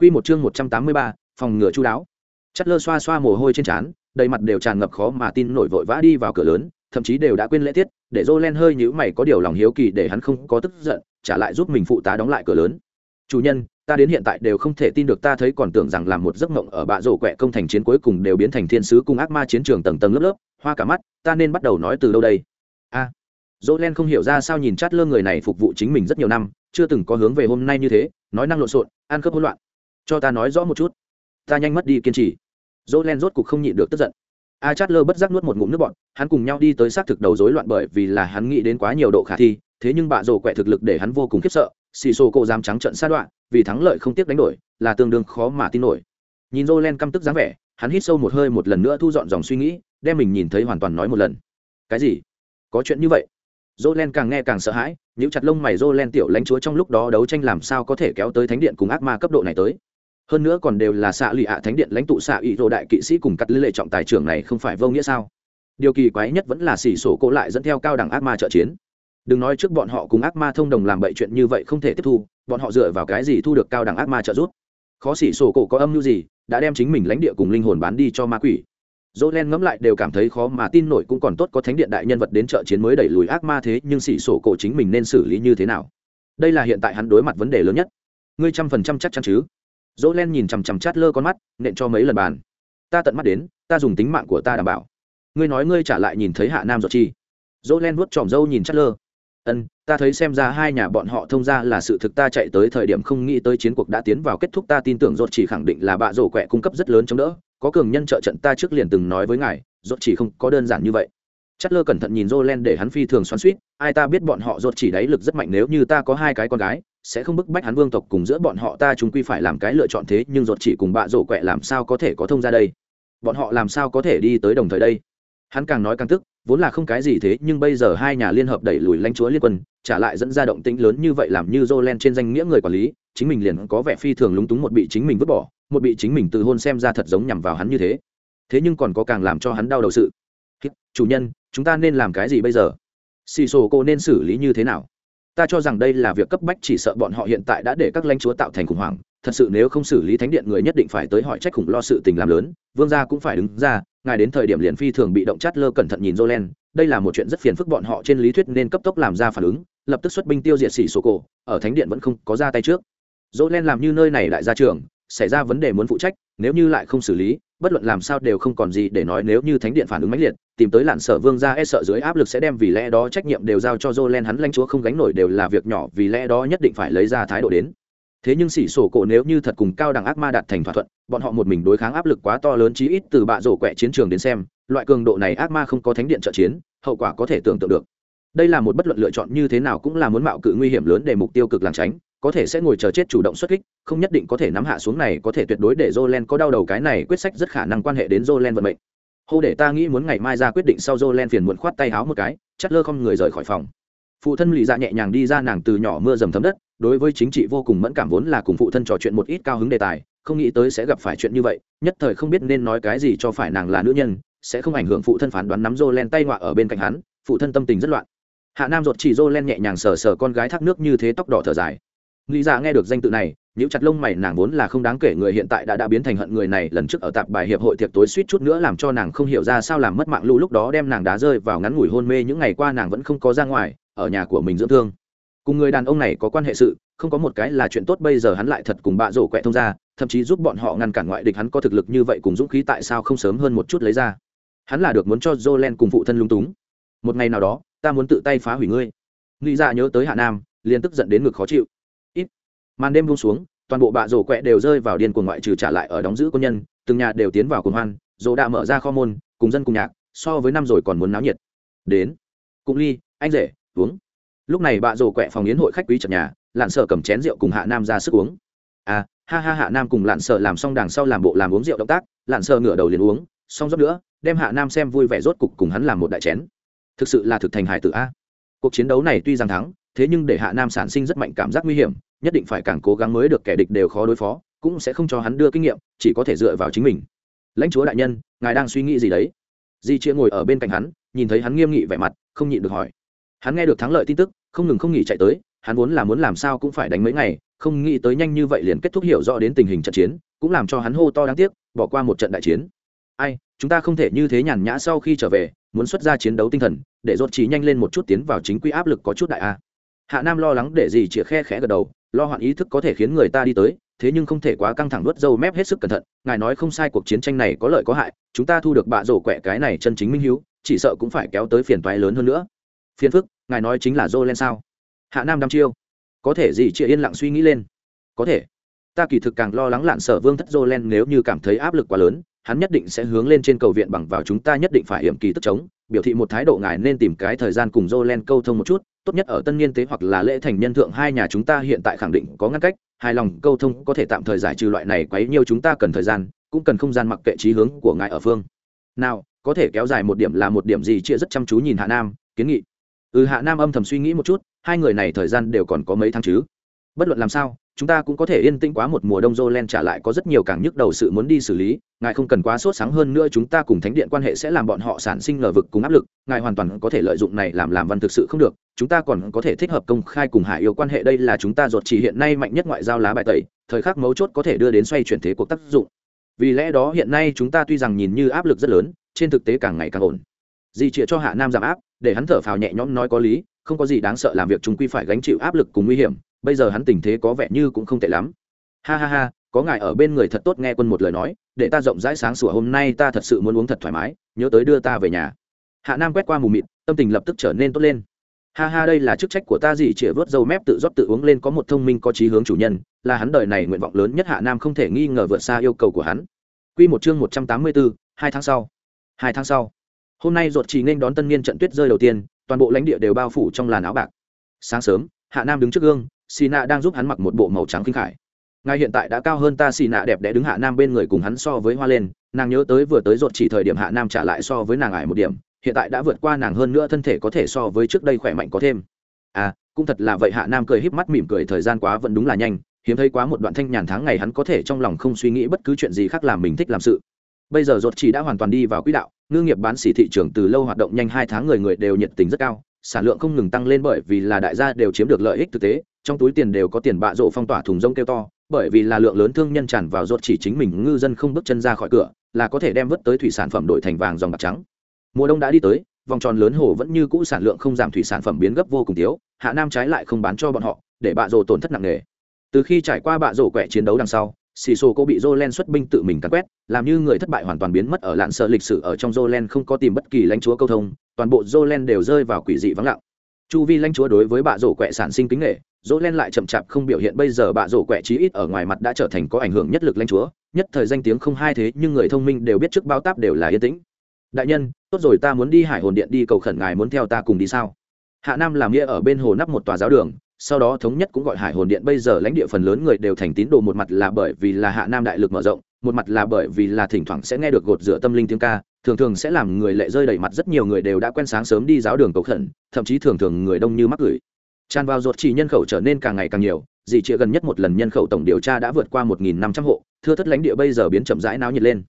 Quy một chương 183, phòng ngừa chu đáo. Chắt lơ xoa xoa mồ hôi trên trán, đầy mặt đều tràn ngập khó mà tin nổi vội vã đi vào cửa lớn, thậm chí đều đã quên lễ tiết, để Jolen hơi nhíu mày có điều lòng hiếu kỳ để hắn không có tức giận, trả lại giúp mình phụ tá đóng lại cửa lớn. "Chủ nhân, ta đến hiện tại đều không thể tin được ta thấy còn tưởng rằng làm một giấc mộng ở bạ rổ quẹ công thành chiến cuối cùng đều biến thành thiên sứ cung ác ma chiến trường tầng tầng lớp lớp, hoa cả mắt, ta nên bắt đầu nói từ đâu đây?" A. À, Jolen không hiểu ra sao nhìn chát lơ người này phục vụ chính mình rất nhiều năm, chưa từng có hướng về hôm nay như thế, nói năng lộn xộn, ăn khớp hỗn loạn cho ta nói rõ một chút. Ta nhanh mất đi kiên trì. Dỗ len rốt cục không nhịn được tức giận. A chát lơ bất giác nuốt một ngụm nước bọn hắn cùng nhau đi tới xác thực đầu rối loạn bởi vì là hắn nghĩ đến quá nhiều độ khả thi, thế nhưng bạ rổ quẹ thực lực để hắn vô cùng khiếp sợ, xì xô cộ dám trắng trận sát đoạn vì thắng lợi không tiếc đánh đổi, là tương đương khó mà tin nổi. Nhìn dỗ len căm tức dáng vẻ, hắn hít sâu một hơi một lần nữa thu dọn dòng suy nghĩ, đem mình nhìn thấy hoàn toàn nói một lần. Cái gì? Có chuyện như vậy? Dỗ len càng nghe càng sợ hãi những chặt lông mày dỗ len tiểu lãnh chúa trong lúc đó đấu tranh làm sao có thể kéo tới thánh điện cùng ác ma cấp độ này tới hơn nữa còn đều là xạ lụy ạ thánh điện lãnh tụ xạ ủy rô đại kỵ sĩ cùng cắt lê lệ trọng tài trưởng này không phải vô nghĩa sao? Điều kỳ quái nhất vẫn là xỉ sổ cỗ lại dẫn theo cao đẳng ác ma trợ chiến. Đừng nói trước bọn họ cùng ác ma thông đồng làm bậy chuyện như vậy không thể tiếp thu, bọn họ dựa vào cái gì thu được cao đẳng ác ma trợ giúp? Khó xỉ sổ cổ có âm mưu gì, đã đem chính mình lãnh địa cùng linh hồn bán đi cho ma quỷ. Dỗ len ngẫm lại đều cảm thấy khó mà tin nổi cũng còn tốt có thánh điện đại nhân vật đến trợ chiến mới đẩy lùi ác ma thế, nhưng xỉ sổ cổ chính mình nên xử lý như thế nào? Đây là hiện tại hắn đối mặt vấn đề lớn nhất. Ngươi trăm phần trăm chắc chắn chứ? Dỗ len nhìn chằm chằm chát lơ con mắt nện cho mấy lần bàn. Ta tận mắt đến ta dùng tính mạng của ta đảm bảo. Ngươi nói ngươi trả lại nhìn thấy hạ nam giọt chi. Dỗ len vuốt tròm râu nhìn chát lơ ân ta thấy xem ra hai nhà bọn họ thông ra là sự thực ta chạy tới thời điểm không nghĩ tới chiến cuộc đã tiến vào kết thúc ta tin tưởng dột chỉ khẳng định là bạ rổ quẹ cung cấp rất lớn chống đỡ. Có cường nhân trợ trận ta trước liền từng nói với ngài dột chỉ không có đơn giản như vậy. Chất lơ cẩn thận nhìn Jolen để hắn phi thường xoắn suýt ai ta biết bọn họ rốt chỉ đáy lực rất mạnh nếu như ta có hai cái con gái, sẽ không bức bách hắn vương tộc cùng giữa bọn họ ta chúng quy phải làm cái lựa chọn thế, nhưng ruột chỉ cùng bạ rổ quẹ làm sao có thể có thông ra đây? Bọn họ làm sao có thể đi tới đồng thời đây? Hắn càng nói càng tức, vốn là không cái gì thế, nhưng bây giờ hai nhà liên hợp đẩy lùi lãnh chúa liên quân, trả lại dẫn ra động tĩnh lớn như vậy làm như Jolen trên danh nghĩa người quản lý, chính mình liền có vẻ phi thường lúng túng một bị chính mình vứt bỏ, một bị chính mình từ hôn xem ra thật giống nhằm vào hắn như thế. Thế nhưng còn có càng làm cho hắn đau đầu sự. Chủ nhân, chúng ta nên làm cái gì bây giờ xì sổ cô nên xử lý như thế nào ta cho rằng đây là việc cấp bách, chỉ sợ bọn họ hiện tại đã để các lãnh chúa tạo thành khủng hoảng. Thật sự nếu không xử lý thánh điện người nhất định phải tới hỏi trách khủng lo sự tình làm lớn. Vương gia cũng phải đứng ra, ngài đến thời điểm liền phi thường bị động chát lơ cẩn thận nhìn jolen đây là một chuyện rất phiền phức bọn họ trên lý thuyết nên cấp tốc làm ra phản ứng, lập tức xuất binh tiêu diệt xỉ sổ cổ, ở thánh điện vẫn không có ra tay trước. Jolen làm như nơi này lại ra trường xảy ra vấn đề muốn phụ trách, nếu như lại không xử lý bất luận làm sao đều không còn gì để nói nếu như thánh điện phản ứng mãnh liệt, tìm tới lạn sở vương gia e sợ dưới áp lực sẽ đem vì lẽ đó trách nhiệm đều giao cho Jolen, hắn lãnh chúa không gánh nổi đều là việc nhỏ, vì lẽ đó nhất định phải lấy ra thái độ đến. Thế nhưng xỉ sổ cổ nếu như thật cùng cao đẳng ác ma đạt thành thỏa thuận, bọn họ một mình đối kháng áp lực quá to lớn chí ít từ bạ rổ quẹ chiến trường đến xem, loại cường độ này ác ma không có thánh điện trợ chiến, hậu quả có thể tưởng tượng được. Đây là một bất luận lựa chọn như thế nào cũng là muốn mạo cự nguy hiểm lớn để mục tiêu cực làm tránh có thể sẽ ngồi chờ chết chủ động xuất kích, không nhất định có thể nắm hạ xuống này, có thể tuyệt đối để Jolen có đau đầu. Cái này quyết sách rất khả năng quan hệ đến Jolen vận mệnh. Hô để ta nghĩ muốn ngày mai ra quyết định sau Jolen phiền muộn khoát tay háo một cái, chắt lơ không người rời khỏi phòng. Phụ thân lì dạ nhẹ nhàng đi ra nàng từ nhỏ mưa dầm thấm đất, đối với chính trị vô cùng mẫn cảm vốn là cùng phụ thân trò chuyện một ít cao hứng đề tài, không nghĩ tới sẽ gặp phải chuyện như vậy, nhất thời không biết nên nói cái gì cho phải nàng là nữ nhân, sẽ không ảnh hưởng phụ thân phán đoán nắm Jolen tay ngọa ở bên cạnh hắn, phụ thân tâm tình rất loạn. Hạ nam ruột chỉ Jolen nhẹ nhàng sờ sờ con gái thác nước như thế tóc đỏ thở dài lý dạ nghe được danh tự này những chặt lông mày, nàng vốn là không đáng kể người hiện tại đã đã biến thành hận người này, lần trước ở tạp bài hiệp hội tiệc tối suýt chút nữa làm cho nàng không hiểu ra sao làm mất mạng lũ lúc đó đem nàng đá rơi vào ngắn ngủi hôn mê, những ngày qua nàng vẫn không có ra ngoài, ở nhà của mình dưỡng thương. Cùng người đàn ông này có quan hệ sự, không có một cái là chuyện tốt, bây giờ hắn lại thật cùng bạ rổ quẹ thông ra, thậm chí giúp bọn họ ngăn cản ngoại địch, hắn có thực lực như vậy cùng dũng khí tại sao không sớm hơn một chút lấy ra? Hắn là được muốn cho Jolen cùng phụ thân lung túng. Một ngày nào đó, ta muốn tự tay phá hủy ngươi. Nghĩ ra dạ nhớ tới hạ nam, liền tức giận đến ngực khó chịu màn đêm buông xuống, toàn bộ bạ rổ quẹ đều rơi vào điên cuồng ngoại trừ trả lại ở đóng giữ quân nhân, từng nhà đều tiến vào cuồng hoan, rổ đã mở ra kho môn, cùng dân cùng nhạc, so với năm rồi còn muốn náo nhiệt. Đến, cụng ly, anh rể, uống. Lúc này bạ rổ quẹ phòng yến hội khách quý trật nhà lặn sợ cầm chén rượu cùng hạ nam ra sức uống. À ha ha hạ nam cùng lặn sợ làm xong đằng sau làm bộ làm uống rượu động tác lặn sợ ngửa đầu liền uống, xong rót nữa, đem hạ nam xem vui vẻ rốt cục cùng hắn làm một đại chén. Thực sự là thực thành hải tử a. Cuộc chiến đấu này tuy rằng thắng, thế nhưng để hạ nam sản sinh rất mạnh cảm giác nguy hiểm nhất định phải càng cố gắng mới được kẻ địch đều khó đối phó, cũng sẽ không cho hắn đưa kinh nghiệm, chỉ có thể dựa vào chính mình. Lãnh chúa đại nhân, ngài đang suy nghĩ gì đấy? Di chia ngồi ở bên cạnh hắn, nhìn thấy hắn nghiêm nghị vẻ mặt, không nhịn được hỏi. Hắn nghe được thắng lợi tin tức, không ngừng không nghỉ chạy tới, hắn vốn là muốn làm sao cũng phải đánh mấy ngày, không nghĩ tới nhanh như vậy liền kết thúc hiểu rõ đến tình hình trận chiến, cũng làm cho hắn hô to đáng tiếc, bỏ qua một trận đại chiến. Ai, chúng ta không thể như thế nhàn nhã sau khi trở về, muốn xuất ra chiến đấu tinh thần, để rốt trí nhanh lên một chút tiến vào chính quy áp lực có chút đại a. Hạ nam lo lắng để gì chĩa khe khẽ gật đầu lo hoạn ý thức có thể khiến người ta đi tới, thế nhưng không thể quá căng thẳng nuốt dâu mép hết sức cẩn thận, ngài nói không sai cuộc chiến tranh này có lợi có hại, chúng ta thu được bạ rổ quẹ cái này chân chính minh hiếu, chỉ sợ cũng phải kéo tới phiền toái lớn hơn nữa. Phiền phức, ngài nói chính là dô lên sao? Hạ nam đăm chiêu. Có thể gì chị yên lặng suy nghĩ lên? Có thể. Ta kỳ thực càng lo lắng lạn sở vương thất dô len nếu như cảm thấy áp lực quá lớn, hắn nhất định sẽ hướng lên trên cầu viện bằng vào chúng ta nhất định phải hiểm kỳ tức chống biểu thị một thái độ ngài nên tìm cái thời gian cùng Jolen câu thông một chút, tốt nhất ở tân niên tế hoặc là lễ thành nhân thượng hai nhà chúng ta hiện tại khẳng định có ngăn cách, hài lòng câu thông có thể tạm thời giải trừ loại này quấy nhiều chúng ta cần thời gian, cũng cần không gian mặc kệ trí hướng của ngài ở phương. Nào, có thể kéo dài một điểm là một điểm gì chia rất chăm chú nhìn Hạ Nam, kiến nghị. Ừ Hạ Nam âm thầm suy nghĩ một chút, hai người này thời gian đều còn có mấy tháng chứ. Bất luận làm sao, chúng ta cũng có thể yên tĩnh quá một mùa đông Jolen trả lại có rất nhiều càng nhức đầu sự muốn đi xử lý, ngài không cần quá sốt sáng hơn nữa chúng ta cùng thánh điện quan hệ sẽ làm bọn họ sản sinh ngờ vực cùng áp lực, ngài hoàn toàn có thể lợi dụng này làm làm văn thực sự không được, chúng ta còn có thể thích hợp công khai cùng Hải yêu quan hệ đây là chúng ta ruột chỉ hiện nay mạnh nhất ngoại giao lá bài tẩy, thời khắc mấu chốt có thể đưa đến xoay chuyển thế cuộc tác dụng. Vì lẽ đó hiện nay chúng ta tuy rằng nhìn như áp lực rất lớn, trên thực tế càng ngày càng ổn. Di chĩa cho Hạ Nam giảm áp, để hắn thở phào nhẹ nhõm nói có lý, không có gì đáng sợ làm việc chúng quy phải gánh chịu áp lực cùng nguy hiểm, bây giờ hắn tình thế có vẻ như cũng không tệ lắm ha ha ha có ngài ở bên người thật tốt nghe quân một lời nói, để ta rộng rãi sáng sủa hôm nay ta thật sự muốn uống thật thoải mái, nhớ tới đưa ta về nhà. Hạ nam quét qua mù mịt, tâm tình lập tức trở nên tốt lên. Ha ha, đây là chức trách của ta gì? Chĩa vớt dâu mép tự rót tự uống lên có một thông minh có trí hướng chủ nhân, là hắn đời này nguyện vọng lớn nhất hạ nam không thể nghi ngờ vượt xa yêu cầu của hắn. Quy một chương một trăm tám mươi bốn, hai tháng sau. Hai tháng sau. Hôm nay ruột chỉ nên đón tân niên trận tuyết rơi đầu tiên, toàn bộ lãnh địa đều bao phủ trong làn áo bạc. Sáng sớm, hạ nam đứng trước gương xì nạ đang giúp hắn mặc một bộ màu trắng kinh khải ngài hiện tại đã cao hơn ta xì nạ đẹp đẽ đứng hạ nam bên người cùng hắn so với hoa lên. Nàng nhớ tới vừa tới rột chỉ thời điểm hạ nam trả lại so với nàng ải một điểm, hiện tại đã vượt qua nàng hơn nữa thân thể có thể so với trước đây khỏe mạnh có thêm. À cũng thật là vậy hạ nam cười híp mắt mỉm cười, thời gian quá vẫn đúng là nhanh, hiếm thấy quá một đoạn thanh nhàn tháng ngày hắn có thể trong lòng không suy nghĩ bất cứ chuyện gì khác làm mình thích làm sự. Bây giờ rột chỉ đã hoàn toàn đi vào quỹ đạo, ngư nghiệp bán xỉ thị trường từ lâu hoạt động nhanh hai tháng người người đều nhiệt tình rất cao, sản lượng không ngừng tăng lên bởi vì là đại gia đều chiếm được lợi ích thực tế, trong túi tiền đều có tiền bạ rộ phong tỏa thùng rông kêu to bởi vì là lượng lớn thương nhân tràn vào rốt chỉ chính mình ngư dân không bước chân ra khỏi cửa là có thể đem vớt tới thủy sản phẩm đổi thành vàng dòng bạc trắng mùa đông đã đi tới vòng tròn lớn hồ vẫn như cũ sản lượng không giảm thủy sản phẩm biến gấp vô cùng thiếu hạ nam trái lại không bán cho bọn họ để bạ rộ tổn thất nặng nề từ khi trải qua bạ rổ quẹ chiến đấu đằng sau xì xô cô bị Jolen xuất binh tự mình cắn quét, làm như người thất bại hoàn toàn biến mất ở lạn sợ lịch sử ở trong Jolen không có tìm bất kỳ lãnh chúa câu thông, toàn bộ Jolen đều rơi vào quỷ dị vắng lặng. Chu vi lãnh chúa đối với bạ rổ quẹ sản sinh kính nghệ, Jolen lại chậm chạp không biểu hiện bây giờ bạ rổ quẹ chí ít ở ngoài mặt đã trở thành có ảnh hưởng nhất lực lãnh chúa, nhất thời danh tiếng không hai thế nhưng người thông minh đều biết trước bao táp đều là yên tĩnh. Đại nhân, tốt rồi ta muốn đi Hải Hồn Điện đi cầu khẩn ngài muốn theo ta cùng đi sao? Hạ Nam làm nghĩa ở bên hồ nắp một tòa giáo đường, sau đó thống nhất cũng gọi hải hồn điện bây giờ lãnh địa phần lớn người đều thành tín đồ một mặt là bởi vì là hạ nam đại lực mở rộng một mặt là bởi vì là thỉnh thoảng sẽ nghe được gột rửa tâm linh tiếng ca thường thường sẽ làm người lệ rơi đầy mặt rất nhiều người đều đã quen sáng sớm đi giáo đường cầu khẩn thậm chí thường thường người đông như mắc gửi tràn vào ruột chỉ nhân khẩu trở nên càng ngày càng nhiều, dì chịa gần nhất một lần nhân khẩu tổng điều tra đã vượt qua một nghìn năm trăm hộ, thưa thất lãnh địa bây giờ biến chậm rãi náo nhiệt lên.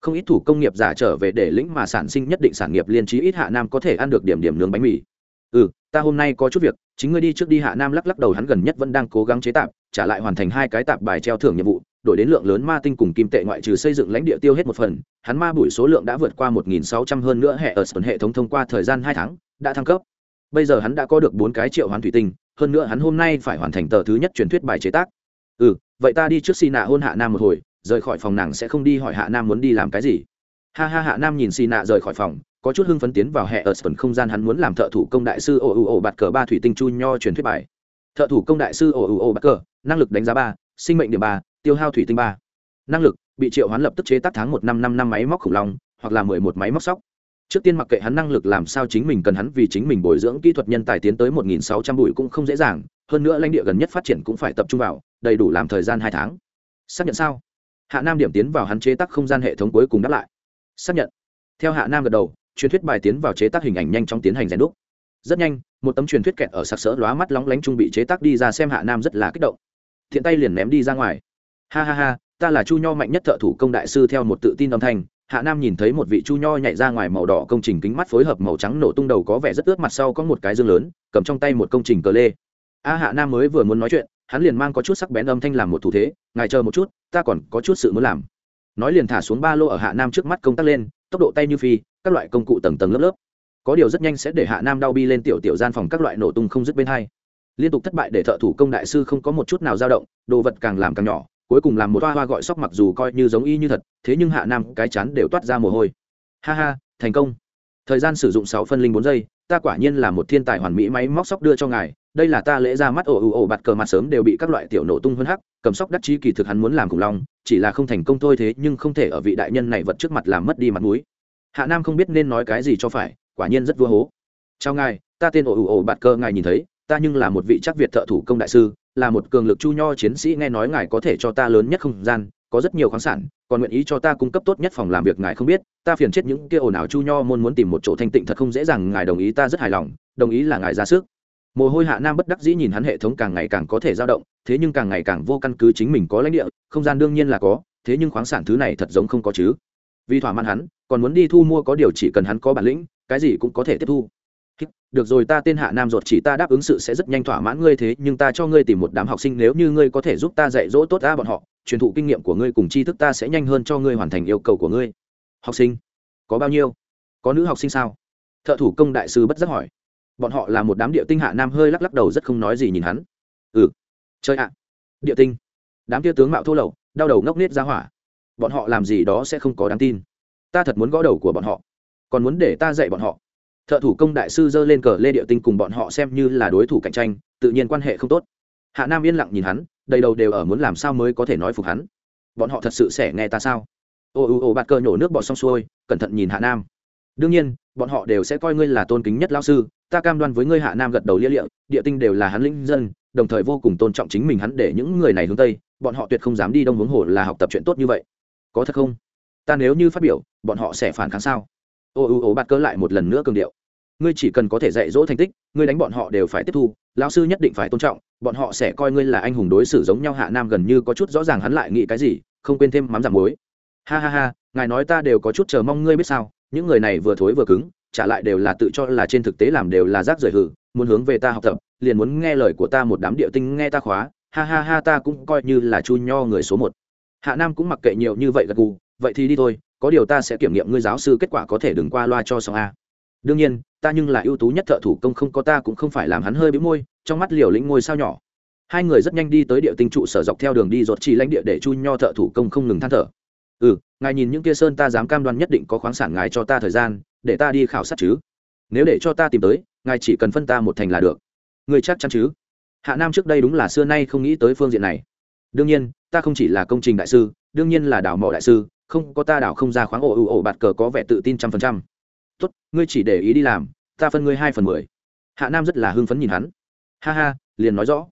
Không ít thủ công nghiệp giả trở về để lĩnh mà sản sinh nhất định sản nghiệp liên trí ít hạ nam có thể ăn được điểm điểm nướng bánh mì. Ừ ta hôm nay có chút việc, chính ngươi đi trước đi hạ nam lắc lắc đầu hắn gần nhất vẫn đang cố gắng chế tạp, trả lại hoàn thành hai cái tạp bài treo thưởng nhiệm vụ, đổi đến lượng lớn ma tinh cùng kim tệ ngoại trừ xây dựng lãnh địa tiêu hết một phần, hắn ma bụi số lượng đã vượt qua một nghìn sáu trăm hơn nữa hệ ở sân hệ thống thông qua thời gian hai tháng, đã thăng cấp bây giờ hắn đã có được bốn cái triệu hoán thủy tinh, hơn nữa hắn hôm nay phải hoàn thành tờ thứ nhất truyền thuyết bài chế tác. Ừ vậy ta đi trước xì nạ hôn hạ nam một hồi, rời khỏi phòng nàng sẽ không đi hỏi hạ nam muốn đi làm cái gì. Ha ha, hạ nam nhìn xì nạ rời khỏi phòng, có chút hưng phấn tiến vào hệ ở sân không gian hắn muốn làm thợ thủ công đại sư ồ ồ ồ bạt cờ ba thủy tinh chu nho truyền thuyết bài. Thợ thủ công đại sư ồ ồ ồ bạt cờ, năng lực đánh giá ba, sinh mệnh điểm ba, tiêu hao thủy tinh ba. Năng lực, bị triệu hoán lập tức chế tác tháng một năm năm năm máy móc khủng long, hoặc là mười một máy móc sóc trước tiên mặc kệ hắn năng lực làm sao chính mình cần hắn vì chính mình bồi dưỡng kỹ thuật nhân tài tiến tới một nghìn sáu trăm bụi cũng không dễ dàng, hơn nữa lãnh địa gần nhất phát triển cũng phải tập trung vào, đầy đủ làm thời gian hai tháng. Xác nhận sao? Hạ nam điểm tiến vào hắn chế tác không gian hệ thống cuối cùng đáp lại. Xác nhận. Theo hạ nam gật đầu, truyền thuyết bài tiến vào chế tác hình ảnh nhanh trong tiến hành rèn đúc. Rất nhanh, một tấm truyền thuyết kẹt ở sặc sỡ lóa mắt lóng lánh trung bị chế tác đi ra xem hạ nam rất là kích động. Thiện tay liền ném đi ra ngoài. Ha ha ha, ta là chu nho mạnh nhất thợ thủ công đại sư theo một tự tin âm thanh hạ nam nhìn thấy một vị chu nho nhảy ra ngoài màu đỏ công trình kính mắt phối hợp màu trắng nổ tung đầu có vẻ rất ướt mặt sau có một cái dương lớn, cầm trong tay một công trình cờ lê. A hạ nam mới vừa muốn nói chuyện, hắn liền mang có chút sắc bén âm thanh làm một thủ thế, ngài chờ một chút, ta còn có chút sự muốn làm. Nói liền thả xuống ba lô ở hạ nam trước mắt công tác lên, tốc độ tay như phi, các loại công cụ tầng tầng lớp lớp. Có điều rất nhanh sẽ để hạ nam đau bi lên tiểu tiểu gian phòng các loại nổ tung không dứt bên hai. Liên tục thất bại để thợ thủ công đại sư không có một chút nào dao động, đồ vật càng làm càng nhỏ cuối cùng làm một hoa hoa gọi sóc mặc dù coi như giống y như thật, thế nhưng hạ nam cái chán đều toát ra mồ hôi. Ha ha, thành công. Thời gian sử dụng sáu phân linh bốn giây, ta quả nhiên là một thiên tài hoàn mỹ máy móc sóc đưa cho ngài, đây là ta lễ ra mắt ổ ồ ồ bạt cờ mặt sớm đều bị các loại tiểu nổ tung hơn hắc, cầm sóc đắc chí kỳ thực hắn muốn làm khủng long, chỉ là không thành công thôi thế nhưng không thể ở vị đại nhân này vật trước mặt làm mất đi mặt mũi. Hạ nam không biết nên nói cái gì cho phải, quả nhiên rất vua hố. Chào ngài, ta tên ổ ồ ồ bạt cờ ngài nhìn thấy, ta nhưng là một vị chắc việt thợ thủ công đại sư là một cường lực chu nho chiến sĩ nghe nói ngài có thể cho ta lớn nhất không gian, có rất nhiều khoáng sản, còn nguyện ý cho ta cung cấp tốt nhất phòng làm việc ngài không biết, ta phiền chết những kia ồn ào chu nho môn muốn tìm một chỗ thanh tịnh thật không dễ dàng, ngài đồng ý ta rất hài lòng, đồng ý là ngài ra sức. Mồ hôi hạ nam bất đắc dĩ nhìn hắn hệ thống càng ngày càng có thể dao động, thế nhưng càng ngày càng vô căn cứ chính mình có lãnh địa, không gian đương nhiên là có, thế nhưng khoáng sản thứ này thật giống không có chứ. Vì thỏa mãn hắn, còn muốn đi thu mua có điều chỉ cần hắn có bản lĩnh, cái gì cũng có thể tiếp thu được rồi, ta tên hạ nam ruột, chỉ ta đáp ứng sự sẽ rất nhanh thỏa mãn ngươi thế, nhưng ta cho ngươi tìm một đám học sinh, nếu như ngươi có thể giúp ta dạy dỗ tốt ta bọn họ, truyền thụ kinh nghiệm của ngươi cùng tri thức ta sẽ nhanh hơn cho ngươi hoàn thành yêu cầu của ngươi. Học sinh, có bao nhiêu? Có nữ học sinh sao? Thợ thủ công đại sư bất giác hỏi. Bọn họ là một đám địa tinh hạ nam hơi lắc lắc đầu, rất không nói gì nhìn hắn. Ừ chơi ạ. À. Địa tinh. Đám kia tướng mạo thô lậu, đau đầu ngốc nết ra hỏa. Bọn họ làm gì đó sẽ không có đáng tin. Ta thật muốn gõ đầu của bọn họ. Còn muốn để ta dạy bọn họ thợ thủ công đại sư giơ lên cờ lê địa tinh cùng bọn họ xem như là đối thủ cạnh tranh, tự nhiên quan hệ không tốt. Hạ nam yên lặng nhìn hắn, đầy đầu đều ở muốn làm sao mới có thể nói phục hắn. Bọn họ thật sự sẽ nghe ta sao? Ô ô ô, bạt cơ nhổ nước bọt xong xuôi, cẩn thận nhìn hạ nam. Đương nhiên, bọn họ đều sẽ coi ngươi là tôn kính nhất lao sư, ta cam đoan với ngươi hạ nam gật đầu lia lịa địa tinh đều là hắn linh dân, đồng thời vô cùng tôn trọng chính mình hắn để những người này hướng tây, bọn họ tuyệt không dám đi đông hướng hồ là học tập chuyện tốt như vậy. Có thật không? Ta nếu như phát biểu, bọn họ sẽ phản kháng sao? Ô ô ô bạt cơ lại một lần nữa cường điệu. Ngươi chỉ cần có thể dạy dỗ thành tích, ngươi đánh bọn họ đều phải tiếp thu, lão sư nhất định phải tôn trọng, bọn họ sẽ coi ngươi là anh hùng đối xử giống nhau hạ nam gần như có chút rõ ràng hắn lại nghĩ cái gì, không quên thêm mắm giảm muối. Ha ha ha, ngài nói ta đều có chút chờ mong ngươi biết sao, những người này vừa thối vừa cứng, trả lại đều là tự cho là trên thực tế làm đều là rác rưởi hử, muốn hướng về ta học tập, liền muốn nghe lời của ta một đám địa tinh nghe ta khóa, ha ha ha ta cũng coi như là chu nho người số một. Hạ nam cũng mặc kệ nhiều như vậy gật gù, vậy thì đi thôi có điều ta sẽ kiểm nghiệm ngươi giáo sư kết quả có thể đừng qua loa cho xong a. Đương nhiên, ta nhưng là ưu tú nhất thợ thủ công không có ta cũng không phải làm hắn hơi bĩu môi, trong mắt liều lĩnh ngôi sao nhỏ. Hai người rất nhanh đi tới địa tinh trụ sở dọc theo đường đi ruột chỉ lãnh địa để chu nho thợ thủ công không ngừng than thở. Ừ ngài nhìn những kia sơn ta dám cam đoan nhất định có khoáng sản ngài cho ta thời gian, để ta đi khảo sát chứ. Nếu để cho ta tìm tới, ngài chỉ cần phân ta một thành là được. Người chắc chắn chứ? Hạ nam trước đây đúng là xưa nay không nghĩ tới phương diện này. Đương nhiên, ta không chỉ là công trình đại sư, đương nhiên là đào mỏ đại sư không có ta đảo không ra khoáng ổ ổ ổ bạt cờ có vẻ tự tin trăm phần trăm. Tốt, ngươi chỉ để ý đi làm, ta phân ngươi hai phần mười. Hạ nam rất là hưng phấn nhìn hắn. Ha ha, liền nói rõ.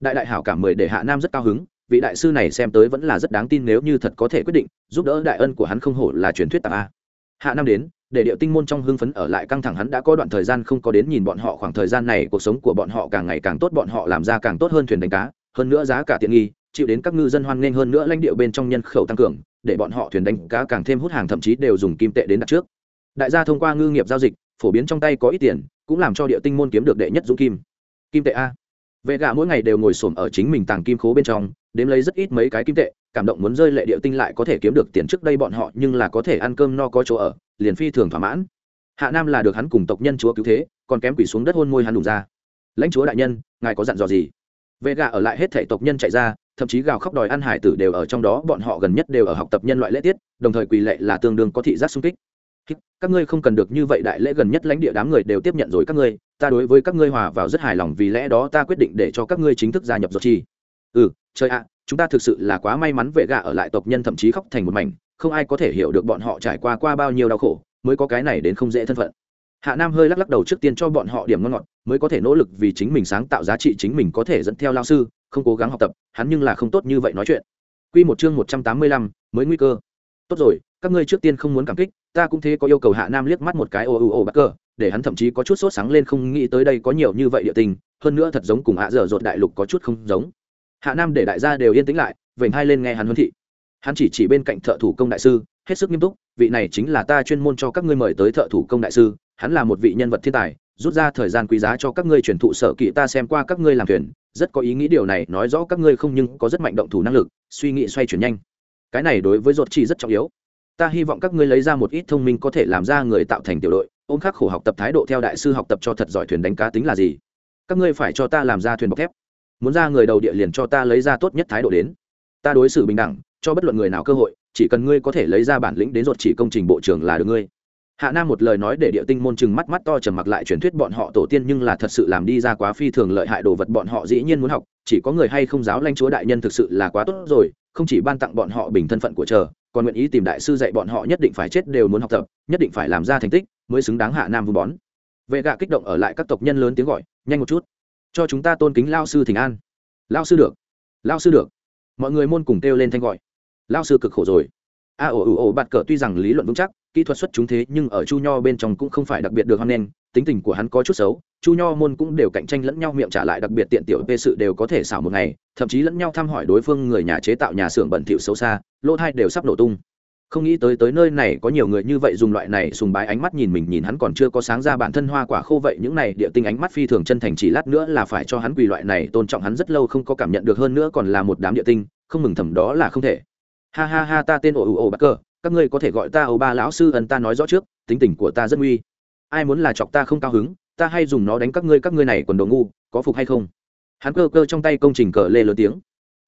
Đại đại hảo cảm mười để hạ nam rất cao hứng, vị đại sư này xem tới vẫn là rất đáng tin nếu như thật có thể quyết định, giúp đỡ đại ân của hắn không hổ là truyền thuyết tạp a. Hạ nam đến, để điệu tinh môn trong hưng phấn ở lại căng thẳng hắn đã có đoạn thời gian không có đến nhìn bọn họ, khoảng thời gian này cuộc sống của bọn họ càng ngày càng tốt, bọn họ làm ra càng tốt hơn thuyền đánh cá, hơn nữa giá cả tiện nghi, chịu đến các ngư dân hoan nghênh hơn nữa lãnh địa bên trong nhân khẩu tăng cường để bọn họ thuyền đánh cá càng thêm hút hàng, thậm chí đều dùng kim tệ đến đặt trước. Đại gia thông qua ngư nghiệp giao dịch, phổ biến trong tay có ít tiền, cũng làm cho địa tinh môn kiếm được đệ nhất dũng kim. Kim tệ a. Vệ gà mỗi ngày đều ngồi xổm ở chính mình tàng kim khố bên trong, đếm lấy rất ít mấy cái kim tệ, cảm động muốn rơi lệ địa tinh lại có thể kiếm được tiền trước đây bọn họ, nhưng là có thể ăn cơm no có chỗ ở, liền phi thường thỏa mãn. Hạ nam là được hắn cùng tộc nhân chúa cứu thế, còn kém quỷ xuống đất hôn môi hắn đủ ra. Lãnh chúa đại nhân, ngài có dặn dò gì? Vệ gà ở lại hết thể tộc nhân chạy ra thậm chí gào khóc đòi ăn hải tử đều ở trong đó, bọn họ gần nhất đều ở học tập nhân loại lễ tiết, đồng thời quỳ lệ là tương đương có thị giác sung kích. Các ngươi không cần được như vậy, đại lễ gần nhất lãnh địa đám người đều tiếp nhận rồi các ngươi, ta đối với các ngươi hòa vào rất hài lòng, vì lẽ đó ta quyết định để cho các ngươi chính thức gia nhập giọt chi. Ừ trời ạ, chúng ta thực sự là quá may mắn, vệ gạ ở lại tộc nhân thậm chí khóc thành một mảnh, không ai có thể hiểu được bọn họ trải qua qua bao nhiêu đau khổ, mới có cái này đến không dễ thân phận. Hạ nam hơi lắc lắc đầu trước tiên cho bọn họ điểm ngon ngọt, mới có thể nỗ lực vì chính mình sáng tạo giá trị chính mình có thể dẫn theo lao sư không cố gắng học tập, hắn nhưng là không tốt như vậy nói chuyện. Quy một chương một trăm tám mươi lăm, mới nguy cơ. Tốt rồi, các ngươi trước tiên không muốn cảm kích, ta cũng thế có yêu cầu hạ nam liếc mắt một cái ô ô ô bạc cơ để hắn thậm chí có chút sốt sáng lên không nghĩ tới đây có nhiều như vậy địa tình, hơn nữa thật giống cùng hạ dở dột đại lục có chút không giống. Hạ nam để đại gia đều yên tĩnh lại, vểnh hai lên nghe hắn huấn thị. Hắn chỉ chỉ bên cạnh thợ thủ công đại sư, hết sức nghiêm túc, vị này chính là ta chuyên môn cho các ngươi mời tới thợ thủ công đại sư, hắn là một vị nhân vật thiên tài rút ra thời gian quý giá cho các ngươi truyền thụ sở kỹ ta xem qua các ngươi làm thuyền, rất có ý nghĩ điều này, nói rõ các ngươi không nhưng có rất mạnh động thủ năng lực, suy nghĩ xoay chuyển nhanh. Cái này đối với ruột chỉ rất trọng yếu. Ta hy vọng các ngươi lấy ra một ít thông minh có thể làm ra người tạo thành tiểu đội, ôm khắc khổ học tập thái độ theo đại sư học tập cho thật giỏi thuyền đánh cá tính là gì? Các ngươi phải cho ta làm ra thuyền bọc thép. Muốn ra người đầu địa liền cho ta lấy ra tốt nhất thái độ đến. Ta đối xử bình đẳng, cho bất luận người nào cơ hội, chỉ cần ngươi có thể lấy ra bản lĩnh đến ruột chỉ công trình bộ trưởng là được ngươi hạ nam một lời nói để địa tinh môn chừng mắt mắt to trầm mặc lại truyền thuyết bọn họ tổ tiên nhưng là thật sự làm đi ra quá phi thường lợi hại đồ vật bọn họ dĩ nhiên muốn học, chỉ có người hay không giáo lanh chúa đại nhân thực sự là quá tốt rồi, không chỉ ban tặng bọn họ bình thân phận của chờ, còn nguyện ý tìm đại sư dạy bọn họ nhất định phải chết đều muốn học tập, nhất định phải làm ra thành tích mới xứng đáng hạ nam vun bón. Vệ gạ kích động ở lại các tộc nhân lớn tiếng gọi, nhanh một chút, cho chúng ta tôn kính lao sư thỉnh an. Lao sư được, lao sư được. Mọi người môn cùng kêu lên thanh gọi. Lao sư cực khổ rồi a ồ ồ ồ bạt cờ tuy rằng lý luận vững chắc, kỹ thuật xuất chúng thế nhưng ở chu nho bên trong cũng không phải đặc biệt được hoan nghênh, tính tình của hắn có chút xấu, chu nho môn cũng đều cạnh tranh lẫn nhau miệng trả lại đặc biệt tiện tiểu về sự đều có thể xảo một ngày, thậm chí lẫn nhau thăm hỏi đối phương người nhà chế tạo nhà xưởng bẩn thỉu xấu xa, lỗ thai đều sắp nổ tung. Không nghĩ tới tới nơi này có nhiều người như vậy dùng loại này sùng bái ánh mắt nhìn mình nhìn hắn còn chưa có sáng ra bản thân hoa quả khô vậy, những này địa tinh ánh mắt phi thường chân thành chỉ lát nữa là phải cho hắn quỳ loại này, tôn trọng hắn rất lâu không có cảm nhận được hơn nữa còn là một đám địa tinh, không mừng thầm đó là không thể ha ha ha ta tên ồ ồ ồ bắc cơ các ngươi có thể gọi ta ồ ba lão sư ẩn ta nói rõ trước, tính tình của ta rất nguy. Ai muốn là chọc ta không cao hứng, ta hay dùng nó đánh các ngươi các ngươi này quần đồ ngu, có phục hay không? Hắn cơ cơ trong tay công trình cờ lê lớn tiếng.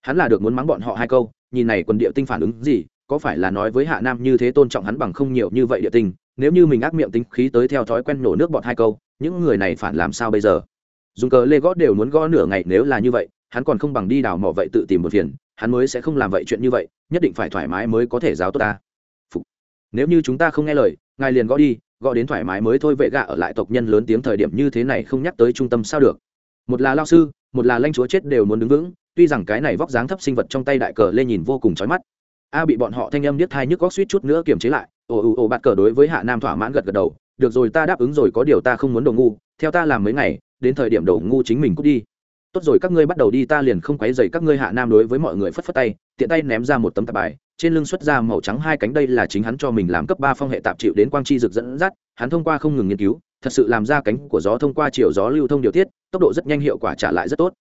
Hắn là được muốn mắng bọn họ hai câu, nhìn này quần địa tinh phản ứng gì, có phải là nói với hạ nam như thế tôn trọng hắn bằng không nhiều như vậy địa tinh, nếu như mình ác miệng tính khí tới theo thói quen nổ nước bọn hai câu, những người này phản làm sao bây giờ? Dùng cờ lê gõ đều muốn gõ nửa ngày, nếu là như vậy, hắn còn không bằng đi đào mỏ vậy tự tìm một phiền hắn mới sẽ không làm vậy chuyện như vậy, nhất định phải thoải mái mới có thể giáo tốt ta. Phục. nếu như chúng ta không nghe lời, ngài liền gõ đi, gõ đến thoải mái mới thôi vệ gạ ở lại tộc nhân lớn tiếng thời điểm như thế này không nhắc tới trung tâm sao được. Một là lao sư, một là lanh chúa chết đều muốn đứng vững, tuy rằng cái này vóc dáng thấp sinh vật trong tay đại cờ lê nhìn vô cùng chói mắt. A bị bọn họ thanh âm niết thai nhức góc suýt chút nữa kiềm chế lại, ồ ồ ồ bạt cờ đối với hạ nam thỏa mãn gật gật đầu, được rồi, ta đáp ứng rồi, có điều ta không muốn đồ ngu, theo ta làm mấy ngày, đến thời điểm đồ ngu chính mình cút đi tốt rồi các ngươi bắt đầu đi ta liền không quấy dày các ngươi hạ nam đối với mọi người phất phất tay, tiện tay ném ra một tấm tạp bài, trên lưng xuất ra màu trắng hai cánh đây là chính hắn cho mình làm cấp ba phong hệ tạp chịu đến quang chi rực dẫn dắt, hắn thông qua không ngừng nghiên cứu, thật sự làm ra cánh của gió thông qua chiều gió lưu thông điều tiết, tốc độ rất nhanh hiệu quả trả lại rất tốt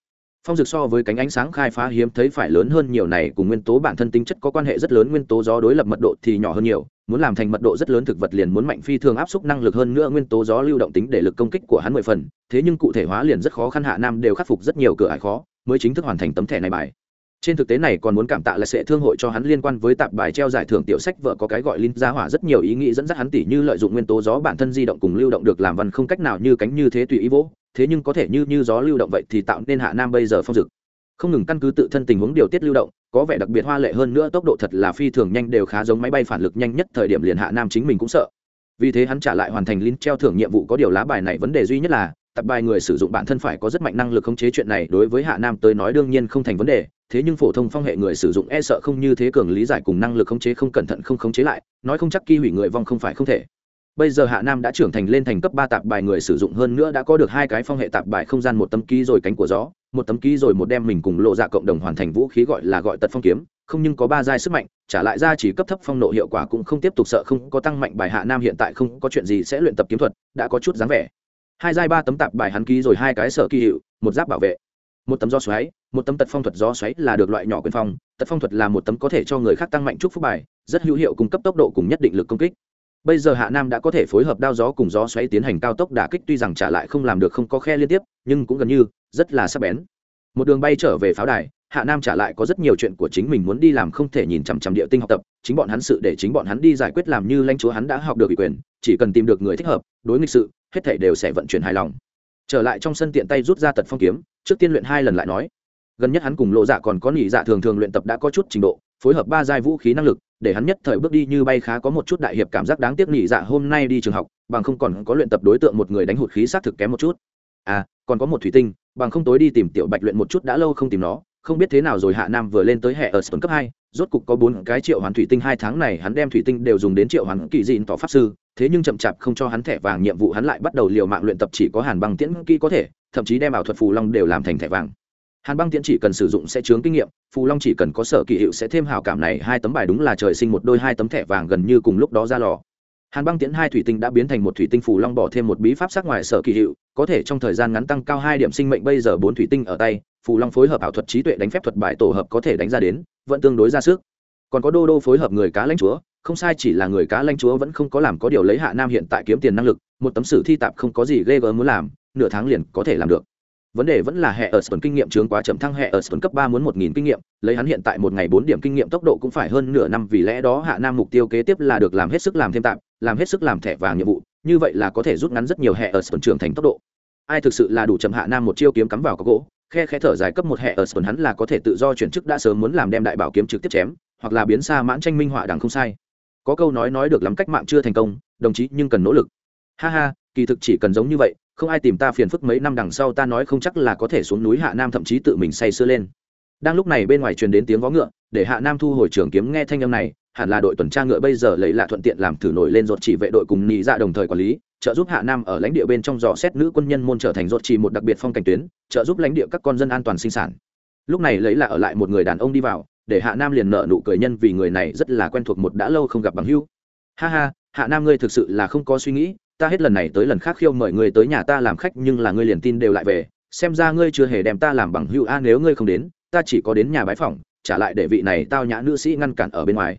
phong dực so với cánh ánh sáng khai phá hiếm thấy phải lớn hơn nhiều này, cùng nguyên tố bản thân tính chất có quan hệ rất lớn, nguyên tố gió đối lập mật độ thì nhỏ hơn nhiều, muốn làm thành mật độ rất lớn thực vật liền muốn mạnh phi thường áp suất năng lực hơn nữa nguyên tố gió lưu động tính để lực công kích của hắn mười phần, thế nhưng cụ thể hóa liền rất khó, khăn hạ nam đều khắc phục rất nhiều cửa ải khó, mới chính thức hoàn thành tấm thẻ này bài trên thực tế này còn muốn cảm tạ là sẽ thương hội cho hắn liên quan với tạp bài treo giải thưởng tiểu sách vợ có cái gọi linh gia hỏa rất nhiều ý nghĩ dẫn dắt hắn tỉ như lợi dụng nguyên tố gió bản thân di động cùng lưu động được làm văn không cách nào như cánh như thế tùy ý vỗ, thế nhưng có thể như như gió lưu động vậy thì tạo nên hạ nam bây giờ phong dực. Không ngừng căn cứ tự thân tình huống điều tiết lưu động, có vẻ đặc biệt hoa lệ hơn nữa tốc độ thật là phi thường nhanh đều khá giống máy bay phản lực nhanh nhất thời điểm liền hạ nam chính mình cũng sợ. Vì thế hắn trả lại hoàn thành linh treo thưởng nhiệm vụ có điều lá bài này vấn đề duy nhất là tập bài người sử dụng bản thân phải có rất mạnh năng lực khống chế chuyện này, đối với hạ nam tới nói đương nhiên không thành vấn đề, thế nhưng phổ thông phong hệ người sử dụng e sợ không như thế cường lý giải cùng năng lực khống chế không cẩn thận không khống chế lại, nói không chắc kỳ hủy người vong không phải không thể. Bây giờ hạ nam đã trưởng thành lên thành cấp ba tạp bài người sử dụng hơn nữa đã có được hai cái phong hệ tạp bài không gian một tấm ký rồi cánh của gió, một tấm ký rồi một đem mình cùng lộ dạ cộng đồng hoàn thành vũ khí gọi là gọi tật phong kiếm, không nhưng có ba giai sức mạnh, trả lại ra chỉ cấp thấp phong nộ hiệu quả cũng không tiếp tục sợ không có tăng mạnh bài hạ nam hiện tại không có chuyện gì sẽ luyện tập kiếm thuật, đã có chút dáng vẻ hai giai ba tấm tạp bài hắn ký rồi hai cái sở kỳ hiệu, một giáp bảo vệ, một tấm gió xoáy, một tấm tật phong thuật gió xoáy là được loại nhỏ quyền phong, tật phong thuật là một tấm có thể cho người khác tăng mạnh chúc phúc bài, rất hữu hiệu cung cấp tốc độ cùng nhất định lực công kích. Bây giờ hạ nam đã có thể phối hợp đao gió cùng gió xoáy tiến hành cao tốc đả kích, tuy rằng trả lại không làm được không có khe liên tiếp, nhưng cũng gần như rất là sắc bén. Một đường bay trở về pháo đài, hạ nam trả lại có rất nhiều chuyện của chính mình muốn đi làm không thể nhìn chằm chằm địa tinh học tập, chính bọn hắn sự để chính bọn hắn đi giải quyết làm như lãnh chúa hắn đã học được ủy quyền, chỉ cần tìm được người thích hợp, đối nghịch sự hết thảy đều sẽ vận chuyển hài lòng. Trở lại trong sân tiện tay rút ra tật phong kiếm, trước tiên luyện hai lần lại nói. Gần nhất hắn cùng lộ dạ còn có nghỉ dạ thường thường luyện tập đã có chút trình độ, phối hợp ba giai vũ khí năng lực, để hắn nhất thời bước đi như bay khá có một chút đại hiệp cảm giác đáng tiếc nghỉ dạ hôm nay đi trường học, bằng không còn có luyện tập đối tượng một người đánh hụt khí xác thực kém một chút. À còn có một thủy tinh, bằng không tối đi tìm tiểu bạch luyện một chút đã lâu không tìm nó, không biết thế nào rồi hạ nam vừa lên tới hệ ở tuần cấp hai, rốt cục có bốn cái triệu hoàn thủy tinh hai tháng này hắn đem thủy tinh đều dùng đến triệu hoàn kỳ dịn tỏ pháp sư thế nhưng chậm chạp không cho hắn thẻ vàng nhiệm vụ hắn lại bắt đầu liều mạng luyện tập chỉ có hàn băng tiễn kỹ có thể, thậm chí đem ảo thuật phù long đều làm thành thẻ vàng. Hàn băng tiễn chỉ cần sử dụng sẽ chướng kinh nghiệm, phù long chỉ cần có sở kỳ hiệu sẽ thêm hào cảm này, hai tấm bài đúng là trời sinh một đôi hai tấm thẻ vàng gần như cùng lúc đó ra lò. Hàn băng tiễn hai thủy tinh đã biến thành một thủy tinh phù long bỏ thêm một bí pháp sắc ngoài sở kỳ hiệu, có thể trong thời gian ngắn tăng cao hai điểm sinh mệnh bây giờ bốn thủy tinh ở tay, phù long phối hợp ảo thuật trí tuệ đánh phép thuật bài tổ hợp có thể đánh ra đến, vẫn tương đối ra sức. Còn có đô đô phối hợp người cá lãnh chúa không sai chỉ là người cá lãnh chúa vẫn không có làm có điều lấy hạ nam hiện tại kiếm tiền năng lực, một tấm sử thi tạp không có gì ghê gớm muốn làm, nửa tháng liền có thể làm được. Vấn đề vẫn là hệ ở sân kinh nghiệm chướng quá chậm thăng hệ ở sân cấp ba muốn một nghìn kinh nghiệm, lấy hắn hiện tại một ngày bốn điểm kinh nghiệm tốc độ cũng phải hơn nửa năm, vì lẽ đó hạ nam mục tiêu kế tiếp là được làm hết sức làm thêm tạm làm hết sức làm thẻ vàng nhiệm vụ, như vậy là có thể rút ngắn rất nhiều hệ ở sân trưởng thành tốc độ. Ai thực sự là đủ chậm hạ nam một chiêu kiếm cắm vào có gỗ, khe khẽ thở dài cấp một hệ ở sân hắn là có thể tự do chuyển chức đã sớm muốn làm đem đại bảo kiếm trực tiếp chém, hoặc là biến xa mãn tranh minh họa đằng không sai có câu nói nói được lắm cách mạng chưa thành công, đồng chí nhưng cần nỗ lực. Ha ha, kỳ thực chỉ cần giống như vậy, không ai tìm ta phiền phức mấy năm đằng sau ta nói không chắc là có thể xuống núi hạ nam thậm chí tự mình say sưa lên. Đang lúc này bên ngoài truyền đến tiếng vó ngựa, để hạ nam thu hồi trường kiếm nghe thanh âm này, hẳn là đội tuần tra ngựa bây giờ lấy lạ thuận tiện làm thử nổi lên ruột chỉ vệ đội cùng nhị dạ đồng thời quản lý, trợ giúp hạ nam ở lãnh địa bên trong dò xét nữ quân nhân môn trở thành ruột chỉ một đặc biệt phong cảnh tuyến, trợ giúp lãnh địa các con dân an toàn sinh sản. Lúc này lấy là ở lại một người đàn ông đi vào để hạ nam liền nợ nụ cười nhân vì người này rất là quen thuộc một đã lâu không gặp bằng hưu ha ha, hạ nam ngươi thực sự là không có suy nghĩ, ta hết lần này tới lần khác khiêu mời ngươi tới nhà ta làm khách nhưng là ngươi liền tin đều lại về. Xem ra ngươi chưa hề đem ta làm bằng hưu a, nếu ngươi không đến, ta chỉ có đến nhà bái phỏng, trả lại để vị này tao nhã nữ sĩ ngăn cản ở bên ngoài.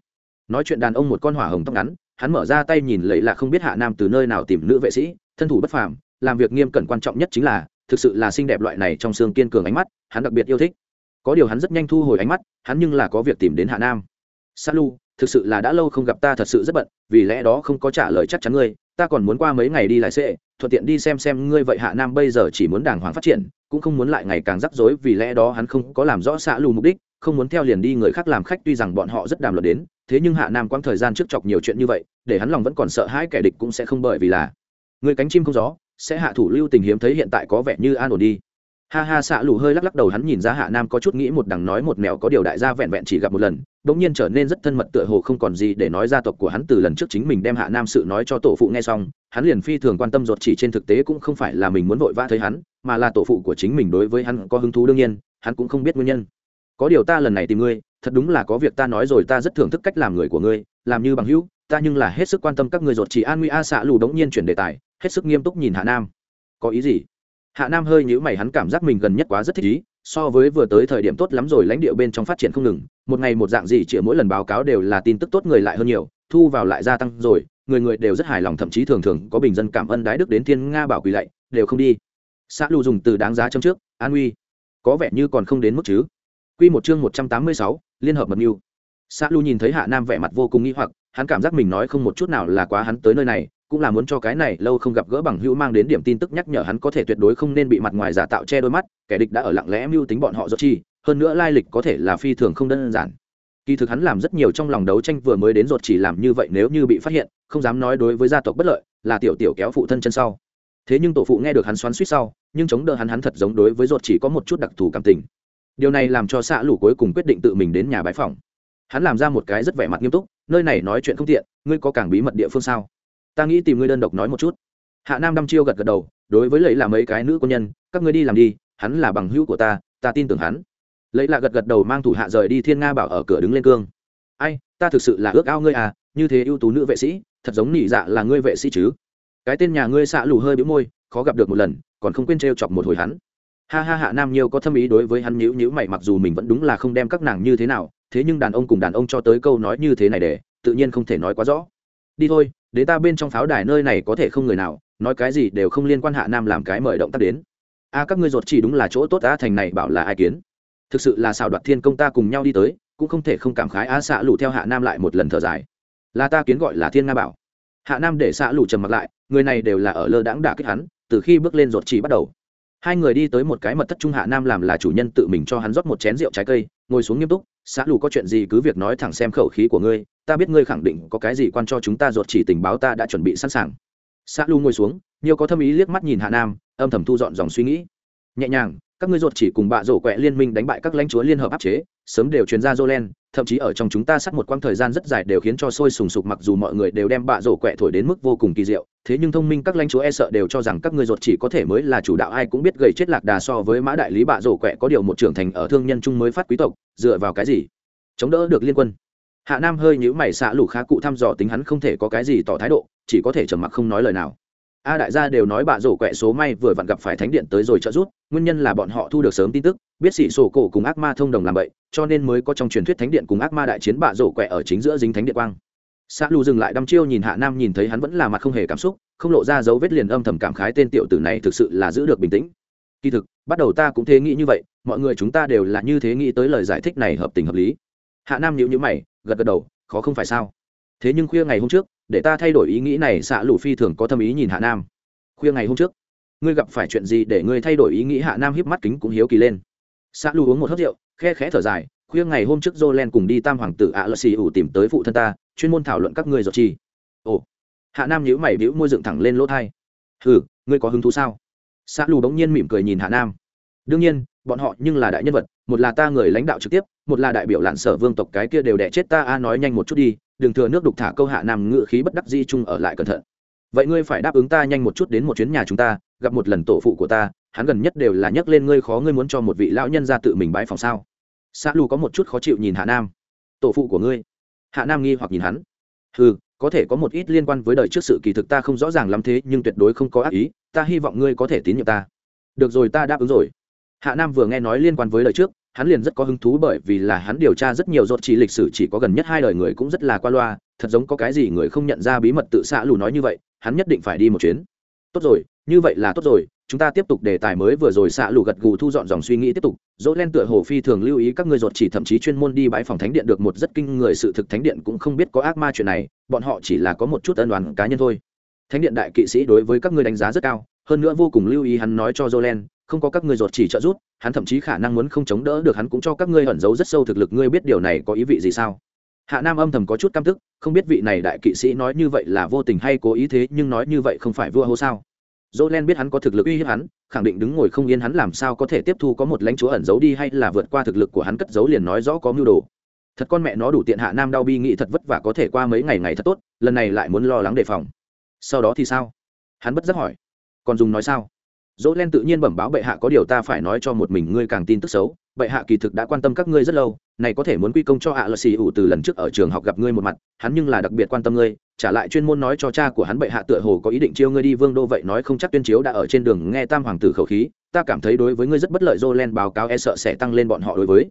Nói chuyện đàn ông một con hỏa hồng tóc ngắn, hắn mở ra tay nhìn lấy là không biết hạ nam từ nơi nào tìm nữ vệ sĩ, thân thủ bất phàm, làm việc nghiêm cẩn quan trọng nhất chính là, thực sự là xinh đẹp loại này trong xương kiên cường ánh mắt, hắn đặc biệt yêu thích có điều hắn rất nhanh thu hồi ánh mắt, hắn nhưng là có việc tìm đến hạ nam. Sa lu, thực sự là đã lâu không gặp ta thật sự rất bận, vì lẽ đó không có trả lời chắc chắn ngươi, ta còn muốn qua mấy ngày đi lại sệ thuận tiện đi xem xem ngươi vậy hạ nam bây giờ chỉ muốn đàng hoàng phát triển, cũng không muốn lại ngày càng rắc rối, vì lẽ đó hắn không có làm rõ xạ lù mục đích, không muốn theo liền đi người khác làm khách, tuy rằng bọn họ rất đàm luận đến, thế nhưng hạ nam quãng thời gian trước chọc nhiều chuyện như vậy, để hắn lòng vẫn còn sợ hãi kẻ địch cũng sẽ không bởi vì là người cánh chim không gió, sẽ hạ thủ lưu tình hiếm thấy hiện tại có vẻ như an ổn đi ha ha, xạ lù hơi lắc lắc đầu, hắn nhìn ra hạ nam có chút nghĩ một đằng nói một mèo có điều đại gia vẹn vẹn chỉ gặp một lần đ ỗ n g nhiên trở nên rất thân mật, tựa hồ không còn gì để nói gia tộc của hắn từ lần trước chính mình đem hạ nam sự nói cho tổ phụ nghe xong, hắn liền phi thường quan tâm ruột chỉ trên thực tế cũng không phải là mình muốn vội vã thấy hắn, mà là tổ phụ của chính mình đối với hắn có hứng thú đương nhiên, hắn cũng không biết nguyên nhân. Có điều ta lần này tìm ngươi, thật đúng là có việc ta nói rồi, ta rất thưởng thức cách làm người của ngươi, làm như bằng hữu, ta nhưng là hết sức quan tâm các người ruột chỉ an nguy a, xạ lù đống nhiên chuyển đề tài, hết sức nghiêm túc nhìn hạ nam. Có ý gì? Hạ nam hơi nhữ mày, hắn cảm giác mình gần nhất quá rất thích ý, so với vừa tới thời điểm tốt lắm rồi, lãnh địa bên trong phát triển không ngừng, một ngày một dạng gì chỉ mỗi lần báo cáo đều là tin tức tốt người lại hơn nhiều, thu vào lại gia tăng rồi, người người đều rất hài lòng, thậm chí thường thường có bình dân cảm ơn đái đức đến thiên nga bảo quỳ lạy, đều không đi. Xã lù dùng từ đáng giá trong trước, an uy. Có vẻ như còn không đến mức chứ. Q một chương một trăm tám mươi sáu, liên hợp mật mưu. Xã lù nhìn thấy hạ nam vẻ mặt vô cùng nghi hoặc, hắn cảm giác mình nói không một chút nào là quá hắn tới nơi này cũng là muốn cho cái này lâu không gặp gỡ bằng hữu mang đến điểm tin tức nhắc nhở hắn có thể tuyệt đối không nên bị mặt ngoài giả tạo che đôi mắt, kẻ địch đã ở lặng lẽ mưu tính bọn họ do chi, hơn nữa lai lịch có thể là phi thường không đơn giản. Kỳ thực hắn làm rất nhiều trong lòng đấu tranh vừa mới đến ruột chỉ làm như vậy nếu như bị phát hiện, không dám nói đối với gia tộc bất lợi, là tiểu tiểu kéo phụ thân chân sau. Thế nhưng tổ phụ nghe được hắn xoắn suýt sau, nhưng chống đỡ hắn hắn thật giống đối với ruột chỉ có một chút đặc thù cảm tình. Điều này làm cho xã lũ cuối cùng quyết định tự mình đến nhà bái phòng hắn làm ra một cái rất vẻ mặt nghiêm túc, nơi này nói chuyện không tiện, ngươi có càng bí mật địa phương sao? Ta nghĩ tìm ngươi đơn độc nói một chút. Hạ nam đăm chiêu gật gật đầu, đối với lấy là mấy cái nữ quân nhân, các ngươi đi làm đi, hắn là bằng hữu của ta ta tin tưởng hắn. Lấy là gật gật đầu mang thủ hạ rời đi thiên nga bảo ở cửa đứng lên cương. Ai, ta thực sự là ước ao ngươi à như thế ưu tú nữ vệ sĩ, thật giống nỉ dạ là ngươi vệ sĩ chứ. Cái tên nhà ngươi xạ lù hơi bĩu môi, khó gặp được một lần, còn không quên t chọc một hồi hắn. Ha ha hạ nam nhiều có thâm ý đối với hắn nhữ nhữ mày mặc dù mình vẫn đúng là không đem các nàng như thế nào, thế nhưng đàn ông cùng đàn ông cho tới câu nói như thế này để, tự nhiên không thể nói quá rõ. Đi thôi đến ta bên trong pháo đài nơi này có thể không người nào, nói cái gì đều không liên quan hạ nam làm cái mời động tác đến. A, các ngươi ruột chỉ đúng là chỗ tốt a, thành này bảo là ai kiến? Thực sự là xào đoạt thiên công ta cùng nhau đi tới, cũng không thể không cảm khái a, xạ lụ theo hạ nam lại một lần thở dài. Là ta kiến gọi là thiên nga bảo. Hạ nam để xạ lụ trầm mặc lại, người này đều là ở lơ đãng đả kích hắn, từ khi bước lên ruột chỉ bắt đầu. Hai người đi tới một cái mật thất trung hạ nam làm là chủ nhân tự mình cho hắn rót một chén rượu trái cây, ngồi xuống nghiêm túc xã lù có chuyện gì cứ việc nói thẳng xem khẩu khí của ngươi ta biết ngươi khẳng định có cái gì quan cho chúng ta ruột chỉ tình báo ta đã chuẩn bị sẵn sàng xã Lu ngồi xuống nhiều có thâm ý liếc mắt nhìn hạ nam âm thầm thu dọn dòng suy nghĩ nhẹ nhàng các ngươi ruột chỉ cùng bạ rổ quẹ liên minh đánh bại các lãnh chúa liên hợp áp chế sớm đều truyền ra Jolen, thậm chí ở trong chúng ta sát một quãng thời gian rất dài đều khiến cho sôi sùng sục mặc dù mọi người đều đem bạ rổ quẹ thổi đến mức vô cùng kỳ diệu, thế nhưng thông minh các lãnh chúa e sợ đều cho rằng các ngươi ruột chỉ có thể mới là chủ đạo ai cũng biết gầy chết lạc đà so với mã đại lý bạ rổ quẹ có điều một trưởng thành ở thương nhân trung mới phát quý tộc, dựa vào cái gì? Chống đỡ được liên quân. Hạ Nam hơi nhíu mày xạ lũ khá cụ thăm dò tính hắn không thể có cái gì tỏ thái độ, chỉ có thể trầm mặc không nói lời nào. A đại gia đều nói bà rổ quẹ số may vừa vặn gặp phải thánh điện tới rồi trợ rút nguyên nhân là bọn họ thu được sớm tin tức biết sĩ sổ cổ cùng ác ma thông đồng làm vậy cho nên mới có trong truyền thuyết thánh điện cùng ác ma đại chiến bà rổ quẹ ở chính giữa dính thánh điện quang. Xã lù dừng lại đăm chiêu nhìn hạ nam nhìn thấy hắn vẫn là mặt không hề cảm xúc không lộ ra dấu vết liền âm thầm cảm khái tên tiểu tử này thực sự là giữ được bình tĩnh. Kỳ thực bắt đầu ta cũng thế nghĩ như vậy mọi người chúng ta đều là như thế nghĩ tới lời giải thích này hợp tình hợp lý. Hạ nam nhịu nhữ mày gật gật đầu, khó không phải sao? Thế nhưng khuya ngày hôm trước, để ta thay đổi ý nghĩ này xạ lù phi thường có tâm ý nhìn hạ nam. Khuya ngày hôm trước, ngươi gặp phải chuyện gì để ngươi thay đổi ý nghĩ? Hạ nam hiếp mắt kính cũng hiếu kỳ lên. Xạ lù uống một hớt rượu, khe khẽ thở dài, khuya ngày hôm trước jolen cùng đi tam hoàng tử ạ lơ xì ủ tìm tới phụ thân ta, chuyên môn thảo luận các ngươi giọt chi. Ồ. Hạ nam nhữ mày bĩu môi dựng thẳng lên lỗ thai ừ ngươi có hứng thú sao? Xạ lù bỗng nhiên mỉm cười nhìn hạ nam. Đương nhiên bọn họ nhưng là đại nhân vật, một là ta người lãnh đạo trực tiếp, một là đại biểu lạn sở vương tộc cái kia đều đẻ chết ta, a, nói nhanh một chút đi, đừng thừa nước đục thả câu hạ nam ngự khí bất đắc di chung ở lại cẩn thận. Vậy ngươi phải đáp ứng ta nhanh một chút đến một chuyến nhà chúng ta, gặp một lần tổ phụ của ta, hắn gần nhất đều là nhắc lên ngươi khó ngươi muốn cho một vị lão nhân ra tự mình bái phòng sao? Xã lù có một chút khó chịu nhìn hạ nam. Tổ phụ của ngươi? Hạ nam nghi hoặc nhìn hắn. Ừ có thể có một ít liên quan với đời trước sự kỳ thực ta không rõ ràng lắm thế, nhưng tuyệt đối không có ác ý, ta hy vọng ngươi có thể tín nhiệm ta. Được rồi, ta đáp ứng rồi hạ nam vừa nghe nói liên quan với lời trước, hắn liền rất có hứng thú bởi vì là hắn điều tra rất nhiều rốt chỉ lịch sử chỉ có gần nhất hai đời người cũng rất là qua loa, thật giống có cái gì người không nhận ra bí mật tự xã lù nói như vậy, hắn nhất định phải đi một chuyến. Tốt rồi, như vậy là tốt rồi, chúng ta tiếp tục đề tài mới vừa rồi xạ lù gật gù thu dọn dòng suy nghĩ tiếp tục, dỗ len tựa hồ phi thường lưu ý các ngươi ruột chỉ thậm chí chuyên môn đi bãi phòng thánh điện được một rất kinh người sự thực thánh điện cũng không biết có ác ma chuyện này, bọn họ chỉ là có một chút ân đoàn cá nhân thôi. Thánh điện đại kỵ sĩ đối với các ngươi đánh giá rất cao, hơn nữa vô cùng lưu ý hắn nói cho dỗ len không có các ngươi ruột chỉ trợ giúp, hắn thậm chí khả năng muốn không chống đỡ được hắn cũng cho các ngươi ẩn giấu rất sâu thực lực, ngươi biết điều này có ý vị gì sao? Hạ nam âm thầm có chút căm tức, không biết vị này đại kỵ sĩ nói như vậy là vô tình hay cố ý thế, nhưng nói như vậy không phải vua hô sao? Dỗ len biết hắn có thực lực uy hiếp hắn, khẳng định đứng ngồi không yên hắn làm sao có thể tiếp thu có một lãnh chúa ẩn giấu đi hay là vượt qua thực lực của hắn cất giấu liền nói rõ có mưu đồ. Thật con mẹ nó đủ tiện hạ nam đau bi nghĩ thật vất vả có thể qua mấy ngày ngày thật tốt, lần này lại muốn lo lắng đề phòng. Sau đó thì sao? Hắn bất giác hỏi. Còn dùng nói sao? Dỗ len tự nhiên bẩm báo bệ hạ có điều ta phải nói cho một mình ngươi càng tin tức xấu. Bệ hạ kỳ thực đã quan tâm các ngươi rất lâu, này có thể muốn quy công cho ạ à là xì ủ từ lần trước ở trường học gặp ngươi một mặt, hắn nhưng là đặc biệt quan tâm ngươi, trả lại chuyên môn nói cho cha của hắn bệ hạ tựa hồ có ý định chiêu ngươi đi vương đô vậy nói không chắc tuyên chiếu đã ở trên đường nghe tam hoàng tử khẩu khí, ta cảm thấy đối với ngươi rất bất lợi dô len báo cáo e sợ sẽ tăng lên bọn họ đối với.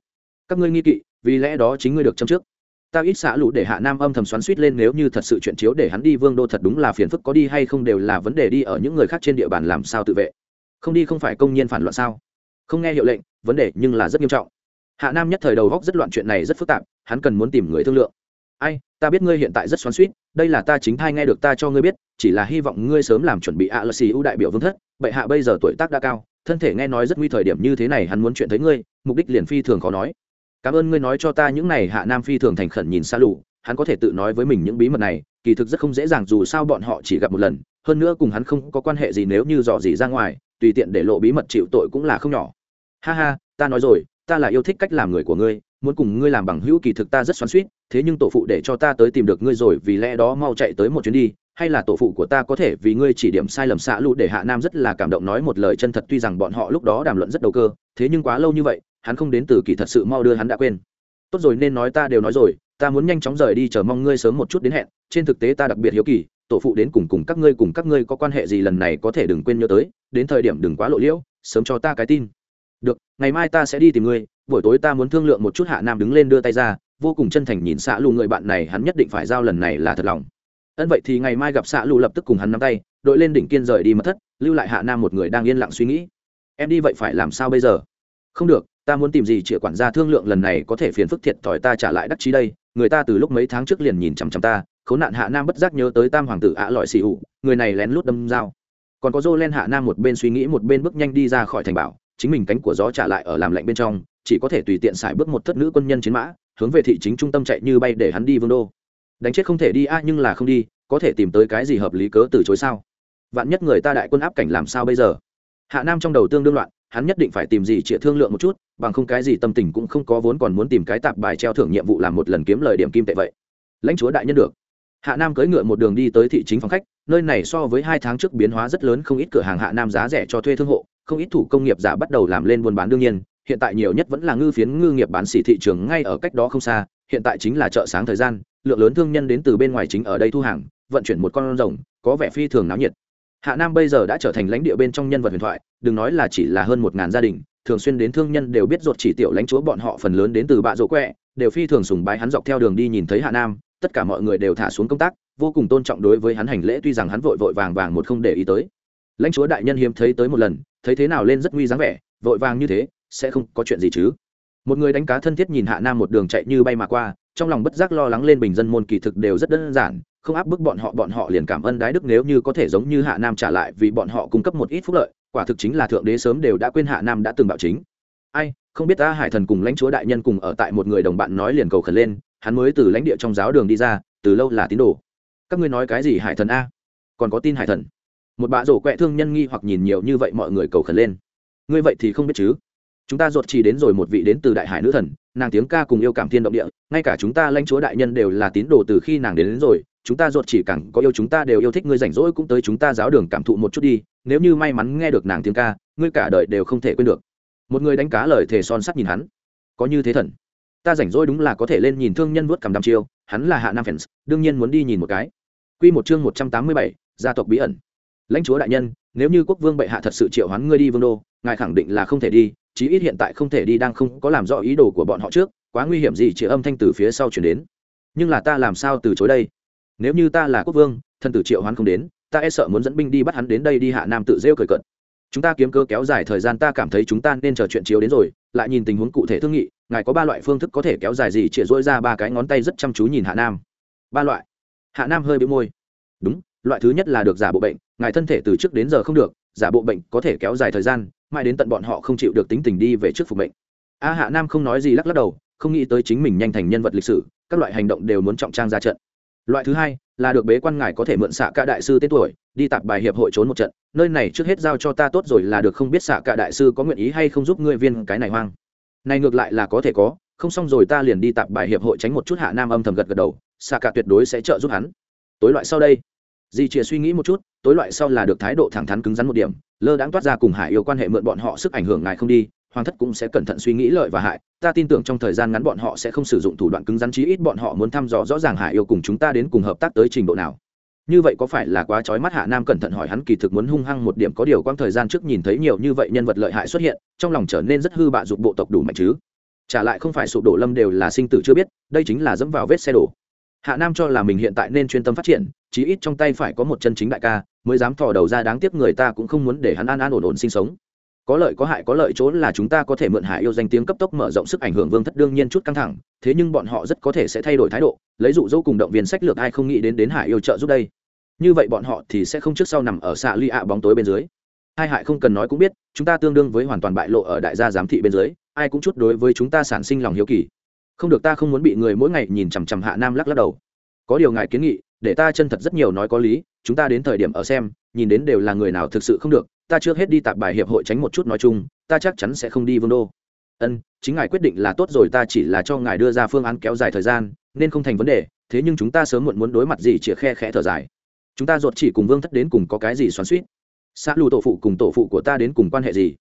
Các ngươi nghi kỵ, vì lẽ đó chính ngươi được châm trước. Ta ít xả lũ để hạ nam âm thầm xoắn suýt lên nếu như thật sự chuyện chiếu để hắn đi vương đô thật đúng là phiền phức có đi hay không đều là vấn đề đi ở những người khác trên địa bàn làm sao tự vệ không đi không phải công nhiên phản loạn sao? Không nghe hiệu lệnh, vấn đề nhưng là rất nghiêm trọng. Hạ nam nhất thời đầu góc rất loạn chuyện này rất phức tạp, hắn cần muốn tìm người thương lượng. Ai, ta biết ngươi hiện tại rất xoắn suýt đây là ta chính thai nghe được ta cho ngươi biết, chỉ là hy vọng ngươi sớm làm chuẩn bị ạ lờ xì ưu đại biểu vương thất, bệ hạ bây giờ tuổi tác đã cao, thân thể nghe nói rất nguy thời điểm như thế này hắn muốn chuyện thấy ngươi, mục đích liền phi thường khó nói. Cảm ơn ngươi nói cho ta những này, hạ nam phi thường thành khẩn nhìn xa lù, hắn có thể tự nói với mình những bí mật này, kỳ thực rất không dễ dàng dù sao bọn họ chỉ gặp một lần, hơn nữa cùng hắn không có quan hệ gì nếu như dò gì ra ngoài tùy tiện để lộ bí mật chịu tội cũng là không nhỏ. Ha ha, ta nói rồi, ta là yêu thích cách làm người của ngươi, muốn cùng ngươi làm bằng hữu kỳ thực ta rất xoắn suýt thế nhưng tổ phụ để cho ta tới tìm được ngươi rồi vì lẽ đó mau chạy tới một chuyến đi, hay là tổ phụ của ta có thể vì ngươi chỉ điểm sai lầm xạ lụ để hạ nam rất là cảm động nói một lời chân thật tuy rằng bọn họ lúc đó đàm luận rất đầu cơ, thế nhưng quá lâu như vậy, hắn không đến từ kỳ thật sự mau đưa hắn đã quên. Tốt rồi nên nói ta đều nói rồi, ta muốn nhanh chóng rời đi chờ mong ngươi sớm một chút đến hẹn, trên thực tế ta đặc biệt hiếu kỳ, tổ phụ đến cùng cùng các ngươi cùng các ngươi có quan hệ gì lần này có thể đừng quên nhớ tới đến thời điểm đừng quá lộ liễu, sớm cho ta cái tin. Được, ngày mai ta sẽ đi tìm ngươi, buổi tối ta muốn thương lượng một chút hạ nam đứng lên đưa tay ra, vô cùng chân thành nhìn xạ lù người bạn này, hắn nhất định phải giao lần này là thật lòng. Ân vậy thì ngày mai gặp xạ lù lập tức cùng hắn nắm tay, đội lên đỉnh kiên rời đi mất thất, lưu lại hạ nam một người đang yên lặng suy nghĩ. Em đi vậy phải làm sao bây giờ? Không được, ta muốn tìm gì chịa quản gia thương lượng lần này có thể phiền phức thiệt thòi ta trả lại đắc chí đây, người ta từ lúc mấy tháng trước liền nhìn chằm chằm ta, khốn nạn hạ nam bất giác nhớ tới tam hoàng tử ạ lọi xì ụ, người này lén lút đâm dao còn có dô len hạ nam một bên suy nghĩ một bên bước nhanh đi ra khỏi thành bảo, chính mình cánh của gió trả lại ở làm lạnh bên trong, chỉ có thể tùy tiện xài bước một thất nữ quân nhân chiến mã, hướng về thị chính trung tâm chạy như bay để hắn đi vương đô. Đánh chết không thể đi a à, nhưng là không đi, có thể tìm tới cái gì hợp lý cớ từ chối sao? Vạn nhất người ta đại quân áp cảnh làm sao bây giờ? Hạ nam trong đầu tương đương loạn, hắn nhất định phải tìm gì chịa thương lượng một chút, bằng không cái gì tâm tình cũng không có vốn còn muốn tìm cái tạp bài treo thưởng nhiệm vụ làm một lần kiếm lời điểm kim tệ vậy. Lãnh chúa đại nhân được. Hạ nam cưỡi ngựa một đường đi tới thị chính phòng khách nơi này so với hai tháng trước biến hóa rất lớn, không ít cửa hàng hạ nam giá rẻ cho thuê thương hộ, không ít thủ công nghiệp giả bắt đầu làm lên buôn bán đương nhiên. Hiện tại nhiều nhất vẫn là ngư phiến, ngư nghiệp bán xỉ thị trường ngay ở cách đó không xa. Hiện tại chính là chợ sáng thời gian, lượng lớn thương nhân đến từ bên ngoài chính ở đây thu hàng, vận chuyển một con rồng, có vẻ phi thường náo nhiệt. Hạ nam bây giờ đã trở thành lãnh địa bên trong nhân vật huyền thoại, đừng nói là chỉ là hơn một ngàn gia đình, thường xuyên đến thương nhân đều biết ruột chỉ tiểu lãnh chúa bọn họ phần lớn đến từ bạ rỗ quẹ, đều phi thường sùng bái hắn dọc theo đường đi nhìn thấy hạ nam, tất cả mọi người đều thả xuống công tác vô cùng tôn trọng đối với hắn hành lễ, tuy rằng hắn vội vội vàng vàng một không để ý tới. Lãnh chúa đại nhân hiếm thấy tới một lần, thấy thế nào lên rất nguy dáng vẻ, vội vàng như thế, sẽ không có chuyện gì chứ? Một người đánh cá thân thiết nhìn hạ nam một đường chạy như bay mà qua, trong lòng bất giác lo lắng lên bình dân môn kỳ thực đều rất đơn giản, không áp bức bọn họ bọn họ liền cảm ơn đái đức nếu như có thể giống như hạ nam trả lại vì bọn họ cung cấp một ít phúc lợi, quả thực chính là thượng đế sớm đều đã quên hạ nam đã từng bạo chính. Ai, không biết ta hải thần cùng lãnh chúa đại nhân cùng ở tại một người đồng bạn nói liền cầu khẩn lên, hắn mới từ lãnh địa trong giáo đường đi ra, từ lâu là tín đồ các ngươi nói cái gì hải thần a? Còn có tin hải thần? Một bạ rổ quẹ thương nhân nghi hoặc nhìn nhiều như vậy mọi người cầu khẩn lên. Ngươi vậy thì không biết chứ? Chúng ta ruột chỉ đến rồi một vị đến từ đại hải nữ thần nàng tiếng ca cùng yêu cảm thiên động địa ngay cả chúng ta lãnh chúa đại nhân đều là tín đồ từ khi nàng đến, đến rồi chúng ta ruột chỉ càng có yêu chúng ta đều yêu thích ngươi rảnh rỗi cũng tới chúng ta giáo đường cảm thụ một chút đi nếu như may mắn nghe được nàng tiếng ca ngươi cả đời đều không thể quên được. Một người đánh cá lời thề son sắt nhìn hắn. Có như thế thần? Ta rảnh rỗi đúng là có thể lên nhìn thương nhân vuốt cầm đăm chiêu hắn là hạ nam fans đương nhiên muốn đi nhìn một cái quy một chương một trăm tám mươi bảy, gia tộc bí ẩn. Lãnh chúa đại nhân, nếu như quốc vương bệ hạ thật sự triệu hoán ngươi đi vương đô, ngài khẳng định là không thể đi, chí ít hiện tại không thể đi đang không có làm rõ ý đồ của bọn họ trước, quá nguy hiểm gì chỉ âm thanh từ phía sau truyền đến. Nhưng là ta làm sao từ chối đây? Nếu như ta là quốc vương thân tử triệu hoán không đến, ta e sợ muốn dẫn binh đi bắt hắn đến đây đi hạ nam tự rêu cười cận chúng ta kiếm cơ kéo dài thời gian ta cảm thấy chúng ta nên chờ chuyện chiếu đến rồi, lại nhìn tình huống cụ thể thương nghị, ngài có ba loại phương thức có thể kéo dài gì chỉ dỗi ra ba cái ngón tay rất chăm chú nhìn hạ nam. Ba loại hạ nam hơi bị môi. Đúng, loại thứ nhất là được giả bộ bệnh, ngài thân thể từ trước đến giờ không được, giả bộ bệnh có thể kéo dài thời gian, mãi đến tận bọn họ không chịu được tính tình đi về trước phục bệnh a hạ nam không nói gì lắc lắc đầu, không nghĩ tới chính mình nhanh thành nhân vật lịch sử, các loại hành động đều muốn trọng trang ra trận. Loại thứ hai, là được bế quan ngài có thể mượn xạ cả đại sư tên tuổi, đi tạp bài hiệp hội trốn một trận, nơi này trước hết giao cho ta tốt rồi là được không biết xạ cả đại sư có nguyện ý hay không giúp ngươi viên cái này hoang. Này ngược lại là có thể có, không xong rồi ta liền đi tạp bài hiệp hội tránh một chút hạ nam âm thầm gật gật đầu xạ cả tuyệt đối sẽ trợ giúp hắn. Tối loại sau đây, di chìa suy nghĩ một chút, tối loại sau là được thái độ thẳng thắn cứng rắn một điểm, lơ đãng toát ra cùng hải yêu quan hệ mượn bọn họ sức ảnh hưởng ngài không đi, hoàng thất cũng sẽ cẩn thận suy nghĩ lợi và hại, ta tin tưởng trong thời gian ngắn bọn họ sẽ không sử dụng thủ đoạn cứng rắn chí ít bọn họ muốn thăm dò rõ ràng hải yêu cùng chúng ta đến cùng hợp tác tới trình độ nào. Như vậy có phải là quá trói mắt hạ nam cẩn thận hỏi hắn kỳ thực muốn hung hăng một điểm có điều quang thời gian trước nhìn thấy nhiều như vậy nhân vật lợi hại xuất hiện, trong lòng trở nên rất hư bạ dụng bộ tộc đủ mạnh chứ. Trả lại không phải sụp đổ lâm đều là sinh tử chưa biết, đây chính là dẫm vào vết xe đổ hạ nam cho là mình hiện tại nên chuyên tâm phát triển, chí ít trong tay phải có một chân chính đại ca, mới dám thò đầu ra đáng tiếc người ta cũng không muốn để hắn an an ổn ổn sinh sống. Có lợi có hại có lợi chỗ là chúng ta có thể mượn hạ yêu danh tiếng cấp tốc mở rộng sức ảnh hưởng vương thất đương nhiên chút căng thẳng, thế nhưng bọn họ rất có thể sẽ thay đổi thái độ, lấy dụ dỗ cùng động viên sách lược ai không nghĩ đến đến hạ yêu trợ giúp đây. Như vậy bọn họ thì sẽ không trước sau nằm ở xạ ly ạ bóng tối bên dưới. Hai hại không cần nói cũng biết, chúng ta tương đương với hoàn toàn bại lộ ở đại gia giám thị bên dưới, ai cũng chút đối với chúng ta sản sinh lòng hiếu kỳ không được ta không muốn bị người mỗi ngày nhìn chằm chằm hạ nam lắc lắc đầu. Có điều ngài kiến nghị, để ta chân thật rất nhiều nói có lý, chúng ta đến thời điểm ở xem, nhìn đến đều là người nào thực sự không được, ta trước hết đi tạp bài hiệp hội tránh một chút nói chung, ta chắc chắn sẽ không đi vương đô. Ân, chính ngài quyết định là tốt rồi, ta chỉ là cho ngài đưa ra phương án kéo dài thời gian, nên không thành vấn đề, thế nhưng chúng ta sớm muộn muốn đối mặt gì chỉ khe khẽ thở dài. Chúng ta ruột chỉ cùng vương thất đến cùng có cái gì xoắn suýt xã lù tổ phụ cùng tổ phụ của ta đến cùng quan hệ gì?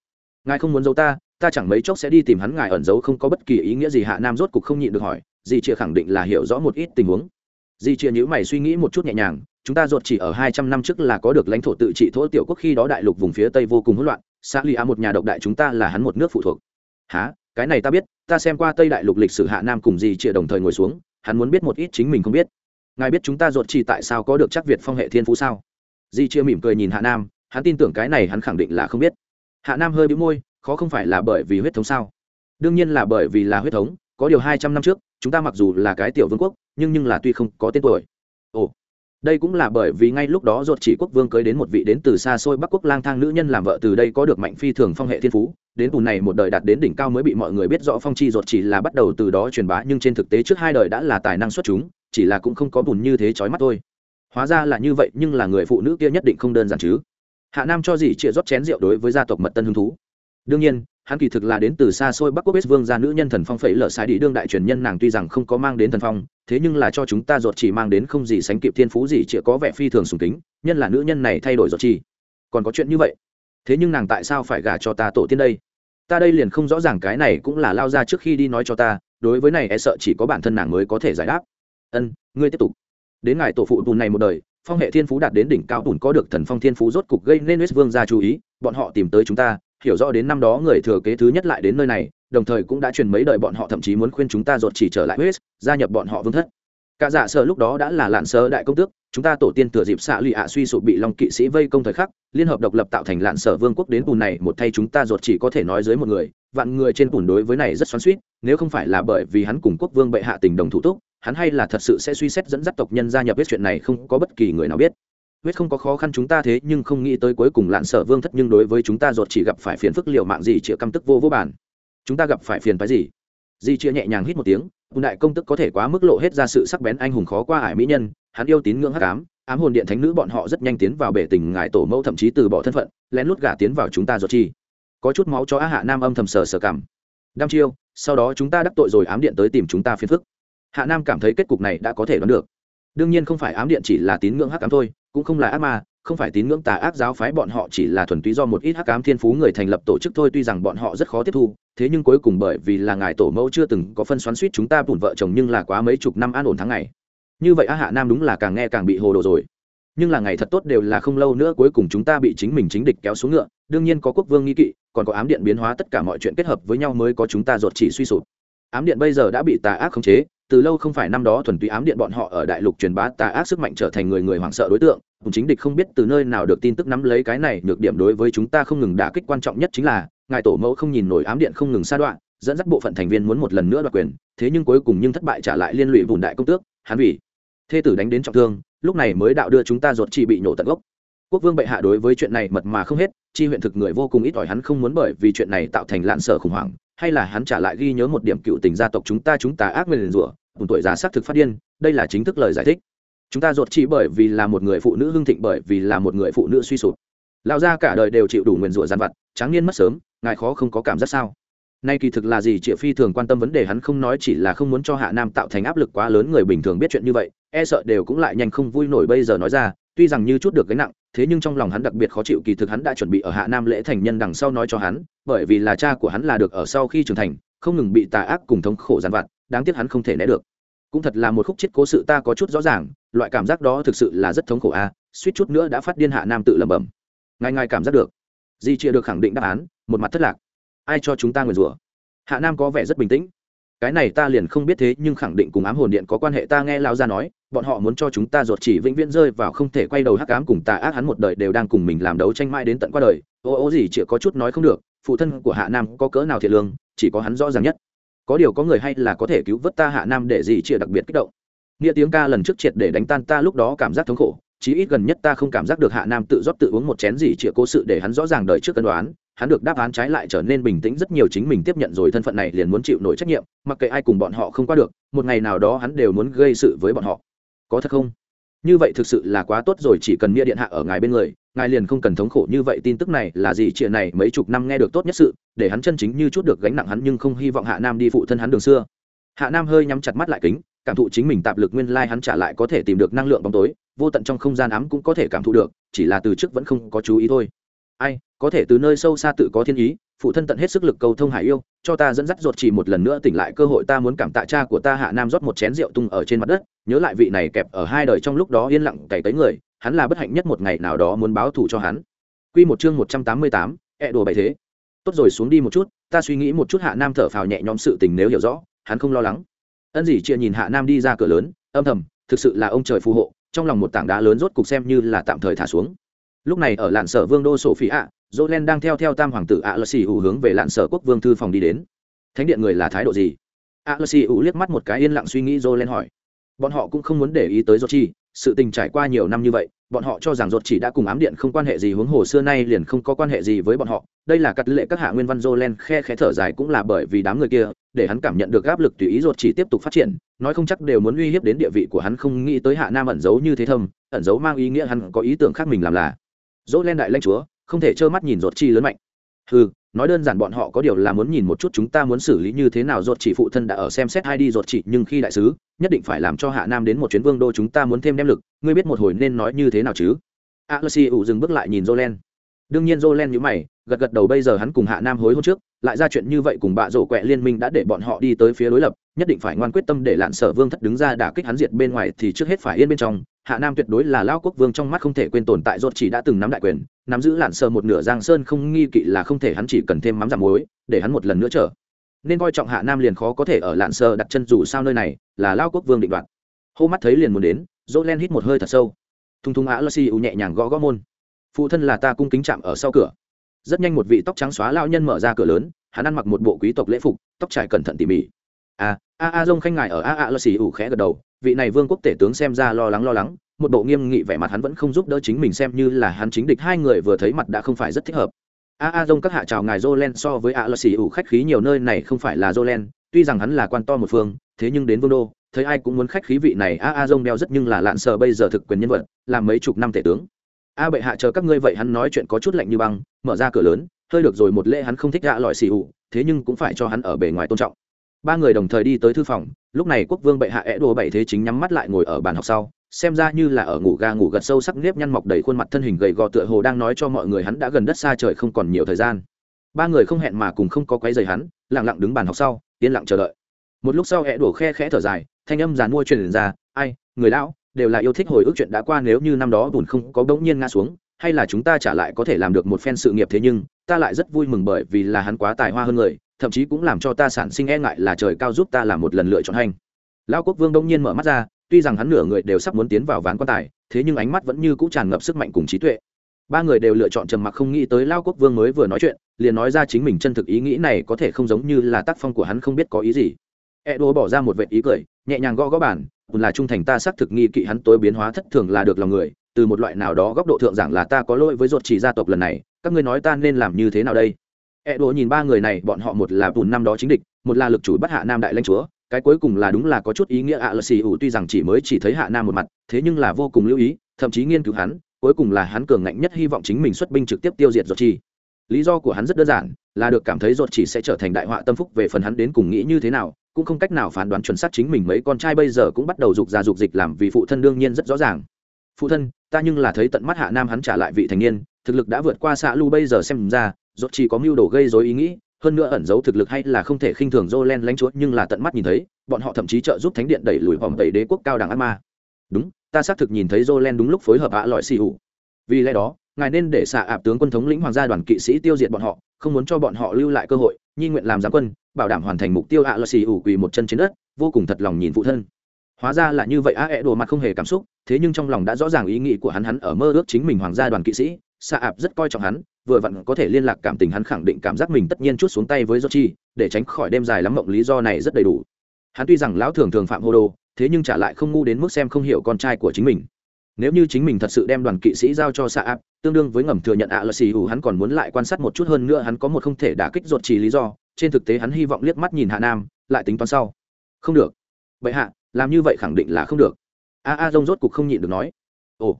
Ngài không muốn giấu ta ta chẳng mấy chốc sẽ đi tìm hắn, ngài ẩn giấu không có bất kỳ ý nghĩa gì. Hạ nam rốt cục không nhịn được hỏi dì chia khẳng định là hiểu rõ một ít tình huống. Dì chia nhữ mày suy nghĩ một chút nhẹ nhàng, chúng ta ruột chỉ ở hai trăm năm trước là có được lãnh thổ tự trị thổ tiểu quốc khi đó đại lục vùng phía tây vô cùng hỗn loạn xã lì a một nhà độc đại chúng ta là hắn một nước phụ thuộc. Há cái này ta biết, ta xem qua tây đại lục lịch sử, hạ nam cùng dì chia đồng thời ngồi xuống, hắn muốn biết một ít chính mình không biết. Ngài biết chúng ta ruột chỉ tại sao có được chắc việt phong hệ thiên phú sao? Di chia mỉm cười nhìn hạ nam, hắn tin tưởng cái này hắn khẳng định là không biết. Hạ nam hơi bĩu môi khó không phải là bởi vì huyết thống sao? Đương nhiên là bởi vì là huyết thống, có điều hai trăm năm trước, chúng ta mặc dù là cái tiểu vương quốc, nhưng nhưng là tuy không có tên tuổi. Ồ, đây cũng là bởi vì ngay lúc đó ruột chỉ quốc vương cưới đến một vị đến từ xa xôi bắc quốc lang thang nữ nhân làm vợ từ đây có được mạnh phi thường phong hệ thiên phú, đến tù này một đời đạt đến đỉnh cao mới bị mọi người biết rõ phong chi ruột chỉ là bắt đầu từ đó truyền bá, nhưng trên thực tế trước hai đời đã là tài năng xuất chúng, chỉ là cũng không có bùn như thế chói mắt thôi. Hóa ra là như vậy, nhưng là người phụ nữ kia nhất định không đơn giản chứ. Hạ nam cho gì chịa rót chén rượu đối với gia tộc mật tân hứng thú? Đương nhiên, hắn kỳ thực là đến từ xa xôi bắc quốc bết vương gia nữ nhân thần phong phẩy lở sai đi đương đại truyền nhân nàng tuy rằng không có mang đến thần phong, thế nhưng là cho chúng ta ruột chỉ mang đến không gì sánh kịp thiên phú gì chỉ có vẻ phi thường sùng kính, nhân là nữ nhân này thay đổi ruột chỉ. Còn có chuyện như vậy? Thế nhưng nàng tại sao phải gả cho ta tổ tiên đây? Ta đây liền không rõ ràng cái này cũng là lao ra trước khi đi nói cho ta, đối với này e sợ chỉ có bản thân nàng mới có thể giải đáp. Ân, ngươi tiếp tục. Đến ngài tổ phụ tùn này một đời, phong hệ thiên phú đạt đến đỉnh cao tùn có được thần phong thiên phú rốt cục gây nên huyết vương ra chú ý, bọn họ tìm tới chúng ta hiểu rõ đến năm đó người thừa kế thứ nhất lại đến nơi này, đồng thời cũng đã truyền mấy đời bọn họ thậm chí muốn khuyên chúng ta dột chỉ trở lại huyết gia nhập bọn họ vương thất. Cả giả sở lúc đó đã là lạn sơ đại công tước, chúng ta tổ tiên thừa dịp xạ lụy ạ suy sụp bị long kỵ sĩ vây công thời khắc, liên hợp độc lập tạo thành lạn sở vương quốc đến bùn này, một thay chúng ta dột chỉ có thể nói dưới một người, vạn người trên bùn đối với này rất xoắn suýt nếu không phải là bởi vì hắn cùng quốc vương bệ hạ tình đồng thủ túc, hắn hay là thật sự sẽ suy xét dẫn dắt tộc nhân gia nhập biết chuyện này không có bất kỳ người nào biết huyết không có khó khăn chúng ta thế nhưng không nghĩ tới cuối cùng lạn sở vương thất nhưng đối với chúng ta ruột chỉ gặp phải phiền phức liệu mạng gì chịa căm tức vô vô bản. Chúng ta gặp phải phiền phái gì? Di chia nhẹ nhàng hít một tiếng, bùn đại công tức có thể quá mức lộ hết ra sự sắc bén anh hùng khó qua ải mỹ nhân, hắn yêu tín ngưỡng hắc ám ám hồn điện thánh nữ bọn họ rất nhanh tiến vào bể tình ngại tổ mẫu thậm chí từ bỏ thân phận, lén lút gả tiến vào chúng ta ruột chi. Có chút máu cho á hạ nam âm thầm sờ sờ cảm. Đăm chiêu, sau đó chúng ta đắc tội rồi ám điện tới tìm chúng ta phiền phức. Hạ nam cảm thấy kết cục này đã có thể đoán được. Đương nhiên không phải ám điện chỉ là tín ngưỡng hắc ám thôi cũng không là ác ma, không phải tín ngưỡng tà ác giáo phái bọn họ chỉ là thuần túy do một ít hắc ám thiên phú người thành lập tổ chức thôi, tuy rằng bọn họ rất khó tiếp thu, thế nhưng cuối cùng bởi vì là ngài tổ mẫu chưa từng có phân xoắn suýt chúng ta bùn vợ chồng nhưng là quá mấy chục năm an ổn tháng ngày. Như vậy á hạ nam đúng là càng nghe càng bị hồ đồ rồi. Nhưng là ngày thật tốt đều là không lâu nữa cuối cùng chúng ta bị chính mình chính địch kéo xuống ngựa, đương nhiên có quốc vương nghi kỵ, còn có ám điện biến hóa tất cả mọi chuyện kết hợp với nhau mới có chúng ta ruột chỉ suy sụp. Ám điện bây giờ đã bị tà ác khống chế từ lâu không phải năm đó thuần túy ám điện bọn họ ở đại lục truyền bá tà ác sức mạnh trở thành người người hoảng sợ đối tượng, cùng chính địch không biết từ nơi nào được tin tức nắm lấy cái này nhược điểm đối với chúng ta không ngừng đả kích quan trọng nhất chính là, ngài tổ mẫu không nhìn nổi ám điện không ngừng sa đoạn dẫn dắt bộ phận thành viên muốn một lần nữa đoạt quyền, thế nhưng cuối cùng nhưng thất bại trả lại liên lụy vùng đại công tước, hắn vì thê tử đánh đến trọng thương, lúc này mới đạo đưa chúng ta ruột chỉ bị nổ tận gốc. Quốc vương bệ hạ đối với chuyện này mật mà không hết, chi huyện thực người vô cùng ít ỏi hắn không muốn bởi vì chuyện này tạo thành lạn sở khủng hoảng hay là hắn trả lại ghi nhớ một điểm cựu tình gia tộc chúng ta chúng ta ác nguyên rủa, cùng tuổi già xác thực phát điên, đây là chính thức lời giải thích. Chúng ta ruột chỉ bởi vì là một người phụ nữ hưng thịnh bởi vì là một người phụ nữ suy sụp. Lao ra cả đời đều chịu đủ nguyền rủa gian vặt, tráng niên mất sớm, ngài khó không có cảm giác sao? Nay kỳ thực là gì triệu phi thường quan tâm vấn đề hắn không nói chỉ là không muốn cho hạ nam tạo thành áp lực quá lớn người bình thường biết chuyện như vậy e sợ đều cũng lại nhanh không vui nổi bây giờ nói ra tuy rằng như chút được gánh nặng, thế nhưng trong lòng hắn đặc biệt khó chịu kỳ thực hắn đã chuẩn bị ở hạ nam lễ thành nhân đằng sau nói cho hắn, bởi vì là cha của hắn là được ở sau khi trưởng thành, không ngừng bị tà ác cùng thống khổ giàn vặt, đáng tiếc hắn không thể né được. Cũng thật là một khúc chết cố sự ta có chút rõ ràng, loại cảm giác đó thực sự là rất thống khổ a, suýt chút nữa đã phát điên hạ nam tự lẩm bẩm. Ngài ngài cảm giác được. Di chia được khẳng định đáp án, một mặt thất lạc. Ai cho chúng ta nguyền rủa? Hạ nam có vẻ rất bình tĩnh. Cái này ta liền không biết thế nhưng khẳng định cùng ám hồn điện có quan hệ ta nghe lao ra nói bọn họ muốn cho chúng ta ruột chỉ vĩnh viễn rơi vào không thể quay đầu hắc ám cùng tà ác hắn một đời đều đang cùng mình làm đấu tranh mãi đến tận qua đời. Ô ô gì chỉ có chút nói không được, phụ thân của hạ nam có cỡ nào thiệt lương, chỉ có hắn rõ ràng nhất. Có điều có người hay là có thể cứu vớt ta hạ nam để gì chia đặc biệt kích động. Nghĩa tiếng ca lần trước triệt để đánh tan ta lúc đó cảm giác thống khổ, chí ít gần nhất ta không cảm giác được hạ nam tự rót tự uống một chén gì chĩa cố sự để hắn rõ ràng đời trước cân đoán, hắn được đáp án trái lại trở nên bình tĩnh rất nhiều chính mình tiếp nhận rồi thân phận này liền muốn chịu nổi trách nhiệm, mặc kệ ai cùng bọn họ không qua được, một ngày nào đó hắn đều muốn gây sự với bọn họ có thật không? Như vậy thực sự là quá tốt rồi, chỉ cần nghĩa điện hạ ở ngài bên người, ngài liền không cần thống khổ. Như vậy tin tức này là gì? Chuyện này mấy chục năm nghe được tốt nhất sự, để hắn chân chính như chút được gánh nặng hắn nhưng không hy vọng hạ nam đi phụ thân hắn đường xưa. Hạ nam hơi nhắm chặt mắt lại kính, cảm thụ chính mình tạp lực nguyên lai hắn trả lại có thể tìm được năng lượng bóng tối, vô tận trong không gian ám cũng có thể cảm thụ được, chỉ là từ trước vẫn không có chú ý thôi. Ai, có thể từ nơi sâu xa tự có thiên ý phụ thân tận hết sức lực cầu thông hải yêu cho ta dẫn dắt ruột chỉ một lần nữa tỉnh lại cơ hội ta muốn cảm tạ cha của ta hạ nam rót một chén rượu tung ở trên mặt đất nhớ lại vị này kẹp ở hai đời trong lúc đó yên lặng cày tới người hắn là bất hạnh nhất một ngày nào đó muốn báo thù cho hắn Quy một chương một trăm tám mươi tám, ẹ đồ bày thế. Tốt rồi xuống đi một chút, ta suy nghĩ một chút Hạ Nam thở phào nhẹ nhõm sự tình nếu hiểu rõ, hắn không lo lắng. Ân dĩ chia nhìn Hạ Nam đi ra cửa lớn, âm thầm, thực sự là ông trời phù hộ, trong lòng một tảng đá lớn rốt cục xem như là tạm thời thả xuống. Lúc này ở làn sở vương đô sổ phỉ ạ, Jolen đang theo theo tam hoàng tử ạ Lơ hướng về lạn sở quốc vương thư phòng đi đến. Thánh điện người là thái độ gì? ạ Lơ liếc mắt một cái yên lặng suy nghĩ Jolen hỏi. Bọn họ cũng không muốn để ý tới Chi, sự tình trải qua nhiều năm như vậy bọn họ cho rằng ruột chỉ đã cùng ám điện không quan hệ gì huống hồ xưa nay liền không có quan hệ gì với bọn họ đây là cắt lệ các hạ nguyên văn dô len khe khẽ thở dài cũng là bởi vì đám người kia để hắn cảm nhận được áp lực tùy ý ruột chỉ tiếp tục phát triển nói không chắc đều muốn uy hiếp đến địa vị của hắn không nghĩ tới hạ nam ẩn giấu như thế thâm ẩn giấu mang ý nghĩa hắn có ý tưởng khác mình làm là dỗ len đại lanh chúa không thể trơ mắt nhìn ruột chi lớn mạnh. Ừ nói đơn giản bọn họ có điều là muốn nhìn một chút chúng ta muốn xử lý như thế nào ruột chỉ phụ thân đã ở xem xét hai đi ruột chỉ, nhưng khi đại sứ, nhất định phải làm cho hạ nam đến một chuyến vương đô chúng ta muốn thêm đem lực. Ngươi biết một hồi nên nói như thế nào chứ? A lơ si ủ dừng bước lại nhìn jolen đương nhiên jolen nhữ mày, gật gật đầu bây giờ hắn cùng hạ nam hối hôn trước, lại ra chuyện như vậy cùng bạ rổ quẹ liên minh đã để bọn họ đi tới phía đối lập, nhất định phải ngoan quyết tâm để lạn sở vương thất đứng ra đả kích hắn diệt bên ngoài thì trước hết phải yên bên trong. Hạ nam tuyệt đối là lao quốc vương trong mắt không thể quên tồn tại, rốt chỉ đã từng nắm đại quyền, nắm giữ lạn sơ một nửa giang sơn không nghi kỵ là không thể hắn chỉ cần thêm mắm giảm muối, để hắn một lần nữa trở. Nên coi trọng hạ nam liền khó có thể ở lạn sơ đặt chân dù sao nơi này là lao quốc vương định đoạt. Hô mắt thấy liền muốn đến dỗ len hít một hơi thật sâu. Thung thung á lơ xi u nhẹ nhàng gõ gõ môn phụ thân là ta cung kính chạm ở sau cửa. Rất nhanh một vị tóc trắng xóa lao nhân mở ra cửa lớn, hắn ăn mặc một bộ quý tộc lễ phục, tóc trải cẩn thận tỉ mỉ. À, a a a dông khanh ngài ở a a lơ xì ủ khẽ gật đầu, vị này vương quốc tể tướng xem ra lo lắng lo lắng, một bộ nghiêm nghị vẻ mặt hắn vẫn không giúp đỡ chính mình xem như là hắn chính địch, hai người vừa thấy mặt đã không phải rất thích hợp. A a dông các hạ chào ngài jolen so với a lơ xì ủ khách khí nhiều nơi này không phải là jolen tuy rằng hắn là quan to một phương, thế nhưng đến vương đô, thấy ai cũng muốn khách khí vị này, a a dông đeo rất nhưng là lạn sờ bây giờ thực quyền nhân vật, làm mấy chục năm tể tướng a bệ hạ chờ các ngươi vậy hắn nói chuyện có chút lạnh như băng, mở ra cửa lớn, hơi được rồi một lễ hắn không thích gạ lọi xì ủ thế nhưng cũng phải cho hắn ở bề ngoài tôn trọng. Ba người đồng thời đi tới thư phòng, lúc này quốc vương bệ hạ é đồ bảy thế chính nhắm mắt lại ngồi ở bàn học sau, xem ra như là ở ngủ ga ngủ gật sâu sắc nếp nhăn mọc đầy khuôn mặt thân hình gầy gò tựa hồ đang nói cho mọi người hắn đã gần đất xa trời không còn nhiều thời gian. Ba người không hẹn mà cùng không có quấy giày hắn, lặng lặng đứng bàn học sau, yên lặng chờ đợi. Một lúc sau é đổ khe khẽ thở dài, thanh âm dàn mua truyền ra, ai, người lão đều là yêu thích hồi ức chuyện đã qua nếu như năm đó bùn không có bỗng nhiên ngã xuống, hay là chúng ta trả lại có thể làm được một phen sự nghiệp thế nhưng, ta lại rất vui mừng bởi vì là hắn quá tài hoa hơn người, thậm chí cũng làm cho ta sản sinh e ngại là trời cao giúp ta làm một lần lựa chọn hành. Lao quốc vương đông nhiên mở mắt ra, tuy rằng hắn nửa người đều sắp muốn tiến vào ván quan tài, thế nhưng ánh mắt vẫn như cũ tràn ngập sức mạnh cùng trí tuệ. Ba người đều lựa chọn trầm mặc không nghĩ tới lao quốc vương mới vừa nói chuyện, liền nói ra chính mình chân thực ý nghĩ này có thể không giống như là tác phong của hắn không biết có ý gì. E đô bỏ ra một vệ ý cười, nhẹ nhàng gõ gõ bản là trung thành ta xác thực nghi kỵ hắn tối biến hóa thất thường là được lòng người, từ một loại nào đó góc độ thượng giảng là ta có lỗi với ruột chỉ gia tộc lần này, các ngươi nói ta nên làm như thế nào đây? E đồ nhìn ba người này, bọn họ một là bùn năm đó chính địch, một là lực chủ bắt hạ nam đại lãnh chúa, cái cuối cùng là đúng là có chút ý nghĩa ạ à xì ủ, tuy rằng chỉ mới chỉ thấy hạ nam một mặt, thế nhưng là vô cùng lưu ý, thậm chí nghiên cứu hắn, cuối cùng là hắn cường ngạnh nhất hy vọng chính mình xuất binh trực tiếp tiêu diệt ruột chi lý do của hắn rất đơn giản, là được cảm thấy ruột chỉ sẽ trở thành đại họa tâm phúc về phần hắn đến cùng nghĩ như thế nào cũng không cách nào phán đoán chuẩn xác chính mình mấy con trai bây giờ cũng bắt đầu dục ra dục dịch làm vì phụ thân đương nhiên rất rõ ràng phụ thân ta nhưng là thấy tận mắt hạ nam hắn trả lại vị thành niên thực lực đã vượt qua xạ lu bây giờ xem ra dốt chỉ có mưu đồ gây dối ý nghĩ hơn nữa ẩn giấu thực lực hay là không thể khinh thường Jolen lãnh chuốt nhưng là tận mắt nhìn thấy, bọn họ thậm chí trợ giúp thánh điện đẩy lùi vòng tẩy đế quốc cao đẳng ác ma. Đúng, ta xác thực nhìn thấy Jolen đúng lúc phối hợp ạ lọi xì hủ. Vì lẽ đó, ngài nên để xạ ạp tướng quân thống lĩnh hoàng gia đoàn kỵ sĩ tiêu diệt bọn họ, không muốn cho bọn họ lưu lại cơ hội, nhi nguyện làm giám quân, bảo đảm hoàn thành mục tiêu ạ lọi xì ủ quỳ một chân trên đất, vô cùng thật lòng nhìn phụ thân. Hóa ra là như vậy a ẹ đồ mặt không hề cảm xúc, thế nhưng trong lòng đã rõ ràng ý nghĩ của hắn hắn ở mơ ước chính mình hoàng gia đoàn kỵ sĩ, xạ ạp rất coi trọng hắn vừa vặn có thể liên lạc cảm tình hắn khẳng định cảm giác mình tất nhiên chút xuống tay với Chi, để tránh khỏi đêm dài lắm mộng lý do này rất đầy đủ. Hắn tuy rằng lão thường thường phạm hô đồ thế nhưng trả lại không ngu đến mức xem không hiểu con trai của chính mình. Nếu như chính mình thật sự đem đoàn kỵ sĩ giao cho xạ áp tương đương với ngầm thừa nhận ạ là xì hù hắn còn muốn lại quan sát một chút hơn nữa hắn có một không thể đả kích ruột trì lý do trên thực tế hắn hy vọng liếc mắt nhìn hạ nam, lại tính toán sau. Không được. Vậy hạ, làm như vậy khẳng định là không được. A a dông rốt cục không nhịn được nói. Ồ.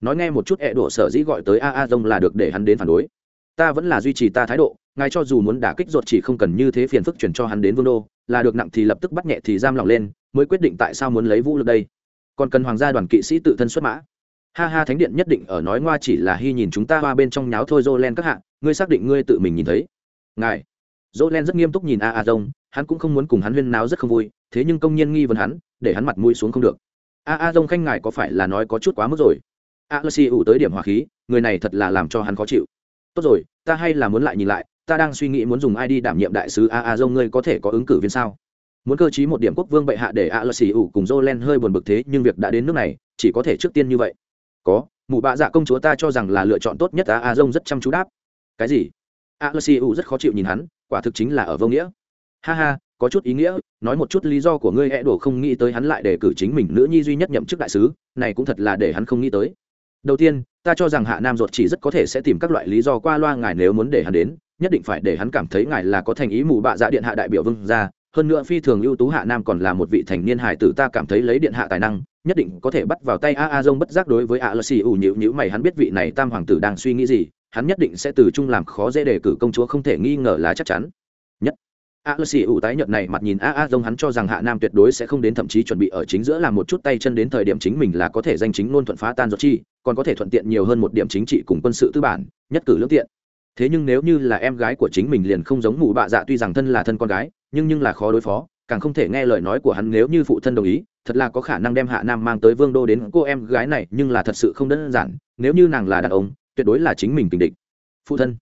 Nói nghe một chút, ẹ đổ sở dĩ gọi tới a a dông là được để hắn đến phản đối. Ta vẫn là duy trì ta thái độ, ngài cho dù muốn đả kích ruột chỉ không cần như thế phiền phức chuyển cho hắn đến vương đô, là được nặng thì lập tức bắt nhẹ thì giam lỏng lên, mới quyết định tại sao muốn lấy vũ lực đây. Còn cần hoàng gia đoàn kỵ sĩ tự thân xuất mã. Ha ha, thánh điện nhất định ở nói ngoa chỉ là hy nhìn chúng ta hoa bên trong nháo thôi dô len các hạ, ngươi xác định ngươi tự mình nhìn thấy. Ngài dô len rất nghiêm túc nhìn a a dông, hắn cũng không muốn cùng hắn huyên náo rất không vui, thế nhưng công nhân nghi vấn hắn, để hắn mặt mũi xuống không được. A a dông khanh ngài có phải là nói có chút quá mức rồi? A lơ xì ủ tới điểm hỏa khí, người này thật là làm cho hắn khó chịu. Tốt rồi, ta hay là muốn lại nhìn lại, ta đang suy nghĩ muốn dùng ai đi đảm nhiệm đại sứ a a dông, ngươi có thể có ứng cử viên sao? Muốn cơ chí một điểm quốc vương bệ hạ để a lơ xì ủ cùng jolen hơi buồn bực thế, nhưng việc đã đến nước này, chỉ có thể trước tiên như vậy. Có, mụ bạ dạ công chúa ta cho rằng là lựa chọn tốt nhất a a dông rất chăm chú đáp. Cái gì? A lơ xì u rất khó chịu nhìn hắn, quả thực chính là ở vô nghĩa. Ha ha, có chút ý nghĩa, nói một chút lý do của ngươi e đổ không nghĩ tới hắn lại để cử chính mình nữ nhi duy nhất nhậm chức đại sứ, này cũng thật là để hắn không nghĩ tới. Đầu tiên, ta cho rằng hạ nam ruột chỉ rất có thể sẽ tìm các loại lý do qua loa ngài nếu muốn để hắn đến, nhất định phải để hắn cảm thấy ngài là có thành ý mù bạ dạ điện hạ đại biểu vương ra hơn nữa phi thường ưu tú hạ nam còn là một vị thành niên hải tử, ta cảm thấy lấy điện hạ tài năng, nhất định có thể bắt vào tay a a dông bất giác đối với a lơ xì ủ nhịu nhịu mày, hắn biết vị này tam hoàng tử đang suy nghĩ gì hắn nhất định sẽ từ chung làm khó dễ đề cử công chúa không thể nghi ngờ là chắc chắn. Nhất, a lơ xì ủ tái nhợt này mặt nhìn a a dông hắn cho rằng hạ nam tuyệt đối sẽ không đến thậm chí chuẩn bị ở chính giữa làm một chút tay chân đến thời điểm chính mình là có thể danh chính ngôn thuận phá tan giọt chi, còn có thể thuận tiện nhiều hơn một điểm chính trị cùng quân sự tư bản, nhất cử lương tiện. Thế nhưng nếu như là em gái của chính mình liền không giống mụ bạ dạ tuy rằng thân là thân con gái, nhưng nhưng là khó đối phó, càng không thể nghe lời nói của hắn nếu như phụ thân đồng ý, thật là có khả năng đem hạ nam mang tới vương đô đến cô em gái này, nhưng là thật sự không đơn giản, nếu như nàng là đàn ông tuyệt đối là chính mình tình địch. Phụ thân,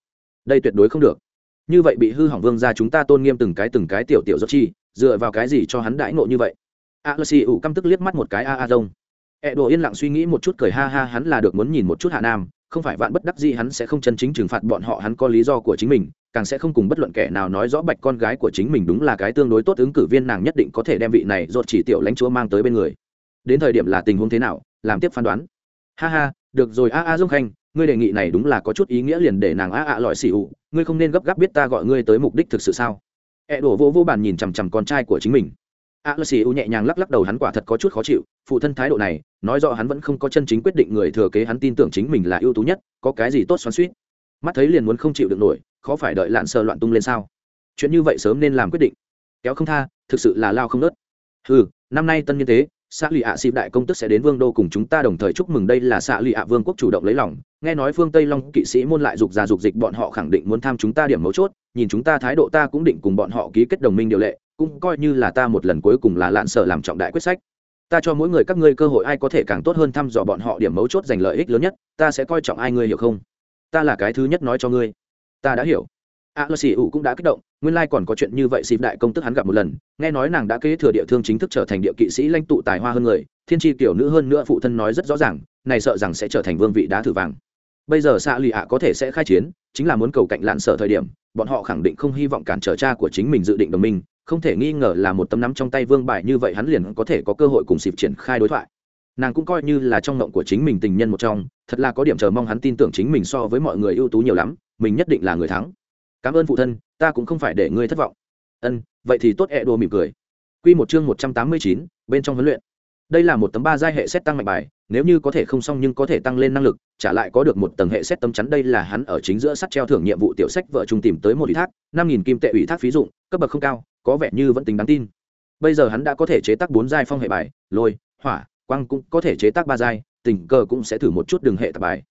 đây tuyệt đối không được. Như vậy bị hư hỏng vương ra chúng ta tôn nghiêm từng cái từng cái tiểu tiểu dốc chi, dựa vào cái gì cho hắn đãi ngộ như vậy? A lơ xì ủ căm tức liếc mắt một cái a a rông ẹ e đồ yên lặng suy nghĩ một chút cười ha ha, hắn là được muốn nhìn một chút hạ nam, không phải vạn bất đắc gì hắn sẽ không chân chính trừng phạt bọn họ, hắn có lý do của chính mình, càng sẽ không cùng bất luận kẻ nào nói rõ bạch con gái của chính mình đúng là cái tương đối tốt ứng cử viên nàng nhất định có thể đem vị này dột chỉ tiểu lãnh chúa mang tới bên người. Đến thời điểm là tình huống thế nào, làm tiếp phán đoán. Ha ha, được rồi a a dung khanh ngươi đề nghị này đúng là có chút ý nghĩa liền để nàng a ạ lọi xì ụ. Ngươi không nên gấp gáp biết ta gọi ngươi tới mục đích thực sự sao? Ẹ đổ vô vô bàn nhìn chằm chằm con trai của chính mình. A lọi xì nhẹ nhàng lắc lắc đầu hắn quả thật có chút khó chịu. Phụ thân thái độ này, nói rõ hắn vẫn không có chân chính quyết định người thừa kế hắn tin tưởng chính mình là ưu tú nhất, có cái gì tốt xoắn suýt mắt thấy liền muốn không chịu được nổi, khó phải đợi lạn sờ loạn tung lên sao? Chuyện như vậy sớm nên làm quyết định. Kéo không tha, thực sự là lao không nớt. Ừ năm nay tân như thế xã lụy ạ xịp đại công tức sẽ đến vương đô cùng chúng ta đồng thời chúc mừng đây là xã lụy ạ vương quốc chủ động lấy lòng. Nghe nói phương tây long kỵ sĩ môn lại dục ra dục dịch, bọn họ khẳng định muốn tham chúng ta điểm mấu chốt. Nhìn chúng ta thái độ ta cũng định cùng bọn họ ký kết đồng minh điều lệ, cũng coi như là ta một lần cuối cùng là lạn sở làm trọng đại quyết sách. Ta cho mỗi người các ngươi cơ hội, ai có thể càng tốt hơn thăm dò bọn họ điểm mấu chốt giành lợi ích lớn nhất, ta sẽ coi trọng ai ngươi hiểu không? Ta là cái thứ nhất nói cho ngươi. Ta đã hiểu a lơ xì ủ cũng đã kích động, nguyên lai、like、còn có chuyện như vậy xịp đại công tức hắn gặp một lần, nghe nói nàng đã kế thừa địa thương chính thức trở thành địa kỵ sĩ lãnh tụ tài hoa hơn người, thiên tri kiểu nữ hơn nữa phụ thân nói rất rõ ràng, này sợ rằng sẽ trở thành vương vị đá thử vàng. Bây giờ xạ lì ạ có thể sẽ khai chiến, chính là muốn cầu cạnh lạn sở thời điểm, bọn họ khẳng định không hy vọng cản trở cha của chính mình dự định đồng minh, không thể nghi ngờ là một tấm nắm trong tay vương bài như vậy hắn liền có thể có cơ hội cùng xịp triển khai đối thoại. Nàng cũng coi như là trong ngộng của chính mình tình nhân một trong, thật là có điểm chờ mong hắn tin tưởng chính mình so với mọi người ưu tú nhiều lắm, mình nhất định là người thắng cảm ơn phụ thân, ta cũng không phải để ngươi thất vọng. Ân, vậy thì tốt ẹ đồ mỉm cười. Q một chương một trăm tám mươi chín, bên trong huấn luyện. Đây là một tấm ba giai hệ xét tăng mạnh bài, nếu như có thể không xong nhưng có thể tăng lên năng lực trả lại có được một tầng hệ xét tấm chắn, đây là hắn ở chính giữa sắt treo thưởng nhiệm vụ tiểu sách vợ trung tìm tới một ủy thác, năm nghìn kim tệ ủy thác phí dụng, cấp bậc không cao, có vẻ như vẫn tính đáng tin. Bây giờ hắn đã có thể chế tác bốn giai phong hệ bài, lôi, hỏa, quang cũng có thể chế tác ba giai, tình cờ cũng sẽ thử một chút đường hệ tập bài.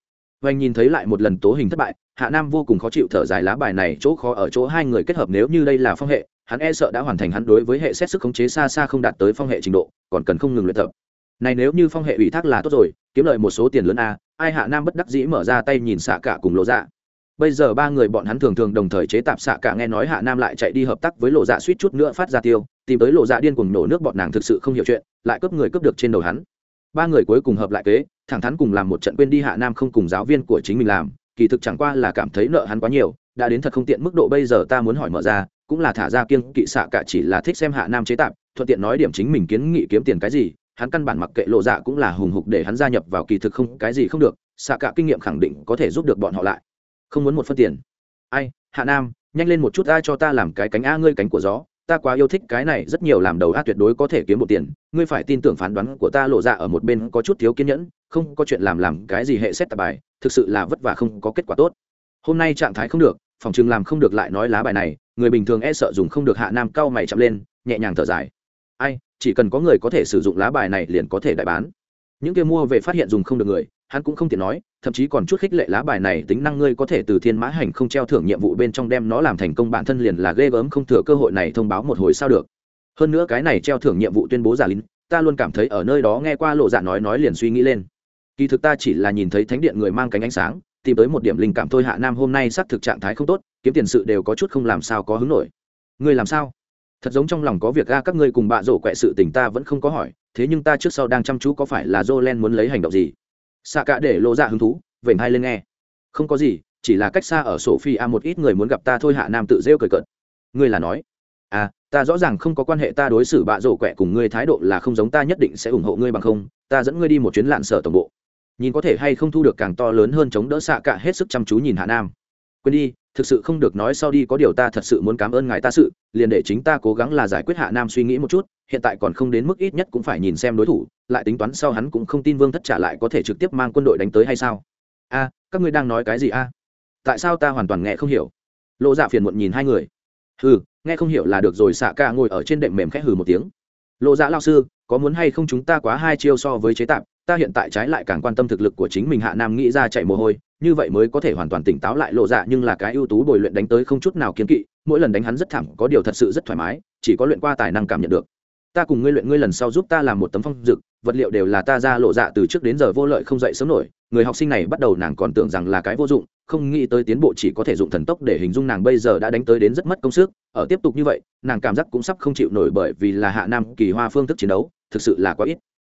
Vành nhìn thấy lại một lần tố hình thất bại, Hạ Nam vô cùng khó chịu thở dài lá bài này chỗ khó ở chỗ hai người kết hợp nếu như đây là phong hệ, hắn e sợ đã hoàn thành hắn đối với hệ xét sức khống chế xa xa không đạt tới phong hệ trình độ, còn cần không ngừng luyện tập. Này nếu như phong hệ ủy thác là tốt rồi, kiếm lợi một số tiền lớn a, ai Hạ Nam bất đắc dĩ mở ra tay nhìn xạ cả cùng lộ dạ. Bây giờ ba người bọn hắn thường thường đồng thời chế tạp xạ cả nghe nói Hạ Nam lại chạy đi hợp tác với lộ dạ suýt chút nữa phát ra tiêu, tìm tới lộ dạ điên cuồng nổ nước bọn nàng thực sự không hiểu chuyện, lại cướp người cướp được trên đầu hắn ba người cuối cùng hợp lại kế thẳng thắn cùng làm một trận quên đi hạ nam không cùng giáo viên của chính mình làm, kỳ thực chẳng qua là cảm thấy nợ hắn quá nhiều, đã đến thật không tiện mức độ bây giờ ta muốn hỏi mở ra, cũng là thả ra kiêng kỵ xạ cả chỉ là thích xem hạ nam chế tạp thuận tiện nói điểm chính mình kiến nghị kiếm tiền cái gì, hắn căn bản mặc kệ lộ dạ cũng là hùng hục để hắn gia nhập vào kỳ thực không, cái gì không được, xạ cả kinh nghiệm khẳng định có thể giúp được bọn họ lại. Không muốn một phân tiền. Ai, hạ nam, nhanh lên một chút, ai cho ta làm cái cánh a, ngươi cánh của gió ta quá yêu thích cái này, rất nhiều làm đầu a tuyệt đối có thể kiếm một tiền. Ngươi phải tin tưởng phán đoán của ta lộ ra ở một bên có chút thiếu kiên nhẫn, không có chuyện làm làm cái gì hệ xét tạp bài, thực sự là vất vả không có kết quả tốt. Hôm nay trạng thái không được, phòng chừng làm không được lại nói lá bài này, người bình thường e sợ dùng không được hạ nam cao mày chậm lên, nhẹ nhàng thở dài. Ai, chỉ cần có người có thể sử dụng lá bài này liền có thể đại bán. Những kia mua về phát hiện dùng không được người, hắn cũng không tiện nói thậm chí còn chút khích lệ lá bài này tính năng ngươi có thể từ thiên mã hành không treo thưởng nhiệm vụ bên trong đem nó làm thành công bản thân liền là ghê gớm không thừa cơ hội này thông báo một hồi sao được. Hơn nữa cái này treo thưởng nhiệm vụ tuyên bố giả lính, ta luôn cảm thấy ở nơi đó nghe qua lộ dạ nói nói liền suy nghĩ lên. Kỳ thực ta chỉ là nhìn thấy thánh điện người mang cánh ánh sáng, tìm tới một điểm linh cảm thôi hạ nam hôm nay xác thực trạng thái không tốt, kiếm tiền sự đều có chút không làm sao có hứng nổi. Ngươi làm sao? Thật giống trong lòng có việc ga các ngươi cùng bạ rổ quẹ sự tình ta vẫn không có hỏi, thế nhưng ta trước sau đang chăm chú có phải là jolen muốn lấy hành động gì? Xạ cả để lộ ra hứng thú vểnh hai lên nghe. Không có gì, chỉ là cách xa ở sổ phi a một ít người muốn gặp ta thôi, hạ nam tự rêu cười cợt. Ngươi là nói à ta rõ ràng không có quan hệ ta đối xử bạ rổ quẹ cùng ngươi thái độ là không giống ta nhất định sẽ ủng hộ ngươi bằng không, ta dẫn ngươi đi một chuyến lạn sở tổng bộ. Nhìn có thể hay không thu được càng to lớn hơn chống đỡ xạ cả hết sức chăm chú nhìn hạ nam. Quên đi, thực sự không được nói sau đi, có điều ta thật sự muốn cảm ơn ngài ta sự, liền để chính ta cố gắng là giải quyết hạ nam suy nghĩ một chút hiện tại còn không đến mức ít nhất cũng phải nhìn xem đối thủ, lại tính toán sau hắn cũng không tin vương thất trả lại có thể trực tiếp mang quân đội đánh tới hay sao? A, các ngươi đang nói cái gì a? Tại sao ta hoàn toàn nghe không hiểu? Lộ dạ phiền muộn nhìn hai người. Hừ, nghe không hiểu là được rồi xạ ca ngồi ở trên đệm mềm khẽ hừ một tiếng. Lộ dạ lao sư, có muốn hay không chúng ta quá hai chiêu so với chế tạp, ta hiện tại trái lại càng quan tâm thực lực của chính mình, hạ nam nghĩ ra chạy mồ hôi, như vậy mới có thể hoàn toàn tỉnh táo lại. Lộ dạ nhưng là cái ưu tú bồi luyện đánh tới không chút nào kiến kỵ, mỗi lần đánh hắn rất thảm, có điều thật sự rất thoải mái, chỉ có luyện qua tài năng cảm nhận được ta cùng ngươi luyện ngươi lần sau giúp ta làm một tấm phong dực, vật liệu đều là ta ra lộ dạ từ trước đến giờ vô lợi không dậy sớm nổi, người học sinh này bắt đầu nàng còn tưởng rằng là cái vô dụng, không nghĩ tới tiến bộ chỉ có thể dụng thần tốc để hình dung nàng bây giờ đã đánh tới đến rất mất công sức, ở tiếp tục như vậy, nàng cảm giác cũng sắp không chịu nổi bởi vì là hạ nam kỳ hoa phương thức chiến đấu, thực sự là quá ít.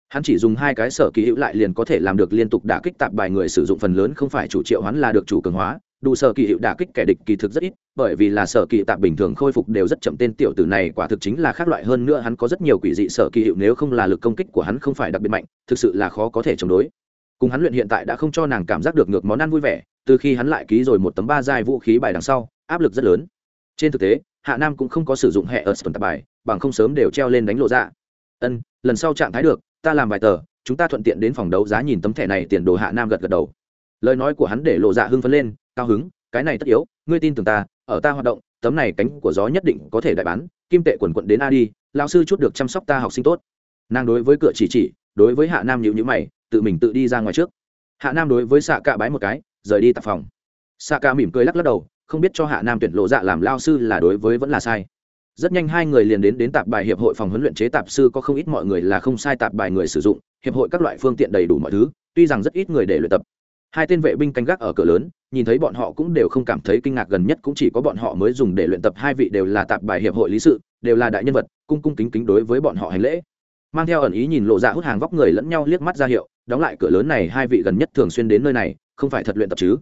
Hắn chỉ dùng hai cái sở kỳ hữu lại liền có thể làm được liên tục đả kích tạp bài người sử dụng phần lớn không phải chủ triệu hắn là được chủ cường hóa đủ sở kỳ hiệu đả kích kẻ địch kỳ thực rất ít, bởi vì là sở kỳ tạp bình thường khôi phục đều rất chậm tên tiểu tử này quả thực chính là khác loại hơn nữa hắn có rất nhiều quỷ dị sở kỳ hiệu nếu không là lực công kích của hắn không phải đặc biệt mạnh, thực sự là khó có thể chống đối. Cùng hắn luyện hiện tại đã không cho nàng cảm giác được ngược món ăn vui vẻ, từ khi hắn lại ký rồi một tấm ba dài vũ khí bài đằng sau, áp lực rất lớn. Trên thực tế, hạ nam cũng không có sử dụng hệ ở sân tạp bài, bằng không sớm đều treo lên đánh lộ ra. Ân, lần sau trạng thái được, ta làm bài tờ, chúng ta thuận tiện đến phòng đấu giá nhìn tấm thẻ này, tiền đồ hạ nam gật gật đầu lời nói của hắn để lộ dạ hưng phấn lên, cao hứng, cái này tất yếu, ngươi tin tưởng ta, ở ta hoạt động, tấm này cánh của gió nhất định có thể đại bán, kim tệ quần quận đến a đi lao sư chút được chăm sóc ta học sinh tốt. Nàng đối với cửa chỉ chỉ, đối với hạ nam nhịu nhữ mày, tự mình tự đi ra ngoài trước. Hạ nam đối với xạ cạ bái một cái, rời đi tạp phòng. Xạ cạ mỉm cười lắc lắc đầu, không biết cho hạ nam tuyển lộ dạ làm lao sư là đối với vẫn là sai. Rất nhanh hai người liền đến đến tạp bài hiệp hội phòng huấn luyện chế tạp sư có không ít mọi người là không sai tạp bài người sử dụng, hiệp hội các loại phương tiện đầy đủ mọi thứ, tuy rằng rất ít người để luyện tập hai tên vệ binh canh gác ở cửa lớn, nhìn thấy bọn họ cũng đều không cảm thấy kinh ngạc gần nhất, cũng chỉ có bọn họ mới dùng để luyện tập hai vị đều là tạp bài hiệp hội lý sự, đều là đại nhân vật, cung cung kính kính đối với bọn họ hành lễ. Mang theo ẩn ý nhìn lộ ra hút hàng vóc người lẫn nhau liếc mắt ra hiệu, đóng lại cửa lớn này, hai vị gần nhất thường xuyên đến nơi này, không phải thật luyện tập chứ?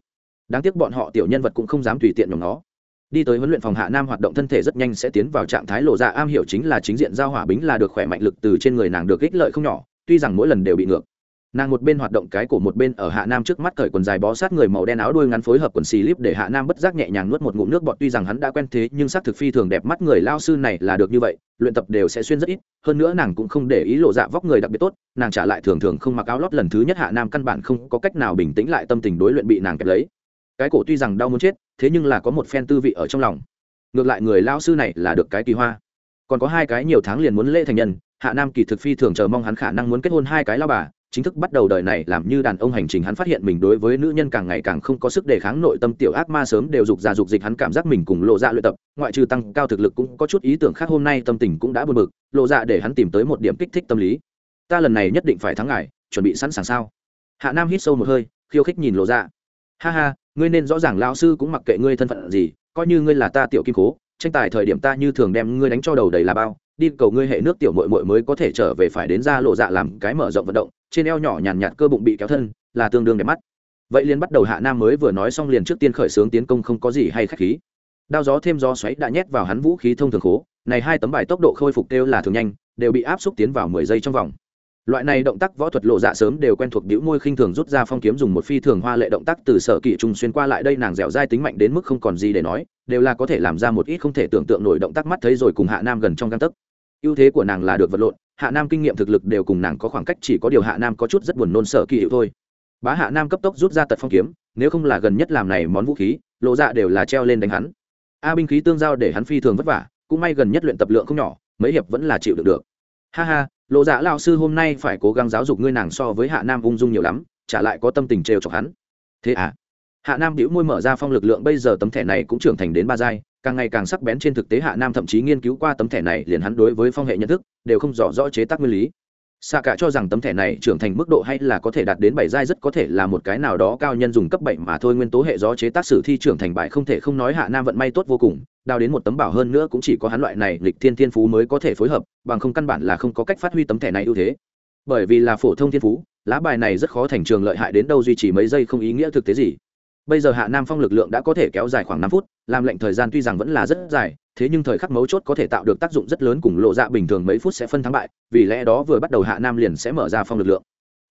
Đáng tiếc bọn họ tiểu nhân vật cũng không dám tùy tiện nhóm nó. Đi tới huấn luyện phòng hạ nam hoạt động thân thể rất nhanh sẽ tiến vào trạng thái lộ ra am hiểu chính là chính diện giao hỏa bính là được khỏe mạnh lực từ trên người nàng được ích lợi không nhỏ, tuy rằng mỗi lần đều bị ngược nàng một bên hoạt động cái cổ một bên ở hạ nam trước mắt cởi quần dài bó sát người màu đen áo đuôi ngắn phối hợp quần xì lip để hạ nam bất giác nhẹ nhàng nuốt một ngụm nước bọt. Tuy rằng hắn đã quen thế, nhưng xác thực phi thường đẹp mắt người lao sư này là được như vậy, luyện tập đều sẽ xuyên rất ít. Hơn nữa nàng cũng không để ý lộ dạ vóc người đặc biệt tốt, nàng trả lại thường thường không mặc áo lót lần thứ nhất hạ nam căn bản không có cách nào bình tĩnh lại tâm tình đối luyện bị nàng kẹp lấy. Cái cổ tuy rằng đau muốn chết, thế nhưng là có một phen tư vị ở trong lòng. Ngược lại người lao sư này là được cái kỳ hoa. Còn có hai cái nhiều tháng liền muốn lễ thành nhân hạ nam kỳ thực phi thường chờ mong hắn khả năng muốn kết hôn hai cái lao bà, chính thức bắt đầu đời này làm như đàn ông hành trình hắn phát hiện mình đối với nữ nhân càng ngày càng không có sức đề kháng, nội tâm tiểu ác ma sớm đều dục ra dục dịch hắn cảm giác mình cùng lộ dạ luyện tập, ngoại trừ tăng cao thực lực cũng có chút ý tưởng khác, hôm nay tâm tình cũng đã buồn bực, lộ dạ để hắn tìm tới một điểm kích thích tâm lý. Ta lần này nhất định phải thắng ngài, chuẩn bị sẵn sàng sao? Hạ nam hít sâu một hơi, khiêu khích nhìn lộ dạ. Ha ha, ngươi nên rõ ràng lão sư cũng mặc kệ ngươi thân phận gì, coi như ngươi là ta tiểu kim cố, tranh tài thời điểm ta như thường đem ngươi đánh cho đầu đầy là bao đi cầu ngươi hệ nước tiểu mội mội mới có thể trở về phải đến ra lộ dạ làm cái mở rộng vận động trên eo nhỏ nhàn nhạt, cơ bụng bị kéo thân là tương đương đẹp mắt. Vậy liền bắt đầu hạ nam mới vừa nói xong liền trước tiên khởi xướng tiến công không có gì hay khách khí. Đao gió thêm gió xoáy đã nhét vào hắn vũ khí thông thường khố này hai tấm bài tốc độ khôi phục kêu là thường nhanh đều bị áp xúc tiến vào mười giây trong vòng. Loại này động tác võ thuật lộ dạ sớm đều quen thuộc đĩu môi khinh thường rút ra phong kiếm dùng một phi thường hoa lệ động tác từ sở kỷ trung xuyên qua lại đây nàng dẻo dai tính mạnh đến mức không còn gì để nói đều là có thể làm ra một ít không thể tưởng tượng nổi động tác mắt thấy rồi cùng hạ nam gần trong găng tấc ưu thế của nàng là được vật lộn, hạ nam kinh nghiệm thực lực đều cùng nàng có khoảng cách, chỉ có điều hạ nam có chút rất buồn nôn sở kỳ hiệu thôi. Bá hạ nam cấp tốc rút ra tật phong kiếm, nếu không là gần nhất làm này món vũ khí, lộ dạ đều là treo lên đánh hắn. A binh khí tương giao để hắn phi thường vất vả, cũng may gần nhất luyện tập lượng không nhỏ, mấy hiệp vẫn là chịu được được. Ha ha, lộ dạ lao sư hôm nay phải cố gắng giáo dục ngươi nàng so với hạ nam ung dung nhiều lắm trả lại có tâm tình trêu chọc hắn. Thế à? Hạ nam đĩu môi mở ra phong lực lượng, bây giờ tấm thẻ này cũng trưởng thành đến ba giai càng ngày càng sắc bén trên thực tế hạ nam thậm chí nghiên cứu qua tấm thẻ này liền hắn đối với phong hệ nhận thức đều không rõ rõ chế tác nguyên lý. Xạ cả cho rằng tấm thẻ này trưởng thành mức độ hay là có thể đạt đến bảy giai rất có thể là một cái nào đó cao nhân dùng cấp bảy mà thôi, nguyên tố hệ gió chế tác sử thi trưởng thành bại không thể không nói hạ nam vận may tốt vô cùng, đào đến một tấm bảo hơn nữa cũng chỉ có hắn loại này lịch thiên thiên phú mới có thể phối hợp, bằng không căn bản là không có cách phát huy tấm thẻ này ưu thế. Bởi vì là phổ thông thiên phú, lá bài này rất khó thành trường lợi hại đến đâu duy trì mấy giây không ý nghĩa thực tế gì bây giờ hạ nam phong lực lượng đã có thể kéo dài khoảng năm phút, làm lệnh thời gian tuy rằng vẫn là rất dài, thế nhưng thời khắc mấu chốt có thể tạo được tác dụng rất lớn cùng lộ dạ bình thường mấy phút sẽ phân thắng bại, vì lẽ đó vừa bắt đầu hạ nam liền sẽ mở ra phong lực lượng.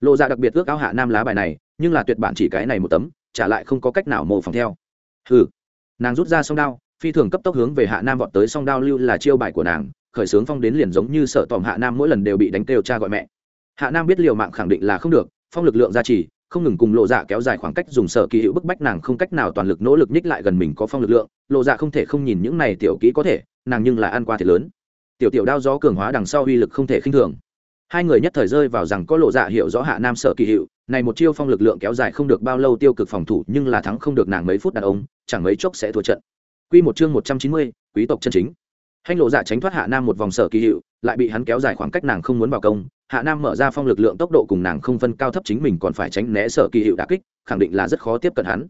Lộ dạ đặc biệt ước ao hạ nam lá bài này, nhưng là tuyệt bản chỉ cái này một tấm, trả lại không có cách nào mô phỏng theo. Hừ. Nàng rút ra song đao, phi thường cấp tốc hướng về hạ nam vọt tới song đao lưu là chiêu bài của nàng, khởi xướng phong đến liền giống như sợ tòm hạ nam mỗi lần đều bị đánh kêu cha gọi mẹ. Hạ nam biết liều mạng khẳng định là không được, phong lực lượng gia trì không ngừng cùng lộ dạ kéo dài khoảng cách dùng sở kỳ hữu bức bách nàng không cách nào toàn lực nỗ lực nhích lại gần mình có phong lực lượng lộ dạ không thể không nhìn những này tiểu kỹ có thể nàng nhưng là ăn qua thiệt lớn. Tiểu tiểu đao gió cường hóa đằng sau uy lực không thể khinh thường. Hai người nhất thời rơi vào rằng có lộ dạ hiểu rõ hạ nam sở kỳ hiệu này một chiêu phong lực lượng kéo dài không được bao lâu tiêu cực phòng thủ nhưng là thắng không được nàng mấy phút đàn ông chẳng mấy chốc sẽ thua trận. Quy một chương một trăm chín mươi, quý tộc chân chính. Hanh lộ dạ tránh thoát hạ nam một vòng sở kỳ hiệu lại bị hắn kéo dài khoảng cách nàng không muốn vào công hạ nam mở ra phong lực lượng tốc độ cùng nàng không phân cao thấp chính mình còn phải tránh né sở kỳ hiệu đà kích, khẳng định là rất khó tiếp cận hắn.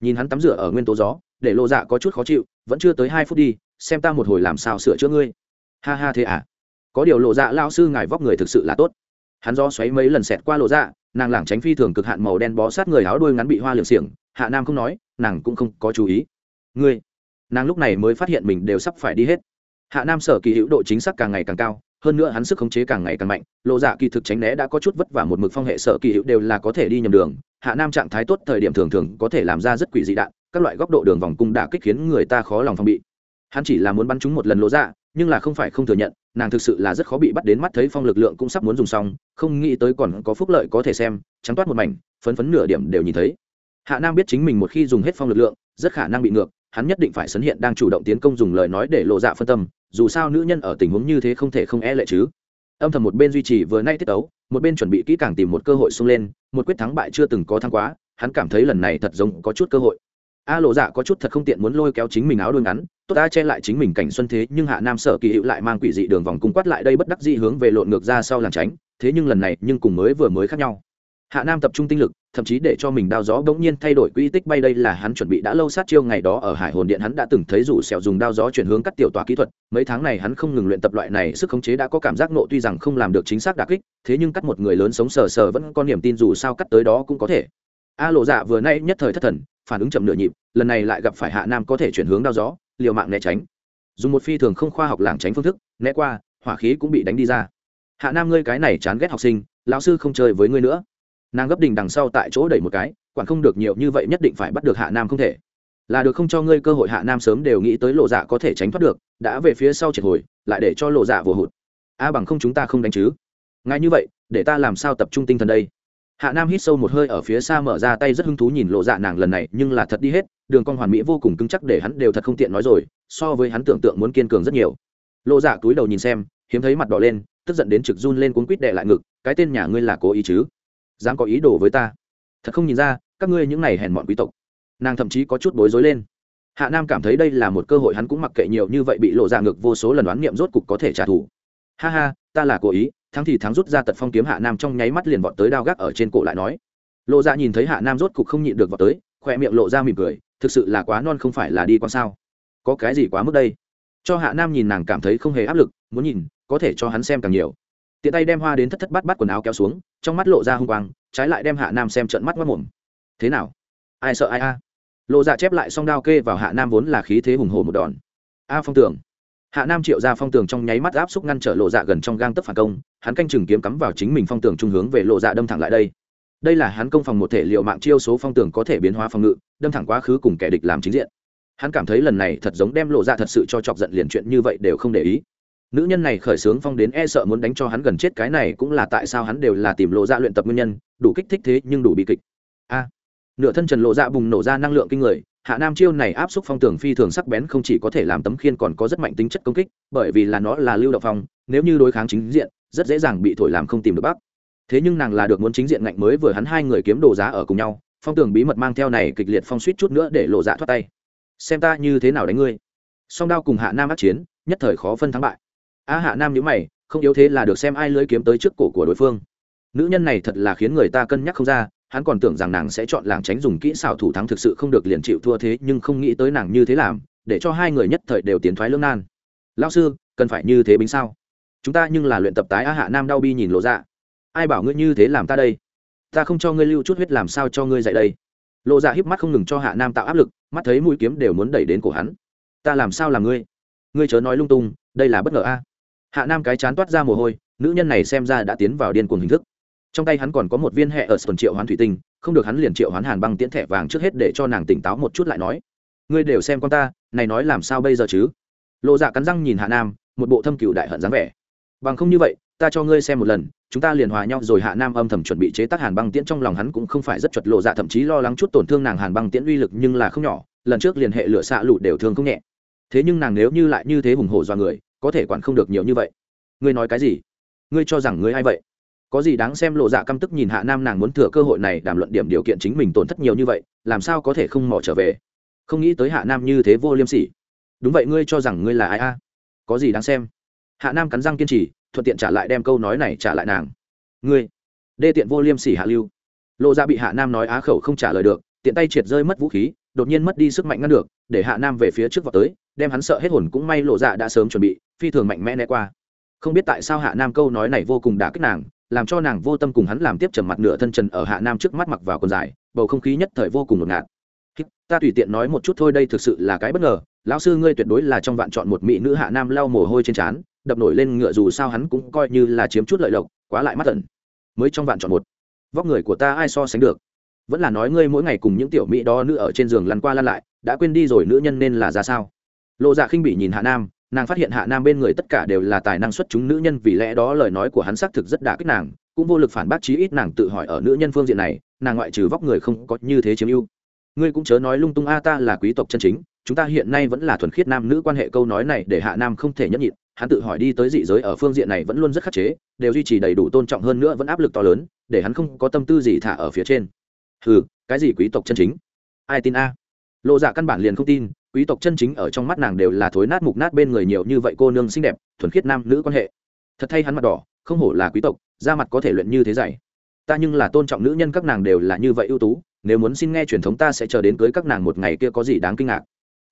Nhìn hắn tắm rửa ở nguyên tố gió, để lộ dạ có chút khó chịu, vẫn chưa tới hai phút đi, xem ta một hồi làm sao sửa chữa ngươi. Ha ha thế à. Có điều lộ dạ lao sư ngài vóc người thực sự là tốt. Hắn do xoáy mấy lần xẹt qua lộ dạ nàng lảng tránh phi thường cực hạn màu đen bó sát người áo đuôi ngắn bị hoa liệng xiềng, hạ nam không nói, nàng cũng không có chú ý. Ngươi. Nàng lúc này mới phát hiện mình đều sắp phải đi hết. Hạ nam sở kỳ hữu độ chính xác càng ngày càng cao hơn nữa hắn sức khống chế càng ngày càng mạnh lộ dạ kỳ thực tránh né đã có chút vất vả một mực phong hệ sở kỳ hữu đều là có thể đi nhầm đường, hạ nam trạng thái tốt thời điểm thường thường có thể làm ra rất quỷ dị đạn, các loại góc độ đường vòng cung đả kích khiến người ta khó lòng phòng bị. Hắn chỉ là muốn bắn chúng một lần lộ dạ nhưng là không phải không thừa nhận, nàng thực sự là rất khó bị bắt đến mắt thấy phong lực lượng cũng sắp muốn dùng xong, không nghĩ tới còn có phúc lợi có thể xem, trắng toát một mảnh, phấn phấn nửa điểm đều nhìn thấy. Hạ nam biết chính mình một khi dùng hết phong lực lượng, rất khả năng bị ngược hắn nhất định phải sấn hiện đang chủ động tiến công dùng lời nói để lộ dạ phân tâm, dù sao nữ nhân ở tình huống như thế không thể không e lệ chứ. Âm thầm một bên duy trì vừa nay tiết ấu một bên chuẩn bị kỹ càng tìm một cơ hội sung lên, một quyết thắng bại chưa từng có thắng quá, hắn cảm thấy lần này thật giống có chút cơ hội. A lộ dạ có chút thật không tiện muốn lôi kéo chính mình áo đôi ngắn, tốt ta che lại chính mình cảnh xuân thế, nhưng hạ nam sở kỳ hữu lại mang quỷ dị đường vòng cung quát lại đây bất đắc dị hướng về lộn ngược ra sau làng tránh, thế nhưng lần này nhưng cùng mới vừa mới khác nhau hạ nam tập trung tinh lực, thậm chí để cho mình đao gió bỗng nhiên thay đổi quỹ tích bay đây là hắn chuẩn bị đã lâu sát chiêu ngày đó ở hải hồn điện hắn đã từng thấy rủ sẹo dùng đao gió chuyển hướng cắt tiểu tòa kỹ thuật, mấy tháng này hắn không ngừng luyện tập loại này, sức khống chế đã có cảm giác nộ tuy rằng không làm được chính xác đà kích, thế nhưng cắt một người lớn sống sờ sờ vẫn có niềm tin dù sao cắt tới đó cũng có thể. A lộ dạ vừa nay nhất thời thất thần, phản ứng chậm nửa nhịp, lần này lại gặp phải hạ nam có thể chuyển hướng đao gió, liều mạng né tránh. Dùng một phi thường không khoa học lảng tránh phương thức, né qua, hỏa khí cũng bị đánh đi ra. Hạ nam ngươi cái này chán ghét học sinh, lão sư không chơi với ngươi nữa nàng gấp đình đằng sau tại chỗ đẩy một cái, quản không được nhiều như vậy nhất định phải bắt được hạ nam không thể. Là được không cho ngươi cơ hội hạ nam sớm đều nghĩ tới lộ dạ có thể tránh thoát được, đã về phía sau triệt hồi, lại để cho lộ dạ vừa hụt. A bằng không chúng ta không đánh chứ. Ngay như vậy, để ta làm sao tập trung tinh thần đây? Hạ nam hít sâu một hơi ở phía xa mở ra tay rất hứng thú nhìn lộ dạ nàng lần này, nhưng là thật đi hết, đường con hoàn mỹ vô cùng cứng chắc để hắn đều thật không tiện nói rồi, so với hắn tưởng tượng muốn kiên cường rất nhiều. Lộ dạ túi đầu nhìn xem, hiếm thấy mặt đỏ lên, tức giận đến trực run lên cuốn quýt đệ lại ngực, cái tên nhà ngươi là cố ý chứ? Dám có ý đồ với ta. Thật không nhìn ra, các ngươi những này hèn mọn quý tộc. Nàng thậm chí có chút bối rối lên. Hạ nam cảm thấy đây là một cơ hội hắn cũng mặc kệ nhiều như vậy bị lộ ra ngược vô số lần đoán niệm rốt cục có thể trả thù. Ha ha, ta là cố ý, thắng thì thắng rút ra tật phong kiếm hạ nam trong nháy mắt liền vọt tới đao gác ở trên cổ lại nói. Lộ ra nhìn thấy hạ nam rốt cục không nhịn được vọt tới khoe miệng lộ ra mỉm cười, thực sự là quá non không phải là đi quan sao? Có cái gì quá mức đây? Cho hạ nam nhìn nàng cảm thấy không hề áp lực, muốn nhìn, có thể cho hắn xem càng nhiều tiện tay đem hoa đến thất thất bát bát quần áo kéo xuống, trong mắt lộ ra hung quang, trái lại đem hạ nam xem trận mắt mất mồm thế nào? Ai sợ ai a? Lộ dạ chép lại song đao kê vào hạ nam vốn là khí thế hùng hồ một đòn. A phong tường. Hạ nam triệu ra phong tường trong nháy mắt áp xúc ngăn trở lộ dạ gần trong gang tấp phản công, hắn canh chừng kiếm cắm vào chính mình phong tường trung hướng về lộ dạ đâm thẳng lại đây. Đây là hắn công phòng một thể liệu mạng chiêu số phong tường có thể biến hóa phòng ngự, đâm thẳng quá khứ cùng kẻ địch làm chính diện. Hắn cảm thấy lần này thật giống đem lộ dạ thật sự cho chọc giận liền chuyện như vậy đều không để ý nữ nhân này khởi sướng phong đến e sợ muốn đánh cho hắn gần chết, cái này cũng là tại sao hắn đều là tìm lộ dạ luyện tập nguyên nhân, đủ kích thích thế nhưng đủ bị kịch. A. À, nửa thân trần lộ dạ bùng nổ ra năng lượng kinh người, hạ nam chiêu này áp xúc phong tường phi thường sắc bén không chỉ có thể làm tấm khiên còn có rất mạnh tính chất công kích, bởi vì là nó là lưu động phong, nếu như đối kháng chính diện, rất dễ dàng bị thổi làm không tìm được bắc thế nhưng nàng là được muốn chính diện ngạnh mới vừa hắn hai người kiếm đồ giá ở cùng nhau, phong tường bí mật mang theo này kịch liệt phong suýt chút nữa để lộ dạ thoát tay. Xem ta như thế nào đánh ngươi. Song đao cùng hạ nam át chiến, nhất thời khó phân thắng bại a hạ nam nhữ mày không yếu thế là được xem ai lưới kiếm tới trước cổ của đối phương. Nữ nhân này thật là khiến người ta cân nhắc không ra hắn còn tưởng rằng nàng sẽ chọn làng tránh dùng kỹ xảo thủ thắng thực sự không được liền chịu thua thế nhưng không nghĩ tới nàng như thế làm để cho hai người nhất thời đều tiến thoái lương nan. Lao sư cần phải như thế bính sao? Chúng ta nhưng là luyện tập tái a hạ nam đau bi nhìn lộ dạ, ai bảo ngươi như thế làm ta đây? Ta không cho ngươi lưu chút huyết làm sao cho ngươi dạy đây? Lộ Dạ híp mắt không ngừng cho hạ nam tạo áp lực mắt thấy mũi kiếm đều muốn đẩy đến cổ hắn. Ta làm sao làm ngươi? Ngươi chớ nói lung tung đây là bất ngờ a hạ nam cái chán toát ra mồ hôi, nữ nhân này xem ra đã tiến vào điên cuồng hình thức. Trong tay hắn còn có một viên hệ ở sườn triệu hoán thủy tinh, không được hắn liền triệu hoán hàn băng tiễn thẻ vàng trước hết để cho nàng tỉnh táo một chút lại nói. Ngươi đều xem con ta, này nói làm sao bây giờ chứ? Lộ dạ cắn răng nhìn hạ nam, một bộ thâm cựu đại hận dáng vẻ. Bằng không như vậy, ta cho ngươi xem một lần, chúng ta liền hòa nhau rồi hạ nam âm thầm chuẩn bị chế tác hàn băng tiễn trong lòng hắn cũng không phải rất chuật lộ dạ thậm chí lo lắng chút tổn thương nàng hàn băng tiễn uy lực nhưng là không nhỏ, lần trước liền hệ lửa xạ lụt đều thương không nhẹ. Thế nhưng nàng nếu như lại như thế hùng hổ do người có thể quản không được nhiều như vậy. Ngươi nói cái gì? Ngươi cho rằng ngươi ai vậy? Có gì đáng xem lộ dạ căm tức nhìn hạ nam nàng muốn thừa cơ hội này đàm luận điểm điều kiện chính mình tổn thất nhiều như vậy, làm sao có thể không mỏ trở về? Không nghĩ tới hạ nam như thế vô liêm sỉ. Đúng vậy, ngươi cho rằng ngươi là ai a? Có gì đáng xem? Hạ nam cắn răng kiên trì, thuận tiện trả lại đem câu nói này trả lại nàng. Ngươi, đê tiện vô liêm sỉ hạ lưu. Lộ ra bị hạ nam nói á khẩu không trả lời được, tiện tay triệt rơi mất vũ khí, đột nhiên mất đi sức mạnh ngăn được, để hạ nam về phía trước vào tới đem hắn sợ hết hồn cũng may lộ dạ đã sớm chuẩn bị, phi thường mạnh mẽ né qua. Không biết tại sao hạ nam câu nói này vô cùng đả kích nàng, làm cho nàng vô tâm cùng hắn làm tiếp trầm mặt nửa thân trần ở hạ nam trước mắt mặc vào quần dài, bầu không khí nhất thời vô cùng ngột ngạt. Ta tùy tiện nói một chút thôi, đây thực sự là cái bất ngờ, lão sư ngươi tuyệt đối là trong vạn chọn một mỹ nữ hạ nam lau mồ hôi trên trán, đập nổi lên ngựa dù sao hắn cũng coi như là chiếm chút lợi lộc, quá lại mắt tận. Mới trong vạn chọn một, vóc người của ta ai so sánh được? Vẫn là nói ngươi mỗi ngày cùng những tiểu mỹ đó nữ ở trên giường lăn qua lăn lại, đã quên đi rồi nữ nhân nên là ra sao? Lộ dạ khinh bị nhìn hạ nam, nàng phát hiện hạ nam bên người tất cả đều là tài năng xuất chúng nữ nhân, vì lẽ đó lời nói của hắn xác thực rất đả kích nàng, cũng vô lực phản bác chí ít nàng tự hỏi ở nữ nhân phương diện này, nàng ngoại trừ vóc người không có như thế chiếm ưu. Ngươi cũng chớ nói lung tung a, ta là quý tộc chân chính, chúng ta hiện nay vẫn là thuần khiết nam nữ quan hệ, câu nói này để hạ nam không thể nhẫn nhịn, hắn tự hỏi đi tới dị giới ở phương diện này vẫn luôn rất khắc chế, đều duy trì đầy đủ tôn trọng hơn nữa vẫn áp lực to lớn, để hắn không có tâm tư gì thả ở phía trên. Ừ cái gì quý tộc chân chính? Ai tin a? Lộ dạ căn bản liền không tin quý tộc chân chính ở trong mắt nàng đều là thối nát mục nát bên người nhiều như vậy cô nương xinh đẹp, thuần khiết nam nữ quan hệ. Thật thay hắn mặt đỏ, không hổ là quý tộc, da mặt có thể luyện như thế dạy ta nhưng là tôn trọng nữ nhân các nàng đều là như vậy ưu tú, nếu muốn xin nghe truyền thống ta sẽ chờ đến cưới các nàng một ngày kia có gì đáng kinh ngạc.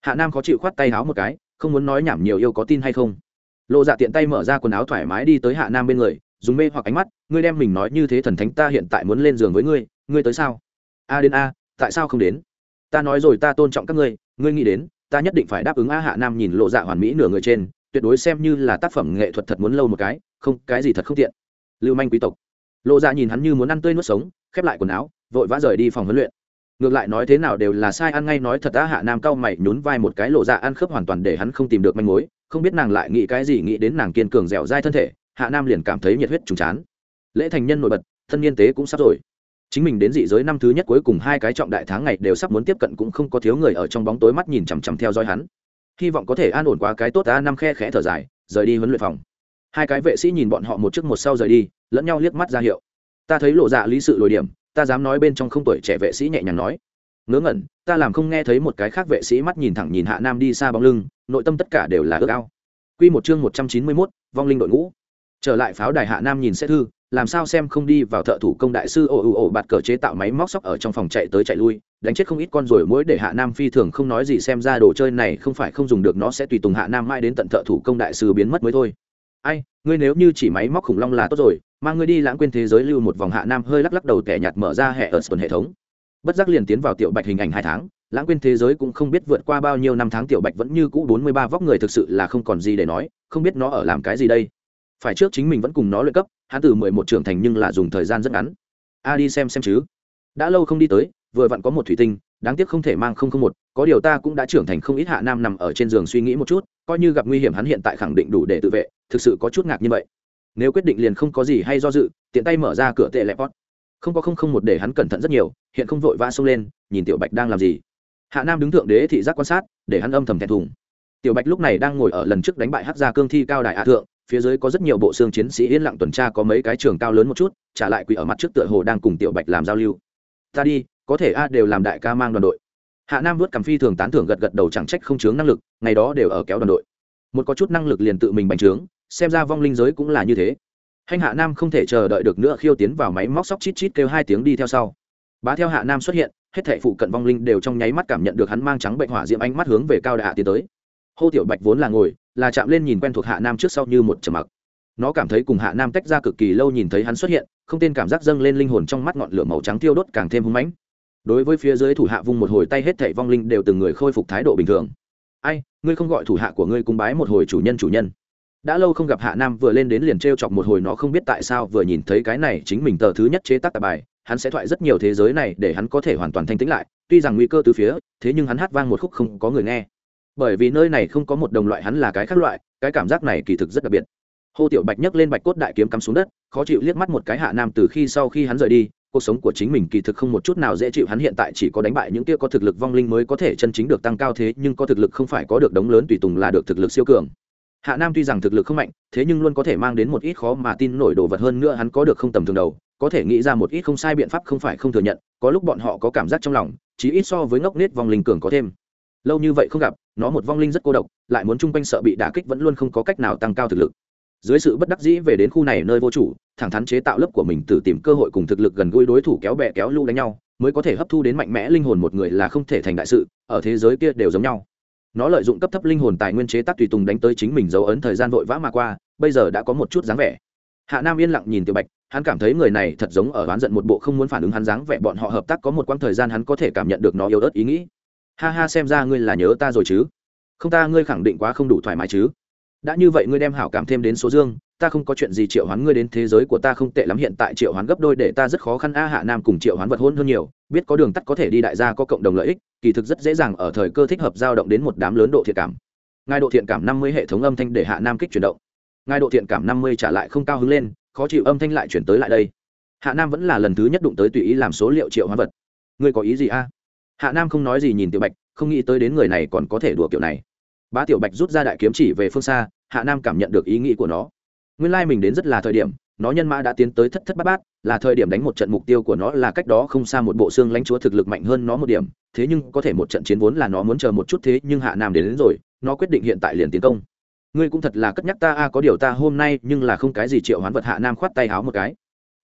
Hạ nam khó chịu khoát tay háo một cái, không muốn nói nhảm nhiều yêu có tin hay không. Lộ dạ tiện tay mở ra quần áo thoải mái đi tới hạ nam bên người, dùng mê hoặc ánh mắt, ngươi đem mình nói như thế thần thánh ta hiện tại muốn lên giường với ngươi ngươi tới sao? A đến a, tại sao không đến? Ta nói rồi ta tôn trọng các ngươi ngươi nghĩ đến ta nhất định phải đáp ứng a hạ nam nhìn lộ dạ hoàn mỹ nửa người trên, tuyệt đối xem như là tác phẩm nghệ thuật thật muốn lâu một cái, không, cái gì thật không tiện. Lưu manh quý tộc. Lộ dạ nhìn hắn như muốn ăn tươi nuốt sống, khép lại quần áo, vội vã rời đi phòng huấn luyện. Ngược lại nói thế nào đều là sai, ăn ngay nói thật a hạ nam cao mày nhún vai một cái lộ dạ ăn khớp hoàn toàn để hắn không tìm được manh mối, không biết nàng lại nghĩ cái gì, nghĩ đến nàng kiên cường dẻo dai thân thể, hạ nam liền cảm thấy nhiệt huyết trùng chán. Lễ thành nhân nổi bật, thân niên tế cũng sắp rồi chính mình đến dị giới năm thứ nhất cuối cùng hai cái trọng đại tháng ngày đều sắp muốn tiếp cận cũng không có thiếu người ở trong bóng tối mắt nhìn chằm chằm theo dõi hắn. Hy vọng có thể an ổn qua cái tốt ta năm khe khẽ thở dài, rời đi huấn luyện phòng. Hai cái vệ sĩ nhìn bọn họ một trước một sau rời đi, lẫn nhau liếc mắt ra hiệu. Ta thấy lộ dạ lý sự lồi điểm, ta dám nói bên trong không tuổi trẻ vệ sĩ nhẹ nhàng nói. Ngớ ngẩn, ta làm không nghe thấy một cái khác vệ sĩ mắt nhìn thẳng nhìn hạ nam đi xa bóng lưng, nội tâm tất cả đều là ước ao. Q một chương một trăm chín mươi mốt, vong linh đội ngũ. Trở lại pháo đài hạ nam nhìn xét thư làm sao xem không đi vào thợ thủ công đại sư ồ ồ ồ bạt cờ chế tạo máy móc sóc ở trong phòng chạy tới chạy lui, đánh chết không ít con rồi, mỗi để hạ nam phi thường không nói gì xem ra đồ chơi này không phải không dùng được, nó sẽ tùy tùng hạ nam mãi đến tận thợ thủ công đại sư biến mất mới thôi. Ai, ngươi nếu như chỉ máy móc khủng long là tốt rồi, mang ngươi đi lãng quên thế giới lưu một vòng, hạ nam hơi lắc lắc đầu tẻ nhạt mở ra hệ ở tuần hệ thống. Bất giác liền tiến vào tiểu bạch hình ảnh hai tháng, lãng quên thế giới cũng không biết vượt qua bao nhiêu năm tháng, tiểu bạch vẫn như cũ bốn mươi ba vóc người, thực sự là không còn gì để nói, không biết nó ở làm cái gì đây phải trước chính mình vẫn cùng nó luyện cấp, hắn từ mười một trưởng thành nhưng là dùng thời gian rất ngắn. A đi xem xem chứ. Đã lâu không đi tới, vừa vặn có một thủy tinh, đáng tiếc không thể mang không không một, có điều ta cũng đã trưởng thành không ít hạ nam nằm ở trên giường suy nghĩ một chút, coi như gặp nguy hiểm hắn hiện tại khẳng định đủ để tự vệ, thực sự có chút ngạc như vậy. Nếu quyết định liền không có gì hay do dự, tiện tay mở ra cửa tệ lẹp pot không có không không một để hắn cẩn thận rất nhiều, hiện không vội vã xông lên, nhìn tiểu bạch đang làm gì. Hạ nam đứng thượng đế thị giác quan sát, để hắn âm thầm thẹn thùng. Tiểu bạch lúc này đang ngồi ở lần trước đánh bại hát gia cương thi cao đại hạ thượng phía dưới có rất nhiều bộ xương chiến sĩ yên lặng tuần tra có mấy cái trường cao lớn một chút, trả lại quỷ ở mặt trước tựa hồ đang cùng tiểu bạch làm giao lưu. Ta đi, có thể a, đều làm đại ca mang đoàn đội. Hạ nam vớt cầm phi thường tán thưởng gật gật đầu chẳng trách không chướng năng lực, ngày đó đều ở kéo đoàn đội. Một có chút năng lực liền tự mình bành trướng, xem ra vong linh giới cũng là như thế. Hành hạ nam không thể chờ đợi được nữa, khiêu tiến vào máy móc sóc chít chít kêu hai tiếng đi theo sau. Bá theo hạ nam xuất hiện, hết thảy phụ cận vong linh đều trong nháy mắt cảm nhận được hắn mang trắng bệnh hỏa diễm ánh mắt hướng về cao đại hạ tiến tới. Hô tiểu bạch vốn là ngồi là chạm lên nhìn quen thuộc hạ nam trước sau như một trầm mặc. Nó cảm thấy cùng hạ nam tách ra cực kỳ lâu nhìn thấy hắn xuất hiện, không tên cảm giác dâng lên linh hồn trong mắt ngọn lửa màu trắng tiêu đốt càng thêm hung mãnh. Đối với phía dưới thủ hạ vung một hồi tay hết thảy vong linh đều từng người khôi phục thái độ bình thường. Ai, ngươi không gọi thủ hạ của ngươi cung bái một hồi chủ nhân chủ nhân. Đã lâu không gặp hạ nam vừa lên đến liền t r e o chọc một hồi nó không biết tại sao vừa nhìn thấy cái này chính mình tờ thứ nhất chế tác tạp bài, hắn sẽ thoại rất nhiều thế giới này để hắn có thể hoàn toàn thanh tĩnh lại, tuy rằng nguy cơ từ phía, thế nhưng hắn hát vang một khúc không có người nghe bởi vì nơi này không có một đồng loại hắn là cái khác loại, cái cảm giác này kỳ thực rất đặc biệt. Hô tiểu bạch nhấc lên bạch cốt đại kiếm cắm xuống đất, khó chịu liếc mắt một cái hạ nam từ khi sau khi hắn rời đi, cuộc sống của chính mình kỳ thực không một chút nào dễ chịu, hắn hiện tại chỉ có đánh bại những kia có thực lực vong linh mới có thể chân chính được tăng cao thế, nhưng có thực lực không phải có được đống lớn tùy tùng là được thực lực siêu cường. Hạ nam tuy rằng thực lực không mạnh, thế nhưng luôn có thể mang đến một ít khó mà tin nổi đồ vật, hơn nữa hắn có được không tầm thường đầu, có thể nghĩ ra một ít không sai biện pháp không phải không thừa nhận, có lúc bọn họ có cảm giác trong lòng, chí ít so với ngốc nết vong linh cường có thêm lâu như vậy không gặp, nó một vong linh rất cô độc, lại muốn chung quanh sợ bị đả kích vẫn luôn không có cách nào tăng cao thực lực. Dưới sự bất đắc dĩ về đến khu này nơi vô chủ, thẳng thắn chế tạo lớp của mình tự tìm cơ hội cùng thực lực gần gũi đối thủ kéo bè kéo lũ đánh nhau, mới có thể hấp thu đến mạnh mẽ linh hồn một người là không thể thành đại sự, ở thế giới kia đều giống nhau. Nó lợi dụng cấp thấp linh hồn tài nguyên chế tác tùy tùng đánh tới chính mình dấu ấn thời gian vội vã mà qua, bây giờ đã có một chút dáng vẻ. Hạ nam yên lặng nhìn tiểu bạch, hắn cảm thấy người này thật giống ở oán giận một bộ không muốn phản ứng hắn dáng vẻ, bọn họ hợp tác có một quãng thời gian hắn có thể cảm nhận được nó yếu ớt ý nghĩ ha ha, xem ra ngươi là nhớ ta rồi chứ. Không ta, ngươi khẳng định quá không đủ thoải mái chứ. Đã như vậy ngươi đem hảo cảm thêm đến số dương, ta không có chuyện gì triệu hoán ngươi đến thế giới của ta không tệ lắm, hiện tại triệu hoán gấp đôi để ta rất khó khăn. A hạ nam cùng triệu hoán vật hôn hơn nhiều, biết có đường tắt có thể đi đại gia có cộng đồng lợi ích, kỳ thực rất dễ dàng ở thời cơ thích hợp giao động đến một đám lớn độ thiện cảm. Ngài độ thiện cảm năm mươi hệ thống âm thanh để hạ nam kích chuyển động. Ngài độ thiện cảm năm mươi trả lại không cao hứng lên, khó chịu âm thanh lại chuyển tới lại đây. Hạ nam vẫn là lần thứ nhất đụng tới tùy ý làm số liệu triệu hoán vật. Ngươi có ý gì a? Hạ nam không nói gì nhìn tiểu bạch không nghĩ tới đến người này còn có thể đùa kiểu này. Bá tiểu bạch rút ra đại kiếm chỉ về phương xa hạ nam cảm nhận được ý nghĩ của nó. Nguyên lai、like、mình đến rất là thời điểm nó nhân mã đã tiến tới thất thất bát bát là thời điểm đánh một trận mục tiêu của nó là cách đó không xa một bộ xương lãnh chúa thực lực mạnh hơn nó một điểm thế nhưng có thể một trận chiến vốn là nó muốn chờ một chút thế nhưng hạ nam đến, đến rồi nó quyết định hiện tại liền tiến công. Ngươi cũng thật là cất nhắc ta a có điều ta hôm nay nhưng là không cái gì triệu hoán vật hạ nam khoát tay háo một cái.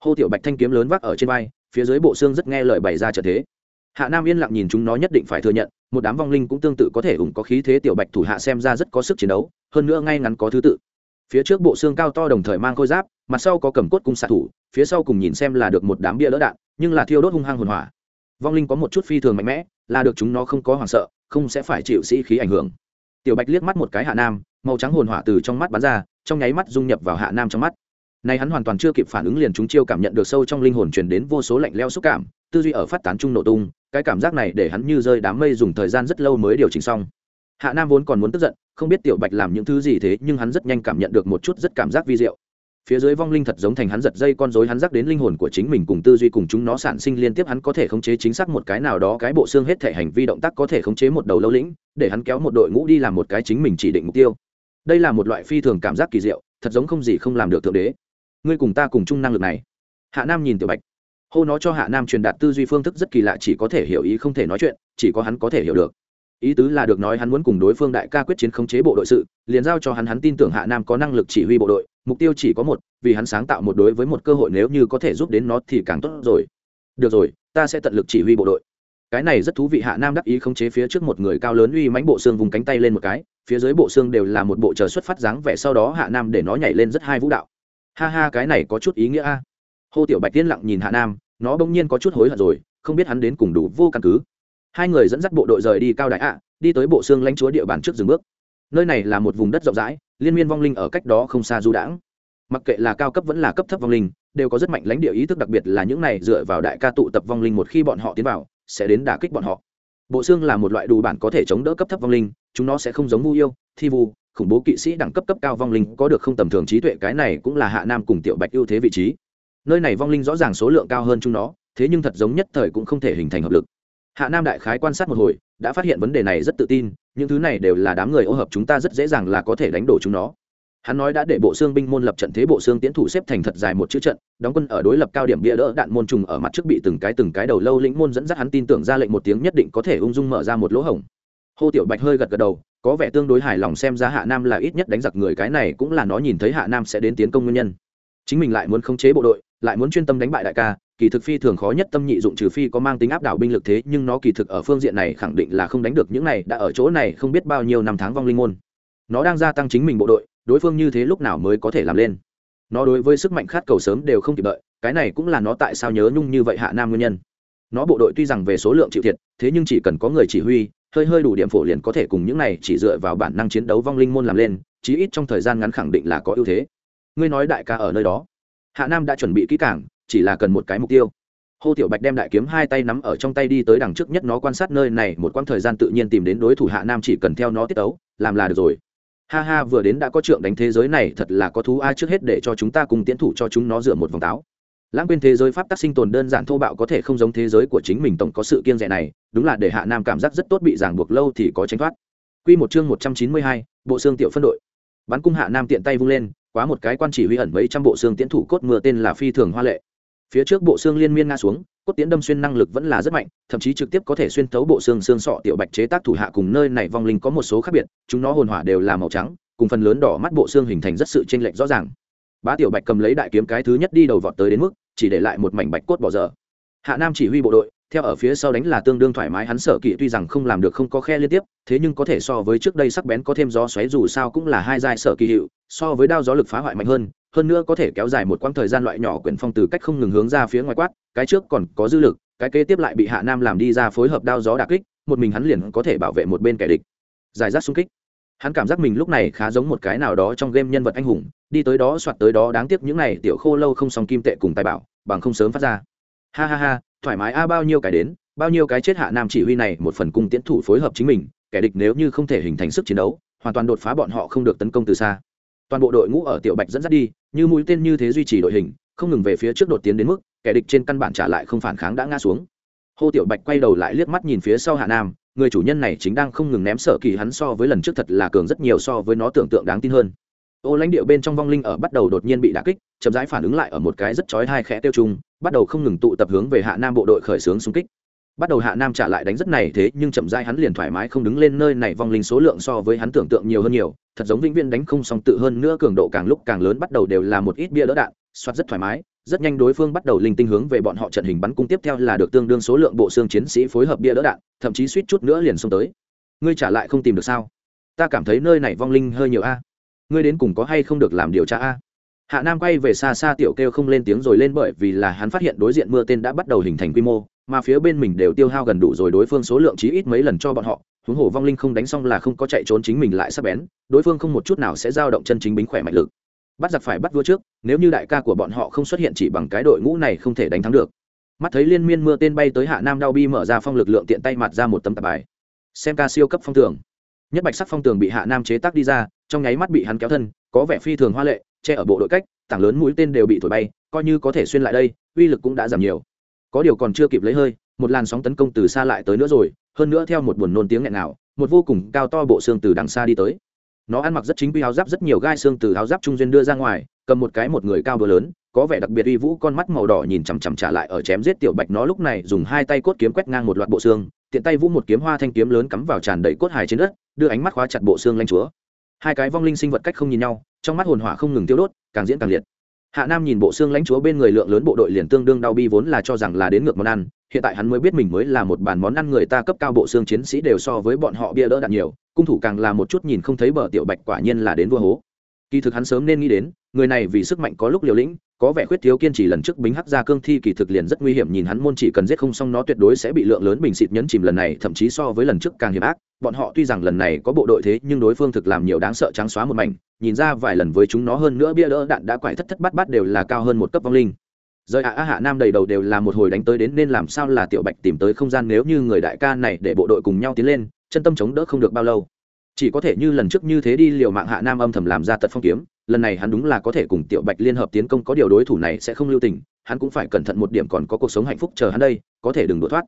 Hô tiểu bạch thanh kiếm lớn vác ở trên vai phía dưới bộ xương rất nghe lời bày ra trợ thế hạ nam yên lặng nhìn chúng nó nhất định phải thừa nhận, một đám vong linh cũng tương tự có thể ủng có khí thế tiểu bạch thủ hạ xem ra rất có sức chiến đấu, hơn nữa ngay ngắn có thứ tự. Phía trước bộ xương cao to đồng thời mang khôi giáp, mặt sau có cầm cốt cung xạ thủ, phía sau cùng nhìn xem là được một đám bia đỡ đạn, nhưng là thiêu đốt hung hăng hồn hỏa. Vong linh có một chút phi thường mạnh mẽ, là được chúng nó không có hoảng sợ, không sẽ phải chịu sĩ khí ảnh hưởng. Tiểu bạch liếc mắt một cái hạ nam, màu trắng hồn hỏa từ trong mắt bắn ra, trong nháy mắt dung nhập vào hạ nam trong mắt. Này hắn hoàn toàn chưa kịp phản ứng liền chúng chiêu cảm nhận được sâu trong linh hồn truyền đến vô số lạnh leo xúc cảm, tư duy ở phát tán trung nổ tung cái cảm giác này để hắn như rơi đám mây dùng thời gian rất lâu mới điều chỉnh xong. Hạ nam vốn còn muốn tức giận, không biết tiểu bạch làm những thứ gì thế, nhưng hắn rất nhanh cảm nhận được một chút rất cảm giác vi diệu. Phía dưới vong linh thật giống thành hắn giật dây con rối, hắn rắc đến linh hồn của chính mình cùng tư duy cùng chúng nó sản sinh liên tiếp, hắn có thể khống chế chính xác một cái nào đó, cái bộ xương hết thể hành vi động tác có thể khống chế một đầu lâu lĩnh, để hắn kéo một đội ngũ đi làm một cái chính mình chỉ định mục tiêu. Đây là một loại phi thường cảm giác kỳ diệu, thật giống không gì không làm được thượng đế. Ngươi cùng ta cùng chung năng lực này. Hạ nam nhìn tiểu bạch hô nó cho hạ nam truyền đạt tư duy phương thức rất kỳ lạ, chỉ có thể hiểu ý không thể nói chuyện, chỉ có hắn có thể hiểu được. Ý tứ là được nói hắn muốn cùng đối phương đại ca quyết chiến khống chế bộ đội sự, liền giao cho hắn hắn tin tưởng hạ nam có năng lực chỉ huy bộ đội, mục tiêu chỉ có một, vì hắn sáng tạo một đối với một cơ hội nếu như có thể giúp đến nó thì càng tốt rồi. Được rồi, ta sẽ tận lực chỉ huy bộ đội. Cái này rất thú vị, hạ nam đắc ý khống chế phía trước một người cao lớn uy mãnh bộ xương vùng cánh tay lên một cái, phía dưới bộ xương đều là một bộ chờ xuất phát dáng vẻ, sau đó hạ nam để nó nhảy lên rất hai vũ đạo. Ha ha, cái này có chút ý nghĩa a. Hô tiểu bạch tiên lặng nhìn hạ nam nó bỗng nhiên có chút hối hận rồi, không biết hắn đến cùng đủ vô căn cứ. Hai người dẫn dắt bộ đội rời đi cao đại ạ, đi tới bộ xương lãnh chúa địa bàn trước dừng bước. Nơi này là một vùng đất rộng rãi, liên miên vong linh ở cách đó không xa du đãng. Mặc kệ là cao cấp vẫn là cấp thấp vong linh, đều có rất mạnh lãnh địa ý thức, đặc biệt là những này dựa vào đại ca tụ tập vong linh một khi bọn họ tiến vào, sẽ đến đả kích bọn họ. Bộ xương là một loại đủ bản có thể chống đỡ cấp thấp vong linh, chúng nó sẽ không giống vu yêu, thi vu, khủng bố kỵ sĩ đẳng cấp cấp cao vong linh, có được không tầm thường trí tuệ, cái này cũng là hạ nam cùng tiểu bạch ưu thế vị trí nơi này vong linh rõ ràng số lượng cao hơn chúng nó, thế nhưng thật giống nhất thời cũng không thể hình thành hợp lực. Hạ nam đại khái quan sát một hồi, đã phát hiện vấn đề này rất tự tin, những thứ này đều là đám người ô hợp chúng ta rất dễ dàng là có thể đánh đổ chúng nó. Hắn nói đã để bộ xương binh môn lập trận thế bộ xương tiến thủ xếp thành thật dài một chữ trận, đóng quân ở đối lập cao điểm bia đỡ đạn môn trùng ở mặt trước bị từng cái từng cái đầu lâu lĩnh môn dẫn dắt hắn tin tưởng ra lệnh một tiếng nhất định có thể ung dung mở ra một lỗ hổng. Hô tiểu bạch hơi gật gật đầu, có vẻ tương đối hài lòng xem ra hạ nam là ít nhất đánh giặc người, cái này cũng là nó nhìn thấy hạ nam sẽ đến tiến công nguyên nhân. Chính mình lại muốn khống chế bộ đội lại muốn chuyên tâm đánh bại đại ca, kỳ thực phi thường khó nhất tâm nhị dụng trừ phi có mang tính áp đảo binh lực thế, nhưng nó kỳ thực ở phương diện này khẳng định là không đánh được những này, đã ở chỗ này không biết bao nhiêu năm tháng vong linh môn. Nó đang gia tăng chính mình bộ đội, đối phương như thế lúc nào mới có thể làm lên. Nó đối với sức mạnh khát cầu sớm đều không kịp đợi, cái này cũng là nó tại sao nhớ nhung như vậy hạ nam nguyên nhân. Nó bộ đội tuy rằng về số lượng chịu thiệt, thế nhưng chỉ cần có người chỉ huy, hơi hơi đủ điểm phổ liền có thể cùng những này chỉ dựa vào bản năng chiến đấu vong linh môn làm lên, chí ít trong thời gian ngắn khẳng định là có ưu thế. Ngươi nói đại ca ở nơi đó hạ nam đã chuẩn bị kỹ cảng chỉ là cần một cái mục tiêu. Hô tiểu bạch đem đại kiếm hai tay nắm ở trong tay đi tới đằng trước nhất nó quan sát nơi này, một quãng thời gian tự nhiên tìm đến đối thủ hạ nam chỉ cần theo nó tiết tấu, làm là được rồi. Ha ha, vừa đến đã có trượng đánh thế giới này, thật là có thú ai trước hết để cho chúng ta cùng tiến thủ cho chúng nó dựa một vòng táo. Lãng quên thế giới pháp tắc sinh tồn đơn giản thô bạo có thể không giống thế giới của chính mình tổng có sự kiên rẻ này, đúng là để hạ nam cảm giác rất tốt bị ràng buộc lâu thì có tránh thoát. Quy một chương một trăm chín mươi hai, bộ xương tiểu phân đội. Bắn cung hạ nam tiện tay vung lên quá một cái quan chỉ huy ẩn mấy trăm bộ xương tiến thủ cốt mưa tên là phi thường hoa lệ. Phía trước bộ xương liên miên nga xuống, cốt tiến đâm xuyên năng lực vẫn là rất mạnh, thậm chí trực tiếp có thể xuyên thấu bộ xương xương sọ tiểu bạch chế tác thủ hạ cùng nơi này vong linh có một số khác biệt, chúng nó hồn hỏa đều là màu trắng, cùng phần lớn đỏ mắt bộ xương hình thành rất sự chênh lệch rõ ràng. Bá tiểu bạch cầm lấy đại kiếm cái thứ nhất đi đầu vọt tới đến mức, chỉ để lại một mảnh bạch cốt bỏ dở. Hạ nam chỉ huy bộ đội theo ở phía sau đánh là tương đương thoải mái, hắn sở kỵ tuy rằng không làm được không có khe liên tiếp, thế nhưng có thể so với trước đây sắc bén có thêm gió xoáy dù sao cũng là hai giai sở kỳ hiệu, so với đao gió lực phá hoại mạnh hơn hơn nữa có thể kéo dài một quãng thời gian loại nhỏ quyển phong từ cách không ngừng hướng ra phía ngoài quát, cái trước còn có dư lực, cái kế tiếp lại bị hạ nam làm đi ra phối hợp đao gió đà kích, một mình hắn liền có thể bảo vệ một bên kẻ địch. Giải rác xung kích. Hắn cảm giác mình lúc này khá giống một cái nào đó trong game nhân vật anh hùng, đi tới đó soạt tới đó, đáng tiếc những này tiểu khô lâu không xong kim tệ cùng tài bảo, bằng không sớm phát ra. Ha ha ha thoải mái a bao nhiêu cái đến, bao nhiêu cái chết hạ nam chỉ huy này một phần cung tiễn thủ phối hợp chính mình, kẻ địch nếu như không thể hình thành sức chiến đấu, hoàn toàn đột phá bọn họ không được tấn công từ xa. Toàn bộ đội ngũ ở tiểu bạch dẫn dắt đi, như mũi tên như thế duy trì đội hình, không ngừng về phía trước đột tiến đến mức, kẻ địch trên căn bản trả lại không phản kháng đã ngã xuống. Hô tiểu bạch quay đầu lại liếc mắt nhìn phía sau hạ nam, người chủ nhân này chính đang không ngừng ném sở kỳ hắn so với lần trước thật là cường rất nhiều so với nó tưởng tượng đáng tin hơn. Ô lãnh điệu bên trong vong linh ở bắt đầu đột nhiên bị đả kích, chậm rãi phản ứng lại ở một cái rất chói hai khẽ tiêu chung bắt đầu không ngừng tụ tập hướng về hạ nam bộ đội khởi xướng xung kích. Bắt đầu hạ nam trả lại đánh rất này thế, nhưng chậm rãi hắn liền thoải mái không đứng lên nơi này, vong linh số lượng so với hắn tưởng tượng nhiều hơn nhiều. Thật giống vĩnh viên đánh không xong tự hơn nữa, cường độ càng lúc càng lớn, bắt đầu đều là một ít bia đỡ đạn, soát rất thoải mái. Rất nhanh đối phương bắt đầu linh tinh hướng về bọn họ trận hình bắn cung tiếp theo là được tương đương số lượng bộ xương chiến sĩ phối hợp bia đỡ đạn, thậm chí suýt chút nữa liền xông tới. Ngươi trả lại không tìm được sao? Ta cảm thấy nơi này vong linh hơi nhiều a. Ngươi đến cùng có hay không được làm điều tra a? Hạ nam quay về xa xa tiểu kêu không lên tiếng rồi lên bởi vì là hắn phát hiện đối diện mưa tên đã bắt đầu hình thành quy mô, mà phía bên mình đều tiêu hao gần đủ rồi đối phương số lượng chí ít mấy lần cho bọn họ. Huống hồ vong linh không đánh xong là không có chạy trốn chính mình lại sắp bén, đối phương không một chút nào sẽ dao động chân chính bính khỏe mạnh lực. Bắt giặc phải bắt vua trước, nếu như đại ca của bọn họ không xuất hiện chỉ bằng cái đội ngũ này không thể đánh thắng được. Mắt thấy liên miên mưa tên bay tới hạ nam đao bi mở ra phong lực lượng tiện tay mặt ra một tấm tạp bài. Xem ca siêu cấp phong tường. Nhất bạch sắc phong tường bị hạ nam chế tác đi ra, trong nháy mắt bị hắn kéo thân, có vẻ phi thường hoa lệ che ở bộ đội cách, tảng lớn mũi tên đều bị thổi bay, coi như có thể xuyên lại đây, uy lực cũng đã giảm nhiều. Có điều còn chưa kịp lấy hơi, một làn sóng tấn công từ xa lại tới nữa rồi, hơn nữa theo một buồn nôn tiếng nghẹn nào một vô cùng cao to bộ xương từ đằng xa đi tới. Nó ăn mặc rất chính quy áo giáp, rất nhiều gai xương từ áo giáp trung duyên đưa ra ngoài, cầm một cái một người cao đua lớn, có vẻ đặc biệt uy vũ, con mắt màu đỏ nhìn chằm chằm trả lại ở chém giết tiểu bạch nó lúc này, dùng hai tay cốt kiếm quét ngang một loạt bộ xương, tiện tay vũ một kiếm hoa thanh kiếm lớn cắm vào tràn đầy cốt hài trên đất, đưa ánh mắt khóa chặt bộ xương lanh chúa. Hai cái vong linh sinh vật cách không nhìn nhau trong mắt hồn hỏa không ngừng tiêu đốt, càng diễn càng liệt. Hạ nam nhìn bộ xương lãnh chúa bên người lượng lớn bộ đội liền tương đương đau bi vốn là cho rằng là đến ngược món ăn, hiện tại hắn mới biết mình mới là một bàn món ăn người ta cấp cao bộ xương chiến sĩ đều so với bọn họ bia đỡ đạn nhiều, cung thủ càng là một chút nhìn không thấy bờ tiểu bạch quả nhiên là đến vua hố. Kỳ thực hắn sớm nên nghĩ đến, người này vì sức mạnh có lúc liều lĩnh có vẻ khuyết thiếu kiên trì lần trước bính hắc ra cương thi kỳ thực liền rất nguy hiểm nhìn hắn môn chỉ cần giết không xong nó tuyệt đối sẽ bị lượng lớn bình xịt nhấn chìm lần này thậm chí so với lần trước càng hiểm ác. Bọn họ tuy rằng lần này có bộ đội thế nhưng đối phương thực làm nhiều đáng sợ trắng xóa một mảnh nhìn ra vài lần với chúng nó hơn nữa bia đỡ đạn đã quải thất thất bát bát đều là cao hơn một cấp vong linh. Rời ạ à, hạ nam đầy đầu đều là một hồi đánh tới đến nên làm sao là tiểu bạch tìm tới không gian nếu như người đại ca này để bộ đội cùng nhau tiến lên chân tâm chống đỡ không được bao lâu. Chỉ có thể như lần trước như thế đi liều mạng hạ nam âm thầm làm ra tật phong kiếm lần này hắn đúng là có thể cùng tiểu bạch liên hợp tiến công có điều đối thủ này sẽ không lưu tình, hắn cũng phải cẩn thận một điểm còn có cuộc sống hạnh phúc chờ hắn đây, có thể đừng đổ thoát.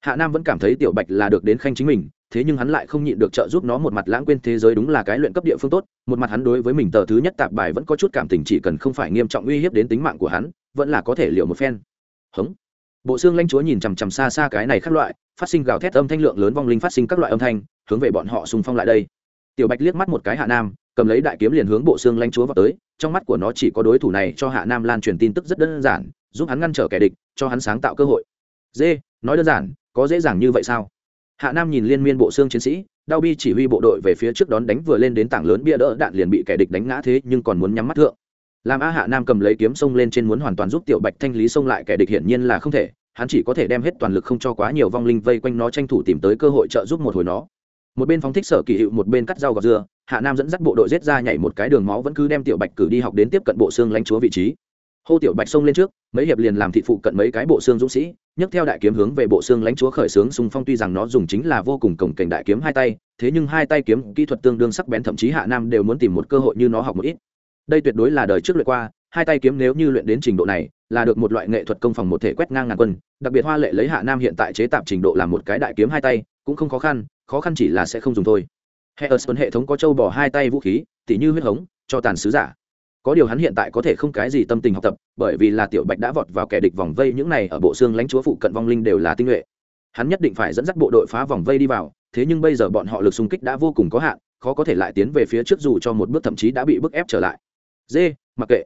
Hạ nam vẫn cảm thấy tiểu bạch là được đến khanh chính mình, thế nhưng hắn lại không nhịn được trợ giúp nó một mặt lãng quên thế giới đúng là cái luyện cấp địa phương tốt, một mặt hắn đối với mình tờ thứ nhất tạp bài vẫn có chút cảm tình chỉ cần không phải nghiêm trọng uy hiếp đến tính mạng của hắn, vẫn là có thể liệu một phen. Hống. Bộ xương lanh chúa nhìn chằm chằm xa xa cái này khác loại, phát sinh gào thét âm thanh lượng lớn vong linh phát sinh các loại âm thanh, hướng về bọn họ xung phong lại đây. Tiểu bạch liếc mắt một cái hạ nam cầm lấy đại kiếm liền hướng bộ xương lanh chúa vào tới, trong mắt của nó chỉ có đối thủ này cho hạ nam lan truyền tin tức rất đơn giản, giúp hắn ngăn trở kẻ địch, cho hắn sáng tạo cơ hội. Dê, nói đơn giản, có dễ dàng như vậy sao? Hạ nam nhìn liên miên bộ xương chiến sĩ đao bi chỉ huy bộ đội về phía trước đón đánh vừa lên đến tảng lớn bia đỡ đạn liền bị kẻ địch đánh ngã thế nhưng còn muốn nhắm mắt thượng. Làm a hạ nam cầm lấy kiếm sông lên trên muốn hoàn toàn giúp tiểu bạch thanh lý xông lại kẻ địch hiển nhiên là không thể, hắn chỉ có thể đem hết toàn lực không cho quá nhiều vong linh vây quanh nó tranh thủ tìm tới cơ hội trợ giúp một hồi nó một bên phóng thích sở kỳ hiệu, một bên cắt rau gọt dưa, hạ nam dẫn dắt bộ đội giết ra nhảy một cái đường máu vẫn cứ đem tiểu bạch cử đi học đến tiếp cận bộ xương lãnh chúa vị trí. Hô tiểu bạch xông lên trước, mấy hiệp liền làm thị phụ cận mấy cái bộ xương dũng sĩ, nhấc theo đại kiếm hướng về bộ xương lãnh chúa khởi xướng xung phong, tuy rằng nó dùng chính là vô cùng cổng cảnh đại kiếm hai tay, thế nhưng hai tay kiếm kỹ thuật tương đương sắc bén, thậm chí hạ nam đều muốn tìm một cơ hội như nó học một ít. Đây tuyệt đối là đời trước luyện qua, hai tay kiếm nếu như luyện đến trình độ này là được một loại nghệ thuật công phòng một thể quét ngang ngàn quân, đặc biệt hoa lệ lấy hạ nam hiện tại chế tạp trình độ là một cái đại kiếm hai tay, cũng không khó khăn khó khăn chỉ là sẽ không dùng thôi. Hệ ở hệ thống có châu bỏ hai tay vũ khí, tỉ như huyết hống, cho tàn sứ giả. Có điều hắn hiện tại có thể không cái gì tâm tình học tập, bởi vì là tiểu bạch đã vọt vào kẻ địch vòng vây những này ở bộ xương lãnh chúa phụ cận vong linh đều là tinh nhuệ. Hắn nhất định phải dẫn dắt bộ đội phá vòng vây đi vào, thế nhưng bây giờ bọn họ lực xung kích đã vô cùng có hạn, khó có thể lại tiến về phía trước dù cho một bước thậm chí đã bị bức ép trở lại. Dê, mặc kệ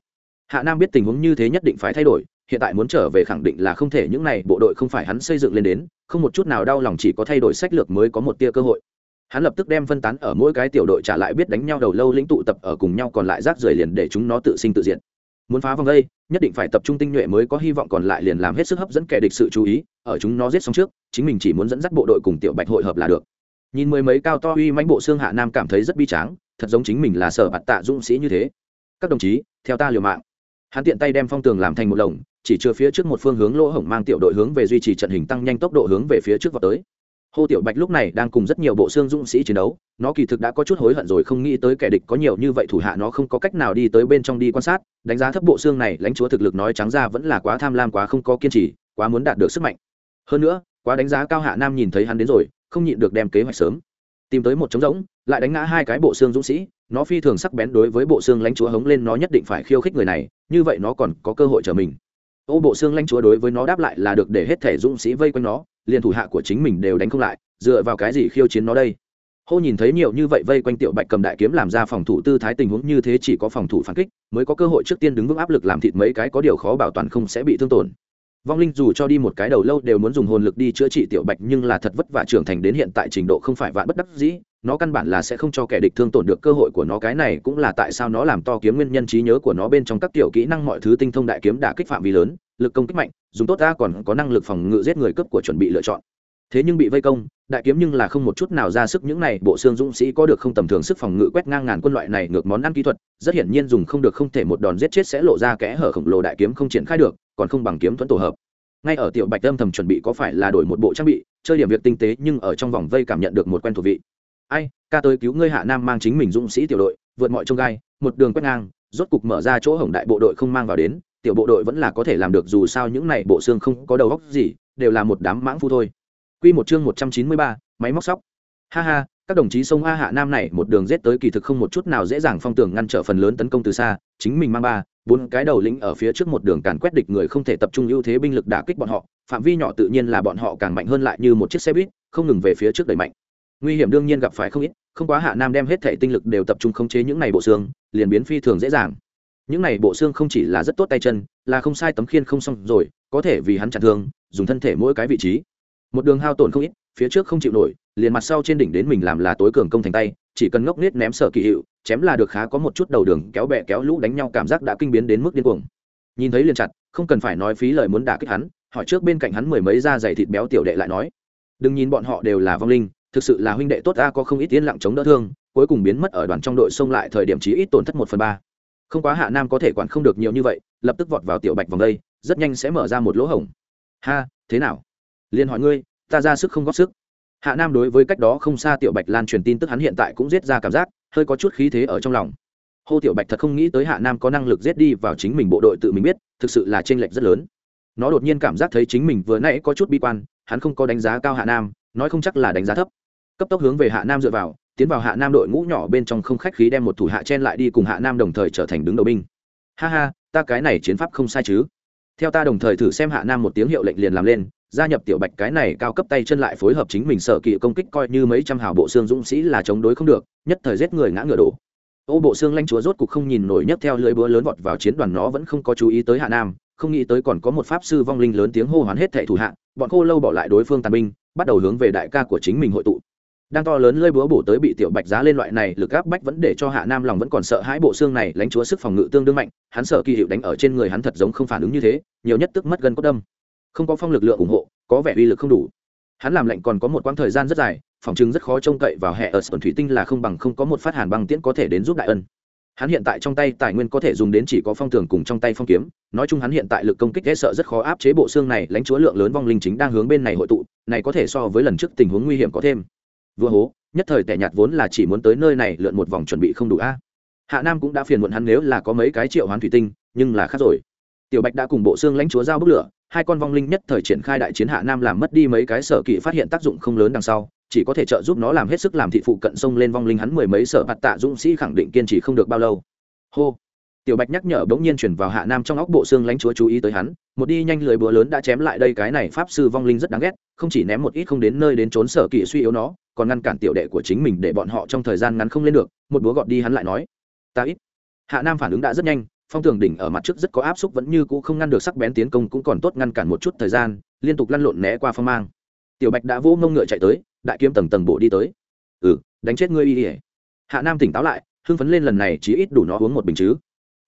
hạ nam biết tình huống như thế nhất định phải thay đổi, hiện tại muốn trở về khẳng định là không thể, những này bộ đội không phải hắn xây dựng lên đến, không một chút nào đau lòng chỉ có thay đổi sách lược mới có một tia cơ hội. Hắn lập tức đem phân tán ở mỗi cái tiểu đội trả lại biết đánh nhau đầu lâu lĩnh tụ tập ở cùng nhau còn lại rác rưởi liền để chúng nó tự sinh tự diện. Muốn phá vòng đây, nhất định phải tập trung tinh nhuệ mới có hy vọng còn lại liền làm hết sức hấp dẫn kẻ địch sự chú ý, ở chúng nó giết xong trước, chính mình chỉ muốn dẫn dắt bộ đội cùng tiểu bạch hội hợp là được. Nhìn mười mấy cao to uy mãnh bộ xương hạ nam cảm thấy rất bi tráng, thật giống chính mình là sở bạt tạ dũng sĩ như thế. Các đồng chí, theo ta liều mạng hắn tiện tay đem phong tường làm thành một lồng chỉ chưa phía trước một phương hướng lỗ hổng mang tiểu đội hướng về duy trì trận hình tăng nhanh tốc độ hướng về phía trước vào tới Hồ Tiểu Bạch lúc này đang cùng rất nhiều bộ xương dũng sĩ chiến đấu, nó kỳ thực đã có chút hối hận rồi không nghĩ tới kẻ địch có nhiều như vậy thủ hạ nó không có cách nào đi tới bên trong đi quan sát, đánh giá thấp bộ xương này, lãnh chúa thực lực nói trắng ra vẫn là quá tham lam quá không có kiên trì, quá muốn đạt được sức mạnh. Hơn nữa, quá đánh giá cao hạ nam nhìn thấy hắn đến rồi, không nhịn được đem kế hoạch sớm. Tìm tới một trống rỗng, lại đánh ngã hai cái bộ xương dũng sĩ, nó phi thường sắc bén đối với bộ xương lãnh chúa hống lên nó nhất định phải khiêu khích người này, như vậy nó còn có cơ hội trở mình. Ô bộ xương lãnh chúa đối với nó đáp lại là được để hết thể dũng sĩ vây quanh nó, liền thủ hạ của chính mình đều đánh không lại dựa vào cái gì khiêu chiến nó đây hô nhìn thấy nhiều như vậy vây quanh tiểu bạch cầm đại kiếm làm ra phòng thủ tư thái tình huống như thế chỉ có phòng thủ phản kích mới có cơ hội trước tiên đứng vững áp lực làm thịt mấy cái có điều khó bảo toàn không sẽ bị thương tổn vong linh dù cho đi một cái đầu lâu đều muốn dùng hồn lực đi chữa trị tiểu bạch nhưng là thật vất vả trưởng thành đến hiện tại trình độ không phải vạn bất đắc dĩ nó căn bản là sẽ không cho kẻ địch thương tổn được cơ hội của nó. Cái này cũng là tại sao nó làm to kiếm nguyên nhân trí nhớ của nó bên trong các tiểu kỹ năng mọi thứ tinh thông đại kiếm đả kích phạm vi lớn, lực công kích mạnh, dùng tốt ta còn có năng lực phòng ngự giết người cấp của chuẩn bị lựa chọn. Thế nhưng bị vây công, đại kiếm nhưng là không một chút nào ra sức. Những này, bộ xương dũng sĩ có được không tầm thường sức phòng ngự quét ngang ngàn quân loại này ngược món ăn kỹ thuật, rất hiển nhiên dùng không được, không thể một đòn giết chết sẽ lộ ra kẽ hở khổng lồ. Đại kiếm không triển khai được, còn không bằng kiếm thuẫn tổ hợp. Ngay ở tiểu bạch âm thầm chuẩn bị có phải là đổi một bộ trang bị, chơi điểm việc tinh tế nhưng ở trong vòng vây cảm nhận được một quen thuộc vị ai ca tới cứu ngươi hạ nam mang chính mình dũng sĩ tiểu đội vượt mọi trông gai một đường quét ngang rốt cục mở ra chỗ hổng đại bộ đội không mang vào đến tiểu bộ đội vẫn là có thể làm được dù sao những này bộ xương không có đầu óc gì đều là một đám mãng phu thôi Quy một chương 193, máy móc sóc. Ha ha, các đồng chí sông A Hạ Nam này một đường giết tới kỳ thực không một chút nào dễ dàng phong tường ngăn trở phần lớn tấn công từ xa, chính mình mang ba, bốn cái đầu lĩnh ở phía trước một đường càn quét địch người không thể tập trung ưu thế binh lực đả kích bọn họ, phạm vi nhỏ tự nhiên là bọn họ càng mạnh hơn lại như một chiếc xe buýt, không ngừng về phía trước đẩy mạnh. Nguy hiểm đương nhiên gặp phải không ít, không quá Hạ Nam đem hết thể tinh lực đều tập trung khống chế những này bộ xương, liền biến phi thường dễ dàng. Những này bộ xương không chỉ là rất tốt tay chân, là không sai tấm khiên không xong rồi, có thể vì hắn chặn thương, dùng thân thể mỗi cái vị trí. Một đường hao tổn không ít phía trước không chịu nổi liền mặt sau trên đỉnh đến mình làm là tối cường công thành tay chỉ cần ngốc nết ném sợ kỳ hiệu chém là được khá có một chút đầu đường kéo bẹ kéo lũ đánh nhau cảm giác đã kinh biến đến mức điên cuồng. Nhìn thấy liền chặt không cần phải nói phí lời muốn đả kích hắn hỏi trước bên cạnh hắn mười mấy da dày thịt béo tiểu đệ lại nói. Đừng nhìn bọn họ đều là vong linh thực sự là huynh đệ tốt ta có không ít yên lặng chống đỡ thương, cuối cùng biến mất ở đoàn trong đội xông lại thời điểm chí ít tổn thất một phần ba. Không quá hạ nam có thể quản không được nhiều như vậy, lập tức vọt vào tiểu bạch vòng đây, rất nhanh sẽ mở ra một lỗ hổng. Ha, thế nào? Liền hỏi ngươi, ta ra sức không góp sức. Hạ nam đối với cách đó không xa tiểu bạch lan truyền tin tức hắn hiện tại cũng giết ra cảm giác, hơi có chút khí thế ở trong lòng. Hô tiểu bạch thật không nghĩ tới hạ nam có năng lực giết đi vào chính mình bộ đội tự mình biết, thực sự là t r ê n lệch rất lớn. Nó đột nhiên cảm giác thấy chính mình vừa nãy có chút bi quan, hắn không có đánh giá cao hạ nam, nói không chắc là đánh giá thấp cấp tốc hướng về hạ nam dựa vào, tiến vào hạ nam đội ngũ nhỏ bên trong không khách khí đem một thủ hạ chen lại đi cùng hạ nam đồng thời trở thành đứng đầu binh. Ha ha, ta cái này chiến pháp không sai chứ. Theo ta đồng thời thử xem hạ nam một tiếng hiệu lệnh liền làm lên, gia nhập tiểu bạch cái này cao cấp tay chân lại phối hợp chính mình sở kỵ công kích coi như mấy trăm hào bộ xương dũng sĩ là chống đối không được, nhất thời giết người ngã ngựa đổ. Ô bộ xương lanh chúa rốt cục không nhìn nổi nhất theo lưỡi búa lớn vọt vào chiến đoàn nó vẫn không có chú ý tới hạ nam, không nghĩ tới còn có một pháp sư vong linh lớn tiếng hô hoán hết thệ thủ hạ, bọn cô lâu bỏ lại đối phương tàn binh, bắt đầu hướng về đại ca của chính mình hội tụ đang to lớn lơi búa bổ tới bị tiểu bạch giá lên loại này, lực áp bách vẫn để cho hạ nam lòng vẫn còn sợ hãi bộ xương này, lãnh chúa sức phòng ngự tương đương mạnh, hắn sợ kỳ hiệu đánh ở trên người hắn thật giống không phản ứng như thế, nhiều nhất tức mất gần cốt đâm. Không có phong lực lượng ủng hộ, có vẻ uy lực không đủ. Hắn làm lệnh còn có một quãng thời gian rất dài, phòng chứng rất khó trông cậy vào hệ ở sườn thủy tinh là không bằng không có một phát hàn băng tiễn có thể đến giúp đại ân. Hắn hiện tại trong tay tài nguyên có thể dùng đến chỉ có phong tường cùng trong tay phong kiếm, nói chung hắn hiện tại lực công kích ghé sợ rất khó áp chế bộ xương này, lãnh chúa lượng lớn vong linh chính đang hướng bên này hội tụ, này có thể so với lần trước tình huống nguy hiểm có thêm vừa hố, nhất thời tẻ nhạt vốn là chỉ muốn tới nơi này lượn một vòng chuẩn bị không đủ a. Hạ nam cũng đã phiền muộn hắn nếu là có mấy cái triệu hoán thủy tinh, nhưng là khác rồi. Tiểu bạch đã cùng bộ xương lãnh chúa giao bức lửa, hai con vong linh nhất thời triển khai đại chiến hạ nam làm mất đi mấy cái sở kỵ phát hiện tác dụng không lớn đằng sau, chỉ có thể trợ giúp nó làm hết sức làm thị phụ cận sông lên vong linh hắn mười mấy sở bạt tạ dũng sĩ khẳng định kiên trì không được bao lâu. Hô tiểu bạch nhắc nhở bỗng nhiên chuyển vào hạ nam trong óc bộ xương lãnh chúa chú ý tới hắn, một đi nhanh lười búa lớn đã chém lại đây cái này pháp sư vong linh rất đáng ghét, không chỉ ném một ít không đến nơi đến trốn sở kỵ suy yếu nó, còn ngăn cản tiểu đệ của chính mình để bọn họ trong thời gian ngắn không lên được, một búa gọt đi hắn lại nói, ta ít. Hạ nam phản ứng đã rất nhanh, phong tường đỉnh ở mặt trước rất có áp xúc vẫn như cũ không ngăn được sắc bén tiến công cũng còn tốt ngăn cản một chút thời gian, liên tục lăn lộn né qua phong mang. Tiểu bạch đã vỗ ngông ngựa chạy tới, đại kiếm tầng tầng bộ đi tới. Ừ đánh chết ngươi y ỉa hạ nam tỉnh táo lại, hưng phấn lên lần này chỉ ít đủ nó uống một bình chứ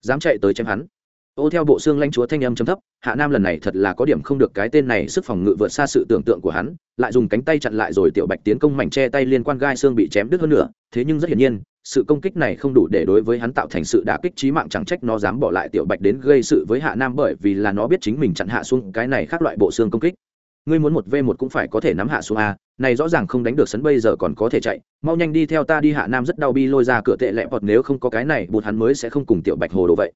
dám chạy tới chém hắn. Ô, theo bộ xương lãnh chúa thanh âm chấm thấp, hạ nam lần này thật là có điểm không được cái tên này, sức phòng ngự vượt xa sự tưởng tượng của hắn, lại dùng cánh tay chặn lại rồi tiểu bạch tiến công mảnh che tay liên quan gai xương bị chém đứt hơn nữa, thế nhưng rất hiển nhiên, sự công kích này không đủ để đối với hắn tạo thành sự đả kích trí mạng, chẳng trách nó dám bỏ lại tiểu bạch đến gây sự với hạ nam bởi vì là nó biết chính mình chặn hạ xuống cái này khác loại bộ xương công kích ngươi muốn một v một cũng phải có thể nắm hạ xuống a, này rõ ràng không đánh được sấn bây giờ còn có thể chạy. Mau nhanh đi theo ta đi hạ nam rất đau bi lôi ra cửa tệ lẹ bọt, nếu không có cái này, bụt hắn mới sẽ không cùng tiểu bạch hồ đồ vậy.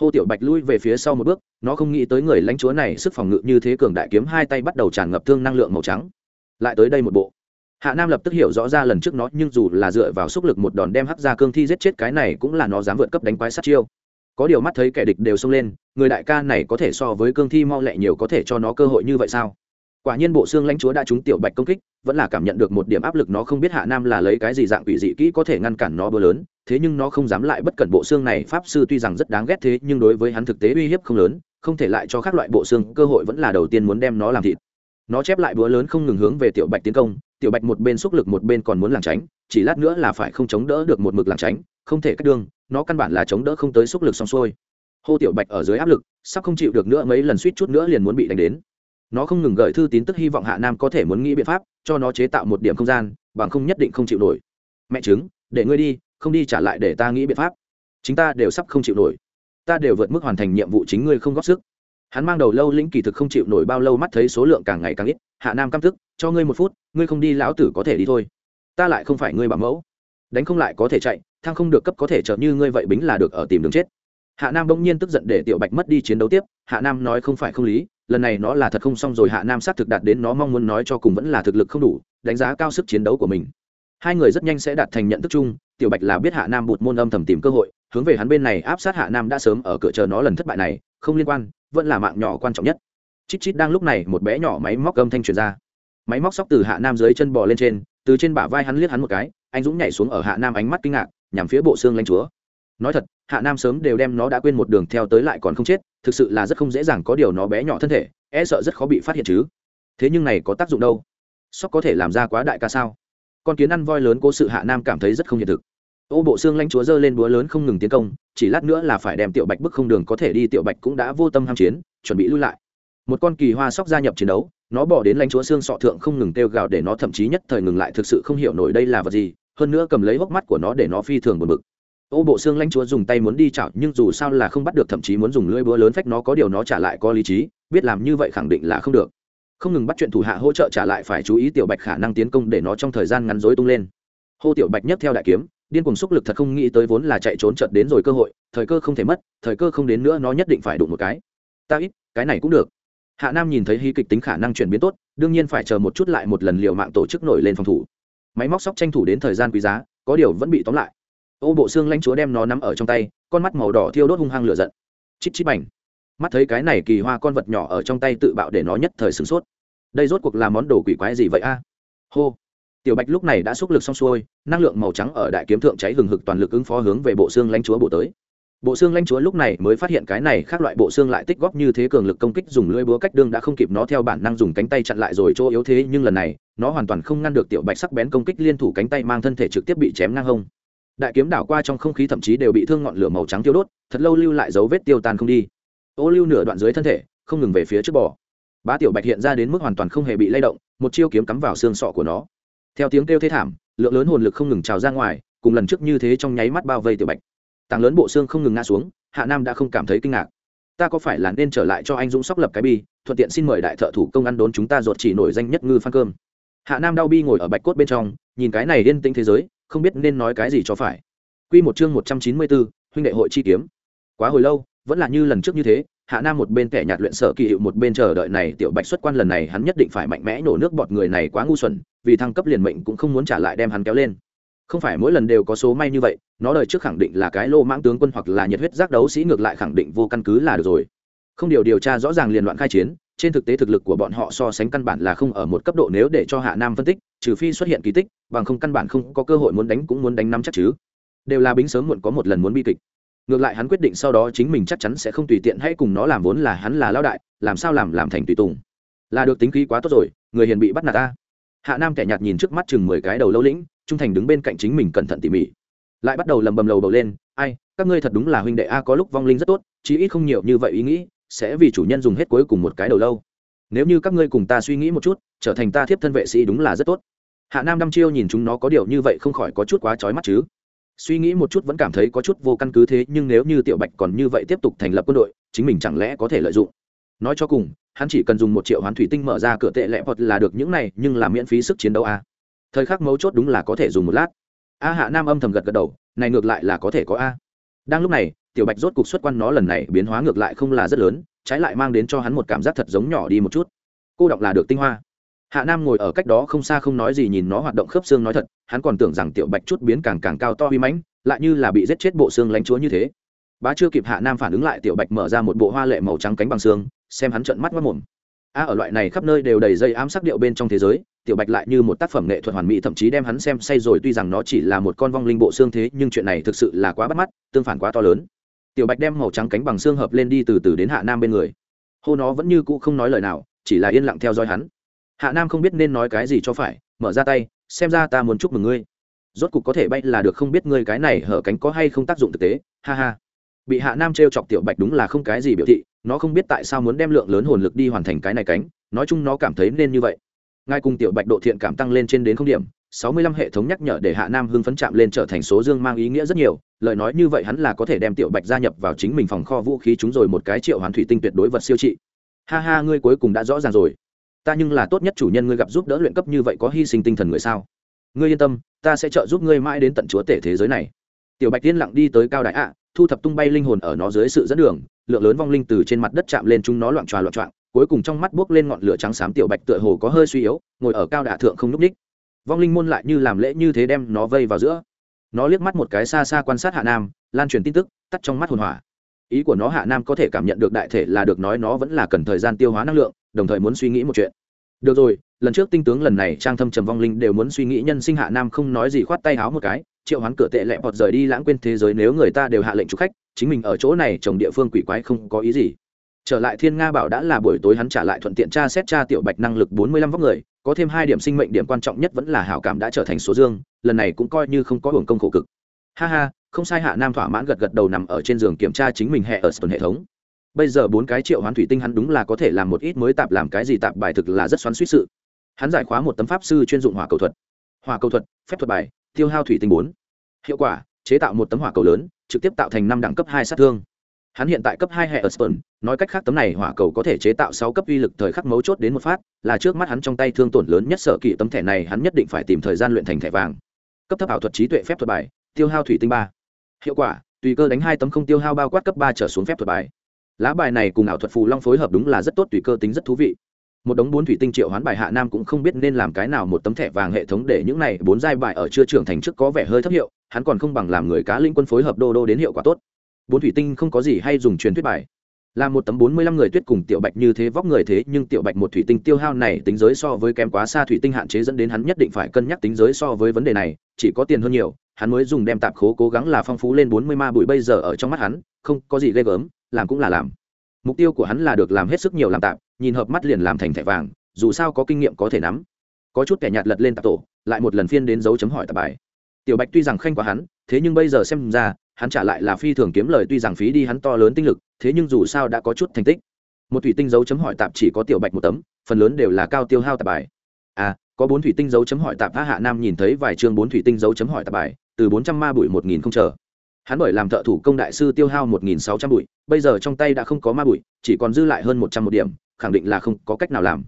Hô tiểu bạch lui về phía sau một bước, nó không nghĩ tới người lãnh chúa này sức phòng ngự như thế cường đại kiếm hai tay bắt đầu tràn ngập thương năng lượng màu trắng. Lại tới đây một bộ. Hạ nam lập tức hiểu rõ ra lần trước nó, nhưng dù là dựa vào sức lực một đòn đem hắc ra cương thi giết chết cái này cũng là nó dám vượt cấp đánh quái sát chiêu. Có điều mắt thấy kẻ địch đều xông lên, người đại ca này có thể so với cương thi mau lẹ nhiều có thể cho nó cơ hội như vậy sao? Quả nhiên bộ xương lãnh chúa đã trúng tiểu bạch công kích, vẫn là cảm nhận được một điểm áp lực nó không biết hạ nam là lấy cái gì dạng quỷ dị kỹ có thể ngăn cản nó bơ lớn, thế nhưng nó không dám lại bất cẩn bộ xương này. Pháp sư tuy rằng rất đáng ghét thế, nhưng đối với hắn thực tế uy hiếp không lớn, không thể lại cho các loại bộ xương. Cơ hội vẫn là đầu tiên muốn đem nó làm thịt. Nó chép lại búa lớn không ngừng hướng về tiểu bạch tiến công, tiểu bạch một bên xúc lực một bên còn muốn làng tránh, chỉ lát nữa là phải không chống đỡ được một mực làng tránh, không thể cắt đương nó căn bản là chống đỡ không tới xúc lực xong xuôi. Hô tiểu bạch ở dưới áp lực, sắp không chịu được nữa, mấy lần suýt chút nữa liền muốn bị đánh đến nó không ngừng gửi thư tín tức hy vọng hạ nam có thể muốn nghĩ biện pháp cho nó chế tạo một điểm không gian, bằng không nhất định không chịu nổi. Mẹ chứng để ngươi đi, không đi trả lại để ta nghĩ biện pháp. Chính ta đều sắp không chịu nổi. Ta đều vượt mức hoàn thành nhiệm vụ chính ngươi không góp sức. Hắn mang đầu lâu lĩnh kỳ thực không chịu nổi bao lâu mắt thấy số lượng càng ngày càng ít. Hạ nam căm tức, cho ngươi một phút, ngươi không đi lão tử có thể đi thôi. Ta lại không phải ngươi bảo mẫu. Đánh không lại có thể chạy thang không được cấp có thể chợt như ngươi vậy bính là được ở tìm đường chết hạ nam bỗng nhiên tức giận để tiểu bạch mất đi chiến đấu tiếp. Hạ nam nói không phải không lý, lần này nó là thật không xong rồi. Hạ nam xác thực đạt đến nó mong muốn nói cho cùng vẫn là thực lực không đủ, đánh giá cao sức chiến đấu của mình. Hai người rất nhanh sẽ đạt thành nhận thức chung. Tiểu bạch là biết hạ nam bụt môn âm thầm tìm cơ hội, hướng về hắn bên này áp sát hạ nam đã sớm ở cửa chờ nó lần thất bại này. Không liên quan, vẫn là mạng nhỏ quan trọng nhất. Chít chít đang lúc này, một bé nhỏ máy móc âm thanh truyền ra. Máy móc sóc từ hạ nam dưới chân bò lên trên, từ trên bả vai hắn liếc hắn một cái, anh dũng nhảy xuống ở hạ nam ánh mắt kinh ngạc, nhằm phía bộ xương lanh chúa nói thật, hạ nam sớm đều đem nó đã quên một đường theo tới lại còn không chết, thực sự là rất không dễ dàng có điều nó bé nhỏ thân thể e sợ rất khó bị phát hiện chứ. Thế nhưng này có tác dụng đâu? Sóc có thể làm ra quá đại ca sao? Con kiến ăn voi lớn cố sự hạ nam cảm thấy rất không hiện thực. Ô bộ xương lanh chúa dơ lên búa lớn không ngừng tiến công, chỉ lát nữa là phải đem tiểu bạch bức không đường có thể đi, tiểu bạch cũng đã vô tâm ham chiến, chuẩn bị lui lại. Một con kỳ hoa sóc gia nhập chiến đấu, nó bỏ đến lãnh chúa xương sọ thượng không ngừng kêu gào để nó thậm chí nhất thời ngừng lại, thực sự không hiểu nổi đây là vật gì, hơn nữa cầm lấy hốc mắt của nó để nó phi thường buồn bực ô, bộ xương lãnh chúa dùng tay muốn đi chảo, nhưng dù sao là không bắt được, thậm chí muốn dùng lưỡi búa lớn phách nó, có điều nó trả lại có lý trí, biết làm như vậy khẳng định là không được. Không ngừng bắt chuyện thủ hạ hỗ trợ trả lại phải chú ý tiểu bạch khả năng tiến công để nó trong thời gian ngắn dối tung lên. Hô, tiểu bạch nhất theo đại kiếm, điên cùng xúc lực thật không nghĩ tới vốn là chạy trốn chợt đến rồi cơ hội, thời cơ không thể mất, thời cơ không đến nữa nó nhất định phải đụng một cái. Ta ít, cái này cũng được. Hạ nam nhìn thấy hy kịch tính khả năng chuyển biến tốt, đương nhiên phải chờ một chút lại một lần liệu mạng tổ chức nổi lên phòng thủ. Máy móc sóc tranh thủ đến thời gian quý giá, có điều vẫn bị tóm lại ô bộ xương lãnh chúa đem nó nắm ở trong tay, con mắt màu đỏ thiêu đốt hung hăng lửa giận. Chít chít bành. Mắt thấy cái này kỳ hoa con vật nhỏ ở trong tay tự bạo để nó nhất thời sửng sốt. Đây rốt cuộc là món đồ quỷ quái gì vậy a? Hô. Tiểu bạch lúc này đã xúc lực xong xuôi, năng lượng màu trắng ở đại kiếm thượng cháy hừng hực toàn lực ứng phó hướng về bộ xương lãnh chúa bộ tới. Bộ xương lãnh chúa lúc này mới phát hiện cái này khác loại bộ xương lại tích góp như thế cường lực công kích dùng lưỡi búa cách đương đã không kịp nó theo bản năng dùng cánh tay chặn lại rồi chỗ yếu thế, nhưng lần này, nó hoàn toàn không ngăn được tiểu bạch sắc bén công kích liên thủ cánh tay mang thân thể trực tiếp bị chém ngang hông đại kiếm đảo qua trong không khí thậm chí đều bị thương ngọn lửa màu trắng tiêu đốt, thật lâu lưu lại dấu vết tiêu tan không đi. Ô lưu nửa đoạn dưới thân thể, không ngừng về phía trước bò. Bá tiểu bạch hiện ra đến mức hoàn toàn không hề bị lay động, một chiêu kiếm cắm vào xương sọ của nó. Theo tiếng kêu thế thảm, lượng lớn hồn lực không ngừng trào ra ngoài, cùng lần trước như thế trong nháy mắt bao vây tiểu bạch. Tàng lớn bộ xương không ngừng ngã xuống, hạ nam đã không cảm thấy kinh ngạc. Ta có phải là nên trở lại cho anh dũng sóc lập cái bi, thuận tiện xin mời đại thợ thủ công ăn đốn chúng ta ruột chỉ nổi danh nhất ngư phan cơm. Hạ nam đau bi ngồi ở bạch cốt bên trong, nhìn cái này điên tĩnh thế giới không biết nên nói cái gì cho phải Quy một chương 194, huynh đệ hội chi kiếm. Quá hồi lâu, vẫn là như lần trước như thế, Hạ Nam một bên kẻ nhạt luyện sở kỳ hiệu một bên chờ đợi này tiểu Bạch xuất quan lần này hắn nhất định phải mạnh mẽ nổ nước bọt người này quá ngu xuẩn, vì thăng cấp liền mệnh cũng không muốn trả lại đem hắn kéo lên. không phải mỗi lần đều có số may như vậy nó đời trước khẳng định là cái lô mãng tướng quân hoặc là nhiệt huyết giác đấu sĩ ngược lại khẳng định vô căn cứ là được rồi không điều điều tra rõ ràng liền loạn khai chiến trên thực tế thực lực của bọn họ so sánh căn bản là không ở một cấp độ nếu để cho hạ nam phân tích trừ phi xuất hiện kỳ tích, bằng không căn bản không có cơ hội muốn đánh cũng muốn đánh năm chắc chứ. Đều là bính sớm muộn có một lần muốn bi kịch. Ngược lại hắn quyết định sau đó chính mình chắc chắn sẽ không tùy tiện hay cùng nó làm vốn là hắn là lao đại, làm sao làm làm thành tùy tùng. Là được tính khí quá tốt rồi, người hiền bị bắt nạt ta. Hạ nam kẻ nhạt nhìn trước mắt chừng mười cái đầu lâu lĩnh, trung thành đứng bên cạnh chính mình cẩn thận tỉ mỉ. Lại bắt đầu lầm bầm lầu bầu lên, ai, các ngươi thật đúng là huynh đệ a, có lúc vong linh rất tốt, chí ít không nhiều như vậy ý nghĩ, sẽ vì chủ nhân dùng hết cuối cùng một cái đầu lâu. Nếu như các ngươi cùng ta suy nghĩ một chút trở thành ta thiếp thân vệ sĩ đúng là rất tốt. Hạ nam đăm chiêu nhìn chúng nó có điều như vậy không khỏi có chút quá trói mắt chứ. Suy nghĩ một chút vẫn cảm thấy có chút vô căn cứ thế, nhưng nếu như tiểu bạch còn như vậy tiếp tục thành lập quân đội, chính mình chẳng lẽ có thể lợi dụng? Nói cho cùng, hắn chỉ cần dùng một triệu hoán thủy tinh mở ra cửa tệ lẹ hoặc là được những này, nhưng là miễn phí sức chiến đấu a thời khắc mấu chốt đúng là có thể dùng một lát. A hạ nam âm thầm gật gật đầu, này ngược lại là có thể có a. Đang lúc này, tiểu bạch rốt cục xuất quan nó lần này biến hóa ngược lại không là rất lớn, trái lại mang đến cho hắn một cảm giác thật giống nhỏ đi một chút. Cô đọc là được tinh hoa hạ nam ngồi ở cách đó không xa không nói gì nhìn nó hoạt động khớp xương nói thật, hắn còn tưởng rằng tiểu bạch chút biến càng càng cao to huy mãnh, lại như là bị giết chết bộ xương lánh chúa như thế. Bá chưa kịp hạ nam phản ứng lại, tiểu bạch mở ra một bộ hoa lệ màu trắng cánh bằng xương, xem hắn trợn mắt mất mồm. A, ở loại này khắp nơi đều đầy dây ám sắc điệu bên trong thế giới, tiểu bạch lại như một tác phẩm nghệ thuật hoàn mỹ, thậm chí đem hắn xem say rồi, tuy rằng nó chỉ là một con vong linh bộ xương thế, nhưng chuyện này thực sự là quá bắt mắt, tương phản quá to lớn. Tiểu bạch đem màu trắng cánh bằng xương hợp lên đi từ từ đến hạ nam bên người. Hô, nó vẫn như cũ không nói lời nào, chỉ là yên lặng theo dõi hắn hạ nam không biết nên nói cái gì cho phải, mở ra tay, xem ra ta muốn chúc mừng ngươi. Rốt cục có thể bay là được không biết ngươi cái này hở cánh có hay không tác dụng thực tế, ha ha. Bị hạ nam t r e o chọc tiểu bạch đúng là không cái gì biểu thị, nó không biết tại sao muốn đem lượng lớn hồn lực đi hoàn thành cái này cánh, nói chung nó cảm thấy nên như vậy. Ngay cùng tiểu bạch độ thiện cảm tăng lên trên đến không điểm, sáu mươi lăm hệ thống nhắc nhở để hạ nam hưng phấn chạm lên trở thành số dương mang ý nghĩa rất nhiều, lời nói như vậy hắn là có thể đem tiểu bạch gia nhập vào chính mình phòng kho vũ khí chúng rồi một cái triệu hoàn thủy tinh tuyệt đối vật siêu trị. Ha ha, ngươi cuối cùng đã rõ ràng rồi ta nhưng là tốt nhất chủ nhân ngươi gặp giúp đỡ luyện cấp như vậy có hy sinh tinh thần người sao? Ngươi yên tâm, ta sẽ trợ giúp ngươi mãi đến tận chúa tể thế giới này. Tiểu bạch tiên lặng đi tới cao đại ạ, thu thập tung bay linh hồn ở nó dưới sự dẫn đường, lượng lớn vong linh từ trên mặt đất chạm lên chúng nó loạn tròa loạn trọng cuối cùng trong mắt buốc lên ngọn lửa trắng xám tiểu bạch tựa hồ có hơi suy yếu, ngồi ở cao đạ thượng không núp ních. Vong linh môn lại như làm lễ như thế đem nó vây vào giữa. Nó liếc mắt một cái xa xa quan sát hạ nam, lan truyền tin tức, tắt trong mắt hồn hỏa. Ý của nó hạ nam có thể cảm nhận được đại thể là được nói nó vẫn là cần thời gian tiêu hóa năng lượng đồng thời muốn suy nghĩ một chuyện. Được rồi, lần trước tinh tướng lần này trang thâm trầm vong linh đều muốn suy nghĩ nhân sinh hạ nam không nói gì khoát tay háo một cái, triệu hoán cửa tệ lẹ bọt rời đi lãng quên thế giới nếu người ta đều hạ lệnh chụp khách, chính mình ở chỗ này trồng địa phương quỷ quái không có ý gì. Trở lại thiên nga bảo đã là buổi tối hắn trả lại thuận tiện tra xét tra tiểu bạch năng lực bốn mươi lăm vóc người, có thêm hai điểm sinh mệnh điểm quan trọng nhất vẫn là hảo cảm đã trở thành số dương, lần này cũng coi như không có hưởng công khổ cực. Ha ha, không sai hạ nam thỏa mãn gật gật đầu nằm ở trên giường kiểm tra chính mình hệ ở sân hệ thống bây giờ bốn cái triệu hoán thủy tinh hắn đúng là có thể làm một ít mới tạp làm cái gì tạp bài thực là rất xoắn suýt sự. Hắn giải khóa một tấm pháp sư chuyên dụng hỏa cầu thuật. Hỏa cầu thuật phép thuật bài tiêu hao thủy tinh bốn. Hiệu quả chế tạo một tấm hỏa cầu lớn trực tiếp tạo thành năm đẳng cấp hai sát thương. Hắn hiện tại cấp hai hệ ở Spurn, nói cách khác tấm này hỏa cầu có thể chế tạo sáu cấp uy lực thời khắc mấu chốt đến một phát là trước mắt hắn trong tay thương tổn lớn nhất sở kỵ tấm thẻ này hắn nhất định phải tìm thời gian luyện thành thẻ vàng. Cấp thấp ảo thuật trí tuệ phép thuật bài tiêu hao thủy tinh ba. Hiệu quả tùy cơ đánh hai tấm không tiêu hao bao quát cấp ba trở xuống phép thuật bài lá bài này cùng ảo thuật phù long phối hợp đúng là rất tốt, tùy cơ tính rất thú vị. Một đống bốn thủy tinh triệu hoán bài hạ nam cũng không biết nên làm cái nào, một tấm thẻ vàng hệ thống để những này bốn giai bài ở chưa trưởng thành trước có vẻ hơi thấp hiệu, hắn còn không bằng làm người cá linh quân phối hợp đô đô đến hiệu quả tốt. Bốn thủy tinh không có gì hay dùng truyền thuyết bài. Là một tấm bốn mươi lăm người tuyết cùng tiểu bạch như thế vóc người thế, nhưng tiểu bạch một thủy tinh tiêu hao này tính giới so với kém quá xa thủy tinh hạn chế dẫn đến hắn nhất định phải cân nhắc tính giới so với vấn đề này, chỉ có tiền hơn nhiều, hắn mới dùng đem tạp khố cố gắng là phong phú lên bốn mươi ma bụi bây giờ ở trong mắt hắn, không có gì ghê gớm làm cũng là làm. Mục tiêu của hắn là được làm hết sức nhiều làm tạp, nhìn hợp mắt liền làm thành thẻ vàng, dù sao có kinh nghiệm có thể nắm. Có chút kẻ nhạt lật lên tạp tổ, lại một lần phiên đến dấu chấm hỏi tạp bài. Tiểu bạch tuy rằng khanh quá hắn, thế nhưng bây giờ xem ra, hắn trả lại là phi thường kiếm lời, tuy rằng phí đi hắn to lớn tinh lực, thế nhưng dù sao đã có chút thành tích. Một thủy tinh dấu chấm hỏi tạp chỉ có tiểu bạch một tấm, phần lớn đều là cao tiêu hao tạp bài. À có bốn thủy tinh dấu chấm hỏi tạp hạ nam nhìn thấy vài chương bốn thủy tinh dấu chấm hỏi tạp bài, từ bốn trăm ma bụi một nghìn không chờ hắn bởi làm thợ thủ công đại sư tiêu hao một nghìn sáu trăm bụi, bây giờ trong tay đã không có ma bụi, chỉ còn dư lại hơn một trăm một điểm, khẳng định là không có cách nào làm.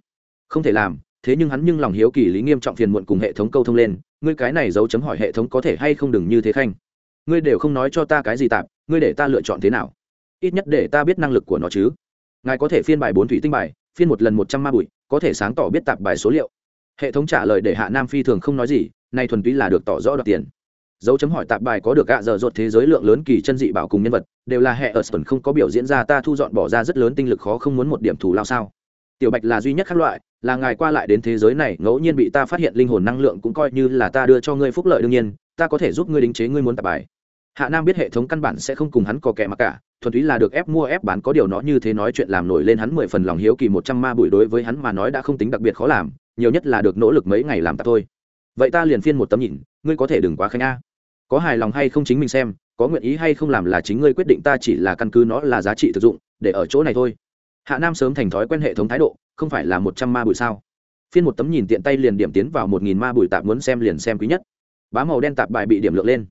Không thể làm, thế nhưng hắn nhưng lòng hiếu kỳ lý nghiêm trọng phiền muộn cùng hệ thống câu thông lên, ngươi cái này dấu chấm hỏi hệ thống có thể hay không đừng như thế khanh. Ngươi đều không nói cho ta cái gì tạp ngươi để ta lựa chọn thế nào? Ít nhất để ta biết năng lực của nó chứ. Ngài có thể phiên bài bốn thủy tinh bài, phiên một lần một trăm ma bụi, có thể sáng tỏ biết tạp bài số liệu. Hệ thống trả lời để hạ nam phi thường không nói gì, nay thuần túy là được tỏ rõ đoạt tiền dấu chấm hỏi tạp bài có được gạ dở dột thế giới lượng lớn kỳ chân dị bảo cùng nhân vật, đều là hệ ở sân không có biểu diễn ra, ta thu dọn bỏ ra rất lớn tinh lực khó không muốn một điểm thù lao sao? Tiểu bạch là duy nhất khác loại, là ngài qua lại đến thế giới này, ngẫu nhiên bị ta phát hiện linh hồn năng lượng cũng coi như là ta đưa cho ngươi phúc lợi đương nhiên, ta có thể giúp ngươi đính chế ngươi muốn tạp bài. Hạ nam biết hệ thống căn bản sẽ không cùng hắn có kẻ mặc cả, thuần túy là được ép mua ép bán có điều nó như thế nói chuyện làm nổi lên hắn mười phần lòng hiếu kỳ một trăm ma bụi đối với hắn mà nói đã không tính đặc biệt khó làm, nhiều nhất là được nỗ lực mấy ngày làm tạp thôi. Vậy ta liền phiên một tấm nhìn, ngươi có thể đừng quá khanh a có hài lòng hay không chính mình xem, có nguyện ý hay không làm là chính ngươi quyết định, ta chỉ là căn cứ nó là giá trị thực dụng, để ở chỗ này thôi. Hạ nam sớm thành thói quen hệ thống thái độ, không phải là một trăm ma bụi sao? Phiên một tấm nhìn tiện tay liền điểm tiến vào một nghìn ma bụi tạp muốn xem liền xem quý nhất. Bá màu đen tạp bài bị điểm lượng lên.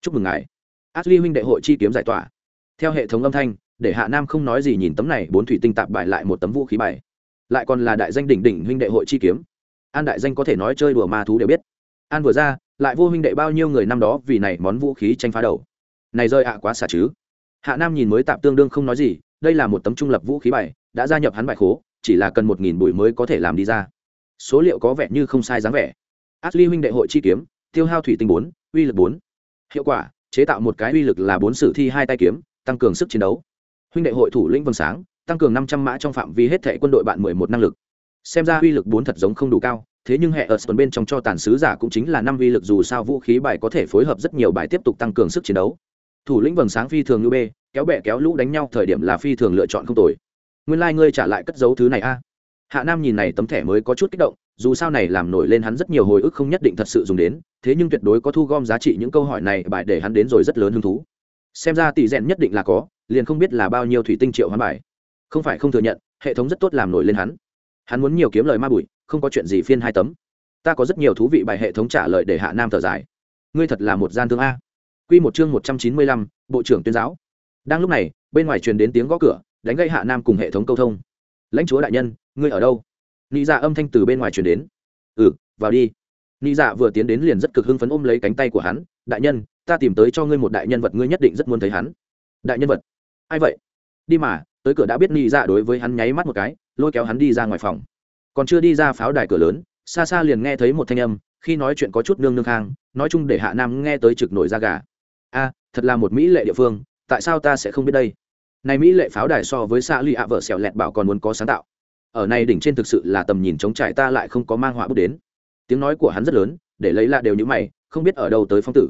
Chúc mừng ngài. Ashley huynh đệ hội chi kiếm giải tỏa. Theo hệ thống âm thanh, để hạ nam không nói gì nhìn tấm này, bốn thủy tinh tạp bài lại một tấm vũ khí bài. Lại còn là đại danh đỉnh đỉnh huynh đệ hội chi kiếm. An đại danh có thể nói chơi đùa ma thú đều biết. An vừa ra lại vô huynh đệ bao nhiêu người năm đó vì này món vũ khí tranh phá đầu. Này rơi ạ, quá xả chứ. Hạ nam nhìn mới tạm tương đương không nói gì, đây là một tấm trung lập vũ khí bài, đã gia nhập hắn bài khố, chỉ là cần một nghìn bụi mới có thể làm đi ra. Số liệu có vẻ như không sai dáng vẻ. Ashley huynh đệ hội chi kiếm, tiêu hao thủy tinh bốn, uy lực bốn. Hiệu quả, chế tạo một cái uy lực là bốn sử thi hai tay kiếm, tăng cường sức chiến đấu. Huynh đệ hội thủ lĩnh vầng sáng, tăng cường năm trăm mã trong phạm vi hết thệ quân đội bạn mười một năng lực. Xem ra uy lực bốn thật giống không đủ cao thế nhưng hệ ở sân bên trong cho tàn sứ giả cũng chính là năm vi lực dù sao vũ khí bài có thể phối hợp rất nhiều bài tiếp tục tăng cường sức chiến đấu. Thủ lĩnh vầng sáng phi thường như b kéo bẹ kéo lũ đánh nhau thời điểm là phi thường lựa chọn không tồi. Nguyên lai、like、ngươi trả lại cất dấu thứ này a. Hạ nam nhìn này tấm thẻ mới có chút kích động, dù sao này làm nổi lên hắn rất nhiều hồi ức không nhất định thật sự dùng đến, thế nhưng tuyệt đối có thu gom giá trị những câu hỏi này, bài để hắn đến rồi rất lớn hứng thú. Xem ra tỷ rèn nhất định là có, liền không biết là bao nhiêu thủy tinh triệu hoán bài. Không phải không thừa nhận, hệ thống rất tốt làm nổi lên hắn. Hắn muốn nhiều kiếm lời ma bụi không có chuyện gì phiên hai tấm. Ta có rất nhiều thú vị bài hệ thống trả lời để hạ nam thở dài. Ngươi thật là một gian thương a. Q một chương một trăm chín mươi lăm, bộ trưởng tuyên giáo. Đang lúc này, bên ngoài truyền đến tiếng gõ cửa, đánh gây hạ nam cùng hệ thống câu thông. Lãnh chúa đại nhân, ngươi ở đâu? Nị dạ âm thanh từ bên ngoài truyền đến. Ừ vào đi. Nị dạ vừa tiến đến liền rất cực hưng phấn ôm lấy cánh tay của hắn. Đại nhân, ta tìm tới cho ngươi một đại nhân vật ngươi nhất định rất muốn thấy hắn. Đại nhân vật? Ai vậy? Đi mà, tới cửa đã biết nị dạ đối với hắn nháy mắt một cái, lôi kéo hắn đi ra ngoài phòng còn chưa đi ra pháo đài cửa lớn, xa xa liền nghe thấy một thanh âm, khi nói chuyện có chút nương nương khang, nói chung để hạ nam nghe tới trực nổi da gà. A, thật là một mỹ lệ địa phương, tại sao ta sẽ không biết đây? Này mỹ lệ pháo đài so với xa lì ạ vợ xẻo lẹt bảo còn muốn có sáng tạo. Ở này đỉnh trên thực sự là tầm nhìn trống trải ta lại không có mang họa bút đến. Tiếng nói của hắn rất lớn, để lấy lạ đều như mày, không biết ở đâu tới phong tử.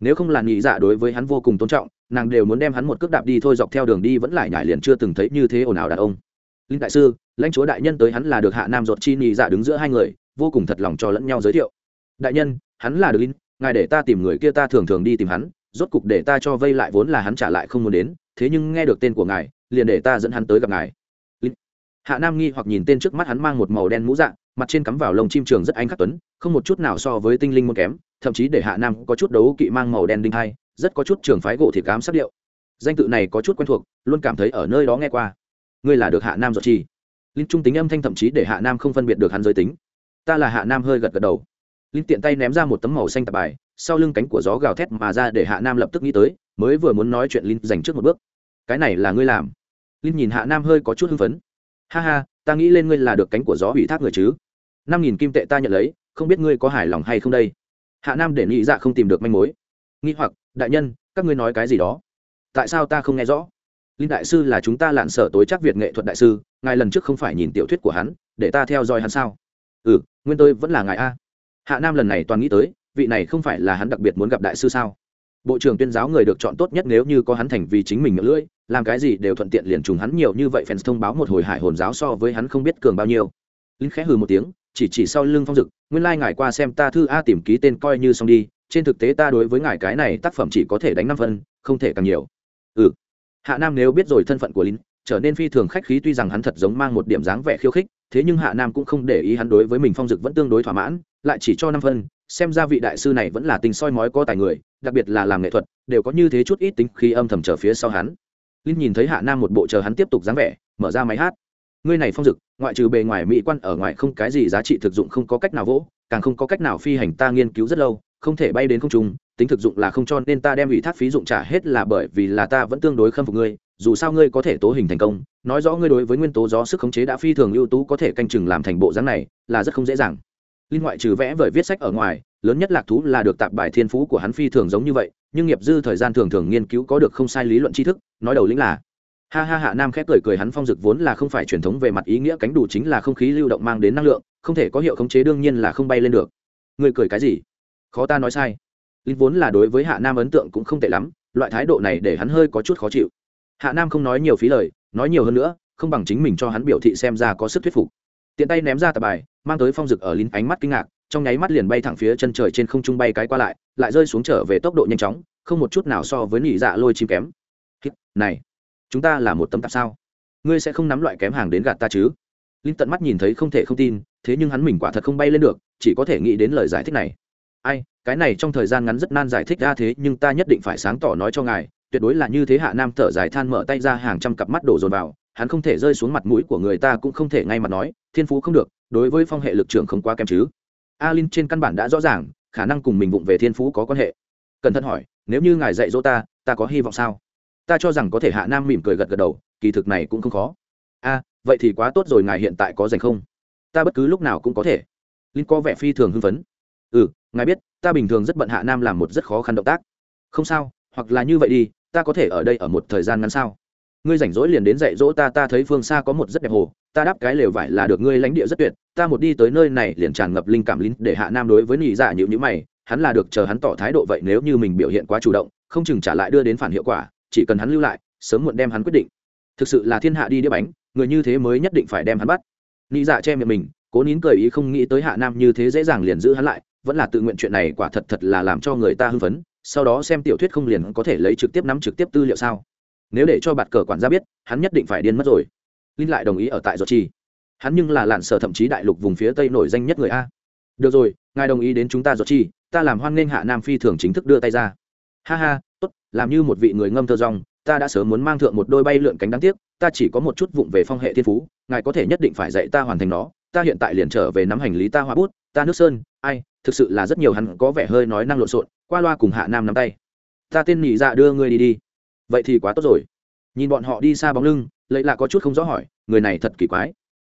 Nếu không là nhị dạ đối với hắn vô cùng tôn trọng, nàng đều muốn đem hắn một cước đạp đi thôi dọc theo đường đi vẫn lại nhải liền chưa từng thấy như thế ồn ào đàn ông linh đại sư, lãnh chúa đại nhân tới hắn là được hạ nam ruột chi nhị dạ đứng giữa hai người, vô cùng thật lòng cho lẫn nhau giới thiệu. Đại nhân, hắn là được linh, ngài để ta tìm người kia ta thường thường đi tìm hắn, rốt cục để ta cho vây lại vốn là hắn trả lại không muốn đến, thế nhưng nghe được tên của ngài, liền để ta dẫn hắn tới gặp ngài. Linh. hạ nam nghi hoặc nhìn tên trước mắt hắn mang một màu đen mũ dạng mặt trên cắm vào lông chim trường rất anh khắc tuấn, không một chút nào so với tinh linh môn kém, thậm chí để hạ nam có chút đấu kỵ mang màu đen đinh hai, rất có chút trường phái gỗ thịt cám sắc điệu. Danh tự này có chút quen thuộc, luôn cảm thấy ở nơi đó nghe qua ngươi là được hạ nam giọt chi. Linh trung tính âm thanh thậm chí để hạ nam không phân biệt được hắn giới tính. Ta là hạ nam hơi gật gật đầu. Linh tiện tay ném ra một tấm màu xanh tạp bài, sau lưng cánh của gió gào thét mà ra để hạ nam lập tức nghĩ tới, mới vừa muốn nói chuyện linh dành trước một bước. Cái này là ngươi làm. Linh nhìn hạ nam hơi có chút hưng phấn. Ha ha, ta nghĩ lên ngươi là được cánh của gió ủy thác người chứ. Năm nghìn kim tệ ta nhận lấy, không biết ngươi có hài lòng hay không đây? Hạ nam để nghĩ dạ không tìm được manh mối. Nghĩ hoặc, đại nhân, các ngươi nói cái gì đó? Tại sao ta không nghe rõ? Linh đại sư là chúng ta lạn sở tối chắc việt nghệ thuật đại sư, ngài lần trước không phải nhìn tiểu thuyết của hắn, để ta theo dõi hắn sao? Ừ nguyên tôi vẫn là ngài a. Hạ nam lần này toàn nghĩ tới, vị này không phải là hắn đặc biệt muốn gặp đại sư sao? Bộ trưởng tuyên giáo người được chọn tốt nhất nếu như có hắn thành vì chính mình miệng lưỡi, làm cái gì đều thuận tiện liền trùng hắn nhiều như vậy fans thông báo một hồi hải hồn giáo so với hắn không biết cường bao nhiêu. Linh khẽ hừ một tiếng, chỉ chỉ sau lưng phong dực, nguyên lai ngài qua xem ta thư a tìm ký tên coi như xong đi, trên thực tế ta đối với ngài cái này tác phẩm chỉ có thể đánh năm phân, không thể càng nhiều. Ừ hạ nam nếu biết rồi thân phận của linh trở nên phi thường khách khí, tuy rằng hắn thật giống mang một điểm dáng vẻ khiêu khích, thế nhưng hạ nam cũng không để ý hắn đối với mình phong dực vẫn tương đối thỏa mãn, lại chỉ cho năm phân, xem ra vị đại sư này vẫn là tình soi mói có tài người, đặc biệt là làm nghệ thuật, đều có như thế chút ít tính khi âm thầm trở phía sau hắn. Linh nhìn thấy hạ nam một bộ chờ hắn tiếp tục dáng vẻ, mở ra máy hát. Ngươi này phong dực, ngoại trừ bề ngoài mỹ quan ở ngoài không cái gì giá trị thực dụng không có cách nào vỗ, càng không có cách nào phi hành ta nghiên cứu rất lâu không thể bay đến không trung, tính thực dụng là không cho nên ta đem ủy thác phí dụng trả hết là bởi vì là ta vẫn tương đối khâm phục ngươi, dù sao ngươi có thể tố hình thành công, nói rõ ngươi đối với nguyên tố gió sức khống chế đã phi thường ưu tú có thể canh chừng làm thành bộ dáng này, là rất không dễ dàng. Linh ngoại trừ vẽ vời viết sách ở ngoài, lớn nhất lạc thú là được tạp bài thiên phú của hắn phi thường giống như vậy, nhưng nghiệp dư thời gian thường thường nghiên cứu có được không sai lý luận tri thức, nói đầu lĩnh là ha ha hạ nam khép cười cười hắn phong dực vốn là không phải truyền thống về mặt ý nghĩa cánh đủ chính là không khí lưu động mang đến năng lượng, không thể có hiệu khống chế đương nhiên là không bay lên được. Người cười cái gì? Khó ta nói sai. Linh vốn là đối với hạ nam ấn tượng cũng không tệ lắm, loại thái độ này để hắn hơi có chút khó chịu. Hạ nam không nói nhiều phí lời, nói nhiều hơn nữa, không bằng chính mình cho hắn biểu thị xem ra có sức thuyết phục. Tiện tay ném ra tờ bài, mang tới phong dực ở lính ánh mắt kinh ngạc, trong nháy mắt liền bay thẳng phía chân trời trên không trung bay cái qua lại lại rơi xuống trở về tốc độ nhanh chóng, không một chút nào so với nỉ dạ lôi chim kém. Này, chúng ta là một tấm tạp sao? Ngươi sẽ không nắm loại kém hàng đến gạt ta chứ? Linh tận mắt nhìn thấy không thể không tin, thế nhưng hắn mình quả thật không bay lên được, chỉ có thể nghĩ đến lời giải thích này ai, cái này trong thời gian ngắn rất nan giải thích ra thế, nhưng ta nhất định phải sáng tỏ nói cho ngài, tuyệt đối là như thế hạ nam thở dài than mở tay ra hàng trăm cặp mắt đổ dồn vào, hắn không thể rơi xuống mặt mũi của người ta cũng không thể ngay mặt nói, thiên phú không được, đối với phong hệ lực trưởng không quá kém chứ. Alin trên căn bản đã rõ ràng, khả năng cùng mình vụng về thiên phú có quan hệ. Cẩn thận hỏi, nếu như ngài dạy dỗ ta ta có hy vọng sao? Ta cho rằng có thể hạ nam mỉm cười gật gật đầu, kỳ thực này cũng không khó. A, vậy thì quá tốt rồi, ngài hiện tại có dành không? Ta bất cứ lúc nào cũng có thể. Linh có vẻ phi thường hưng phấn. Ừ ngài biết, ta bình thường rất bận hạ nam làm một rất khó khăn động tác. Không sao, hoặc là như vậy đi, ta có thể ở đây ở một thời gian ngắn sao? Ngươi rảnh rỗi liền đến dạy dỗ ta ta thấy phương xa có một rất đẹp hồ, ta đáp cái lều vải là được, ngươi lãnh địa rất tuyệt, ta một đi tới nơi này liền tràn ngập linh cảm lính để hạ nam đối với nhị dạ nhịu nhữ mày, hắn là được chờ hắn tỏ thái độ vậy nếu như mình biểu hiện quá chủ động, không chừng trả lại đưa đến phản hiệu quả, chỉ cần hắn lưu lại, sớm muộn đem hắn quyết định. Thực sự là thiên hạ đi đĩa bánh, người như thế mới nhất định phải đem hắn bắt. Nhị dạ che miệng mình, cố nín cười ý không nghĩ tới hạ nam như thế dễ dàng liền giữ hắn lại vẫn là tự nguyện chuyện này quả thật thật là làm cho người ta hưng phấn, sau đó xem tiểu thuyết không liền có thể lấy trực tiếp nắm trực tiếp tư liệu sao? Nếu để cho bạt cờ quản gia biết, hắn nhất định phải điên mất rồi. Linh lại đồng ý ở tại giọt chi. Hắn nhưng là lạn sở thậm chí đại lục vùng phía tây nổi danh nhất người a. Được rồi, ngài đồng ý đến chúng ta giọt chi, ta làm hoan nghênh hạ nam phi thường chính thức đưa tay ra. Ha ha, tốt, làm như một vị người ngâm thơ rong, ta đã sớm muốn mang thượng một đôi bay lượn cánh đáng tiếc, ta chỉ có một chút vụng về phong hệ thiên phú, ngài có thể nhất định phải dạy ta hoàn thành nó, ta hiện tại liền trở về nắm hành lý ta hoa bút ta nước sơn, ai, thực sự là rất nhiều hắn có vẻ hơi nói năng lộn xộn, qua loa cùng hạ nam nắm tay. Ta tên nhị dạ đưa ngươi đi đi. Vậy thì quá tốt rồi. Nhìn bọn họ đi xa bóng lưng lấy lạ có chút không rõ hỏi, người này thật kỳ quái.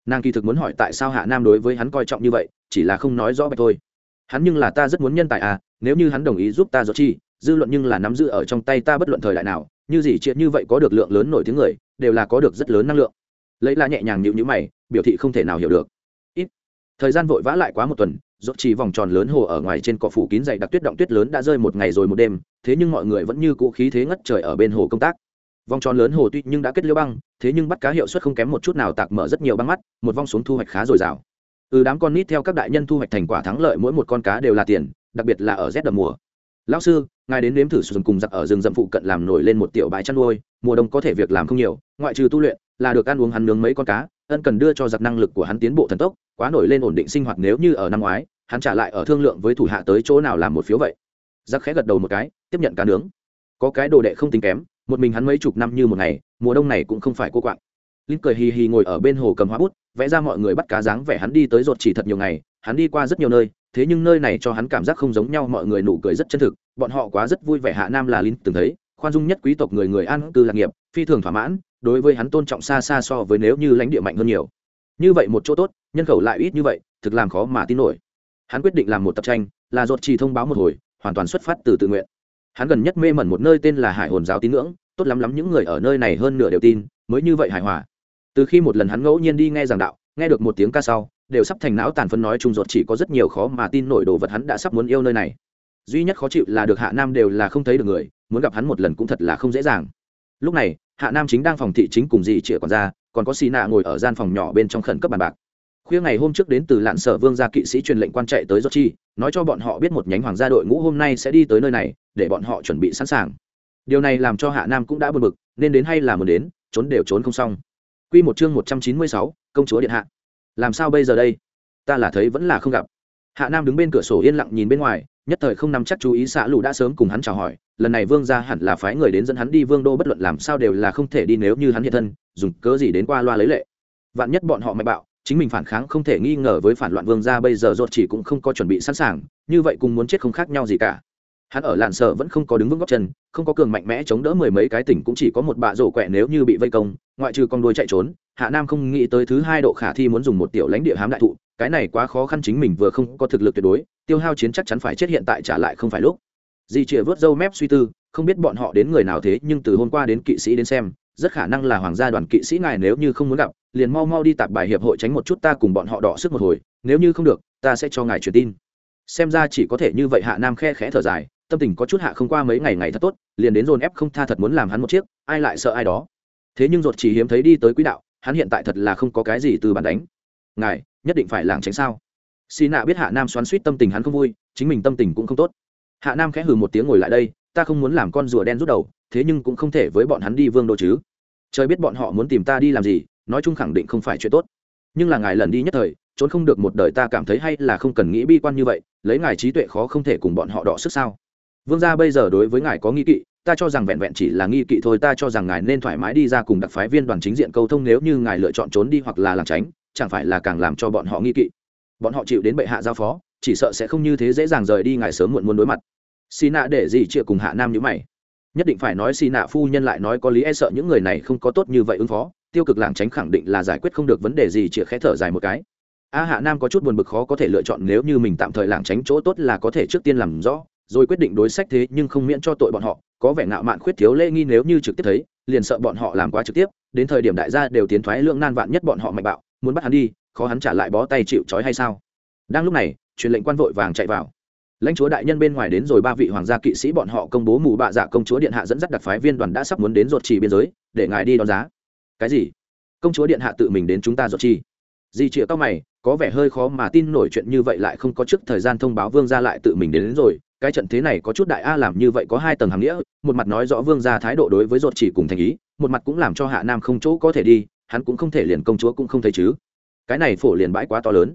Nàng kỳ thực muốn hỏi tại sao hạ nam đối với hắn coi trọng như vậy, chỉ là không nói rõ bạch thôi. Hắn nhưng là ta rất muốn nhân tài à nếu như hắn đồng ý giúp ta rõ chi, dư luận nhưng là nắm giữ ở trong tay ta bất luận thời đại nào, như gì chuyện như vậy có được lượng lớn nổi tiếng người, đều là có được rất lớn năng lượng. Lấy là nhẹ nhàng nhịu nhữ mày, biểu thị không thể nào hiểu được thời gian vội vã lại quá một tuần dốt chỉ vòng tròn lớn hồ ở ngoài trên cỏ phủ kín dày đặc tuyết động tuyết lớn đã rơi một ngày rồi một đêm, thế nhưng mọi người vẫn như cũ khí thế ngất trời ở bên hồ công tác. Vòng tròn lớn hồ tuy nhưng đã kết liêu băng, thế nhưng bắt cá hiệu suất không kém một chút nào tạc mở rất nhiều băng mắt, một vong xuống thu hoạch khá dồi dào. Từ đám con nít theo các đại nhân thu hoạch thành quả thắng lợi mỗi một con cá đều là tiền, đặc biệt là ở rét đậm mùa. Lão sư, ngài đến nếm thử sử dụng cùng giặc ở rừng rậm phụ cận làm nổi lên một tiểu bãi chăn nuôi, mùa đông có thể việc làm không nhiều, ngoại trừ tu luyện, là được ăn uống hắn nướng mấy con cá, ân cần đưa cho giặc năng lực của hắn tiến bộ thần tốc quá nổi lên ổn định sinh hoạt nếu như ở năm ngoái, hắn trả lại ở thương lượng với thủ hạ tới chỗ nào làm một phiếu vậy. Giặc khẽ gật đầu một cái, tiếp nhận cá nướng. Có cái đồ đệ không tính kém, một mình hắn mấy chục năm như một ngày, mùa đông này cũng không phải cô quạng. Linh cười hì hì ngồi ở bên hồ cầm hoa bút, vẽ ra mọi người bắt cá dáng vẻ hắn đi tới ruột chỉ thật nhiều ngày, hắn đi qua rất nhiều nơi, thế nhưng nơi này cho hắn cảm giác không giống nhau, mọi người nụ cười rất chân thực, bọn họ quá rất vui vẻ, hạ nam là linh từng thấy, khoan dung nhất quý tộc người người an cư lạc nghiệp, phi thường thỏa mãn, đối với hắn tôn trọng xa xa so với nếu như lãnh địa mạnh hơn nhiều như vậy một chỗ tốt, nhân khẩu lại ít như vậy, thực làm khó mà tin nổi. Hắn quyết định làm một tập tranh, là dột chỉ thông báo một hồi, hoàn toàn xuất phát từ tự nguyện. Hắn gần nhất mê mẩn một nơi tên là hải hồn giáo tín ngưỡng, tốt lắm lắm những người ở nơi này hơn nửa đều tin, mới như vậy hài hòa. Từ khi một lần hắn ngẫu nhiên đi nghe giảng đạo, nghe được một tiếng ca sau, đều sắp thành não tàn phân nói chung ruột chỉ có rất nhiều khó mà tin nổi đồ vật hắn đã sắp muốn yêu nơi này. Duy nhất khó chịu là được hạ nam đều là không thấy được người, muốn gặp hắn một lần cũng thật là không dễ dàng. Lúc này hạ nam chính đang phòng thị chính cùng dì chĩa còn ra, còn có xì nạ ngồi ở gian phòng nhỏ bên trong khẩn cấp bàn bạc. Khuya ngày hôm trước đến từ lạn sở vương gia kỵ sĩ truyền lệnh quan chạy tới do chi, nói cho bọn họ biết một nhánh hoàng gia đội ngũ hôm nay sẽ đi tới nơi này, để bọn họ chuẩn bị sẵn sàng. Điều này làm cho hạ nam cũng đã buồn bực, nên đến hay là muốn đến, trốn đều trốn không xong. Quy một chương một trăm chín mươi sáu, công chúa điện hạ. Làm sao bây giờ đây? Ta là thấy vẫn là không gặp. Hạ nam đứng bên cửa sổ yên lặng nhìn bên ngoài nhất thời không nắm chắc chú ý xạ lù đã sớm cùng hắn chào hỏi, lần này vương gia hẳn là phái người đến dẫn hắn đi vương đô bất luận làm sao đều là không thể đi nếu như hắn hiện thân, dùng cớ gì đến qua loa lấy lệ. Vạn nhất bọn họ mạnh bạo, chính mình phản kháng không thể nghi ngờ với phản loạn vương gia bây giờ rốt chỉ cũng không có chuẩn bị sẵn sàng, như vậy cùng muốn chết không khác nhau gì cả hắn ở lạn sở vẫn không có đứng vững góc chân, không có cường mạnh mẽ chống đỡ mười mấy cái tỉnh cũng chỉ có một bạ rổ quẹ nếu như bị vây công, ngoại trừ con đuôi chạy trốn, hạ nam không nghĩ tới thứ hai độ khả thi muốn dùng một tiểu lãnh địa hám đại thụ, cái này quá khó khăn chính mình vừa không có thực lực tuyệt đối, tiêu hao chiến chắc chắn phải chết hiện tại trả lại không phải lúc. Di chĩa vớt râu mép suy tư, không biết bọn họ đến người nào thế, nhưng từ hôm qua đến kỵ sĩ đến xem, rất khả năng là hoàng gia đoàn kỵ sĩ ngài nếu như không muốn gặp, liền mau mau đi tạp bài hiệp hội tránh một chút ta cùng bọn họ đọ sức một hồi, nếu như không được, ta sẽ cho ngài truyền tin. Xem ra chỉ có thể như vậy hạ nam khe khẽ thở dài tâm tình có chút hạ không qua mấy ngày ngày thật tốt, liền đến dồn ép không tha thật muốn làm hắn một chiếc, ai lại sợ ai đó. Thế nhưng ruột chỉ hiếm thấy đi tới quỹ đạo, hắn hiện tại thật là không có cái gì từ bản đánh. Ngài, nhất định phải làng tránh sao? Xì nạ biết hạ nam xoắn suýt tâm tình hắn không vui, chính mình tâm tình cũng không tốt. Hạ nam khẽ hừ một tiếng ngồi lại đây, ta không muốn làm con rùa đen rút đầu, thế nhưng cũng không thể với bọn hắn đi vương đô chứ. Trời biết bọn họ muốn tìm ta đi làm gì, nói chung khẳng định không phải chuyện tốt. Nhưng là ngài lần đi nhất thời, trốn không được một đời ta cảm thấy hay là không cần nghĩ bi quan như vậy, lấy ngài trí tuệ khó không thể cùng bọn họ đọ sức sao? Vương gia bây giờ đối với ngài có nghi kỵ, ta cho rằng vẹn vẹn chỉ là nghi kỵ thôi, ta cho rằng ngài nên thoải mái đi ra cùng đặc phái viên đoàn chính diện câu thông nếu như ngài lựa chọn trốn đi hoặc là làm tránh, chẳng phải là càng làm cho bọn họ nghi kỵ. Bọn họ chịu đến bệ hạ giao phó, chỉ sợ sẽ không như thế dễ dàng rời đi, ngài sớm muộn muốn đối mặt. Xì nạ để gì chia cùng hạ nam như mày. Nhất định phải nói xì nạ phu nhân lại nói có lý e sợ những người này không có tốt như vậy ứng phó, tiêu cực làng tránh khẳng định là giải quyết không được vấn đề gì chia khẽ thở dài một cái. A hạ nam có chút buồn bực khó có thể lựa chọn nếu như mình tạm thời làng tránh chỗ tốt là có thể trước tiên làm rõ rồi quyết định đối sách thế nhưng không miễn cho tội bọn họ có vẻ ngạo mạn khuyết thiếu lễ nghi nếu như trực tiếp thấy liền sợ bọn họ làm quá trực tiếp đến thời điểm đại gia đều tiến thoái lưỡng nan vạn nhất bọn họ mạnh bạo muốn bắt hắn đi khó hắn trả lại bó tay chịu trói hay sao? Đang lúc này truyền lệnh quan vội vàng chạy vào. Lãnh chúa đại nhân bên ngoài đến rồi ba vị hoàng gia kỵ sĩ bọn họ công bố mù bạ dạ công chúa điện hạ dẫn dắt đặc phái viên đoàn đã sắp muốn đến ruột trì biên giới để ngài đi đón giá. Cái gì? Công chúa điện hạ tự mình đến chúng ta ruột trì. Di chĩa tóc mày có vẻ hơi khó mà tin nổi chuyện như vậy lại không có trước thời gian thông báo vương gia lại tự mình đến, đến rồi cái trận thế này có chút đại a làm như vậy có hai tầng hàm nghĩa, một mặt nói rõ vương gia thái độ đối với ruột chỉ cùng thành ý, một mặt cũng làm cho hạ nam không chỗ có thể đi, hắn cũng không thể liền công chúa cũng không thấy chứ. Cái này phổ liền bãi quá to lớn.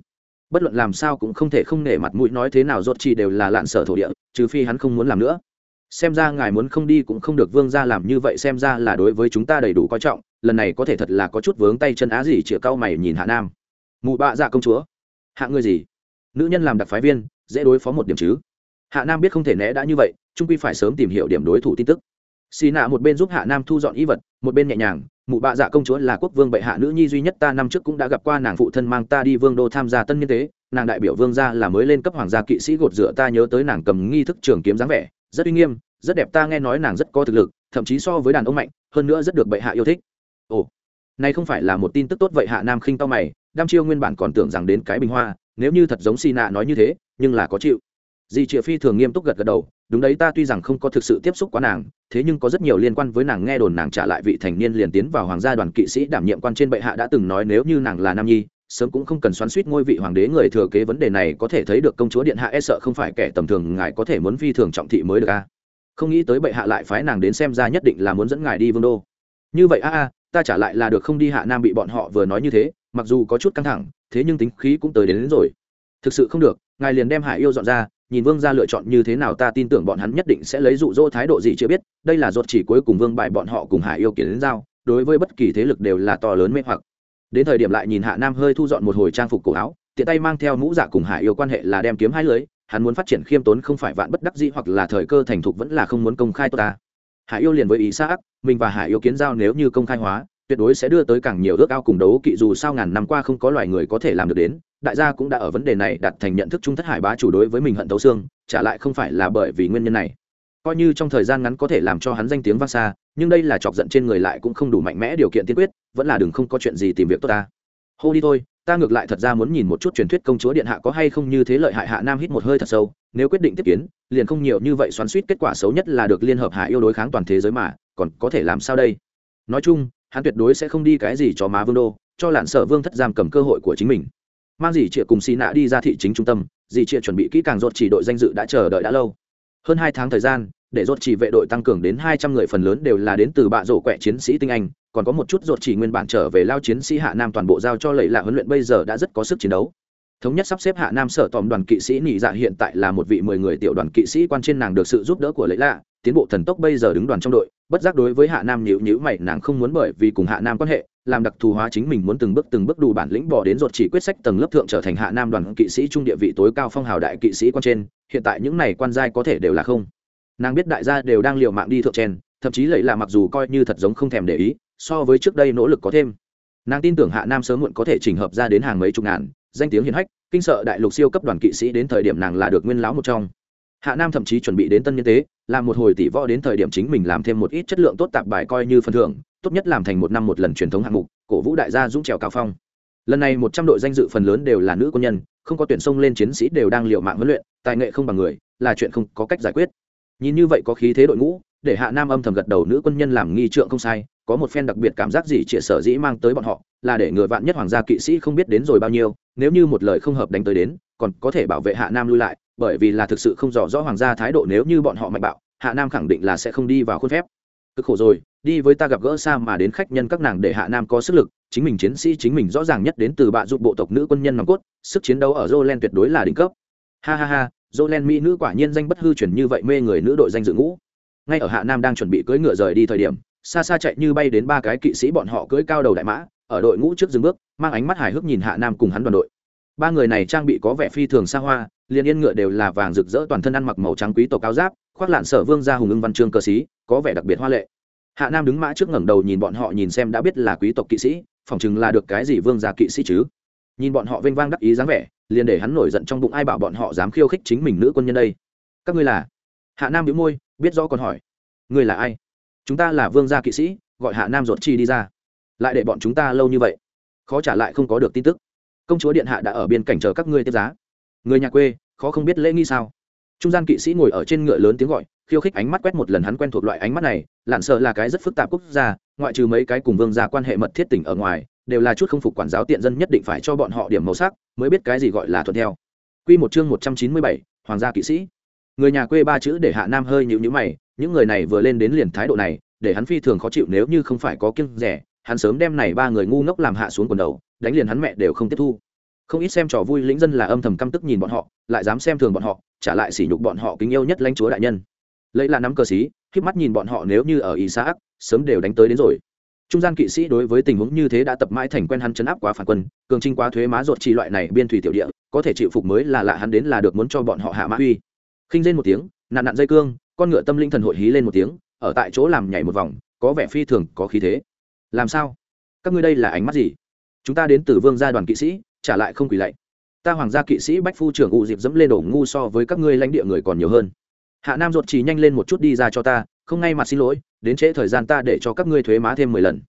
Bất luận làm sao cũng không thể không nể mặt mũi nói thế nào ruột chỉ đều là lạn sở thổ địa, trừ phi hắn không muốn làm nữa. Xem ra ngài muốn không đi cũng không được vương ra làm như vậy xem ra là đối với chúng ta đầy đủ coi trọng, lần này có thể thật là có chút vướng tay chân á gì chĩa cao mày nhìn hạ nam. Mụ bạ dạ công chúa. Hạ ngươi gì? Nữ nhân làm đặc phái viên, dễ đối phó một điểm chứ hạ nam biết không thể né đã như vậy, trung quy phải sớm tìm hiểu điểm đối thủ tin tức. Xì nạ một bên giúp hạ nam thu dọn y vật, một bên nhẹ nhàng, mụ bạ dạ công chúa là quốc vương bệ hạ nữ nhi duy nhất ta năm trước cũng đã gặp qua, nàng phụ thân mang ta đi vương đô tham gia tân nhân tế, nàng đại biểu vương gia là mới lên cấp hoàng gia kỵ sĩ gột rửa ta nhớ tới nàng cầm nghi thức trường kiếm dáng vẻ, rất uy nghiêm, rất đẹp ta nghe nói nàng rất có thực lực, thậm chí so với đàn ông mạnh, hơn nữa rất được bệ hạ yêu thích. Ồ, này không phải là một tin tức tốt vậy, hạ nam khinh to mày đam chiêu nguyên bản còn tưởng rằng đến cái bình hoa, nếu như thật giống xì nạ nói như thế, nhưng là có chịu di triệu phi thường nghiêm túc gật gật đầu đúng đấy ta tuy rằng không có thực sự tiếp xúc quá nàng thế nhưng có rất nhiều liên quan với nàng nghe đồn nàng trả lại vị thành niên liền tiến vào hoàng gia đoàn kỵ sĩ đảm nhiệm quan trên bệ hạ đã từng nói nếu như nàng là nam nhi sớm cũng không cần xoắn suýt ngôi vị hoàng đế người thừa kế vấn đề này có thể thấy được công chúa điện hạ e sợ không phải kẻ tầm thường ngài có thể muốn phi thường trọng thị mới được a. Không nghĩ tới bệ hạ lại phái nàng đến xem ra nhất định là muốn dẫn ngài đi vương đô. Như vậy a a ta trả lại là được không đi hạ nam bị bọn họ vừa nói như thế mặc dù có chút căng thẳng thế nhưng tính khí cũng tới đến, đến rồi. Thực sự không được ngài liền đem hải yêu dọn ra nhìn vương gia lựa chọn như thế nào, ta tin tưởng bọn hắn nhất định sẽ lấy dụ dỗ thái độ gì chưa biết, đây là ruột chỉ cuối cùng vương bại bọn họ cùng hải yêu kiến đến giao, đối với bất kỳ thế lực đều là to lớn mê hoặc. Đến thời điểm lại nhìn hạ nam hơi thu dọn một hồi trang phục cổ áo, tiện tay mang theo mũ giả cùng hải yêu quan hệ là đem kiếm hai lưới, hắn muốn phát triển khiêm tốn không phải vạn bất đắc dĩ hoặc là thời cơ thành thục vẫn là không muốn công khai tốt ta. Hải yêu liền với ý xác mình và hải yêu kiến giao nếu như công khai hóa, tuyệt đối sẽ đưa tới càng nhiều ước ao cùng đấu kỵ dù sao ngàn năm qua không có loài người có thể làm được đến đại gia cũng đã ở vấn đề này đặt thành nhận thức chung thất hải bá chủ đối với mình hận thấu xương, trả lại không phải là bởi vì nguyên nhân này. Coi như trong thời gian ngắn có thể làm cho hắn danh tiếng vang xa, nhưng đây là chọc giận trên người lại cũng không đủ mạnh mẽ điều kiện tiên quyết, vẫn là đừng không có chuyện gì tìm việc tốt ta. Hô đi thôi, ta ngược lại thật ra muốn nhìn một chút truyền thuyết công chúa điện hạ có hay không như thế lợi hại hạ nam hít một hơi thật sâu, nếu quyết định tiếp kiến, liền không nhiều như vậy xoắn suýt kết quả xấu nhất là được liên hợp hạ yêu đối kháng toàn thế giới mà, còn có thể làm sao đây? Nói chung, hắn tuyệt đối sẽ không đi cái gì cho má vương đô, cho lạn sở vương thất giam cầm cơ hội của chính mình mang dì chịa cùng xì nạ đi ra thị chính trung tâm, dì chịa chuẩn bị kỹ càng rột chỉ đội danh dự đã chờ đợi đã lâu. Hơn hai tháng thời gian, để rột chỉ vệ đội tăng cường đến hai trăm người phần lớn đều là đến từ bạ rổ quẹ chiến sĩ tinh anh, còn có một chút rột chỉ nguyên bản trở về lao chiến sĩ hạ nam toàn bộ giao cho lầy lạ huấn luyện bây giờ đã rất có sức chiến đấu. Thống nhất sắp xếp hạ nam sở tòm đoàn kỵ sĩ nỉ dạ hiện tại là một vị mười người tiểu đoàn kỵ sĩ quan trên nàng được sự giúp đỡ của lẫy lạ, tiến bộ thần tốc bây giờ đứng đoàn trong đội bất giác đối với hạ nam nhữ nhữ mày, nàng không muốn bởi vì cùng hạ nam quan hệ, làm đặc thù hóa chính mình muốn từng bước từng bước đủ bản lĩnh bỏ đến ruột chỉ quyết sách tầng lớp thượng trở thành hạ nam đoàn kỵ sĩ trung địa vị tối cao phong hào đại kỵ sĩ quan trên, hiện tại những này quan giai có thể đều là không. Nàng biết đại gia đều đang liều mạng đi thượng trên thậm chí lấy là mặc dù coi như thật giống không thèm để ý, so với trước đây nỗ lực có thêm. Nàng tin tưởng hạ nam sớm muộn có thể chỉnh hợp ra đến hàng mấy chục ngàn, danh tiếng hiền hách, kinh sợ đại lục siêu cấp đoàn kỵ sĩ đến thời điểm nàng là được nguyên lão một trong hạ nam thậm chí chuẩn bị đến tân nhân tế, làm một hồi tỷ võ đến thời điểm chính mình làm thêm một ít chất lượng tốt tạp bài coi như phần thưởng, tốt nhất làm thành một năm một lần truyền thống hạng mục, cổ vũ đại gia dũng trèo cao phong. Lần này một trăm đội danh dự phần lớn đều là nữ quân nhân, không có tuyển sông lên chiến sĩ đều đang liệu mạng huấn luyện, tài nghệ không bằng người, là chuyện không có cách giải quyết. Nhìn như vậy có khí thế đội ngũ, để hạ nam âm thầm gật đầu nữ quân nhân làm nghi trượng không sai, có một phen đặc biệt cảm giác gì chia sở dĩ mang tới bọn họ, là để người vạn nhất hoàng gia kỵ sĩ không biết đến rồi bao nhiêu, nếu như một lời không hợp đánh tới đến, còn có thể bảo vệ hạ nam lui lại bởi vì là thực sự không rõ rõ hoàng gia thái độ nếu như bọn họ mạnh bạo, hạ nam khẳng định là sẽ không đi vào khuôn phép. Cực khổ rồi, đi với ta gặp gỡ xa mà đến khách nhân các nàng để hạ nam có sức lực, chính mình chiến sĩ chính mình rõ ràng nhất đến từ bạ giúp bộ tộc nữ quân nhân nòng cốt, sức chiến đấu ở jolen tuyệt đối là đỉnh cấp. Ha ha ha jolen mỹ nữ quả nhiên danh bất hư truyền như vậy mê người nữ đội danh dự ngũ. Ngay ở hạ nam đang chuẩn bị cưỡi ngựa rời đi thời điểm, xa xa chạy như bay đến ba cái kỵ sĩ bọn họ cưỡi cao đầu đại mã, ở đội ngũ trước dừng bước, mang ánh mắt hài hước nhìn hạ nam cùng hắn đoàn đội. Ba người này trang bị có vẻ phi thường xa hoa liền yên ngựa đều là vàng rực rỡ, toàn thân ăn mặc màu trắng quý tộc cao giáp, khoác lạn sở vương gia hùng ưng văn chương cơ sĩ, có vẻ đặc biệt hoa lệ. Hạ nam đứng mã trước ngẩng đầu nhìn bọn họ nhìn xem đã biết là quý tộc kỵ sĩ, phỏng chừng là được cái gì vương gia kỵ sĩ chứ? Nhìn bọn họ vênh vang đắc ý dáng vẻ, liền để hắn nổi giận trong bụng ai bảo bọn họ dám khiêu khích chính mình nữ quân nhân đây? Các ngươi là? Hạ nam đĩu môi, biết rõ còn hỏi. Ngươi là ai? Chúng ta là vương gia kỵ sĩ, gọi hạ nam ruột chi đi ra. Lại để bọn chúng ta lâu như vậy, khó trả lại không có được tin tức. Công chúa điện hạ đã ở biên cảnh chờ các ngươi tiếp giá người nhà quê khó không biết lễ nghi sao. Trung gian kỵ sĩ ngồi ở trên ngựa lớn tiếng gọi khiêu khích ánh mắt quét một lần hắn quen thuộc loại ánh mắt này lặn sợ là cái rất phức tạp quốc gia ngoại trừ mấy cái cùng vương gia quan hệ mật thiết tỉnh ở ngoài đều là chút không phục quản giáo tiện dân nhất định phải cho bọn họ điểm màu sắc mới biết cái gì gọi là thuận theo. Quy một chương một trăm chín mươi bảy, hoàng gia kỵ sĩ. Người nhà quê ba chữ để hạ nam hơi nhũ nhữ mày những người này vừa lên đến liền thái độ này để hắn phi thường khó chịu nếu như không phải có kiêng rẻ hắn sớm đem này ba người ngu ngốc làm hạ xuống quần đầu đánh liền hắn mẹ đều không tiếp thu không ít xem trò vui lĩnh dân là âm thầm căm tức nhìn bọn họ, lại dám xem thường bọn họ, trả lại sỉ nhục bọn họ kính yêu nhất lãnh chúa đại nhân. Lấy là nắm cờ xí khiếp mắt nhìn bọn họ nếu như ở ý xã sớm đều đánh tới đến rồi. Trung gian kỵ sĩ đối với tình huống như thế đã tập mãi thành quen hắn chấn áp quá phản quân, cường trinh quá thuế má ruột chỉ loại này biên thủy tiểu địa, có thể chịu phục mới là lạ hắn đến là được muốn cho bọn họ hạ mã uy. Khinh lên một tiếng, nạn nạn dây cương, con ngựa tâm linh thần hội hí lên một tiếng, ở tại chỗ làm nhảy một vòng, có vẻ phi thường có khí thế. Làm sao? Các ngươi đây là ánh mắt gì? Chúng ta đến từ vương gia đoàn kỵ sĩ trả lại không quỳ lạy. Ta hoàng gia kỵ sĩ bách phu trưởng ụ dịp dẫm lên đổ ngu so với các ngươi lãnh địa người còn nhiều hơn. Hạ nam ruột chỉ nhanh lên một chút đi ra cho ta, không ngay mặt xin lỗi, đến trễ thời gian ta để cho các ngươi thuế má thêm mười lần.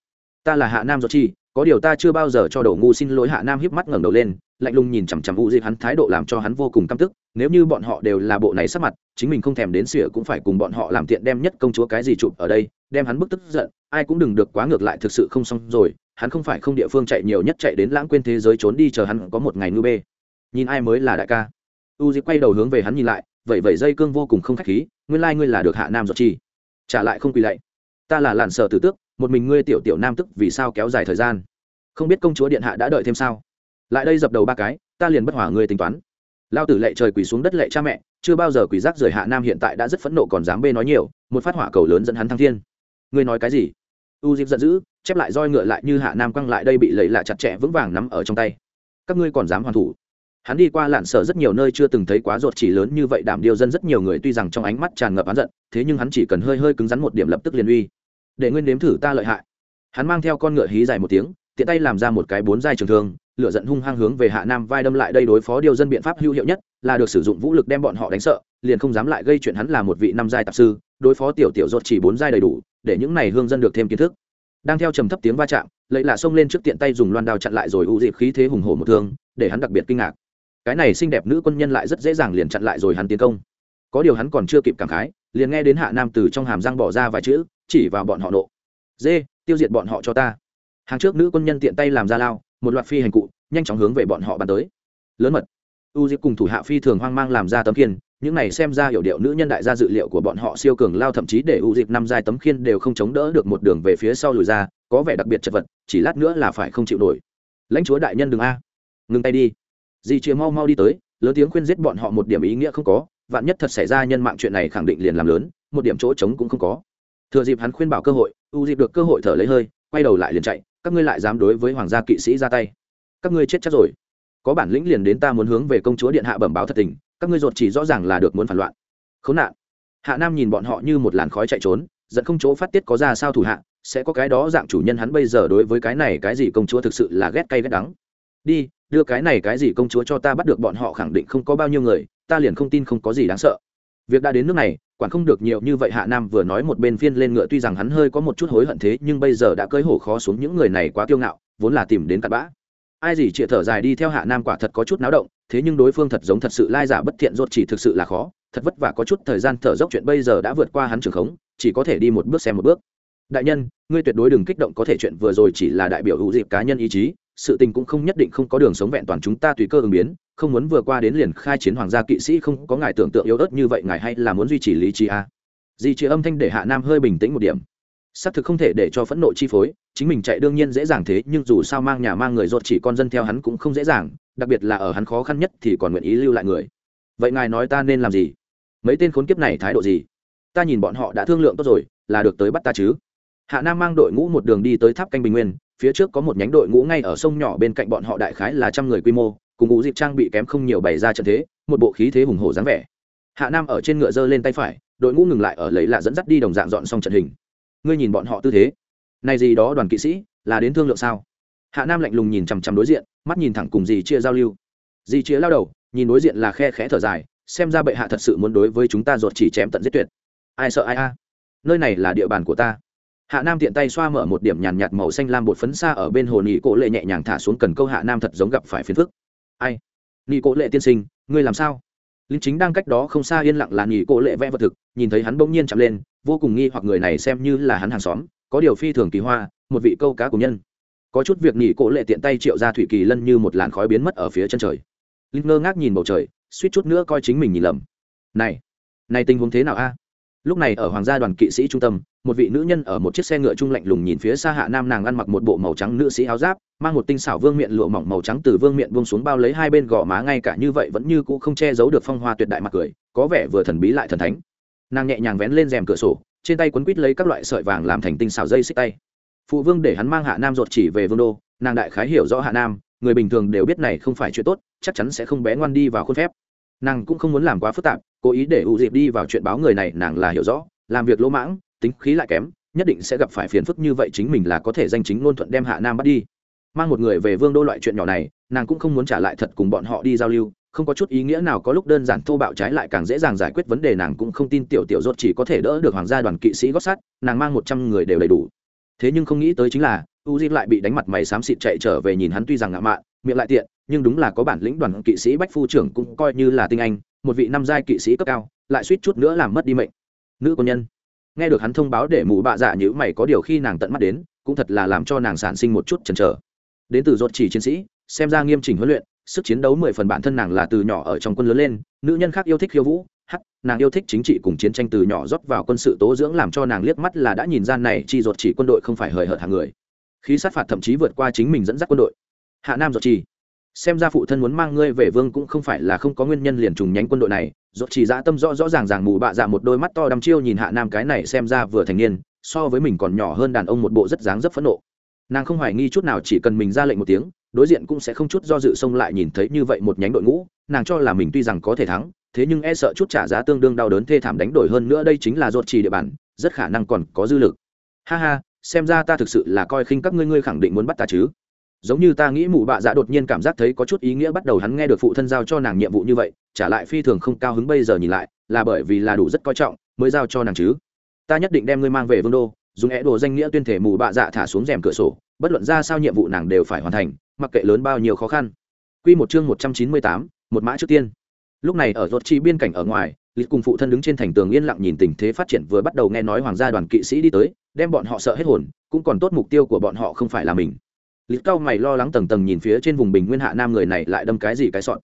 Ta là hạ nam ruột chi có điều ta chưa bao giờ cho đổ ngu xin lỗi hạ nam hiếp mắt ngẩng đầu lên, lạnh lùng nhìn chằm chằm ụ dịp hắn, thái độ làm cho hắn vô cùng căm tức, nếu như bọn họ đều là bộ này sắc mặt, chính mình không thèm đến sỉa cũng phải cùng bọn họ làm tiện đem nhất công chúa cái gì chụp ở đây, đem hắn bức tức giận, ai cũng đừng được quá ngược lại thực sự không xong rồi hắn không phải không địa phương chạy nhiều nhất chạy đến lãng quên thế giới trốn đi chờ hắn có một ngày ngư bê. Nhìn ai mới là đại ca. U diệp quay đầu hướng về hắn nhìn lại, vậy vậy dây cương vô cùng không khách khí, nguyên lai ngươi là được hạ nam giọt chi. Trả lại không quỳ lạy. Ta là làn sợ tử tước, một mình ngươi tiểu tiểu nam tức vì sao kéo dài thời gian? Không biết công chúa điện hạ đã đợi thêm sao? Lại đây dập đầu ba cái, ta liền bất hỏa ngươi tính toán. Lao tử lệ trời quỳ xuống đất lệ cha mẹ, chưa bao giờ quỳ rác rời hạ nam hiện tại đã rất phẫn nộ còn dám bê nói nhiều, một phát hỏa cầu lớn dẫn hắn thăng thiên. Ngươi nói cái gì? U diệp giận dữ chép lại roi ngựa lại như hạ nam quăng lại đây bị lầy lạ chặt chẽ vững vàng nắm ở trong tay. Các ngươi còn dám hoàn thủ? Hắn đi qua lạn sở rất nhiều nơi chưa từng thấy quá ruột chỉ lớn như vậy đảm điều dân rất nhiều người tuy rằng trong ánh mắt tràn ngập hắn giận, thế nhưng hắn chỉ cần hơi hơi cứng rắn một điểm lập tức liền uy. Để nguyên đếm thử ta lợi hại. Hắn mang theo con ngựa hí dài một tiếng, tiện tay làm ra một cái bốn dai trường thương, lửa giận hung hăng hướng về hạ nam vai đâm lại đây đối phó điều dân biện pháp hữu hiệu nhất, là được sử dụng vũ lực đem bọn họ đánh sợ, liền không dám lại gây chuyện hắn là một vị năm giai tạp sư, đối phó tiểu tiểu ruột chỉ bốn giai đầy đủ, để những này hương dân được thêm kiến thức đang theo trầm thấp tiếng va chạm lấy lạ xông lên trước tiện tay dùng loan đao chặn lại rồi ưu dịp khí thế hùng hổ một thương, để hắn đặc biệt kinh ngạc. Cái này xinh đẹp nữ quân nhân lại rất dễ dàng liền chặn lại rồi hắn tiến công. Có điều hắn còn chưa kịp cảm khái, liền nghe đến hạ nam từ trong hàm răng bỏ ra vài chữ, chỉ vào bọn họ nộ. Dê, tiêu diệt bọn họ cho ta. Hàng trước nữ quân nhân tiện tay làm ra lao, một loạt phi hành cụ, nhanh chóng hướng về bọn họ bắn tới. Lớn mật. U dịp cùng thủ hạ phi thường hoang mang làm ra tấm kiên những này xem ra hiểu điệu nữ nhân đại gia dự liệu của bọn họ siêu cường lao thậm chí để u dịp năm dài tấm khiên đều không chống đỡ được một đường về phía sau lùi ra, có vẻ đặc biệt chật vật, chỉ lát nữa là phải không chịu nổi. Lãnh chúa đại nhân đừng a. Ngừng tay đi. Dì chia mau mau đi tới, lớn tiếng khuyên giết bọn họ một điểm ý nghĩa không có, vạn nhất thật xảy ra nhân mạng chuyện này khẳng định liền làm lớn, một điểm chỗ trống cũng không có. Thừa dịp hắn khuyên bảo cơ hội u dịp được cơ hội thở lấy hơi, quay đầu lại liền chạy, các ngươi lại dám đối với hoàng gia kỵ sĩ ra tay. Các ngươi chết chắc rồi. Có bản lĩnh liền đến ta muốn hướng về công chúa điện hạ bẩm báo thật tình các ngươi ruột chỉ rõ ràng là được muốn phản loạn. Khốn nạn. Hạ nam nhìn bọn họ như một làn khói chạy trốn, giận không chỗ phát tiết có ra sao thủ hạ, sẽ có cái đó dạng chủ nhân hắn bây giờ đối với cái này cái gì công chúa thực sự là ghét cay ghét đắng. Đi, đưa cái này cái gì công chúa cho ta bắt được bọn họ khẳng định không có bao nhiêu người, ta liền không tin không có gì đáng sợ. Việc đã đến nước này, quản không được nhiều như vậy hạ nam vừa nói một bên phiên lên ngựa tuy rằng hắn hơi có một chút hối hận thế nhưng bây giờ đã cơi hổ khó xuống những người này quá kiêu ngạo, vốn là tìm đến cặn bã ai gì chịa thở dài đi theo hạ nam quả thật có chút náo động, thế nhưng đối phương thật giống thật sự lai giả bất thiện rốt chỉ thực sự là khó, thật vất vả có chút thời gian thở dốc chuyện bây giờ đã vượt qua hắn trường khống, chỉ có thể đi một bước xem một bước đại nhân, ngươi tuyệt đối đừng kích động, có thể chuyện vừa rồi chỉ là đại biểu hữu dịp cá nhân ý chí, sự tình cũng không nhất định không có đường sống vẹn toàn chúng ta tùy cơ ứng biến, không muốn vừa qua đến liền khai chiến hoàng gia kỵ sĩ không có ngài tưởng tượng yếu ớt như vậy, ngài hay là muốn duy trì lý trí à. di chị âm thanh để hạ nam hơi bình tĩnh một điểm xác thực không thể để cho phẫn nộ chi phối chính mình chạy đương nhiên dễ dàng thế, nhưng dù sao mang nhà mang người ruột chỉ con dân theo hắn cũng không dễ dàng, đặc biệt là ở hắn khó khăn nhất thì còn nguyện ý lưu lại người. Vậy ngài nói ta nên làm gì? Mấy tên khốn kiếp này thái độ gì? Ta nhìn bọn họ đã thương lượng tốt rồi, là được tới bắt ta chứ? Hạ nam mang đội ngũ một đường đi tới tháp canh bình nguyên, phía trước có một nhánh đội ngũ ngay ở sông nhỏ bên cạnh bọn họ đại khái là trăm người quy mô, cùng ngũ dịp trang bị kém không nhiều bày ra trận thế, một bộ khí thế hùng hổ dáng vẻ. Hạ nam ở trên ngựa giơ lên tay phải, đội ngũ ngừng lại ở lấy lạ dẫn dắt đi đồng dạng dọn xong trận hình. Ngươi nhìn bọn họ tư thế này gì đó đoàn kỵ sĩ, là đến thương lượng sao? Hạ nam lạnh lùng nhìn chằm chằm đối diện, mắt nhìn thẳng cùng dì chia giao lưu. Dì chia lao đầu, nhìn đối diện là khe khẽ thở dài, xem ra bệ hạ thật sự muốn đối với chúng ta ruột chỉ chém tận giết tuyệt. Ai sợ ai a? Nơi này là địa bàn của ta. Hạ nam tiện tay xoa mở một điểm nhàn nhạt màu xanh lam bột phấn xa ở bên hồ nị cổ lệ nhẹ nhàng thả xuống cần câu hạ nam thật giống gặp phải phiền phức. Ai? Nị cổ lệ tiên sinh, ngươi làm sao? Linh chính đang cách đó không xa yên lặng là nị cổ lệ vẽ vật thực, nhìn thấy hắn bỗng nhiên chạm lên, vô cùng nghi hoặc người này xem như là hắn hàng xóm có điều phi thường kỳ hoa, một vị câu cá của nhân. Có chút việc nghỉ cổ lệ tiện tay triệu ra thủy kỳ lân như một làn khói biến mất ở phía chân trời. Linh ngơ ngác nhìn bầu trời, suýt chút nữa coi chính mình nhìn lầm. Này này tình huống thế nào a? Lúc này ở hoàng gia đoàn kỵ sĩ trung tâm, một vị nữ nhân ở một chiếc xe ngựa trung lạnh lùng nhìn phía xa hạ nam nàng ăn mặc một bộ màu trắng nữ sĩ áo giáp, mang một tinh xảo vương miệng lụa mỏng màu trắng từ vương miệng buông xuống bao lấy hai bên gò má ngay cả như vậy vẫn như cũ không che giấu được phong hoa tuyệt đại mặt cười, có vẻ vừa thần bí lại thần thánh. Nàng nhẹ nhàng vén lên rèm cửa sổ trên tay quấn quít lấy các loại sợi vàng làm thành tinh xảo dây xích tay. Phụ vương để hắn mang hạ nam ruột chỉ về vương đô, nàng đại khái hiểu rõ hạ nam, người bình thường đều biết này không phải chuyện tốt, chắc chắn sẽ không bé ngoan đi vào khuôn phép. Nàng cũng không muốn làm quá phức tạp, cố ý để ưu dịp đi vào chuyện báo người này, nàng là hiểu rõ, làm việc lỗ mãng, tính khí lại kém, nhất định sẽ gặp phải phiền phức như vậy chính mình là có thể danh chính ngôn thuận đem hạ nam bắt đi. Mang một người về vương đô loại chuyện nhỏ này, nàng cũng không muốn trả lại thật cùng bọn họ đi giao lưu không có chút ý nghĩa nào, có lúc đơn giản thô bạo trái lại càng dễ dàng giải quyết vấn đề, nàng cũng không tin tiểu tiểu rốt chỉ có thể đỡ được hoàng gia đoàn kỵ sĩ gót sắt, nàng mang một trăm người đều đầy đủ. Thế nhưng không nghĩ tới chính là u di lại bị đánh mặt mày xám xịt chạy trở về nhìn hắn tuy rằng ngạo mạn, miệng lại tiện, nhưng đúng là có bản lĩnh đoàn kỵ sĩ bách phu trưởng cũng coi như là tinh anh, một vị năm giai kỵ sĩ cấp cao, lại suýt chút nữa làm mất đi mệnh. Nữ quân nhân, nghe được hắn thông báo để mụ bạ dạ nhữ mày có điều khi nàng tận mắt đến, cũng thật là làm cho nàng sản sinh một chút chần chờ. Đến từ rốt chỉ chiến sĩ, xem ra nghiêm chỉnh huấn luyện sức chiến đấu mười phần bản thân nàng là từ nhỏ ở trong quân lớn lên, nữ nhân khác yêu thích khiêu vũ, hắc, nàng yêu thích chính trị cùng chiến tranh từ nhỏ rót vào quân sự tố dưỡng làm cho nàng liếc mắt là đã nhìn ra này chi ruột chỉ quân đội không phải hời hợt hàng người. Khí sát phạt thậm chí vượt qua chính mình dẫn dắt quân đội. Hạ nam ruột chỉ. Xem ra phụ thân muốn mang ngươi về vương cũng không phải là không có nguyên nhân liền trùng nhánh quân đội này, ruột chỉ dã tâm rõ rõ ràng ràng mù bạ dạ một đôi mắt to đăm chiêu nhìn hạ nam cái này xem ra vừa thành niên, so với mình còn nhỏ hơn đàn ông một bộ rất dáng rất phẫn nộ. Nàng không hoài nghi chút nào chỉ cần mình ra lệnh một tiếng đối diện cũng sẽ không chút do dự xông lại nhìn thấy như vậy một nhánh đội ngũ, nàng cho là mình tuy rằng có thể thắng, thế nhưng e sợ chút trả giá tương đương đau đớn thê thảm đánh đổi hơn nữa đây chính là ruột trì địa bàn, rất khả năng còn có dư lực. Ha ha, xem ra ta thực sự là coi khinh các ngươi ngươi khẳng định muốn bắt ta chứ? Giống như ta nghĩ mụ bạ dạ đột nhiên cảm giác thấy có chút ý nghĩa bắt đầu hắn nghe được phụ thân giao cho nàng nhiệm vụ như vậy, trả lại phi thường không cao hứng bây giờ nhìn lại, là bởi vì là đủ rất coi trọng, mới giao cho nàng chứ. Ta nhất định đem ngươi mang về vương đô dùng é đồ danh nghĩa tuyên thể mù bạ dạ thả xuống rèm cửa sổ bất luận ra sao nhiệm vụ nàng đều phải hoàn thành mặc kệ lớn bao nhiêu khó khăn. Quy một chương một trăm chín mươi tám, một mã trước tiên. Lúc này ở rốt chi biên cảnh ở ngoài lịch cùng phụ thân đứng trên thành tường yên lặng nhìn tình thế phát triển vừa bắt đầu nghe nói hoàng gia đoàn kỵ sĩ đi tới đem bọn họ sợ hết hồn cũng còn tốt mục tiêu của bọn họ không phải là mình. Lịch cao mày lo lắng tầng tầng nhìn phía trên vùng bình nguyên hạ nam người này lại đâm cái gì cái sọn.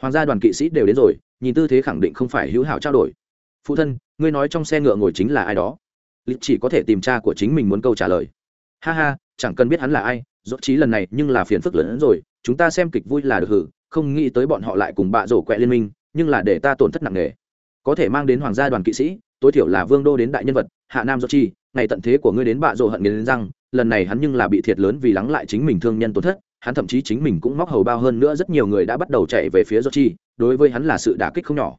Hoàng gia đoàn kỵ sĩ đều đến rồi nhìn tư thế khẳng định không phải hữu hảo trao đổi. Phụ thân ngươi nói trong xe ngựa ngồi chính là ai đó? Lịch chỉ có thể tìm cha của chính mình muốn câu trả lời. Ha ha, chẳng cần biết hắn là ai rốt trí lần này nhưng là phiền phức lớn hơn rồi, chúng ta xem kịch vui là được hử, không nghĩ tới bọn họ lại cùng bạ rổ quẹ liên minh, nhưng là để ta tổn thất nặng nề. Có thể mang đến hoàng gia đoàn kỵ sĩ, tối thiểu là vương đô đến đại nhân vật, hạ nam do chi ngày tận thế của ngươi đến bạ rổ hận đến răng, lần này hắn nhưng là bị thiệt lớn vì lắng lại chính mình thương nhân tổn thất, hắn thậm chí chính mình cũng móc hầu bao hơn nữa, rất nhiều người đã bắt đầu chạy về phía do chi đối với hắn là sự đả kích không nhỏ.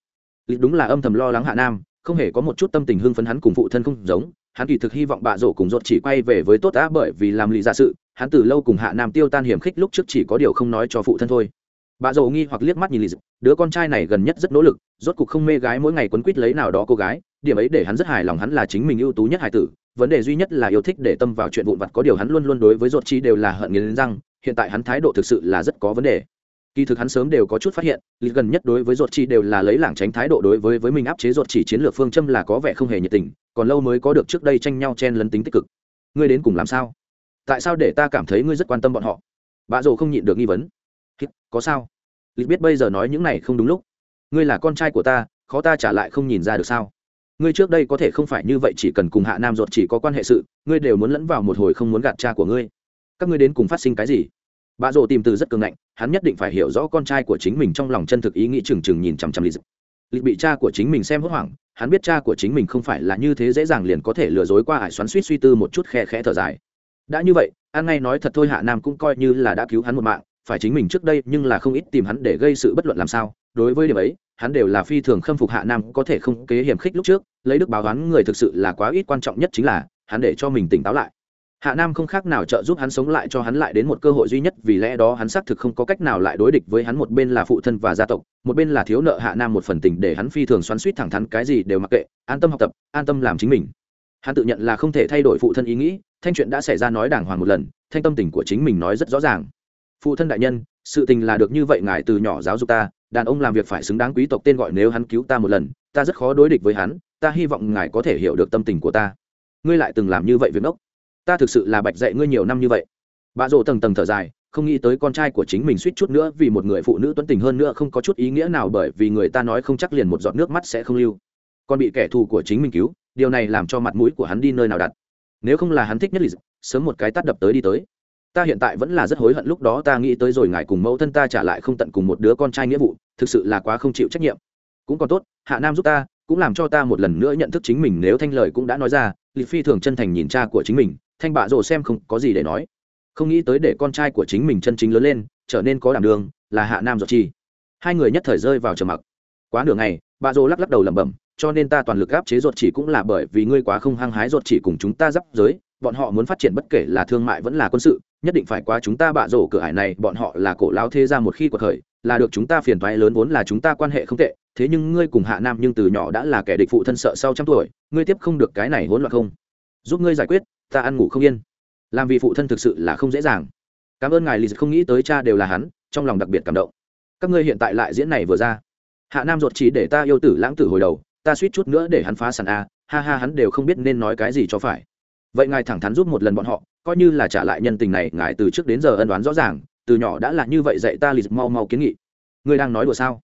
Lịch đúng là âm thầm lo lắng hạ nam, không hề có một chút tâm tình hưng phấn hắn cùng phụ thân không giống hắn kỳ thực hy vọng bạ rổ cùng rột chỉ quay về với tốt đã bởi vì làm lì giả sự, hắn từ lâu cùng hạ nam tiêu tan hiểm khích lúc trước chỉ có điều không nói cho phụ thân thôi. Bà dầu nghi hoặc liếc mắt nhìn lì đứa con trai này gần nhất rất nỗ lực, rốt cuộc không mê gái mỗi ngày quấn quýt lấy nào đó cô gái, điểm ấy để hắn rất hài lòng hắn là chính mình ưu tú nhất hài tử, vấn đề duy nhất là yêu thích để tâm vào chuyện vụn vặt có điều hắn luôn luôn đối với ruột chi đều là hận nghiến răng, hiện tại hắn thái độ thực sự là rất có vấn đề kỳ thực hắn sớm đều có chút phát hiện lịch gần nhất đối với ruột chi đều là lấy lảng tránh thái độ đối với với mình áp chế ruột chỉ chiến lược phương châm là có vẻ không hề nhiệt tình, còn lâu mới có được trước đây tranh nhau chen lấn tính tích cực. Ngươi đến cùng làm sao? Tại sao để ta cảm thấy ngươi rất quan tâm bọn họ? Bà dồ không nhịn được nghi vấn. Có sao? Lịch biết bây giờ nói những này không đúng lúc. Ngươi là con trai của ta, khó ta trả lại không nhìn ra được sao? Ngươi trước đây có thể không phải như vậy chỉ cần cùng hạ nam ruột chỉ có quan hệ sự, ngươi đều muốn lẫn vào một hồi không muốn gạt cha của ngươi. Các ngươi đến cùng phát sinh cái gì? Bà rồ tìm từ rất cường ngạnh, hắn nhất định phải hiểu rõ con trai của chính mình trong lòng chân thực ý nghĩ trừng trừng nhìn chằm chằm lịch lịch bị cha của chính mình xem hốt hoảng, hắn biết cha của chính mình không phải là như thế dễ dàng liền có thể lừa dối qua ải xoắn suýt suy tư một chút khe khẽ thở dài. Đã như vậy an ngay nói thật thôi hạ nam cũng coi như là đã cứu hắn một mạng, phải chính mình trước đây nhưng là không ít tìm hắn để gây sự bất luận làm sao. Đối với điểm ấy, hắn đều là phi thường khâm phục hạ nam có thể không kế hiểm khích lúc trước, lấy đức báo hắn người thực sự là quá ít quan trọng nhất chính là, hắn để cho mình tỉnh táo lại hạ nam không khác nào trợ giúp hắn sống lại cho hắn lại đến một cơ hội duy nhất, vì lẽ đó hắn xác thực không có cách nào lại đối địch với hắn, một bên là phụ thân và gia tộc, một bên là thiếu nợ hạ nam một phần tình để hắn phi thường xoắn suýt thẳng thắn, cái gì đều mặc kệ, an tâm học tập, an tâm làm chính mình. Hắn tự nhận là không thể thay đổi phụ thân ý nghĩ, thanh chuyện đã xảy ra nói đàng hoàng một lần, thanh tâm tình của chính mình nói rất rõ ràng. Phụ thân đại nhân, sự tình là được như vậy, ngài từ nhỏ giáo dục ta, đàn ông làm việc phải xứng đáng quý tộc tên gọi nếu hắn cứu ta một lần, ta rất khó đối địch với hắn, ta hy vọng ngài có thể hiểu được tâm tình của ta. Ngươi lại từng làm như vậy việc ngốc ta thực sự là bạch dạy ngươi nhiều năm như vậy. Bà rộ tầng tầng thở dài, không nghĩ tới con trai của chính mình suýt chút nữa vì một người phụ nữ tuấn tình hơn nữa không có chút ý nghĩa nào bởi vì người ta nói không chắc liền một giọt nước mắt sẽ không lưu. Còn bị kẻ thù của chính mình cứu, điều này làm cho mặt mũi của hắn đi nơi nào đặt. Nếu không là hắn thích nhất lì sớm một cái tắt đập tới đi tới. Ta hiện tại vẫn là rất hối hận lúc đó ta nghĩ tới rồi ngài cùng mẫu thân ta trả lại không tận cùng một đứa con trai nghĩa vụ, thực sự là quá không chịu trách nhiệm. Cũng còn tốt, hạ nam giúp ta, cũng làm cho ta một lần nữa nhận thức chính mình, nếu thanh lời cũng đã nói ra lì phi thường chân thành nhìn cha của chính mình thanh bạ rồ xem không có gì để nói. Không nghĩ tới để con trai của chính mình chân chính lớn lên, trở nên có đảm đường, là hạ nam giọt chi. Hai người nhất thời rơi vào trầm mặc. Quá nửa ngày, bạ rồ lắc lắc đầu lẩm bẩm, cho nên ta toàn lực gáp chế ruột chỉ cũng là bởi vì ngươi quá không hăng hái ruột chỉ cùng chúng ta giáp giới, bọn họ muốn phát triển bất kể là thương mại vẫn là quân sự, nhất định phải qua chúng ta bạ rổ cửa hải này, bọn họ là cổ lao thế ra một khi cuộc khởi, là được chúng ta phiền toái lớn vốn là chúng ta quan hệ không tệ, thế nhưng ngươi cùng hạ nam nhưng từ nhỏ đã là kẻ địch phụ thân sợ sau trăm tuổi, ngươi tiếp không được cái này hỗn loạn không? Giúp ngươi giải quyết ta ăn ngủ không yên. Làm vì phụ thân thực sự là không dễ dàng. Cảm ơn ngài lì không nghĩ tới cha đều là hắn, trong lòng đặc biệt cảm động. Các ngươi hiện tại lại diễn này vừa ra. Hạ nam ruột chỉ để ta yêu tử lãng tử hồi đầu, ta suýt chút nữa để hắn phá sàn a, ha ha, hắn đều không biết nên nói cái gì cho phải. Vậy ngài thẳng thắn giúp một lần bọn họ, coi như là trả lại nhân tình này, ngài từ trước đến giờ ân đoán rõ ràng, từ nhỏ đã là như vậy dạy ta lì mau mau kiến nghị. Ngươi đang nói đùa sao?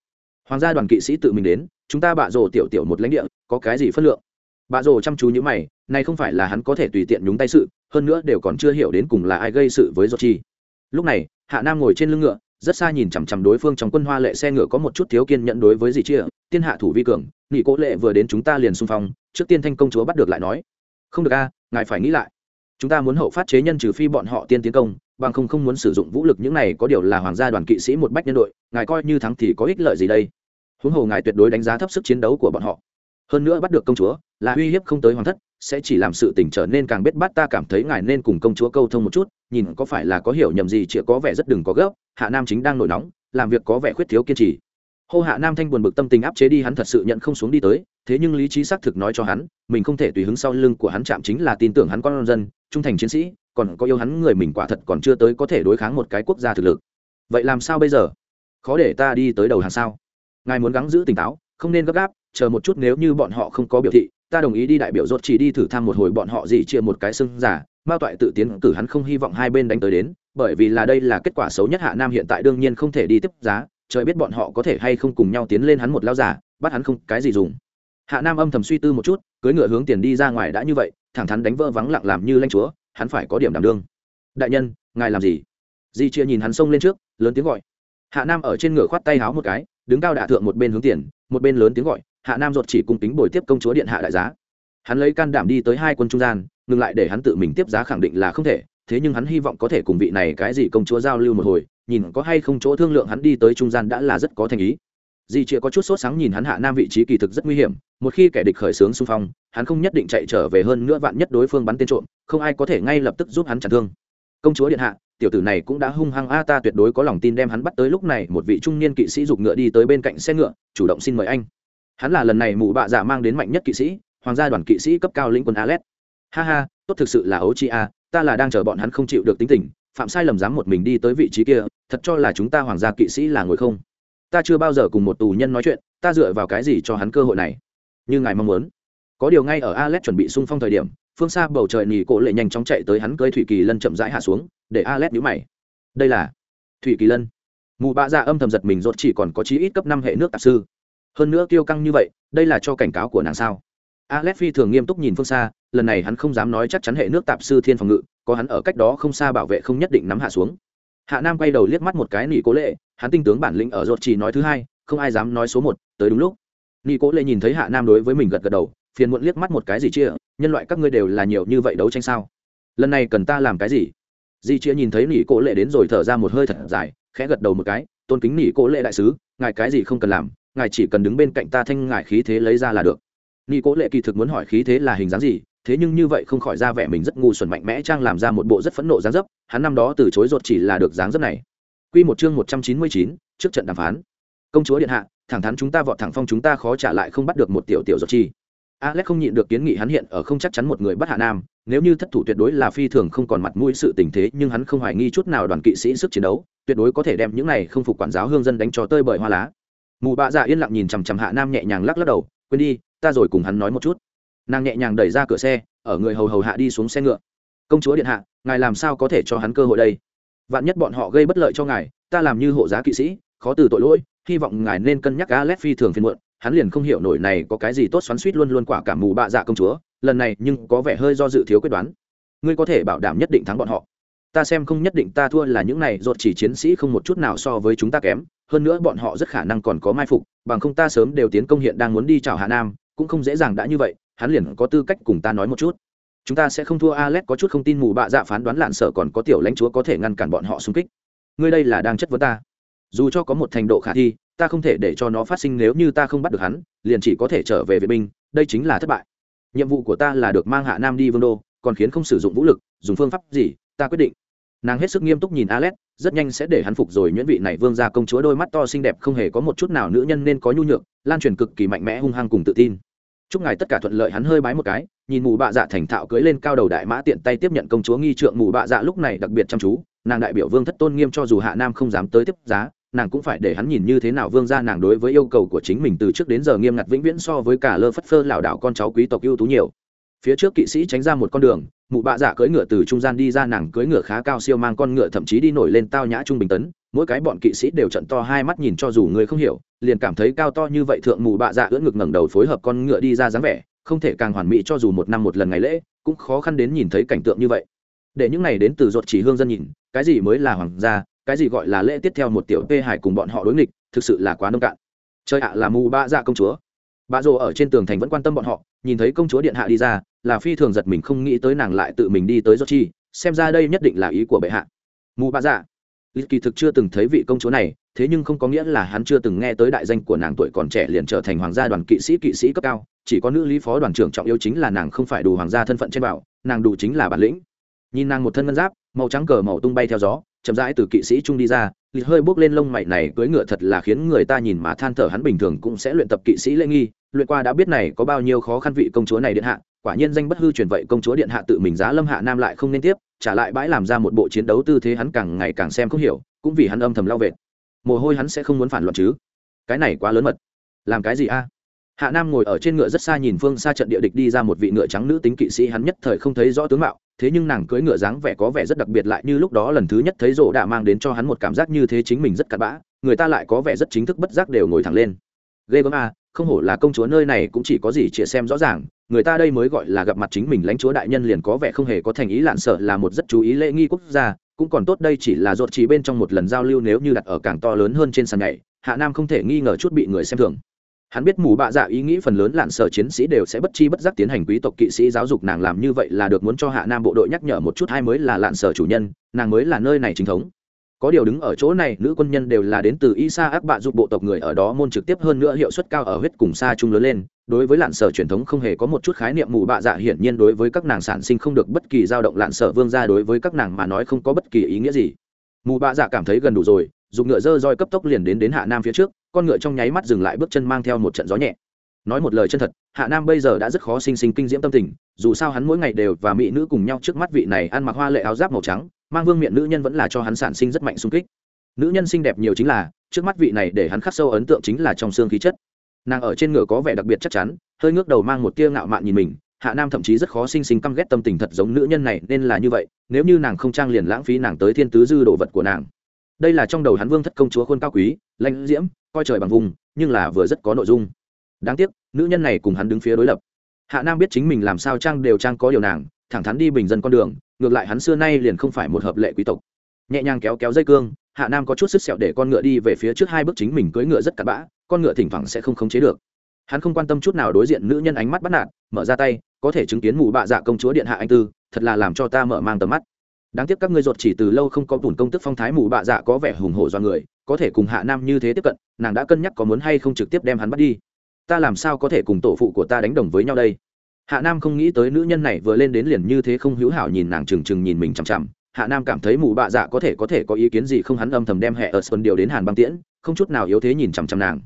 Hoàng gia đoàn kỵ sĩ tự mình đến, chúng ta bạ rồ tiểu tiểu một lãnh địa, có cái gì phân lượng? Bà rồ chăm chú như mày, này không phải là hắn có thể tùy tiện nhúng tay sự, hơn nữa đều còn chưa hiểu đến cùng là ai gây sự với giọt chi lúc này, hạ nam ngồi trên lưng ngựa, rất xa nhìn chằm chằm đối phương trong quân hoa lệ xe ngựa có một chút thiếu kiên nhận đối với dì chia tiên hạ thủ vi cường nghị cố lệ vừa đến chúng ta liền xung phong, trước tiên thanh công chúa bắt được lại nói. Không được a, ngài phải nghĩ lại. Chúng ta muốn hậu phát chế nhân trừ phi bọn họ tiên tiến công, bằng không không muốn sử dụng vũ lực những này có điều là hoàng gia đoàn kỵ sĩ một bách nhân đội, ngài coi như thắng thì có ích lợi gì đây? Huống hồ ngài tuyệt đối đánh giá thấp sức chiến đấu của bọn họ hơn nữa bắt được công chúa, là uy hiếp không tới hoàng thất, sẽ chỉ làm sự tình trở nên càng biết bắt ta cảm thấy ngài nên cùng công chúa câu thông một chút, nhìn có phải là có hiểu nhầm gì chĩa có vẻ rất đừng có gấp, hạ nam chính đang nổi nóng, làm việc có vẻ khuyết thiếu kiên trì. Hô hạ nam thanh buồn bực tâm tình áp chế đi, hắn thật sự nhận không xuống đi tới, thế nhưng lý trí xác thực nói cho hắn, mình không thể tùy hứng sau lưng của hắn chạm chính là tin tưởng hắn con dân, trung thành chiến sĩ, còn có yêu hắn người mình quả thật còn chưa tới có thể đối kháng một cái quốc gia thực lực. Vậy làm sao bây giờ? Khó để ta đi tới đầu hàng sao? Ngài muốn gắng giữ tỉnh táo không nên gấp gáp, chờ một chút nếu như bọn họ không có biểu thị, ta đồng ý đi đại biểu rốt chỉ đi thử thăm một hồi bọn họ gì chia một cái xưng giả, mao toại tự tiến cử hắn không hy vọng hai bên đánh tới đến, bởi vì là đây là kết quả xấu nhất hạ nam hiện tại đương nhiên không thể đi tiếp giá, trời biết bọn họ có thể hay không cùng nhau tiến lên hắn một lao giả, bắt hắn không cái gì dùng. Hạ nam âm thầm suy tư một chút cưới ngựa hướng tiền đi ra ngoài đã như vậy, thẳng thắn đánh vỡ vắng lặng làm như lanh chúa, hắn phải có điểm đảm đương. Đại nhân, ngài làm gì? Di chia nhìn hắn xông lên trước, lớn tiếng gọi. Hạ nam ở trên ngựa khoát tay háo một cái, đứng cao đạ thượng một bên hướng tiền một bên lớn tiếng gọi, hạ nam ruột chỉ cung tính bồi tiếp công chúa điện hạ đại giá. Hắn lấy can đảm đi tới hai quân trung gian, ngừng lại để hắn tự mình tiếp giá khẳng định là không thể, thế nhưng hắn hy vọng có thể cùng vị này cái gì công chúa giao lưu một hồi, nhìn có hay không chỗ thương lượng hắn đi tới trung gian đã là rất có thành ý. Di chịa có chút sốt sáng nhìn hắn hạ nam vị trí kỳ thực rất nguy hiểm, một khi kẻ địch khởi xướng xung phong, hắn không nhất định chạy trở về hơn nữa vạn nhất đối phương bắn tên trộm, không ai có thể ngay lập tức giúp hắn chặn thương. Công chúa điện hạ tiểu tử này cũng đã hung hăng a, ta tuyệt đối có lòng tin đem hắn bắt tới lúc này, một vị trung niên kỵ sĩ giục ngựa đi tới bên cạnh xe ngựa, chủ động xin mời anh. Hắn là lần này mụ bạ dạ mang đến mạnh nhất kỵ sĩ, hoàng gia đoàn kỵ sĩ cấp cao lĩnh quân alet. Ha ha, tốt thực sự là ấu chi a, ta là đang chờ bọn hắn không chịu được tính tình, phạm sai lầm dám một mình đi tới vị trí kia, thật cho là chúng ta hoàng gia kỵ sĩ là ngồi không. Ta chưa bao giờ cùng một tù nhân nói chuyện, ta dựa vào cái gì cho hắn cơ hội này? Như ngài mong muốn. Có điều ngay ở Alet chuẩn bị sung phong thời điểm phương xa bầu trời nỉ cổ lệ nhanh chóng chạy tới hắn cơi thủy kỳ lân chậm rãi hạ xuống, để a lét nhũ mày. Đây là thủy kỳ lân. Mù bạ dạ âm thầm giật mình, rốt chỉ còn có chí ít cấp năm hệ nước tạp sư. Hơn nữa tiêu căng như vậy, đây là cho cảnh cáo của nàng sao? A lét phi thường nghiêm túc nhìn phương xa, lần này hắn không dám nói chắc chắn hệ nước tạp sư thiên phòng ngự, có hắn ở cách đó không xa bảo vệ không nhất định nắm hạ xuống. Hạ nam quay đầu liếc mắt một cái nỉ cố lệ, hắn tinh tướng bản lĩnh ở rốt chỉ nói thứ hai, không ai dám nói số một, tới đúng lúc. Nỉ cố lệ nhìn thấy hạ nam đối với mình gật gật đầu phiền muộn liếc mắt một cái gì chia nhân loại các ngươi đều là nhiều như vậy đấu tranh sao lần này cần ta làm cái gì di chia nhìn thấy nỉ cố lệ đến rồi thở ra một hơi thật dài khẽ gật đầu một cái tôn kính nỉ cố lệ đại sứ ngài cái gì không cần làm ngài chỉ cần đứng bên cạnh ta thanh ngài khí thế lấy ra là được nỉ cố lệ kỳ thực muốn hỏi khí thế là hình dáng gì thế nhưng như vậy không khỏi ra vẻ mình rất ngu xuẩn mạnh mẽ trang làm ra một bộ rất phẫn nộ dáng dấp hắn năm đó từ chối ruột chỉ là được dáng dấp này Quy một chương một trăm chín mươi chín, trước trận đàm phán. Công chúa điện hạ, thẳng thắn chúng ta vọt thẳng phong chúng ta khó trả lại không bắt được một tiểu tiểu ruột chi. Alex không nhịn được kiến nghị hắn hiện ở không chắc chắn một người bắt Hạ Nam, nếu như thất thủ tuyệt đối là phi thường không còn mặt mũi sự tình thế, nhưng hắn không hoài nghi chút nào đoàn kỵ sĩ sức chiến đấu, tuyệt đối có thể đem những này không phục quản giáo hương dân đánh cho tơi bời hoa lá. Mù Bạ Dạ yên lặng nhìn chằm chằm Hạ Nam nhẹ nhàng lắc lắc đầu, quên đi, ta rồi cùng hắn nói một chút. Nàng nhẹ nhàng đẩy ra cửa xe, ở người hầu hầu hạ đi xuống xe ngựa. Công chúa điện hạ, ngài làm sao có thể cho hắn cơ hội đây? Vạn nhất bọn họ gây bất lợi cho ngài, ta làm như hộ giá kỵ sĩ, khó từ tội lỗi, hy vọng ngài nên cân nhắc Alex phi thường phiền muộn, hắn liền không hiểu nổi này có cái gì tốt xoắn suýt luôn luôn quả cảm mù bạ dạ công chúa, lần này nhưng có vẻ hơi do dự thiếu quyết đoán. Ngươi có thể bảo đảm nhất định thắng bọn họ. Ta xem không nhất định ta thua là những này, ruột chỉ chiến sĩ không một chút nào so với chúng ta kém, hơn nữa bọn họ rất khả năng còn có mai phục, bằng không ta sớm đều tiến công hiện đang muốn đi chào hạ nam, cũng không dễ dàng đã như vậy, hắn liền có tư cách cùng ta nói một chút. Chúng ta sẽ không thua alex, có chút không tin mù bạ dạ phán đoán lạn sợ còn có tiểu lãnh chúa có thể ngăn cản bọn họ xung kích. Ngươi đây là đang chất vấn ta. Dù cho có một thành độ khả thi ta không thể để cho nó phát sinh nếu như ta không bắt được hắn, liền chỉ có thể trở về vệ binh, đây chính là thất bại. Nhiệm vụ của ta là được mang hạ nam đi vương đô, còn khiến không sử dụng vũ lực, dùng phương pháp gì, ta quyết định. Nàng hết sức nghiêm túc nhìn alex rất nhanh sẽ để hắn phục rồi nhuyễn vị này vương ra công chúa đôi mắt to xinh đẹp không hề có một chút nào nữ nhân nên có nhu nhược, lan truyền cực kỳ mạnh mẽ hung hăng cùng tự tin. Chúc ngài tất cả thuận lợi, hắn hơi bái một cái, nhìn mù bạ dạ thành thạo cưới lên cao đầu đại mã tiện tay tiếp nhận công chúa nghi trượng mù bạ dạ lúc này đặc biệt chăm chú, nàng đại biểu vương thất tôn nghiêm cho dù hạ nam không dám tới tiếp giá nàng cũng phải để hắn nhìn như thế nào vương ra nàng đối với yêu cầu của chính mình từ trước đến giờ nghiêm ngặt vĩnh viễn so với cả lơ phất phơ lảo đảo con cháu quý tộc ưu tú nhiều. Phía trước kỵ sĩ tránh ra một con đường, mụ bạ dạ cưỡi ngựa từ trung gian đi ra nàng cưỡi ngựa khá cao siêu mang con ngựa thậm chí đi nổi lên tao nhã trung bình tấn, mỗi cái bọn kỵ sĩ đều trận to hai mắt nhìn cho dù người không hiểu, liền cảm thấy cao to như vậy thượng mụ bạ dạ ưỡn ngực ngẩng đầu phối hợp con ngựa đi ra dáng vẻ, không thể càng hoàn mỹ cho dù một năm một lần ngày lễ, cũng khó khăn đến nhìn thấy cảnh tượng như vậy. Để những này đến từ ruột chỉ hương dân nhìn, cái gì mới là hoàng gia cái gì gọi là lễ tiếp theo một tiểu tê hải cùng bọn họ đối nghịch, thực sự là quá nông cạn. Chơi ạ, là mù ba dạ công chúa. Bà rồ ở trên tường thành vẫn quan tâm bọn họ, nhìn thấy công chúa điện hạ đi ra, là phi thường giật mình không nghĩ tới nàng lại tự mình đi tới do chi, xem ra đây nhất định là ý của bệ hạ. Mù ba dạ. Lịch kỳ thực chưa từng thấy vị công chúa này, thế nhưng không có nghĩa là hắn chưa từng nghe tới đại danh của nàng tuổi còn trẻ liền trở thành hoàng gia đoàn kỵ sĩ kỵ sĩ cấp cao. Chỉ có nữ lý phó đoàn trưởng trọng yêu chính là nàng không phải đủ hoàng gia thân phận trên bảo, nàng đủ chính là bản lĩnh. Nhìn nàng một thân ngân giáp, màu trắng cờ màu tung bay theo gió chậm rãi từ kỵ sĩ trung đi ra lịch hơi bước lên lông mày này cưỡi ngựa thật là khiến người ta nhìn mà than thở hắn bình thường cũng sẽ luyện tập kỵ sĩ lễ nghi, luyện qua đã biết này có bao nhiêu khó khăn vị công chúa này điện hạ, quả nhiên danh bất hư truyền vậy công chúa điện hạ tự mình giá lâm hạ nam lại không nên tiếp, trả lại bãi làm ra một bộ chiến đấu tư thế hắn càng ngày càng xem không hiểu, cũng vì hắn âm thầm lao vệt. Mồ hôi hắn sẽ không muốn phản loạn chứ? Cái này quá lớn mật. Làm cái gì a? Hạ nam ngồi ở trên ngựa rất xa nhìn phương xa trận địa địch đi ra một vị ngựa trắng nữ tính kỵ sĩ hắn nhất thời không thấy rõ tướng mạo thế nhưng nàng cưỡi ngựa dáng vẻ có vẻ rất đặc biệt lại như lúc đó lần thứ nhất thấy rổ đã mang đến cho hắn một cảm giác như thế chính mình rất cặn bã, người ta lại có vẻ rất chính thức bất giác đều ngồi thẳng lên. Ghê gớm a không hổ là công chúa nơi này cũng chỉ có gì chia xem rõ ràng, người ta đây mới gọi là gặp mặt chính mình lãnh chúa đại nhân liền có vẻ không hề có thành ý lạn sợ là một rất chú ý lễ nghi quốc gia, cũng còn tốt đây chỉ là ruột chỉ bên trong một lần giao lưu nếu như đặt ở càng to lớn hơn trên sàn nhảy, hạ nam không thể nghi ngờ chút bị người xem thường hắn biết mù bạ dạ ý nghĩ phần lớn lạn sở chiến sĩ đều sẽ bất chi bất giác tiến hành quý tộc kỵ sĩ giáo dục nàng làm như vậy là được muốn cho hạ nam bộ đội nhắc nhở một chút hai mới là lạn sở chủ nhân, nàng mới là nơi này chính thống. Có điều đứng ở chỗ này, nữ quân nhân đều là đến từ isa ác bạ giúp bộ tộc người ở đó môn trực tiếp hơn nữa hiệu suất cao ở huyết cùng xa chung lớn lên. Đối với lạn sở truyền thống không hề có một chút khái niệm mù bạ dạ hiển nhiên đối với các nàng sản sinh không được bất kỳ dao động lạn sở vương ra đối với các nàng mà nói không có bất kỳ ý nghĩa gì. Mù bạ dạ cảm thấy gần đủ rồi, dùng ngựa dơ roi cấp tốc liền đến đến hạ nam phía trước con ngựa trong nháy mắt dừng lại bước chân mang theo một trận gió nhẹ. Nói một lời chân thật, hạ nam bây giờ đã rất khó sinh sinh kinh diễm tâm tình, dù sao hắn mỗi ngày đều và mỹ nữ cùng nhau trước mắt vị này ăn mặc hoa lệ áo giáp màu trắng, mang vương miệng nữ nhân vẫn là cho hắn sản sinh rất mạnh sung kích. Nữ nhân xinh đẹp nhiều chính là, trước mắt vị này để hắn khắc sâu ấn tượng chính là trong xương khí chất. Nàng ở trên ngựa có vẻ đặc biệt chắc chắn, hơi ngước đầu mang một tia ngạo mạn nhìn mình, hạ nam thậm chí rất khó sinh sinh căm ghét tâm tình thật giống nữ nhân này, nên là như vậy, nếu như nàng không trang liền lãng phí nàng tới thiên tứ dư đồ vật của nàng. Đây là trong đầu hắn vương thất công chúa khuôn cao quý lãnh diễm coi trời bằng vùng, nhưng là vừa rất có nội dung. Đáng tiếc, nữ nhân này cùng hắn đứng phía đối lập. Hạ nam biết chính mình làm sao trang đều trang có điều nàng, thẳng thắn đi bình dân con đường, ngược lại hắn xưa nay liền không phải một hợp lệ quý tộc. Nhẹ nhàng kéo kéo dây cương, hạ nam có chút sức sẹo để con ngựa đi về phía trước hai bước chính mình cưỡi ngựa rất cặn bã, con ngựa thỉnh thoảng sẽ không khống chế được. Hắn không quan tâm chút nào đối diện nữ nhân ánh mắt bắt nạt, mở ra tay, có thể chứng kiến mụ bạ dạ công chúa điện hạ anh tư, thật là làm cho ta mở mang tầm mắt đáng tiếc các ngươi ruột chỉ từ lâu không có bùn công tức phong thái mù bạ dạ có vẻ hùng hổ do người, có thể cùng hạ nam như thế tiếp cận, nàng đã cân nhắc có muốn hay không trực tiếp đem hắn bắt đi. Ta làm sao có thể cùng tổ phụ của ta đánh đồng với nhau đây? Hạ nam không nghĩ tới nữ nhân này vừa lên đến liền như thế không hữu hảo nhìn nàng trừng trừng nhìn mình chằm chằm. Hạ nam cảm thấy mù bạ dạ có thể có thể có ý kiến gì không hắn âm thầm đem hệ ở xuân điều đến hàn băng tiễn, không chút nào yếu thế nhìn chằm chằm nàng.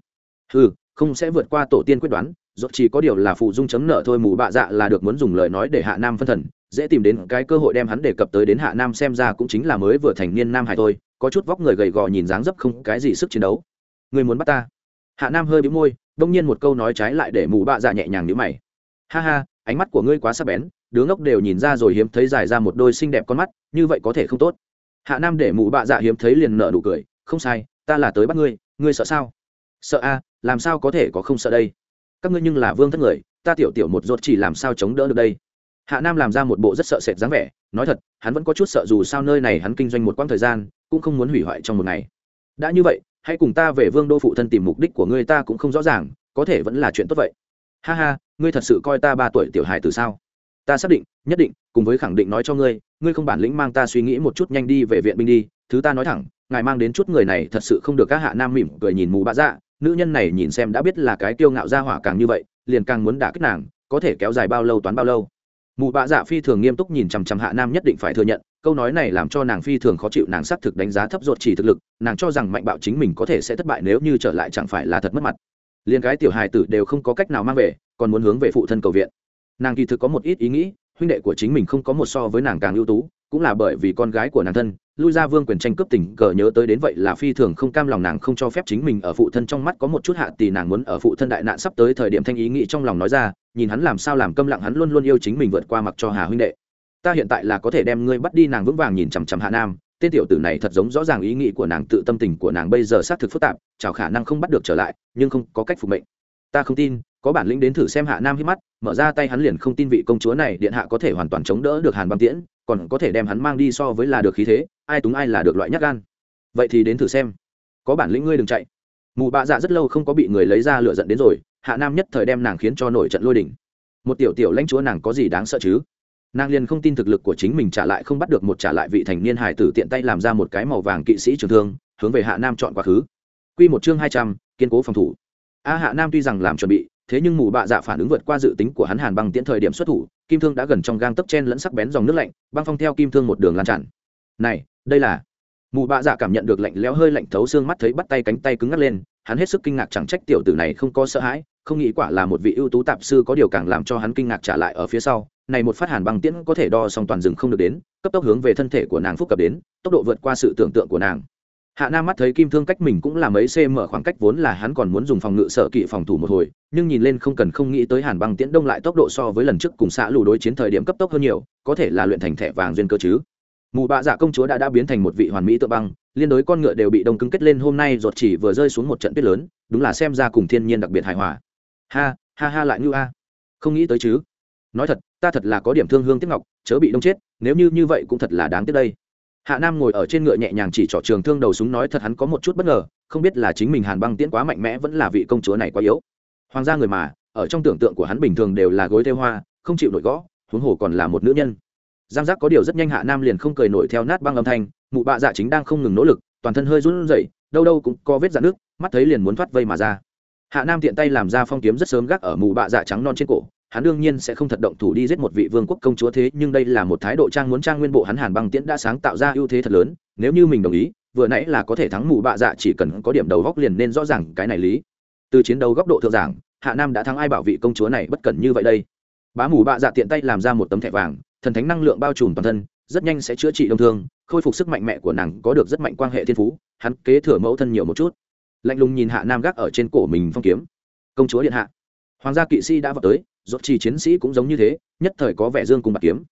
Ừ không sẽ vượt qua tổ tiên quyết đoán dốt chỉ có điều là phụ dung chấm nợ thôi, mù bạ dạ là được muốn dùng lời nói để hạ nam phân thần, dễ tìm đến cái cơ hội đem hắn đề cập tới đến hạ nam xem ra cũng chính là mới vừa thành niên nam hải thôi, có chút vóc người gầy gò nhìn dáng dấp không cái gì sức chiến đấu. Người muốn bắt ta? Hạ nam hơi bĩu môi, đông nhiên một câu nói trái lại để mù bạ dạ nhẹ nhàng nhíu mày. Ha ha, ánh mắt của ngươi quá sắc bén, đứa ngốc đều nhìn ra rồi hiếm thấy dài ra một đôi xinh đẹp con mắt, như vậy có thể không tốt. Hạ nam để mù bạ dạ hiếm thấy liền nợ nụ cười, không sai, ta là tới bắt ngươi ngươi sợ sao? Sợ a làm sao có thể có không sợ đây? Các ngươi nhưng là vương thất người, ta tiểu tiểu một ruột chỉ làm sao chống đỡ được đây? Hạ nam làm ra một bộ rất sợ sệt dáng vẻ, nói thật, hắn vẫn có chút sợ dù sao nơi này hắn kinh doanh một quãng thời gian, cũng không muốn hủy hoại trong một ngày. Đã như vậy, hãy cùng ta về vương đô phụ thân tìm mục đích của ngươi ta cũng không rõ ràng, có thể vẫn là chuyện tốt vậy. Ha ha, ngươi thật sự coi ta ba tuổi tiểu hài từ sao? Ta xác định, nhất định, cùng với khẳng định nói cho ngươi ngươi không bản lĩnh mang ta suy nghĩ một chút nhanh đi về viện binh đi. Thứ ta nói thẳng, ngài mang đến chút người này thật sự không được các hạ nam mỉm cười nhìn mù bạ dạ nữ nhân này nhìn xem đã biết là cái kiêu ngạo ra hỏa càng như vậy, liền càng muốn đả kích nàng, có thể kéo dài bao lâu toán bao lâu. Mụ bạ dạ phi thường nghiêm túc nhìn chằm chằm hạ nam nhất định phải thừa nhận, câu nói này làm cho nàng phi thường khó chịu, nàng xác thực đánh giá thấp ruột chỉ thực lực, nàng cho rằng mạnh bạo chính mình có thể sẽ thất bại nếu như trở lại chẳng phải là thật mất mặt. Liền cái tiểu hài tử đều không có cách nào mang về, còn muốn hướng về phụ thân cầu viện. Nàng kỳ thực có một ít ý nghĩ, huynh đệ của chính mình không có một so với nàng càng ưu tú, cũng là bởi vì con gái của nàng thân lui ra vương quyền tranh cướp tình cờ nhớ tới đến vậy là phi thường không cam lòng nàng không cho phép chính mình ở phụ thân trong mắt có một chút hạ tì nàng muốn ở phụ thân đại nạn sắp tới thời điểm thanh ý nghĩ trong lòng nói ra, nhìn hắn làm sao làm câm lặng hắn luôn luôn yêu chính mình vượt qua mặc cho hà huynh đệ. Ta hiện tại là có thể đem ngươi bắt đi nàng vững vàng nhìn chằm chằm hạ nam, tên tiểu tử này thật giống rõ ràng ý nghĩ của nàng, tự tâm tình của nàng bây giờ xác thực phức tạp chào khả năng không bắt được trở lại, nhưng không có cách phục mệnh. Ta không tin, có bản lĩnh đến thử xem hạ nam hít mắt, mở ra tay hắn liền không tin vị công chúa này, điện hạ có thể hoàn toàn chống đỡ được hàn băng tiễn còn có thể đem hắn mang đi so với là được khí thế, ai túng ai là được loại nhát gan. Vậy thì đến thử xem. Có bản lĩnh ngươi đừng chạy. Mù bạ dạ rất lâu không có bị người lấy ra lựa giận đến rồi, hạ nam nhất thời đem nàng khiến cho nổi trận lôi đỉnh một tiểu tiểu lãnh chúa nàng có gì đáng sợ chứ? Nàng liền không tin thực lực của chính mình trả lại không bắt được một trả lại vị thành niên hải tử tiện tay làm ra một cái màu vàng kỵ sĩ trường thương, hướng về hạ nam chọn quá khứ. Q một chương hai trăm, kiên cố phòng thủ. A hạ nam tuy rằng làm chuẩn bị thế nhưng mù bạ dạ phản ứng vượt qua dự tính của hắn hàn băng tiễn thời điểm xuất thủ, kim thương đã gần trong gang tấp chen lẫn sắc bén dòng nước lạnh, băng phong theo kim thương một đường lan tràn. Này, đây là mù bạ dạ cảm nhận được lạnh lẽo hơi lạnh thấu xương mắt thấy bắt tay cánh tay cứng ngắt lên, hắn hết sức kinh ngạc chẳng trách tiểu tử này không có sợ hãi, không nghĩ quả là một vị ưu tú tạp sư có điều càng làm cho hắn kinh ngạc trả lại ở phía sau. Này một phát hàn băng tiễn có thể đo xong toàn rừng không được đến, cấp tốc hướng về thân thể của nàng phúc cập đến, tốc độ vượt qua sự tưởng tượng của nàng hạ nam mắt thấy kim thương cách mình cũng là mấy cm, khoảng cách vốn là hắn còn muốn dùng phòng ngự sợ kỵ phòng thủ một hồi, nhưng nhìn lên không cần không nghĩ tới hàn băng tiễn đông lại tốc độ so với lần trước cùng xã lù đối chiến thời điểm cấp tốc hơn nhiều, có thể là luyện thành thẻ vàng duyên cơ chứ. Mù bạ dạ công chúa đã đã biến thành một vị hoàn mỹ tự băng, liên đối con ngựa đều bị đông cứng kết lên hôm nay ruột chỉ vừa rơi xuống một trận tuyết lớn, đúng là xem ra cùng thiên nhiên đặc biệt hài hòa. Ha ha ha lại như a. Không nghĩ tới chứ. Nói thật, ta thật là có điểm thương hương tiếc ngọc, chớ bị đông chết, nếu như như vậy cũng thật là đáng tiếc đây hạ nam ngồi ở trên ngựa nhẹ nhàng chỉ trỏ trường thương đầu súng nói thật hắn có một chút bất ngờ, không biết là chính mình hàn băng tiễn quá mạnh mẽ vẫn là vị công chúa này quá yếu. Hoàng gia người mà, ở trong tưởng tượng của hắn bình thường đều là gối theo hoa, không chịu nổi gõ, huống hồ còn là một nữ nhân. Giang giác có điều rất nhanh hạ nam liền không cười nổi theo nát băng âm thanh, mụ bạ dạ chính đang không ngừng nỗ lực, toàn thân hơi run rẩy, đâu đâu cũng có vết dạn nước, mắt thấy liền muốn thoát vây mà ra. Hạ nam tiện tay làm ra phong kiếm rất sớm gác ở mụ bạ dạ trắng non trên cổ hắn đương nhiên sẽ không thật động thủ đi giết một vị vương quốc công chúa thế, nhưng đây là một thái độ trang muốn trang nguyên bộ hắn hàn băng tiễn đã sáng tạo ra ưu thế thật lớn, nếu như mình đồng ý, vừa nãy là có thể thắng mù bạ dạ chỉ cần có điểm đầu góc liền nên rõ ràng cái này lý. Từ chiến đấu góc độ thượng giảng, hạ nam đã thắng ai bảo vị công chúa này bất cẩn như vậy đây? Bá mù bạ dạ tiện tay làm ra một tấm thẻ vàng, thần thánh năng lượng bao trùm toàn thân, rất nhanh sẽ chữa trị đông thương, khôi phục sức mạnh mẹ của nàng có được rất mạnh quan hệ thiên phú, hắn kế thừa mẫu thân nhiều một chút. Lạnh lùng nhìn hạ nam gác ở trên cổ mình phong kiếm. Công chúa điện hạ hoàng gia kỵ sĩ đã vào tới dốt chỉ chiến sĩ cũng giống như thế, nhất thời có vẻ dương cùng bạc kiếm.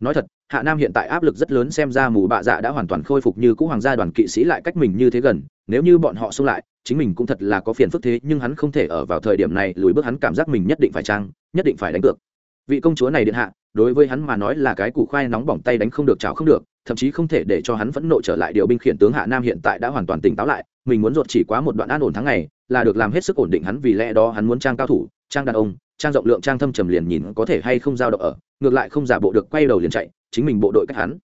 Nói thật, hạ nam hiện tại áp lực rất lớn xem ra mù bạ dạ đã hoàn toàn khôi phục như cũ hoàng gia đoàn kỵ sĩ lại cách mình như thế gần, nếu như bọn họ xung lại, chính mình cũng thật là có phiền phức thế, nhưng hắn không thể ở vào thời điểm này lùi bước, hắn cảm giác mình nhất định phải trang, nhất định phải đánh cược. Vị công chúa này điện hạ, đối với hắn mà nói là cái củ khoai nóng bỏng tay đánh không được, chảo không được thậm chí không thể để cho hắn phẫn nộ trở lại điều binh khiển tướng hạ nam hiện tại đã hoàn toàn tỉnh táo lại, mình muốn ruột chỉ quá một đoạn an ổn tháng ngày, là được làm hết sức ổn định hắn vì lẽ đó hắn muốn trang cao thủ, trang đàn ông, trang rộng lượng, trang thâm trầm liền nhìn có thể hay không giao động ở, ngược lại không giả bộ được quay đầu liền chạy, chính mình bộ đội cách hắn.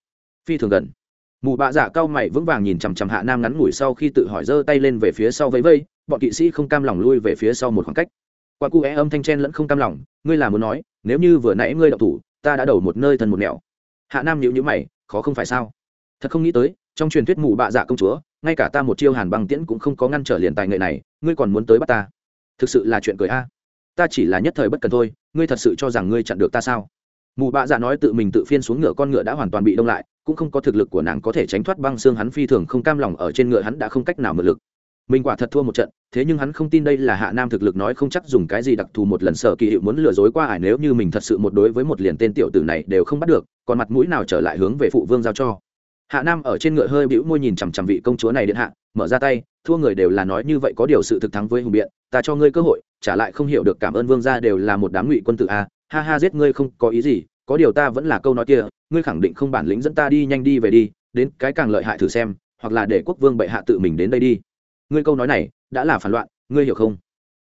Phi thường gần. Mù bạ giả cao mày vững vàng nhìn chằm chằm hạ nam ngắn ngủi sau khi tự hỏi giơ tay lên về phía sau vẫy vây bọn kỵ sĩ không cam lòng lui về phía sau một khoảng cách. Qua cu é âm thanh chen lẫn không cam lòng, ngươi là muốn nói, nếu như vừa nãy ngươi đậu thủ, ta đã đầu một nơi thân một nẻo. Hạ nam nhịu nhữ mày khó không phải sao? Thật không nghĩ tới, trong truyền thuyết mù bạ dạ công chúa, ngay cả ta một chiêu hàn băng tiễn cũng không có ngăn trở liền tài nghệ này, ngươi còn muốn tới bắt ta? Thực sự là chuyện cười a. Ta chỉ là nhất thời bất cần thôi, ngươi thật sự cho rằng ngươi chặn được ta sao? Mù bạ dạ nói tự mình tự phiên xuống ngựa, con ngựa đã hoàn toàn bị đông lại, cũng không có thực lực của nàng có thể tránh thoát băng xương hắn phi thường không cam lòng, ở trên ngựa hắn đã không cách nào mượn lực mình quả thật thua một trận, thế nhưng hắn không tin đây là hạ nam thực lực nói không chắc dùng cái gì đặc thù một lần sở kỳ hiệu muốn lừa dối qua ải nếu như mình thật sự một đối với một liền tên tiểu tử này đều không bắt được, còn mặt mũi nào trở lại hướng về phụ vương giao cho. Hạ nam ở trên ngựa hơi bĩu môi nhìn chằm chằm vị công chúa này điện hạ, mở ra tay, thua người đều là nói như vậy có điều sự thực thắng với hùng biện, ta cho ngươi cơ hội, trả lại không hiểu được cảm ơn vương gia đều là một đám ngụy quân tử a, ha ha giết ngươi không có ý gì, có điều ta vẫn là câu nói kia, ngươi khẳng định không bản lĩnh dẫn ta đi nhanh đi về đi, đến cái càng lợi hại thử xem, hoặc là để quốc vương bệ hạ tự mình đến đây đi ngươi câu nói này đã là phản loạn, ngươi hiểu không?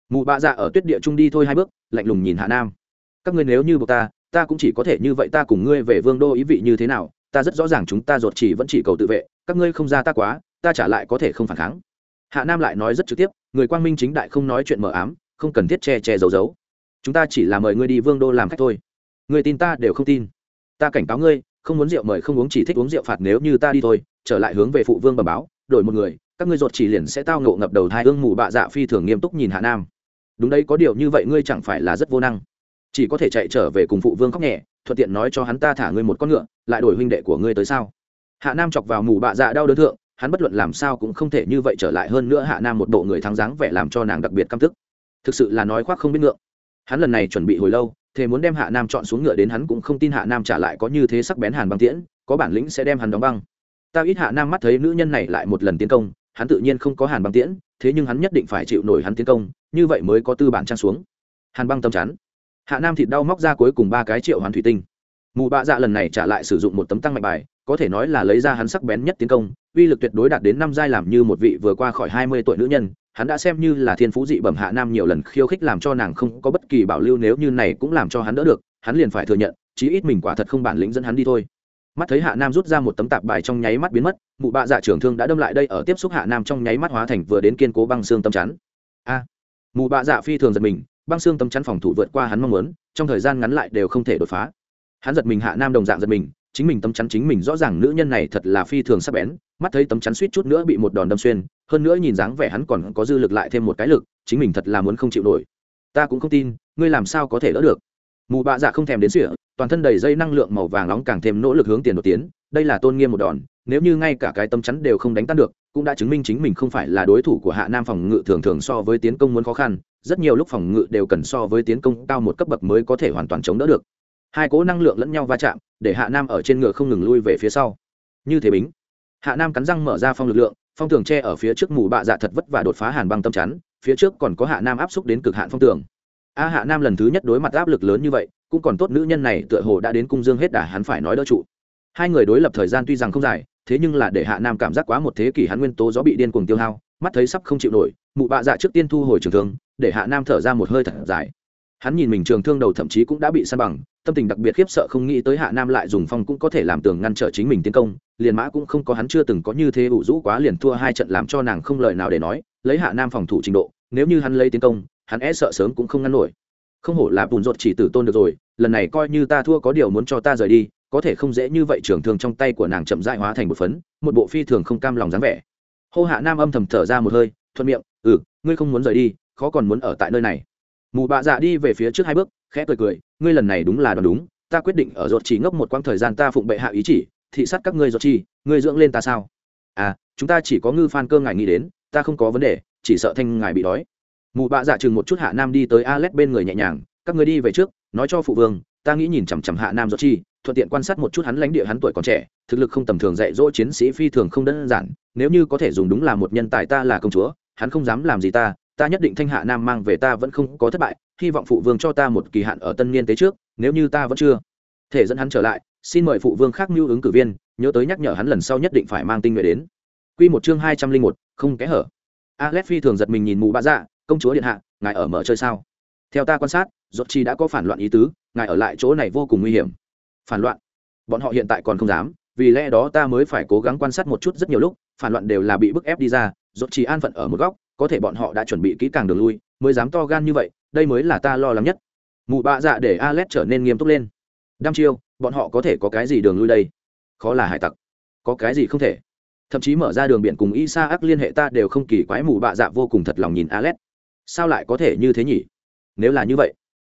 Mụ bạ dạ ở tuyết địa trung đi thôi hai bước, lạnh lùng nhìn hạ nam. Các ngươi nếu như buộc ta ta cũng chỉ có thể như vậy ta cùng ngươi về vương đô ý vị như thế nào, ta rất rõ ràng chúng ta ruột chỉ vẫn chỉ cầu tự vệ, các ngươi không ra ta quá, ta trả lại có thể không phản kháng. Hạ nam lại nói rất trực tiếp, người quang minh chính đại không nói chuyện mờ ám, không cần thiết che che giấu giấu. Chúng ta chỉ là mời ngươi đi vương đô làm khách thôi. Người tin ta đều không tin. Ta cảnh cáo ngươi, không muốn rượu mời không uống chỉ thích uống rượu phạt nếu như ta đi thôi, trở lại hướng về phụ vương bẩm báo, đổi một người các ngươi ruột chỉ liền sẽ tao ngộ ngập đầu hai hương mù bạ dạ phi thường nghiêm túc nhìn hạ nam. Đúng đấy, có điều như vậy ngươi chẳng phải là rất vô năng. Chỉ có thể chạy trở về cùng phụ vương khóc nhẹ, thuận tiện nói cho hắn ta thả ngươi một con ngựa, lại đổi huynh đệ của ngươi tới sao? Hạ nam chọc vào mù bạ dạ đau đớn thượng, hắn bất luận làm sao cũng không thể như vậy trở lại hơn nữa hạ nam một bộ người thắng dáng vẻ làm cho nàng đặc biệt căm tức. Thực sự là nói khoác không biết ngượng. Hắn lần này chuẩn bị hồi lâu thế muốn đem hạ nam chọn xuống ngựa đến hắn cũng không tin hạ nam trả lại có như thế sắc bén hàn băng tiễn, có bản lĩnh sẽ đem hắn đóng băng. Ta ít hạ nam mắt thấy nữ nhân này lại một lần tiến công hắn tự nhiên không có hàn băng tiễn, thế nhưng hắn nhất định phải chịu nổi hắn tiến công, như vậy mới có tư bản trang xuống. Hàn băng tâm chắn. Hạ nam thịt đau móc ra cuối cùng ba cái triệu hoàn thủy tinh. Mù bạ dạ lần này trả lại sử dụng một tấm tăng mạnh bài, có thể nói là lấy ra hắn sắc bén nhất tiến công, uy lực tuyệt đối đạt đến năm giai làm như một vị vừa qua khỏi hai mươi tuổi nữ nhân, hắn đã xem như là thiên phú dị bẩm hạ nam nhiều lần khiêu khích làm cho nàng không có bất kỳ bảo lưu nếu như này cũng làm cho hắn đỡ được, hắn liền phải thừa nhận, chí ít mình quả thật không bản lĩnh dẫn hắn đi thôi mắt thấy hạ nam rút ra một tấm tạp bài trong nháy mắt biến mất, mụ bạ dạ trưởng thương đã đâm lại đây ở tiếp xúc hạ nam trong nháy mắt hóa thành vừa đến kiên cố băng xương tâm chắn. A! Mụ bạ dạ phi thường giật mình, băng xương tâm chắn phòng thủ vượt qua hắn mong muốn, trong thời gian ngắn lại đều không thể đột phá. Hắn giật mình hạ nam đồng dạng giật mình, chính mình tâm chắn chính mình rõ ràng nữ nhân này thật là phi thường sắc bén, mắt thấy tấm chắn suýt chút nữa bị một đòn đâm xuyên, hơn nữa nhìn dáng vẻ hắn còn có dư lực lại thêm một cái lực, chính mình thật là muốn không chịu nổi. Ta cũng không tin, ngươi làm sao có thể đỡ được mù bạ dạ không thèm đến sỉa, toàn thân đầy dây năng lượng màu vàng nóng càng thêm nỗ lực hướng tiền đột tiến, đây là tôn nghiêm một đòn, nếu như ngay cả cái tâm chắn đều không đánh tan được, cũng đã chứng minh chính mình không phải là đối thủ của hạ nam phòng ngự thường thường so với tiến công muốn khó khăn, rất nhiều lúc phòng ngự đều cần so với tiến công cao một cấp bậc mới có thể hoàn toàn chống đỡ được. Hai cố năng lượng lẫn nhau va chạm, để hạ nam ở trên ngựa không ngừng lui về phía sau. Như thế bính, hạ nam cắn răng mở ra phong lực lượng, phong tường tre ở phía trước mù bạ dạ thật vất và đột phá hàn băng tâm chắn, phía trước còn có hạ nam áp xúc đến cực hạn phong tường a hạ nam lần thứ nhất đối mặt áp lực lớn như vậy, cũng còn tốt nữ nhân này tựa hồ đã đến cung dương hết đà hắn phải nói đỡ trụ. Hai người đối lập thời gian tuy rằng không dài, thế nhưng là để hạ nam cảm giác quá một thế kỷ hắn nguyên tố gió bị điên cuồng tiêu hao, mắt thấy sắp không chịu nổi, mụ bạ dạ trước tiên thu hồi trường thương, để hạ nam thở ra một hơi thật dài. Hắn nhìn mình trường thương đầu thậm chí cũng đã bị săn bằng, tâm tình đặc biệt khiếp sợ không nghĩ tới hạ nam lại dùng phong cũng có thể làm tường ngăn trở chính mình tiến công, liền mã cũng không có hắn chưa từng có như thế ủ rũ quá liền thua hai trận làm cho nàng không lời nào để nói, lấy hạ nam phòng thủ trình độ, nếu như hắn lấy tiến công hắn e sợ sớm cũng không ngăn nổi. Không hổ là bùn rột chỉ tử tôn được rồi, lần này coi như ta thua có điều muốn cho ta rời đi, có thể không dễ như vậy trưởng thường trong tay của nàng chậm dại hóa thành một phấn, một bộ phi thường không cam lòng dáng vẻ. Hô hạ nam âm thầm thở ra một hơi, thuận miệng ừ ngươi không muốn rời đi, khó còn muốn ở tại nơi này. Mù bạ dạ đi về phía trước hai bước, khẽ cười cười, ngươi lần này đúng là đoán đúng, ta quyết định ở ruột chỉ ngốc một quãng thời gian ta phụng bệ hạ ý chỉ, thị sát các ngươi ruột chi ngươi dưỡng lên ta sao? À chúng ta chỉ có ngư phan cơ ngài nghĩ đến, ta không có vấn đề, chỉ sợ thanh ngài bị đói. Mụ bạ dạ chừng một chút hạ nam đi tới alex bên người nhẹ nhàng, các người đi về trước, nói cho phụ vương, ta nghĩ nhìn chằm chằm hạ nam do chi thuận tiện quan sát một chút hắn lãnh địa hắn tuổi còn trẻ, thực lực không tầm thường dạy dỗ chiến sĩ phi thường không đơn giản, nếu như có thể dùng đúng là một nhân tài ta là công chúa, hắn không dám làm gì ta ta nhất định thanh hạ nam mang về ta vẫn không có thất bại, hy vọng phụ vương cho ta một kỳ hạn ở tân niên tế trước, nếu như ta vẫn chưa thể dẫn hắn trở lại, xin mời phụ vương khác mưu ứng cử viên, nhớ tới nhắc nhở hắn lần sau nhất định phải mang tinh nhuệ đến. Quy một chương hai trăm linh một, không kẽ hở. Alex phi thường giật mình nhìn mù bạ dạ công chúa điện hạ, ngài ở mở chơi sao? Theo ta quan sát dốt chi đã có phản loạn ý tứ, ngài ở lại chỗ này vô cùng nguy hiểm. Phản loạn? Bọn họ hiện tại còn không dám, vì lẽ đó ta mới phải cố gắng quan sát một chút rất nhiều lúc, phản loạn đều là bị bức ép đi ra dốt chi an phận ở một góc, có thể bọn họ đã chuẩn bị kỹ càng đường lui, mới dám to gan như vậy, đây mới là ta lo lắng nhất. Mụ bạ dạ để alex trở nên nghiêm túc lên. Đăm chiêu, bọn họ có thể có cái gì đường lui đây? Khó là hải tặc. Có cái gì không thể? Thậm chí mở ra đường biển cùng isa ác liên hệ ta đều không kỳ quái mù bạ dạ vô cùng thật lòng nhìn alex sao lại có thể như thế nhỉ? Nếu là như vậy,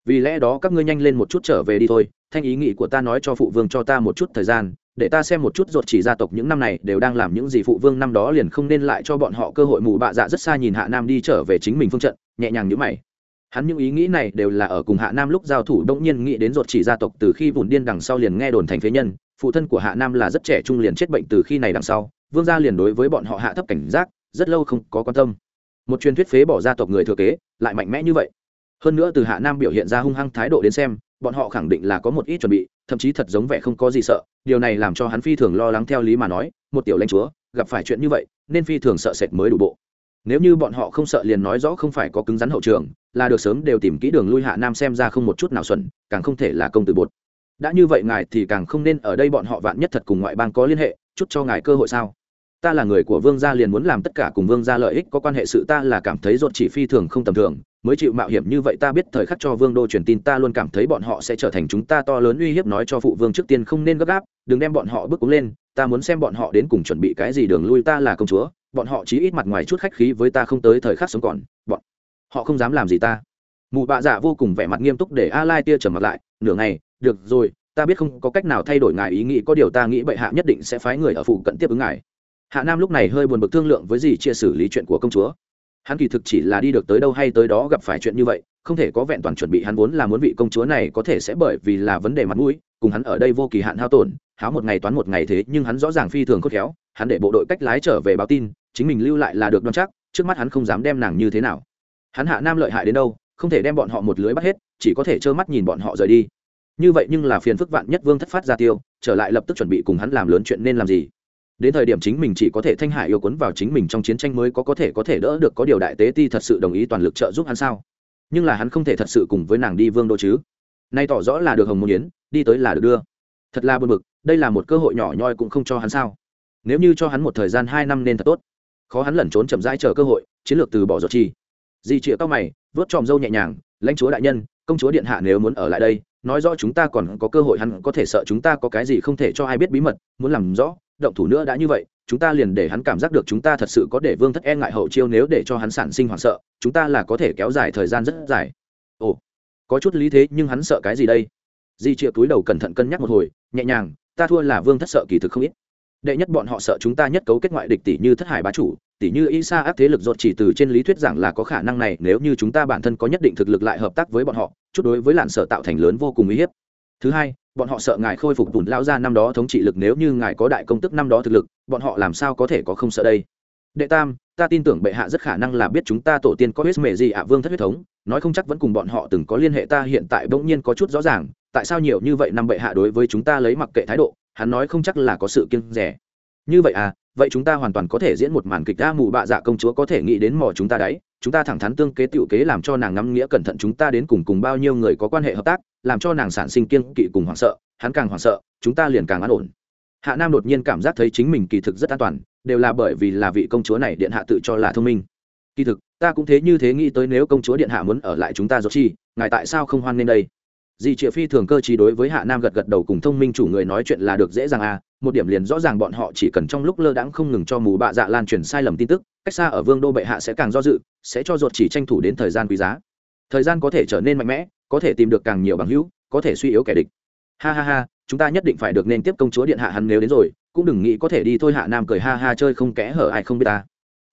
vì lẽ đó các ngươi nhanh lên một chút trở về đi thôi. Thanh ý nghĩ của ta nói cho phụ vương cho ta một chút thời gian, để ta xem một chút ruột chỉ gia tộc những năm này đều đang làm những gì phụ vương năm đó liền không nên lại cho bọn họ cơ hội mù bạ dạ rất xa nhìn hạ nam đi trở về chính mình phương trận, nhẹ nhàng như mày. Hắn những ý nghĩ này đều là ở cùng hạ nam lúc giao thủ đông nhiên nghĩ đến ruột chỉ gia tộc từ khi vùn điên đằng sau liền nghe đồn thành phế nhân, phụ thân của hạ nam là rất trẻ trung liền chết bệnh từ khi này đằng sau, vương gia liền đối với bọn họ hạ thấp cảnh giác, rất lâu không có quan tâm một truyền thuyết phế bỏ gia tộc người thừa kế, lại mạnh mẽ như vậy. Hơn nữa từ hạ nam biểu hiện ra hung hăng thái độ đến xem, bọn họ khẳng định là có một ít chuẩn bị, thậm chí thật giống vẻ không có gì sợ, điều này làm cho hắn phi thường lo lắng theo lý mà nói, một tiểu lãnh chúa, gặp phải chuyện như vậy, nên phi thường sợ sệt mới đủ bộ. Nếu như bọn họ không sợ liền nói rõ không phải có cứng rắn hậu trường, là được sớm đều tìm kỹ đường lui hạ nam xem ra không một chút nào xuẩn, càng không thể là công tử bột. Đã như vậy ngài thì càng không nên ở đây bọn họ vạn nhất thật cùng ngoại bang có liên hệ, chút cho ngài cơ hội sao? Ta là người của vương gia liền muốn làm tất cả cùng vương gia lợi ích, có quan hệ sự ta là cảm thấy ruột chỉ phi thường không tầm thường, mới chịu mạo hiểm như vậy ta biết thời khắc cho vương đô truyền tin ta luôn cảm thấy bọn họ sẽ trở thành chúng ta to lớn uy hiếp nói cho phụ vương trước tiên không nên gấp gáp, đừng đem bọn họ bước cúng lên, ta muốn xem bọn họ đến cùng chuẩn bị cái gì đường lui ta là công chúa, bọn họ chí ít mặt ngoài chút khách khí với ta không tới thời khắc sống còn, bọn họ không dám làm gì ta. Mụ bạ dạ vô cùng vẻ mặt nghiêm túc để a lai tia trầm mặt lại, nửa ngày, được rồi, ta biết không có cách nào thay đổi ngài ý nghĩ, có điều ta nghĩ bệ hạ nhất định sẽ phái người ở phụ cận tiếp ứng ngài hạ nam lúc này hơi buồn bực thương lượng với gì chia xử lý chuyện của công chúa. Hắn kỳ thực chỉ là đi được tới đâu hay tới đó gặp phải chuyện như vậy, không thể có vẹn toàn chuẩn bị. Hắn vốn là muốn vị công chúa này có thể sẽ bởi vì là vấn đề mặt mũi, cùng hắn ở đây vô kỳ hạn hao tổn, háo một ngày toán một ngày thế, nhưng hắn rõ ràng phi thường khôn khéo, hắn để bộ đội cách lái trở về báo tin, chính mình lưu lại là được đoan chắc, trước mắt hắn không dám đem nàng như thế nào. Hắn hạ nam lợi hại đến đâu, không thể đem bọn họ một lưới bắt hết, chỉ có thể trơ mắt nhìn bọn họ rời đi. Như vậy nhưng là phiền phức vạn nhất vương thất phát ra tiêu, trở lại lập tức chuẩn bị cùng hắn làm lớn chuyện nên làm gì? Đến thời điểm chính mình chỉ có thể thanh hải yêu cuốn vào chính mình trong chiến tranh mới có có thể có thể đỡ được có điều đại tế ti thật sự đồng ý toàn lực trợ giúp hắn sao? Nhưng là hắn không thể thật sự cùng với nàng đi vương đô chứ. Nay tỏ rõ là được hồng môn yến, đi tới là được đưa. Thật là buồn bực, đây là một cơ hội nhỏ nhoi cũng không cho hắn sao. Nếu như cho hắn một thời gian hai năm nên thật tốt. Khó hắn lẩn trốn chậm rãi chờ cơ hội, chiến lược từ bỏ giọt chi. Di chĩa cao mày vớt tròm dâu nhẹ nhàng, lãnh chúa đại nhân, công chúa điện hạ nếu muốn ở lại đây, nói rõ chúng ta còn có cơ hội hắn có thể sợ chúng ta có cái gì không thể cho ai biết bí mật, muốn làm rõ động thủ nữa đã như vậy, chúng ta liền để hắn cảm giác được chúng ta thật sự có để vương thất e ngại hậu chiêu nếu để cho hắn sản sinh hoảng sợ, chúng ta là có thể kéo dài thời gian rất dài. Ồ, có chút lý thế nhưng hắn sợ cái gì đây? Di triệu túi đầu cẩn thận cân nhắc một hồi, nhẹ nhàng, ta thua là vương thất sợ kỳ thực không ít. Đệ nhất bọn họ sợ chúng ta nhất cấu kết ngoại địch tỷ như thất hải bá chủ, tỷ như y sa áp thế lực dột chỉ từ trên lý thuyết rằng là có khả năng này, nếu như chúng ta bản thân có nhất định thực lực lại hợp tác với bọn họ, chút đối với làn sở tạo thành lớn vô cùng uy hiếp. Thứ hai bọn họ sợ ngài khôi phục bùn lao ra năm đó thống trị lực nếu như ngài có đại công tức năm đó thực lực, bọn họ làm sao có thể có không sợ đây? Đệ tam, ta tin tưởng bệ hạ rất khả năng là biết chúng ta tổ tiên có huyết mệ gì ạ à, vương thất huyết thống, nói không chắc vẫn cùng bọn họ từng có liên hệ ta, hiện tại bỗng nhiên có chút rõ ràng, tại sao nhiều như vậy năm bệ hạ đối với chúng ta lấy mặc kệ thái độ, hắn nói không chắc là có sự kiêng rẻ. Như vậy à vậy chúng ta hoàn toàn có thể diễn một màn kịch đa mù bạ dạ công chúa có thể nghĩ đến mò chúng ta đấy. Chúng ta thẳng thắn tương kế tựu kế làm cho nàng ngắm nghĩa cẩn thận chúng ta đến cùng cùng bao nhiêu người có quan hệ hợp tác, làm cho nàng sản sinh kiên kỵ cùng hoảng sợ, hắn càng hoảng sợ, chúng ta liền càng an ổn. Hạ nam đột nhiên cảm giác thấy chính mình kỳ thực rất an toàn, đều là bởi vì là vị công chúa này điện hạ tự cho là thông minh. Kỳ thực, ta cũng thế như thế nghĩ tới nếu công chúa điện hạ muốn ở lại chúng ta dốt chi, ngài tại sao không hoan nên đây? Dì triệu phi thường cơ trí đối với hạ nam gật gật đầu cùng thông minh chủ người nói chuyện là được dễ dàng à một điểm liền rõ ràng bọn họ chỉ cần trong lúc lơ đãng không ngừng cho mù bạ dạ lan truyền sai lầm tin tức, cách xa ở vương đô bệ hạ sẽ càng do dự, sẽ cho ruột chỉ tranh thủ đến thời gian quý giá. Thời gian có thể trở nên mạnh mẽ, có thể tìm được càng nhiều bằng hữu, có thể suy yếu kẻ địch. Ha ha ha, chúng ta nhất định phải được nên tiếp công chúa điện hạ hắn nếu đến rồi, cũng đừng nghĩ có thể đi thôi hạ nam cười ha ha chơi không kẽ hở ai không biết ta.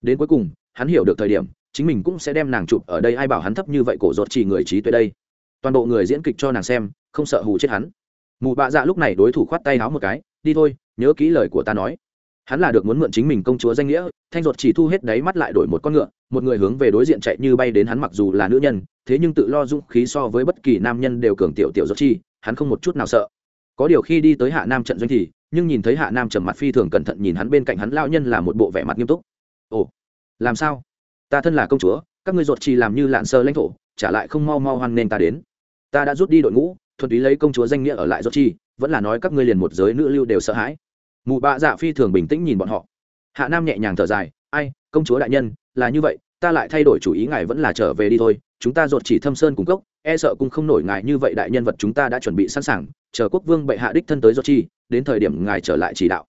Đến cuối cùng, hắn hiểu được thời điểm, chính mình cũng sẽ đem nàng chụp ở đây, ai bảo hắn thấp như vậy cổ ruột chỉ người trí tuệ đây. Toàn bộ người diễn kịch cho nàng xem, không sợ hù chết hắn. Mù bạ dạ lúc này đối thủ khoát tay háo một cái đi thôi, nhớ kỹ lời của ta nói. Hắn là được muốn mượn chính mình công chúa danh nghĩa, thanh ruột chỉ thu hết đáy mắt lại đổi một con ngựa, một người hướng về đối diện chạy như bay đến hắn mặc dù là nữ nhân, thế nhưng tự lo dũng khí so với bất kỳ nam nhân đều cường tiểu tiểu ruột chi, hắn không một chút nào sợ. Có điều khi đi tới hạ nam trận doanh thì, nhưng nhìn thấy hạ nam trầm mặt phi thường cẩn thận nhìn hắn bên cạnh hắn lao nhân là một bộ vẻ mặt nghiêm túc. Ồ, làm sao? Ta thân là công chúa, các ngươi ruột chi làm như lạn sơ lãnh thổ, trả lại không mau mau hoan nên ta đến. Ta đã rút đi đội ngũ, thuần túy lấy công chúa danh nghĩa ở lại ruột chi vẫn là nói các ngươi liền một giới nữ lưu đều sợ hãi. Mụ bạ dạ phi thường bình tĩnh nhìn bọn họ. Hạ nam nhẹ nhàng thở dài, ai, công chúa đại nhân, là như vậy, ta lại thay đổi chủ ý ngài vẫn là trở về đi thôi, chúng ta dột chỉ thâm sơn cung cốc e sợ cũng không nổi ngài như vậy đại nhân vật chúng ta đã chuẩn bị sẵn sàng, chờ quốc vương bệ hạ đích thân tới dột chi, đến thời điểm ngài trở lại chỉ đạo.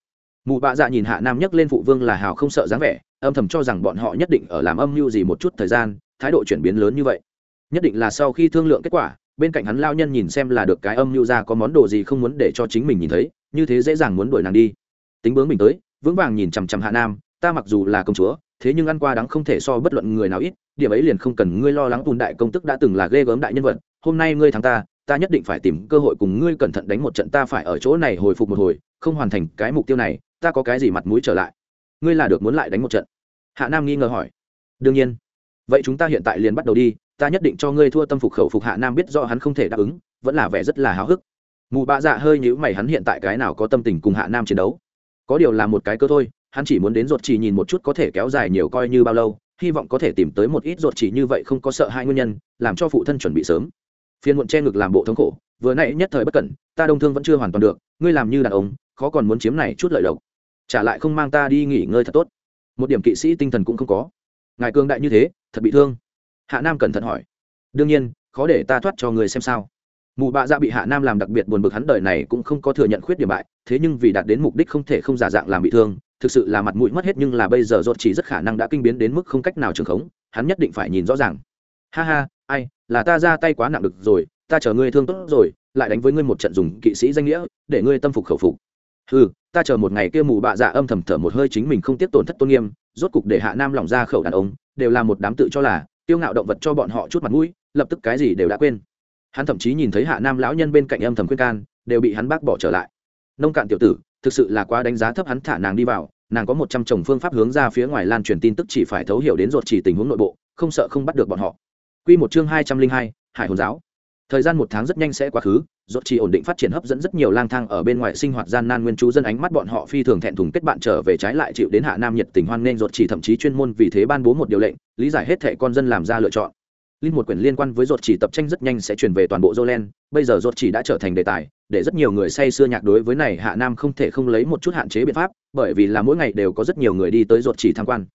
Mụ bạ dạ nhìn hạ nam nhấc lên phụ vương là hào không sợ dáng vẻ, âm thầm cho rằng bọn họ nhất định ở làm âm mưu gì một chút thời gian, thái độ chuyển biến lớn như vậy. Nhất định là sau khi thương lượng kết quả bên cạnh hắn lao nhân nhìn xem là được cái âm mưu ra có món đồ gì không muốn để cho chính mình nhìn thấy, như thế dễ dàng muốn đuổi nàng đi. Tính bướng mình tới, vững vàng nhìn chằm chằm hạ nam, ta mặc dù là công chúa, thế nhưng ăn qua đắng không thể so bất luận người nào ít, điểm ấy liền không cần ngươi lo lắng, tùn đại công tức đã từng là ghê gớm đại nhân vật, hôm nay ngươi thắng ta ta nhất định phải tìm cơ hội cùng ngươi cẩn thận đánh một trận, ta phải ở chỗ này hồi phục một hồi, không hoàn thành cái mục tiêu này, ta có cái gì mặt mũi trở lại? Ngươi là được muốn lại đánh một trận. Hạ nam nghi ngờ hỏi. Đương nhiên. Vậy chúng ta hiện tại liền bắt đầu đi ta nhất định cho ngươi thua tâm phục khẩu phục hạ nam biết do hắn không thể đáp ứng, vẫn là vẻ rất là háo hức. Mù bạ dạ hơi nhữ mày, hắn hiện tại cái nào có tâm tình cùng hạ nam chiến đấu? Có điều là một cái cơ thôi, hắn chỉ muốn đến ruột chỉ nhìn một chút có thể kéo dài nhiều coi như bao lâu, hy vọng có thể tìm tới một ít ruột chỉ như vậy không có sợ hai nguyên nhân, làm cho phụ thân chuẩn bị sớm. Phiên muộn che ngực làm bộ thống khổ, vừa nãy nhất thời bất cẩn, ta đông thương vẫn chưa hoàn toàn được, ngươi làm như đàn ông, khó còn muốn chiếm này chút lợi lộc. Trả lại không mang ta đi nghỉ ngơi thật tốt. Một điểm kỵ sĩ tinh thần cũng không có. Ngài cương đại như thế, thật bị thương hạ nam cẩn thận hỏi. Đương nhiên, khó để ta thoát cho người xem sao. Mù bạ dạ bị hạ nam làm đặc biệt buồn bực hắn đời này cũng không có thừa nhận khuyết điểm bại, thế nhưng vì đạt đến mục đích không thể không giả dạng làm bị thương, thực sự là mặt mũi mất hết nhưng là bây giờ rốt chỉ rất khả năng đã kinh biến đến mức không cách nào trường khống, hắn nhất định phải nhìn rõ ràng. Ha ha, ai, là ta ra tay quá nặng được rồi, ta chờ ngươi thương tốt rồi, lại đánh với ngươi một trận dùng kỵ sĩ danh nghĩa, để ngươi tâm phục khẩu phục. Ừ ta chờ một ngày kia mù bạ dạ âm thầm thở một hơi chính mình không tiếp tổn thất tôn nghiêm, rốt cục để hạ nam lỏng ra khẩu đàn ông, đều là một đám tự cho là tiêu ngạo động vật cho bọn họ chút mặt mũi, lập tức cái gì đều đã quên. Hắn thậm chí nhìn thấy hạ nam lão nhân bên cạnh âm thầm khuyên can, đều bị hắn bác bỏ trở lại. Nông cạn tiểu tử, thực sự là quá đánh giá thấp hắn thả nàng đi vào, nàng có một trăm chồng phương pháp hướng ra phía ngoài lan truyền tin tức chỉ phải thấu hiểu đến ruột chỉ tình huống nội bộ, không sợ không bắt được bọn họ. Quy một chương hai trăm linh hai, hải hồn giáo thời gian một tháng rất nhanh sẽ quá khứ dốt chỉ ổn định phát triển hấp dẫn rất nhiều lang thang ở bên ngoài sinh hoạt gian nan nguyên chú dân ánh mắt bọn họ phi thường thẹn thùng kết bạn trở về trái lại chịu đến hạ nam nhiệt tình hoan nên dốt chỉ thậm chí chuyên môn vì thế ban bố một điều lệnh lý giải hết thệ con dân làm ra lựa chọn Linh một quyển liên quan với dốt chỉ tập tranh rất nhanh sẽ truyền về toàn bộ Jolen, bây giờ dốt chỉ đã trở thành đề tài, để rất nhiều người say xưa nhạc đối với này Hạ Nam không thể không lấy một chút hạn chế biện pháp, bởi vì là mỗi ngày đều có rất nhiều người đi tới dốt chỉ tham quan.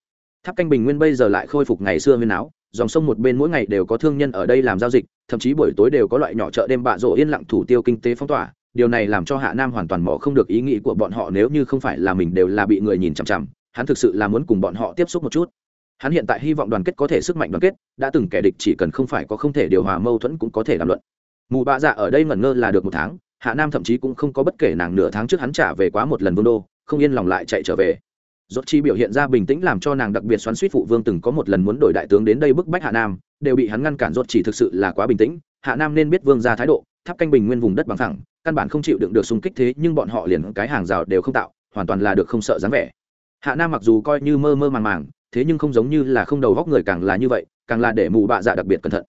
Tháp canh bình nguyên bây giờ lại khôi phục ngày xưa nguyên áo, dòng sông một bên mỗi ngày đều có thương nhân ở đây làm giao dịch, thậm chí buổi tối đều có loại nhỏ chợ đêm bạ rộ yên lặng thủ tiêu kinh tế phong tỏa, điều này làm cho Hạ Nam hoàn toàn mò không được ý nghĩ của bọn họ nếu như không phải là mình đều là bị người nhìn chằm chằm, hắn thực sự là muốn cùng bọn họ tiếp xúc một chút. Hắn hiện tại hy vọng đoàn kết có thể sức mạnh đoàn kết đã từng kẻ địch chỉ cần không phải có không thể điều hòa mâu thuẫn cũng có thể làm luận. Mù bạ dạ ở đây ngẩn ngơ là được một tháng hạ nam thậm chí cũng không có bất kể nàng nửa tháng trước hắn trả về quá một lần vương đô không yên lòng lại chạy trở về. Rốt chi biểu hiện ra bình tĩnh làm cho nàng đặc biệt xoắn xuýt. phụ vương từng có một lần muốn đổi đại tướng đến đây bức bách hạ nam, đều bị hắn ngăn cản Rốt chỉ thực sự là quá bình tĩnh, hạ nam nên biết vương gia thái độ, tháp canh bình nguyên vùng đất bằng thẳng căn bản không chịu đựng được xung kích thế, nhưng bọn họ liền cái hàng rào đều không tạo, hoàn toàn là được không sợ dáng vẻ hạ nam mặc dù coi như mơ mơ màng màng, thế nhưng không giống như là không đầu góc người càng là như vậy, càng là để mù bạ dạ đặc biệt cẩn thận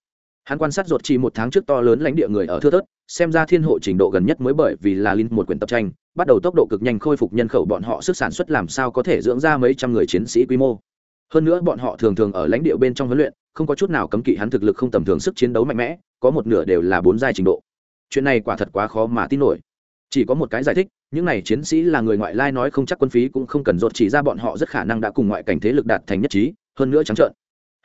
hắn quan sát ruột chỉ một tháng trước to lớn lãnh địa người ở thưa thớt, xem ra thiên hộ trình độ gần nhất mới bởi vì là linh một quyển tập tranh, bắt đầu tốc độ cực nhanh khôi phục nhân khẩu bọn họ sức sản xuất làm sao có thể dưỡng ra mấy trăm người chiến sĩ quy mô. Hơn nữa bọn họ thường thường ở lãnh địa bên trong huấn luyện, không có chút nào cấm kỵ hắn thực lực không tầm thường sức chiến đấu mạnh mẽ, có một nửa đều là bốn giai trình độ. Chuyện này quả thật quá khó mà tin nổi. Chỉ có một cái giải thích, những này chiến sĩ là người ngoại lai nói không chắc quân phí cũng không cần ruột chỉ ra bọn họ rất khả năng đã cùng ngoại cảnh thế lực đạt thành nhất trí, hơn nữa trắng trợn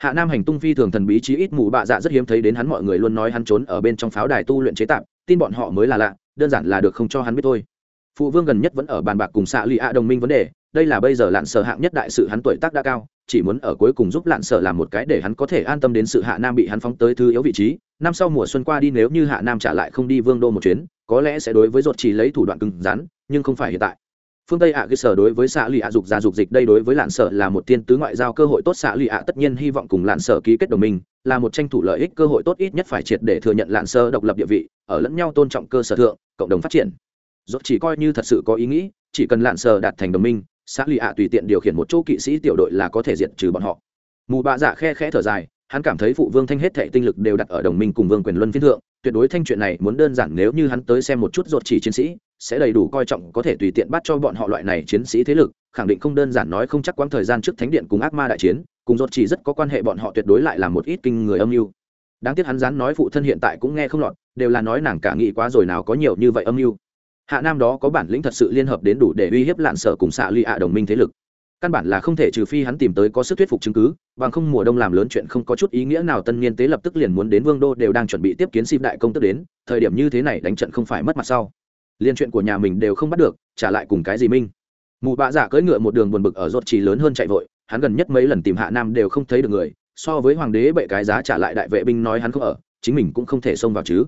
hạ nam hành tung phi thường thần bí chí ít mù bạ dạ rất hiếm thấy đến hắn mọi người luôn nói hắn trốn ở bên trong pháo đài tu luyện chế tạp, tin bọn họ mới là lạ, đơn giản là được không cho hắn biết thôi. Phụ vương gần nhất vẫn ở bàn bạc cùng xạ lụy ạ đồng minh vấn đề, đây là bây giờ lạn sở hạng nhất đại sự hắn tuổi tác đã cao, chỉ muốn ở cuối cùng giúp lạn sở làm một cái để hắn có thể an tâm đến sự hạ nam bị hắn phóng tới thứ yếu vị trí. Năm sau mùa xuân qua đi nếu như hạ nam trả lại không đi vương đô một chuyến, có lẽ sẽ đối với ruột chỉ lấy thủ đoạn cứng rắn, nhưng không phải hiện tại phương tây ạ à cơ sở đối với xạ lụy ạ dục gia dục dịch đây đối với lạn sở là một tiên tứ ngoại giao cơ hội tốt. Xạ lụy ạ tất nhiên hy vọng cùng lạn sở ký kết đồng minh, là một tranh thủ lợi ích cơ hội tốt ít nhất phải triệt để thừa nhận lạn sở độc lập địa vị, ở lẫn nhau tôn trọng cơ sở thượng, cộng đồng phát triển. Dốt chỉ coi như thật sự có ý nghĩ, chỉ cần lạn sở đạt thành đồng minh xã lụy ạ tùy tiện điều khiển một chỗ kỵ sĩ tiểu đội là có thể diệt trừ bọn họ. Mù bạ dạ khe khẽ thở dài, hắn cảm thấy phụ vương thanh hết thệ tinh lực đều đặt ở đồng minh cùng vương quyền luân phiên thượng tuyệt đối thanh chuyện này muốn đơn giản nếu như hắn tới xem một chút ruột chỉ chiến sĩ, sẽ đầy đủ coi trọng có thể tùy tiện bắt cho bọn họ loại này chiến sĩ thế lực, khẳng định không đơn giản nói không chắc quãng thời gian trước thánh điện cùng ác ma đại chiến, cùng ruột chỉ rất có quan hệ bọn họ tuyệt đối lại là một ít kinh người âm mưu. Đáng tiếc hắn dán nói phụ thân hiện tại cũng nghe không lọt, đều là nói nàng cả nghĩ quá rồi nào có nhiều như vậy âm mưu. Hạ nam đó có bản lĩnh thật sự liên hợp đến đủ để uy hiếp lạn sở cùng xạ ly ạ đồng minh thế lực căn bản là không thể trừ phi hắn tìm tới có sức thuyết phục chứng cứ, bằng không mùa đông làm lớn chuyện không có chút ý nghĩa nào, tân niên tế lập tức liền muốn đến vương đô đều đang chuẩn bị tiếp kiến xịp đại công tức đến, thời điểm như thế này đánh trận không phải mất mặt sau. Liên chuyện của nhà mình đều không bắt được, trả lại cùng cái gì minh? Mụ bạ giả cưỡi ngựa một đường buồn bực ở rốt trì lớn hơn chạy vội, hắn gần nhất mấy lần tìm hạ nam đều không thấy được người, so với hoàng đế bệ cái giá trả lại đại vệ binh nói hắn không ở, chính mình cũng không thể xông vào chứ.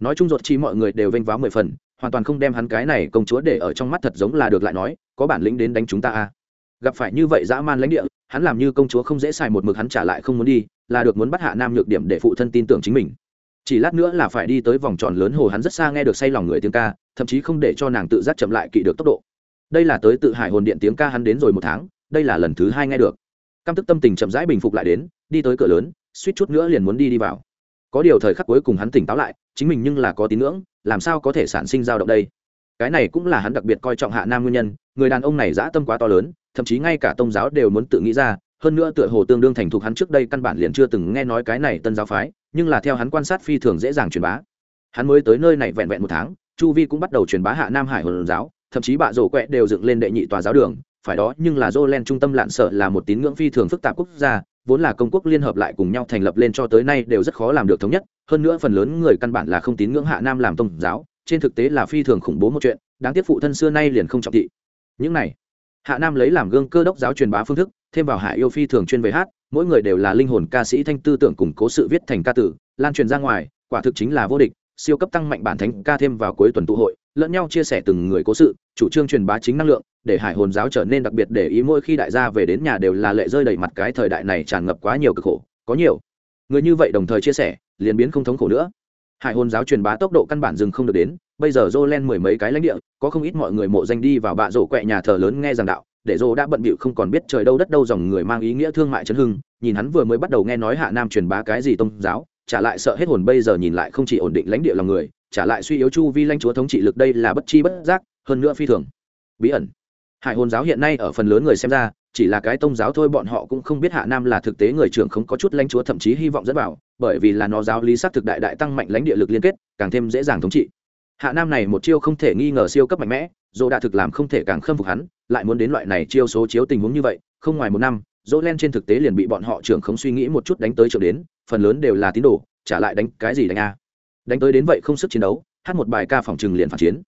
Nói chung rốt trì mọi người đều vênh váo mười phần, hoàn toàn không đem hắn cái này công chúa để ở trong mắt thật giống là được lại nói, có bản lĩnh đến đánh chúng ta à? Gặp phải như vậy dã man lãnh địa, hắn làm như công chúa không dễ xài một mực hắn trả lại không muốn đi, là được muốn bắt hạ nam nhược điểm để phụ thân tin tưởng chính mình. Chỉ lát nữa là phải đi tới vòng tròn lớn hồ hắn rất xa nghe được say lòng người tiếng ca, thậm chí không để cho nàng tự giác chậm lại kỵ được tốc độ. Đây là tới tự hải hồn điện tiếng ca hắn đến rồi một tháng, đây là lần thứ hai nghe được. Căm tức tâm tình chậm rãi bình phục lại đến, đi tới cửa lớn, suýt chút nữa liền muốn đi đi vào. Có điều thời khắc cuối cùng hắn tỉnh táo lại, chính mình nhưng là có tín ngưỡng, làm sao có thể sản sinh dao động đây? Cái này cũng là hắn đặc biệt coi trọng hạ nam nguyên nhân, người đàn ông này dã tâm quá to lớn thậm chí ngay cả tôn giáo đều muốn tự nghĩ ra hơn nữa tựa hồ tương đương thành thục hắn trước đây căn bản liền chưa từng nghe nói cái này tân giáo phái nhưng là theo hắn quan sát phi thường dễ dàng truyền bá hắn mới tới nơi này vẹn vẹn một tháng chu vi cũng bắt đầu truyền bá hạ nam hải hồn giáo thậm chí bạ rổ quẹ đều dựng lên đệ nhị tòa giáo đường phải đó nhưng là Jolen trung tâm lạn sợ là một tín ngưỡng phi thường phức tạp quốc gia, vốn là công quốc liên hợp lại cùng nhau thành lập lên cho tới nay đều rất khó làm được thống nhất, hơn nữa phần lớn người căn bản là không tín ngưỡng Hạ Nam làm tôn giáo, trên thực tế là phi thường khủng bố một chuyện, đáng tiếc phụ thân xưa nay liền không trọng thị. Những này, Hạ Nam lấy làm gương cơ đốc giáo truyền bá phương thức, thêm vào Hạ Yêu phi thường chuyên về hát, mỗi người đều là linh hồn ca sĩ thanh tư tưởng củng cố sự viết thành ca tử, lan truyền ra ngoài, quả thực chính là vô địch, siêu cấp tăng mạnh bản thánh ca thêm vào cuối tuần tụ hội, lẫn nhau chia sẻ từng người cố sự, chủ trương truyền bá chính năng lượng, để hải hồn giáo trở nên đặc biệt để ý mỗi khi đại gia về đến nhà đều là lệ rơi đầy mặt cái thời đại này tràn ngập quá nhiều cực khổ có nhiều. Người như vậy đồng thời chia sẻ liền biến không thống khổ nữa. Hải hồn giáo truyền bá tốc độ căn bản dừng không được đến bây giờ dô len mười mấy cái lãnh địa, có không ít mọi người mộ danh đi vào bạ rổ quẹ nhà thờ lớn nghe giảng đạo, để dô đã bận bịu không còn biết trời đâu đất đâu dòng người mang ý nghĩa thương mại chấn hưng, nhìn hắn vừa mới bắt đầu nghe nói hạ nam truyền bá cái gì tôn giáo, trả lại sợ hết hồn bây giờ nhìn lại không chỉ ổn định lãnh địa lòng người, trả lại suy yếu chu vi lãnh chúa thống trị lực đây là bất chi bất giác, hơn nữa phi thường. Bí ẩn. Hải hồn giáo hiện nay ở phần lớn người xem ra, chỉ là cái tôn giáo thôi, bọn họ cũng không biết hạ nam là thực tế người trưởng không có chút lãnh chúa thậm chí hy vọng dẫn vào, bởi vì là nó giáo lý xác thực đại đại tăng mạnh lãnh địa lực liên kết, càng thêm dễ dàng thống trị hạ nam này một chiêu không thể nghi ngờ siêu cấp mạnh mẽ, dỗ đạ thực làm không thể càng khâm phục hắn, lại muốn đến loại này chiêu số chiếu tình huống như vậy, không ngoài một năm, dỗ len trên thực tế liền bị bọn họ trưởng không suy nghĩ một chút đánh tới trường đến, phần lớn đều là tín đồ, trả lại đánh cái gì đánh a. Đánh tới đến vậy không sức chiến đấu, hát một bài ca phòng trừng liền phản chiến.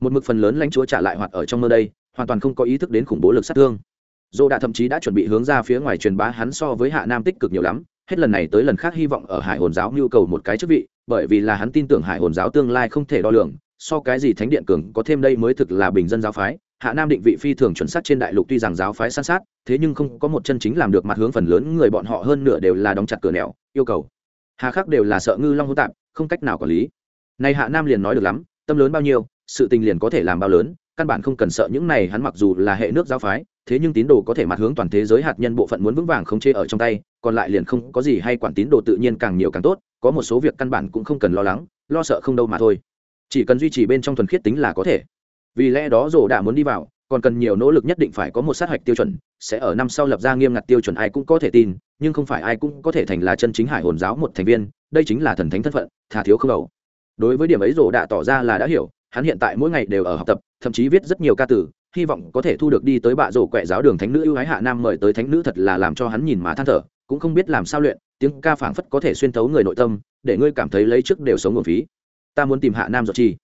Một mực phần lớn lãnh chúa trả lại hoạt ở trong mơ đây, hoàn toàn không có ý thức đến khủng bố lực sát thương. Dỗ đã thậm chí đã chuẩn bị hướng ra phía ngoài truyền bá hắn so với hạ nam tích cực nhiều lắm hết lần này tới lần khác hy vọng ở hải hồn giáo nhu cầu một cái chức vị, bởi vì là hắn tin tưởng hải hồn giáo tương lai không thể đo lường, so cái gì thánh điện cường có thêm đây mới thực là bình dân giáo phái. Hạ nam định vị phi thường chuẩn xác trên đại lục tuy rằng giáo phái san sát, thế nhưng không có một chân chính làm được mặt hướng phần lớn người bọn họ hơn nửa đều là đóng chặt cửa nẻo, yêu cầu. Hà khắc đều là sợ ngư long hô tạp, không cách nào quản lý. Này hạ nam liền nói được lắm, tâm lớn bao nhiêu, sự tình liền có thể làm bao lớn, căn bản không cần sợ những này hắn mặc dù là hệ nước giáo phái, thế nhưng tín đồ có thể mặt hướng toàn thế giới hạt nhân bộ phận muốn vững vàng không chê ở trong tay còn lại liền không có gì hay quản tín đồ tự nhiên càng nhiều càng tốt có một số việc căn bản cũng không cần lo lắng lo sợ không đâu mà thôi. Chỉ cần duy trì bên trong thuần khiết tính là có thể. Vì lẽ đó rổ đã muốn đi vào còn cần nhiều nỗ lực nhất định phải có một sát hạch tiêu chuẩn sẽ ở năm sau lập ra nghiêm ngặt tiêu chuẩn ai cũng có thể tin nhưng không phải ai cũng có thể thành là chân chính hải hồn giáo một thành viên đây chính là thần thánh thân phận thà thiếu không đầu. Đối với điểm ấy rổ đã tỏ ra là đã hiểu hắn hiện tại mỗi ngày đều ở học tập thậm chí viết rất nhiều ca từ, hy vọng có thể thu được đi tới bạ rổ quẹ giáo đường thánh nữ ưu ái hạ nam mời tới thánh nữ thật là làm cho hắn nhìn mà than thở cũng không biết làm sao luyện, tiếng ca phảng phất có thể xuyên thấu người nội tâm, để ngươi cảm thấy lấy trước đều sống nguồn phí. Ta muốn tìm hạ nam giọt chi.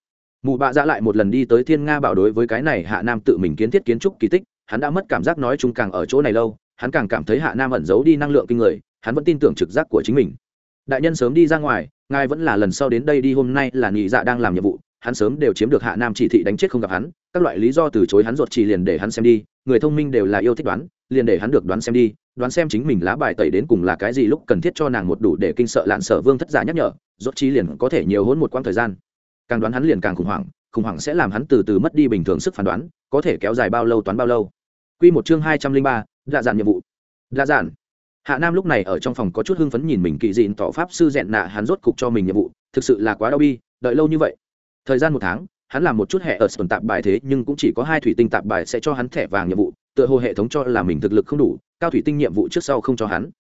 Mụ bạ dạ lại một lần đi tới thiên nga bảo đối với cái này hạ nam tự mình kiến thiết kiến trúc kỳ tích, hắn đã mất cảm giác nói chung càng ở chỗ này lâu, hắn càng cảm thấy hạ nam ẩn giấu đi năng lượng kinh người, hắn vẫn tin tưởng trực giác của chính mình. Đại nhân sớm đi ra ngoài, ngài vẫn là lần sau đến đây đi, hôm nay là nhị dạ đang làm nhiệm vụ hắn sớm đều chiếm được hạ nam chỉ thị đánh chết không gặp hắn các loại lý do từ chối hắn ruột chỉ liền để hắn xem đi người thông minh đều là yêu thích đoán liền để hắn được đoán xem đi đoán xem chính mình lá bài tẩy đến cùng là cái gì lúc cần thiết cho nàng một đủ để kinh sợ lạn sở vương thất giả nhắc nhở rốt chỉ liền có thể nhiều hôn một quãng thời gian càng đoán hắn liền càng khủng hoảng khủng hoảng sẽ làm hắn từ từ mất đi bình thường sức phán đoán có thể kéo dài bao lâu toán bao lâu Quy một chương hai trăm linh ba, đa dạn nhiệm vụ. Đa dạn. Hạ Nam lúc này ở trong phòng có chút hưng phấn nhìn mình kỳ dịn tỏ pháp sư dẹn nạ hắn rốt cục cho mình nhiệm vụ, thực sự là quá đau bi, đợi lâu như vậy. Thời gian một tháng, hắn làm một chút hệ ở sườn tạp bài thế nhưng cũng chỉ có hai thủy tinh tạp bài sẽ cho hắn thẻ vàng nhiệm vụ, tựa hồ hệ thống cho là mình thực lực không đủ, cao thủy tinh nhiệm vụ trước sau không cho hắn.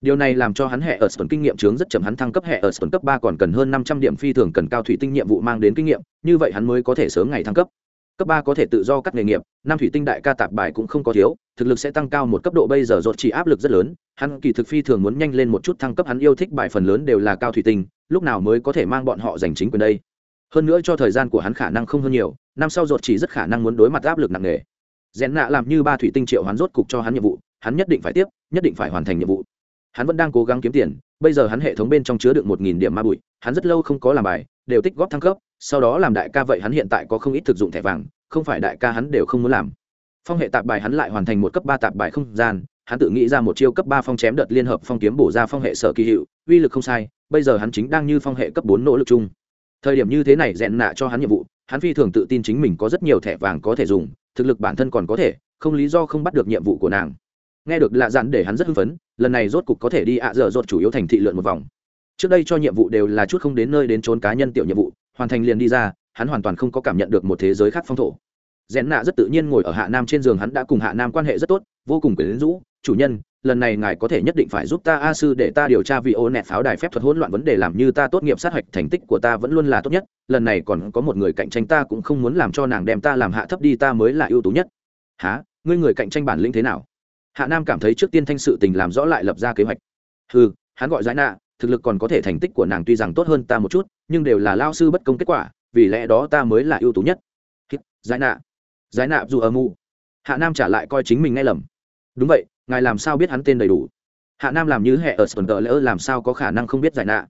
Điều này làm cho hắn hệ ở sườn kinh nghiệm chướng rất chậm hắn thăng cấp hệ ở sườn cấp ba còn cần hơn năm trăm điểm phi thường cần cao thủy tinh nhiệm vụ mang đến kinh nghiệm như vậy hắn mới có thể sớm ngày thăng cấp. Cấp ba có thể tự do cắt nghề nghiệp năm thủy tinh đại ca tạp bài cũng không có thiếu thực lực sẽ tăng cao một cấp độ bây giờ rột chỉ áp lực rất lớn hắn kỳ thực phi thường muốn nhanh lên một chút thăng cấp hắn yêu thích bài phần lớn đều là cao thủy tinh lúc nào mới có thể mang bọn họ giành chính quyền đây? Hơn nữa cho thời gian của hắn khả năng không hơn nhiều, năm sau ruột chỉ rất khả năng muốn đối mặt áp lực nặng nề. Rèn nạ làm như ba thủy tinh triệu hắn rốt cục cho hắn nhiệm vụ, hắn nhất định phải tiếp, nhất định phải hoàn thành nhiệm vụ. Hắn vẫn đang cố gắng kiếm tiền, bây giờ hắn hệ thống bên trong chứa được một nghìn điểm ma bụi, hắn rất lâu không có làm bài, đều tích góp thăng cấp, sau đó làm đại ca vậy hắn hiện tại có không ít thực dụng thẻ vàng, không phải đại ca hắn đều không muốn làm. Phong hệ tạp bài hắn lại hoàn thành một cấp ba tạp bài không gian, hắn tự nghĩ ra một chiêu cấp ba phong chém đợt liên hợp phong kiếm bổ ra phong hệ sở kỳ hiệu, uy lực không sai, bây giờ hắn chính đang như phong hệ cấp bốn nỗ lực chung thời điểm như thế này rèn nạ cho hắn nhiệm vụ, hắn phi thường tự tin chính mình có rất nhiều thẻ vàng có thể dùng, thực lực bản thân còn có thể, không lý do không bắt được nhiệm vụ của nàng. Nghe được lạ dặn để hắn rất hưng phấn, lần này rốt cục có thể đi ạ dở dột chủ yếu thành thị lượn một vòng. Trước đây cho nhiệm vụ đều là chút không đến nơi đến trốn cá nhân tiểu nhiệm vụ, hoàn thành liền đi ra, hắn hoàn toàn không có cảm nhận được một thế giới khác phong thổ rẽn nạ rất tự nhiên ngồi ở hạ nam trên giường, hắn đã cùng hạ nam quan hệ rất tốt, vô cùng quyến rũ. Chủ nhân, lần này ngài có thể nhất định phải giúp ta, a sư, để ta điều tra vì ô nẹt pháo đài phép thuật hỗn loạn vấn đề, làm như ta tốt nghiệp sát hạch thành tích của ta vẫn luôn là tốt nhất. Lần này còn có một người cạnh tranh ta cũng không muốn làm cho nàng đem ta làm hạ thấp đi, ta mới là ưu tú nhất. Há ngươi người cạnh tranh bản lĩnh thế nào? Hạ nam cảm thấy trước tiên thanh sự tình làm rõ lại lập ra kế hoạch. Ừ hắn gọi giải nạ, thực lực còn có thể thành tích của nàng tuy rằng tốt hơn ta một chút, nhưng đều là lao sư bất công kết quả, vì lẽ đó ta mới là ưu tú nhất. Giải nạ giải nạ dù ở mù. Hạ nam trả lại coi chính mình nghe lầm. Đúng vậy, ngài làm sao biết hắn tên đầy đủ? Hạ nam làm như hệ ở sờ tờ lỡ làm sao có khả năng không biết giải nạ?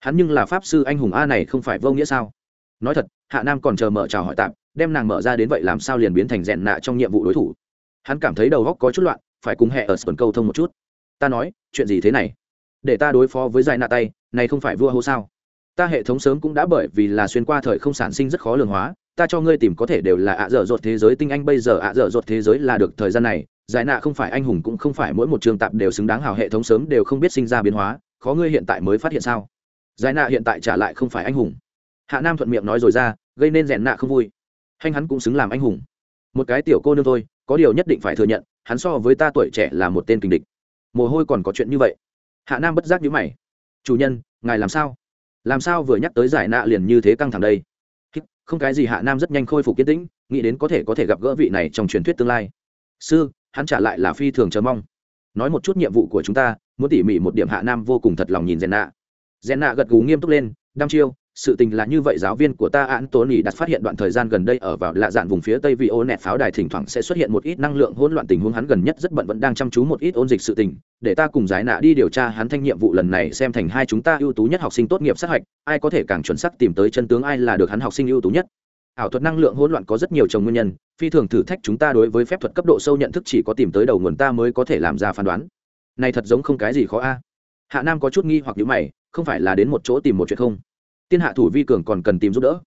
Hắn nhưng là pháp sư anh hùng a này không phải vô nghĩa sao? Nói thật, hạ nam còn chờ mở chào hỏi tạm, đem nàng mở ra đến vậy làm sao liền biến thành rèn nạ trong nhiệm vụ đối thủ? Hắn cảm thấy đầu góc có chút loạn, phải cùng hệ ở sườn câu thông một chút. Ta nói, chuyện gì thế này? Để ta đối phó với giải nạ tay, này không phải vua hô sao? Ta hệ thống sớm cũng đã bởi vì là xuyên qua thời không sản sinh rất khó lường hóa ta cho ngươi tìm có thể đều là ạ dở dột thế giới tinh anh bây giờ ạ dở dột thế giới là được thời gian này, giải nạ không phải anh hùng cũng không phải mỗi một trường tạp đều xứng đáng hào hệ thống sớm đều không biết sinh ra biến hóa, khó ngươi hiện tại mới phát hiện sao? Giải nạ hiện tại trả lại không phải anh hùng. Hạ nam thuận miệng nói rồi ra, gây nên rèn nạ không vui. Hành hắn cũng xứng làm anh hùng. Một cái tiểu cô nương thôi, có điều nhất định phải thừa nhận, hắn so với ta tuổi trẻ là một tên kình địch. Mồ hôi còn có chuyện như vậy. Hạ nam bất giác nhíu mày. Chủ nhân, ngài làm sao? Làm sao vừa nhắc tới giải nạ liền như thế căng thẳng đây? Không cái gì hạ nam rất nhanh khôi phục kiên tĩnh, nghĩ đến có thể có thể gặp gỡ vị này trong truyền thuyết tương lai. Sư, hắn trả lại là phi thường chờ mong. Nói một chút nhiệm vụ của chúng ta, muốn tỉ mỉ một điểm hạ nam vô cùng thật lòng nhìn rèn nạ rèn nạ gật gù nghiêm túc lên, đăm chiêu sự tình là như vậy, giáo viên của ta án tố nỉ đặt phát hiện đoạn thời gian gần đây ở vào lạ dạn vùng phía tây vì ô nẹt pháo đài thỉnh thoảng sẽ xuất hiện một ít năng lượng hỗn loạn tình huống. Hắn gần nhất rất bận vẫn đang chăm chú một ít ôn dịch sự tình. Để ta cùng giải nạ đi điều tra hắn thanh nhiệm vụ lần này xem thành hai chúng ta ưu tú nhất học sinh tốt nghiệp sát hạch. Ai có thể càng chuẩn xác tìm tới chân tướng, ai là được hắn học sinh ưu tú nhất. Ảo thuật năng lượng hỗn loạn có rất nhiều chồng nguyên nhân. Phi thường thử thách chúng ta đối với phép thuật cấp độ sâu nhận thức chỉ có tìm tới đầu nguồn ta mới có thể làm ra phán đoán. Này thật giống không cái gì khó a. Hạ nam có chút nghi hoặc nhữ mày, không phải là đến một chỗ tìm một chuyện không? Tiên hạ thủ vi cường còn cần tìm giúp đỡ.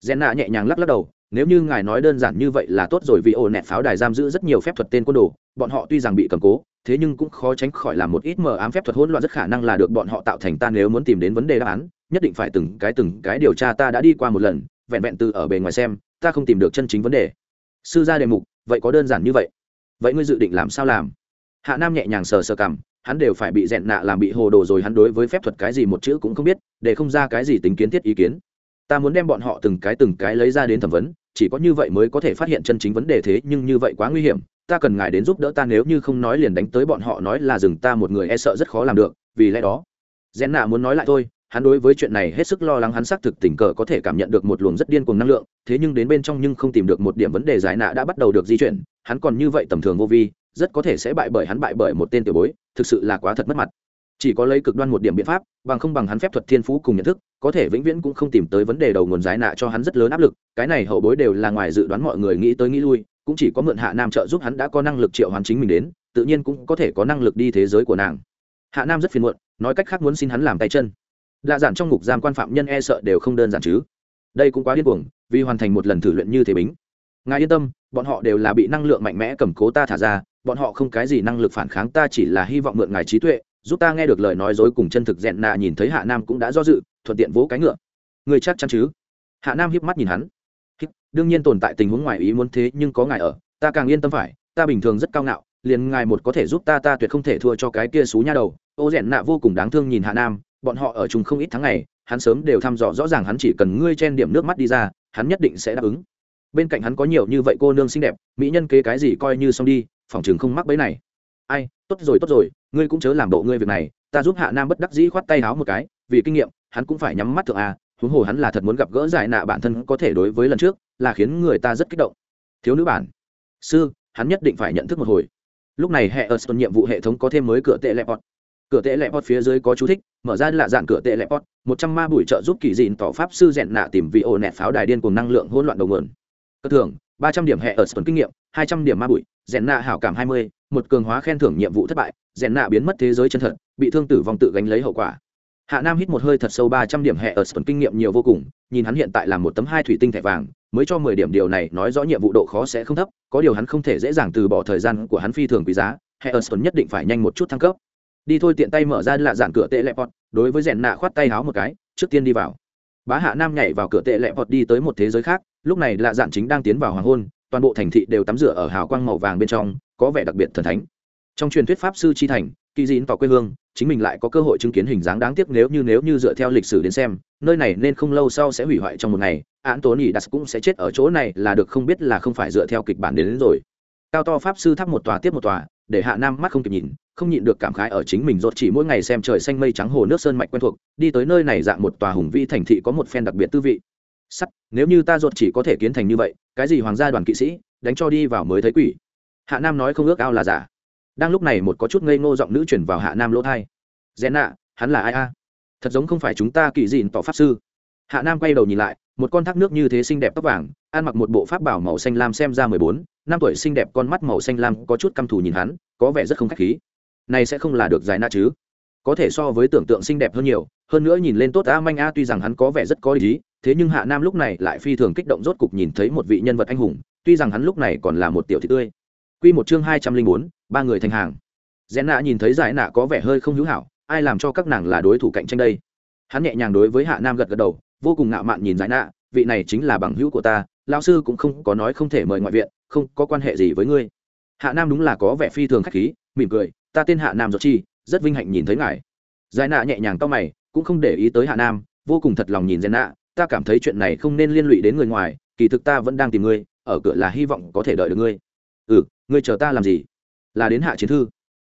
Rèn nạ nhẹ nhàng lắc lắc đầu, nếu như ngài nói đơn giản như vậy là tốt rồi vì ổ nẹt pháo đài giam giữ rất nhiều phép thuật tên côn đồ, bọn họ tuy rằng bị cầm cố, thế nhưng cũng khó tránh khỏi làm một ít mờ ám phép thuật hỗn loạn rất khả năng là được bọn họ tạo thành ta nếu muốn tìm đến vấn đề đáp án, nhất định phải từng cái từng cái điều tra ta đã đi qua một lần, vẹn vẹn từ ở bề ngoài xem, ta không tìm được chân chính vấn đề. Sư gia đề mục, vậy có đơn giản như vậy. Vậy ngươi dự định làm sao làm? Hạ nam nhẹ nhàng sờ sờ cảm hắn đều phải bị dẹn nạ làm bị hồ đồ rồi hắn đối với phép thuật cái gì một chữ cũng không biết, để không ra cái gì tính kiến thiết ý kiến. Ta muốn đem bọn họ từng cái từng cái lấy ra đến thẩm vấn, chỉ có như vậy mới có thể phát hiện chân chính vấn đề thế nhưng như vậy quá nguy hiểm, ta cần ngài đến giúp đỡ ta nếu như không nói liền đánh tới bọn họ nói là dừng ta một người e sợ rất khó làm được, vì lẽ đó dẹn nạ muốn nói lại thôi, hắn đối với chuyện này hết sức lo lắng hắn xác thực tình cờ có thể cảm nhận được một luồng rất điên cuồng năng lượng, thế nhưng đến bên trong nhưng không tìm được một điểm vấn đề giải nạ đã bắt đầu được di chuyển, hắn còn như vậy tầm thường vô vi, rất có thể sẽ bại bởi hắn bại bởi một tên tiểu bối thực sự là quá thật mất mặt. Chỉ có lấy cực đoan một điểm biện pháp, bằng không bằng hắn phép thuật thiên phú cùng nhận thức, có thể vĩnh viễn cũng không tìm tới vấn đề đầu nguồn giải nạ cho hắn rất lớn áp lực, cái này hậu bối đều là ngoài dự đoán mọi người nghĩ tới nghĩ lui, cũng chỉ có mượn hạ nam trợ giúp hắn đã có năng lực triệu hoàn chính mình đến, tự nhiên cũng có thể có năng lực đi thế giới của nàng. Hạ nam rất phiền muộn, nói cách khác muốn xin hắn làm tay chân. Lạ giản trong ngục giam quan phạm nhân e sợ đều không đơn giản chứ. Đây cũng quá điên cuồng, vì hoàn thành một lần thử luyện như thế bính. Ngài yên tâm, bọn họ đều là bị năng lượng mạnh mẽ cầm cố ta thả ra bọn họ không cái gì năng lực phản kháng, ta chỉ là hy vọng mượn ngài trí tuệ, giúp ta nghe được lời nói dối cùng chân thực dẹn nạ nhìn thấy hạ nam cũng đã do dự, thuận tiện vỗ cái ngựa. Người chắc chắn chứ? Hạ nam hiếp mắt nhìn hắn. Đương nhiên tồn tại tình huống ngoài ý muốn thế, nhưng có ngài ở, ta càng yên tâm phải, ta bình thường rất cao ngạo, liền ngài một có thể giúp ta ta tuyệt không thể thua cho cái kia xú nha đầu. Ô dẹn nạ vô cùng đáng thương nhìn hạ nam, bọn họ ở chung không ít tháng ngày, hắn sớm đều thăm dò rõ ràng hắn chỉ cần ngươi chen điểm nước mắt đi ra, hắn nhất định sẽ đáp ứng. Bên cạnh hắn có nhiều như vậy cô nương xinh đẹp, mỹ nhân kế cái gì coi như xong đi phòng trường không mắc bẫy này ai, tốt rồi tốt rồi, ngươi cũng chớ làm bộ ngươi việc này, ta giúp hạ nam bất đắc dĩ khoát tay háo một cái, vì kinh nghiệm, hắn cũng phải nhắm mắt thượng a, huống hồ hắn là thật muốn gặp gỡ giải nạ bản thân có thể đối với lần trước, là khiến người ta rất kích động thiếu nữ bản sư, hắn nhất định phải nhận thức một hồi lúc này hệ ở nhiệm vụ hệ thống có thêm mới cửa tệ lẹ bọt. cửa tệ lẹ bọt phía dưới có chú thích, mở ra là dạng cửa tệ lẹ bọt. một trăm ma bụi trợ giúp kỳ dịn tỏ pháp sư rèn nạ tìm vị ổ nẹt pháo đài điên cùng năng lượng hỗn loạn đầu nguồn cơ thường ba trăm điểm hệ ở kinh nghiệm, hai trăm điểm ma bụi, rèn nạ hảo cảm hai mươi, một cường hóa khen thưởng nhiệm vụ thất bại, rèn nạ biến mất thế giới chân thật, bị thương tử vong tự gánh lấy hậu quả. Hạ nam hít một hơi thật sâu ba trăm điểm hệ ở sân kinh nghiệm nhiều vô cùng, nhìn hắn hiện tại là một tấm hai thủy tinh thẻ vàng, mới cho mười điểm điều này nói rõ nhiệm vụ độ khó sẽ không thấp, có điều hắn không thể dễ dàng từ bỏ thời gian của hắn phi thường quý giá, hệ ở sân nhất định phải nhanh một chút thăng cấp. Đi thôi tiện tay mở ra lạ dạn cửa tệ lẹ pot đối với rèn nạ khoát tay háo một cái, trước tiên đi vào. Bá hạ nam nhảy vào cửa tệ lẹ pot đi tới một thế giới khác lúc này lạ dạn chính đang tiến vào hoàng hôn toàn bộ thành thị đều tắm rửa ở hào quang màu vàng bên trong có vẻ đặc biệt thần thánh. Trong truyền thuyết pháp sư chi thành kỳ dín vào quê hương chính mình lại có cơ hội chứng kiến hình dáng đáng tiếc nếu như nếu như dựa theo lịch sử đến xem nơi này nên không lâu sau sẽ hủy hoại trong một ngày án tố nỉ đặt cũng sẽ chết ở chỗ này là được không biết là không phải dựa theo kịch bản đến, đến rồi. Cao to pháp sư thắp một tòa tiếp một tòa để hạ nam mắt không kịp nhìn không nhịn được cảm khái ở chính mình rốt chỉ mỗi ngày xem trời xanh mây trắng hồ nước sơn mạch quen thuộc đi tới nơi này dạng một tòa hùng vĩ thành thị có một phen đặc biệt tư vị sắt, nếu như ta ruột chỉ có thể kiến thành như vậy, cái gì hoàng gia đoàn kỵ sĩ, đánh cho đi vào mới thấy quỷ. Hạ nam nói không ước ao là giả. Đang lúc này một có chút ngây ngô giọng nữ chuyển vào hạ nam lỗ thai. Rẽ nạ, hắn là ai a? Thật giống không phải chúng ta kỳ dịn tỏ pháp sư. Hạ nam quay đầu nhìn lại, một con thác nước như thế xinh đẹp tóc vàng, ăn mặc một bộ pháp bảo màu xanh lam xem ra mười bốn, năm tuổi xinh đẹp con mắt màu xanh lam có chút căm thù nhìn hắn, có vẻ rất không k h á c h khí. Này sẽ không là được giải nạ chứ? Có thể so với tưởng tượng xinh đẹp hơn nhiều, hơn nữa nhìn lên tốt a manh a tuy rằng hắn có vẻ rất có lý thế nhưng hạ nam lúc này lại phi thường kích động rốt cục nhìn thấy một vị nhân vật anh hùng, tuy rằng hắn lúc này còn là một tiểu thị tươi. Q một chương hai trăm linh bốn, ba người thành hàng. Rẽ nạ nhìn thấy giải nạ có vẻ hơi không hữu hảo, ai làm cho các nàng là đối thủ cạnh tranh đây? Hắn nhẹ nhàng đối với hạ nam gật gật đầu, vô cùng ngạo mạn nhìn giải nạ, vị này chính là bằng hữu của ta lao sư cũng không có nói không thể mời ngoại viện, không có quan hệ gì với ngươi. Hạ nam đúng là có vẻ phi thường k h á c h khí, mỉm cười, ta tên hạ nam giọt chi, rất vinh hạnh nhìn thấy ngài. Giải nạ nhẹ nhàng to mày, cũng không để ý tới hạ nam, vô cùng thật lòng nhìn giải nạ ta cảm thấy chuyện này không nên liên lụy đến người ngoài, kỳ thực ta vẫn đang tìm ngươi, ở cửa là hy vọng có thể đợi được ngươi. Ừ ngươi chờ ta làm gì? Là đến hạ chiến thư.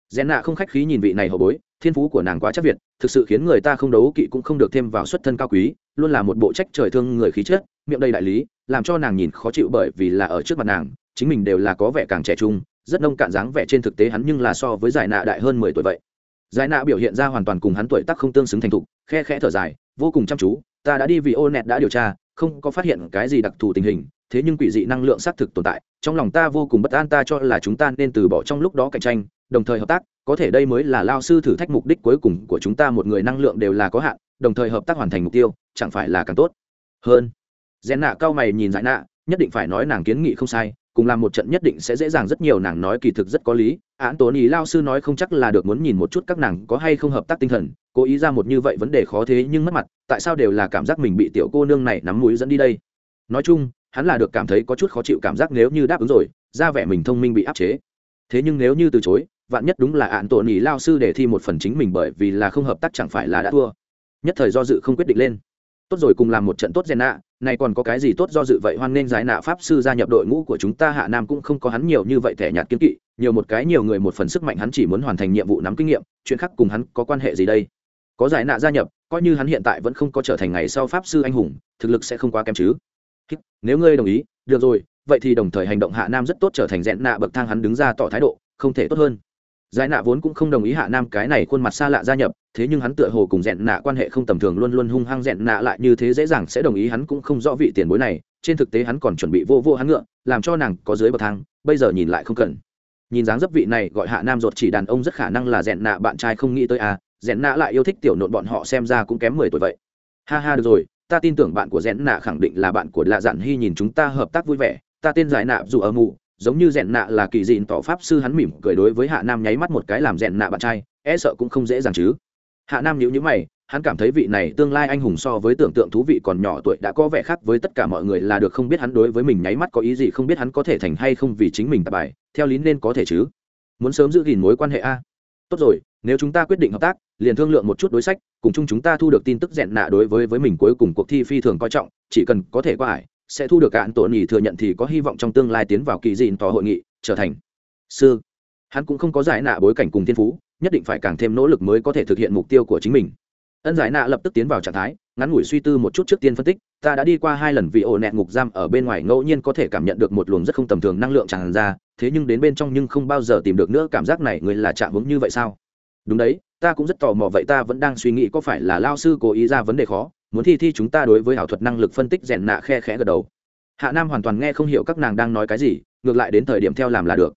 Rèn nạ không khách khí nhìn vị này hậu bối, thiên phú của nàng quá chắc việt, thực sự khiến người ta không đấu kỵ cũng không được thêm vào xuất thân cao quý, luôn là một bộ trách trời thương người khí chết miệng đầy đại lý, làm cho nàng nhìn khó chịu bởi vì là ở trước mặt nàng, chính mình đều là có vẻ càng trẻ trung, rất nông cạn dáng vẻ trên thực tế hắn nhưng là so với giải nạ đại hơn mười tuổi vậy. Giải nạ biểu hiện ra hoàn toàn cùng hắn tuổi tác không tương xứng thành thục, khe khẽ thở dài, vô cùng chăm chú ta đã đi vì ô nẹt đã điều tra, không có phát hiện cái gì đặc thù tình hình, thế nhưng quỷ dị năng lượng xác thực tồn tại, trong lòng ta vô cùng bất an, ta cho là chúng ta nên từ bỏ trong lúc đó cạnh tranh, đồng thời hợp tác, có thể đây mới là lao sư thử thách mục đích cuối cùng của chúng ta, một người năng lượng đều là có hạn, đồng thời hợp tác hoàn thành mục tiêu, chẳng phải là càng tốt. Hơn. Rèn nạ cao mày nhìn giải nạ, nhất định phải nói nàng kiến nghị không sai cùng làm một trận nhất định sẽ dễ dàng rất nhiều, nàng nói kỳ thực rất có lý. Án tốn ý lao sư nói không chắc là được muốn nhìn một chút các nàng có hay không hợp tác tinh thần, cố ý ra một như vậy vấn đề khó thế nhưng mất mặt, tại sao đều là cảm giác mình bị tiểu cô nương này nắm mũi dẫn đi đây? Nói chung, hắn là được cảm thấy có chút khó chịu cảm giác nếu như đáp ứng rồi, ra vẻ mình thông minh bị áp chế. Thế nhưng nếu như từ chối, vạn nhất đúng là án tổ nỉ lao sư để thi một phần chính mình bởi vì là không hợp tác chẳng phải là đã thua. Nhất thời do dự không quyết định lên. Tốt rồi, cùng làm một trận tốt gen nạ này còn có cái gì tốt do dự vậy? Hoan nên giải nạ pháp sư gia nhập đội ngũ của chúng ta hạ nam cũng không có hắn nhiều như vậy thẻ nhạt kiến kỵ. Nhiều một cái nhiều người một phần sức mạnh hắn chỉ muốn hoàn thành nhiệm vụ nắm kinh nghiệm. Chuyện khác cùng hắn có quan hệ gì đây? Có giải nạ gia nhập, coi như hắn hiện tại vẫn không có trở thành ngày sau pháp sư anh hùng, thực lực sẽ không quá kém chứ? Nếu ngươi đồng ý, được rồi. Vậy thì đồng thời hành động hạ nam rất tốt trở thành rẽn nạ bậc thang hắn đứng ra tỏ thái độ, không thể tốt hơn giải nạ vốn cũng không đồng ý hạ nam cái này khuôn mặt xa lạ gia nhập, thế nhưng hắn tựa hồ cùng rẽn nạ quan hệ không tầm thường luôn luôn hung hăng rẽn nạ lại như thế dễ dàng sẽ đồng ý hắn cũng không rõ vị tiền bối này, trên thực tế hắn còn chuẩn bị vô vô hắn ngựa, làm cho nàng có dưới bậc thang, bây giờ nhìn lại không cần. Nhìn dáng dấp vị này gọi hạ nam ruột chỉ đàn ông rất khả năng là rẽn nạ bạn trai không nghĩ tới à rẽn nạ lại yêu thích tiểu nộn bọn họ xem ra cũng kém mười tuổi vậy. Ha ha, được rồi, ta tin tưởng bạn của rẽn nạ khẳng định là bạn của lạ dạn hy nhìn chúng ta hợp tác vui vẻ, ta tên giải nạ dù ở mù giống như rèn nạ là kỳ dịn tỏ pháp sư hắn mỉm cười đối với hạ nam nháy mắt một cái làm rèn nạ bạn trai e sợ cũng không dễ dàng chứ. Hạ nam nhíu nhíu mày, hắn cảm thấy vị này tương lai anh hùng so với tưởng tượng thú vị còn nhỏ tuổi đã có vẻ khác với tất cả mọi người là được không biết hắn đối với mình nháy mắt có ý gì, không biết hắn có thể thành hay không vì chính mình tạp bài, theo lý nên có thể chứ. Muốn sớm giữ gìn mối quan hệ a? Tốt rồi, nếu chúng ta quyết định hợp tác, liền thương lượng một chút đối sách, cùng chung chúng ta thu được tin tức rèn nạ đối với với mình cuối cùng cuộc thi phi thường coi trọng, chỉ cần có thể qua ải sẽ thu được cạn tổ nhì thừa nhận thì có hy vọng trong tương lai tiến vào kỳ dịn tỏ hội nghị, trở thành sư. Hắn cũng không có giải nạ bối cảnh cùng thiên phú, nhất định phải càng thêm nỗ lực mới có thể thực hiện mục tiêu của chính mình. Ân giải nạ lập tức tiến vào trạng thái, ngắn ngủi suy tư một chút trước tiên phân tích, ta đã đi qua hai lần vì ổ nẹt ngục giam ở bên ngoài, ngẫu nhiên có thể cảm nhận được một luồng rất không tầm thường năng lượng tràn ra, thế nhưng đến bên trong nhưng không bao giờ tìm được nữa, cảm giác này người là chạm vững như vậy sao? Đúng đấy, ta cũng rất tò mò vậy ta vẫn đang suy nghĩ có phải là lao sư cố ý ra vấn đề khó muốn thi thi chúng ta đối với ảo thuật năng lực phân tích rèn nạ khe khẽ gật đầu. Hạ nam hoàn toàn nghe không hiểu các nàng đang nói cái gì, ngược lại đến thời điểm theo làm là được.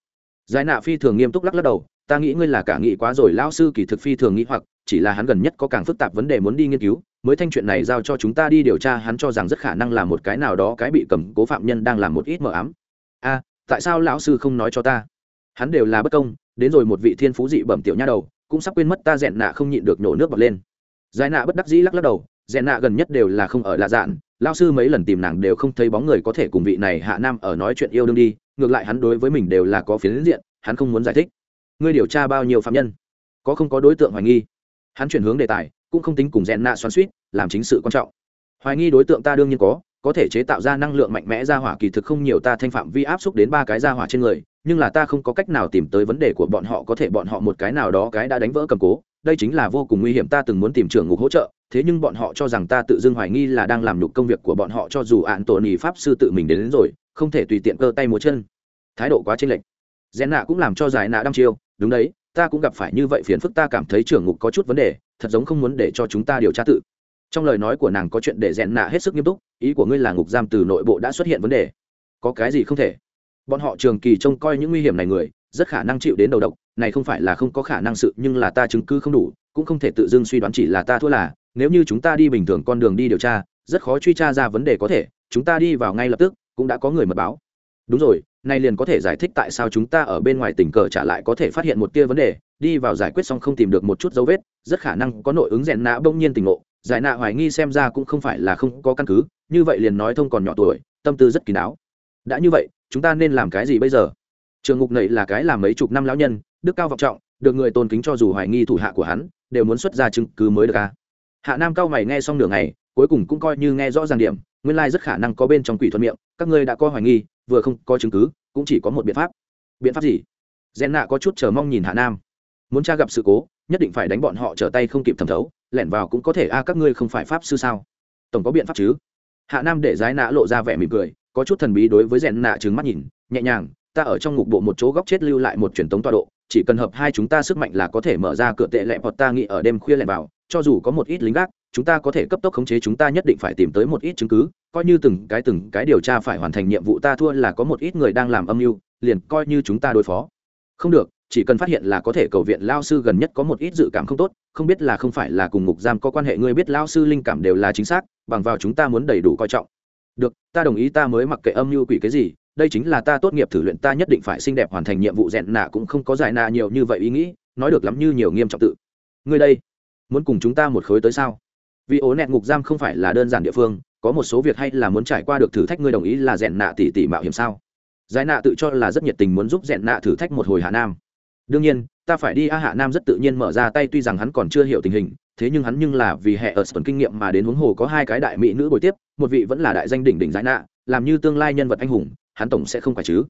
Giải nạ phi thường nghiêm túc lắc lắc đầu, ta nghĩ ngươi là cả nghĩ quá rồi lao sư kỳ thực phi thường nghĩ hoặc, chỉ là hắn gần nhất có càng phức tạp vấn đề muốn đi nghiên cứu, mới thanh chuyện này giao cho chúng ta đi điều tra, hắn cho rằng rất khả năng là một cái nào đó cái bị cầm cố phạm nhân đang làm một ít mờ ám. A, tại sao lão sư không nói cho ta? Hắn đều là bất công, đến rồi một vị thiên phú dị bẩm tiểu nha đầu, cũng sắp quên mất ta rèn nạ không nhịn được nổ nước bọt lên. Giải nạ bất đắc dĩ lắc lắc đầu rẽ nạ gần nhất đều là không ở lạ dạn lao sư mấy lần tìm nàng đều không thấy bóng người có thể cùng vị này hạ nam ở nói chuyện yêu đương đi. Ngược lại hắn đối với mình đều là có phiến diện, hắn không muốn giải thích. Ngươi điều tra bao nhiêu phạm nhân? Có không có đối tượng hoài nghi? Hắn chuyển hướng đề tài, cũng không tính cùng rẽ nạ xoắn suýt, làm chính sự quan trọng. Hoài nghi đối tượng ta đương nhiên có có thể chế tạo ra năng lượng mạnh mẽ ra hỏa kỳ thực không nhiều ta thanh phạm vi áp xúc đến ba cái ra hỏa trên người, nhưng là ta không có cách nào tìm tới vấn đề của bọn họ, có thể bọn họ một cái nào đó cái đã đánh vỡ cầm cố. Đây chính là vô cùng nguy hiểm, ta từng muốn tìm trưởng ngục hỗ trợ thế nhưng bọn họ cho rằng ta tự dưng hoài nghi là đang làm nhục công việc của bọn họ cho dù ạn tổ nỉ pháp sư tự mình đến, đến rồi không thể tùy tiện cơ tay múa chân. Thái độ quá chênh lệch. Rẽ nạ cũng làm cho giải nạ đăm chiêu. Đúng đấy ta cũng gặp phải như vậy phiền phức ta cảm thấy trưởng ngục có chút vấn đề thật giống không muốn để cho chúng ta điều tra tự. Trong lời nói của nàng có chuyện để rèn nạ hết sức nghiêm túc ý của ngươi là ngục giam từ nội bộ đã xuất hiện vấn đề. Có cái gì không thể? Bọn họ trường kỳ trông coi những nguy hiểm này người rất khả năng chịu đến đầu độc này không phải là không có khả năng sự nhưng là ta chứng cứ không đủ cũng không thể tự dưng suy đoán chỉ là ta thua là, nếu như chúng ta đi bình thường con đường đi điều tra, rất khó truy tra ra vấn đề có thể, chúng ta đi vào ngay lập tức, cũng đã có người mật báo. Đúng rồi, nay liền có thể giải thích tại sao chúng ta ở bên ngoài tình cờ trả lại có thể phát hiện một tia vấn đề, đi vào giải quyết xong không tìm được một chút dấu vết, rất khả năng có nội ứng rèn nã bỗng nhiên tình ngộ, giải nạ hoài nghi xem ra cũng không phải là không có căn cứ, như vậy liền nói thông còn nhỏ tuổi, tâm tư rất kín đáo. Đã như vậy, chúng ta nên làm cái gì bây giờ? Trường ngục này là cái làm mấy chục năm lão nhân, đức cao vọng trọng được người tôn kính cho dù hoài nghi thủ hạ của hắn, đều muốn xuất ra chứng cứ mới được ca hạ nam cao mày nghe xong nửa ngày, cuối cùng cũng coi như nghe rõ ràng điểm, nguyên lai rất khả năng có bên trong quỷ thuận miệng, các ngươi đã có hoài nghi, vừa không có chứng cứ, cũng chỉ có một biện pháp. Biện pháp gì? Rèn nạ có chút chờ mong nhìn hạ nam. Muốn cha gặp sự cố, nhất định phải đánh bọn họ trở tay không kịp thẩm thấu, lẻn vào cũng có thể a, các ngươi không phải pháp sư sao? Tổng có biện pháp chứ? Hạ nam để giái nạ lộ ra vẻ mỉm cười, có chút thần bí đối với rèn nạ trừng mắt nhìn, nhẹ nhàng, ta ở trong ngục bộ một chỗ góc chết lưu lại một truyền tống tọa độ chỉ cần hợp hai chúng ta sức mạnh là có thể mở ra cửa tệ lẹ hoặc ta nghĩ ở đêm khuya lẹ vào, cho dù có một ít lính gác, chúng ta có thể cấp tốc khống chế chúng ta nhất định phải tìm tới một ít chứng cứ, coi như từng cái từng cái điều tra phải hoàn thành nhiệm vụ ta thua là có một ít người đang làm âm mưu, liền coi như chúng ta đối phó. Không được, chỉ cần phát hiện là có thể cầu viện lao sư gần nhất có một ít dự cảm không tốt, không biết là không phải là cùng ngục giam có quan hệ, ngươi biết lao sư linh cảm đều là chính xác, bằng vào chúng ta muốn đầy đủ coi trọng. Được, ta đồng ý ta mới mặc kệ âm mưu quỷ cái gì đây chính là ta tốt nghiệp thử luyện, ta nhất định phải xinh đẹp hoàn thành nhiệm vụ rèn nạ cũng không có giải nạ nhiều như vậy ý nghĩ, nói được lắm như nhiều nghiêm trọng tự. Ngươi đây, muốn cùng chúng ta một khối tới sao? Vì ố nẹt ngục giam không phải là đơn giản địa phương, có một số việc hay là muốn trải qua được thử thách ngươi đồng ý là rèn nạ tỉ tỉ mạo hiểm sao? Giải nạ tự cho là rất nhiệt tình muốn giúp rèn nạ thử thách một hồi hạ nam. Đương nhiên, ta phải đi, a, hạ nam rất tự nhiên mở ra tay, tuy rằng hắn còn chưa hiểu tình hình, thế nhưng hắn nhưng là vì hệ ở sân kinh nghiệm mà đến huống hồ có hai cái đại mỹ nữ bồi tiếp, một vị vẫn là đại danh đỉnh đỉnh giải nạ, làm như tương lai nhân vật anh hùng hắn tổng sẽ không phải chứ.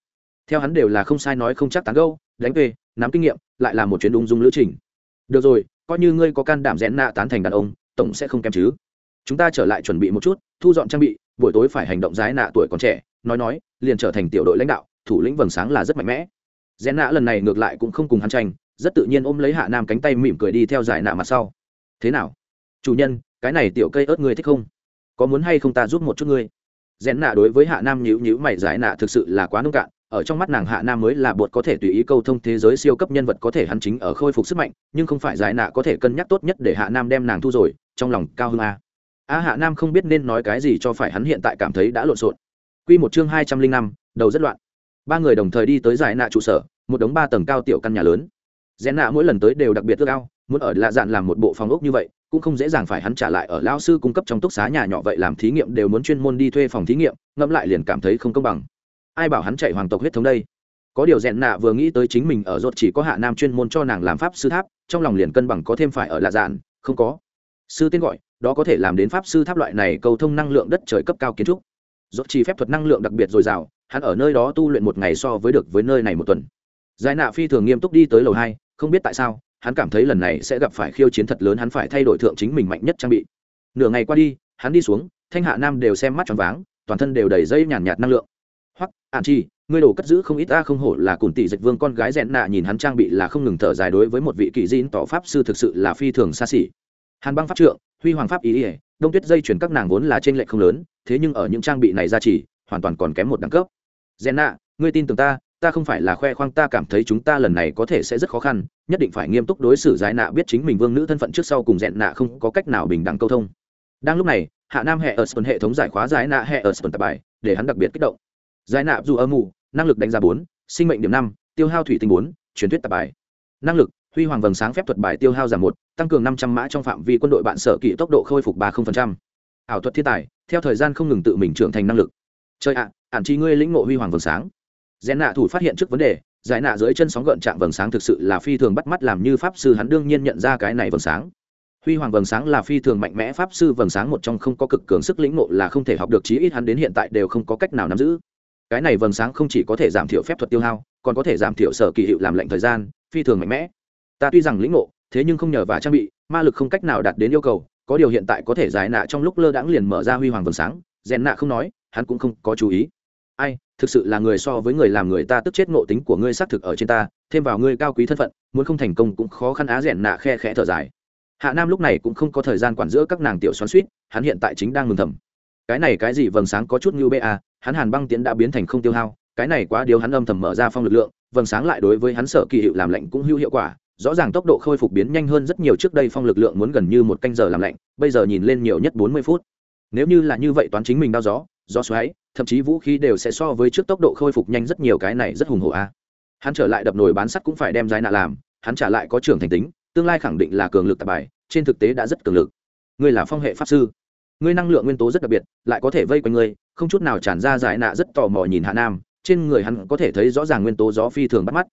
Theo hắn đều là không sai nói không chắc tán gâu đánh về, nắm kinh nghiệm, lại là một chuyến ung dung lữ trình. Được rồi, coi như ngươi có can đảm rẽn nạ tán thành đàn ông, tổng sẽ không kém chứ. Chúng ta trở lại chuẩn bị một chút, thu dọn trang bị, buổi tối phải hành động giái nạ tuổi còn trẻ, nói nói, liền trở thành tiểu đội lãnh đạo, thủ lĩnh vầng sáng là rất mạnh mẽ. Rẽn nạ lần này ngược lại cũng không cùng hắn tranh, rất tự nhiên ôm lấy hạ nam cánh tay mỉm cười đi theo giải nạ mặt sau. Thế nào? Chủ nhân, cái này tiểu cây ớt ngươi thích không? Có muốn hay không ta giúp một chút ngươi? Rẽn nạ đối với hạ nam nhữ nhữ mày giải nạ thực sự là quá nông cạn, ở trong mắt nàng hạ nam mới là bột có thể tùy ý câu thông thế giới siêu cấp nhân vật có thể hắn chính ở khôi phục sức mạnh, nhưng không phải giải nạ có thể cân nhắc tốt nhất để hạ nam đem nàng thu rồi, trong lòng cao hơn a. A hạ nam không biết nên nói cái gì cho phải hắn hiện tại cảm thấy đã lộn xộn. Q một chương hai trăm linh năm, đầu rất loạn. Ba người đồng thời đi tới giải nạ trụ sở, một đống ba tầng cao tiểu căn nhà lớn. Rẽ nạ mỗi lần tới đều đặc biệt ước ao, muốn ở lạ dạn làm một bộ phòng ốc như vậy cũng không dễ dàng phải hắn trả lại ở lao sư cung cấp trong túc xá nhà nhỏ vậy làm thí nghiệm đều muốn chuyên môn đi thuê phòng thí nghiệm, ngẫm lại liền cảm thấy không công bằng. Ai bảo hắn chạy hoàng tộc huyết thống đây? Có điều rèn nạ vừa nghĩ tới chính mình ở rốt chỉ có hạ nam chuyên môn cho nàng làm pháp sư tháp, trong lòng liền cân bằng có thêm phải ở lạ dạn, không có. Sư tên gọi, đó có thể làm đến pháp sư tháp loại này cầu thông năng lượng đất trời cấp cao kiến trúc. Rốt chỉ phép thuật năng lượng đặc biệt dồi dào, hắn ở nơi đó tu luyện một ngày so với được với nơi này một tuần. Giải nạ phi thường nghiêm túc đi tới lầu hai, không biết tại sao hắn cảm thấy lần này sẽ gặp phải khiêu chiến thật lớn, hắn phải thay đổi thượng chính mình mạnh nhất trang bị. Nửa ngày qua đi, hắn đi xuống, thanh hạ nam đều xem mắt tròn váng, toàn thân đều đầy dây nhàn nhạt năng lượng. Hoặc ạn chi, ngươi đồ cất giữ không ít, ta không hổ là cùng tỷ dịch vương con gái rẽn nạ, nhìn hắn trang bị là không ngừng thở dài đối với một vị kỳ diên tỏ pháp sư thực sự là phi thường xa xỉ. Hàn băng pháp trượng, huy hoàng pháp ý ỉa đông tuyết dây chuyển các nàng vốn là trên lệ không lớn, thế nhưng ở những trang bị này ra chỉ, hoàn toàn còn kém một đẳng cấp. Rẽn nạ, ngươi tin tưởng ta ta không phải là khoe khoang, ta cảm thấy chúng ta lần này có thể sẽ rất khó khăn, nhất định phải nghiêm túc đối xử giải nạ biết chính mình vương nữ thân phận trước sau cùng dẹn nạ không có cách nào bình đẳng câu thông. Đang lúc này, hạ nam hệ ở sân hệ thống giải khóa giải nạ hệ ở sân tập bài, để hắn đặc biệt kích động. Giải nạ dù âm mù, năng lực đánh giá bốn, sinh mệnh điểm năm, tiêu hao thủy tinh bốn, truyền thuyết tập bài. Năng lực, huy hoàng vầng sáng phép thuật bài tiêu hao giảm một, tăng cường năm trăm mã trong phạm vi quân đội bạn sở kỹ tốc độ khôi phục ba ảo thuật thiên tài, theo thời gian không ngừng tự mình trưởng thành năng lực. Chơi ạ à, ản trí ngươi lĩnh ngộ huy hoàng vầng sáng rèn nạ thủ phát hiện trước vấn đề, giải nạ dưới chân sóng gợn chạm vầng sáng thực sự là phi thường bắt mắt làm như pháp sư hắn đương nhiên nhận ra cái này vầng sáng. Huy hoàng vầng sáng là phi thường mạnh mẽ, pháp sư vầng sáng một trong không có cực cường sức lĩnh ngộ là không thể học được, chí ít hắn đến hiện tại đều không có cách nào nắm giữ. Cái này vầng sáng không chỉ có thể giảm thiểu phép thuật tiêu hao, còn có thể giảm thiểu sở kỳ hiệu làm lệnh thời gian, phi thường mạnh mẽ. Ta tuy rằng lĩnh ngộ, thế nhưng không nhờ và trang bị, ma lực không cách nào đạt đến yêu cầu, có điều hiện tại có thể giải nạ trong lúc lơ đãng liền mở ra huy hoàng vầng sáng rèn nạ không nói, hắn cũng không có chú ý. Ai thực sự là người so với người làm người ta tức chết ngộ tính của ngươi xác thực ở trên ta, thêm vào ngươi cao quý thân phận, muốn không thành công cũng khó khăn á rèn nạ khe khẽ thở dài. Hạ nam lúc này cũng không có thời gian quản giữa các nàng tiểu xoắn suýt hắn hiện tại chính đang mừng thầm. Cái này cái gì vầng sáng có chút như ba hắn hàn băng tiến đã biến thành không tiêu hao, cái này quá điều hắn âm thầm mở ra phong lực lượng, vầng sáng lại đối với hắn sở kỳ hiệu làm lạnh cũng hữu hiệu quả, rõ ràng tốc độ khôi phục biến nhanh hơn rất nhiều trước đây phong lực lượng muốn gần như một canh giờ làm lạnh, bây giờ nhìn lên nhiều nhất bốn mươi phút. Nếu như là như vậy toán chính mình đau gió gió xoáy, thậm chí vũ khí đều sẽ so với trước tốc độ khôi phục nhanh rất nhiều, cái này rất hùng hổ a. À. Hắn trở lại đập nồi bán sắt cũng phải đem giải nạ làm, hắn trả lại có trưởng thành tính, tương lai khẳng định là cường lực tạp bài, trên thực tế đã rất cường lực. Ngươi là phong hệ pháp sư. Ngươi năng lượng nguyên tố rất đặc biệt, lại có thể vây quanh ngươi, không chút nào tràn ra giải nạ rất tò mò nhìn hạ nam, trên người hắn có thể thấy rõ ràng nguyên tố gió phi thường bắt mắt.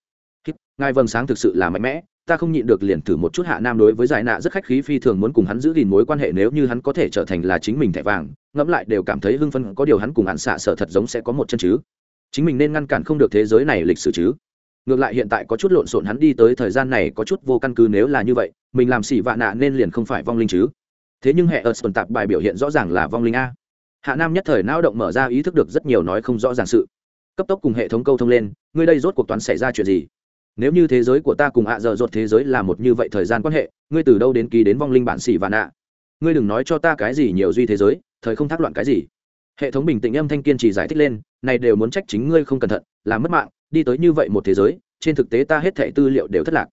Ngài vầng sáng thực sự là mạnh mẽ ta không nhịn được liền thử một chút hạ nam đối với giải nạ rất khách khí, phi thường muốn cùng hắn giữ gìn mối quan hệ, nếu như hắn có thể trở thành là chính mình thẻ vàng, ngẫm lại đều cảm thấy hưng phân có điều hắn cùng hạn xạ sở thật giống sẽ có một chân chứ. Chính mình nên ngăn cản không được thế giới này lịch sử chứ. Ngược lại hiện tại có chút lộn xộn hắn đi tới thời gian này có chút vô căn cứ nếu là như vậy, mình làm xỉ vạ nạ nên liền không phải vong linh chứ. Thế nhưng hệ ở tuần tạp bài biểu hiện rõ ràng là vong linh a. Hạ nam nhất thời não động mở ra ý thức được rất nhiều nói không rõ ràng sự. Cấp tốc cùng hệ thống câu thông lên, ngươi đây rốt cuộc toán xảy ra chuyện gì? Nếu như thế giới của ta cùng ạ à dở dột thế giới là một như vậy thời gian quan hệ, ngươi từ đâu đến ký đến vong linh bản xỉ và nạ ngươi đừng nói cho ta cái gì nhiều duy thế giới, thời không thác loạn cái gì. Hệ thống bình tĩnh âm thanh kiên trì giải thích lên, này đều muốn trách chính ngươi không cẩn thận làm mất mạng, đi tới như vậy một thế giới, trên thực tế ta hết thảy tư liệu đều thất lạc.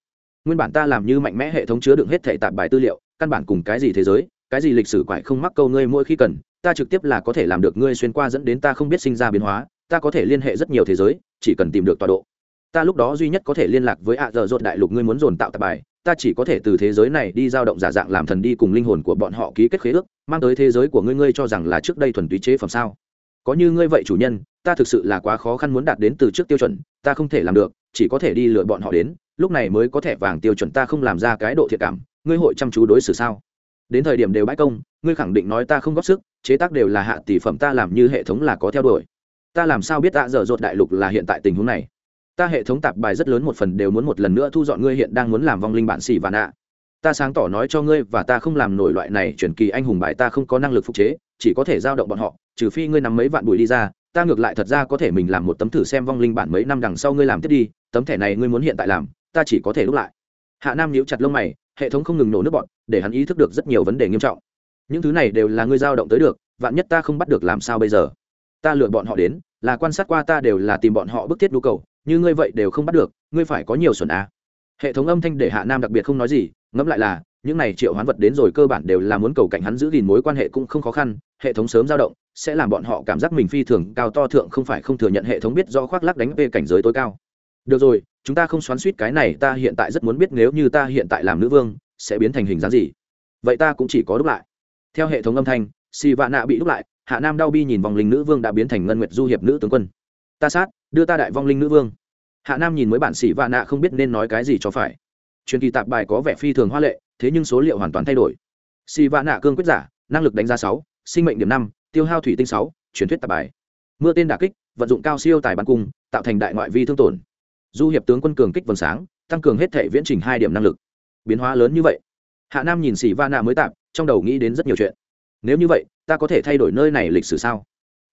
Nguyên bản ta làm như mạnh mẽ hệ thống chứa đựng hết thảy tạp bài tư liệu, căn bản cùng cái gì thế giới, cái gì lịch sử quải không mắc câu ngươi mỗi khi cần, ta trực tiếp là có thể làm được ngươi xuyên qua dẫn đến ta không biết sinh ra biến hóa, ta có thể liên hệ rất nhiều thế giới, chỉ cần tìm được tọa độ ta lúc đó duy nhất có thể liên lạc với ạ dở dột đại lục ngươi muốn dồn tạo tạp bài, ta chỉ có thể từ thế giới này đi giao động giả dạng làm thần đi cùng linh hồn của bọn họ ký kết khế ước, mang tới thế giới của ngươi ngươi cho rằng là trước đây thuần túy chế phẩm sao? Có như ngươi vậy chủ nhân, ta thực sự là quá khó khăn muốn đạt đến từ trước tiêu chuẩn, ta không thể làm được, chỉ có thể đi lựa bọn họ đến, lúc này mới có thẻ vàng tiêu chuẩn ta không làm ra cái độ thiệt cảm, ngươi hội chăm chú đối xử sao? Đến thời điểm đều bãi công, ngươi khẳng định nói ta không góp sức, chế tác đều là hạ tỷ phẩm ta làm như hệ thống là có theo đuổi. Ta làm sao biết tạ dở dột đại lục là hiện tại tình huống này? Ta hệ thống tạp bài rất lớn một phần đều muốn một lần nữa thu dọn ngươi hiện đang muốn làm vong linh bản xỉ và nạ. Ta sáng tỏ nói cho ngươi và ta không làm nổi loại này chuyển kỳ anh hùng bài ta không có năng lực phục chế, chỉ có thể giao động bọn họ, trừ phi ngươi nắm mấy vạn bụi đi ra, ta ngược lại thật ra có thể mình làm một tấm thử xem vong linh bản mấy năm đằng sau ngươi làm tiếp đi, tấm thẻ này ngươi muốn hiện tại làm, ta chỉ có thể lúc lại. Hạ nam nhíu chặt lông mày, hệ thống không ngừng nổ nước bọn, để hắn ý thức được rất nhiều vấn đề nghiêm trọng. Những thứ này đều là ngươi giao động tới được, vạn nhất ta không bắt được làm sao bây giờ? Ta lựa bọn họ đến, là quan sát qua ta đều là tìm bọn họ bức thiết nhu cầu như ngươi vậy đều không bắt được, ngươi phải có nhiều xuẩn á hệ thống âm thanh để hạ nam đặc biệt không nói gì, ngẫm lại là, những này triệu hoán vật đến rồi cơ bản đều là muốn cầu cảnh hắn giữ gìn mối quan hệ cũng không khó khăn, hệ thống sớm dao động, sẽ làm bọn họ cảm giác mình phi thường cao to thượng không phải không thừa nhận hệ thống biết do khoác lắc đánh về cảnh giới tối cao. Được rồi, chúng ta không xoắn suýt cái này, ta hiện tại rất muốn biết nếu như ta hiện tại làm nữ vương, sẽ biến thành hình dáng gì? Vậy ta cũng chỉ có đúc lại. Theo hệ thống âm thanh si vạn nạ bị đúc lại, hạ nam đau bi nhìn vòng linh nữ vương đã biến thành ngân nguyệt du hiệp nữ tướng quân. Ta sát đưa ta đại vong linh nữ vương. Hạ nam nhìn mới bản sĩ vạn nạ không biết nên nói cái gì cho phải. Truyền kỳ tạp bài có vẻ phi thường hoa lệ, thế nhưng số liệu hoàn toàn thay đổi. Sĩ vạn nạ cương quyết giả, năng lực đánh giá sáu, sinh mệnh điểm năm, tiêu hao thủy tinh sáu, truyền thuyết tạp bài. Mưa tên đà kích, vận dụng cao siêu tài bắn cung, tạo thành đại ngoại vi thương tổn. Du hiệp tướng quân cường kích vầng sáng, tăng cường hết thể viễn trình hai điểm năng lực. Biến hóa lớn như vậy. Hạ nam nhìn sĩ va nạ mới tạm trong đầu nghĩ đến rất nhiều chuyện. Nếu như vậy, ta có thể thay đổi nơi này lịch sử sao?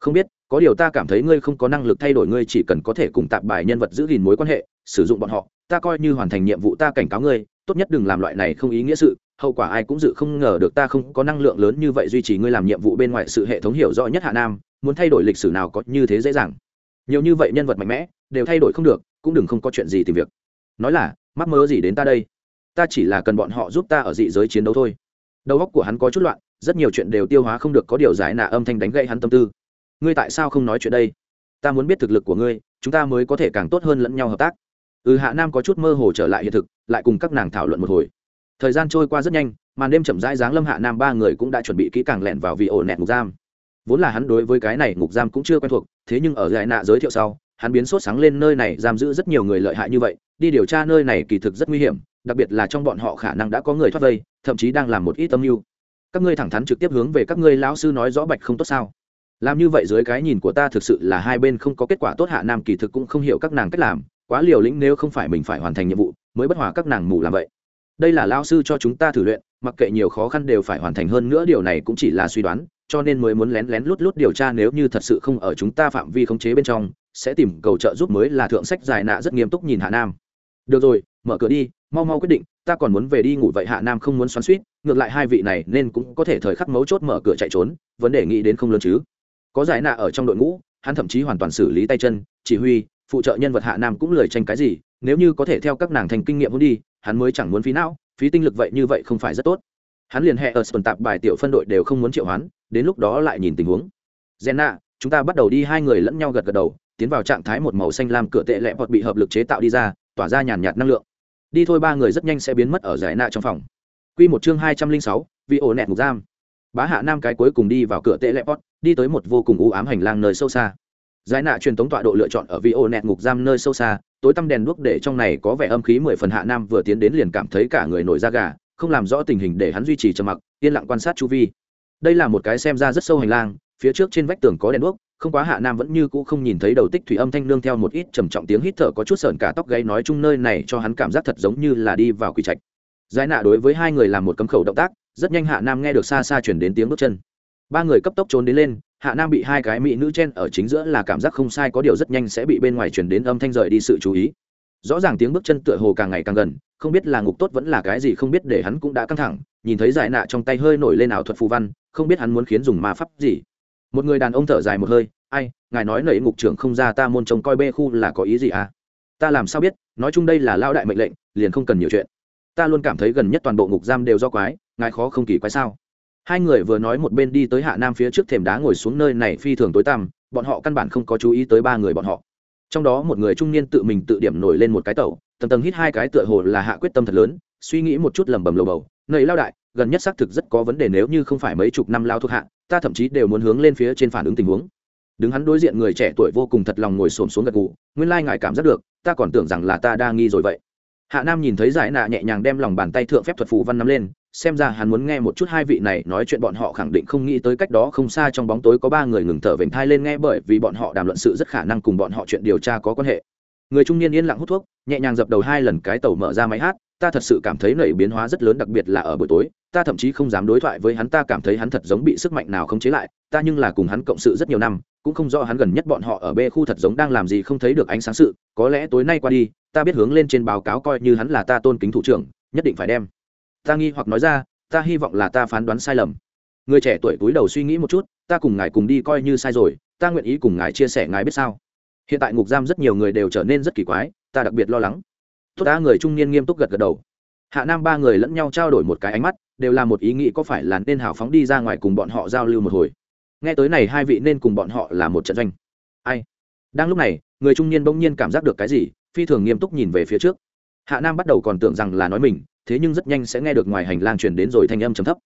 Không biết, có điều ta cảm thấy ngươi không có năng lực thay đổi ngươi, chỉ cần có thể cùng tạp bài nhân vật giữ gìn mối quan hệ, sử dụng bọn họ, ta coi như hoàn thành nhiệm vụ ta cảnh cáo ngươi, tốt nhất đừng làm loại này không ý nghĩa sự, hậu quả ai cũng dự không ngờ được ta không có năng lượng lớn như vậy duy trì ngươi làm nhiệm vụ bên ngoài sự hệ thống hiểu rõ nhất hạ nam, muốn thay đổi lịch sử nào có như thế dễ dàng. Nhiều như vậy nhân vật mạnh mẽ, đều thay đổi không được, cũng đừng không có chuyện gì tìm việc. Nói là, mắc mơ gì đến ta đây? Ta chỉ là cần bọn họ giúp ta ở dị giới chiến đấu thôi. Đầu óc của hắn có chút loạn, rất nhiều chuyện đều tiêu hóa không được, có điều giải nạ âm thanh đánh gậy hắn tâm tư ngươi tại sao không nói chuyện đây? Ta muốn biết thực lực của ngươi, chúng ta mới có thể càng tốt hơn lẫn nhau hợp tác. Ừ hạ nam có chút mơ hồ trở lại hiện thực, lại cùng các nàng thảo luận một hồi. Thời gian trôi qua rất nhanh, màn đêm chậm rãi dáng lâm hạ nam ba người cũng đã chuẩn bị kỹ càng lẹn vào vị ổ nẹt ngục giam. Vốn là hắn đối với cái này ngục giam cũng chưa quen thuộc, thế nhưng ở giải nạ giới thiệu sau, hắn biến sốt sáng lên nơi này giam giữ rất nhiều người lợi hại như vậy, đi điều tra nơi này kỳ thực rất nguy hiểm, đặc biệt là trong bọn họ khả năng đã có người thoát vây, thậm chí đang làm một ít tâm mưu. Các ngươi thẳng thắn trực tiếp hướng về các ngươi lão sư nói rõ bạch không tốt sao? Làm như vậy dưới cái nhìn của ta thực sự là hai bên không có kết quả tốt, hạ nam kỳ thực cũng không hiểu các nàng cách làm, quá liều lĩnh nếu không phải mình phải hoàn thành nhiệm vụ, mới bất hòa các nàng mù làm vậy. Đây là lao sư cho chúng ta thử luyện, mặc kệ nhiều khó khăn đều phải hoàn thành hơn nữa, điều này cũng chỉ là suy đoán, cho nên mới muốn lén lén lút lút điều tra nếu như thật sự không ở chúng ta phạm vi khống chế bên trong, sẽ tìm cầu trợ giúp mới là thượng sách dài nạ rất nghiêm túc nhìn hạ nam. Được rồi, mở cửa đi, mau mau quyết định, ta còn muốn về đi ngủ vậy hạ nam không muốn xoắn suýt ngược lại hai vị này nên cũng có thể thời khắc mấu chốt mở cửa chạy trốn, vấn đề nghĩ đến không lớn chứ có giải nạ ở trong đội ngũ, hắn thậm chí hoàn toàn xử lý tay chân, chỉ huy, phụ trợ nhân vật hạ nam cũng lười tranh cái gì, nếu như có thể theo các nàng thành kinh nghiệm muốn đi, hắn mới chẳng muốn phí não, phí tinh lực vậy như vậy không phải rất tốt. Hắn liền hệ ở sườn tạp bài tiểu phân đội đều không muốn triệu hoán, đến lúc đó lại nhìn tình huống. Jenna, chúng ta bắt đầu đi, hai người lẫn nhau gật gật đầu, tiến vào trạng thái một màu xanh lam cửa tệ lẹ hoặc bị hợp lực chế tạo đi ra, tỏa ra nhàn nhạt năng lượng. Đi thôi, ba người rất nhanh sẽ biến mất ở giải nạ trong phòng. Quy một chương hai trăm linh sáu, vì ổ nẹt ngục giam. Bá hạ nam cái cuối cùng đi vào cửa tệ lẹ bọt đi tới một vô cùng u ám hành lang nơi sâu xa. Giải nạ truyền tống tọa độ lựa chọn ở vị ô nẹt ngục giam nơi sâu xa, tối tăm đèn đuốc để trong này có vẻ âm khí mười phần hạ nam vừa tiến đến liền cảm thấy cả người nổi da gà, không làm rõ tình hình để hắn duy trì trầm mặc, yên lặng quan sát chu vi. Đây là một cái xem ra rất sâu hành lang, phía trước trên vách tường có đèn đuốc, không quá hạ nam vẫn như cũ không nhìn thấy đầu tích thủy âm thanh nương theo một ít trầm trọng tiếng hít thở có chút sờn cả tóc gáy nói chung nơi này cho hắn cảm giác thật giống như là đi vào quỷ trạch. Giải nạ đối với hai người làm một cấm khẩu động tác, rất nhanh hạ nam nghe được xa xa chuyển đến tiếng bước chân ba người cấp tốc trốn đến lên, hạ nam bị hai cái mỹ nữ chen ở chính giữa là cảm giác không sai, có điều rất nhanh sẽ bị bên ngoài chuyển đến âm thanh rời đi sự chú ý. Rõ ràng tiếng bước chân tựa hồ càng ngày càng gần, không biết là ngục tốt vẫn là cái gì, không biết để hắn cũng đã căng thẳng, nhìn thấy giải nạ trong tay hơi nổi lên ảo thuật phù văn, không biết hắn muốn khiến dùng ma pháp gì. Một người đàn ông thở dài một hơi, ai, ngài nói nảy ngục trưởng không ra ta môn trông coi bê khu là có ý gì à? Ta làm sao biết, nói chung đây là lao đại mệnh lệnh, liền không cần nhiều chuyện. Ta luôn cảm thấy gần nhất toàn bộ ngục giam đều do quái, ngài khó không kỳ quái sao? Hai người vừa nói một bên đi tới hạ nam phía trước thềm đá ngồi xuống nơi này phi thường tối tăm, bọn họ căn bản không có chú ý tới ba người bọn họ. Trong đó một người trung niên tự mình tự điểm nổi lên một cái tẩu, tầng tầng hít hai cái tựa hồ là hạ quyết tâm thật lớn, suy nghĩ một chút lầm bầm lầu bầu. Nầy lao đại, gần nhất xác thực rất có vấn đề nếu như không phải mấy chục năm lao thuộc hạ, ta thậm chí đều muốn hướng lên phía trên phản ứng tình huống. Đứng hắn đối diện người trẻ tuổi vô cùng thật lòng ngồi xổm xuống gật gù, nguyên lai ngài cảm giác được, ta còn tưởng rằng là ta đa nghi rồi vậy. Hạ nam nhìn thấy giải nạ nhẹ nhàng đem lòng bàn tay thượng phép thuật phù văn nắm lên xem ra hắn muốn nghe một chút hai vị này nói chuyện bọn họ khẳng định không nghĩ tới cách đó không xa trong bóng tối có ba người ngừng thở vểnh thai lên nghe bởi vì bọn họ đàm luận sự rất khả năng cùng bọn họ chuyện điều tra có quan hệ. Người trung niên yên lặng hút thuốc, nhẹ nhàng dập đầu hai lần cái tàu mở ra máy hát, ta thật sự cảm thấy nảy biến hóa rất lớn, đặc biệt là ở buổi tối, ta thậm chí không dám đối thoại với hắn, ta cảm thấy hắn thật giống bị sức mạnh nào không chế lại, ta nhưng là cùng hắn cộng sự rất nhiều năm, cũng không rõ hắn gần nhất bọn họ ở b khu thật giống đang làm gì, không thấy được ánh sáng sự, có lẽ tối nay qua đi, ta biết hướng lên trên báo cáo coi như hắn là ta tôn kính thủ trưởng, nhất định phải đem ta nghi hoặc nói ra, ta hy vọng là ta phán đoán sai lầm. Người trẻ tuổi túi đầu suy nghĩ một chút, ta cùng ngài cùng đi coi như sai rồi, ta nguyện ý cùng ngài chia sẻ ngài biết sao. Hiện tại ngục giam rất nhiều người đều trở nên rất kỳ quái, ta đặc biệt lo lắng. Tốt đã người trung niên nghiêm túc gật gật đầu. Hạ nam ba người lẫn nhau trao đổi một cái ánh mắt, đều là một ý nghĩ có phải là nên hào phóng đi ra ngoài cùng bọn họ giao lưu một hồi. Nghe tới này hai vị nên cùng bọn họ là một trận doanh. Ai? Đang lúc này, người trung niên bỗng nhiên cảm giác được cái gì, phi thường nghiêm túc nhìn về phía trước. Hạ nam bắt đầu còn tưởng rằng là nói mình thế nhưng rất nhanh sẽ nghe được ngoài hành lang truyền đến rồi thanh âm trầm thấp.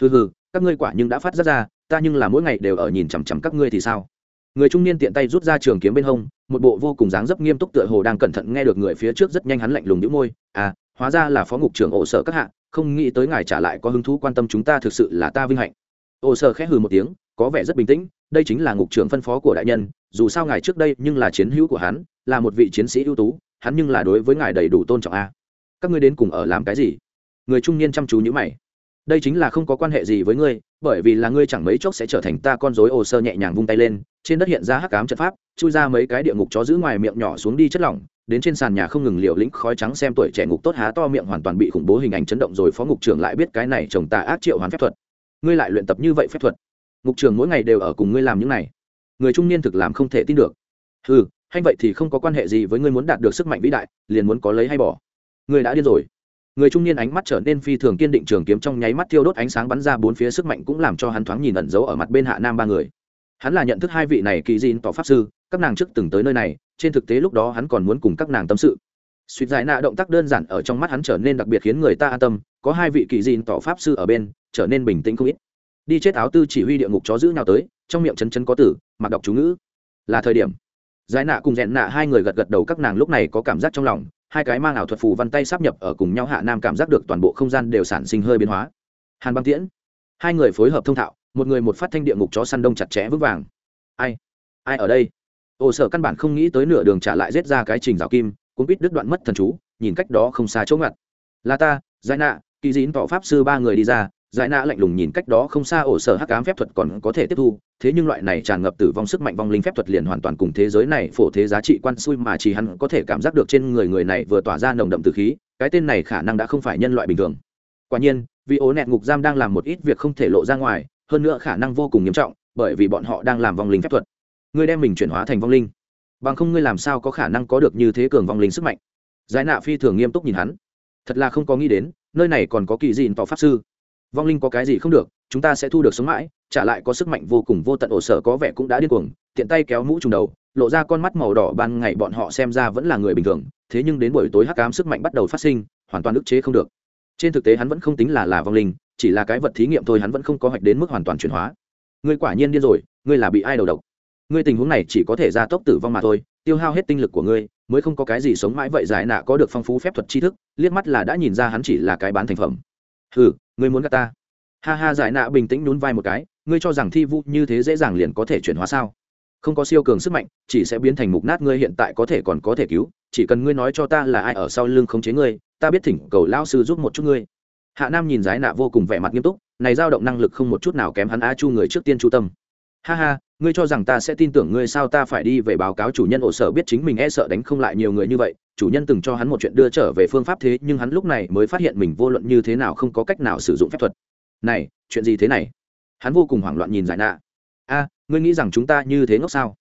Hừ hừ, các ngươi quả nhưng đã phát ra ra, ta nhưng là mỗi ngày đều ở nhìn chằm chằm các ngươi thì sao? Người trung niên tiện tay rút ra trường kiếm bên hông, một bộ vô cùng dáng dấp nghiêm túc tựa hồ đang cẩn thận nghe được người phía trước rất nhanh hắn lạnh lùng đĩu môi à hóa ra là phó ngục trưởng ổ sở các hạ, không nghĩ tới ngài trả lại có hứng thú quan tâm chúng ta thực sự là ta vinh hạnh. Ổ sở khẽ hừ một tiếng, có vẻ rất bình tĩnh, đây chính là ngục trưởng phân phó của đại nhân, dù sao ngài trước đây nhưng là chiến hữu của hắn, là một vị chiến sĩ ưu tú, hắn nhưng là đối với ngài đầy đủ tôn trọng a các ngươi đến cùng ở làm cái gì? Người trung niên chăm chú như mày. Đây chính là không có quan hệ gì với ngươi, bởi vì là ngươi chẳng mấy chốc sẽ trở thành ta con dối ồ sơ nhẹ nhàng vung tay lên, trên đất hiện ra hắc cám trận pháp, chui ra mấy cái địa ngục chó giữ ngoài miệng nhỏ xuống đi chất lỏng, đến trên sàn nhà không ngừng liều lĩnh khói trắng xem tuổi trẻ ngục tốt há to miệng hoàn toàn bị khủng bố hình ảnh chấn động rồi phó ngục trưởng lại biết cái này chồng ta ác triệu hoán phép thuật. Ngươi lại luyện tập như vậy phép thuật. Ngục trưởng mỗi ngày đều ở cùng ngươi làm những này. Người trung niên thực làm không thể tin được. Ừ hay vậy thì không có quan hệ gì với ngươi muốn đạt được sức mạnh vĩ đại, liền muốn có lấy hay bỏ ngươi đã điên rồi. Người trung niên ánh mắt trở nên phi thường kiên định, trường kiếm trong nháy mắt thiêu đốt ánh sáng bắn ra, bốn phía sức mạnh cũng làm cho hắn thoáng nhìn ẩn giấu ở mặt bên hạ nam ba người. Hắn là nhận thức hai vị này kỳ diên tỏ pháp sư, các nàng trước từng tới nơi này, trên thực tế lúc đó hắn còn muốn cùng các nàng tâm sự. Suýt giải nạ động tác đơn giản ở trong mắt hắn trở nên đặc biệt khiến người ta an tâm, có hai vị kỳ diên tỏ pháp sư ở bên, trở nên bình tĩnh không ít. Đi chết áo tư chỉ huy địa ngục chó giữ nhau tới, trong miệng chân chân có tử, mặc đọc chú ngữ. Là thời điểm. Giải nạ cùng rẽn nạ hai người gật gật đầu, các nàng lúc này có cảm giác trong lòng hai cái mang ảo thuật phù văn tay sắp nhập ở cùng nhau hạ nam cảm giác được toàn bộ không gian đều sản sinh hơi biến hóa. Hàn băng tiễn. Hai người phối hợp thông thạo, một người một phát thanh địa ngục chó săn đông chặt chẽ vững vàng. Ai? Ai ở đây? Ồ sở căn bản không nghĩ tới nửa đường trả lại rết ra cái trình rào kim cũng biết đứt đoạn mất thần chú, nhìn cách đó không xa chỗ ngặt. Là ta, giải nạ, kỳ dín tỏ pháp sư ba người đi ra giải nạ lạnh lùng nhìn cách đó không xa ổ sở hắc ám phép thuật còn có thể tiếp thu, thế nhưng loại này tràn ngập tử vong sức mạnh vong linh phép thuật liền hoàn toàn cùng thế giới này phổ thế giá trị quan xui mà chỉ hắn có thể cảm giác được trên người người này vừa tỏa ra nồng đậm từ khí, cái tên này khả năng đã không phải nhân loại bình thường. Quả nhiên, vì ố nẹt ngục giam đang làm một ít việc không thể lộ ra ngoài, hơn nữa khả năng vô cùng nghiêm trọng, bởi vì bọn họ đang làm vong linh phép thuật. Ngươi đem mình chuyển hóa thành vong linh. Bằng không ngươi làm sao có khả năng có được như thế cường vong linh sức mạnh? Giải nạ phi thường nghiêm túc nhìn hắn. Thật là không có nghĩ đến, nơi này còn có kỳ dịn tỏ pháp sư vong linh có cái gì không được, chúng ta sẽ thu được sống mãi, trả lại có sức mạnh vô cùng vô tận ổ sở có vẻ cũng đã điên cuồng, tiện tay kéo mũ trùng đầu, lộ ra con mắt màu đỏ ban ngày bọn họ xem ra vẫn là người bình thường, thế nhưng đến buổi tối hắc cám sức mạnh bắt đầu phát sinh, hoàn toàn ức chế không được. Trên thực tế hắn vẫn không tính là là vong linh, chỉ là cái vật thí nghiệm thôi, hắn vẫn không có hoạch đến mức hoàn toàn chuyển hóa. Ngươi quả nhiên điên rồi, ngươi là bị ai đầu độc? Ngươi tình huống này chỉ có thể ra tốc tử vong mà thôi, tiêu hao hết tinh lực của ngươi, mới không có cái gì sống mãi vậy giải nạ có được phong phú phép thuật tri thức, liếc mắt là đã nhìn ra hắn chỉ là cái bán thành phẩm. Hừ ngươi muốn gạt ta? Ha ha, giải nạ bình tĩnh nhún vai một cái, ngươi cho rằng thi vu như thế dễ dàng liền có thể chuyển hóa sao? Không có siêu cường sức mạnh, chỉ sẽ biến thành mục nát ngươi hiện tại có thể còn có thể cứu, chỉ cần ngươi nói cho ta là ai ở sau lưng khống chế ngươi, ta biết thỉnh cầu lao sư giúp một chút ngươi. Hạ nam nhìn giải nạ vô cùng vẻ mặt nghiêm túc, này dao động năng lực không một chút nào kém hắn a chu người trước tiên chu tâm ha ha, ngươi cho rằng ta sẽ tin tưởng ngươi sao? Ta phải đi về báo cáo chủ nhân. Ổ sở biết chính mình e sợ đánh không lại nhiều người như vậy. Chủ nhân từng cho hắn một chuyện đưa trở về phương pháp thế, nhưng hắn lúc này mới phát hiện mình vô luận như thế nào không có cách nào sử dụng phép thuật. Này, chuyện gì thế này? Hắn vô cùng hoảng loạn nhìn giải nạ. A, ngươi nghĩ rằng chúng ta như thế ngốc sao?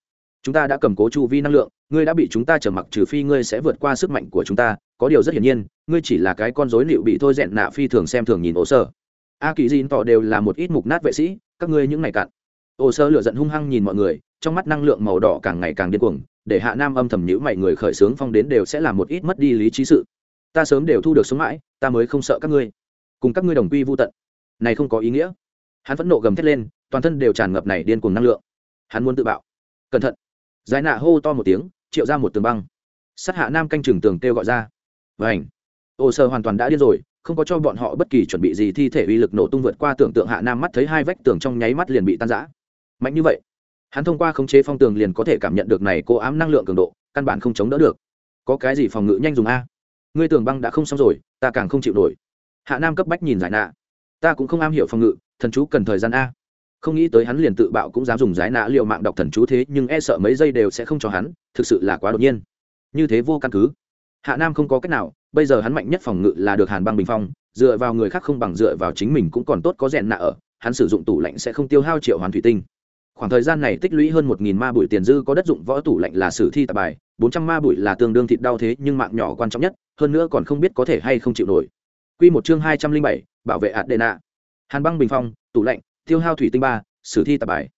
Chúng ta đã cầm cố chu vi năng lượng, ngươi đã bị chúng ta trở mặc, trừ phi ngươi sẽ vượt qua sức mạnh của chúng ta. Có điều rất hiển nhiên, ngươi chỉ là cái con dối liệu bị thôi rẽn nạ phi thường xem thường nhìn ổ sở. A kỳ dìn tỏ đều là một ít mục nát vệ sĩ, các ngươi những ngày cạn. Ô sơ lựa giận hung hăng nhìn mọi người, trong mắt năng lượng màu đỏ càng ngày càng điên cuồng, để hạ nam âm thầm nhữ mày người khởi xướng phong đến đều sẽ làm một ít mất đi lý trí sự. Ta sớm đều thu được sống mãi, ta mới không sợ các ngươi. Cùng các ngươi đồng quy vô tận. Này không có ý nghĩa. Hắn phẫn nộ gầm thét lên, toàn thân đều tràn ngập này điên cuồng năng lượng. Hắn muốn tự bạo. Cẩn thận. Giải nạ hô to một tiếng, triệu ra một tường băng. Sát hạ nam canh chừng tường kêu gọi ra. Vảnh ô sơ hoàn toàn đã điên rồi, không có cho bọn họ bất kỳ chuẩn bị gì, thi thể uy lực nổ tung vượt qua tưởng tượng hạ nam mắt thấy hai vách tường trong nháy mắt liền bị tan rã mạnh như vậy, hắn thông qua khống chế phong tường liền có thể cảm nhận được này cô ám năng lượng cường độ, căn bản không chống đỡ được. Có cái gì phòng ngự nhanh dùng a? Ngươi tường băng đã không xong rồi, ta càng không chịu nổi. Hạ nam cấp bách nhìn giải nạ. Ta cũng không am hiểu phòng ngự, thần chú cần thời gian a. Không nghĩ tới hắn liền tự bạo cũng dám dùng giải nạ liệu mạng đọc thần chú thế, nhưng e sợ mấy giây đều sẽ không cho hắn, thực sự là quá đột nhiên. Như thế vô căn cứ. Hạ nam không có cách nào, bây giờ hắn mạnh nhất phòng ngự là được hàn băng bình phong, dựa vào người khác không bằng dựa vào chính mình cũng còn tốt có rèn nạ ở, hắn sử dụng tủ lạnh sẽ không tiêu hao triệu hoàn thủy tinh khoảng thời gian này tích lũy hơn một nghìn ma bụi tiền dư có đất dụng võ tủ lạnh là sử thi tạp bài, bốn trăm ma bụi là tương đương thịt đau thế nhưng mạng nhỏ quan trọng nhất, hơn nữa còn không biết có thể hay không chịu nổi. Quy một chương hai trăm linh bảy, bảo vệ adena. Hàn băng bình phong, tủ lạnh, tiêu hao thủy tinh ba, sử thi tạp bài.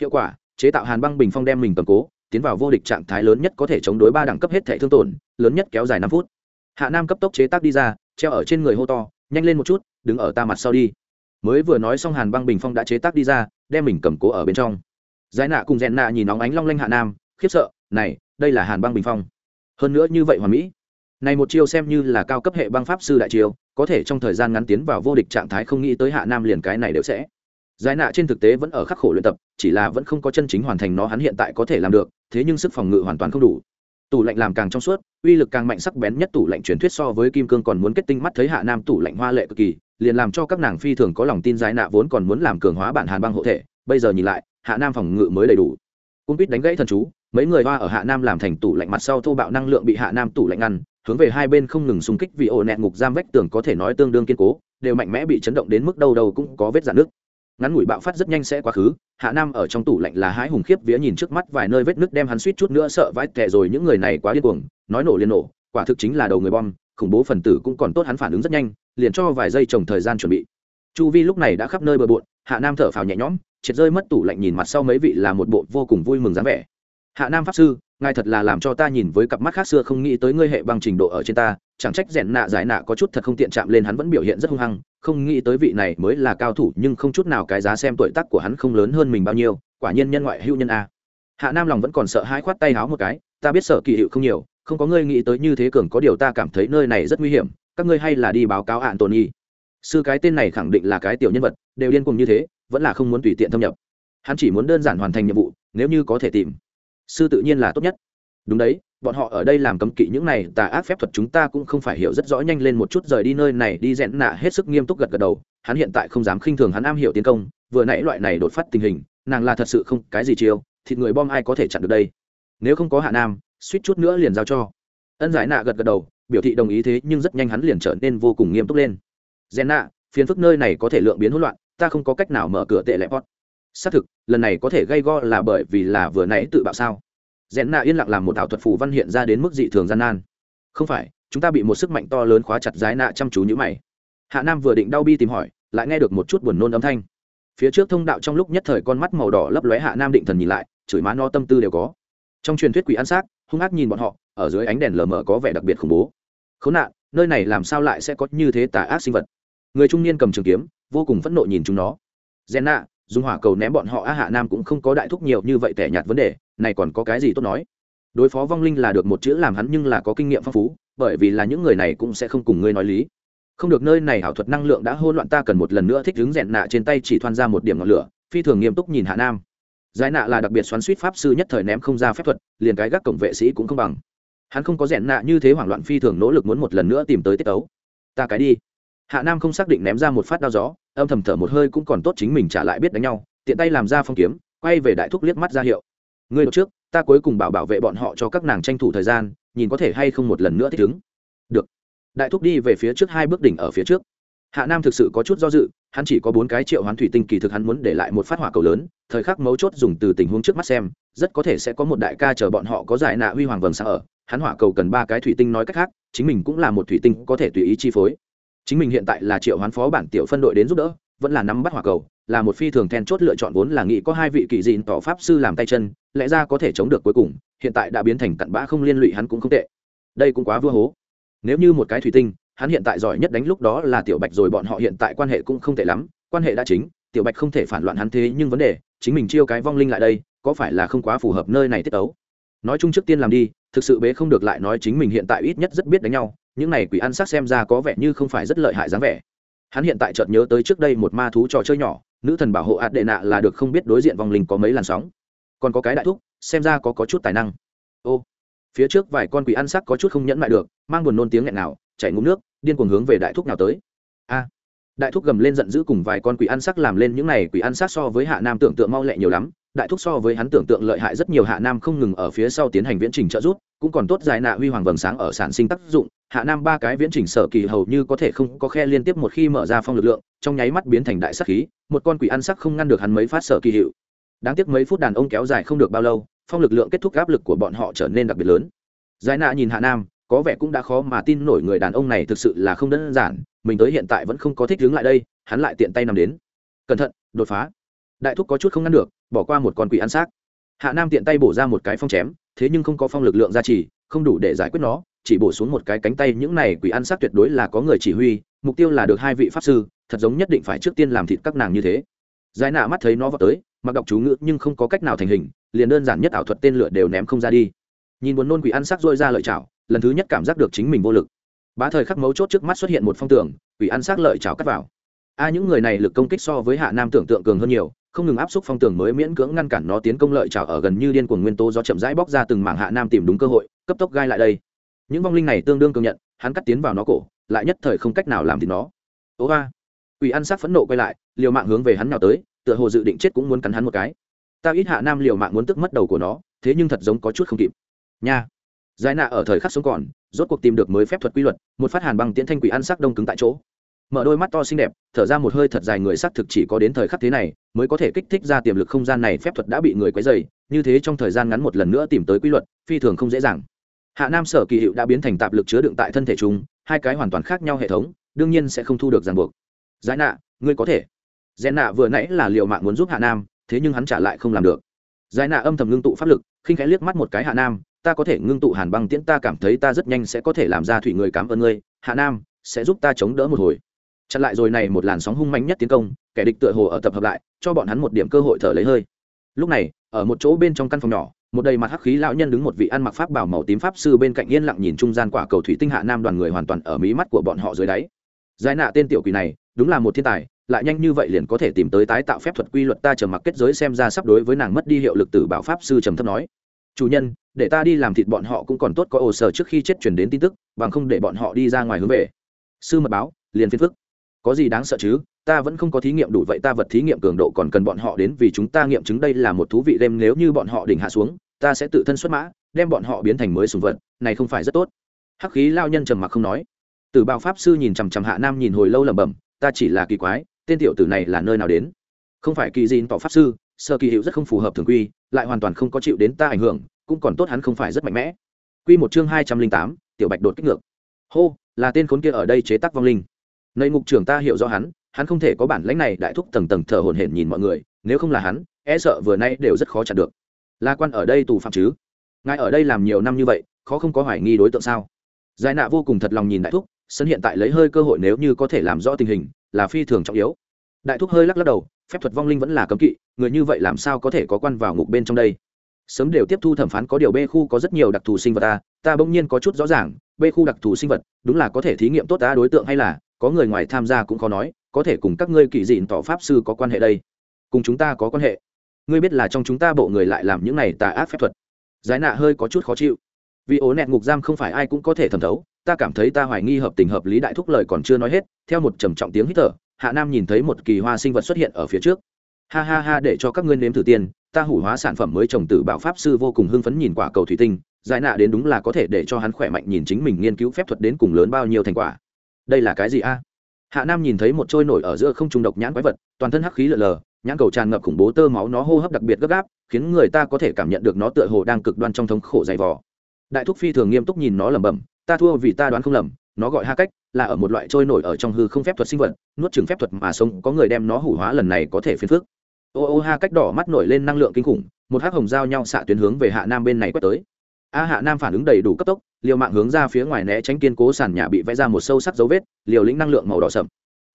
Hiệu quả, chế tạo hàn băng bình phong đem mình cầm cố, tiến vào vô địch trạng thái lớn nhất có thể chống đối ba đẳng cấp hết thể thương tổn, lớn nhất kéo dài năm phút. Hạ nam cấp tốc chế tác đi ra, treo ở trên người hô to, nhanh lên một chút, đứng ở ta mặt sau đi mới vừa nói xong hàn băng bình phong đã chế tác đi ra đem mình cầm cố ở bên trong giải nạ cùng rèn nạ nhìn nóng ánh long lanh hạ nam khiếp sợ này đây là hàn băng bình phong hơn nữa như vậy hoàn mỹ này một chiêu xem như là cao cấp hệ băng pháp sư đại chiêu có thể trong thời gian ngắn tiến vào vô địch trạng thái không nghĩ tới hạ nam liền cái này đều sẽ giải nạ trên thực tế vẫn ở khắc khổ luyện tập chỉ là vẫn không có chân chính hoàn thành nó hắn hiện tại có thể làm được thế nhưng sức phòng ngự hoàn toàn không đủ tủ lạnh làm càng trong suốt uy lực càng mạnh sắc bén nhất tủ lạnh truyền thuyết so với kim cương còn muốn kết tinh mắt thấy hạ nam tủ lạnh hoa lệ cực kỳ liền làm cho các nàng phi thường có lòng tin giải nạ vốn còn muốn làm cường hóa bản hàn băng hộ thể, bây giờ nhìn lại, hạ nam phòng ngự mới đầy đủ. Cung quýt đánh gãy thần chú, mấy người hoa ở hạ nam làm thành tủ lạnh mặt sau thô bạo năng lượng bị hạ nam tủ lạnh ngăn, hướng về hai bên không ngừng xung kích vì ổ nẹt ngục giam vách tường có thể nói tương đương kiên cố, đều mạnh mẽ bị chấn động đến mức đâu đâu cũng có vết dạn nước ngắn ngủi bạo phát rất nhanh sẽ quá khứ, hạ nam ở trong tủ lạnh là hái hùng khiếp vía nhìn trước mắt vài nơi vết nước đem hắn suýt chút nữa sợ vãi tệ rồi, những người này quá điên cuồng, nói nổ liền nổ, quả thực chính là đầu người bom khủng bố phần tử cũng còn tốt hắn phản ứng rất nhanh, liền cho vài giây trồng thời gian chuẩn bị. Chu vi lúc này đã khắp nơi bờ bộn, hạ nam thở phào nhẹ nhõm, triệt rơi mất tủ lạnh nhìn mặt sau mấy vị là một bộ vô cùng vui mừng dáng vẻ. Hạ nam pháp sư, ngài thật là làm cho ta nhìn với cặp mắt khác xưa không nghĩ tới ngươi hệ bằng trình độ ở trên ta, chẳng trách rèn nạ giải nạ có chút thật không tiện chạm lên hắn vẫn biểu hiện rất hung hăng, không nghĩ tới vị này mới là cao thủ nhưng không chút nào cái giá xem tuổi tác của hắn không lớn hơn mình bao nhiêu, quả nhiên nhân ngoại hữu nhân a. Hạ nam lòng vẫn còn sợ hãi khoát tay háo một cái, ta biết sợ kỳ hiệu không nhiều không có ngươi nghĩ tới như thế cường có điều ta cảm thấy nơi này rất nguy hiểm, các ngươi hay là đi báo cáo hạn tồn nhi sư cái tên này khẳng định là cái tiểu nhân vật, đều điên cùng như thế, vẫn là không muốn tùy tiện thâm nhập. Hắn chỉ muốn đơn giản hoàn thành nhiệm vụ, nếu như có thể tìm. Sư tự nhiên là tốt nhất. Đúng đấy, bọn họ ở đây làm cấm kỵ những này, tà ác phép thuật chúng ta cũng không phải hiểu rất rõ nhanh lên một chút rời đi nơi này, đi rẽn nạ hết sức nghiêm túc gật gật đầu, hắn hiện tại không dám khinh thường hắn am hiểu tiến công, vừa nãy loại này đột phát tình hình, nàng là thật sự không, cái gì chiêu, thịt người bom ai có thể chặn được đây? Nếu không có hạ nam suýt chút nữa liền giao cho. Ân giải nạ gật gật đầu, biểu thị đồng ý thế nhưng rất nhanh hắn liền trở nên vô cùng nghiêm túc lên. Rẽn nạ, phiền phức nơi này có thể lượng biến hỗn loạn, ta không có cách nào mở cửa tệ lẹp pot. Xác thực, lần này có thể gây go là bởi vì là vừa nãy tự bạo sao. Rẽn nạ yên lặng làm một ảo thuật phù văn hiện ra đến mức dị thường gian nan. Không phải, chúng ta bị một sức mạnh to lớn khóa chặt giái nạ chăm chú như mày. Hạ nam vừa định đau bi tìm hỏi, lại nghe được một chút buồn nôn âm thanh. Phía trước thông đạo trong lúc nhất thời con mắt màu đỏ lấp lóe hạ nam định thần nhìn lại, chửi má no tâm tư đều có. Trong truyền thuyết quỷ ăn xác hung ác nhìn bọn họ, ở dưới ánh đèn lờ mờ có vẻ đặc biệt khủng bố. Khốn nạn, nơi này làm sao lại sẽ có như thế tà ác sinh vật? Người trung niên cầm trường kiếm, vô cùng phẫn nộ nhìn chúng nó. Gen nạ dùng hỏa cầu ném bọn họ a hạ nam cũng không có đại thúc nhiều như vậy tẻ nhạt vấn đề, này còn có cái gì tốt nói? Đối phó vong linh là được một chữ làm hắn nhưng là có kinh nghiệm phong phú, bởi vì là những người này cũng sẽ không cùng ngươi nói lý. Không được nơi này ảo thuật năng lượng đã hôn loạn ta cần một lần nữa thích ứng rèn nạ trên tay chỉ thoan ra một điểm ngọn lửa, phi thường nghiêm túc nhìn hạ nam giải nạ là đặc biệt xoắn suýt pháp sư nhất thời ném không ra phép thuật, liền cái gác cổng vệ sĩ cũng không bằng. Hắn không có rèn nạ như thế hoảng loạn phi thường nỗ lực muốn một lần nữa tìm tới tiết tấu ta cái đi. Hạ nam không xác định ném ra một phát đao gió, âm thầm thở một hơi cũng còn tốt chính mình trả lại biết đánh nhau, tiện tay làm ra phong kiếm, quay về đại thúc liếc mắt ra hiệu. Ngươi đ trước, ta cuối cùng bảo bảo vệ bọn họ cho các nàng tranh thủ thời gian, nhìn có thể hay không một lần nữa thích ứng. Được. Đại thúc đi về phía trước hai bước đỉnh ở phía trước. Hạ nam thực sự có chút do dự hắn chỉ có bốn cái triệu hoán thủy tinh kỳ thực hắn muốn để lại một phát hỏa cầu lớn, thời khắc mấu chốt dùng từ tình huống trước mắt xem, rất có thể sẽ có một đại ca chờ bọn họ có giải nạ huy hoàng vầng sáng ở, hắn hỏa cầu cần ba cái thủy tinh nói cách khác, chính mình cũng là một thủy tinh có thể tùy ý chi phối. Chính mình hiện tại là triệu hoán phó bản tiểu phân đội đến giúp đỡ, vẫn là nắm bắt hỏa cầu, là một phi thường then chốt lựa chọn vốn là nghĩ có hai vị kỳ dịn tỏ pháp sư làm tay chân, lẽ ra có thể chống được cuối cùng, hiện tại đã biến thành cặn bã không liên lụy hắn cũng không tệ. Đây cũng quá vua hố. Nếu như một cái thủy tinh hắn hiện tại giỏi nhất đánh lúc đó là tiểu bạch rồi bọn họ hiện tại quan hệ cũng không tệ lắm. Quan hệ đã chính tiểu bạch không thể phản loạn hắn thế nhưng vấn đề chính mình chiêu cái vong linh lại đây có phải là không quá phù hợp nơi này tiết tấu? Nói chung trước tiên làm đi thực sự bế không được lại nói chính mình hiện tại ít nhất rất biết đánh nhau những này quỷ ăn sắc xem ra có vẻ như không phải rất lợi hại dáng vẻ. Hắn hiện tại chợt nhớ tới trước đây một ma thú trò chơi nhỏ nữ thần bảo hộ ạt đệ nạ là được không biết đối diện vong linh có mấy làn sóng. Còn có cái đại thúc xem ra có, có chút tài năng. Ô phía trước vài con quỷ ăn sắc có chút không nhẫn lại được mang buồn nôn tiếng nghẹn nào chảy ngụm nước điên cuồng hướng về đại thúc nào tới. A, đại thúc gầm lên giận dữ cùng vài con quỷ ăn sắc làm lên những này quỷ ăn sắc so với hạ nam tưởng tượng mau lẹ nhiều lắm, đại thúc so với hắn tưởng tượng lợi hại rất nhiều, hạ nam không ngừng ở phía sau tiến hành viễn trình trợ giúp, cũng còn tốt dài nạ huy hoàng vầng sáng ở sản sinh tác dụng, hạ nam ba cái viễn trình sở kỳ hầu như có thể không có khe liên tiếp một khi mở ra phong lực lượng, trong nháy mắt biến thành đại sắc khí, một con quỷ ăn sắc không ngăn được hắn mấy phát sở kỳ hiệu. Đáng tiếc mấy phút đàn ông kéo dài không được bao lâu, phong lực lượng kết thúc áp lực của bọn họ trở nên đặc biệt lớn. Giải nạ nhìn hạ nam có vẻ cũng đã khó mà tin nổi người đàn ông này thực sự là không đơn giản, mình tới hiện tại vẫn không có thích đứng lại đây, hắn lại tiện tay nằm đến. Cẩn thận, đột phá. Đại thúc có chút không ngăn được, bỏ qua một con quỷ ăn xác. Hạ nam tiện tay bổ ra một cái phong chém, thế nhưng không có phong lực lượng gia trì, không đủ để giải quyết nó, chỉ bổ xuống một cái cánh tay, những này quỷ ăn xác tuyệt đối là có người chỉ huy, mục tiêu là được hai vị pháp sư, thật giống nhất định phải trước tiên làm thịt các nàng như thế. Giải nạ mắt thấy nó vào tới, mặc đọc chú ngữ nhưng không có cách nào thành hình, liền đơn giản nhất ảo thuật tên lửa đều ném không ra đi nhìn buồn nôn quỷ ăn sắc rôi ra lợi chảo, lần thứ nhất cảm giác được chính mình vô lực. Bá thời khắc mấu chốt trước mắt xuất hiện một phong tường, quỷ ăn sắc lợi chảo cắt vào. A à, những người này lực công kích so với hạ nam tưởng tượng cường hơn nhiều, không ngừng áp xúc phong tường mới miễn cưỡng ngăn cản nó tiến công lợi chảo ở gần như điên cuồng nguyên tố do chậm rãi bóc ra từng mảng hạ nam tìm đúng cơ hội, cấp tốc gai lại đây. Những vong linh này tương đương công nhận, hắn cắt tiến vào nó cổ, lại nhất thời không cách nào làm thì nó. Ố ba, quỷ ăn xác phẫn nộ quay lại, liều mạng hướng về hắn nào tới, tựa hồ dự định chết cũng muốn cắn hắn một cái. Ta ít hạ nam liều mạng muốn tức mất đầu của nó, thế nhưng thật giống có chút không kịp nha. Giải nạ ở thời khắc sống còn, rốt cuộc tìm được mới phép thuật quy luật, một phát hàn băng tiễn thanh quỷ ăn sắc đông cứng tại chỗ. Mở đôi mắt to xinh đẹp, thở ra một hơi thật dài người sắc thực chỉ có đến thời khắc thế này, mới có thể kích thích ra tiềm lực không gian này phép thuật đã bị người quấy dày như thế trong thời gian ngắn một lần nữa tìm tới quy luật, phi thường không dễ dàng. Hạ nam sở kỳ hiệu đã biến thành tạp lực chứa đựng tại thân thể chúng, hai cái hoàn toàn khác nhau hệ thống, đương nhiên sẽ không thu được ràng buộc. Giải nạ, ngươi có thể. Rẽ nạ vừa nãy là liệu mạng muốn giúp hạ nam, thế nhưng hắn trả lại không làm được. Giải nạ âm thầm ngưng tụ pháp lực, khinh khẽ liếc mắt một cái hạ nam ta có thể ngưng tụ hàn băng tiễn, ta cảm thấy ta rất nhanh sẽ có thể làm ra thủy người cảm ơn ngươi, hạ nam, sẽ giúp ta chống đỡ một hồi. Chặn lại rồi này một làn sóng hung mạnh nhất tiến công, kẻ địch tựa hồ ở tập hợp lại, cho bọn hắn một điểm cơ hội thở lấy hơi. Lúc này, ở một chỗ bên trong căn phòng nhỏ, một đầy mặt hắc khí lão nhân đứng một vị ăn mặc pháp bảo màu tím pháp sư bên cạnh yên lặng nhìn trung gian quả cầu thủy tinh hạ nam đoàn người hoàn toàn ở mí mắt của bọn họ dưới đáy. Giải nạ tên tiểu quỷ này, đúng là một thiên tài, lại nhanh như vậy liền có thể tìm tới tái tạo phép thuật quy luật ta trầm mặc kết giới xem ra sắp đối với nàng mất đi hiệu lực từ bảo pháp sư trầm thấp nói chủ nhân, để ta đi làm thịt bọn họ cũng còn tốt, có ồ sở trước khi chết chuyển đến tin tức, bằng không để bọn họ đi ra ngoài hướng về. Sư mật báo, liền phiên phức. Có gì đáng sợ chứ? Ta vẫn không có thí nghiệm đủ vậy, ta vật thí nghiệm cường độ còn cần bọn họ đến vì chúng ta nghiệm chứng đây là một thú vị đêm nếu như bọn họ đỉnh hạ xuống, ta sẽ tự thân xuất mã, đem bọn họ biến thành mới sùng vật, này không phải rất tốt. Hắc khí lao nhân trầm mặc không nói. Từ bao pháp sư nhìn chằm chằm hạ nam nhìn hồi lâu lẩm bẩm, ta chỉ là kỳ quái, tên tiểu tử này là nơi nào đến? Không phải kỳ gì tỏ pháp sư, sơ kỳ hiệu rất không phù hợp thường quy lại hoàn toàn không có chịu đến ta ảnh hưởng, cũng còn tốt hắn không phải rất mạnh mẽ. Quy một chương hai trăm linh tám, tiểu bạch đột kích ngược. Hô, là tên khốn kia ở đây chế tác vong linh. Nơi ngục trưởng ta hiểu rõ hắn hắn không thể có bản lãnh này đại thúc tầng tầng thở hổn hển nhìn mọi người, nếu không là hắn e sợ vừa nay đều rất khó chặn được. La quan ở đây tù phạm chứ? Ngài ở đây làm nhiều năm như vậy, khó không có hoài nghi đối tượng sao? Giải nạ vô cùng thật lòng nhìn đại thúc, sân hiện tại lấy hơi cơ hội nếu như có thể làm rõ tình hình, là phi thường trọng yếu đại thúc hơi lắc lắc đầu, phép thuật vong linh vẫn là cấm kỵ, người như vậy làm sao có thể có quan vào ngục bên trong đây? Sớm đều tiếp thu thẩm phán có điều b khu có rất nhiều đặc thù sinh vật ta ta bỗng nhiên có chút rõ ràng b khu đặc thù sinh vật, đúng là có thể thí nghiệm tốt ta đối tượng hay là, có người ngoài tham gia cũng khó nói, có thể cùng các ngươi kỳ dịn tỏ pháp sư có quan hệ đây. Cùng chúng ta có quan hệ. Ngươi biết là trong chúng ta bộ người lại làm những này tà ác phép thuật. Giải nạ hơi có chút khó chịu. Vì ố nẹt ngục giam không phải ai cũng có thể thẩm thấu, ta cảm thấy ta hoài nghi hợp tình hợp lý đại thúc lời còn chưa nói hết, theo một trầm trọng tiếng hít thở hạ nam nhìn thấy một kỳ hoa sinh vật xuất hiện ở phía trước. Ha ha ha, để cho các ngươi nếm thử tiền ta hủ hóa sản phẩm mới trồng từ bảo pháp sư vô cùng hưng phấn nhìn quả cầu thủy tinh, giải nạ đến đúng là có thể để cho hắn khỏe mạnh nhìn chính mình nghiên cứu phép thuật đến cùng lớn bao nhiêu thành quả. Đây là cái gì a? Hạ nam nhìn thấy một trôi nổi ở giữa không trung độc nhãn quái vật, toàn thân hắc khí lờ lờ, nhãn cầu tràn ngập khủng bố tơ máu nó hô hấp đặc biệt gấp gáp, khiến người ta có thể cảm nhận được nó tựa hồ đang cực đoan trong thống khổ dày vò. Đại thúc phi thường nghiêm túc nhìn nó lẩm bẩm, ta thua vì ta đoán không lầm, nó gọi ha cách là ở một loại trôi nổi ở trong hư không phép thuật sinh vật, nuốt chừng phép thuật mà sống, có người đem nó hủ hóa lần này có thể phiền phức. Ô ô ha, cách đỏ mắt nổi lên năng lượng kinh khủng, một hắc hồng giao nhau xạ tuyến hướng về hạ nam bên này quét tới. A hạ nam phản ứng đầy đủ cấp tốc, liều mạng hướng ra phía ngoài né tránh kiên cố sàn nhà bị vẽ ra một sâu sắc dấu vết, liều lĩnh năng lượng màu đỏ sậm.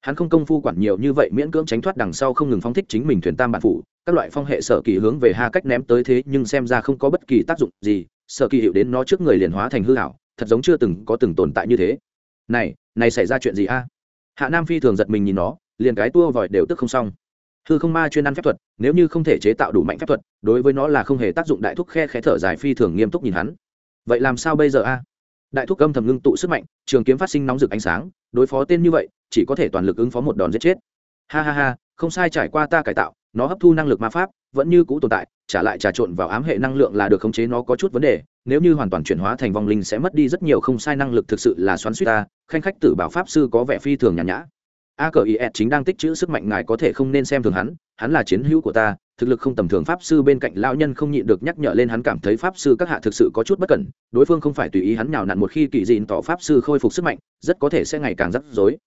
Hắn không công phu quản nhiều như vậy, miễn cưỡng tránh thoát đằng sau không ngừng phóng thích chính mình thuyền tam bản phủ, các loại phong hệ sở kỳ hướng về ha cách ném tới thế, nhưng xem ra không có bất kỳ tác dụng gì, sở kỳ hiệu đến nó trước người liền hóa thành hư hảo thật giống chưa từng có từng tồn tại như thế. Này này xảy ra chuyện gì a? Hạ nam phi thường giật mình nhìn nó, liền cái tua vòi đều tức không xong. Hư không ma chuyên ăn phép thuật, nếu như không thể chế tạo đủ mạnh phép thuật, đối với nó là không hề tác dụng, đại thúc khe khẽ thở dài phi thường nghiêm túc nhìn hắn. Vậy làm sao bây giờ a? Đại thúc âm thầm ngưng tụ sức mạnh, trường kiếm phát sinh nóng rực ánh sáng, đối phó tên như vậy, chỉ có thể toàn lực ứng phó một đòn giết chết. Ha ha ha, không sai trải qua ta cải tạo, nó hấp thu năng lực ma pháp, vẫn như cũ tồn tại trả lại trà trộn vào ám hệ năng lượng là được khống chế nó có chút vấn đề, nếu như hoàn toàn chuyển hóa thành vong linh sẽ mất đi rất nhiều không sai năng lực thực sự là xoắn suýt ta, khanh khách tử bảo pháp sư có vẻ phi thường nhàn nhã. A cờ is chính đang tích chữ sức mạnh ngài có thể không nên xem thường hắn hắn là chiến hữu của ta, thực lực không tầm thường pháp sư bên cạnh lão nhân không nhịn được nhắc nhở lên hắn cảm thấy pháp sư các hạ thực sự có chút bất cẩn, đối phương không phải tùy ý hắn nhào nặn một khi kỳ dịn tỏ pháp sư khôi phục sức mạnh, rất có thể sẽ ngày càng rắc rối.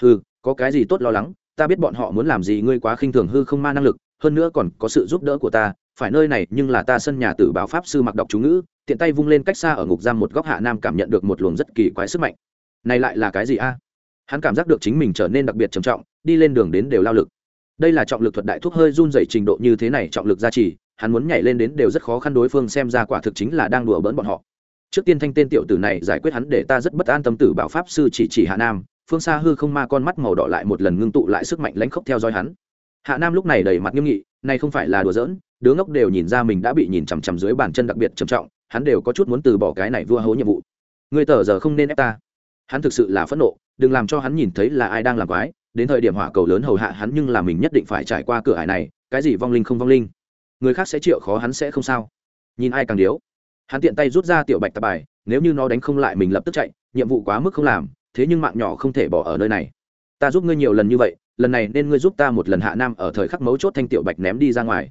Ừ có cái gì tốt lo lắng, ta biết bọn họ muốn làm gì, ngươi quá khinh thường hư không ma năng lực, hơn nữa còn có sự giúp đỡ của ta phải nơi này, nhưng là ta sân nhà tử báo pháp sư mặc đọc chú ngữ, tiện tay vung lên cách xa ở ngục giam một góc hạ nam cảm nhận được một luồng rất kỳ quái sức mạnh. Này lại là cái gì a? Hắn cảm giác được chính mình trở nên đặc biệt trầm trọng, đi lên đường đến đều lao lực. Đây là trọng lực thuật đại thuốc hơi run dày trình độ như thế này trọng lực gia trì, hắn muốn nhảy lên đến đều rất khó khăn đối phương xem ra quả thực chính là đang đùa bỡn bọn họ. Trước tiên thanh tên tiểu tử này giải quyết hắn để ta rất bất an tâm tử bảo pháp sư chỉ chỉ hạ nam, phương xa hư không ma con mắt màu đỏ lại một lần ngưng tụ lại sức mạnh lãnh khốc theo dõi hắn. Hạ nam lúc này đầy mặt nghiêm nghị, này không phải là đùa giỡn đứa ngốc đều nhìn ra mình đã bị nhìn chằm chằm dưới bàn chân đặc biệt trầm trọng, hắn đều có chút muốn từ bỏ cái này vua hố nhiệm vụ. Người tờ giờ không nên ép ta. Hắn thực sự là phẫn nộ, đừng làm cho hắn nhìn thấy là ai đang làm quái, đến thời điểm hỏa cầu lớn hầu hạ hắn nhưng là mình nhất định phải trải qua cửa hải này, cái gì vong linh không vong linh. Người khác sẽ chịu khó hắn sẽ không sao. Nhìn ai càng điếu. Hắn tiện tay rút ra tiểu bạch tạp bài, nếu như nó đánh không lại mình lập tức chạy, nhiệm vụ quá mức không làm, thế nhưng mạng nhỏ không thể bỏ ở nơi này. Ta giúp ngươi nhiều lần như vậy, lần này nên ngươi giúp ta một lần hạ nam ở thời khắc mấu chốt thanh tiểu bạch ném đi ra ngoài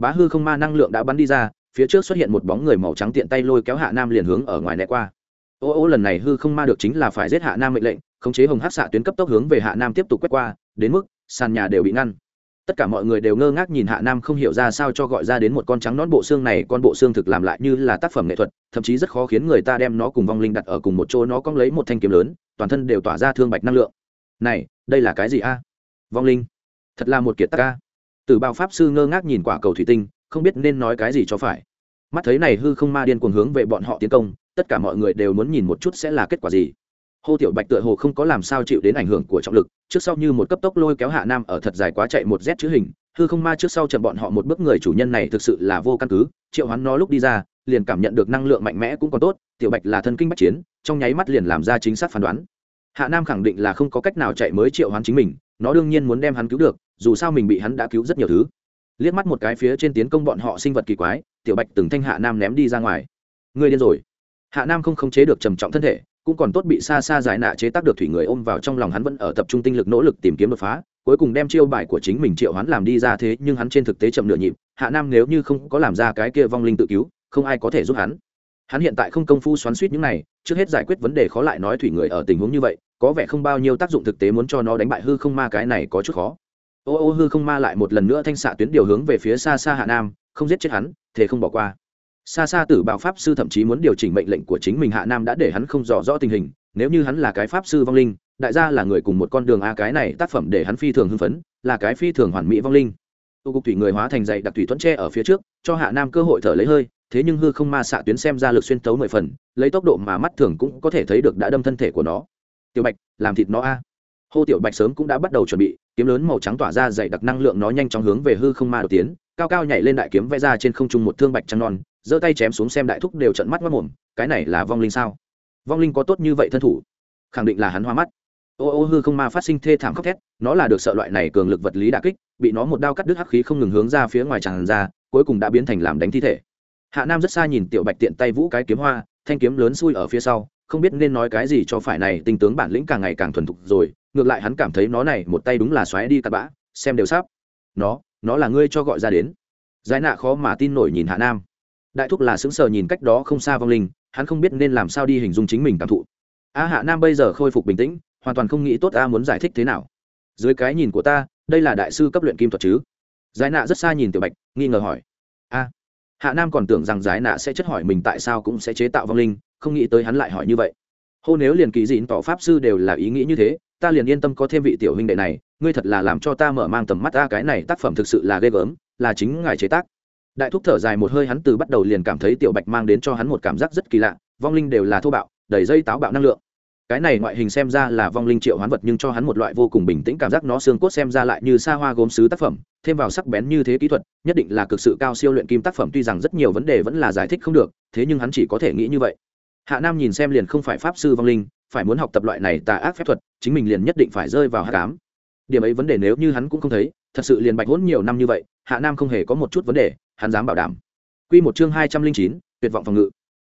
bá hư không ma năng lượng đã bắn đi ra, phía trước xuất hiện một bóng người màu trắng tiện tay lôi kéo hạ nam liền hướng ở ngoài né qua. Ô ô, lần này hư không ma được chính là phải giết hạ nam mệnh lệnh, khống chế hồng hát xạ tuyến cấp tốc hướng về hạ nam tiếp tục quét qua, đến mức sàn nhà đều bị ngăn. Tất cả mọi người đều ngơ ngác nhìn hạ nam không hiểu ra sao cho gọi ra đến một con trắng nón bộ xương này, con bộ xương thực làm lại như là tác phẩm nghệ thuật, thậm chí rất khó khiến người ta đem nó cùng vong linh đặt ở cùng một chỗ, nó cong lấy một thanh kiếm lớn, toàn thân đều tỏa ra thương bạch năng lượng. Này, đây là cái gì a? Vong linh. Thật là một kiệt tác ca từ bao pháp sư ngơ ngác nhìn quả cầu thủy tinh, không biết nên nói cái gì cho phải. Mắt thấy này hư không ma điên cuồng hướng về bọn họ tiến công, tất cả mọi người đều muốn nhìn một chút sẽ là kết quả gì. Hô tiểu bạch tựa hồ không có làm sao chịu đến ảnh hưởng của trọng lực, trước sau như một cấp tốc lôi kéo hạ nam ở thật dài quá chạy một z chữ hình, hư không ma trước sau chậm bọn họ một bước người chủ nhân này thực sự là vô căn cứ, triệu hoán nó lúc đi ra, liền cảm nhận được năng lượng mạnh mẽ cũng còn tốt, tiểu bạch là thân kinh bách chiến, trong nháy mắt liền làm ra chính xác phán đoán. Hạ nam khẳng định là không có cách nào chạy mới triệu hoán chính mình, nó đương nhiên muốn đem hắn cứu được dù sao mình bị hắn đã cứu rất nhiều thứ. Liếc mắt một cái phía trên tiến công bọn họ sinh vật kỳ quái, tiểu bạch từng thanh hạ nam ném đi ra ngoài. Người điên rồi. Hạ nam không khống chế được trầm trọng thân thể, cũng còn tốt bị xa xa giải nạ chế tác được thủy người ôm vào trong lòng hắn vẫn ở tập trung tinh lực nỗ lực tìm kiếm đột phá, cuối cùng đem chiêu bài của chính mình triệu hắn làm đi ra thế, nhưng hắn trên thực tế chậm nửa nhịp, hạ nam nếu như không có làm ra cái kia vong linh tự cứu, không ai có thể giúp hắn. Hắn hiện tại không công phu xoắn suýt những này, trước hết giải quyết vấn đề khó lại nói thủy người ở tình huống như vậy, có vẻ không bao nhiêu tác dụng thực tế muốn cho nó đánh bại hư không ma cái này có chút khó ô ô hư không ma lại một lần nữa thanh xạ tuyến điều hướng về phía xa xa hạ nam, không giết chết hắn thế không bỏ qua. Xa xa tử bào pháp sư thậm chí muốn điều chỉnh mệnh lệnh của chính mình hạ nam đã để hắn không rõ rõ tình hình, nếu như hắn là cái pháp sư vong linh, đại gia là người cùng một con đường a, cái này tác phẩm để hắn phi thường hưng phấn, là cái phi thường hoàn mỹ vong linh. Tu cục thủy người hóa thành dạy đặc thủy thuẫn tre ở phía trước, cho hạ nam cơ hội thở lấy hơi, thế nhưng hư không ma xạ tuyến xem ra lực xuyên tấu mười phần, lấy tốc độ mà mắt thường cũng có thể thấy được đã đâm thân thể của nó. Tiểu bạch, làm thịt nó a. Hô tiểu bạch sớm cũng đã bắt đầu chuẩn bị kiếm lớn màu trắng tỏa ra dày đặc năng lượng nó nhanh chóng hướng về hư không ma đầu tiến, cao cao nhảy lên đại kiếm vẽ ra trên không trung một thương bạch trăng non, giơ tay chém xuống xem đại thúc đều trận mắt mất mồm cái này là vong linh sao? Vong linh có tốt như vậy thân thủ? Khẳng định là hắn hoa mắt. Ô ô, hư không ma phát sinh thê thảm khóc thét, nó là được sợ loại này cường lực vật lý đà kích, bị nó một đao cắt đứt hắc khí không ngừng hướng ra phía ngoài tràn ra, cuối cùng đã biến thành làm đánh thi thể. Hạ nam rất xa nhìn tiểu bạch tiện tay vũ cái kiếm hoa, thanh kiếm lớn xui ở phía sau, không biết nên nói cái gì cho phải này, tinh tướng bản lĩnh càng ngày càng thuần thục rồi ngược lại hắn cảm thấy nó này một tay đúng là xoáy đi cặn bã, xem đều sắp. Nó nó là ngươi cho gọi ra đến. Giải nạ khó mà tin nổi nhìn hạ nam. Đại thúc là sững sờ nhìn cách đó không xa vong linh, hắn không biết nên làm sao đi hình dung chính mình cảm thụ. A hạ nam bây giờ khôi phục bình tĩnh, hoàn toàn không nghĩ tốt ta muốn giải thích thế nào. Dưới cái nhìn của ta, đây là đại sư cấp luyện kim thuật chứ? Giải nạ rất xa nhìn tiểu bạch, nghi ngờ hỏi. A. Hạ nam còn tưởng rằng giải nạ sẽ chất hỏi mình tại sao cũng sẽ chế tạo vong linh, không nghĩ tới hắn lại hỏi như vậy. Hô nếu liền kỳ dịn tỏ pháp sư đều là ý nghĩ như thế ta liền yên tâm có thêm vị tiểu huynh đệ này, ngươi thật là làm cho ta mở mang tầm mắt ta cái này tác phẩm thực sự là ghê gớm, là chính ngài chế tác. Đại thúc thở dài một hơi hắn từ bắt đầu liền cảm thấy tiểu bạch mang đến cho hắn một cảm giác rất kỳ lạ, vong linh đều là thô bạo, đầy dây táo bạo năng lượng. Cái này ngoại hình xem ra là vong linh triệu hoán vật nhưng cho hắn một loại vô cùng bình tĩnh cảm giác nó xương cốt xem ra lại như xa hoa gốm sứ tác phẩm, thêm vào sắc bén như thế kỹ thuật, nhất định là cực sự cao siêu luyện kim tác phẩm, tuy rằng rất nhiều vấn đề vẫn là giải thích không được, thế nhưng hắn chỉ có thể nghĩ như vậy. Hạ nam nhìn xem liền không phải pháp sư vong linh phải muốn học tập loại này tà ác phép thuật, chính mình liền nhất định phải rơi vào hạ cám điểm ấy vấn đề nếu như hắn cũng không thấy, thật sự liền bạch hỗn nhiều năm như vậy, hạ nam không hề có một chút vấn đề, hắn dám bảo đảm. Q một chương hai trăm linh chín, tuyệt vọng phòng ngự.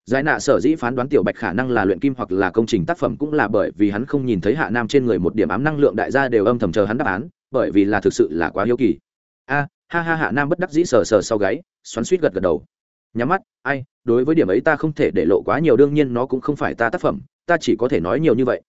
Giải nạ sở dĩ phán đoán tiểu bạch khả năng là luyện kim hoặc là công trình tác phẩm cũng là bởi vì hắn không nhìn thấy hạ nam trên người một điểm ám năng lượng đại gia đều âm thầm chờ hắn đáp án, bởi vì là thực sự là quá hiếu kỳ. A, ha ha hạ nam bất đắc dĩ sờ sờ sau gáy, xoắn suýt gật gật đầu. Nhắm mắt, ai, đối với điểm ấy ta không thể để lộ quá nhiều, đương nhiên nó cũng không phải ta tác phẩm ta chỉ có thể nói nhiều như vậy.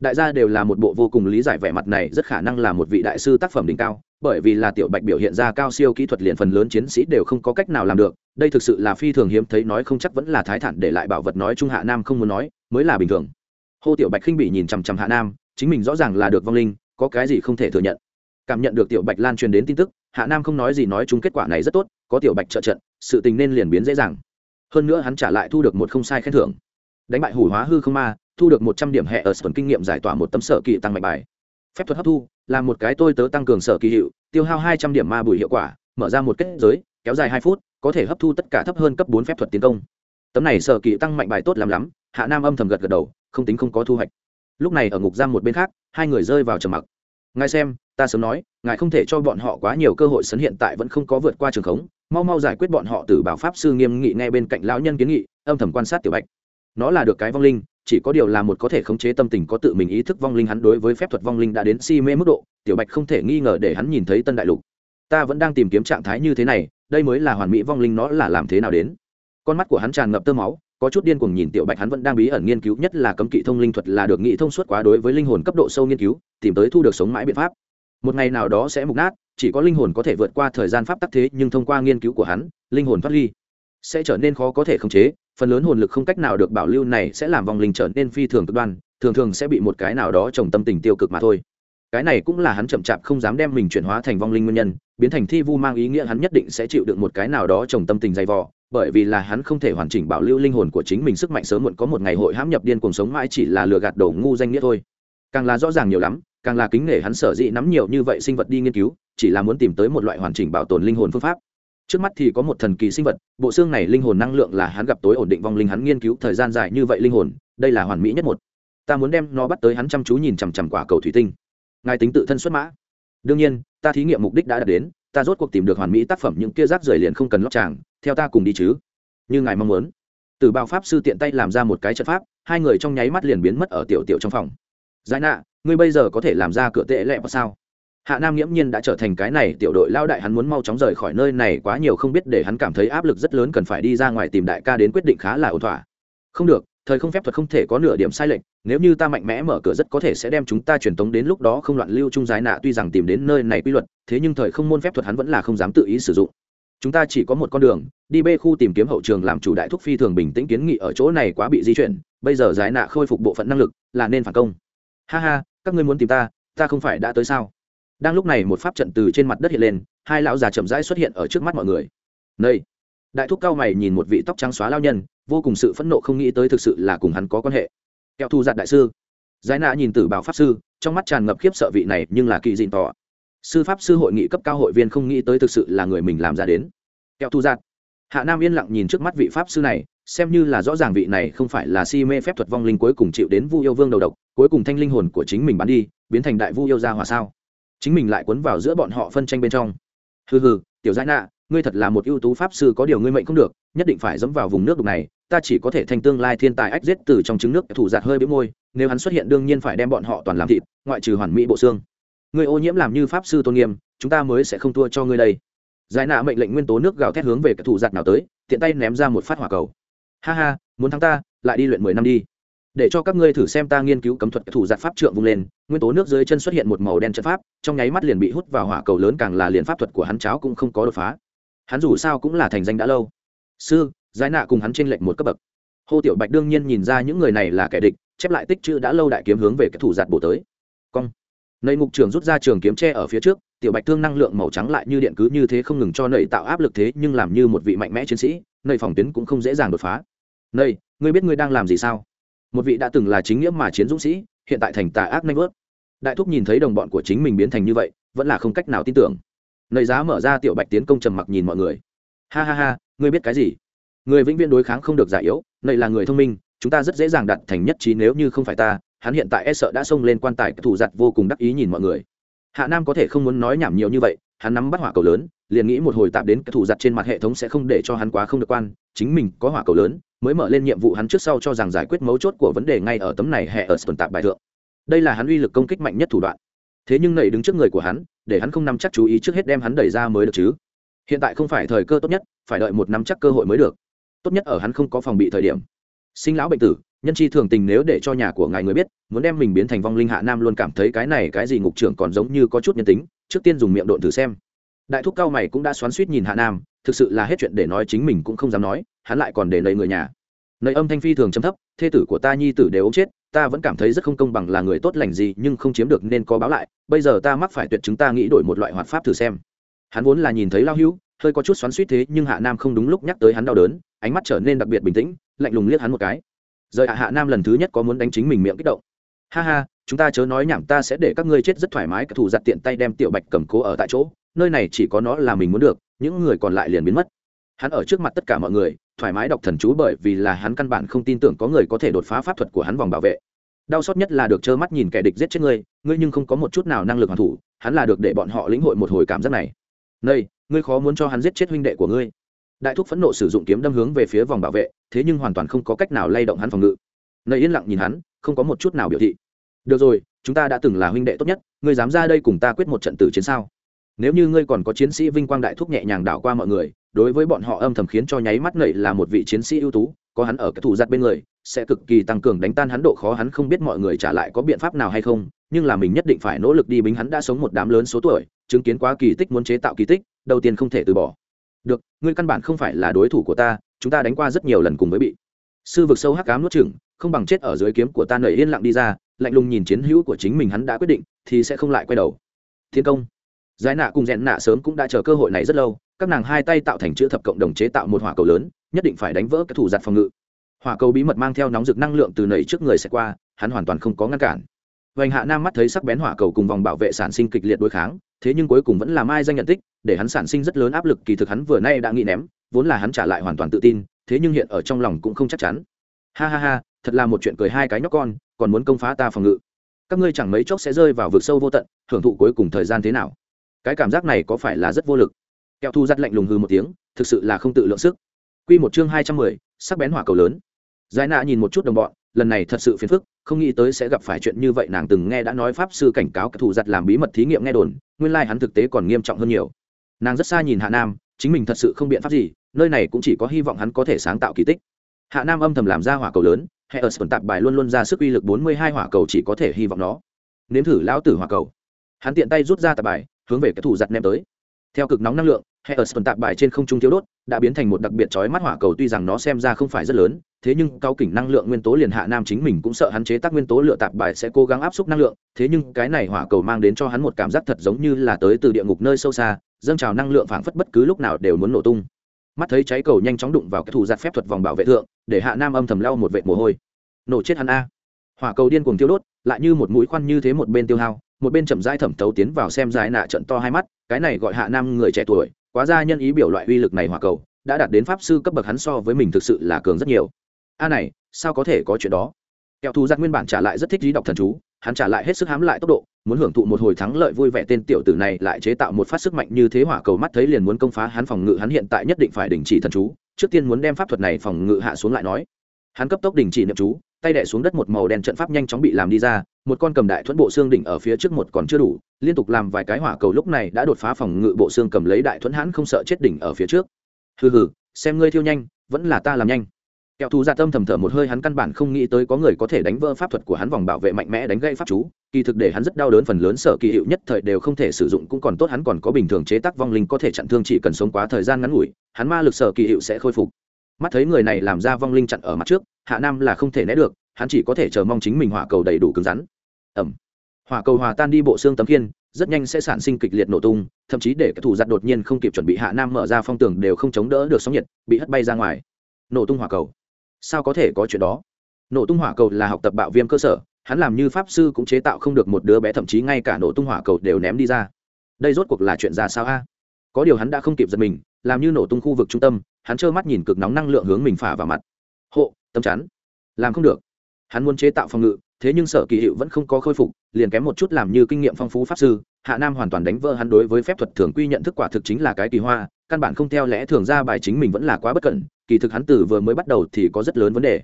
Đại gia đều là một bộ vô cùng lý giải vẻ mặt này, rất khả năng là một vị đại sư tác phẩm đỉnh cao, bởi vì là tiểu bạch biểu hiện ra cao siêu kỹ thuật liền phần lớn chiến sĩ đều không có cách nào làm được, đây thực sự là phi thường hiếm thấy, nói không chắc vẫn là thái thản để lại bảo vật nói trung hạ nam không muốn nói, mới là bình thường. Hô tiểu bạch khinh bị nhìn chằm chằm hạ nam, chính mình rõ ràng là được vong linh, có cái gì không thể thừa nhận. Cảm nhận được tiểu bạch lan truyền đến tin tức, hạ nam không nói gì nói chung kết quả này rất tốt, có tiểu bạch trợ trận, sự tình nên liền biến dễ dàng. Hơn nữa hắn trả lại thu được một không sai khen thưởng. Đánh bại hủ hóa hư không ma thu được một trăm điểm hệ ở phần kinh nghiệm giải tỏa một tấm sở kỳ tăng mạnh bài. Phép thuật hấp thu, là một cái tôi tớ tăng cường sở kỳ hiệu, tiêu hao hai trăm điểm ma bùi hiệu quả, mở ra một kết giới, kéo dài hai phút, có thể hấp thu tất cả thấp hơn cấp bốn phép thuật tiến công. Tấm này sở kỳ tăng mạnh bài tốt lắm lắm, hạ nam âm thầm gật gật đầu, không tính không có thu hoạch. Lúc này ở ngục giam một bên khác, hai người rơi vào trầm mặc. Ngài xem, ta sớm nói, ngài không thể cho bọn họ quá nhiều cơ hội sấn hiện tại vẫn không có vượt qua trường khống, mau mau giải quyết bọn họ từ bảo pháp sư nghiêm nghị ngay bên cạnh lão nhân kiến nghị, âm thầm quan sát tiểu bạch. Nó là được cái vong linh chỉ có điều là một có thể khống chế tâm tình có tự mình ý thức vong linh hắn đối với phép thuật vong linh đã đến si mê mức độ, tiểu bạch không thể nghi ngờ để hắn nhìn thấy tân đại lục. Ta vẫn đang tìm kiếm trạng thái như thế này, đây mới là hoàn mỹ vong linh nó là làm thế nào đến? Con mắt của hắn tràn ngập tơ máu, có chút điên cuồng nhìn tiểu bạch hắn vẫn đang bí ẩn nghiên cứu nhất là cấm kỵ thông linh thuật là được nghĩ thông suốt quá đối với linh hồn cấp độ sâu nghiên cứu, tìm tới thu được sống mãi biện pháp. Một ngày nào đó sẽ mục nát, chỉ có linh hồn có thể vượt qua thời gian pháp tắc thế nhưng thông qua nghiên cứu của hắn, linh hồn thoát ly, sẽ trở nên khó có thể khống chế phần lớn hồn lực không cách nào được bảo lưu này sẽ làm vong linh trở nên phi thường cực đoan, thường thường sẽ bị một cái nào đó trồng tâm tình tiêu cực mà thôi. Cái này cũng là hắn chậm chạp không dám đem mình chuyển hóa thành vong linh nguyên nhân, biến thành thi vu mang ý nghĩa hắn nhất định sẽ chịu được một cái nào đó trồng tâm tình dày vò, bởi vì là hắn không thể hoàn chỉnh bảo lưu linh hồn của chính mình sức mạnh sớm muộn có một ngày hội hãm nhập điên cuồng sống mãi chỉ là lừa gạt đầu ngu danh nghĩa thôi. Càng là rõ ràng nhiều lắm, càng là kính nể hắn sở dĩ nắm nhiều như vậy sinh vật đi nghiên cứu, chỉ là muốn tìm tới một loại hoàn chỉnh bảo tồn linh hồn phương pháp trước mắt thì có một thần kỳ sinh vật, bộ xương này linh hồn năng lượng là hắn gặp tối ổn định vong linh hắn nghiên cứu thời gian dài như vậy linh hồn, đây là hoàn mỹ nhất một. Ta muốn đem nó bắt tới hắn chăm chú nhìn chằm chằm quả cầu thủy tinh. Ngài tính tự thân xuất mã. Đương nhiên, ta thí nghiệm mục đích đã đạt đến, ta rốt cuộc tìm được hoàn mỹ tác phẩm những kia rác rưởi liền không cần lót tràng, theo ta cùng đi chứ. Như ngài mong muốn. Từ bao pháp sư tiện tay làm ra một cái trận pháp, hai người trong nháy mắt liền biến mất ở tiểu tiểu trong phòng. Giải nạ, ngươi bây giờ có thể làm ra cửa tệ lẹ vào sao? Hạ nam nghiễm nhiên đã trở thành cái này tiểu đội lao đại hắn muốn mau chóng rời khỏi nơi này quá nhiều không biết để hắn cảm thấy áp lực rất lớn cần phải đi ra ngoài tìm đại ca đến quyết định khá là ổn thỏa. Không được, thời không phép thuật không thể có nửa điểm sai lệch, nếu như ta mạnh mẽ mở cửa rất có thể sẽ đem chúng ta truyền tống đến lúc đó không loạn lưu trung giái nạ tuy rằng tìm đến nơi này quy luật, thế nhưng thời không môn phép thuật hắn vẫn là không dám tự ý sử dụng. Chúng ta chỉ có một con đường, đi bê khu tìm kiếm hậu trường làm chủ đại thúc phi thường bình tĩnh kiến nghị ở chỗ này quá bị di chuyển, bây giờ giái nạ khôi phục bộ phận năng lực, là nên phản công. Ha ha, các ngươi muốn tìm ta ta không phải đã tới sao? Đang lúc này một pháp trận từ trên mặt đất hiện lên, hai lão già chậm rãi xuất hiện ở trước mắt mọi người. Nơi đại thúc cao mày nhìn một vị tóc trắng xóa lao nhân, vô cùng sự phẫn nộ không nghĩ tới thực sự là cùng hắn có quan hệ. Kẹo thu giặt đại sư. Giải nạ nhìn tử bảo pháp sư, trong mắt tràn ngập khiếp sợ vị này nhưng là kỳ dịn tỏ. Sư pháp sư hội nghị cấp cao hội viên không nghĩ tới thực sự là người mình làm ra đến. Kẹo thu giặt hạ nam yên lặng nhìn trước mắt vị pháp sư này, xem như là rõ ràng vị này không phải là si mê phép thuật vong linh cuối cùng chịu đến vu yêu vương đầu độc, cuối cùng thanh linh hồn của chính mình bắn đi, biến thành đại vu yêu gia hòa sao? Chính mình lại cuốn vào giữa bọn họ phân tranh bên trong. Hừ hừ, tiểu giải nạ, ngươi thật là một ưu tú pháp sư có điều ngươi mệnh không được, nhất định phải dẫm vào vùng nước đục này, ta chỉ có thể thành tương lai thiên tài ách giết từ trong trứng nước thủ giạt hơi bĩu môi, nếu hắn xuất hiện đương nhiên phải đem bọn họ toàn làm thịt, ngoại trừ hoàn mỹ bộ xương. Ngươi ô nhiễm làm như pháp sư tôn nghiêm, chúng ta mới sẽ không thua cho ngươi đây. Giải nạ mệnh lệnh nguyên tố nước gào thét hướng về cái thủ giạt nào tới, tiện tay ném ra một phát hỏa cầu. Ha ha, muốn thắng ta, lại đi luyện mười năm đi để cho các ngươi thử xem ta nghiên cứu cấm thuật thủ giặt pháp trượng vung lên, nguyên tố nước dưới chân xuất hiện một màu đen trận pháp, trong nháy mắt liền bị hút vào hỏa cầu lớn càng là liền pháp thuật của hắn cháo cũng không có đột phá. Hắn dù sao cũng là thành danh đã lâu. Sư giải nạ cùng hắn trên lệnh một cấp bậc. Hô tiểu bạch đương nhiên nhìn ra những người này là kẻ địch, chép lại tích chữ đã lâu đại kiếm hướng về cái thủ giặt bổ tới. Cong. Nầy ngục trường rút ra trường kiếm tre ở phía trước, tiểu bạch thương năng lượng màu trắng lại như điện cứ như thế không ngừng cho nầy tạo áp lực thế, nhưng làm như một vị mạnh mẽ chiến sĩ, nầy phòng tuyến cũng không dễ dàng đột phá. Nầy, ngươi biết ngươi đang làm gì sao? Một vị đã từng là chính nghĩa mà chiến dũng sĩ, hiện tại thành tà ác nanh vớt. Đại thúc nhìn thấy đồng bọn của chính mình biến thành như vậy, vẫn là không cách nào tin tưởng. Nầy giá mở ra tiểu bạch tiến công trầm mặc nhìn mọi người. Ha ha ha, ngươi biết cái gì? Người vĩnh viễn đối kháng không được giả yếu, nầy là người thông minh, chúng ta rất dễ dàng đặt thành nhất trí nếu như không phải ta, hắn hiện tại e sợ đã xông lên quan tài, thủ giặt vô cùng đắc ý nhìn mọi người. Hạ nam có thể không muốn nói nhảm nhiều như vậy, hắn nắm bắt hỏa cầu lớn, liền nghĩ một hồi tạm đến thủ giặt trên mặt hệ thống sẽ không để cho hắn quá không được quan, chính mình có hỏa cầu lớn mới mở lên nhiệm vụ hắn trước sau cho rằng giải quyết mấu chốt của vấn đề ngay ở tấm này hệ ở tồn tại bài thượng. Đây là hắn uy lực công kích mạnh nhất thủ đoạn. Thế nhưng nảy đứng trước người của hắn, để hắn không nắm chắc chú ý trước hết đem hắn đẩy ra mới được chứ. Hiện tại không phải thời cơ tốt nhất, phải đợi một nắm chắc cơ hội mới được. Tốt nhất ở hắn không có phòng bị thời điểm. Sinh lão bệnh tử, nhân chi thường tình nếu để cho nhà của ngài người biết, muốn đem mình biến thành vong linh hạ nam luôn cảm thấy cái này cái gì ngục trưởng còn giống như có chút nhân tính, trước tiên dùng miệng độn thử xem. Đại thúc cao mày cũng đã xoắn suýt nhìn hạ nam thực sự là hết chuyện để nói chính mình cũng không dám nói hắn lại còn để lấy người nhà. Nơi âm thanh phi thường chấm thấp thê tử của ta nhi tử đều ốm chết ta vẫn cảm thấy rất không công bằng là người tốt lành gì nhưng không chiếm được nên có báo lại bây giờ ta mắc phải tuyệt chứng ta nghĩ đổi một loại hoạt pháp thử xem. Hắn vốn là nhìn thấy lao hưu, hơi có chút xoắn suýt thế nhưng hạ nam không đúng lúc nhắc tới hắn đau đớn ánh mắt trở nên đặc biệt bình tĩnh lạnh lùng liếc hắn một cái. Rời hạ hạ nam lần thứ nhất có muốn đánh chính mình miệng kích động. Ha ha chúng ta chớ nói nhảm ta sẽ để các ngươi chết rất thoải mái cả thủ giặt tiện tay đem tiểu bạch cầm cố ở tại chỗ nơi này chỉ có nó là mình muốn được những người còn lại liền biến mất. Hắn ở trước mặt tất cả mọi người, thoải mái đọc thần chú bởi vì là hắn căn bản không tin tưởng có người có thể đột phá pháp thuật của hắn vòng bảo vệ. Đau xót nhất là được trơ mắt nhìn kẻ địch giết chết ngươi ngươi nhưng không có một chút nào năng lực hoàn thủ, hắn là được để bọn họ lĩnh hội một hồi cảm giác này. Nơi ngươi khó muốn cho hắn giết chết huynh đệ của ngươi. Đại thúc phẫn nộ sử dụng kiếm đâm hướng về phía vòng bảo vệ, thế nhưng hoàn toàn không có cách nào lay động hắn phòng ngự. Nơi yên lặng nhìn hắn, không có một chút nào biểu thị. Được rồi, chúng ta đã từng là huynh đệ tốt nhất, ngươi dám ra đây cùng ta quyết một trận tử chiến sao? Nếu như ngươi còn có chiến sĩ vinh quang đại thúc nhẹ nhàng đảo qua mọi người, đối với bọn họ âm thầm khiến cho nháy mắt nảy là một vị chiến sĩ ưu tú, có hắn ở cái thủ giặt bên người, sẽ cực kỳ tăng cường đánh tan hắn độ khó hắn không biết mọi người trả lại có biện pháp nào hay không, nhưng là mình nhất định phải nỗ lực đi bính hắn đã sống một đám lớn số tuổi, chứng kiến quá kỳ tích muốn chế tạo kỳ tích, đầu tiên không thể từ bỏ. Được, ngươi căn bản không phải là đối thủ của ta, chúng ta đánh qua rất nhiều lần cùng với bị. Sư vực sâu hắc cám nuốt chừng không bằng chết ở dưới kiếm của ta nảy yên lặng đi ra, lạnh lùng nhìn chiến hữu của chính mình hắn đã quyết định, thì sẽ không lại quay đầu. Thiên công giải nạ cùng rẽn nạ sớm cũng đã chờ cơ hội này rất lâu, các nàng hai tay tạo thành chữ thập cộng đồng chế tạo một hỏa cầu lớn, nhất định phải đánh vỡ các thủ giặt phòng ngự. Hỏa cầu bí mật mang theo nóng rực năng lượng từ nầy trước người sẽ qua, hắn hoàn toàn không có ngăn cản. Vành hạ nam mắt thấy sắc bén hỏa cầu cùng vòng bảo vệ sản sinh kịch liệt đối kháng, thế nhưng cuối cùng vẫn là mai danh nhận tích, để hắn sản sinh rất lớn áp lực kỳ thực hắn vừa nay đã nghĩ ném, vốn là hắn trả lại hoàn toàn tự tin, thế nhưng hiện ở trong lòng cũng không chắc chắn. Ha ha ha, thật là một chuyện cười hai cái nhóc con, còn muốn công phá ta phòng ngự. Các ngươi chẳng mấy chốc sẽ rơi vào vực sâu vô tận, hưởng thụ cuối cùng thời gian thế nào? Cái cảm giác này có phải là rất vô lực? Kẹo thu giặt lạnh lùng hư một tiếng, thực sự là không tự lượng sức. Q một chương hai trăm mười, sắc bén hỏa cầu lớn. Giải nạ nhìn một chút đồng bọn, lần này thật sự phiền phức, không nghĩ tới sẽ gặp phải chuyện như vậy, nàng từng nghe đã nói pháp sư cảnh cáo các thủ giặt làm bí mật thí nghiệm nghe đồn, nguyên lai hắn thực tế còn nghiêm trọng hơn nhiều. Nàng rất xa nhìn hạ nam, chính mình thật sự không biện pháp gì, nơi này cũng chỉ có hy vọng hắn có thể sáng tạo kỳ tích. Hạ nam âm thầm làm ra hỏa cầu lớn, hệ ở sườn tạp bài luôn luôn ra sức uy lực bốn mươi hai hỏa cầu chỉ có thể hy vọng nó. Nếm thử lão tử hỏa cầu. Hắn tiện tay rút ra tạp bài hướng về cái thủ giặt ném tới. Theo cực nóng năng lượng, hệ ở sườn tạp bài trên không trung thiếu đốt đã biến thành một đặc biệt chói mắt hỏa cầu tuy rằng nó xem ra không phải rất lớn, thế nhưng cao kỉnh năng lượng nguyên tố liền hạ nam chính mình cũng sợ hắn chế tác nguyên tố lựa tạp bài sẽ cố gắng áp suất năng lượng, thế nhưng cái này hỏa cầu mang đến cho hắn một cảm giác thật giống như là tới từ địa ngục nơi sâu xa, dâng trào năng lượng phảng phất bất cứ lúc nào đều muốn nổ tung. Mắt thấy cháy cầu nhanh chóng đụng vào cái thủ giặt phép thuật vòng bảo vệ thượng, để hạ nam âm thầm lau một vệt mồ hôi. Nổ chết hắn a. Hỏa cầu điên cuồng tiêu đốt, lại như một mũi khoan như thế một bên tiêu hao một bên chậm rãi thẩm tấu tiến vào xem giải nạ trận to hai mắt, cái này gọi hạ nam người trẻ tuổi, quá ra nhân ý biểu loại uy lực này hỏa cầu, đã đạt đến pháp sư cấp bậc hắn so với mình thực sự là cường rất nhiều. A này, sao có thể có chuyện đó? Kẹo thù giặc nguyên bản trả lại rất thích lý đọc thần chú, hắn trả lại hết sức hám lại tốc độ, muốn hưởng thụ một hồi thắng lợi vui vẻ tên tiểu tử này lại chế tạo một phát sức mạnh như thế hỏa cầu mắt thấy liền muốn công phá hắn phòng ngự, hắn hiện tại nhất định phải đình chỉ thần chú, trước tiên muốn đem pháp thuật này phòng ngự hạ xuống lại nói hắn cấp tốc đình chỉ niệm chú, tay đẻ xuống đất một màu đen trận pháp nhanh chóng bị làm đi ra, một con cầm đại thuẫn bộ xương đỉnh ở phía trước một còn chưa đủ, liên tục làm vài cái hỏa cầu lúc này đã đột phá phòng ngự bộ xương cầm lấy đại thuẫn hắn không sợ chết đỉnh ở phía trước. Hừ hừ, xem ngươi thiêu nhanh, vẫn là ta làm nhanh. Kẹo thù ra tâm thầm thở một hơi hắn căn bản không nghĩ tới có người có thể đánh vỡ pháp thuật của hắn vòng bảo vệ mạnh mẽ đánh gãy pháp chú, kỳ thực để hắn rất đau đớn phần lớn sở kỳ hiệu nhất thời đều không thể sử dụng, cũng còn tốt hắn còn có bình thường chế tác vong linh có thể chặn thương chỉ cần sống quá thời gian ngắn ngủi, hắn ma lực sở kỳ hiệu sẽ khôi phục mắt thấy người này làm ra vong linh chặn ở mặt trước, hạ nam là không thể né được, hắn chỉ có thể chờ mong chính mình hỏa cầu đầy đủ cứng rắn. Ẩm hỏa cầu hòa tan đi bộ xương tấm kiên rất nhanh sẽ sản sinh kịch liệt nổ tung, thậm chí để các thủ giặt đột nhiên không kịp chuẩn bị hạ nam mở ra phong tường đều không chống đỡ được sóng nhiệt, bị hất bay ra ngoài. Nổ tung hỏa cầu. Sao có thể có chuyện đó? Nổ tung hỏa cầu là học tập bạo viêm cơ sở, hắn làm như pháp sư cũng chế tạo không được một đứa bé, thậm chí ngay cả nổ tung hỏa cầu đều ném đi ra. Đây rốt cuộc là chuyện ra sao a? Có điều hắn đã không kịp giật mình làm như nổ tung khu vực trung tâm, hắn trơ mắt nhìn cực nóng năng lượng hướng mình phả vào mặt. Hộ, tâm chắn. Làm không được. Hắn muốn chế tạo phòng ngự, thế nhưng sở kỳ hiệu vẫn không có khôi phục, liền kém một chút làm như kinh nghiệm phong phú pháp sư, hạ nam hoàn toàn đánh vỡ hắn đối với phép thuật thường quy nhận thức quả thực chính là cái kỳ hoa, căn bản không theo lẽ thường ra bài chính mình vẫn là quá bất cẩn, kỳ thực hắn từ vừa mới bắt đầu thì có rất lớn vấn đề.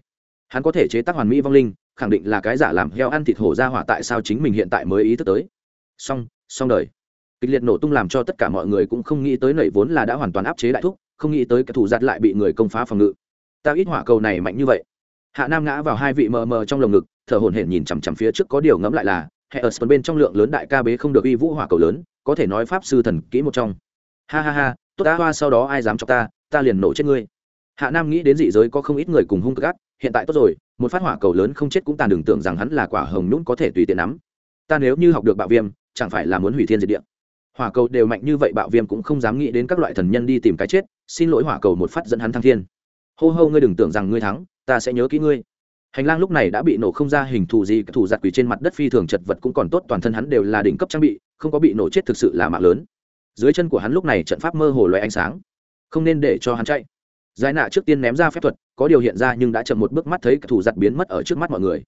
Hắn có thể chế tác hoàn mỹ vong linh, khẳng định là cái giả làm heo ăn thịt hổ ra hỏa tại sao chính mình hiện tại mới ý thức tới. Xong xong đời kịch liệt nổ tung làm cho tất cả mọi người cũng không nghĩ tới nảy vốn là đã hoàn toàn áp chế đại thúc, không nghĩ tới cái thủ giặt lại bị người công phá phòng ngự. Ta ít hỏa cầu này mạnh như vậy. Hạ nam ngã vào hai vị mờ mờ trong lồng ngực, thở hổn hển nhìn chằm chằm phía trước có điều ngẫm lại là, hệ ở bên trong lượng lớn đại ca bế không được uy vũ hỏa cầu lớn, có thể nói pháp sư thần kỹ một trong. Ha ha ha, tốt đã hoa sau đó ai dám cho ta ta liền nổ chết ngươi. Hạ nam nghĩ đến dị giới có không ít người cùng hung cực ác, hiện tại tốt rồi, một phát hỏa cầu lớn không chết cũng tàn đừng tưởng rằng hắn là quả hồng nhũng có thể tùy tiện nắm. Ta nếu như học được bạo viêm, chẳng phải là muốn hủy thiên diệt địa hỏa cầu đều mạnh như vậy, bạo viêm cũng không dám nghĩ đến các loại thần nhân đi tìm cái chết. Xin lỗi hỏa cầu một phát dẫn hắn thăng thiên. Hô hô, ngươi đừng tưởng rằng ngươi thắng, ta sẽ nhớ kỹ ngươi. Hành lang lúc này đã bị nổ không ra, hình thù gì, thủ giặt quỷ trên mặt đất phi thường chật vật cũng còn tốt, toàn thân hắn đều là đỉnh cấp trang bị, không có bị nổ chết thực sự là mạng lớn. Dưới chân của hắn lúc này trận pháp mơ hồ loại ánh sáng. Không nên để cho hắn chạy. Giải nạ trước tiên ném ra phép thuật, có điều hiện ra nhưng đã chậm một bước mắt thấy thủ giặt biến mất ở trước mắt mọi người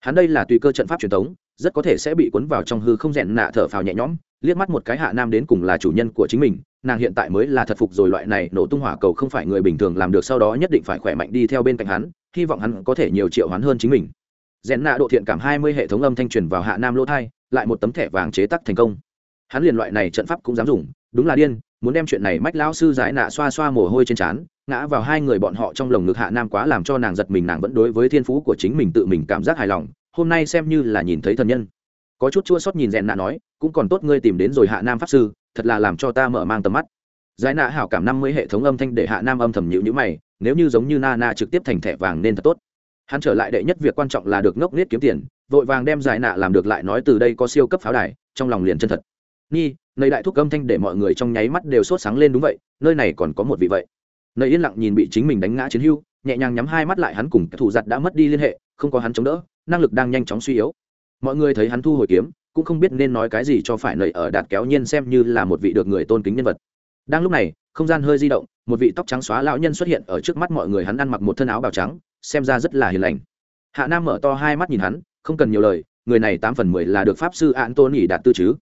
hắn đây là tùy cơ trận pháp truyền thống, rất có thể sẽ bị cuốn vào trong hư không rèn nạ thở phào nhẹ nhõm, liếc mắt một cái hạ nam đến cùng là chủ nhân của chính mình, nàng hiện tại mới là thật phục rồi loại này nổ tung hỏa cầu không phải người bình thường làm được sau đó nhất định phải khỏe mạnh đi theo bên cạnh hắn, hy vọng hắn có thể nhiều triệu hắn hơn chính mình. Rèn nạ độ thiện cảm hai mươi hệ thống âm thanh truyền vào hạ nam lỗ thai, lại một tấm thẻ vàng chế tắc thành công. Hắn liền loại này trận pháp cũng dám dùng, đúng là điên, muốn đem chuyện này mách lão sư giải nạ xoa xoa mồ hôi trên trán ngã vào hai người bọn họ trong lồng ngực hạ nam quá làm cho nàng giật mình, nàng vẫn đối với thiên phú của chính mình tự mình cảm giác hài lòng. Hôm nay xem như là nhìn thấy thần nhân. Có chút chua sót nhìn rèn nạ nói, cũng còn tốt ngươi tìm đến rồi hạ nam pháp sư, thật là làm cho ta mở mang tầm mắt. Giải nạ hảo cảm năm mươi hệ thống âm thanh để hạ nam âm thầm nhịu nhữ mày, nếu như giống như na na trực tiếp thành thẻ vàng nên thật tốt. Hắn trở lại đệ nhất việc quan trọng là được ngốc nết kiếm tiền, vội vàng đem giải nạ làm được lại nói, từ đây có siêu cấp pháo đài, trong lòng liền chân thật. Nhi, nơi đại thúc âm thanh để mọi người trong nháy mắt đều sốt sáng lên, đúng vậy, nơi này còn có một vị vậy nơi yên lặng nhìn bị chính mình đánh ngã chiến hưu, nhẹ nhàng nhắm hai mắt lại hắn cùng thủ giặt đã mất đi liên hệ, không có hắn chống đỡ, năng lực đang nhanh chóng suy yếu. Mọi người thấy hắn thu hồi kiếm, cũng không biết nên nói cái gì cho phải nầy ở đạt kéo nhiên xem như là một vị được người tôn kính nhân vật. Đang lúc này, không gian hơi di động, một vị tóc trắng xóa lão nhân xuất hiện ở trước mắt mọi người hắn ăn mặc một thân áo bào trắng, xem ra rất là hiền lành. Hạ nam mở to hai mắt nhìn hắn, không cần nhiều lời, người này tám phần mười là được pháp sư antony đạt tư chứ.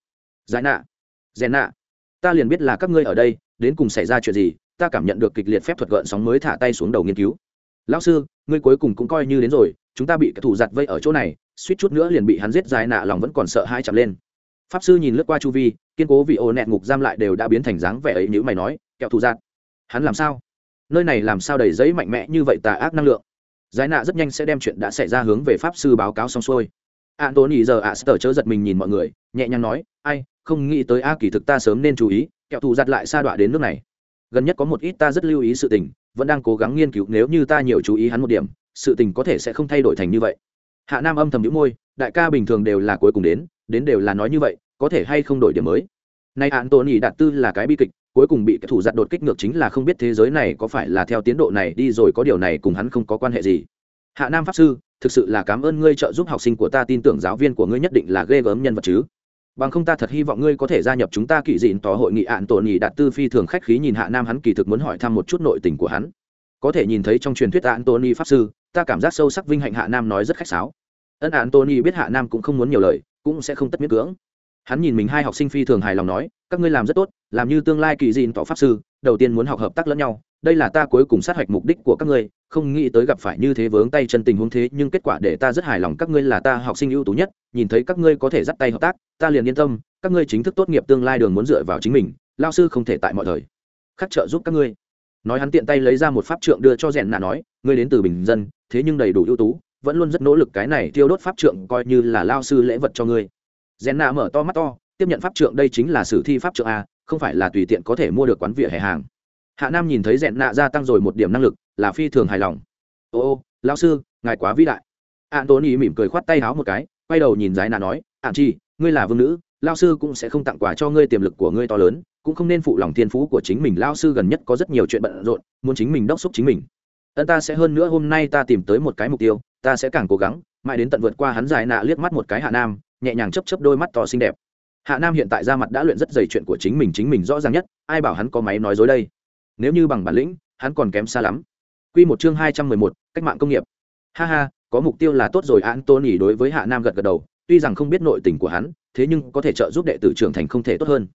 Giải nạ. Rèn nạ. Ta liền biết là các ngươi ở đây, đến cùng xảy ra chuyện gì ta cảm nhận được kịch liệt phép thuật gợn sóng mới thả tay xuống đầu nghiên cứu. Lão sư, ngươi cuối cùng cũng coi như đến rồi, chúng ta bị kẻ thù giặt vây ở chỗ này, suýt chút nữa liền bị hắn giết dài nạ lòng vẫn còn sợ hai chậm lên. Pháp sư nhìn lướt qua chu vi, kiên cố vì ô nẹt ngục giam lại đều đã biến thành dáng vẻ ấy như mày nói kẹo thù giặt? Hắn làm sao? Nơi này làm sao đầy giấy mạnh mẽ như vậy tà ác năng lượng? Giải nạ rất nhanh sẽ đem chuyện đã xảy ra hướng về pháp sư báo cáo xong xuôi. Antony giờ ạ sờ chớ giật mình nhìn mọi người, nhẹ nhàng nói, ai, không nghĩ tới a kỳ thực ta sớm nên chú ý kẹo thù giặt lại sa đọa đến nước này gần nhất có một ít ta rất lưu ý sự tình, vẫn đang cố gắng nghiên cứu, nếu như ta nhiều chú ý hắn một điểm, sự tình có thể sẽ không thay đổi thành như vậy. Hạ nam âm thầm nhữ môi, đại ca bình thường đều là cuối cùng đến đến đều là nói như vậy, có thể hay không đổi điểm mới? Nay hạn tôn ỉ đạt tư là cái bi kịch, cuối cùng bị thủ giặt đột kích ngược chính là không biết thế giới này có phải là theo tiến độ này đi rồi có điều này cùng hắn không có quan hệ gì. Hạ nam pháp sư, thực sự là cảm ơn ngươi trợ giúp học sinh của ta, tin tưởng giáo viên của ngươi nhất định là ghê gớm nhân vật chứ bằng không ta thật hy vọng ngươi có thể gia nhập chúng ta kỳ dịn tỏ hội nghị ạn tổn nhị đạt tư phi thường khách khí nhìn hạ nam hắn kỳ thực muốn hỏi thăm một chút nội tình của hắn. Có thể nhìn thấy trong truyền thuyết antony pháp sư, ta cảm giác sâu sắc vinh hạnh hạ nam nói rất khách sáo. Ân antony biết hạ nam cũng không muốn nhiều lời, cũng sẽ không tất miết cưỡng. Hắn nhìn mình hai học sinh phi thường hài lòng nói, các ngươi làm rất tốt, làm như tương lai kỳ dịn tỏ pháp sư, đầu tiên muốn học hợp tác lẫn nhau, đây là ta cuối cùng sát hạch mục đích của các ngươi, không nghĩ tới gặp phải như thế vướng tay chân tình huống thế, nhưng kết quả để ta rất hài lòng các ngươi là ta học sinh ưu tú nhất, nhìn thấy các ngươi có thể dắt tay hợp tác ta liền yên tâm, các ngươi chính thức tốt nghiệp tương lai đường muốn dựa vào chính mình, lao sư không thể tại mọi thời khắc trợ giúp các ngươi. Nói hắn tiện tay lấy ra một pháp trượng đưa cho rèn nạ nói, ngươi đến từ bình dân, thế nhưng đầy đủ ưu tú, vẫn luôn rất nỗ lực cái này tiêu đốt pháp trượng coi như là lao sư lễ vật cho ngươi. Rèn nạ mở to mắt to, tiếp nhận pháp trượng đây chính là sử thi pháp trượng a, không phải là tùy tiện có thể mua được quán vỉa hè hàng. Hạ nam nhìn thấy rèn nạ gia tăng rồi một điểm năng lực, là phi thường hài lòng. Ô ô, lao sư, ngài quá vĩ đại. Antony mỉm cười khoát tay háo một cái, quay đầu nhìn giải nạ nói ạn chi ngươi là vương nữ, lao sư cũng sẽ không tặng quà cho ngươi tiềm lực của ngươi to lớn, cũng không nên phụ lòng thiên phú của chính mình. Lao sư gần nhất có rất nhiều chuyện bận rộn, muốn chính mình đốc xúc chính mình. Ân ta sẽ hơn nữa hôm nay ta tìm tới một cái mục tiêu, ta sẽ càng cố gắng, mãi đến tận vượt qua hắn dài nạ liếc mắt một cái hạ nam, nhẹ nhàng chấp chấp đôi mắt to xinh đẹp. Hạ nam hiện tại ra mặt đã luyện rất dày chuyện của chính mình chính mình rõ ràng nhất, ai bảo hắn có máy nói dối đây? Nếu như bằng bản lĩnh, hắn còn kém xa lắm. Q một chương hai trăm mười một, cách mạng công nghiệp. Ha ha, có mục tiêu là tốt rồi an tôn ỉ đối với hạ nam gật gật đầu tuy rằng không biết nội tình của hắn, thế nhưng có thể trợ giúp đệ tử trưởng thành không thể tốt hơn.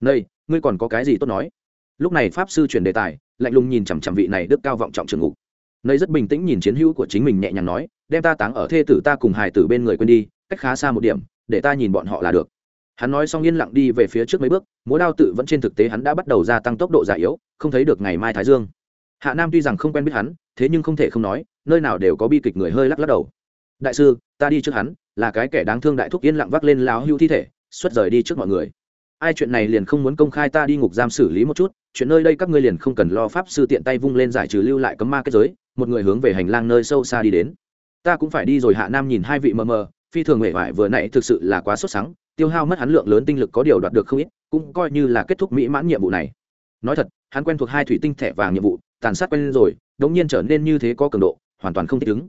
Nơi ngươi còn có cái gì tốt nói? Lúc này pháp sư chuyển đề tài, lạnh lùng nhìn chằm chằm vị này đức cao vọng trọng trường ngục. Nơi rất bình tĩnh nhìn chiến hữu của chính mình nhẹ nhàng nói, đem ta táng ở thê tử ta cùng hài tử bên người quên đi, cách khá xa một điểm, để ta nhìn bọn họ là được. Hắn nói xong yên lặng đi về phía trước mấy bước, múa đao tự vẫn trên thực tế hắn đã bắt đầu gia tăng tốc độ già yếu, không thấy được ngày mai thái dương. Hạ nam tuy rằng không quen biết hắn, thế nhưng không thể không nói, nơi nào đều có bi kịch người hơi lắc lắc đầu đại sư, ta đi trước hắn, là cái kẻ đáng thương đại thúc yên lặng vác lên láo hưu thi thể, xuất rời đi trước mọi người. Ai chuyện này liền không muốn công khai ta đi ngục giam xử lý một chút, chuyện nơi đây các ngươi liền không cần lo pháp sư tiện tay vung lên giải trừ lưu lại cấm ma kết giới, một người hướng về hành lang nơi sâu xa đi đến. Ta cũng phải đi rồi, hạ nam nhìn hai vị mờ mờ, phi thường mệ vải vừa nãy thực sự là quá sốt sắng, tiêu hao mất hắn lượng lớn tinh lực có điều đoạt được không ít, cũng coi như là kết thúc mỹ mãn nhiệm vụ này. Nói thật, hắn quen thuộc hai thủy tinh thẻ vàng nhiệm vụ, tàn sát quen rồi, đống nhiên trở nên như thế có cường độ, hoàn toàn không thích ứng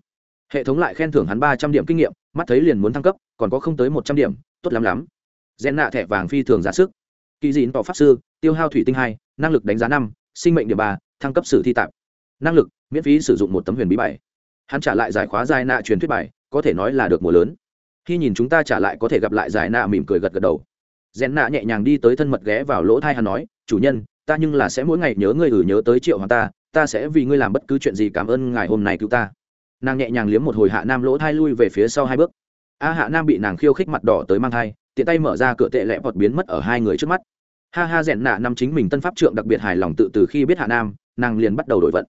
hệ thống lại khen thưởng hắn ba trăm điểm kinh nghiệm, mắt thấy liền muốn thăng cấp, còn có không tới một trăm điểm, tốt lắm lắm. Rèn nạ thẻ vàng phi thường giá sức. Kỳ dịn tỏ pháp sư, tiêu hao thủy tinh hai, năng lực đánh giá năm, sinh mệnh điểm ba, thăng cấp sử thi tạp. Năng lực, miễn phí sử dụng một tấm huyền bí bảy hắn trả lại giải khóa giải nạ truyền thuyết bài, có thể nói là được mùa lớn. Khi nhìn chúng ta trả lại có thể gặp lại giải nạ mỉm cười gật gật đầu. Rèn nạ nhẹ nhàng đi tới thân mật ghé vào lỗ thai hắn nói, chủ nhân, ta nhưng là sẽ mỗi ngày nhớ ngươi ử nhớ tới triệu hoàng ta ta sẽ vì ngươi làm bất cứ chuyện gì cảm ơn ngài hôm nay cứu ta nàng nhẹ nhàng liếm một hồi hạ nam lỗ thai lui về phía sau hai bước. A hạ nam bị nàng khiêu khích mặt đỏ tới mang thai, tiện tay mở ra cửa tệ lẽ vọt biến mất ở hai người trước mắt. Ha ha rèn nạ nằm chính mình tân pháp trượng đặc biệt hài lòng tự từ khi biết hạ nam, nàng liền bắt đầu đổi vận.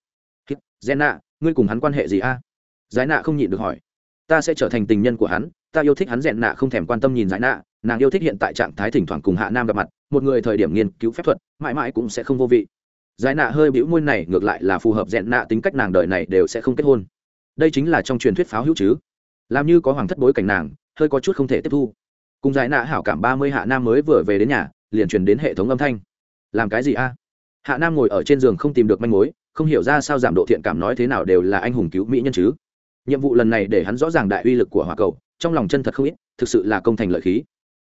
Rèn nạ, ngươi cùng hắn quan hệ gì a? À? giải nạ không nhịn được hỏi. Ta sẽ trở thành tình nhân của hắn, ta yêu thích hắn rèn nạ không thèm quan tâm nhìn giải nạ, nàng yêu thích hiện tại trạng thái thỉnh thoảng cùng hạ nam gặp mặt, một người thời điểm nghiên cứu phép thuật, mãi mãi cũng sẽ không vô vị. Giải nạ hơi bĩu môi này ngược lại là phù hợp rèn nạ tính cách nàng đời này đều sẽ không kết hôn đây chính là trong truyền thuyết pháo hữu chứ. Làm như có hoàng thất bối cảnh nàng, hơi có chút không thể tiếp thu. Cùng giải nạ hảo cảm ba mươi hạ nam mới vừa về đến nhà, liền truyền đến hệ thống âm thanh. Làm cái gì a? Hạ nam ngồi ở trên giường không tìm được manh mối, không hiểu ra sao giảm độ thiện cảm nói thế nào đều là anh hùng cứu mỹ nhân chứ. Nhiệm vụ lần này để hắn rõ ràng đại uy lực của hỏa cầu, trong lòng chân thật không ít, thực sự là công thành lợi khí.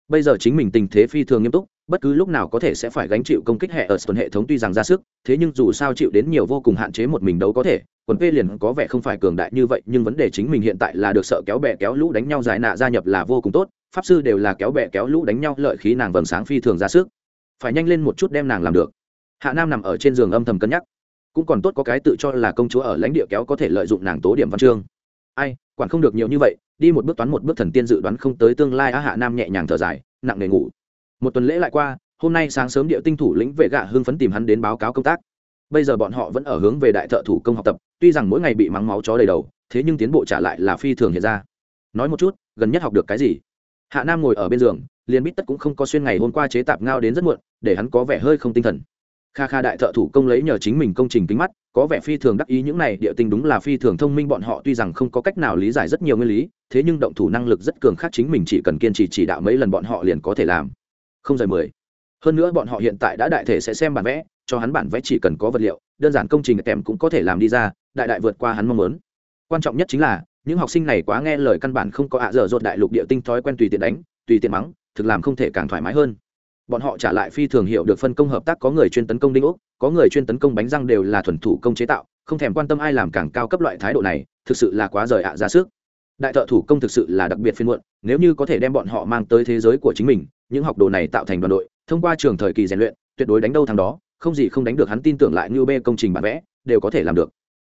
Bây giờ chính mình tình thế phi thường nghiêm túc bất cứ lúc nào có thể sẽ phải gánh chịu công kích hệ ở tuần hệ thống tuy rằng ra sức, thế nhưng dù sao chịu đến nhiều vô cùng hạn chế một mình đấu có thể, quần p liền có vẻ không phải cường đại như vậy, nhưng vấn đề chính mình hiện tại là được sợ kéo bè kéo lũ đánh nhau giải nạ gia nhập là vô cùng tốt, pháp sư đều là kéo bè kéo lũ đánh nhau, lợi khí nàng vầng sáng phi thường ra sức. Phải nhanh lên một chút đem nàng làm được. Hạ nam nằm ở trên giường âm thầm cân nhắc. Cũng còn tốt có cái tự cho là công chúa ở lãnh địa kéo có thể lợi dụng nàng tố điểm văn chương. Ai, quản không được nhiều như vậy, đi một bước toán một bước thần tiên dự đoán không tới tương lai, á hạ nam nhẹ nhàng thở dài, nặng nề ngủ một tuần lễ lại qua, hôm nay sáng sớm địa tinh thủ lĩnh vệ gạ hưng phấn tìm hắn đến báo cáo công tác. Bây giờ bọn họ vẫn ở hướng về đại thợ thủ công học tập, tuy rằng mỗi ngày bị mắng máu chó đầy đầu, thế nhưng tiến bộ trả lại là phi thường hiện ra. Nói một chút, gần nhất học được cái gì? Hạ nam ngồi ở bên giường, liền bít tất cũng không có xuyên ngày hôm qua chế tạp ngao đến rất muộn, để hắn có vẻ hơi không tinh thần. Kha kha đại thợ thủ công lấy nhờ chính mình công trình kính mắt, có vẻ phi thường đắc ý những này, địa tinh đúng là phi thường thông minh, bọn họ tuy rằng không có cách nào lý giải rất nhiều nguyên lý, thế nhưng động thủ năng lực rất cường khác chính mình chỉ cần kiên trì chỉ đạo mấy lần bọn họ liền có thể làm không rời mười. Hơn nữa bọn họ hiện tại đã đại thể sẽ xem bản vẽ, cho hắn bản vẽ chỉ cần có vật liệu, đơn giản công trình kèm cũng có thể làm đi ra, đại đại vượt qua hắn mong muốn. Quan trọng nhất chính là, những học sinh này quá nghe lời căn bản không có ạ dở dột đại lục địa tinh thói quen tùy tiện đánh, tùy tiện mắng, thực làm không thể càng thoải mái hơn. Bọn họ trả lại phi thường hiệu được phân công hợp tác có người chuyên tấn công đinh ốc, có người chuyên tấn công bánh răng đều là thuần thủ công chế tạo, không thèm quan tâm ai làm càng cao cấp loại thái độ này, thực sự là quá rời ạ ra sức đại thợ thủ công thực sự là đặc biệt phiên muộn, nếu như có thể đem bọn họ mang tới thế giới của chính mình, những học đồ này tạo thành đoàn đội, thông qua trường thời kỳ rèn luyện, tuyệt đối đánh đâu thằng đó, không gì không đánh được hắn tin tưởng lại như bê công trình bản vẽ, đều có thể làm được.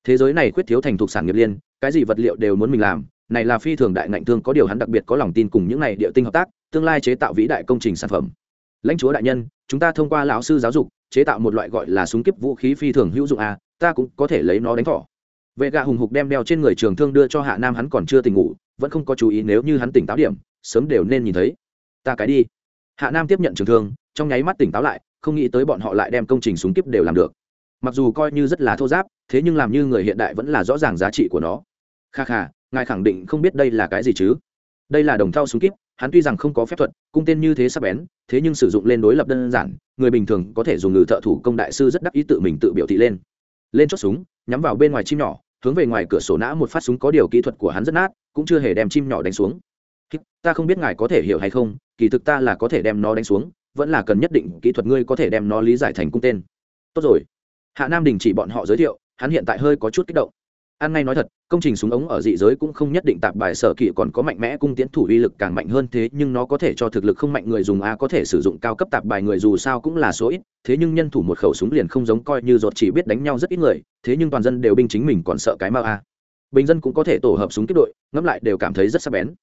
Thế giới này khuyết thiếu thành thục sản nghiệp liên, cái gì vật liệu đều muốn mình làm, này là phi thường đại ngạnh thương, có điều hắn đặc biệt có lòng tin cùng những này địa tinh hợp tác, tương lai chế tạo vĩ đại công trình sản phẩm. Lãnh chúa đại nhân, chúng ta thông qua lão sư giáo dục, chế tạo một loại gọi là súng kíp vũ khí phi thường hữu dụng à ta cũng có thể lấy nó đánh thỏ vệ gạ hùng hục đem đeo trên người trường thương đưa cho hạ nam, hắn còn chưa tỉnh ngủ, vẫn không có chú ý nếu như hắn tỉnh táo điểm, sớm đều nên nhìn thấy. Ta cái đi. Hạ nam tiếp nhận trường thương, trong nháy mắt tỉnh táo lại, không nghĩ tới bọn họ lại đem công trình súng kíp đều làm được. Mặc dù coi như rất là thô giáp, thế nhưng làm như người hiện đại vẫn là rõ ràng giá trị của nó. Kha kha, ngài khẳng định không biết đây là cái gì chứ? Đây là đồng thau súng kíp, hắn tuy rằng không có phép thuật, cung tên như thế sắp bén, thế nhưng sử dụng lên đối lập đơn giản, người bình thường có thể dùng ngự thợ thủ công đại sư rất đắc ý tự mình tự biểu thị lên. Lên chốt súng, nhắm vào bên ngoài chim nhỏ hướng về ngoài cửa sổ nã một phát súng có điều kỹ thuật của hắn rất nát, cũng chưa hề đem chim nhỏ đánh xuống. Ta không biết ngài có thể hiểu hay không, kỳ thực ta là có thể đem nó đánh xuống, vẫn là cần nhất định kỹ thuật ngươi có thể đem nó lý giải thành cung tên. Tốt rồi. Hạ nam đình chỉ bọn họ giới thiệu, hắn hiện tại hơi có chút kích động an ngay nói thật, công trình súng ống ở dị giới cũng không nhất định tạp bài sở kỵ còn có mạnh mẽ cung tiến thủ uy lực càng mạnh hơn thế, nhưng nó có thể cho thực lực không mạnh người dùng a có thể sử dụng cao cấp tạp bài người dù sao cũng là số ít, thế nhưng nhân thủ một khẩu súng liền không giống coi như ruột chỉ biết đánh nhau rất ít người, thế nhưng toàn dân đều binh chính mình còn sợ cái ma a. Bình dân cũng có thể tổ hợp súng kết đội, ngẫm lại đều cảm thấy rất sắc bén.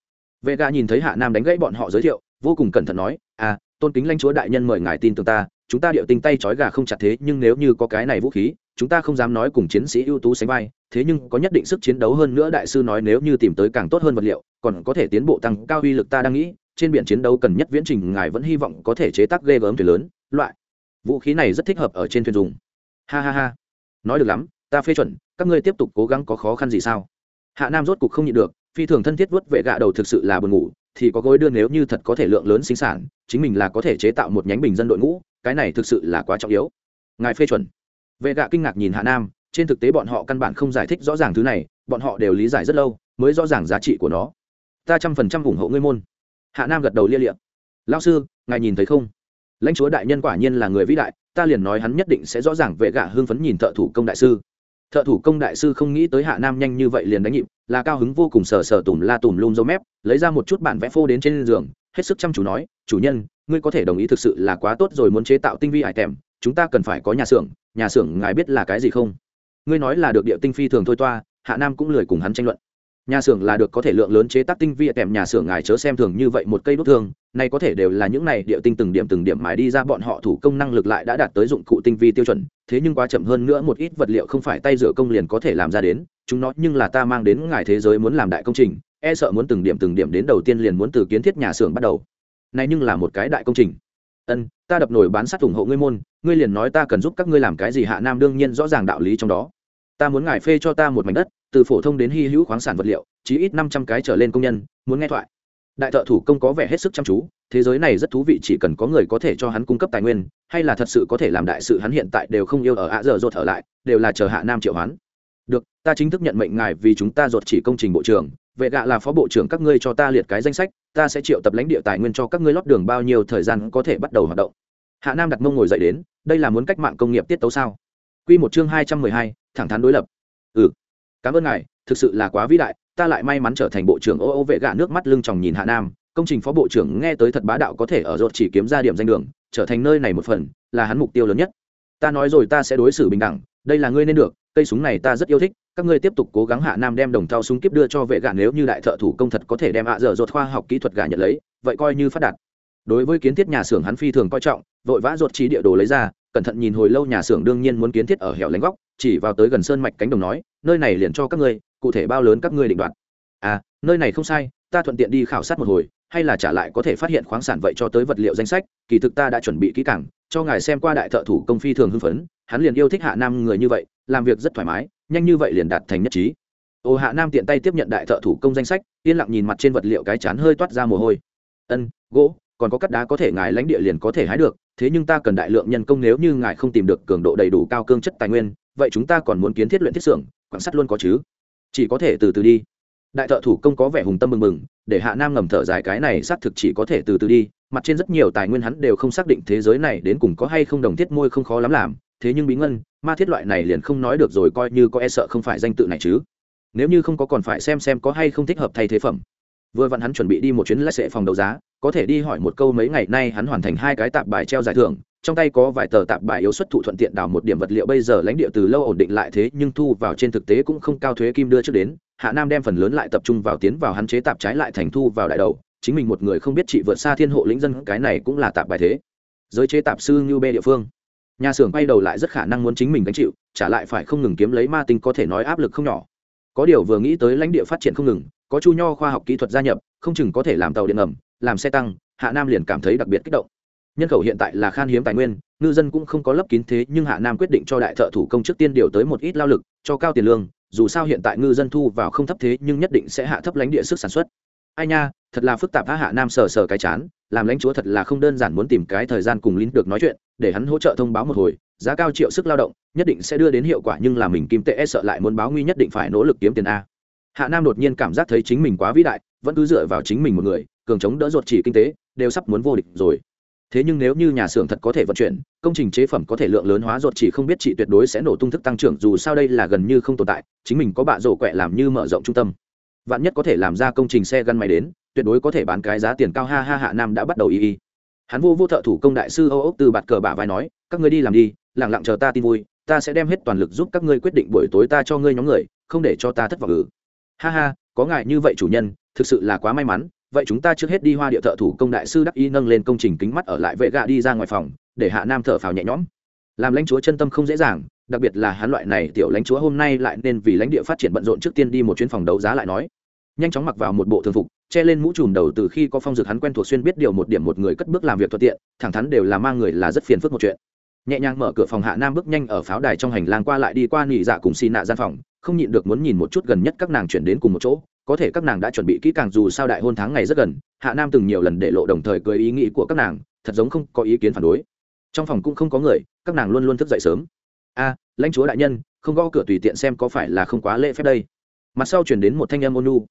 Vệ nhìn thấy hạ nam đánh gãy bọn họ giới thiệu, vô cùng cẩn thận nói à tôn kính lãnh chúa đại nhân mời ngài tin tưởng ta chúng ta điệu tinh tay trói gà không chặt thế, nhưng nếu như có cái này vũ khí, chúng ta không dám nói cùng chiến sĩ ưu tú sánh vai, thế nhưng có nhất định sức chiến đấu hơn nữa đại sư nói nếu như tìm tới càng tốt hơn vật liệu, còn có thể tiến bộ tăng cao uy lực ta đang nghĩ, trên biển chiến đấu cần nhất viễn trình, ngài vẫn hy vọng có thể chế tác ghê gớm thuyền lớn, loại vũ khí này rất thích hợp ở trên thuyền dùng. Ha ha ha. Nói được lắm, ta phê chuẩn, các ngươi tiếp tục cố gắng có khó khăn gì sao? Hạ nam rốt cục không nhịn được, phi thường thân thiết vớt vệ gạ đầu thực sự là buồn ngủ, thì có gối đưa nếu như thật có thể lượng lớn sinh sản, chính mình là có thể chế tạo một nhánh bình dân đội ngũ cái này thực sự là quá trọng yếu. Ngài phê chuẩn. Vệ gạ kinh ngạc nhìn hạ nam, trên thực tế bọn họ căn bản không giải thích rõ ràng thứ này, bọn họ đều lý giải rất lâu, mới rõ ràng giá trị của nó. Ta trăm phần trăm ủng hộ ngươi môn. Hạ nam gật đầu lia liệm lao sư, ngài nhìn thấy không? Lãnh chúa đại nhân quả nhiên là người vĩ đại, ta liền nói hắn nhất định sẽ rõ ràng vệ gạ hưng phấn nhìn thợ thủ công đại sư. Thợ thủ công đại sư không nghĩ tới hạ nam nhanh như vậy liền đánh nhịp, là cao hứng vô cùng sờ sờ tùm la tùm lum dâu mép, lấy ra một chút bản vẽ phô đến trên giường, hết sức chăm chú nói, chủ nhân ngươi có thể đồng ý thực sự là quá tốt rồi muốn chế tạo tinh vi hải tèm, chúng ta cần phải có nhà xưởng nhà xưởng ngài biết là cái gì không? Ngươi nói là được địa tinh phi thường thôi toa, hạ nam cũng lười cùng hắn tranh luận. Nhà xưởng là được có thể lượng lớn chế tác tinh vi kèm nhà xưởng ngài chớ xem thường như vậy một cây đốt thương này có thể đều là những này địa tinh từng điểm từng điểm mài đi ra bọn họ thủ công năng lực lại đã đạt tới dụng cụ tinh vi tiêu chuẩn, thế nhưng quá chậm hơn nữa một ít vật liệu không phải tay rửa công liền có thể làm ra đến, chúng nó nhưng là ta mang đến ngài thế giới muốn làm đại công trình e sợ muốn từng điểm từng điểm đến đầu tiên liền muốn từ kiến thiết nhà xưởng bắt đầu này nhưng là một cái đại công trình. Ân, ta đập nổi bán sát ủng hộ ngươi môn, ngươi liền nói ta cần giúp các ngươi làm cái gì hạ nam đương nhiên rõ ràng đạo lý trong đó. Ta muốn ngài phê cho ta một mảnh đất, từ phổ thông đến hy hữu khoáng sản vật liệu, chí ít năm trăm cái trở lên công nhân, muốn nghe thoại. Đại thợ thủ công có vẻ hết sức chăm chú, thế giới này rất thú vị, chỉ cần có người có thể cho hắn cung cấp tài nguyên, hay là thật sự có thể làm đại sự hắn hiện tại đều không yêu ở ạ giờ rột ở lại, đều là chờ hạ nam triệu hoán. Được, ta chính thức nhận mệnh ngài vì chúng ta rột chỉ công trình bộ trưởng vệ gạ là phó bộ trưởng các ngươi cho ta liệt cái danh sách ta sẽ triệu tập lãnh địa tài nguyên cho các ngươi lót đường bao nhiêu thời gian có thể bắt đầu hoạt động. Hạ nam đặt mông ngồi dậy đến, đây là muốn cách mạng công nghiệp tiết tấu sao? Q một chương hai trăm mười hai, thẳng thắn đối lập. Ừ. Cảm ơn ngài, thực sự là quá vĩ đại, ta lại may mắn trở thành bộ trưởng ô ô vệ gạ nước mắt lưng tròng nhìn hạ nam, công trình phó bộ trưởng nghe tới thật bá đạo có thể ở rột chỉ kiếm ra điểm danh đường, trở thành nơi này một phần, là hắn mục tiêu lớn nhất. Ta nói rồi ta sẽ đối xử bình đẳng, đây là ngươi nên được cây súng này ta rất yêu thích, các ngươi tiếp tục cố gắng hạ nam đem đồng thau súng kiếp đưa cho vệ gạ nếu như đại thợ thủ công thật có thể đem ạ dở dột khoa học kỹ thuật gà nhận lấy, vậy coi như phát đạt. Đối với kiến thiết nhà xưởng hắn phi thường coi trọng, vội vã ruột trí địa đồ lấy ra, cẩn thận nhìn hồi lâu nhà xưởng đương nhiên muốn kiến thiết ở hẻo lánh góc, chỉ vào tới gần sơn mạch cánh đồng nói, nơi này liền cho các ngươi, cụ thể bao lớn các ngươi định đoạt. À nơi này không sai, ta thuận tiện đi khảo sát một hồi, hay là trả lại có thể phát hiện khoáng sản vậy cho tới vật liệu danh sách, kỳ thực ta đã chuẩn bị kỹ càng, cho ngài xem qua đại thợ thủ công phi thường hưng phấn hắn liền yêu thích hạ nam người như vậy, làm việc rất thoải mái, nhanh như vậy liền đạt thành nhất trí. Ô, hạ nam tiện tay tiếp nhận đại thợ thủ công danh sách, yên lặng nhìn mặt trên vật liệu cái chán hơi toát ra mồ hôi. Ân, gỗ, còn có cắt đá có thể ngài lãnh địa liền có thể hái được, thế nhưng ta cần đại lượng nhân công nếu như ngài không tìm được cường độ đầy đủ cao cương chất tài nguyên, vậy chúng ta còn muốn kiến thiết luyện thiết xưởng, quan sát luôn có chứ? Chỉ có thể từ từ đi. Đại thợ thủ công có vẻ hùng tâm mừng mừng, để hạ nam ngầm thở dài, cái này xác thực chỉ có thể từ từ đi, mặt trên rất nhiều tài nguyên hắn đều không xác định thế giới này đến cùng có hay không đồng thiết môi không khó lắm làm thế nhưng bí ngân, ma thiết loại này liền không nói được rồi, coi như có e sợ không phải danh tự này chứ. Nếu như không có còn phải xem xem có hay không thích hợp thay thế phẩm. Vừa vặn hắn chuẩn bị đi một chuyến lái sệ phòng đấu giá, có thể đi hỏi một câu mấy ngày nay hắn hoàn thành hai cái tạp bài treo giải thưởng, trong tay có vài tờ tạp bài yếu xuất thụ thuận tiện đào một điểm vật liệu, bây giờ lãnh địa từ lâu ổn định lại thế, nhưng thu vào trên thực tế cũng không cao thuế kim đưa trước đến, hạ nam đem phần lớn lại tập trung vào tiến vào hắn chế tạp trái lại thành thu vào đại đầu, chính mình một người không biết chị vượt xa thiên hộ lĩnh dân, cái này cũng là tạp bài thế. Giới chế tạp sư như bê địa phương nhà xưởng quay đầu lại rất khả năng muốn chính mình gánh chịu, trả lại phải không ngừng kiếm lấy ma tinh có thể nói áp lực không nhỏ. Có điều vừa nghĩ tới lãnh địa phát triển không ngừng, có chu nho khoa học kỹ thuật gia nhập, không chừng có thể làm tàu điện ngầm, làm xe tăng, hạ nam liền cảm thấy đặc biệt kích động. Nhân khẩu hiện tại là khan hiếm tài nguyên, ngư dân cũng không có lấp kín thế, nhưng hạ nam quyết định cho đại thợ thủ công trước tiên điều tới một ít lao lực, cho cao tiền lương, dù sao hiện tại ngư dân thu vào không thấp thế, nhưng nhất định sẽ hạ thấp lãnh địa sức sản xuất ai nha, thật là phức tạp á, hạ nam sờ sờ cái chán, làm lãnh chúa thật là không đơn giản muốn tìm cái thời gian cùng lín được nói chuyện, để hắn hỗ trợ thông báo một hồi, giá cao triệu sức lao động, nhất định sẽ đưa đến hiệu quả nhưng là mình kim tệ e sợ lại muốn báo nguy nhất định phải nỗ lực kiếm tiền a. Hạ nam đột nhiên cảm giác thấy chính mình quá vĩ đại, vẫn cứ dựa vào chính mình một người, cường chống đỡ ruột chỉ kinh tế, đều sắp muốn vô địch rồi. Thế nhưng nếu như nhà xưởng thật có thể vận chuyển, công trình chế phẩm có thể lượng lớn hóa ruột chỉ không biết chị tuyệt đối sẽ nổ tung thức tăng trưởng dù sao đây là gần như không tồn tại, chính mình có bạ rổ quẹ làm như mở rộng trung tâm vạn nhất có thể làm ra công trình xe gắn máy đến, tuyệt đối có thể bán cái giá tiền cao. Ha ha hạ nam đã bắt đầu y y. Hắn vô vô thợ thủ công đại sư âu ốc từ bạt cờ bả vai nói, các ngươi đi làm đi lẳng lặng chờ ta tin vui, ta sẽ đem hết toàn lực giúp các ngươi quyết định buổi tối ta cho ngươi nhóm người, không để cho ta thất vọng ử ha ha, có ngại như vậy chủ nhân, thực sự là quá may mắn. Vậy chúng ta trước hết đi hoa địa thợ thủ công đại sư đắc y nâng lên công trình kính mắt ở lại vệ gạ đi ra ngoài phòng, để hạ nam thở phào nhẹ nhõm. Làm lãnh chúa chân tâm không dễ dàng đặc biệt là hắn loại này tiểu lãnh chúa hôm nay lại nên vì lãnh địa phát triển bận rộn trước tiên đi một chuyến phòng đấu giá lại nói. Nhanh chóng mặc vào một bộ thường phục, che lên mũ trùm đầu từ khi có phong dược hắn quen thuộc xuyên biết điều một điểm một người cất bước làm việc thuận tiện, thẳng thắn đều là mang người là rất phiền phức một chuyện. Nhẹ nhàng mở cửa phòng hạ nam bước nhanh ở pháo đài trong hành lang qua lại đi qua nỉ dạ cùng xì nạ gian phòng, không nhịn được muốn nhìn một chút gần nhất các nàng chuyển đến cùng một chỗ, có thể các nàng đã chuẩn bị kỹ càng dù sao đại hôn tháng ngày rất gần, hạ nam từng nhiều lần để lộ đồng thời cười ý nghĩ của các nàng, thật giống không có ý kiến phản đối. Trong phòng cũng không có người, các nàng luôn luôn thức dậy sớm a, lãnh chúa đại nhân, không gõ cửa tùy tiện xem có phải là không quá lễ phép đây. Mặt sau chuyển đến một thanh âm ônu nu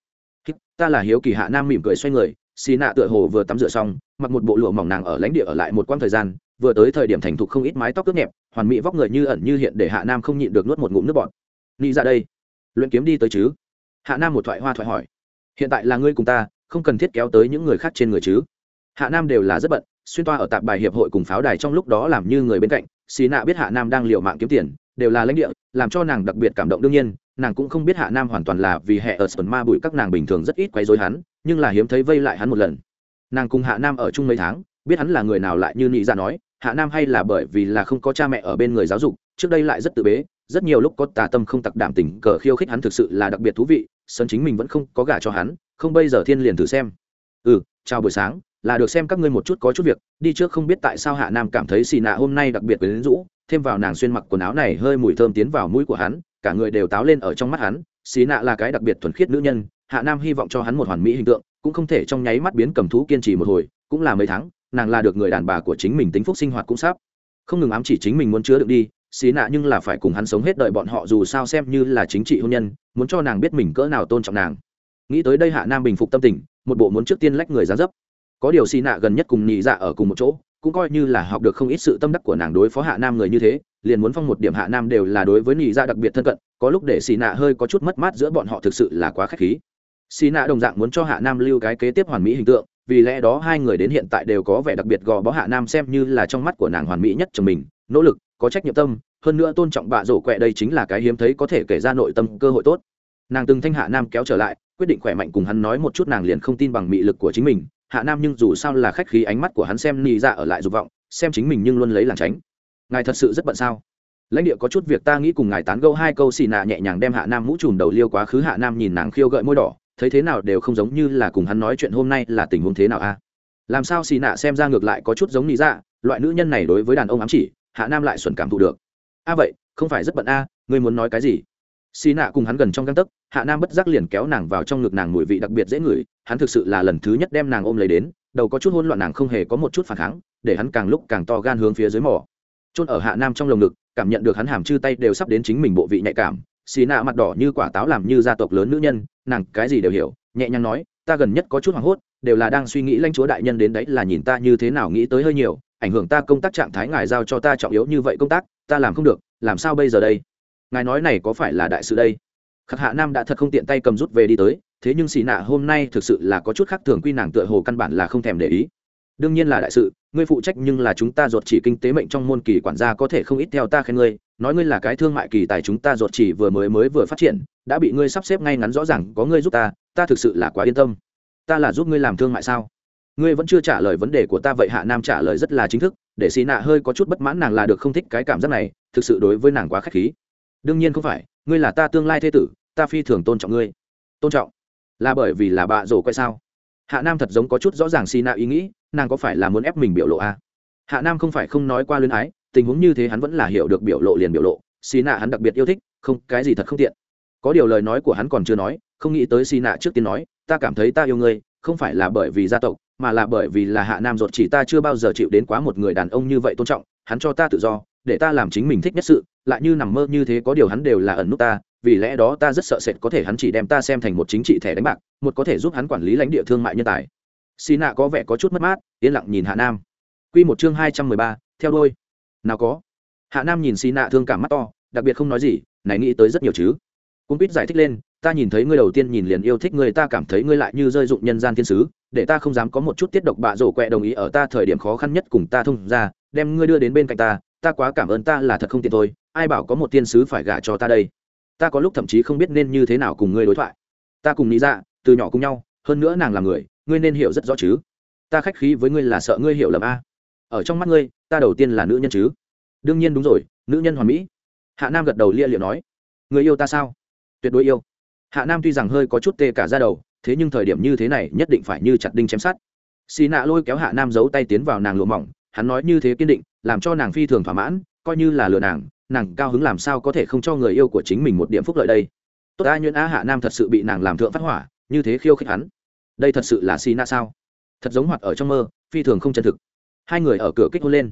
ta là hiếu kỳ hạ nam mỉm cười xoay người, xì nạ tựa hồ vừa tắm rửa xong, mặc một bộ lụa mỏng nàng ở lãnh địa ở lại một quãng thời gian, vừa tới thời điểm thành thục không ít mái tóc ướt nhẹp, hoàn mỹ vóc người như ẩn như hiện để hạ nam không nhịn được nuốt một ngụm nước bọt. Nghĩ ra dạ đây, luyện kiếm đi tới chứ? Hạ nam một thoại hoa thoại hỏi. Hiện tại là ngươi cùng ta, không cần thiết kéo tới những người khác trên người chứ? Hạ nam đều là rất bận, xuyên toa ở tạp bài hiệp hội cùng pháo đài trong lúc đó làm như người bên cạnh xì nạ biết hạ nam đang liều mạng kiếm tiền, đều là lãnh địa, làm cho nàng đặc biệt cảm động đương nhiên, nàng cũng không biết hạ nam hoàn toàn là vì hệ ở sơn ma bụi các nàng bình thường rất ít quấy dối hắn, nhưng là hiếm thấy vây lại hắn một lần. Nàng cùng hạ nam ở chung mấy tháng, biết hắn là người nào lại như nị ra nói, hạ nam hay là bởi vì là không có cha mẹ ở bên người giáo dục, trước đây lại rất tự bế, rất nhiều lúc có tà tâm không tặc đảm tình cờ khiêu khích hắn thực sự là đặc biệt thú vị sân chính mình vẫn không có gả cho hắn, không bây giờ thiên liền thử xem. Ừ chào buổi sáng là được xem các ngươi một chút có chút việc, đi trước không biết tại sao hạ nam cảm thấy xì nạ hôm nay đặc biệt với lính rũ, thêm vào nàng xuyên mặc quần áo này hơi mùi thơm tiến vào mũi của hắn, cả người đều táo lên ở trong mắt hắn, xì nạ là cái đặc biệt thuần khiết nữ nhân, hạ nam hy vọng cho hắn một hoàn mỹ hình tượng, cũng không thể trong nháy mắt biến cầm thú kiên trì một hồi, cũng là mấy tháng, nàng là được người đàn bà của chính mình tính phúc sinh hoạt cũng sắp. Không ngừng ám chỉ chính mình muốn chứa được đi xí nạ nhưng là phải cùng hắn sống hết đời bọn họ dù sao xem như là chính trị hôn nhân, muốn cho nàng biết mình cỡ nào tôn trọng nàng. Nghĩ tới đây hạ nam bình phục tâm tình, một bộ muốn trước tiên lách người ra dấp có điều xì nạ gần nhất cùng nhị dạ ở cùng một chỗ, cũng coi như là học được không ít sự tâm đắc của nàng đối phó hạ nam người như thế, liền muốn phong một điểm hạ nam đều là đối với nhị dạ đặc biệt thân cận, có lúc để xì nạ hơi có chút mất mát giữa bọn họ thực sự là quá k h á c h khí. Xì nạ đồng dạng muốn cho hạ nam lưu cái kế tiếp hoàn mỹ hình tượng, vì lẽ đó hai người đến hiện tại đều có vẻ đặc biệt gò bó hạ nam xem như là trong mắt của nàng hoàn mỹ nhất chồng mình, nỗ lực, có trách nhiệm tâm, hơn nữa tôn trọng bạ rổ quẹ đây chính là cái hiếm thấy có thể kể ra nội tâm cơ hội tốt. Nàng từng thanh hạ nam kéo trở lại, quyết định khỏe mạnh cùng hắn nói một chút nàng liền không tin bằng mị lực của chính mình hạ nam nhưng dù sao là khách khí ánh mắt của hắn xem nị Dạ ở lại dục vọng xem chính mình nhưng luôn lấy làng tránh. Ngài thật sự rất bận sao? Lãnh địa có chút việc ta nghĩ cùng ngài tán gâu hai câu xì nạ nhẹ nhàng đem hạ nam mũ trùm đầu liêu quá khứ. Hạ nam nhìn nàng khiêu gợi môi đỏ thấy thế nào đều không giống như là cùng hắn nói chuyện hôm nay là tình huống thế nào a? Làm sao xì nạ xem ra ngược lại có chút giống nị Dạ, loại nữ nhân này đối với đàn ông ám chỉ hạ nam lại xuẩn cảm thụ được. A vậy không phải rất bận a ngươi muốn nói cái gì? Xì nạ cùng hắn gần trong găng tấc, hạ nam bất giác liền kéo nàng vào trong ngực nàng mùi vị đặc biệt dễ ngửi, hắn thực sự là lần thứ nhất đem nàng ôm lấy đến, đầu có chút hôn loạn nàng không hề có một chút phản kháng, để hắn càng lúc càng to gan hướng phía dưới mỏ trôn ở hạ nam trong lồng ngực, cảm nhận được hắn hàm chư tay đều sắp đến chính mình bộ vị nhạy cảm, xì nạ mặt đỏ như quả táo làm như gia tộc lớn nữ nhân, nàng cái gì đều hiểu, nhẹ nhàng nói, ta gần nhất có chút hoảng hốt, đều là đang suy nghĩ lãnh chúa đại nhân đến đấy là nhìn ta như thế nào nghĩ tới hơi nhiều, ảnh hưởng ta công tác trạng thái ngài giao cho ta trọng yếu như vậy công tác, ta làm không được, làm sao bây giờ đây? Ngài nói này có phải là đại sự đây? Khắc hạ nam đã thật không tiện tay cầm rút về đi tới, thế nhưng xì nạ hôm nay thực sự là có chút khác thường quy nàng tựa hồ căn bản là không thèm để ý. Đương nhiên là đại sự, ngươi phụ trách nhưng là chúng ta ruột chỉ kinh tế mệnh trong môn kỳ quản gia có thể không ít theo ta khen ngươi, nói ngươi là cái thương mại kỳ tài chúng ta ruột chỉ vừa mới mới vừa phát triển, đã bị ngươi sắp xếp ngay ngắn rõ ràng, có ngươi giúp ta ta thực sự là quá yên tâm. Ta là giúp ngươi làm thương mại sao? Ngươi vẫn chưa trả lời vấn đề của ta vậy hạ nam trả lời rất là chính thức, để xì nạ hơi có chút bất mãn nàng là được không thích cái cảm giác này, thực sự đối với nàng quá k h á c h khí đương nhiên không phải, ngươi là ta tương lai thế tử, ta phi thường tôn trọng ngươi. Tôn trọng? Là bởi vì là bạ rổ quay sao? Hạ nam thật giống có chút rõ ràng xì nạ ý nghĩ, nàng có phải là muốn ép mình biểu lộ à? hạ nam không phải không nói qua luyến ái, tình huống như thế hắn vẫn là hiểu được biểu lộ liền biểu lộ. Xì nạ hắn đặc biệt yêu thích, không, cái gì thật không tiện. Có điều lời nói của hắn còn chưa nói, không nghĩ tới xì nạ trước tiên nói, ta cảm thấy ta yêu ngươi, không phải là bởi vì gia tộc, mà là bởi vì là hạ nam ruột chỉ ta chưa bao giờ chịu đến quá một người đàn ông như vậy tôn trọng, hắn cho ta tự do để ta làm chính mình thích nhất sự, lại như nằm mơ như thế có điều hắn đều là ẩn nút ta, vì lẽ đó ta rất sợ sệt có thể hắn chỉ đem ta xem thành một chính trị thẻ đánh bạc, một có thể giúp hắn quản lý lãnh địa thương mại nhân tài. Xì nạ có vẻ có chút mất mát, yên lặng nhìn hạ nam. Q một chương hai trăm mười ba, theo đôi nào có. Hạ nam nhìn xì nạ thương cảm mắt to, đặc biệt không nói gì, này nghĩ tới rất nhiều chứ. Cung pít giải thích lên, ta nhìn thấy ngươi đầu tiên nhìn liền yêu thích ngươi, ta cảm thấy ngươi lại như rơi dụng nhân gian thiên sứ, để ta không dám có một chút tiết độc bạ rổ quẹ đồng ý ở ta thời điểm khó khăn nhất cùng ta thông ra, đem ngươi đưa đến bên cạnh ta ta quá cảm ơn ta là thật không tiện thôi, ai bảo có một tiên sứ phải gả cho ta đây. Ta có lúc thậm chí không biết nên như thế nào cùng ngươi đối thoại. Ta cùng nghĩ ra dạ, từ nhỏ cùng nhau, hơn nữa nàng là người, ngươi nên hiểu rất rõ chứ. Ta khách khí với ngươi là sợ ngươi hiểu lầm a. Ở trong mắt ngươi, ta đầu tiên là nữ nhân chứ. Đương nhiên đúng rồi, nữ nhân hoàn mỹ. Hạ nam gật đầu lia liệu nói. Người yêu ta sao? Tuyệt đối yêu. Hạ nam tuy rằng hơi có chút tê cả ra đầu, thế nhưng thời điểm như thế này nhất định phải như chặt đinh chém sát xì nạ lôi kéo hạ nam giấu tay tiến vào nàng lụa mỏng hắn nói như thế kiên định, làm cho nàng phi thường thỏa mãn, coi như là lừa nàng nàng cao hứng làm sao có thể không cho người yêu của chính mình một điểm phúc lợi đây? Tốt a nhuyễn a hạ nam thật sự bị nàng làm thượng phát hỏa, như thế khiêu khích hắn. Đây thật sự là xì nạ sao? Thật giống hoạt ở trong mơ, phi thường không chân thực. Hai người ở cửa kích hôn lên.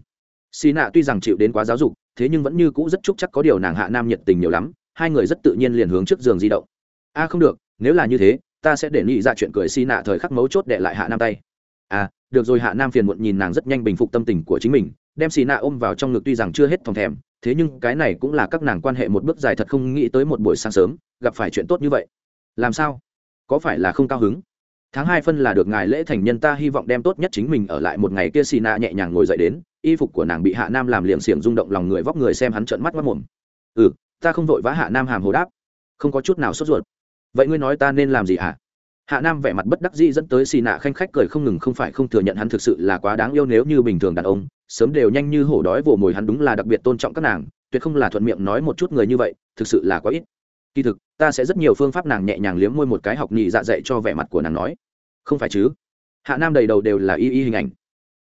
Xì nạ tuy rằng chịu đến quá giáo dục, thế nhưng vẫn như cũ rất chúc chắc có điều nàng hạ nam nhiệt tình nhiều lắm, hai người rất tự nhiên liền hướng trước giường di động. A không được, nếu là như thế, ta sẽ để nghĩ ra chuyện cười xì nạ thời khắc mấu chốt để lại hạ nam tay. À được rồi hạ nam phiền muộn nhìn nàng rất nhanh bình phục tâm tình của chính mình, đem xì nạ ôm vào trong ngực tuy rằng chưa hết thòng thèm, thế nhưng cái này cũng là các nàng quan hệ một bước dài thật không nghĩ tới một buổi sáng sớm, gặp phải chuyện tốt như vậy. Làm sao? Có phải là không cao hứng? Tháng hai phân là được ngài lễ thành nhân ta hy vọng đem tốt nhất chính mình ở lại một ngày kia xì nạ nhẹ nhàng ngồi dậy đến, y phục của nàng bị hạ nam làm liệng xiềng rung động lòng người vóc người xem hắn trợn mắt mất mồm ừ ta không vội vã hạ nam hàm hồ đáp. Không có chút nào sốt ruột. Vậy ngươi nói ta nên làm gì hả? Hạ nam vẻ mặt bất đắc dĩ dẫn tới xì nạ khanh khách cười không ngừng, không phải không thừa nhận hắn thực sự là quá đáng yêu nếu như bình thường đàn ông, sớm đều nhanh như hổ đói vồ mồi hắn đúng là đặc biệt tôn trọng các nàng, tuyệt không là thuận miệng nói một chút người như vậy, thực sự là quá ít. Kỳ thực, ta sẽ rất nhiều phương pháp nàng nhẹ nhàng liếm môi một cái học nhị dạ dạy cho vẻ mặt của nàng nói. Không phải chứ? Hạ nam đầy đầu đều là y y hình ảnh.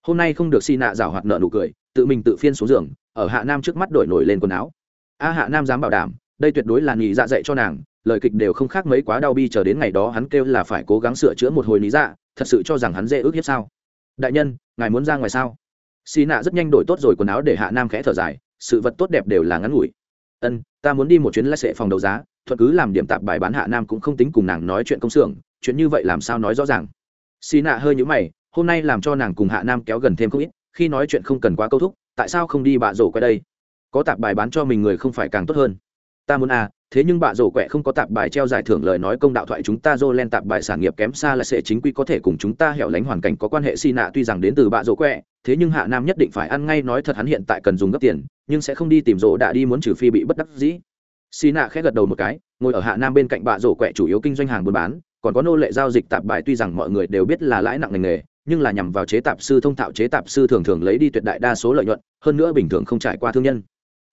Hôm nay không được xì nạ rào hoạt nợ nụ cười, tự mình tự phiên xuống giường, ở hạ nam trước mắt đổi nổi lên quần áo. A hạ nam dám bảo đảm đây tuyệt đối là nhị dạ dạy cho nàng, lời kịch đều không khác mấy quá đau bi chờ đến ngày đó hắn kêu là phải cố gắng sửa chữa một hồi lý dạ thật sự cho rằng hắn dễ ước hiếp sao. Đại nhân, ngài muốn ra ngoài sao? Xì nạ rất nhanh đổi tốt rồi quần áo để hạ nam khẽ thở dài, sự vật tốt đẹp đều là ngắn ngủi. Ân, ta muốn đi một chuyến lái sệ phòng đấu giá, thuận cứ làm điểm tạp bài bán hạ nam cũng không tính cùng nàng nói chuyện công xưởng, chuyện như vậy làm sao nói rõ ràng. Xì nạ hơi nhũ mày, hôm nay làm cho nàng cùng hạ nam kéo gần thêm không ít, khi nói chuyện không cần quá câu thúc, tại sao không đi bạ rổ qua đây? Có tạp bài bán cho mình người không phải càng tốt hơn ta muốn à thế nhưng bạ rổ quẹ không có tạp bài treo giải thưởng lời nói công đạo thoại chúng ta dô lên tạp bài sản nghiệp kém xa là sẽ chính quy có thể cùng chúng ta hẻo lánh hoàn cảnh có quan hệ xi nạ tuy rằng đến từ bạ rổ quẹ, thế nhưng hạ nam nhất định phải ăn ngay nói thật hắn hiện tại cần dùng gấp tiền, nhưng sẽ không đi tìm rổ đã đi muốn trừ phi bị bất đắc dĩ. Xi nạ khẽ gật đầu một cái, ngồi ở hạ nam bên cạnh bạ rổ quẹ chủ yếu kinh doanh hàng buôn bán, còn có nô lệ giao dịch tạp bài tuy rằng mọi người đều biết là lãi nặng ngành nghề, nhưng là nhằm vào chế tạp sư thông thạo chế tạp sư thường thường lấy đi tuyệt đại đa số lợi nhuận, hơn nữa bình thường không trải qua thương nhân.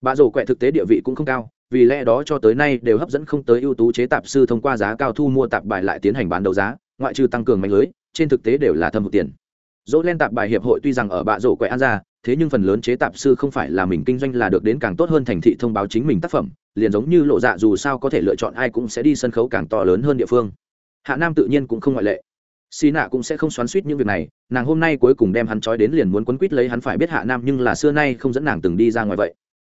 Bạ rổ quẹ thực tế địa vị cũng không cao vì lẽ đó cho tới nay đều hấp dẫn không tới ưu tú chế tạp sư thông qua giá cao thu mua tạp bài lại tiến hành bán đấu giá, ngoại trừ tăng cường mạnh lưới, trên thực tế đều là thâm hụt tiền. Dỗ len tạp bài hiệp hội tuy rằng ở bạ rổ quẹ an ra, thế nhưng phần lớn chế tạp sư không phải là mình kinh doanh là được đến càng tốt hơn thành thị thông báo chính mình tác phẩm, liền giống như lộ dạ dù sao có thể lựa chọn ai cũng sẽ đi sân khấu càng to lớn hơn địa phương. Hạ nam tự nhiên cũng không ngoại lệ. Xì nạ cũng sẽ không xoắn suýt những việc này, nàng hôm nay cuối cùng đem hắn trói đến liền muốn quấn quýt lấy hắn phải biết hạ nam nhưng là xưa nay không dẫn nàng từng đi ra ngoài vậy.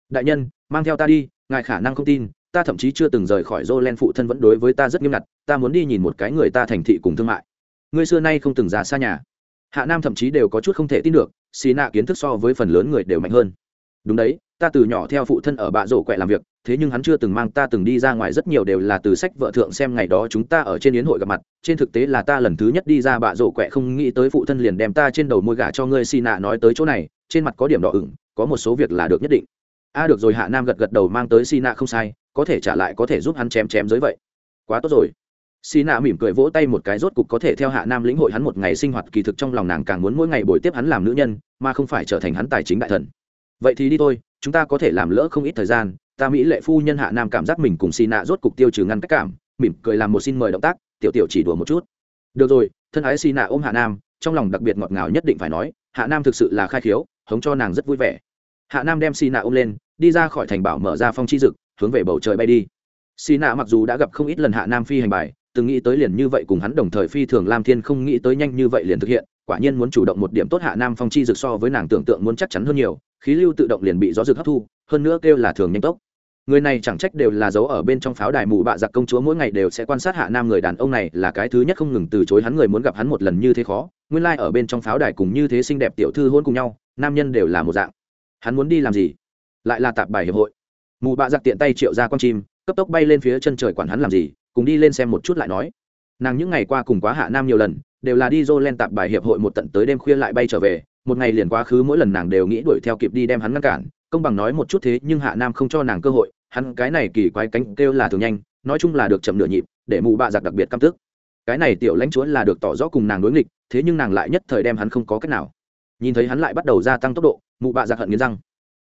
Đại nhân, mang theo ta đi ngài khả năng không tin, ta thậm chí chưa từng rời khỏi dô len phụ thân vẫn đối với ta rất nghiêm ngặt, ta muốn đi nhìn một cái người ta thành thị cùng thương mại. Ngươi xưa nay không từng ra xa nhà. Hạ nam thậm chí đều có chút không thể tin được, xì nạ kiến thức so với phần lớn người đều mạnh hơn. Đúng đấy, ta từ nhỏ theo phụ thân ở bạ rổ quẹ làm việc, thế nhưng hắn chưa từng mang ta từng đi ra ngoài rất nhiều đều là từ sách vợ thượng xem ngày đó chúng ta ở trên yến hội gặp mặt, trên thực tế là ta lần thứ nhất đi ra bạ rổ quẹ không nghĩ tới phụ thân liền đem ta trên đầu môi gà cho ngươi, xì nạ nói tới chỗ này, trên mặt có điểm đỏ ửng, có một số việc là được nhất định a được rồi, hạ nam gật gật đầu mang tới Si nạ không sai, có thể trả lại, có thể giúp hắn chém chém giới vậy. Quá tốt rồi. Si nạ mỉm cười vỗ tay một cái, rốt cục có thể theo hạ nam lĩnh hội hắn một ngày sinh hoạt, kỳ thực trong lòng nàng càng muốn mỗi ngày buổi tiếp hắn làm nữ nhân, mà không phải trở thành hắn tài chính đại thần. Vậy thì đi thôi, chúng ta có thể làm lỡ không ít thời gian. Ta mỹ lệ phu nhân hạ nam cảm giác mình cùng Si nạ rốt cục tiêu trừ ngăn cách cảm, mỉm cười làm một xin mời động tác, tiểu tiểu chỉ đùa một chút. Được rồi, thân ái Si nạ ôm hạ nam, trong lòng đặc biệt ngọt ngào nhất định phải nói, hạ nam thực sự là khai khiếu, hống cho nàng rất vui vẻ hạ nam đem xì nạ ôm lên, đi ra khỏi thành bảo mở ra phong chi dực, hướng về bầu trời bay đi. Xì nạ mặc dù đã gặp không ít lần hạ nam phi hành bài, từng nghĩ tới liền như vậy cùng hắn đồng thời phi thường lam thiên không nghĩ tới nhanh như vậy liền thực hiện, quả nhiên muốn chủ động một điểm tốt hạ nam phong chi dực so với nàng tưởng tượng muốn chắc chắn hơn nhiều, khí lưu tự động liền bị gió dực hấp thu, hơn nữa kêu là thường nhanh tốc. Người này chẳng trách đều là giấu ở bên trong pháo đài mù bạ giặc công chúa mỗi ngày đều sẽ quan sát hạ nam người đàn ông này là cái thứ nhất không ngừng từ chối hắn người muốn gặp hắn một lần như thế khó, nguyên lai、like、ở bên trong pháo đài cùng như thế xinh đẹp tiểu thư hôn cùng nhau, nam nhân đều là một dạng hắn muốn đi làm gì? Lại là tạp bài hiệp hội. Mù bạ giặc tiện tay triệu ra con chim, cấp tốc bay lên phía chân trời quản hắn làm gì, cùng đi lên xem một chút lại nói. Nàng những ngày qua cùng quá hạ nam nhiều lần, đều là đi dô lên tạp bài hiệp hội một tận tới đêm khuya lại bay trở về, một ngày liền quá khứ mỗi lần nàng đều nghĩ đuổi theo kịp đi đem hắn ngăn cản, công bằng nói một chút thế nhưng hạ nam không cho nàng cơ hội, hắn cái này kỳ quái cánh kêu là thường nhanh, nói chung là được chậm nửa nhịp, để mù bạ giặc đặc biệt căm tức. Cái này tiểu lãnh chúa là được tỏ rõ cùng nàng đối nghịch, thế nhưng nàng lại nhất thời đem hắn không có cách nào nhìn thấy hắn lại bắt đầu gia tăng tốc độ, mụ bạ giặc hận nghiến răng.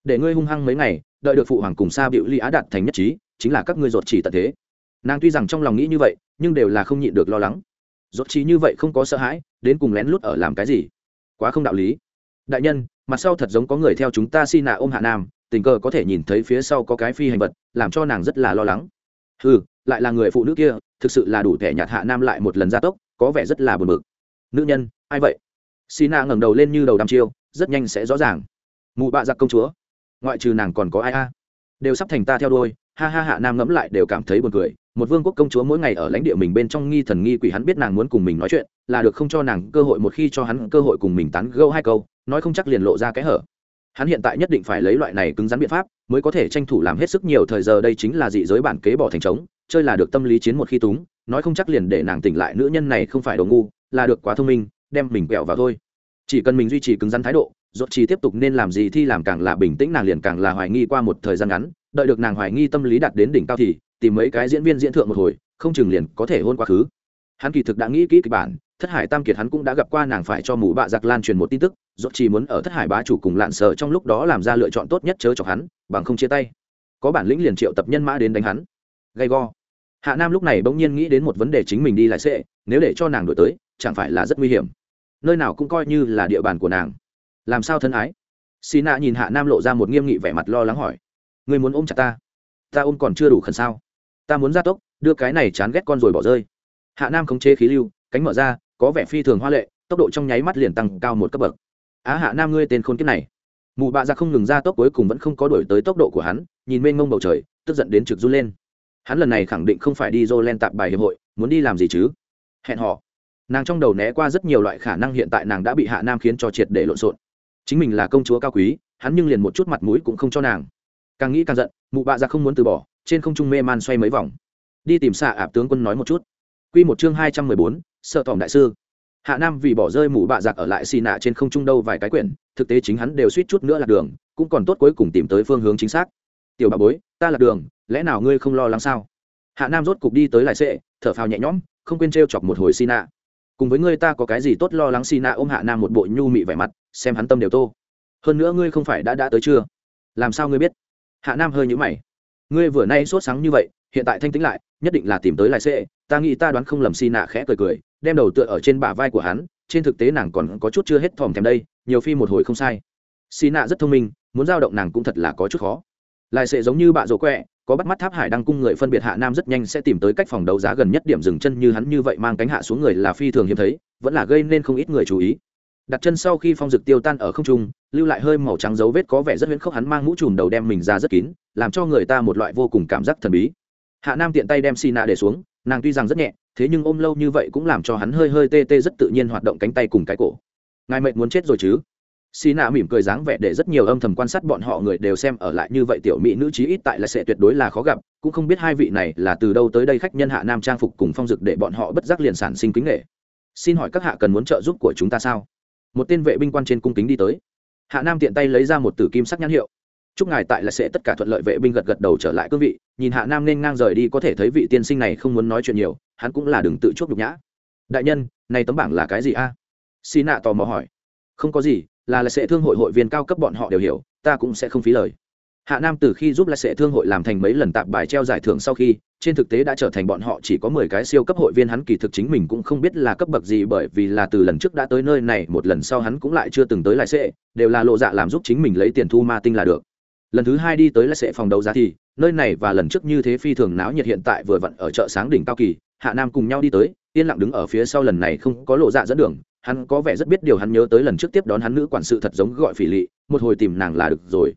Để ngươi hung hăng mấy ngày, đợi được phụ hoàng cùng xa bịu ly á đạt thành nhất trí, chính là các ngươi ruột chỉ tận thế. Nàng tuy rằng trong lòng nghĩ như vậy, nhưng đều là không nhịn được lo lắng. Ruột chỉ như vậy không có sợ hãi, đến cùng lén lút ở làm cái gì? Quá không đạo lý. Đại nhân, mặt sau thật giống có người theo chúng ta xin nạ ôm hạ nam, tình cờ có thể nhìn thấy phía sau có cái phi hành vật, làm cho nàng rất là lo lắng. Ừ lại là người phụ nữ kia, thực sự là đủ thẻ nhạt hạ nam lại một lần gia tốc, có vẻ rất là buồn bực. Nữ nhân, ai vậy? Xì nạ ngẩng đầu lên như đầu đăm chiêu, rất nhanh sẽ rõ ràng. Mụ bạ giặc công chúa, ngoại trừ nàng còn có ai a? Đều sắp thành ta theo đôi ha ha hạ, nam ngẫm lại đều cảm thấy buồn cười. Một vương quốc công chúa mỗi ngày ở lãnh địa mình bên trong nghi thần nghi quỷ, hắn biết nàng muốn cùng mình nói chuyện, là được không cho nàng cơ hội một khi cho hắn cơ hội cùng mình tán gâu hai câu, nói không chắc liền lộ ra cái hở. Hắn hiện tại nhất định phải lấy loại này cứng rắn biện pháp, mới có thể tranh thủ làm hết sức nhiều thời giờ đây chính là dị giới bản kế bỏ thành trống, chơi là được tâm lý chiến một khi túng, nói không chắc liền để nàng tỉnh lại, nữ nhân này không phải đồ ngu, là được quá thông minh đem mình quẹo vào thôi. Chỉ cần mình duy trì cứng rắn thái độ dốt chỉ tiếp tục nên làm gì thì làm càng là bình tĩnh, nàng liền càng là hoài nghi qua một thời gian ngắn, đợi được nàng hoài nghi tâm lý đạt đến đỉnh cao thì tìm mấy cái diễn viên diễn thượng một hồi, không chừng liền có thể hôn quá khứ. Hắn kỳ thực đã nghĩ kỹ kịch bản, thất hải tam kiệt hắn cũng đã gặp qua nàng phải cho mù bạ giặc lan truyền một tin tức dốt chỉ muốn ở thất hải bá chủ cùng lạn sợ trong lúc đó làm ra lựa chọn tốt nhất chớ chọc hắn, bằng không chia tay. Có bản lĩnh liền triệu tập nhân mã đến đánh hắn. Gay go. Hạ nam lúc này bỗng nhiên nghĩ đến một vấn đề chính mình đi lại sẽ, nếu để cho nàng đổi tới chẳng phải là rất nguy hiểm. Nơi nào cũng coi như là địa bàn của nàng. Làm sao thân ái? Xì nạ nhìn hạ nam lộ ra một nghiêm nghị vẻ mặt lo lắng hỏi. Người muốn ôm chặt ta? Ta ôm còn chưa đủ khẩn sao? Ta muốn ra tốc, đưa cái này chán ghét con rồi bỏ rơi. Hạ nam khống chế khí lưu, cánh mở ra, có vẻ phi thường hoa lệ, tốc độ trong nháy mắt liền tăng cao một cấp bậc. Á hạ nam ngươi tên khôn kiếp này. Mụ bạ ra không ngừng ra tốc cuối cùng vẫn không có đổi tới tốc độ của hắn, nhìn mênh mông bầu trời, tức giận đến trực run lên. Hắn lần này khẳng định không phải đi dô len tạp bài hiệp hội, muốn đi làm gì chứ? Hẹn họ nàng trong đầu né qua rất nhiều loại khả năng hiện tại nàng đã bị hạ nam khiến cho triệt để lộn xộn. Chính mình là công chúa cao quý, hắn nhưng liền một chút mặt mũi cũng không cho nàng. Càng nghĩ càng giận, mụ bạ ra không muốn từ bỏ, trên không trung mê man xoay mấy vòng. Đi tìm xạ ạp tướng quân nói một chút. Quy một chương hai trăm mười bốn, sợ tỏm đại sư. Hạ nam vì bỏ rơi mụ bạ giặc ở lại xì nạ trên không trung đâu vài cái quyển, thực tế chính hắn đều suýt chút nữa lạc đường, cũng còn tốt cuối cùng tìm tới phương hướng chính xác. Tiểu bà bối, ta lạc đường, lẽ nào ngươi không lo lắng sao? Hạ nam rốt cục đi tới lại sệ, thở phào nhẹ nhõm, không quên t chọc một hồi xì nạ cùng với ngươi ta có cái gì tốt lo lắng xì nạ ôm hạ nam một bộ nhu mị vẻ mặt, xem hắn tâm đều tô. Hơn nữa ngươi không phải đã đã tới chưa? Làm sao ngươi biết? Hạ nam hơi nhũ mày. Ngươi vừa nay sốt sáng như vậy, hiện tại thanh tĩnh lại, nhất định là tìm tới lại sệ ta nghĩ ta đoán không lầm xì nạ khẽ cười cười, đem đầu tựa ở trên bả vai của hắn, trên thực tế nàng còn có chút chưa hết thòm thèm đây, nhiều phi một hồi không sai. Xì nạ rất thông minh, muốn giao động nàng cũng thật là có chút khó. Lại sẽ giống như bạ rổ quẹ có bắt mắt tháp hải đăng cung người phân biệt hạ nam rất nhanh sẽ tìm tới cách phòng đấu giá gần nhất điểm dừng chân như hắn như vậy mang cánh hạ xuống người là phi thường hiếm thấy, vẫn là gây nên không ít người chú ý. Đặt chân sau khi phong dực tiêu tan ở không trung, lưu lại hơi màu trắng dấu vết có vẻ rất huyễn khốc hắn mang mũ trùm đầu đem mình ra rất kín, làm cho người ta một loại vô cùng cảm giác thần bí. Hạ nam tiện tay đem xi nạ để xuống, nàng tuy rằng rất nhẹ, thế nhưng ôm lâu như vậy cũng làm cho hắn hơi hơi tê tê rất tự nhiên hoạt động cánh tay cùng cái cổ. Ngài mệnh muốn chết rồi chứ? Xì nạ mỉm cười dáng vẻ để rất nhiều âm thầm quan sát bọn họ người đều xem ở lại như vậy tiểu mỹ nữ trí ít tại là sẽ tuyệt đối là khó gặp, cũng không biết hai vị này là từ đâu tới đây khách nhân hạ nam trang phục cùng phong dực để bọn họ bất giác liền sản sinh kính nghệ. Xin hỏi các hạ cần muốn trợ giúp của chúng ta sao? Một tên vệ binh quan trên cung kính đi tới. Hạ nam tiện tay lấy ra một tử kim sắc nhãn hiệu. Chúc ngài tại là sẽ tất cả thuận lợi vệ binh gật gật đầu trở lại cương vị, nhìn hạ nam nên ngang rời đi có thể thấy vị tiên sinh này không muốn nói chuyện nhiều, hắn cũng là đừng tự chuốc nhục nhã. Đại nhân, này tấm bảng là cái gì a? À? xì nạ tò mò hỏi. Không có gì là là sẽ thương hội hội viên cao cấp bọn họ đều hiểu, ta cũng sẽ không phí lời. Hạ nam từ khi giúp lại sẽ thương hội làm thành mấy lần tạp bài treo giải thưởng sau khi, trên thực tế đã trở thành bọn họ chỉ có mười cái siêu cấp hội viên hắn kỳ thực chính mình cũng không biết là cấp bậc gì bởi vì là từ lần trước đã tới nơi này, một lần sau hắn cũng lại chưa từng tới lại sẽ đều là lộ dạ làm giúp chính mình lấy tiền thu ma tinh là được. Lần thứ hai đi tới lại sẽ phòng đấu giá thì, nơi này và lần trước như thế phi thường náo nhiệt hiện tại vừa vặn ở chợ sáng đỉnh cao kỳ, hạ nam cùng nhau đi tới, yên lặng đứng ở phía sau lần này không có lộ dạ dẫn đường hắn có vẻ rất biết điều hắn nhớ tới lần trước tiếp đón hắn nữ quản sự thật giống gọi phỉ lị, một hồi tìm nàng là được rồi.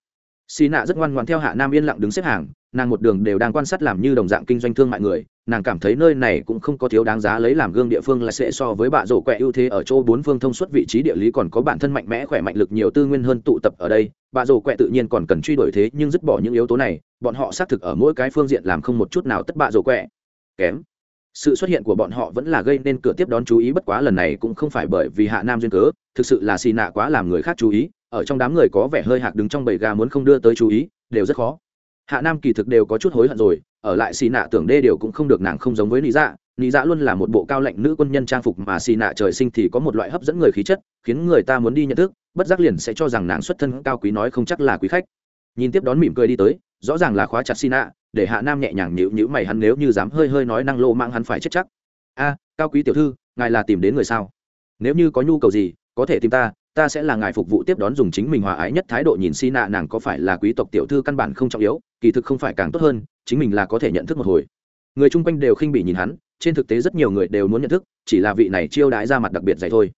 Xì nạ rất ngoan ngoan theo hạ nam yên lặng đứng xếp hàng, nàng một đường đều đang quan sát làm như đồng dạng kinh doanh thương mại người, nàng cảm thấy nơi này cũng không có thiếu đáng giá lấy làm gương địa phương là sẽ so với bạ rổ quẹ ưu thế ở chỗ bốn phương thông suốt vị trí địa lý còn có bản thân mạnh mẽ khỏe mạnh lực nhiều tư nguyên hơn tụ tập ở đây, bạ rổ quẹ tự nhiên còn cần truy đuổi thế nhưng dứt bỏ những yếu tố này, bọn họ xác thực ở mỗi cái phương diện làm không một chút nào tất bạ rổ quẹ. Kém sự xuất hiện của bọn họ vẫn là gây nên cửa tiếp đón chú ý, bất quá lần này cũng không phải bởi vì hạ nam duyên cớ, thực sự là xì nạ quá làm người khác chú ý, ở trong đám người có vẻ hơi hạc đứng trong bầy gà muốn không đưa tới chú ý, đều rất khó. Hạ nam kỳ thực đều có chút hối hận rồi, ở lại xì nạ tưởng đê điều cũng không được, nàng không giống với lý dạ. Lý dạ luôn là một bộ cao lệnh nữ quân nhân trang phục mà xì nạ trời sinh thì có một loại hấp dẫn người khí chất, khiến người ta muốn đi nhận thức, bất giác liền sẽ cho rằng nàng xuất thân cao quý nói không chắc là quý khách. Nhìn tiếp đón mỉm cười đi tới, rõ ràng là khóa chặt xì nạ để hạ nam nhẹ nhàng nhịu nhữ mày hắn nếu như dám hơi hơi nói năng lô mang hắn phải chết chắc. A, cao quý tiểu thư, ngài là tìm đến người sao? Nếu như có nhu cầu gì, có thể tìm ta ta sẽ là ngài phục vụ tiếp đón dùng chính mình hòa ái nhất thái độ nhìn xi nạ nàng có phải là quý tộc tiểu thư căn bản không trọng yếu, kỳ thực không phải càng tốt hơn, chính mình là có thể nhận thức một hồi. Người chung quanh đều khinh bỉ nhìn hắn, trên thực tế rất nhiều người đều muốn nhận thức, chỉ là vị này chiêu đãi ra mặt đặc biệt dày thôi.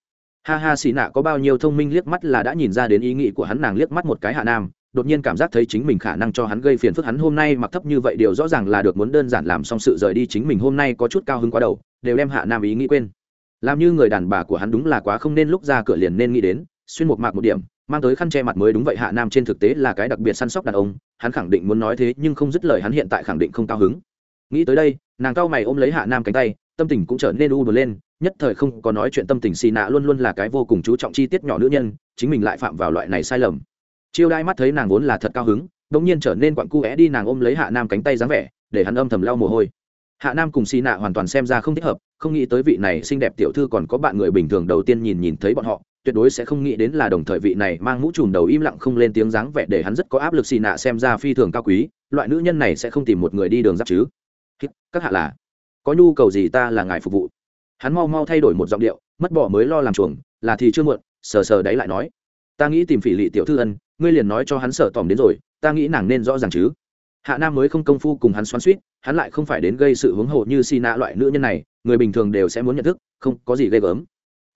Ha ha xì nạ có bao nhiêu thông minh liếc mắt là đã nhìn ra đến ý nghĩ của hắn, nàng liếc mắt một cái hạ nam đột nhiên cảm giác thấy chính mình khả năng cho hắn gây phiền phức. Hắn hôm nay mặc thấp như vậy, điều rõ ràng là được muốn đơn giản làm xong sự rời đi. Chính mình hôm nay có chút cao hứng quá đầu, đều đem hạ nam ý nghĩ quên. Làm như người đàn bà của hắn đúng là quá không nên lúc ra cửa liền nên nghĩ đến, xuyên một mạc một điểm, mang tới khăn che mặt mới đúng vậy. Hạ nam trên thực tế là cái đặc biệt săn sóc đàn ông, hắn khẳng định muốn nói thế nhưng không dứt lời, hắn hiện tại khẳng định không cao hứng. Nghĩ tới đây, nàng cao mày ôm lấy hạ nam cánh tay, tâm tình cũng trở nên u buồn lên, nhất thời không có nói chuyện. Tâm tình xì nạ luôn luôn là cái vô cùng chú trọng chi tiết nhỏ nữ nhân, chính mình lại phạm vào loại này sai lầm chiêu đai mắt thấy nàng vốn là thật cao hứng đ ỗ n g nhiên trở nên quặn cu é đi nàng ôm lấy hạ nam cánh tay dáng vẻ, để hắn âm thầm lau mồ hôi. Hạ nam cùng xì nạ hoàn toàn xem ra không thích hợp, không nghĩ tới vị này xinh đẹp tiểu thư còn có bạn người bình thường đầu tiên nhìn nhìn thấy bọn họ, tuyệt đối sẽ không nghĩ đến là đồng thời vị này mang mũ trùm đầu im lặng không lên tiếng dáng vẻ để hắn rất có áp lực xì nạ xem ra phi thường cao quý, loại nữ nhân này sẽ không tìm một người đi đường giáp chứ. Các hạ là, có nhu cầu gì ta là ngài phục vụ. Hắn mau mau thay đổi một giọng điệu, mất bỏ mới lo làm chuồng, là thì chưa muộn, sờ sờ đấy lại nói, ta nghĩ tìm phỉ lị tiểu thư ân ngươi liền nói cho hắn sợ tòm đến rồi, ta nghĩ nàng nên rõ ràng chứ. Hạ nam mới không công phu cùng hắn xoắn suýt, hắn lại không phải đến gây sự hướng hộ như xì nạ loại nữ nhân này, người bình thường đều sẽ muốn nhận thức, không có gì ghê gớm.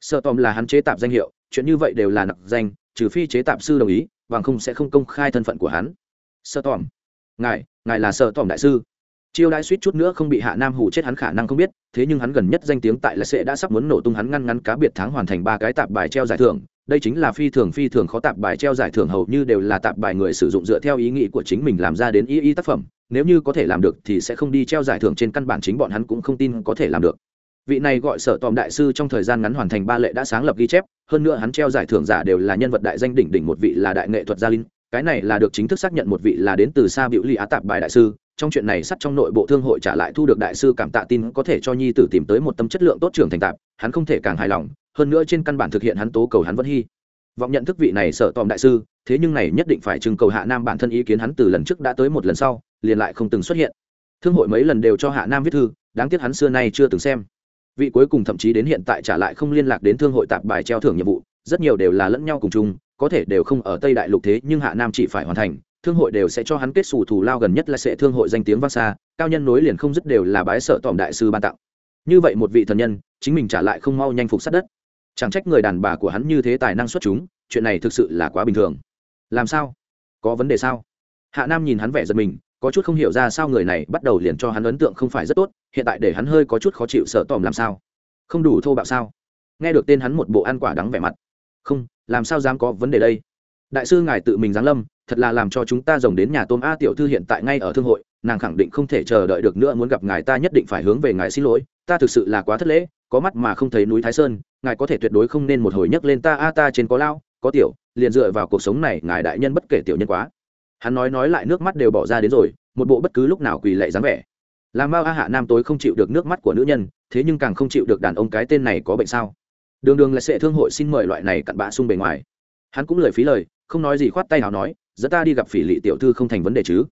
Sợ tòm là hắn chế tạp danh hiệu, chuyện như vậy đều là nặc danh, trừ phi chế tạp sư đồng ý, bằng không sẽ không công khai thân phận của hắn. Sợ tòm ngài ngài là sợ tòm đại sư. Chiêu đãi suýt chút nữa không bị hạ nam hủ chết hắn khả năng không biết, thế nhưng hắn gần nhất danh tiếng tại là sẽ đã sắp muốn nổ tung hắn ngăn ngắn cá biệt tháng hoàn thành ba cái tạp bài treo giải thưởng đây chính là phi thường phi thường khó tạp bài treo giải thưởng, hầu như đều là tạp bài người sử dụng dựa theo ý nghĩ của chính mình làm ra đến y y tác phẩm. Nếu như có thể làm được thì sẽ không đi treo giải thưởng trên căn bản chính bọn hắn cũng không tin có thể làm được. Vị này gọi sở tòm đại sư trong thời gian ngắn hoàn thành ba lệ đã sáng lập ghi chép, hơn nữa hắn treo giải thưởng giả đều là nhân vật đại danh đỉnh đỉnh, một vị là đại nghệ thuật gia linh, cái này là được chính thức xác nhận một vị là đến từ xa biểu ly á tạp bài đại sư. Trong chuyện này sắt trong nội bộ thương hội trả lại thu được đại sư cảm tạ tin có thể cho nhi tử tìm tới một tâm chất lượng tốt trưởng thành tạp, hắn không thể càng hài lòng hơn nữa trên căn bản thực hiện hắn tố cầu hắn vẫn hy. Vọng nhận thức vị này sợ tòm đại sư, thế nhưng này nhất định phải trưng cầu hạ nam bản thân ý kiến hắn từ lần trước đã tới một lần sau, liền lại không từng xuất hiện. Thương hội mấy lần đều cho hạ nam viết thư, đáng tiếc hắn xưa nay chưa từng xem. Vị cuối cùng thậm chí đến hiện tại trả lại không liên lạc đến thương hội tạp bài treo thưởng nhiệm vụ, rất nhiều đều là lẫn nhau cùng chung, có thể đều không ở tây đại lục thế, nhưng hạ nam chỉ phải hoàn thành, thương hội đều sẽ cho hắn kết xù thù lao gần nhất là sẽ thương hội danh tiếng vang xa, cao nhân nối liền không dứt đều là bái sợ tòm đại sư ban tặng. Như vậy một vị thần nhân, chính mình trả lại không mau nhanh phục sát đất chẳng trách người đàn bà của hắn như thế tài năng xuất chúng, chuyện này thực sự là quá bình thường. Làm sao? Có vấn đề sao? Hạ nam nhìn hắn vẻ giật mình, có chút không hiểu ra sao người này bắt đầu liền cho hắn ấn tượng không phải rất tốt, hiện tại để hắn hơi có chút khó chịu sợ tòm làm sao? Không đủ thô bạo sao? Nghe được tên hắn một bộ ăn quả đắng vẻ mặt. Không, làm sao dám có vấn đề đây? Đại sư ngài tự mình giáng lâm, thật là làm cho chúng ta rồng đến nhà tôm a tiểu thư hiện tại ngay ở thương hội, nàng khẳng định không thể chờ đợi được nữa muốn gặp ngài, ta nhất định phải hướng về ngài xin lỗi, ta thực sự là quá thất lễ, có mắt mà không thấy núi thái sơn ngài có thể tuyệt đối không nên một hồi nhấc lên ta, a, ta trên có lao có tiểu, liền dựa vào cuộc sống này, ngài đại nhân bất kể tiểu nhân quá. Hắn nói nói lại nước mắt đều bỏ ra đến rồi, một bộ bất cứ lúc nào quỳ lạy dáng vẻ. Làm mao a hạ nam tối không chịu được nước mắt của nữ nhân, thế nhưng càng không chịu được đàn ông cái tên này có bệnh sao? Đường đường là sẽ thương hội xin mời loại này cặn bã sung bề ngoài. Hắn cũng lời phí lời, không nói gì khoát tay nào nói, dẫn ta đi gặp phỉ lị tiểu thư không thành vấn đề chứ.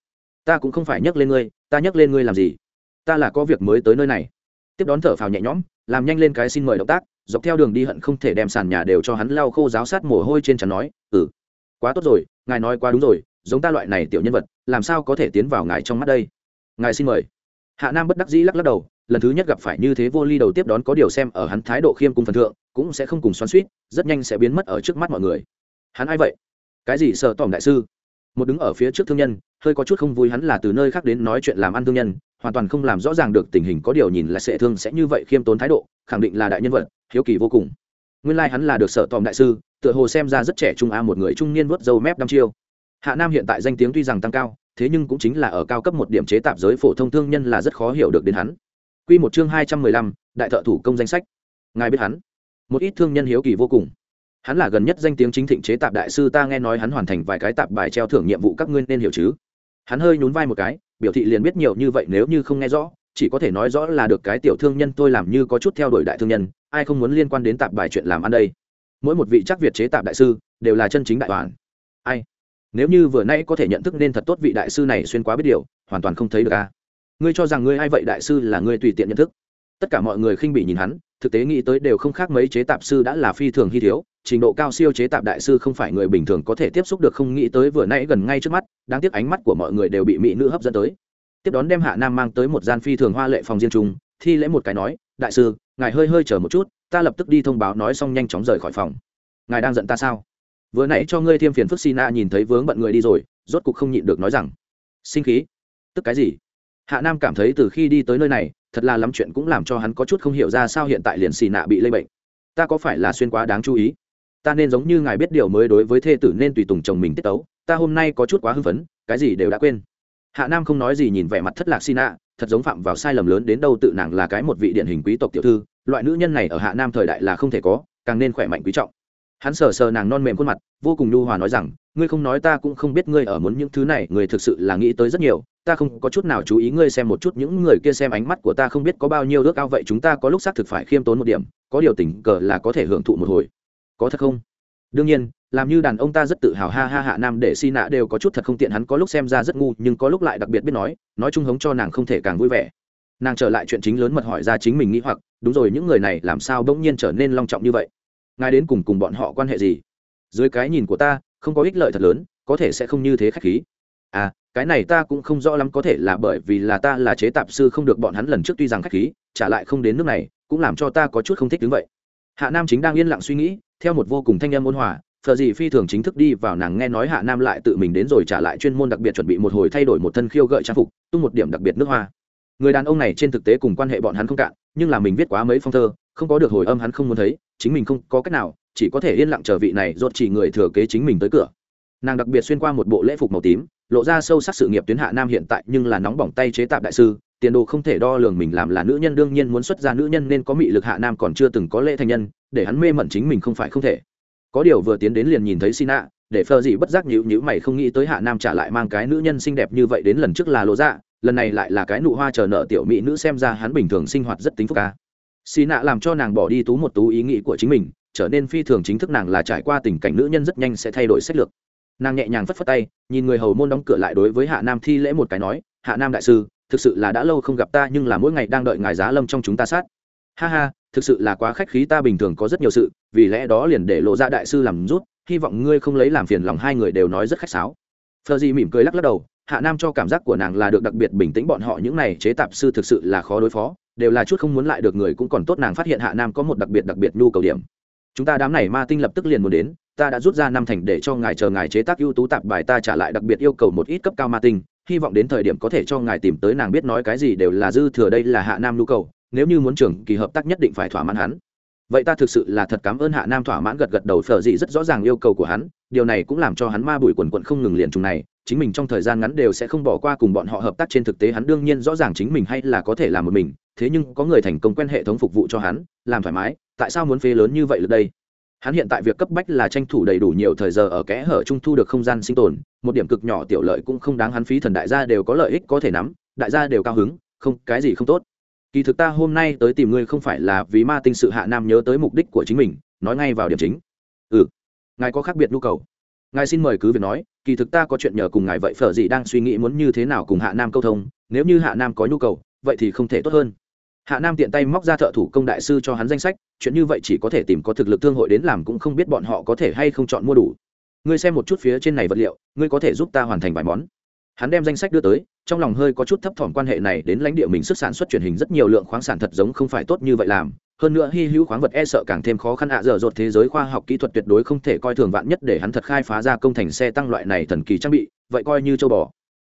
Ta cũng không phải nhắc lên ngươi, ta nhắc lên ngươi làm gì? Ta là có việc mới tới nơi này. Tiếp đón thở phào nhẹ nhõm làm nhanh lên cái xin mời động tác, dọc theo đường đi hận không thể đem sàn nhà đều cho hắn lau khô giáo sát mồ hôi trên trán nói ừ quá tốt rồi, ngài nói quá đúng rồi, giống ta loại này tiểu nhân vật, làm sao có thể tiến vào ngài trong mắt đây? Ngài xin mời. Hạ nam bất đắc dĩ lắc lắc đầu, lần thứ nhất gặp phải như thế vô ly đầu tiếp đón có điều xem ở hắn thái độ khiêm cung phần thượng, cũng sẽ không cùng xoắn suýt rất nhanh sẽ biến mất ở trước mắt mọi người. Hắn ai vậy? Cái gì sợ tỏm đại sư? Một đứng ở phía trước thương nhân hơi có chút không vui hắn là từ nơi khác đến nói chuyện làm ăn thương nhân, hoàn toàn không làm rõ ràng được tình hình có điều nhìn là sẽ thương sẽ như vậy khiêm tốn thái độ, khẳng định là đại nhân vật, hiếu kỳ vô cùng. Nguyên lai、like、hắn là được sở tòm đại sư, tựa hồ xem ra rất trẻ trung a, một người trung niên vớt dâu mép đăm chiêu. Hạ nam hiện tại danh tiếng tuy rằng tăng cao, thế nhưng cũng chính là ở cao cấp một điểm chế tạp giới phổ thông thương nhân là rất khó hiểu được đến hắn. Q một chương hai trăm mười lăm, đại thợ thủ công danh sách. Ngài biết hắn? Một ít thương nhân hiếu kỳ vô cùng. Hắn là gần nhất danh tiếng chính thịnh chế tạp đại sư, ta nghe nói hắn hoàn thành vài cái tạp bài treo thưởng nhiệm vụ các ngươi nên hiểu chứ? Hắn hơi nhún vai một cái, biểu thị liền biết nhiều như vậy nếu như không nghe rõ, chỉ có thể nói rõ là được cái tiểu thương nhân tôi làm như có chút theo đuổi đại thương nhân, ai không muốn liên quan đến tạp bài chuyện làm ăn đây. Mỗi một vị chắc việt chế tạp đại sư, đều là chân chính đại toàn ai? Nếu như vừa nay có thể nhận thức nên thật tốt vị đại sư này xuyên quá biết điều, hoàn toàn không thấy được a ngươi cho rằng ngươi ai vậy đại sư là ngươi tùy tiện nhận thức tất cả mọi người khinh bị nhìn hắn, thực tế nghĩ tới đều không khác mấy chế tạp sư đã là phi thường hy thiếu, trình độ cao siêu chế tạp đại sư không phải người bình thường có thể tiếp xúc được không nghĩ tới vừa nãy gần ngay trước mắt, đáng tiếc ánh mắt của mọi người đều bị mỹ nữ hấp dẫn tới. Tiếp đón đem hạ nam mang tới một gian phi thường hoa lệ phòng riêng chung, thi lễ một cái nói, đại sư, ngài hơi hơi chờ một chút, ta lập tức đi thông báo nói xong nhanh chóng rời khỏi phòng. Ngài đang giận ta sao? Vừa nãy cho ngươi thêm phiền phức sina nhìn thấy vướng bận người đi rồi, rốt cục không nhịn được nói rằng. Sinh khí? Tức cái gì? Hạ nam cảm thấy từ khi đi tới nơi này thật là lắm chuyện cũng làm cho hắn có chút không hiểu ra sao hiện tại liền xì nạ bị lây bệnh. Ta có phải là xuyên quá đáng chú ý? Ta nên giống như ngài biết điều mới đối với thê tử nên tùy tùng chồng mình tiết tấu. Ta hôm nay có chút quá hưng phấn, cái gì đều đã quên. Hạ nam không nói gì nhìn vẻ mặt thất lạc xì nạ thật giống phạm vào sai lầm lớn đến đâu tự nàng là cái một vị điển hình quý tộc tiểu thư, loại nữ nhân này ở hạ nam thời đại là không thể có, càng nên khỏe mạnh quý trọng. Hắn sờ sờ nàng non mềm khuôn mặt, vô cùng nhu hòa nói rằng ngươi không nói ta cũng không biết ngươi ở muốn những thứ này, Ngươi thực sự là nghĩ tới rất nhiều. Ta không có chút nào chú ý ngươi xem một chút những người kia xem ánh mắt của ta không biết có bao nhiêu ước ao vậy chúng ta có lúc xác thực phải khiêm tốn một điểm, có điều tình cờ là có thể hưởng thụ một hồi. Có thật không? Đương nhiên, làm như đàn ông ta rất tự hào, ha ha hạ nam để si nạ đều có chút thật không tiện, hắn có lúc xem ra rất ngu, nhưng có lúc lại đặc biệt biết nói nói chung hống cho nàng không thể càng vui vẻ. Nàng trở lại chuyện chính lớn mật hỏi ra chính mình nghĩ hoặc, đúng rồi, những người này làm sao bỗng nhiên trở nên long trọng như vậy? Ngài đến cùng cùng bọn họ quan hệ gì? Dưới cái nhìn của ta không có ích lợi thật lớn, có thể sẽ không như thế khách khí. À cái này ta cũng không rõ lắm, có thể là bởi vì là ta là chế tạp sư không được bọn hắn lần trước tuy rằng khách khí, trả lại không đến nước này, cũng làm cho ta có chút không thích đứng vậy. Hạ nam chính đang yên lặng suy nghĩ, theo một vô cùng thanh âm ôn hòa phờ gì phi thường chính thức đi vào nàng nghe nói hạ nam lại tự mình đến rồi trả lại chuyên môn đặc biệt chuẩn bị một hồi thay đổi một thân khiêu gợi trang phục, tung một điểm đặc biệt nước hoa. Người đàn ông này trên thực tế cùng quan hệ bọn hắn không cạn, nhưng là mình viết quá mấy phong thơ, không có được hồi âm hắn không muốn thấy, chính mình không có cách nào chỉ có thể yên lặng chờ vị này rốt chỉ người thừa kế chính mình tới cửa. Nàng đặc biệt xuyên qua một bộ lễ phục màu tím lộ ra sâu sắc sự nghiệp tuyến hạ nam hiện tại nhưng là nóng bỏng tay chế tạp đại sư tiền đồ không thể đo lường mình làm là nữ nhân đương nhiên muốn xuất ra nữ nhân nên có mị lực hạ nam còn chưa từng có lễ thành nhân để hắn mê mẩn chính mình không phải không thể. Có điều vừa tiến đến liền nhìn thấy Sina, để phờ gì bất giác nhíu nhíu mày không nghĩ tới hạ nam trả lại mang cái nữ nhân xinh đẹp như vậy đến lần trước là lộ dạ lần này lại là cái nụ hoa chờ nợ tiểu mỹ nữ xem ra hắn bình thường sinh hoạt rất tính phúc ca. Sina làm cho nàng bỏ đi tú một tú ý nghĩ của chính mình trở nên phi thường chính thức nàng là trải qua tình cảnh nữ nhân rất nhanh sẽ thay đổi sách lược. Nàng nhẹ nhàng phất phất tay, nhìn người hầu môn đóng cửa lại đối với hạ nam thi lễ một cái nói, hạ nam đại sư, thực sự là đã lâu không gặp ta, nhưng là mỗi ngày đang đợi ngài giá lâm trong chúng ta sát. Ha ha, thực sự là quá khách khí, ta bình thường có rất nhiều sự, vì lẽ đó liền để lộ ra đại sư làm rút, hy vọng ngươi không lấy làm phiền lòng hai người đều nói rất khách sáo. Phờ di mỉm cười lắc lắc đầu, hạ nam cho cảm giác của nàng là được đặc biệt bình tĩnh bọn họ những này chế tạp sư thực sự là khó đối phó, đều là chút không muốn lại được người cũng còn tốt nàng phát hiện hạ nam có một đặc biệt đặc biệt nhu cầu điểm chúng ta đám này ma tinh lập tức liền muốn đến, ta đã rút ra năm thành để cho ngài chờ ngài chế tác ưu tú tạp bài ta trả lại đặc biệt yêu cầu một ít cấp cao ma tinh, hy vọng đến thời điểm có thể cho ngài tìm tới nàng biết nói cái gì đều là dư thừa đây là hạ nam nhu cầu, nếu như muốn trường kỳ hợp tác nhất định phải thỏa mãn hắn. Vậy ta thực sự là thật cảm ơn hạ nam thỏa mãn gật gật đầu phở dị rất rõ ràng yêu cầu của hắn, điều này cũng làm cho hắn ma bụi quần quận không ngừng liền trùng này, chính mình trong thời gian ngắn đều sẽ không bỏ qua cùng bọn họ hợp tác trên thực tế hắn đương nhiên rõ ràng chính mình hay là có thể làm một mình, thế nhưng có người thành công quen hệ thống phục vụ cho hắn, làm thoải mái tại sao muốn phê lớn như vậy được đây? Hắn hiện tại việc cấp bách là tranh thủ đầy đủ nhiều thời giờ ở kẽ hở trung thu được không gian sinh tồn, một điểm cực nhỏ tiểu lợi cũng không đáng hắn phí thần đại gia đều có lợi ích có thể nắm, đại gia đều cao hứng, không, cái gì không tốt. Kỳ thực ta hôm nay tới tìm ngươi không phải là vì ma tinh sự hạ nam nhớ tới mục đích của chính mình, nói ngay vào điểm chính. Ừ ngài có khác biệt nhu cầu. Ngài xin mời cứ việc nói, kỳ thực ta có chuyện nhờ cùng ngài vậy, phở gì đang suy nghĩ muốn như thế nào cùng hạ nam câu thông, nếu như hạ nam có nhu cầu, vậy thì không thể tốt hơn hạ nam tiện tay móc ra thợ thủ công đại sư cho hắn danh sách, chuyện như vậy chỉ có thể tìm có thực lực thương hội đến làm cũng không biết bọn họ có thể hay không chọn mua đủ. Ngươi xem một chút phía trên này vật liệu, ngươi có thể giúp ta hoàn thành vài món. Hắn đem danh sách đưa tới, trong lòng hơi có chút thấp thỏm quan hệ này đến lãnh địa mình sức sản xuất truyền hình rất nhiều lượng khoáng sản thật giống không phải tốt như vậy làm. Hơn nữa hy hữu khoáng vật e sợ càng thêm khó khăn ạ, giờ dột thế giới khoa học kỹ thuật tuyệt đối không thể coi thường vạn nhất để hắn thật khai phá ra công thành xe tăng loại này thần kỳ trang bị, vậy coi như châu bò.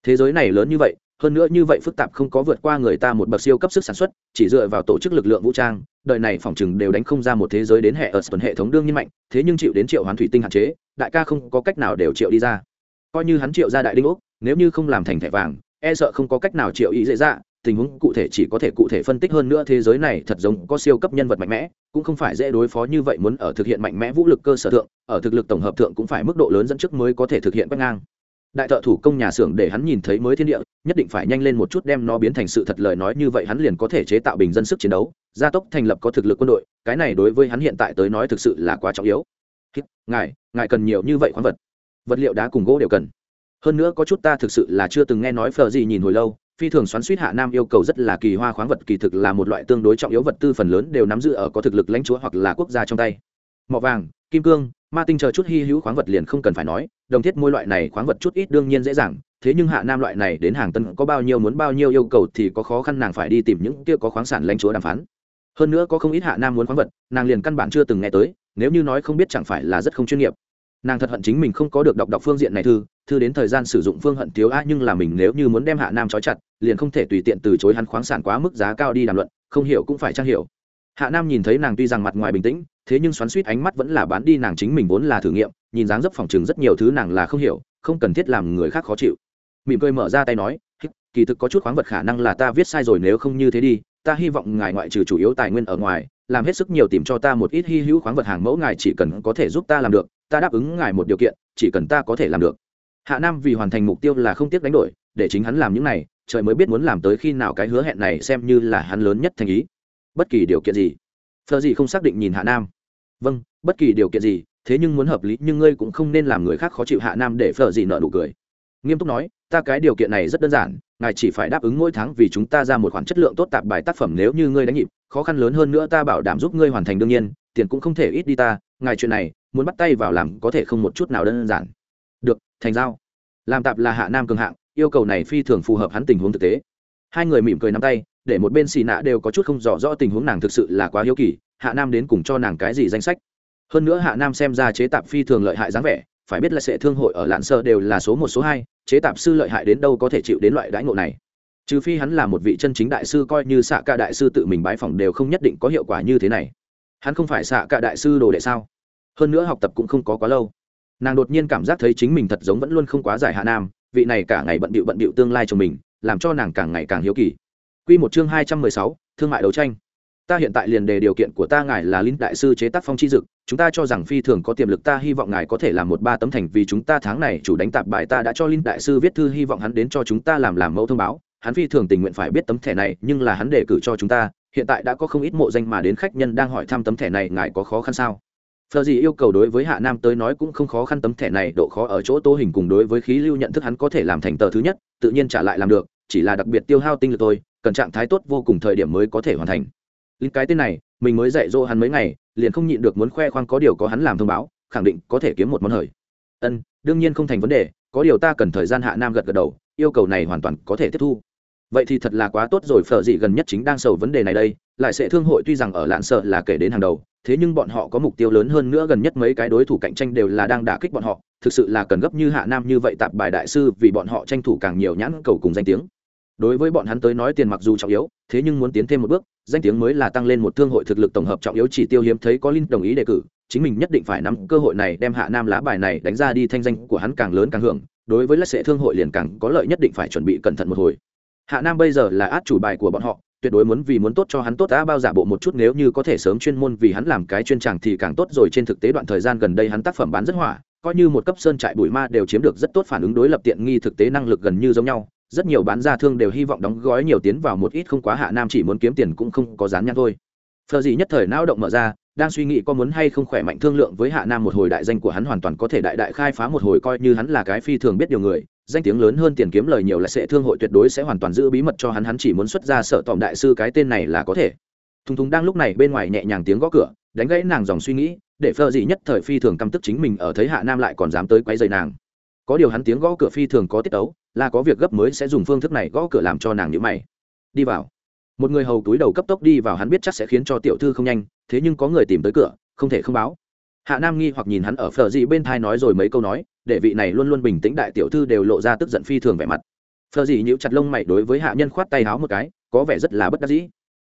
Thế giới này lớn như vậy hơn nữa như vậy phức tạp không có vượt qua người ta một bậc siêu cấp sức sản xuất, chỉ dựa vào tổ chức lực lượng vũ trang, đời này phòng chừng đều đánh không ra một thế giới đến hệ ở tuần hệ thống đương nhiên mạnh, thế nhưng chịu đến triệu hoán thủy tinh hạn chế, đại ca không có cách nào đều triệu đi ra. Coi như hắn triệu ra đại đinh úc nếu như không làm thành thẻ vàng e sợ không có cách nào triệu ý dễ dạ tình huống cụ thể chỉ có thể cụ thể phân tích hơn nữa thế giới này thật giống có siêu cấp nhân vật mạnh mẽ, cũng không phải dễ đối phó như vậy muốn ở thực hiện mạnh mẽ vũ lực cơ sở thượng, ở thực lực tổng hợp thượng cũng phải mức độ lớn dẫn trước mới có thể thực hiện quét ngang đại thợ thủ công nhà xưởng để hắn nhìn thấy mới thiên địa, nhất định phải nhanh lên một chút đem nó biến thành sự thật lời nói như vậy hắn liền có thể chế tạo bình dân sức chiến đấu, gia tốc thành lập có thực lực quân đội, cái này đối với hắn hiện tại tới nói thực sự là quá trọng yếu. Ngài ngài cần nhiều như vậy khoáng vật. Vật liệu đá cùng gỗ đều cần. Hơn nữa có chút ta thực sự là chưa từng nghe nói phờ gì nhìn hồi lâu, phi thường xoắn suýt hạ nam yêu cầu rất là kỳ hoa khoáng vật, kỳ thực là một loại tương đối trọng yếu vật tư phần lớn đều nắm giữ ở có thực lực lãnh chúa hoặc là quốc gia trong tay. Mỏ vàng kim cương, ma tinh chờ chút hy hữu khoáng vật liền không cần phải nói, đồng thiết môi loại này khoáng vật chút ít đương nhiên dễ dàng, thế nhưng hạ nam loại này đến hàng tân có bao nhiêu muốn bao nhiêu yêu cầu thì có khó khăn nàng phải đi tìm những kia có khoáng sản lãnh chúa đàm phán. Hơn nữa có không ít hạ nam muốn khoáng vật, nàng liền căn bản chưa từng nghe tới, nếu như nói không biết chẳng phải là rất không chuyên nghiệp. Nàng thật hận chính mình không có được đọc đọc phương diện này thư thư đến thời gian sử dụng phương hận thiếu a nhưng là mình nếu như muốn đem hạ nam trói chặt, liền không thể tùy tiện từ chối hắn khoáng sản quá mức giá cao đi đàm luận, không hiểu cũng phải trang hiểu. Hạ nam nhìn thấy nàng tuy rằng mặt ngoài bình tĩnh thế nhưng xoắn suýt ánh mắt vẫn là bán đi nàng chính mình vốn là thử nghiệm, nhìn dáng dấp phòng chừng rất nhiều thứ nàng là không hiểu, không cần thiết làm người khác khó chịu. Mỉm cười mở ra tay nói kỳ thực có chút khoáng vật khả năng là ta viết sai rồi nếu không như thế đi, ta hy vọng ngài ngoại trừ chủ yếu tài nguyên ở ngoài, làm hết sức nhiều tìm cho ta một ít hy hữu khoáng vật hàng mẫu ngài chỉ cần có thể giúp ta làm được, ta đáp ứng ngài một điều kiện, chỉ cần ta có thể làm được. Hạ nam vì hoàn thành mục tiêu là không tiếc đánh đổi, để chính hắn làm những này, trời mới biết muốn làm tới khi nào cái hứa hẹn này xem như là hắn lớn nhất thành ý. Bất kỳ điều kiện gì phờ gì không xác định nhìn hạ nam vâng bất kỳ điều kiện gì, thế nhưng muốn hợp lý, nhưng ngươi cũng không nên làm người khác khó chịu hạ nam để phở gì nợ nụ cười. Nghiêm túc nói, ta cái điều kiện này rất đơn giản, ngài chỉ phải đáp ứng mỗi tháng vì chúng ta ra một khoản chất lượng tốt tạp bài tác phẩm nếu như ngươi đánh nhịp, khó khăn lớn hơn nữa ta bảo đảm giúp ngươi hoàn thành đương nhiên, tiền cũng không thể ít đi ta, ngài chuyện này, muốn bắt tay vào làm có thể không một chút nào đơn giản. Được, thành giao. Làm tạp là hạ nam cường hạng, yêu cầu này phi thường phù hợp hắn tình huống thực tế. Hai người mỉm cười nắm tay để một bên xì nạ đều có chút không rõ rõ tình huống nàng thực sự là quá hiếu kỳ, hạ nam đến cùng cho nàng cái gì danh sách? Hơn nữa hạ nam xem ra chế tạp phi thường lợi hại dáng vẻ, phải biết là sẽ thương hội ở lạn sơ đều là số một, số hai, chế tạp sư lợi hại đến đâu có thể chịu đến loại đãi ngộ này. Trừ phi hắn là một vị chân chính đại sư coi như xạ ca đại sư tự mình bái phỏng đều không nhất định có hiệu quả như thế này. Hắn không phải xạ ca đại sư đồ đệ sao? Hơn nữa học tập cũng không có quá lâu. Nàng đột nhiên cảm giác thấy chính mình thật giống vẫn luôn không quá giải hạ nam, vị này cả ngày bận bịu bận bịu tương lai cho mình, làm cho nàng càng ngày càng hiếu kỳ. Quy một chương hai trăm mười sáu, thương mại đấu tranh. Ta hiện tại liền đề điều kiện của ta ngài là Linh đại sư chế tác phong chi dực, chúng ta cho rằng phi thường có tiềm lực ta hy vọng ngài có thể làm một ba tấm thành vì chúng ta tháng này chủ đánh tạp bài ta đã cho Linh đại sư viết thư hy vọng hắn đến cho chúng ta làm làm mẫu thông báo, hắn phi thường tình nguyện phải biết tấm thẻ này, nhưng là hắn đề cử cho chúng ta, hiện tại đã có không ít mộ danh mà đến khách nhân đang hỏi thăm tấm thẻ này ngài có khó khăn sao? Phở gì yêu cầu đối với Hạ Nam tới nói cũng không khó khăn tấm thẻ này độ khó ở chỗ tô hình cùng đối với khí lưu nhận thức hắn có thể làm thành tờ thứ nhất, tự nhiên trả lại làm được, chỉ là đặc biệt tiêu hao tinh lực thôi, cần trạng thái tốt vô cùng thời điểm mới có thể hoàn thành. Linh cái tên này, mình mới dạy dỗ hắn mấy ngày, liền không nhịn được muốn khoe khoang có điều có hắn làm thông báo, khẳng định có thể kiếm một món hời. Ân, đương nhiên không thành vấn đề, có điều ta cần thời gian Hạ Nam gật gật đầu, yêu cầu này hoàn toàn có thể tiếp thu vậy thì thật là quá tốt rồi phở dị gần nhất chính đang sầu vấn đề này đây lại sẽ thương hội tuy rằng ở lạn sợ là kể đến hàng đầu thế nhưng bọn họ có mục tiêu lớn hơn nữa gần nhất mấy cái đối thủ cạnh tranh đều là đang đả kích bọn họ thực sự là cần gấp như hạ nam như vậy tạp bài đại sư vì bọn họ tranh thủ càng nhiều nhãn cầu cùng danh tiếng đối với bọn hắn tới nói tiền mặc dù trọng yếu, thế nhưng muốn tiến thêm một bước, danh tiếng mới là tăng lên một thương hội thực lực tổng hợp trọng yếu chỉ tiêu hiếm thấy có linh đồng ý đề cử, chính mình nhất định phải nắm cơ hội này đem hạ nam lá bài này đánh ra đi thanh danh của hắn càng lớn càng hưởng, đối với lát sẽ thương hội liền càng có lợi nhất định phải chuẩn bị cẩn thận một hồi. Hạ nam bây giờ là át chủ bài của bọn họ, tuyệt đối muốn vì muốn tốt cho hắn tốt đã bao giả bộ một chút nếu như có thể sớm chuyên môn vì hắn làm cái chuyên tràng thì càng tốt rồi trên thực tế đoạn thời gian gần đây hắn tác phẩm bán rất hỏa, coi như một cấp sơn trại bụi ma đều chiếm được rất tốt phản ứng đối lập tiện nghi thực tế năng lực gần như giống nhau rất nhiều bán ra thương đều hy vọng đóng gói nhiều tiến vào một ít không quá hạ nam chỉ muốn kiếm tiền cũng không có dán nhãn thôi. Phờ gì nhất thời não động mở ra, đang suy nghĩ có muốn hay không khỏe mạnh thương lượng với hạ nam một hồi đại danh của hắn hoàn toàn có thể đại đại khai phá một hồi coi như hắn là cái phi thường biết điều người, danh tiếng lớn hơn tiền kiếm lời nhiều là sẽ thương hội tuyệt đối sẽ hoàn toàn giữ bí mật cho hắn hắn chỉ muốn xuất ra sợ tòm đại sư cái tên này là có thể. Thùng thùng đang lúc này bên ngoài nhẹ nhàng tiếng gõ cửa, đánh gãy nàng dòng suy nghĩ, để phờ gì nhất thời phi thường căm tức chính mình ở thấy hạ nam lại còn dám tới quấy rầy nàng có điều hắn tiếng gõ cửa phi thường có tiết tấu, là có việc gấp mới sẽ dùng phương thức này gõ cửa làm cho nàng nhữ mày. Đi vào. Một người hầu túi đầu cấp tốc đi vào hắn biết chắc sẽ khiến cho tiểu thư không nhanh, thế nhưng có người tìm tới cửa, không thể không báo. Hạ nam nghi hoặc nhìn hắn ở phờ dị bên thai nói rồi mấy câu nói, để vị này luôn luôn bình tĩnh đại tiểu thư đều lộ ra tức giận phi thường vẻ mặt. Phờ dị nhíu chặt lông mày đối với hạ nhân khoát tay háo một cái, có vẻ rất là bất đắc dĩ.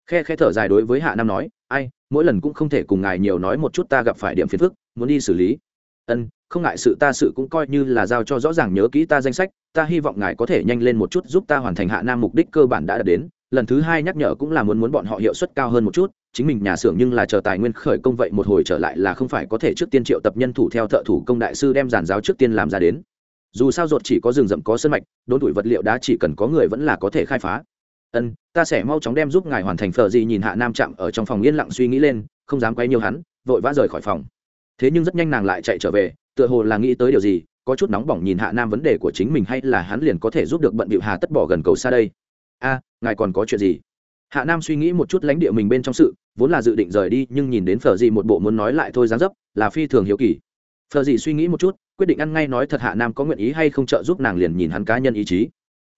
Khe khe thở dài đối với hạ nam nói, ai, mỗi lần cũng không thể cùng ngài nhiều nói một chút, ta gặp phải điểm phiền phức, muốn đi xử lý. Ân không ngại sự ta sự cũng coi như là giao cho rõ ràng nhớ kỹ ta danh sách, ta hy vọng ngài có thể nhanh lên một chút giúp ta hoàn thành hạ nam mục đích cơ bản đã đạt đến. Lần thứ hai nhắc nhở cũng là muốn muốn bọn họ hiệu suất cao hơn một chút, chính mình nhà xưởng nhưng là chờ tài nguyên khởi công vậy một hồi trở lại là không phải có thể trước tiên triệu tập nhân thủ theo thợ thủ công đại sư đem giàn giáo trước tiên làm ra đến. Dù sao ruột chỉ có rừng rậm có sân mạch, đốn tuổi vật liệu đá chỉ cần có người vẫn là có thể khai phá. Ân, ta sẽ mau chóng đem giúp ngài hoàn thành phở gì nhìn hạ nam chạm ở trong phòng yên lặng suy nghĩ lên, không dám quay nhiều hắn, vội vã rời khỏi phòng. Thế nhưng rất nhanh nàng lại chạy trở về tựa hồ là nghĩ tới điều gì, có chút nóng bỏng nhìn hạ nam vấn đề của chính mình hay là hắn liền có thể giúp được bận bịu hà tất bỏ gần cầu xa đây? A, ngài còn có chuyện gì? Hạ nam suy nghĩ một chút lãnh địa mình bên trong sự, vốn là dự định rời đi, nhưng nhìn đến phở gì một bộ muốn nói lại thôi dáng dấp, là phi thường hiếu kỳ. Phở gì suy nghĩ một chút, quyết định ăn ngay nói thật hạ nam có nguyện ý hay không trợ giúp nàng liền nhìn hắn cá nhân ý chí.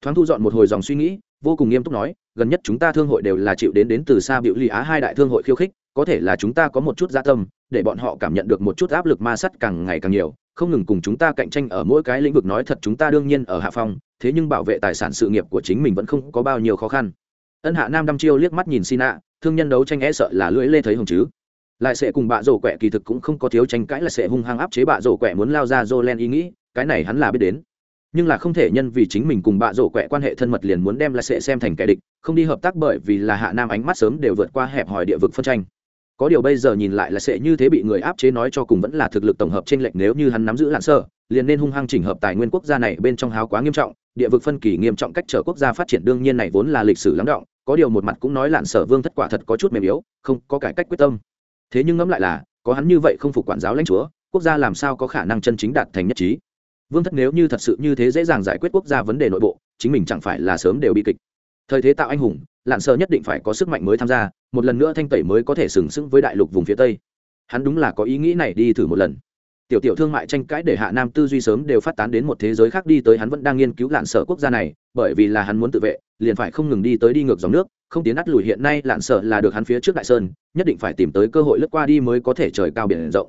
Thoáng thu dọn một hồi dòng suy nghĩ, vô cùng nghiêm túc nói, gần nhất chúng ta thương hội đều là chịu đến đến từ xa biểu lì á hai đại thương hội khiêu khích, có thể là chúng ta có một chút gia tâm để bọn họ cảm nhận được một chút áp lực ma sắt càng ngày càng nhiều, không ngừng cùng chúng ta cạnh tranh ở mỗi cái lĩnh vực nói thật chúng ta đương nhiên ở hạ phong, thế nhưng bảo vệ tài sản sự nghiệp của chính mình vẫn không có bao nhiêu khó khăn. Ân hạ nam đăm chiêu liếc mắt nhìn xin ạ thương nhân đấu tranh e sợ là lưỡi lê thấy hồng chứ. Lại sẽ cùng bạ rổ quẹ kỳ thực cũng không có thiếu tranh cãi là sẽ hung hăng áp chế bạ rổ quẹ muốn lao ra dô len ý nghĩ, cái này hắn là biết đến. Nhưng là không thể nhân vì chính mình cùng bạ rổ quẹ quan hệ thân mật liền muốn đem lại sẽ xem thành kẻ địch, không đi hợp tác bởi vì là hạ nam ánh mắt sớm đều vượt qua hẹp hòi địa vực phân tranh có điều bây giờ nhìn lại là sẽ như thế bị người áp chế nói cho cùng vẫn là thực lực tổng hợp trên lệnh nếu như hắn nắm giữ lạn sơ, liền nên hung hăng chỉnh hợp tài nguyên quốc gia này bên trong háo quá nghiêm trọng, địa vực phân kỳ nghiêm trọng cách trở quốc gia phát triển đương nhiên này vốn là lịch sử lắng động, có điều một mặt cũng nói lạn sở vương thất quả thật có chút mềm yếu, không có cải cách quyết tâm. Thế nhưng ngẫm lại là, có hắn như vậy không phục quản giáo lãnh chúa, quốc gia làm sao có khả năng chân chính đạt thành nhất trí? Vương thất nếu như thật sự như thế dễ dàng giải quyết quốc gia vấn đề nội bộ, chính mình chẳng phải là sớm đều bị kịch. Thời thế tạo anh hùng lạn sở nhất định phải có sức mạnh mới tham gia, một lần nữa thanh tẩy mới có thể sừng sững với đại lục vùng phía tây. Hắn đúng là có ý nghĩ này đi thử một lần. Tiểu tiểu thương mại tranh cãi để hạ nam tư duy sớm đều phát tán đến một thế giới khác đi tới hắn vẫn đang nghiên cứu lạn sở quốc gia này, bởi vì là hắn muốn tự vệ, liền phải không ngừng đi tới đi ngược dòng nước, không tiến ắt lùi hiện nay lạn sở là được hắn phía trước đại sơn, nhất định phải tìm tới cơ hội lướt qua đi mới có thể trời cao biển rộng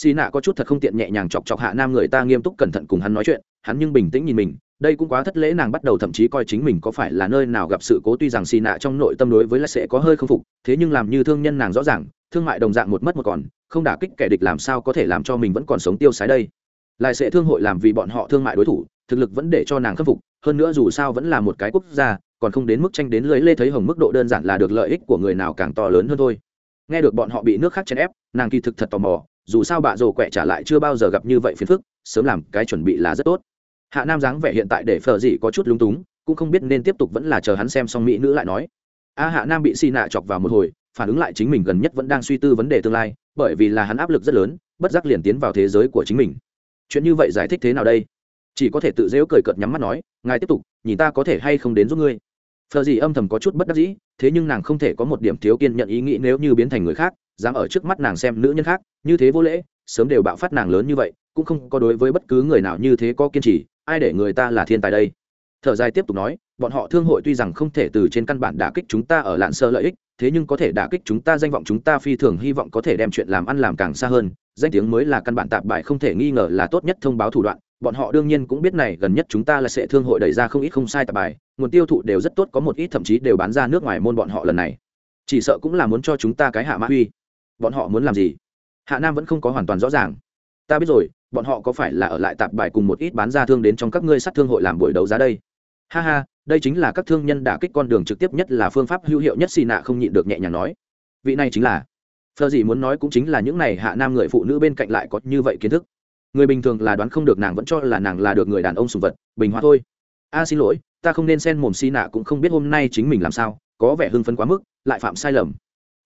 xì nạ có chút thật không tiện nhẹ nhàng chọc chọc hạ nam người ta nghiêm túc cẩn thận cùng hắn nói chuyện, hắn nhưng bình tĩnh nhìn mình, đây cũng quá thất lễ nàng bắt đầu thậm chí coi chính mình có phải là nơi nào gặp sự cố tuy rằng xì nạ trong nội tâm đối với lại sẽ có hơi không phục, thế nhưng làm như thương nhân nàng rõ ràng, thương mại đồng dạng một mất một còn, không đả kích kẻ địch làm sao có thể làm cho mình vẫn còn sống tiêu sái đây. Lại sẽ thương hội làm vì bọn họ thương mại đối thủ, thực lực vẫn để cho nàng khâm phục, hơn nữa dù sao vẫn là một cái quốc gia, còn không đến mức tranh đến lưới lê thấy hồng mức độ đơn giản là được lợi ích của người nào càng to lớn hơn thôi. Nghe được bọn họ bị nước khác chèn ép, nàng kỳ thực thật tò mò dù sao bạ rồ quẹ trả lại chưa bao giờ gặp như vậy phiền phức, sớm làm cái chuẩn bị là rất tốt. Hạ nam dáng vẻ hiện tại để phờ gì có chút lúng túng, cũng không biết nên tiếp tục vẫn là chờ hắn xem xong mỹ nữ lại nói. A hạ nam bị xì nạ chọc vào một hồi, phản ứng lại chính mình gần nhất vẫn đang suy tư vấn đề tương lai, bởi vì là hắn áp lực rất lớn, bất giác liền tiến vào thế giới của chính mình. Chuyện như vậy giải thích thế nào đây? Chỉ có thể tự dễu cười cợt nhắm mắt nói, ngài tiếp tục, nhìn ta có thể hay không đến giúp ngươi. Phờ gì âm thầm có chút bất đắc dĩ thế nhưng nàng không thể có một điểm thiếu kiên nhận ý nghĩ nếu như biến thành người khác, dám ở trước mắt nàng xem nữ nhân khác, như thế vô lễ, sớm đều bạo phát nàng lớn như vậy, cũng không có đối với bất cứ người nào như thế có kiên trì, ai để người ta là thiên tài đây? Thở dài tiếp tục nói, bọn họ thương hội tuy rằng không thể từ trên căn bản đả kích chúng ta ở lạn sơ lợi ích, thế nhưng có thể đả kích chúng ta danh vọng chúng ta phi thường hy vọng có thể đem chuyện làm ăn làm càng xa hơn, danh tiếng mới là căn bản tạp bại không thể nghi ngờ là tốt nhất thông báo thủ đoạn bọn họ đương nhiên cũng biết này, gần nhất chúng ta là sẽ thương hội đẩy ra không ít không sai tạp bài, nguồn tiêu thụ đều rất tốt, có một ít thậm chí đều bán ra nước ngoài môn bọn họ lần này. Chỉ sợ cũng là muốn cho chúng ta cái hạ mã huy bọn họ muốn làm gì? Hạ nam vẫn không có hoàn toàn rõ ràng. Ta biết rồi, bọn họ có phải là ở lại tạp bài cùng một ít bán ra thương đến trong các ngươi sát thương hội làm buổi đấu giá đây? Ha ha, đây chính là các thương nhân đả kích con đường trực tiếp nhất là phương pháp hữu hiệu nhất xì nạ không nhịn được nhẹ nhàng nói. Vị này chính là. Phờ gì muốn nói cũng chính là những này hạ nam người phụ nữ bên cạnh lại có như vậy kiến thức người bình thường là đoán không được nàng vẫn cho là nàng là được người đàn ông sùng vật, bình hoa thôi. A, xin lỗi, ta không nên xen mồm xì nạ cũng không biết hôm nay chính mình làm sao, có vẻ hưng phấn quá mức, lại phạm sai lầm.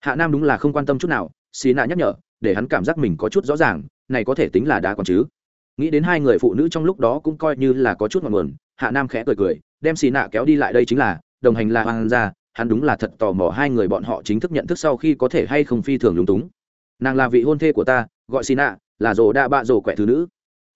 Hạ nam đúng là không quan tâm chút nào, xì nạ nhắc nhở, để hắn cảm giác mình có chút rõ ràng, này có thể tính là đá còn chứ. Nghĩ đến hai người phụ nữ trong lúc đó cũng coi như là có chút ngọn nguồn, hạ nam khẽ cười cười, đem xì nạ kéo đi lại đây chính là, đồng hành là hoàng gia, hắn đúng là thật tò mò hai người bọn họ chính thức nhận thức sau khi có thể hay không phi thường lúng túng. Nàng là vị hôn thê của ta, gọi xì nạ là rồ đa bạ rồ quẹ thứ nữ.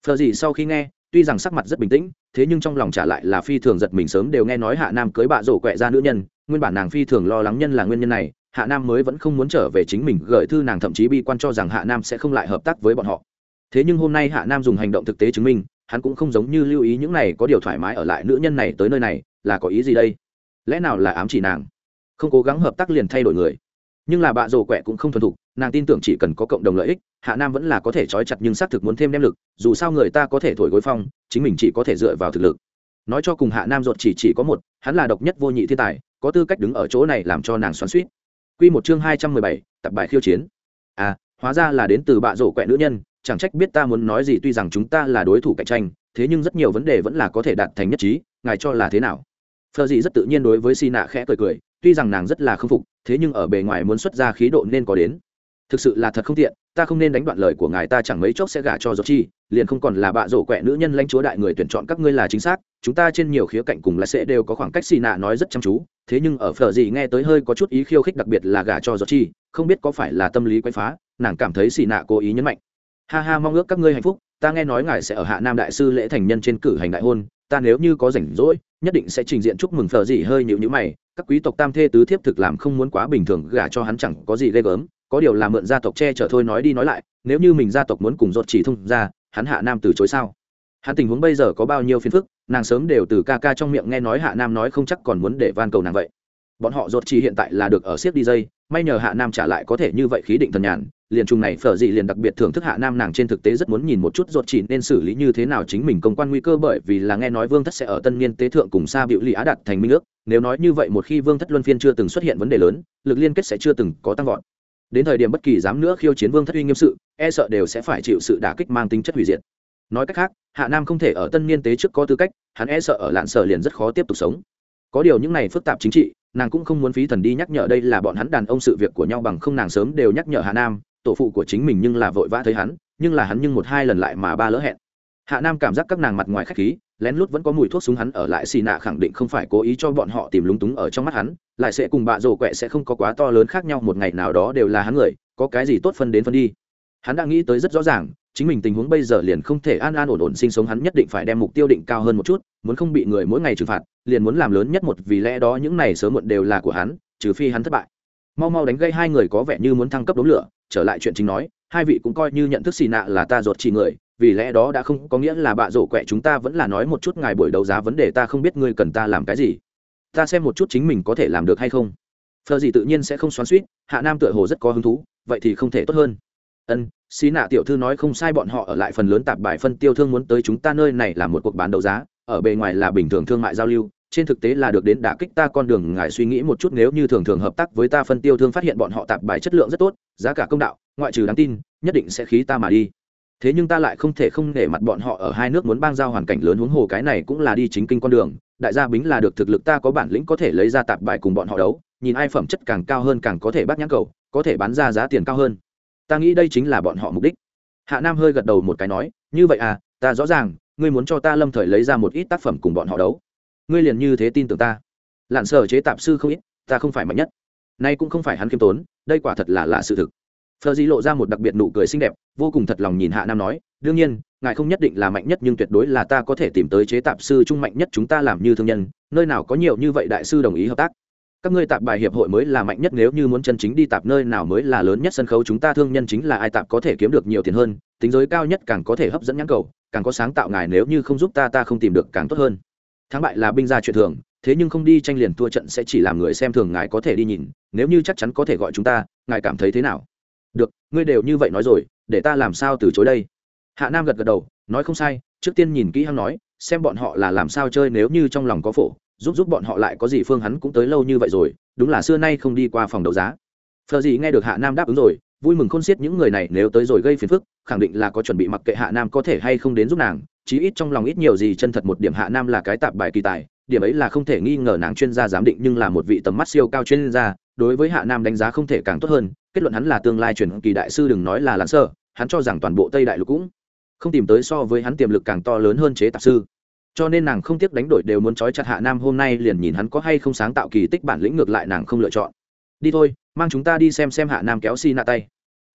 Phờ gì sau khi nghe, tuy rằng sắc mặt rất bình tĩnh, thế nhưng trong lòng trả lại là phi thường giật mình sớm đều nghe nói hạ nam cưới bạ rổ quẹ ra nữ nhân. Nguyên bản nàng phi thường lo lắng nhân là nguyên nhân này, hạ nam mới vẫn không muốn trở về chính mình, gửi thư nàng thậm chí bi quan cho rằng hạ nam sẽ không lại hợp tác với bọn họ. Thế nhưng hôm nay hạ nam dùng hành động thực tế chứng minh, hắn cũng không giống như lưu ý những này có điều thoải mái ở lại nữ nhân này tới nơi này, là có ý gì đây? Lẽ nào là ám chỉ nàng? Không cố gắng hợp tác liền thay đổi người. Nhưng là bạ rồ quẹ cũng không thuần thục nàng tin tưởng chỉ cần có cộng đồng lợi ích, hạ nam vẫn là có thể trói chặt nhưng xác thực muốn thêm đem lực, dù sao người ta có thể thổi gối phong, chính mình chỉ có thể dựa vào thực lực. Nói cho cùng hạ nam ruột chỉ chỉ có một, hắn là độc nhất vô nhị thiên tài, có tư cách đứng ở chỗ này làm cho nàng xoắn suýt q một chương hai trăm mười bảy, tập bài khiêu chiến. À hóa ra là đến từ bạ rổ quẹ nữ nhân, chẳng trách biết ta muốn nói gì tuy rằng chúng ta là đối thủ cạnh tranh, thế nhưng rất nhiều vấn đề vẫn là có thể đạt thành nhất trí, ngài cho là thế nào? Phờ dị rất tự nhiên đối với xi nạ khẽ cười cười, tuy rằng nàng rất là k phục, thế nhưng ở bề ngoài muốn xuất ra khí độ nên có đến thực sự là thật không tiện, ta không nên đánh đoạn lời của ngài, ta chẳng mấy chốc sẽ gả cho giọt chi, liền không còn là bạ rổ quẹ nữ nhân lãnh chúa đại người tuyển chọn các ngươi là chính xác, chúng ta trên nhiều khía cạnh cùng là sẽ đều có khoảng cách xì nạ nói rất chăm chú, thế nhưng ở phở gì nghe tới hơi có chút ý khiêu khích đặc biệt là gả cho giọt chi, không biết có phải là tâm lý quay phá, nàng cảm thấy xì nạ cố ý nhấn mạnh. Ha ha, mong ước các ngươi hạnh phúc, ta nghe nói ngài sẽ ở hạ nam đại sư lễ thành nhân trên cử hành đại hôn, ta nếu như có rảnh rỗi, nhất định sẽ trình diện chúc mừng phở gì hơi nhịu nhữ mày, các quý tộc tam thê tứ thiếp thực làm không muốn quá bình thường, gả cho hắn chẳng có gì ghê gớm có điều là mượn gia tộc che chở thôi nói đi nói lại, nếu như mình gia tộc muốn cùng dột chỉ thông ra, hắn hạ nam từ chối sao? Hắn tình huống bây giờ có bao nhiêu phiền phức, nàng sớm đều từ ca ca trong miệng nghe nói hạ nam nói không chắc còn muốn để van cầu nàng vậy. Bọn họ dột chỉ hiện tại là được ở siếc đi dây, may nhờ hạ nam trả lại có thể như vậy khí định thần nhàn, liền chung này phở dị liền đặc biệt thưởng thức hạ nam nàng trên thực tế rất muốn nhìn một chút dột chỉ nên xử lý như thế nào chính mình công quan nguy cơ bởi vì là nghe nói vương thất sẽ ở tân niên tế thượng cùng xa biểu lì á đặt thành minh ước, nếu nói như vậy một khi vương thất luân phiên chưa từng xuất hiện vấn đề lớn, lực liên kết sẽ chưa từng có tăng vọt đến thời điểm bất kỳ dám nữa khiêu chiến vương thất uy nghiêm sự e sợ đều sẽ phải chịu sự đả kích mang tính chất hủy diệt. Nói cách khác, hạ nam không thể ở tân niên tế trước có tư cách, hắn e sợ ở lạn sở liền rất khó tiếp tục sống. Có điều những này phức tạp chính trị, nàng cũng không muốn phí thần đi nhắc nhở đây là bọn hắn đàn ông sự việc của nhau bằng không nàng sớm đều nhắc nhở hạ nam, tổ phụ của chính mình nhưng là vội vã thấy hắn, nhưng là hắn nhưng một hai lần lại mà ba lỡ hẹn. Hạ nam cảm giác các nàng mặt ngoài khách khí lén lút vẫn có mùi thuốc súng hắn ở lại xì nạ khẳng định không phải cố ý cho bọn họ tìm lúng túng ở trong mắt hắn, lại sẽ cùng bạ rổ quẹ sẽ không có quá to lớn khác nhau, một ngày nào đó đều là hắn người, có cái gì tốt phân đến phân đi. Hắn đã nghĩ tới rất rõ ràng, chính mình tình huống bây giờ liền không thể an an ổn ổn sinh sống, hắn nhất định phải đem mục tiêu định cao hơn một chút, muốn không bị người mỗi ngày trừng phạt, liền muốn làm lớn nhất một vì lẽ đó những này sớm muộn đều là của hắn, trừ phi hắn thất bại. Mau mau đánh gây hai người có vẻ như muốn thăng cấp đống lửa, trở lại chuyện chính nói, hai vị cũng coi như nhận thức xì nạ là ta ruột chỉ người vì lẽ đó đã không có nghĩa là bạ rổ quẹ chúng ta vẫn là nói một chút ngài buổi đấu giá vấn đề ta không biết ngươi cần ta làm cái gì. Ta xem một chút chính mình có thể làm được hay không. Phờ gì tự nhiên sẽ không xoắn suýt, hạ nam tựa hồ rất có hứng thú, vậy thì không thể tốt hơn. Ân, xí nạ tiểu thư nói không sai bọn họ ở lại phần lớn tạp bài phân tiêu thương muốn tới chúng ta nơi này là một cuộc bán đấu giá, ở bề ngoài là bình thường thương mại giao lưu, trên thực tế là được đến đả kích ta con đường ngài suy nghĩ một chút nếu như thường thường hợp tác với ta phân tiêu thương phát hiện bọn họ tạp bài chất lượng rất tốt, giá cả công đạo, ngoại trừ đáng tin, nhất định sẽ khí ta mà đi thế nhưng ta lại không thể không để mặt bọn họ ở hai nước muốn bang giao hoàn cảnh lớn huống hồ cái này cũng là đi chính kinh con đường, đại gia bính là được thực lực ta có bản lĩnh có thể lấy ra tạp bài cùng bọn họ đấu, nhìn ai phẩm chất càng cao hơn càng có thể bắt nhãn cầu, có thể bán ra giá tiền cao hơn. Ta nghĩ đây chính là bọn họ mục đích. Hạ nam hơi gật đầu một cái nói, như vậy à ta rõ ràng, ngươi muốn cho ta lâm thời lấy ra một ít tác phẩm cùng bọn họ đấu. Ngươi liền như thế tin tưởng ta. Lặn sở chế tạp sư không ít, ta không phải mạnh nhất. Nay cũng không phải hắn khiêm tốn, đây quả thật là là sự thực phờ di lộ ra một đặc biệt nụ cười xinh đẹp, vô cùng thật lòng nhìn hạ nam nói, đương nhiên, ngài không nhất định là mạnh nhất nhưng tuyệt đối là ta có thể tìm tới chế tạp sư trung mạnh nhất chúng ta làm như thương nhân, nơi nào có nhiều như vậy đại sư đồng ý hợp tác. Các ngươi tạp bài hiệp hội mới là mạnh nhất nếu như muốn chân chính đi tạp nơi nào mới là lớn nhất sân khấu chúng ta thương nhân chính là ai tạp có thể kiếm được nhiều tiền hơn, tính giới cao nhất càng có thể hấp dẫn nhãn cầu, càng có sáng tạo ngài nếu như không giúp ta ta không tìm được càng tốt hơn. Thắng bại là binh gia chuyện thường, thế nhưng không đi tranh liền thua trận sẽ chỉ làm người xem thường ngài có thể đi nhìn, nếu như chắc chắn có thể gọi chúng ta, ngài cảm thấy thế nào? Được, ngươi đều như vậy nói rồi, để ta làm sao từ chối đây? Hạ nam gật gật đầu, nói không sai, trước tiên nhìn kỹ hắn nói, xem bọn họ là làm sao chơi nếu như trong lòng có phổ, giúp giúp bọn họ lại có gì phương hắn cũng tới lâu như vậy rồi, đúng là xưa nay không đi qua phòng đấu giá. Phờ gì nghe được hạ nam đáp ứng rồi, vui mừng khôn xiết những người này nếu tới rồi gây phiền phức, khẳng định là có chuẩn bị mặc kệ hạ nam có thể hay không đến giúp nàng, chí ít trong lòng ít nhiều gì chân thật một điểm hạ nam là cái tạp bài kỳ tài, điểm ấy là không thể nghi ngờ nàng chuyên gia giám định nhưng là một vị tầm mắt siêu cao chuyên gia, đối với hạ nam đánh giá không thể càng tốt hơn kết luận hắn là tương lai truyền kỳ đại sư đừng nói là lãn sơ, hắn cho rằng toàn bộ tây đại lục cũng không tìm tới so với hắn tiềm lực càng to lớn hơn chế tạp sư. Cho nên nàng không tiếc đánh đổi đều muốn trói chặt hạ nam hôm nay liền nhìn hắn có hay không sáng tạo kỳ tích bản lĩnh ngược lại nàng không lựa chọn. Đi thôi, mang chúng ta đi xem xem hạ nam kéo xi nạ tay.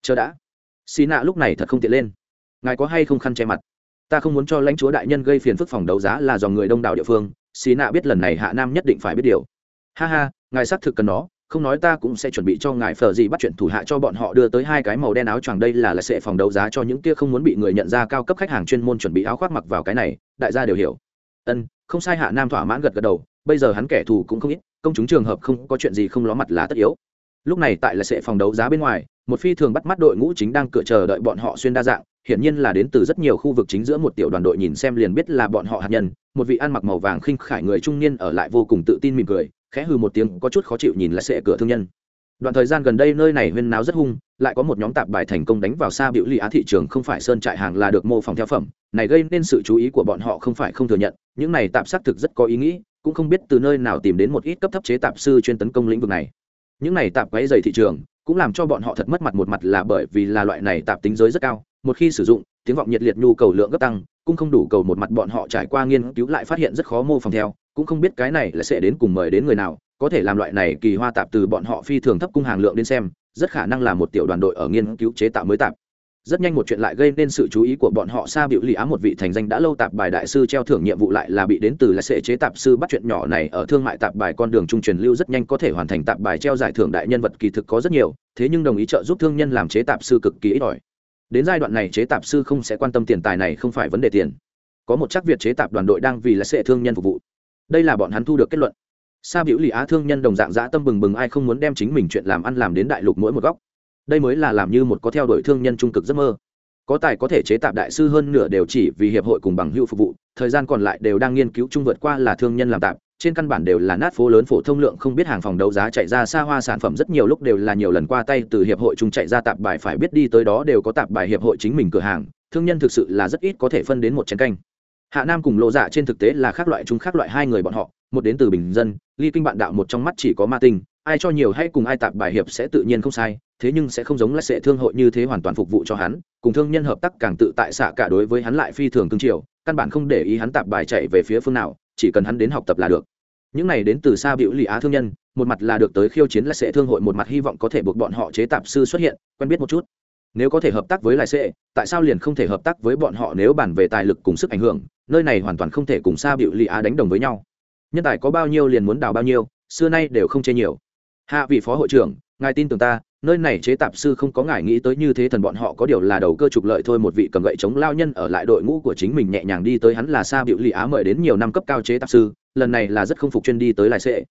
Chờ đã. Xi nạ lúc này thật không tiện lên. Ngài có hay không khăn che mặt? Ta không muốn cho lãnh chúa đại nhân gây phiền phức phòng đấu giá là do người đông đảo địa phương xi nạ biết lần này hạ nam nhất định phải biết điều. Ha ha, ngài xác thực cần nó không nói ta cũng sẽ chuẩn bị cho ngài phở gì bắt chuyện thủ hạ cho bọn họ đưa tới hai cái màu đen áo choàng đây là là sẽ phòng đấu giá cho những kia không muốn bị người nhận ra cao cấp khách hàng chuyên môn chuẩn bị áo khoác mặc vào cái này, đại gia đều hiểu. Ân, không sai hạ, nam thỏa mãn gật gật đầu, bây giờ hắn kẻ thù cũng không ít, công chúng trường hợp không có chuyện gì không ló mặt là tất yếu. Lúc này tại là sẽ phòng đấu giá bên ngoài, một phi thường bắt mắt đội ngũ chính đang cửa chờ đợi bọn họ xuyên đa dạng, hiển nhiên là đến từ rất nhiều khu vực chính giữa một tiểu đoàn đội nhìn xem liền biết là bọn họ hạt nhân, một vị ăn mặc màu vàng khinh khải người trung niên ở lại vô cùng tự tin mỉm cười khẽ hừ một tiếng, có chút khó chịu nhìn lại sệ cửa thương nhân. Đoạn thời gian gần đây nơi này huyên náo rất hung, lại có một nhóm tạp bài thành công đánh vào xa biểu lì á thị trường không phải sơn trại hàng là được mô phỏng theo phẩm, này gây nên sự chú ý của bọn họ không phải không thừa nhận, những này tạp xác thực rất có ý nghĩ, cũng không biết từ nơi nào tìm đến một ít cấp thấp chế tạp sư chuyên tấn công lĩnh vực này. Những này tạp quấy dày thị trường, cũng làm cho bọn họ thật mất mặt, một mặt là bởi vì là loại này tạp tính giới rất cao, một khi sử dụng, tiếng vọng nhiệt liệt nhu cầu lượng gấp tăng, cũng không đủ cầu một mặt bọn họ trải qua nghiên cứu lại phát hiện rất khó mô phỏng theo cũng không biết cái này là sẽ đến cùng mời đến người nào, có thể làm loại này kỳ hoa tạp từ bọn họ phi thường thấp cung hàng lượng đến xem, rất khả năng là một tiểu đoàn đội ở nghiên cứu chế tạo mới tạp. Rất nhanh một chuyện lại gây nên sự chú ý của bọn họ xa biểu lì á, một vị thành danh đã lâu tạp bài đại sư treo thưởng nhiệm vụ lại là bị đến từ là sẽ chế tạp sư bắt chuyện nhỏ này ở thương mại tạp bài con đường trung truyền lưu rất nhanh có thể hoàn thành tạp bài treo giải thưởng đại nhân vật kỳ thực có rất nhiều, thế nhưng đồng ý trợ giúp thương nhân làm chế tạp sư cực kỳ ít ỏi. Đến giai đoạn này chế tạp sư không sẽ quan tâm tiền tài này không phải vấn đề tiền. Có một chắc việc chế tạp đoàn đội đang vì là sẽ thương nhân phục vụ đây là bọn hắn thu được kết luận. Sa biểu lì á thương nhân đồng dạng dã tâm bừng bừng, ai không muốn đem chính mình chuyện làm ăn làm đến đại lục mỗi một góc. Đây mới là làm như một có theo đuổi thương nhân trung cực giấc mơ. Có tài có thể chế tạp đại sư hơn nửa đều chỉ vì hiệp hội cùng bằng hữu phục vụ, thời gian còn lại đều đang nghiên cứu chung vượt qua là thương nhân làm tạp, trên căn bản đều là nát phố lớn phổ thông lượng không biết hàng phòng đấu giá chạy ra xa hoa sản phẩm rất nhiều lúc đều là nhiều lần qua tay từ hiệp hội chung chạy ra tạp bài phải biết đi tới đó đều có tạp bài hiệp hội chính mình cửa hàng, thương nhân thực sự là rất ít có thể phân đến một chén canh hạ nam cùng lộ dạ trên thực tế là khác loại chúng khác loại hai người bọn họ, một đến từ bình dân, ly kinh bạn đạo một trong mắt chỉ có ma tinh, ai cho nhiều hay cùng ai tạp bài hiệp sẽ tự nhiên không sai, thế nhưng sẽ không giống là sẽ thương hội như thế hoàn toàn phục vụ cho hắn, cùng thương nhân hợp tác càng tự tại xạ cả đối với hắn lại phi thường cương triều căn bản không để ý hắn tạp bài chạy về phía phương nào, chỉ cần hắn đến học tập là được. Những này đến từ xa biểu lì á thương nhân, một mặt là được tới khiêu chiến là sẽ thương hội, một mặt hy vọng có thể buộc bọn họ chế tạp sư xuất hiện, quen biết một chút nếu có thể hợp tác với lại sẽ tại sao liền không thể hợp tác với bọn họ nếu bàn về tài lực cùng sức ảnh hưởng, nơi này hoàn toàn không thể cùng xa bịu lì á đánh đồng với nhau. Nhân tài có bao nhiêu liền muốn đào bao nhiêu, xưa nay đều không chê nhiều. Hạ vị phó hội trưởng, ngài tin tưởng ta, nơi này chế tạp sư không có ngài nghĩ tới như thế thần bọn họ có điều là đầu cơ trục lợi thôi một vị cầm gậy chống lao nhân ở lại đội ngũ của chính mình nhẹ nhàng đi tới hắn là xa bịu lì á mời đến nhiều năm cấp cao chế tạp sư, lần này là rất không phục chuyên đi tới lại sẽ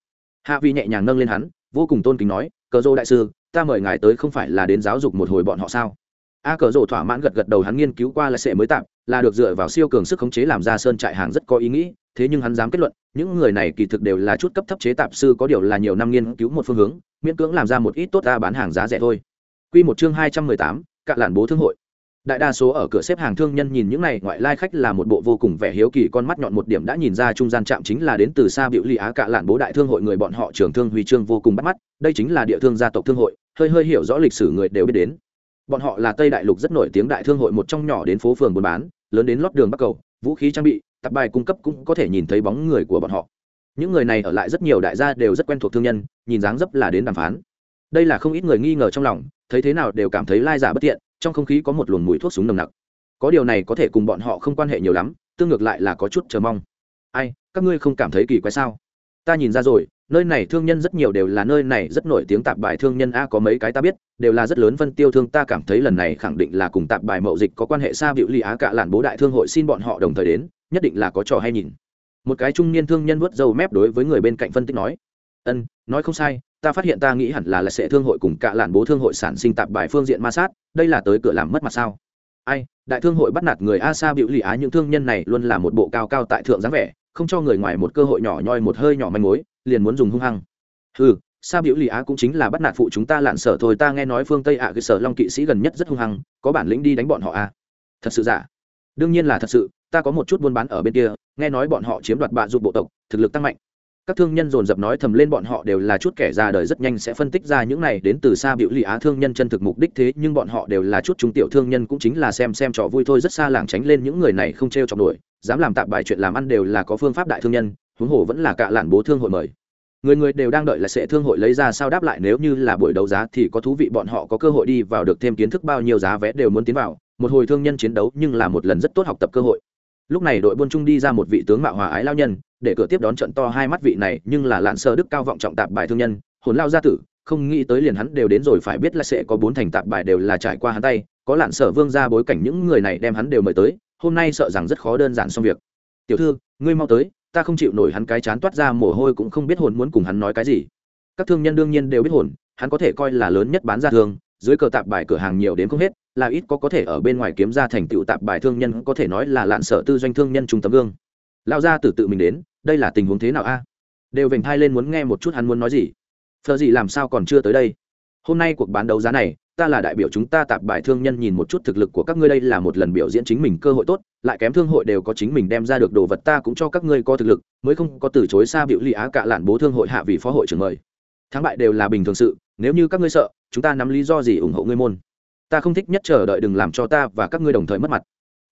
hạ vị nhẹ nhàng nâng lên hắn, vô cùng tôn kính nói, cờ dô đại sư ta mời ngài tới không phải là đến giáo dục một hồi bọn họ sao? A cờ rộ thỏa mãn gật gật đầu hắn nghiên cứu qua là sẽ mới tạm là được dựa vào siêu cường sức khống chế làm ra sơn trại hàng rất có ý nghĩ thế nhưng hắn dám kết luận những người này kỳ thực đều là chút cấp thấp chế tạp sư có điều là nhiều năm nghiên cứu một phương hướng miễn cưỡng làm ra một ít tốt ta bán hàng giá rẻ thôi. Quy một chương hai trăm mười tám, cạ lạn bố thương hội đại đa số ở cửa xếp hàng thương nhân nhìn những này ngoại lai khách là một bộ vô cùng vẻ hiếu kỳ con mắt nhọn một điểm đã nhìn ra trung gian trạm chính là đến từ xa biểu lì á cạ lạn bố đại thương hội người bọn họ trưởng thương huy chương vô cùng bắt mắt, đây chính là địa thương gia tộc thương hội, hơi hơi hiểu rõ lịch sử người đều biết đến. Bọn họ là tây đại lục rất nổi tiếng đại thương hội một trong nhỏ đến phố phường buôn bán, lớn đến lót đường bắc cầu, vũ khí trang bị, tập bài cung cấp cũng có thể nhìn thấy bóng người của bọn họ. Những người này ở lại rất nhiều đại gia đều rất quen thuộc thương nhân, nhìn dáng dấp là đến đàm phán. Đây là không ít người nghi ngờ trong lòng, thấy thế nào đều cảm thấy lai giả bất tiện trong không khí có một luồng mùi thuốc súng nồng nặc. Có điều này có thể cùng bọn họ không quan hệ nhiều lắm, tương ngược lại là có chút chờ mong. Ai, các ngươi không cảm thấy kỳ quái sao? Ta nhìn ra rồi, nơi này thương nhân rất nhiều đều là nơi này rất nổi tiếng tạp bài thương nhân a, có mấy cái ta biết, đều là rất lớn phân tiêu thương. Ta cảm thấy lần này khẳng định là cùng tạp bài mậu dịch có quan hệ xa biểu ly á cả làn bố đại thương hội xin bọn họ đồng thời đến, nhất định là có trò hay nhìn. Một cái trung niên thương nhân vớt râu mép đối với người bên cạnh phân tích nói, ân, nói không sai, ta phát hiện ta nghĩ hẳn là là sẽ thương hội cùng cả làn bố thương hội sản sinh tạp bài phương diện ma sát đây là tới cửa làm mất mặt sao? Ai đại thương hội bắt nạt người a sa biểu lì á những thương nhân này luôn là một bộ cao cao tại thượng dáng vẻ không cho người ngoài một cơ hội nhỏ nhoi một hơi nhỏ manh mối liền muốn dùng hung hăng. Ừ sa biểu lì á cũng chính là bắt nạt phụ chúng ta lạn sở thôi ta nghe nói phương tây ạ à, cái sở long kỵ sĩ gần nhất rất hung hăng có bản lĩnh đi đánh bọn họ a thật sự giả? Đương nhiên là thật sự ta có một chút buôn bán ở bên kia nghe nói bọn họ chiếm đoạt bạ dụng bộ tộc thực lực tăng mạnh các thương nhân dồn dập nói thầm lên bọn họ đều là chút kẻ già đời rất nhanh sẽ phân tích ra những này đến từ xa biểu lì á thương nhân chân thực mục đích thế, nhưng bọn họ đều là chút trung tiểu thương nhân cũng chính là xem xem trò vui thôi, rất xa làng tránh lên những người này không t r e o chọc nổi, dám làm tạm bài chuyện làm ăn đều là có phương pháp đại thương nhân, huống hồ vẫn là cả lạn bố thương hội mời. Người người đều đang đợi là sẽ thương hội lấy ra sao đáp lại, nếu như là buổi đấu giá thì có thú vị, bọn họ có cơ hội đi vào được thêm kiến thức bao nhiêu giá vé đều muốn tiến vào, một hồi thương nhân chiến đấu nhưng là một lần rất tốt học tập cơ hội. Lúc này đội buôn trung đi ra một vị tướng mạo hòa ái lao nhân để cửa tiếp đón trận to hai mắt vị này, nhưng là lạn sơ đức cao vọng trọng tạp bài thương nhân, hồn lao gia tử, không nghĩ tới liền hắn đều đến rồi phải biết là sẽ có bốn thành tạp bài đều là trải qua hắn tay, có lạn sở vương ra bối cảnh những người này đem hắn đều mời tới, hôm nay sợ rằng rất khó đơn giản xong việc. Tiểu thư, ngươi mau tới, ta không chịu nổi hắn cái chán toát ra mồ hôi cũng không biết hồn muốn cùng hắn nói cái gì. Các thương nhân đương nhiên đều biết hồn, hắn có thể coi là lớn nhất bán ra thương, dưới cờ tạp bài cửa hàng nhiều đến không hết, là ít có có thể ở bên ngoài kiếm ra thành tựu tạp bài thương nhân, có thể nói là lạn sở tư doanh thương nhân trung tâm gương. Lao ra từ tự mình đến đây là tình huống thế nào a? Đều vểnh thai lên muốn nghe một chút hắn muốn nói gì. Thợ gì làm sao còn chưa tới đây? Hôm nay cuộc bán đấu giá này, ta là đại biểu chúng ta tạp bài thương nhân nhìn một chút thực lực của các ngươi đây là một lần biểu diễn chính mình cơ hội tốt, lại kém thương hội đều có chính mình đem ra được đồ vật ta cũng cho các ngươi có thực lực, mới không có từ chối xa biểu lì á cả lạn bố thương hội hạ vị phó hội trưởng mời. Thắng bại đều là bình thường sự, nếu như các ngươi sợ, chúng ta nắm lý do gì ủng hộ ngươi môn? Ta không thích nhất chờ đợi đừng làm cho ta và các ngươi đồng thời mất mặt.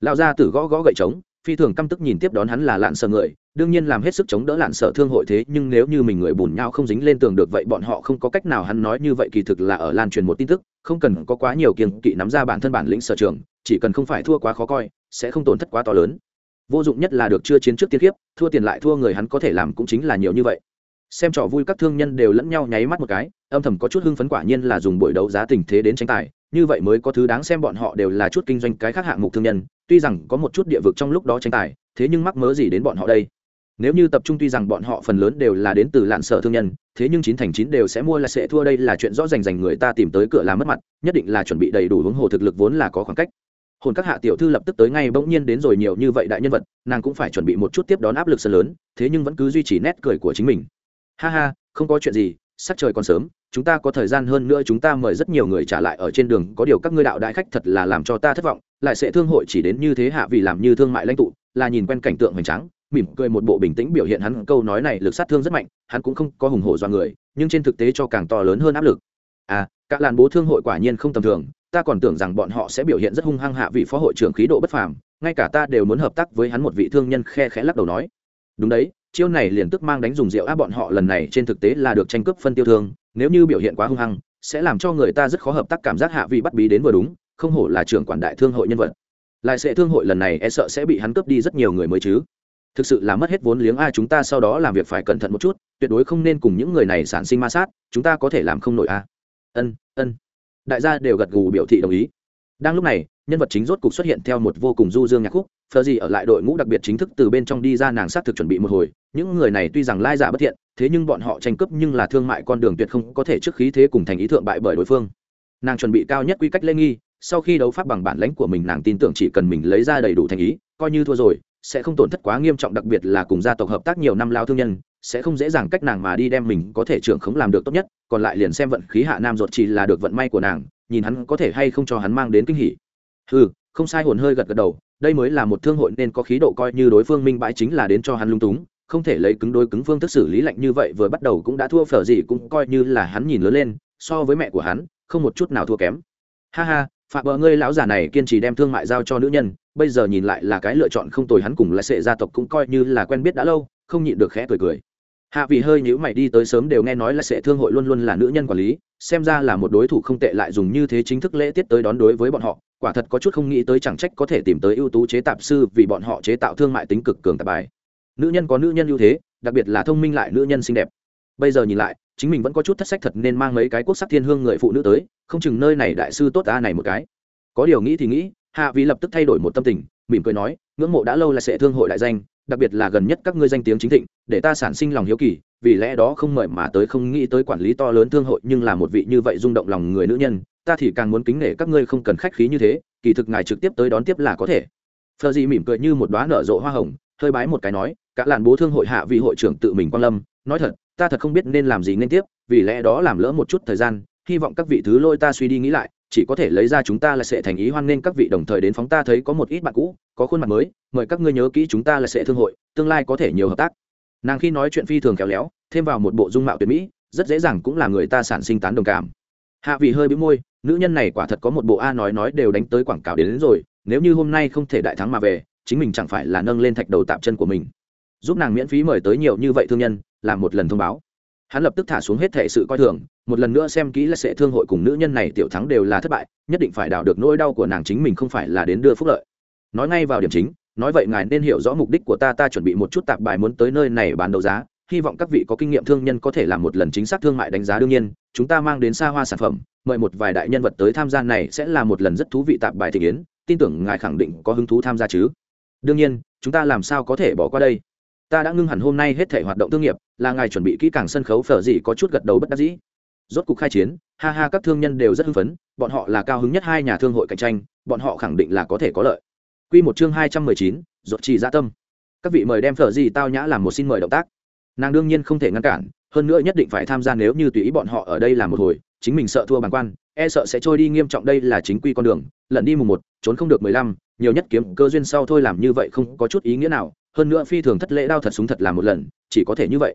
Lão gia tử gõ gõ gậy trống, phi thường căm tức nhìn tiếp đón hắn là lạn sợ người đương nhiên làm hết sức chống đỡ lạn sợ thương hội thế, nhưng nếu như mình người bùn nhau không dính lên tường được, vậy bọn họ không có cách nào hắn nói như vậy, kỳ thực là ở lan truyền một tin tức, không cần có quá nhiều kiêng kỵ nắm ra bản thân bản lĩnh sở trường, chỉ cần không phải thua quá khó coi, sẽ không tổn thất quá to lớn. Vô dụng nhất là được chưa chiến trước tiên kiếp thua tiền lại thua người hắn có thể làm cũng chính là nhiều như vậy. Xem trò vui các thương nhân đều lẫn nhau nháy mắt một cái, âm thầm có chút hưng phấn quả nhiên là dùng buổi đấu giá tình thế đến tranh tài, như vậy mới có thứ đáng xem bọn họ đều là chút kinh doanh cái khác hạng mục thương nhân, tuy rằng có một chút địa vực trong lúc đó tranh tài, thế nhưng mắc mớ gì đến bọn họ đây? Nếu như tập trung tuy rằng bọn họ phần lớn đều là đến từ lạn sở thương nhân, thế nhưng chín thành chín đều sẽ mua là sẽ thua, đây là chuyện rõ rành rành, người ta tìm tới cửa làm mất mặt, nhất định là chuẩn bị đầy đủ hướng hồ thực lực vốn là có khoảng cách. Hồn các hạ tiểu thư lập tức tới ngay, bỗng nhiên đến rồi nhiều như vậy đại nhân vật, nàng cũng phải chuẩn bị một chút tiếp đón áp lực sân lớn, thế nhưng vẫn cứ duy trì nét cười của chính mình. Ha ha, không có chuyện gì, sắc trời còn sớm, chúng ta có thời gian hơn nữa, chúng ta mời rất nhiều người trả lại ở trên đường, có điều các ngươi đạo đại khách thật là làm cho ta thất vọng, lại sẽ thương hội chỉ đến như thế hạ vì làm như thương mại lãnh tụ, là nhìn quen cảnh tượng hoành tráng mỉm cười một bộ bình tĩnh biểu hiện hắn câu nói này lực sát thương rất mạnh, hắn cũng không có hùng hổ do người, nhưng trên thực tế cho càng to lớn hơn áp lực. À các làn bố thương hội quả nhiên không tầm thường, ta còn tưởng rằng bọn họ sẽ biểu hiện rất hung hăng hạ vị phó hội trưởng khí độ bất phàm, ngay cả ta đều muốn hợp tác với hắn một vị thương nhân khe khẽ lắc đầu nói. Đúng đấy, chiêu này liền tức mang đánh dùng rượu áp bọn họ lần này trên thực tế là được tranh cướp phân tiêu thương, nếu như biểu hiện quá hung hăng, sẽ làm cho người ta rất khó hợp tác cảm giác hạ vị bắt bí đến vừa đúng, không hổ là trưởng quản đại thương hội nhân vật. Lại sẽ thương hội lần này e sợ sẽ bị hắn cướp đi rất nhiều người mới chứ thực sự là mất hết vốn liếng a chúng ta sau đó làm việc phải cẩn thận một chút, tuyệt đối không nên cùng những người này sản sinh ma sát, chúng ta có thể làm không nổi a. Ân ân. Đại gia đều gật gù biểu thị đồng ý. Đang lúc này, nhân vật chính rốt cục xuất hiện theo một vô cùng du dương nhạc khúc phờ gì ở lại đội ngũ đặc biệt chính thức từ bên trong đi ra nàng xác thực chuẩn bị một hồi. Những người này tuy rằng lai giả bất thiện, thế nhưng bọn họ tranh cướp nhưng là thương mại con đường tuyệt không có thể trước khí thế cùng thành ý thượng bại bởi đối phương. Nàng chuẩn bị cao nhất quy cách lễ nghi, sau khi đấu pháp bằng bản lãnh của mình nàng tin tưởng chỉ cần mình lấy ra đầy đủ thành ý, coi như thua rồi sẽ không tổn thất quá nghiêm trọng, đặc biệt là cùng gia tộc hợp tác nhiều năm lao thương nhân, sẽ không dễ dàng cách nàng mà đi đem mình có thể trưởng khống làm được tốt nhất, còn lại liền xem vận khí hạ nam ruột chỉ là được vận may của nàng, nhìn hắn có thể hay không cho hắn mang đến kinh hỉ. Ừ không sai, hồn hơi gật gật đầu, đây mới là một thương hội nên có khí độ coi như đối phương minh bãi chính là đến cho hắn lung túng, không thể lấy cứng đối cứng phương thức xử lý lạnh như vậy, vừa bắt đầu cũng đã thua phở gì cũng coi như là hắn nhìn lớn lên, so với mẹ của hắn, không một chút nào thua kém. Ha ha, phạm vợ ngươi lão già này kiên trì đem thương mại giao cho nữ nhân bây giờ nhìn lại là cái lựa chọn không tồi hắn cùng lại sệ gia tộc cũng coi như là quen biết đã lâu, không nhịn được khẽ cười cười. Hạ vị hơi nhữ mày đi tới sớm đều nghe nói là sệ thương hội luôn luôn là nữ nhân quản lý, xem ra là một đối thủ không tệ lại dùng như thế chính thức lễ tiết tới đón đối với bọn họ, quả thật có chút không nghĩ tới chẳng trách có thể tìm tới ưu tú chế tạp sư vì bọn họ chế tạo thương mại tính cực cường tạp bài. Nữ nhân có nữ nhân ưu thế, đặc biệt là thông minh lại nữ nhân xinh đẹp. Bây giờ nhìn lại, chính mình vẫn có chút thất sách thật nên mang mấy cái quốc sắc thiên hương người phụ nữ tới, không chừng nơi này đại sư tốt ta này một cái. Có điều nghĩ thì nghĩ hạ vị lập tức thay đổi một tâm tình, mỉm cười nói, ngưỡng mộ đã lâu là sẽ thương hội đại danh, đặc biệt là gần nhất các ngươi danh tiếng chính thịnh, để ta sản sinh lòng hiếu kỳ, vì lẽ đó không mời mà tới không nghĩ tới quản lý to lớn thương hội nhưng là một vị như vậy rung động lòng người nữ nhân, ta thì càng muốn kính nể các ngươi không cần khách khí như thế, kỳ thực ngài trực tiếp tới đón tiếp là có thể. Phờ gì mỉm cười như một đoá nở rộ hoa hồng, hơi bái một cái nói, cả làn bố thương hội hạ vị hội trưởng tự mình quan lâm, nói thật, ta thật không biết nên làm gì nên tiếp, vì lẽ đó làm lỡ một chút thời gian, hy vọng các vị thứ lôi ta suy đi nghĩ lại chỉ có thể lấy ra chúng ta là sẽ thành ý hoan nên các vị đồng thời đến phóng ta thấy có một ít bạn cũ có khuôn mặt mới mời các ngươi nhớ kỹ chúng ta là sẽ thương hội tương lai có thể nhiều hợp tác. Nàng khi nói chuyện phi thường khéo léo thêm vào một bộ dung mạo tuyệt mỹ rất dễ dàng cũng là người ta sản sinh tán đồng cảm. Hạ vị hơi bĩu môi nữ nhân này quả thật có một bộ a nói nói đều đánh tới quảng cáo đến, đến rồi nếu như hôm nay không thể đại thắng mà về chính mình chẳng phải là nâng lên thạch đầu tạm chân của mình. Giúp nàng miễn phí mời tới nhiều như vậy thương nhân làm một lần thông báo hắn lập tức thả xuống hết thể sự coi thường, một lần nữa xem kỹ là sẽ thương hội cùng nữ nhân này tiểu thắng đều là thất bại, nhất định phải đào được nỗi đau của nàng chính mình không phải là đến đưa phúc lợi. Nói ngay vào điểm chính, nói vậy ngài nên hiểu rõ mục đích của ta ta chuẩn bị một chút tạp bài muốn tới nơi này bán đấu giá, hy vọng các vị có kinh nghiệm thương nhân có thể làm một lần chính xác thương mại đánh giá đương nhiên, chúng ta mang đến xa hoa sản phẩm, mời một vài đại nhân vật tới tham gia này sẽ là một lần rất thú vị tạp bài thị kiến tin tưởng ngài khẳng định có hứng thú tham gia chứ. Đương nhiên, chúng ta làm sao có thể bỏ qua đây? Ta đã ngưng hẳn hôm nay hết thể hoạt động thương nghiệp là ngài chuẩn bị kỹ càng sân khấu phở gì có chút gật đầu bất đắc dĩ rốt cuộc khai chiến ha ha các thương nhân đều rất hưng phấn bọn họ là cao hứng nhất hai nhà thương hội cạnh tranh bọn họ khẳng định là có thể có lợi Quy một chương hai trăm mười chín, rốt trì dạ tâm. Các vị mời đem phở gì tao nhã làm một xin mời động tác. Nàng đương nhiên không thể ngăn cản, hơn nữa nhất định phải tham gia nếu như tùy ý bọn họ ở đây làm một hồi, chính mình sợ thua bằng quan, e sợ sẽ trôi đi nghiêm trọng đây là chính quy con đường, lận đi mùng một, trốn không được mười lăm, nhiều nhất kiếm cơ duyên sau thôi làm như vậy không có chút ý nghĩa nào, hơn nữa phi thường thất lễ đao thật súng thật làm một lần, chỉ có thể như vậy.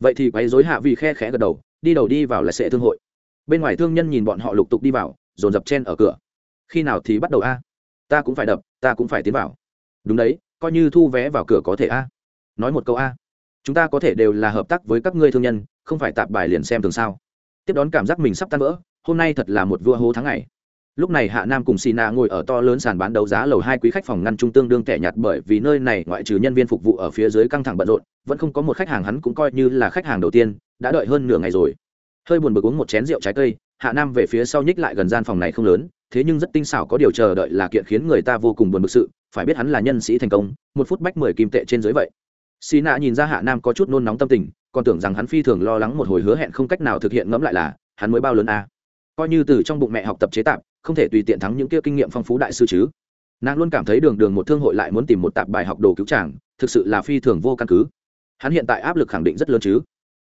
Vậy thì quấy rối hạ vì khe khẽ gật đầu, đi đầu đi vào là sẽ thương hội. Bên ngoài thương nhân nhìn bọn họ lục tục đi vào, dồn dập chen ở cửa. Khi nào thì bắt đầu a? Ta cũng phải đập, ta cũng phải tiến vào đúng đấy coi như thu vé vào cửa có thể a nói một câu a chúng ta có thể đều là hợp tác với các ngươi thương nhân không phải tạp bài liền xem thường sao tiếp đón cảm giác mình sắp tan vỡ hôm nay thật là một vua hố tháng ngày lúc này hạ nam cùng sina ngồi ở to lớn sàn bán đấu giá lầu hai quý khách phòng ngăn trung tương đương tẻ nhạt bởi vì nơi này ngoại trừ nhân viên phục vụ ở phía dưới căng thẳng bận rộn, vẫn không có một khách hàng hắn cũng coi như là khách hàng đầu tiên, đã đợi hơn nửa ngày rồi hơi buồn bực uống một chén rượu trái cây, hạ nam về phía sau nhích lại gần gian phòng này không lớn, thế nhưng rất tinh xảo có điều chờ đợi là kiện khiến người ta vô cùng buồn bực sự, phải biết hắn là nhân sĩ thành công, một phút bách mười kim tệ trên dưới vậy xì nạ nhìn ra hạ nam có chút nôn nóng tâm tình, còn tưởng rằng hắn phi thường lo lắng một hồi hứa hẹn không cách nào thực hiện ngẫm lại là, hắn mới bao lớn a à. coi như từ trong bụng mẹ học tập chế tạp không thể tùy tiện thắng những kia kinh nghiệm phong phú đại sư chứ. Nàng luôn cảm thấy đường đường một thương hội lại muốn tìm một tạp bài học đồ cứu chàng, thực sự là phi thường vô căn cứ. Hắn hiện tại áp lực khẳng định rất lớn chứ.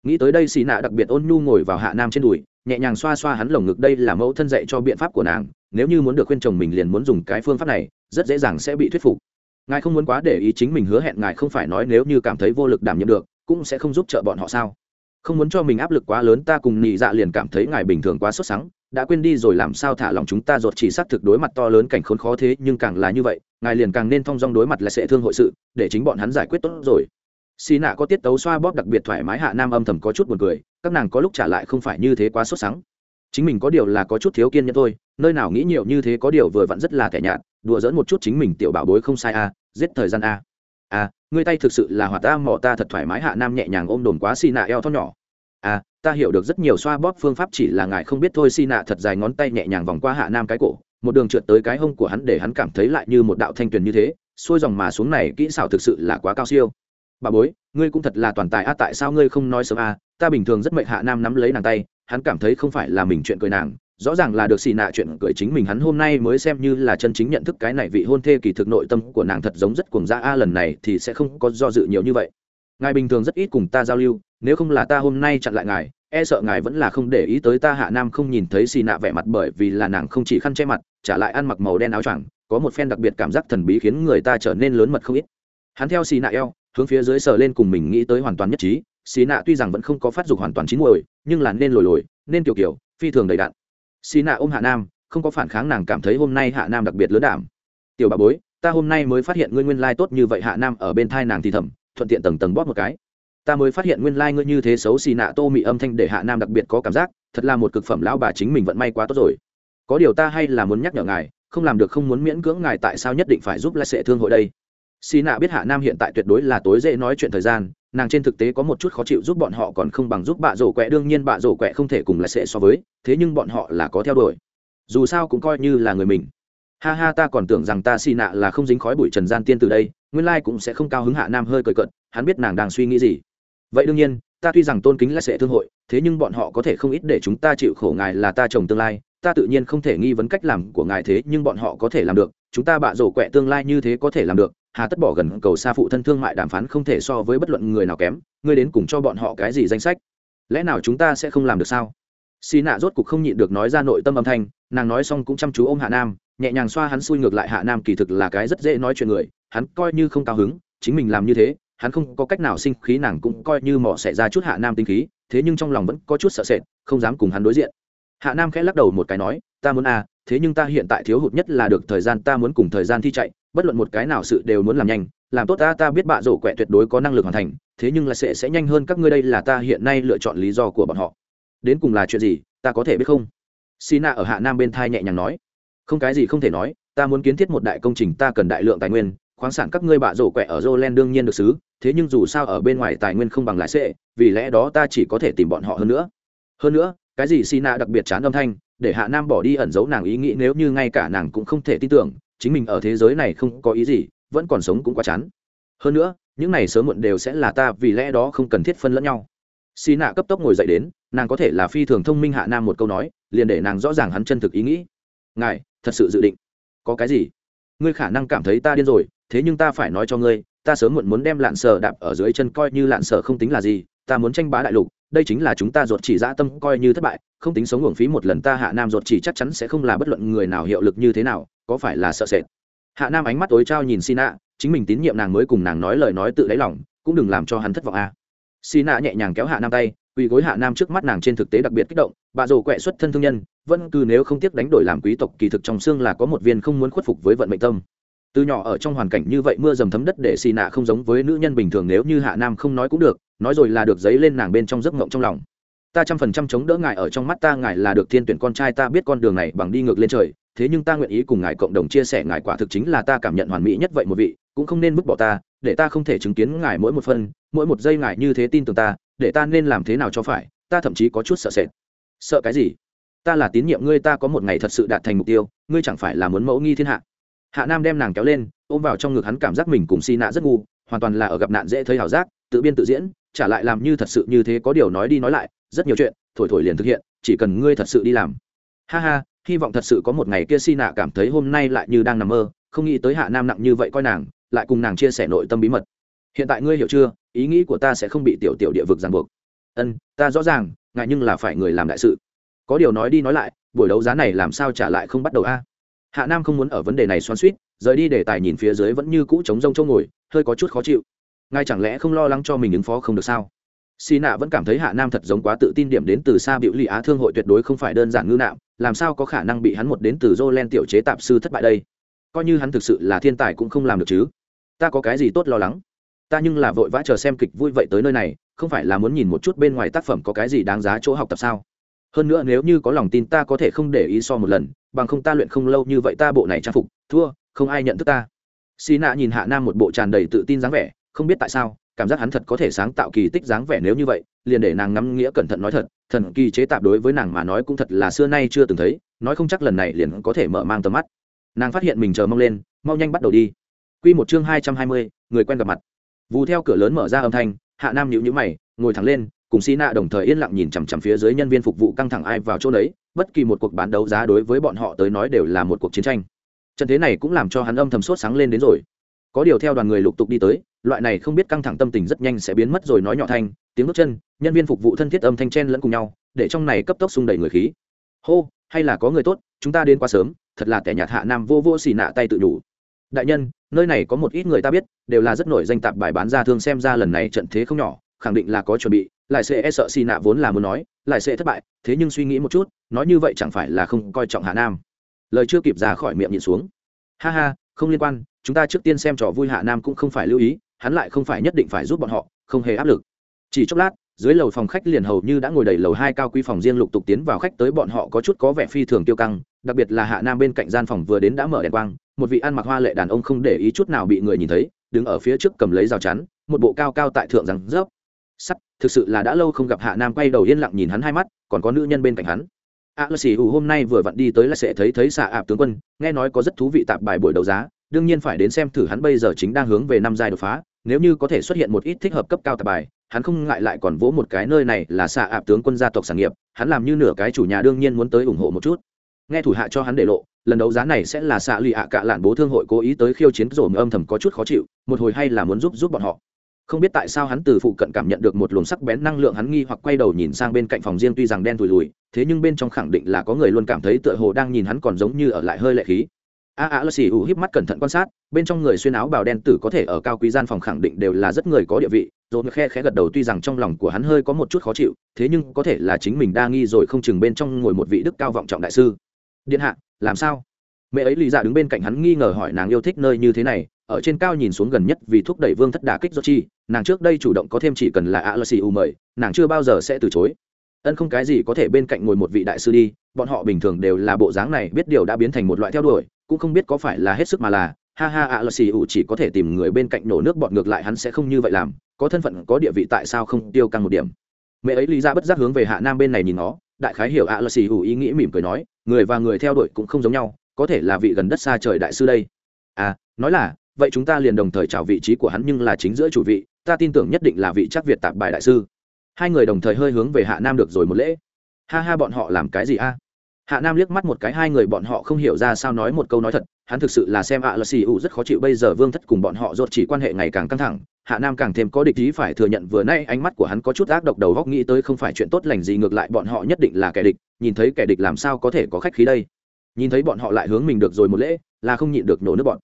Nghĩ tới đây xì nạ đặc biệt ôn nhu ngồi vào hạ nam trên đùi nhẹ nhàng xoa xoa hắn lồng ngực đây là mẫu thân dạy cho biện pháp của nàng nếu như muốn được khuyên chồng mình liền muốn dùng cái phương pháp này rất dễ dàng sẽ bị thuyết phục. Ngài không muốn quá để ý chính mình hứa hẹn ngài không phải nói nếu như cảm thấy vô lực đảm nhiệm được cũng sẽ không giúp trợ bọn họ sao? Không muốn cho mình áp lực quá lớn ta cùng nhị dạ liền cảm thấy ngài bình thường quá sốt sắng đã quên đi rồi làm sao thả lòng chúng ta ruột chỉ xác thực đối mặt to lớn cảnh khốn khó thế nhưng càng là như vậy ngài liền càng nên thong dong đối mặt là sẽ thương hội sự để chính bọn hắn giải quyết tốt rồi. Xì nạ có tiết tấu xoa bóp đặc biệt thoải mái hạ nam âm thầm có chút buồn cười các nàng có lúc trả lại không phải như thế quá sốt sắng. Chính mình có điều là có chút thiếu kiên nhẫn thôi nơi nào nghĩ nhiều như thế có điều vừa vặn rất là thẻ nhạt đùa dỡn một chút chính mình tiểu bảo bối không sai a à, giết thời gian a à. à ngươi tay thực sự là hoạt ta mỏ ta thật thoải mái hạ nam nhẹ nhàng ôm đồn quá xì nạ eo thon nhỏ. A ta hiểu được rất nhiều xoa bóp phương pháp chỉ là ngài không biết thôi xì nạ thật dài ngón tay nhẹ nhàng vòng qua hạ nam cái cổ, một đường trượt tới cái hông của hắn để hắn cảm thấy lại như một đạo thanh tuyền như thế, xuôi dòng mà xuống này kỹ xảo thực sự là quá cao siêu. Bà bối, ngươi cũng thật là toàn tài a tại sao ngươi không nói sớm a? Ta bình thường rất mệnh hạ nam nắm lấy nàng tay, hắn cảm thấy không phải là mình chuyện cười nàng, rõ ràng là được xì nạ chuyện cười chính mình, hắn hôm nay mới xem như là chân chính nhận thức cái này vị hôn thê kỳ thực nội tâm của nàng thật giống rất cuồng dã a, lần này thì sẽ không có do dự nhiều như vậy ngài bình thường rất ít cùng ta giao lưu, nếu không là ta hôm nay chặn lại ngài e sợ ngài vẫn là không để ý tới ta hạ nam không nhìn thấy xì nạ vẻ mặt bởi vì là nàng không chỉ khăn che mặt, trả lại ăn mặc màu đen áo choàng, có một phen đặc biệt cảm giác thần bí khiến người ta trở nên lớn mật không ít. Hắn theo xì nạ eo, hướng phía dưới sờ lên cùng mình nghĩ tới hoàn toàn nhất trí, xì nạ tuy rằng vẫn không có phát dục hoàn toàn chín muồi, nhưng là nên lồi lồi, nên kiểu kiểu, phi thường đầy đạn xì nạ ôm hạ nam, không có phản kháng nàng cảm thấy hôm nay hạ nam đặc biệt lớn đảm. Tiểu bà bối, ta hôm nay mới phát hiện ngươi nguyên lai tốt như vậy hạ nam ở bên thai nàng thì thầm thuận tiện tầng tầng bóp một cái. Ta mới phát hiện nguyên lai ngươi như thế xấu xì nạ tô mị âm thanh để hạ nam đặc biệt có cảm giác, thật là một cực phẩm lão bà chính mình vận may quá tốt rồi. Có điều ta hay là muốn nhắc nhở ngài, không làm được không muốn miễn cưỡng ngài tại sao nhất định phải giúp lại sệ thương hội đây. Xì nạ biết hạ nam hiện tại tuyệt đối là tối dễ nói chuyện thời gian, nàng trên thực tế có một chút khó chịu giúp bọn họ còn không bằng giúp bạ rổ quẹ, đương nhiên bạ rổ quẹ không thể cùng lại Sệ so với, thế nhưng bọn họ là có theo đuổi. Dù sao cũng coi như là người mình ha ha, ta còn tưởng rằng ta xì nạ là không dính khói bụi trần gian tiên từ đây, nguyên lai cũng sẽ không cao hứng hạ nam hơi cởi cận hắn biết nàng đang suy nghĩ gì. Vậy đương nhiên, ta tuy rằng tôn kính là sẽ thương hội, thế nhưng bọn họ có thể không ít để chúng ta chịu khổ ngài là ta chồng tương lai, ta tự nhiên không thể nghi vấn cách làm của ngài thế, nhưng bọn họ có thể làm được, chúng ta bạ rổ quẹ tương lai như thế có thể làm được, hà tất bỏ gần cầu xa phụ thân thương mại đàm phán không thể so với bất luận người nào kém, ngươi đến cùng cho bọn họ cái gì danh sách? Lẽ nào chúng ta sẽ không làm được sao? Xì nạ rốt cục không nhịn được nói ra nội tâm âm thanh, nàng nói xong cũng chăm chú ô m hạ nam nhẹ nhàng xoa hắn xui ngược lại hạ nam kỳ thực là cái rất dễ nói chuyện người, hắn coi như không cao hứng, chính mình làm như thế, hắn không có cách nào sinh khí nàng cũng coi như mỏ xẻ ra chút hạ nam tinh khí, thế nhưng trong lòng vẫn có chút sợ sệt, không dám cùng hắn đối diện. Hạ nam khẽ lắc đầu một cái nói, ta muốn à thế nhưng ta hiện tại thiếu hụt nhất là được thời gian ta muốn cùng thời gian thi chạy, bất luận một cái nào sự đều muốn làm nhanh, làm tốt ta ta biết bạ rổ quẹ tuyệt đối có năng lực hoàn thành, thế nhưng là sẽ sẽ nhanh hơn các ngươi đây là ta hiện nay lựa chọn lý do của bọn họ. Đến cùng là chuyện gì, ta có thể biết không? Sina ở hạ nam bên thai nhẹ nhàng nói không cái gì không thể nói ta muốn kiến thiết một đại công trình ta cần đại lượng tài nguyên khoáng sản các ngươi bạ rổ quẹ ở Jolen đương nhiên được xứ, thế nhưng dù sao ở bên ngoài tài nguyên không bằng lại sẽ, vì lẽ đó ta chỉ có thể tìm bọn họ hơn nữa. Hơn nữa, cái gì Sina đặc biệt chán âm thanh, để Hạ Nam bỏ đi ẩn giấu nàng ý nghĩ nếu như ngay cả nàng cũng không thể tin tưởng, chính mình ở thế giới này không có ý gì, vẫn còn sống cũng quá chán. Hơn nữa, những này sớm muộn đều sẽ là ta, vì lẽ đó không cần thiết phân lẫn nhau. Sina cấp tốc ngồi dậy đến, nàng có thể là phi thường thông minh Hạ Nam một câu nói, liền để nàng rõ ràng hắn chân thực ý nghĩ. Ngài, thật sự dự định? Có cái gì? Ngươi khả năng cảm thấy ta điên rồi, thế nhưng ta phải nói cho ngươi ta sớm muộn muốn đem lạn sở đạp ở dưới chân coi như lạn sở không tính là gì ta muốn tranh bá đại lục đây chính là chúng ta ruột chỉ dã tâm coi như thất bại không tính sống uổng phí một lần ta hạ nam ruột chỉ chắc chắn sẽ không là bất luận người nào hiệu lực như thế nào có phải là sợ sệt hạ nam ánh mắt tối trao nhìn sina chính mình tín nhiệm nàng mới cùng nàng nói lời nói tự đáy lòng cũng đừng làm cho hắn thất vọng a à. ạ nhẹ nhàng kéo hạ nam tay quỳ gối hạ nam trước mắt nàng trên thực tế đặc biệt kích động, bà rồ quẹ xuất thân thương nhân, vẫn cứ nếu không tiếc đánh đổi làm quý tộc, kỳ thực trong xương là có một viên không muốn khuất phục với vận mệnh tâm. Từ nhỏ ở trong hoàn cảnh như vậy mưa dầm thấm đất để xì nạ không giống với nữ nhân bình thường nếu như hạ nam không nói cũng được, nói rồi là được giấy lên nàng bên trong giấc ngộng trong lòng. Ta trăm phần trăm chống đỡ ngài ở trong mắt ta, ngài là được thiên tuyển con trai, ta biết con đường này bằng đi ngược lên trời, thế nhưng ta nguyện ý cùng ngài cộng đồng chia sẻ, ngài quả thực chính là ta cảm nhận hoàn mỹ nhất vậy một vị, cũng không nên vứt bỏ ta, để ta không thể chứng kiến ngài mỗi một phân mỗi một giây ngài như thế tin tưởng ta để ta nên làm thế nào cho phải, ta thậm chí có chút sợ sệt. Sợ cái gì? Ta là tín nhiệm ngươi, ta có một ngày thật sự đạt thành mục tiêu, ngươi chẳng phải là muốn mẫu nghi thiên hạ. Hạ nam đem nàng kéo lên, ôm vào trong ngực hắn cảm giác mình cùng Si nạ rất ngu, hoàn toàn là ở gặp nạn dễ thấy hảo giác, tự biên tự diễn, trả lại làm như thật sự như thế có điều nói đi nói lại, rất nhiều chuyện, thổi thổi liền thực hiện, chỉ cần ngươi thật sự đi làm. Ha ha, hy vọng thật sự có một ngày kia Si nạ cảm thấy hôm nay lại như đang nằm mơ, không nghĩ tới hạ nam nặng như vậy coi nàng, lại cùng nàng chia sẻ nội tâm bí mật hiện tại ngươi hiểu chưa, ý nghĩ của ta sẽ không bị tiểu tiểu địa vực ràng buộc. Ân, ta rõ ràng, ngại nhưng là phải người làm đại sự. Có điều nói đi nói lại, buổi đấu giá này làm sao trả lại không bắt đầu a? Hạ nam không muốn ở vấn đề này xoắn suýt rời đi để tài nhìn phía dưới vẫn như cũ chống rông trông ngồi, hơi có chút khó chịu. Ngài chẳng lẽ không lo lắng cho mình ứng phó không được sao? Xì nạ vẫn cảm thấy hạ nam thật giống quá tự tin điểm đến từ xa biểu lì á thương hội tuyệt đối không phải đơn giản ngư nạm, làm sao có khả năng bị hắn một đến từ dô len tiểu chế tạp sư thất bại đây? Coi như hắn thực sự là thiên tài cũng không làm được chứ. Ta có cái gì tốt lo lắng? Ta nhưng là vội vã chờ xem kịch vui vậy tới nơi này, không phải là muốn nhìn một chút bên ngoài tác phẩm có cái gì đáng giá chỗ học tập sao? Hơn nữa nếu như có lòng tin ta có thể không để ý so một lần, bằng không ta luyện không lâu như vậy ta bộ này trang phục, thua, không ai nhận thức ta. Xì nạ nhìn hạ nam một bộ tràn đầy tự tin dáng vẻ, không biết tại sao, cảm giác hắn thật có thể sáng tạo kỳ tích dáng vẻ nếu như vậy, liền để nàng ngắm nghĩa cẩn thận nói thật, thần kỳ chế tạp đối với nàng mà nói cũng thật là xưa nay chưa từng thấy, nói không chắc lần này liền có thể mở mang tầm mắt. Nàng phát hiện mình chờ mong lên, mau nhanh bắt đầu đi. Q một chương hai trăm hai mươi, người quen gặp mặt vù theo cửa lớn mở ra âm thanh, hạ nam nhịu nhữ mày, ngồi thẳng lên, cùng xi nạ đồng thời yên lặng nhìn chằm chằm phía dưới nhân viên phục vụ căng thẳng ai vào chỗ đấy bất kỳ một cuộc bán đấu giá đối với bọn họ tới nói đều là một cuộc chiến tranh. Trận thế này cũng làm cho hắn âm thầm sốt sáng lên đến rồi. Có điều theo đoàn người lục tục đi tới, loại này không biết căng thẳng tâm tình rất nhanh sẽ biến mất rồi nói nhỏ thanh, tiếng bước chân, nhân viên phục vụ thân thiết âm thanh chen lẫn cùng nhau, để trong này cấp tốc xung đẩy người khí. Hô, hay là có người tốt, chúng ta đến quá sớm, thật là kẻ nhạt hạ nam vô vô xì nạ tay tự đủ đại nhân nơi này có một ít người ta biết, đều là rất nổi danh tạp bài bán ra thương xem ra lần này trận thế không nhỏ, khẳng định là có chuẩn bị, lại sẽ e sợ xì nạ vốn là muốn nói, lại sẽ thất bại, thế nhưng suy nghĩ một chút, nói như vậy chẳng phải là không coi trọng hạ nam. Lời chưa kịp ra khỏi miệng nhìn xuống. Ha ha, không liên quan, chúng ta trước tiên xem trò vui hạ nam cũng không phải lưu ý, hắn lại không phải nhất định phải giúp bọn họ, không hề áp lực. Chỉ chốc lát, dưới lầu phòng khách liền hầu như đã ngồi đầy lầu hai cao quý phòng riêng lục tục tiến vào khách tới bọn họ có chút có vẻ phi thường tiêu căng đặc biệt là hạ nam bên cạnh gian phòng vừa đến đã mở đèn quang, một vị ăn mặc hoa lệ đàn ông không để ý chút nào bị người nhìn thấy, đứng ở phía trước cầm lấy rào chắn, một bộ cao cao tại thượng rằng rớp. Sắt thực sự là đã lâu không gặp hạ nam quay đầu yên lặng nhìn hắn hai mắt, còn có nữ nhân bên cạnh hắn. À, A lơ xì ủ hôm nay vừa vặn đi tới là sẽ thấy thấy xạ ạp tướng quân, nghe nói có rất thú vị tạp bài buổi đấu giá, đương nhiên phải đến xem thử hắn bây giờ chính đang hướng về năm giai đột phá, nếu như có thể xuất hiện một ít thích hợp cấp cao tạp bài, hắn không ngại lại còn vỗ một cái nơi này là xạ ạp tướng quân gia tộc sản nghiệp, hắn làm như nửa cái chủ nhà đương nhiên muốn tới ủng hộ một chút nghe thủ hạ cho hắn để lộ, lần đấu giá này sẽ là xạ lụy ạ cạ lạn bố thương hội cố ý tới khiêu chiến rổ âm thầm có chút khó chịu, một hồi hay là muốn giúp giúp bọn họ. Không biết tại sao hắn từ phụ cận cảm nhận được một luồng sắc bén năng lượng hắn nghi hoặc quay đầu nhìn sang bên cạnh phòng riêng tuy rằng đen thùi lùi thế nhưng bên trong khẳng định là có người luôn cảm thấy tựa hồ đang nhìn hắn còn giống như ở lại hơi lệ khí. A a lơ xì ủ híp mắt cẩn thận quan sát, bên trong người xuyên áo bào đen tử có thể ở cao quý gian phòng khẳng định đều là rất người có địa vị, rồi khe khẽ gật đầu tuy rằng trong lòng của hắn hơi có một chút khó chịu, thế nhưng có thể là chính mình đa nghi rồi không chừng bên trong ngồi một vị đức cao vọng trọng đại sư điện hạ, làm sao? Mẹ ấy lì dạ đứng bên cạnh hắn nghi ngờ hỏi nàng yêu thích nơi như thế này, ở trên cao nhìn xuống gần nhất vì thúc đẩy vương thất đả kích do chi nàng trước đây chủ động có thêm chỉ cần là a lơ xì u mời, nàng chưa bao giờ sẽ từ chối. Ân không cái gì có thể bên cạnh ngồi một vị đại sư đi, bọn họ bình thường đều là bộ dáng này, biết điều đã biến thành một loại theo đuổi, cũng không biết có phải là hết sức mà là, ha ha ạ lơ xì u chỉ có thể tìm người bên cạnh nổ nước bọn ngược lại hắn sẽ không như vậy làm, có thân phận, có địa vị tại sao không tiêu căng một điểm? Mẹ ấy lý ra bất giác hướng về hạ nam bên này nhìn nó đại khái hiểu ạ là xì hủ ý nghĩ mỉm cười nói, người và người theo đuổi cũng không giống nhau, có thể là vị gần đất xa trời đại sư đây. À nói là, vậy chúng ta liền đồng thời chào vị trí của hắn nhưng là chính giữa chủ vị, ta tin tưởng nhất định là vị chắc việt tạp bài đại sư. Hai người đồng thời hơi hướng về hạ nam được rồi một lễ. Ha ha, bọn họ làm cái gì a? Hạ nam liếc mắt một cái, hai người bọn họ không hiểu ra sao nói một câu nói thật, hắn thực sự là xem ạ là xì ủ rất khó chịu, bây giờ vương thất cùng bọn họ rốt chỉ quan hệ ngày càng căng thẳng, hạ nam càng thêm có địch ý phải thừa nhận vừa nay ánh mắt của hắn có chút ác độc đầu góc, nghĩ tới không phải chuyện tốt lành gì ngược lại bọn họ nhất định là kẻ địch, nhìn thấy kẻ địch làm sao có thể có khách khí đây? Nhìn thấy bọn họ lại hướng mình được rồi một lễ, là không nhịn được nổ nước bọn.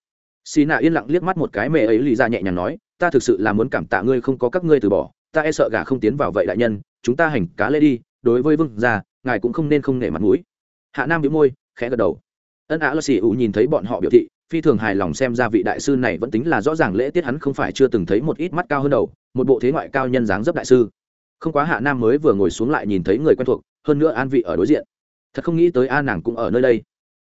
Xì nạ yên lặng liếc mắt một cái, mẹ ấy lì ra nhẹ nhàng nói, ta thực sự là muốn cảm tạ ngươi không có các ngươi từ bỏ, ta e sợ gà không tiến vào vậy đại nhân, chúng ta hành cá lễ đi, đối với vương gia, ngài cũng không nên không nể mặt mũi hạ nam bị môi, khẽ gật đầu. Ân á lơ xì ủ nhìn thấy bọn họ biểu thị, phi thường hài lòng xem ra vị đại sư này vẫn tính là rõ ràng lễ tiết hắn không phải chưa từng thấy một ít mắt cao hơn đầu, một bộ thế ngoại cao nhân dáng dấp đại sư. Không quá hạ nam mới vừa ngồi xuống lại nhìn thấy người quen thuộc, hơn nữa an vị ở đối diện. Thật không nghĩ tới a nàng cũng ở nơi đây.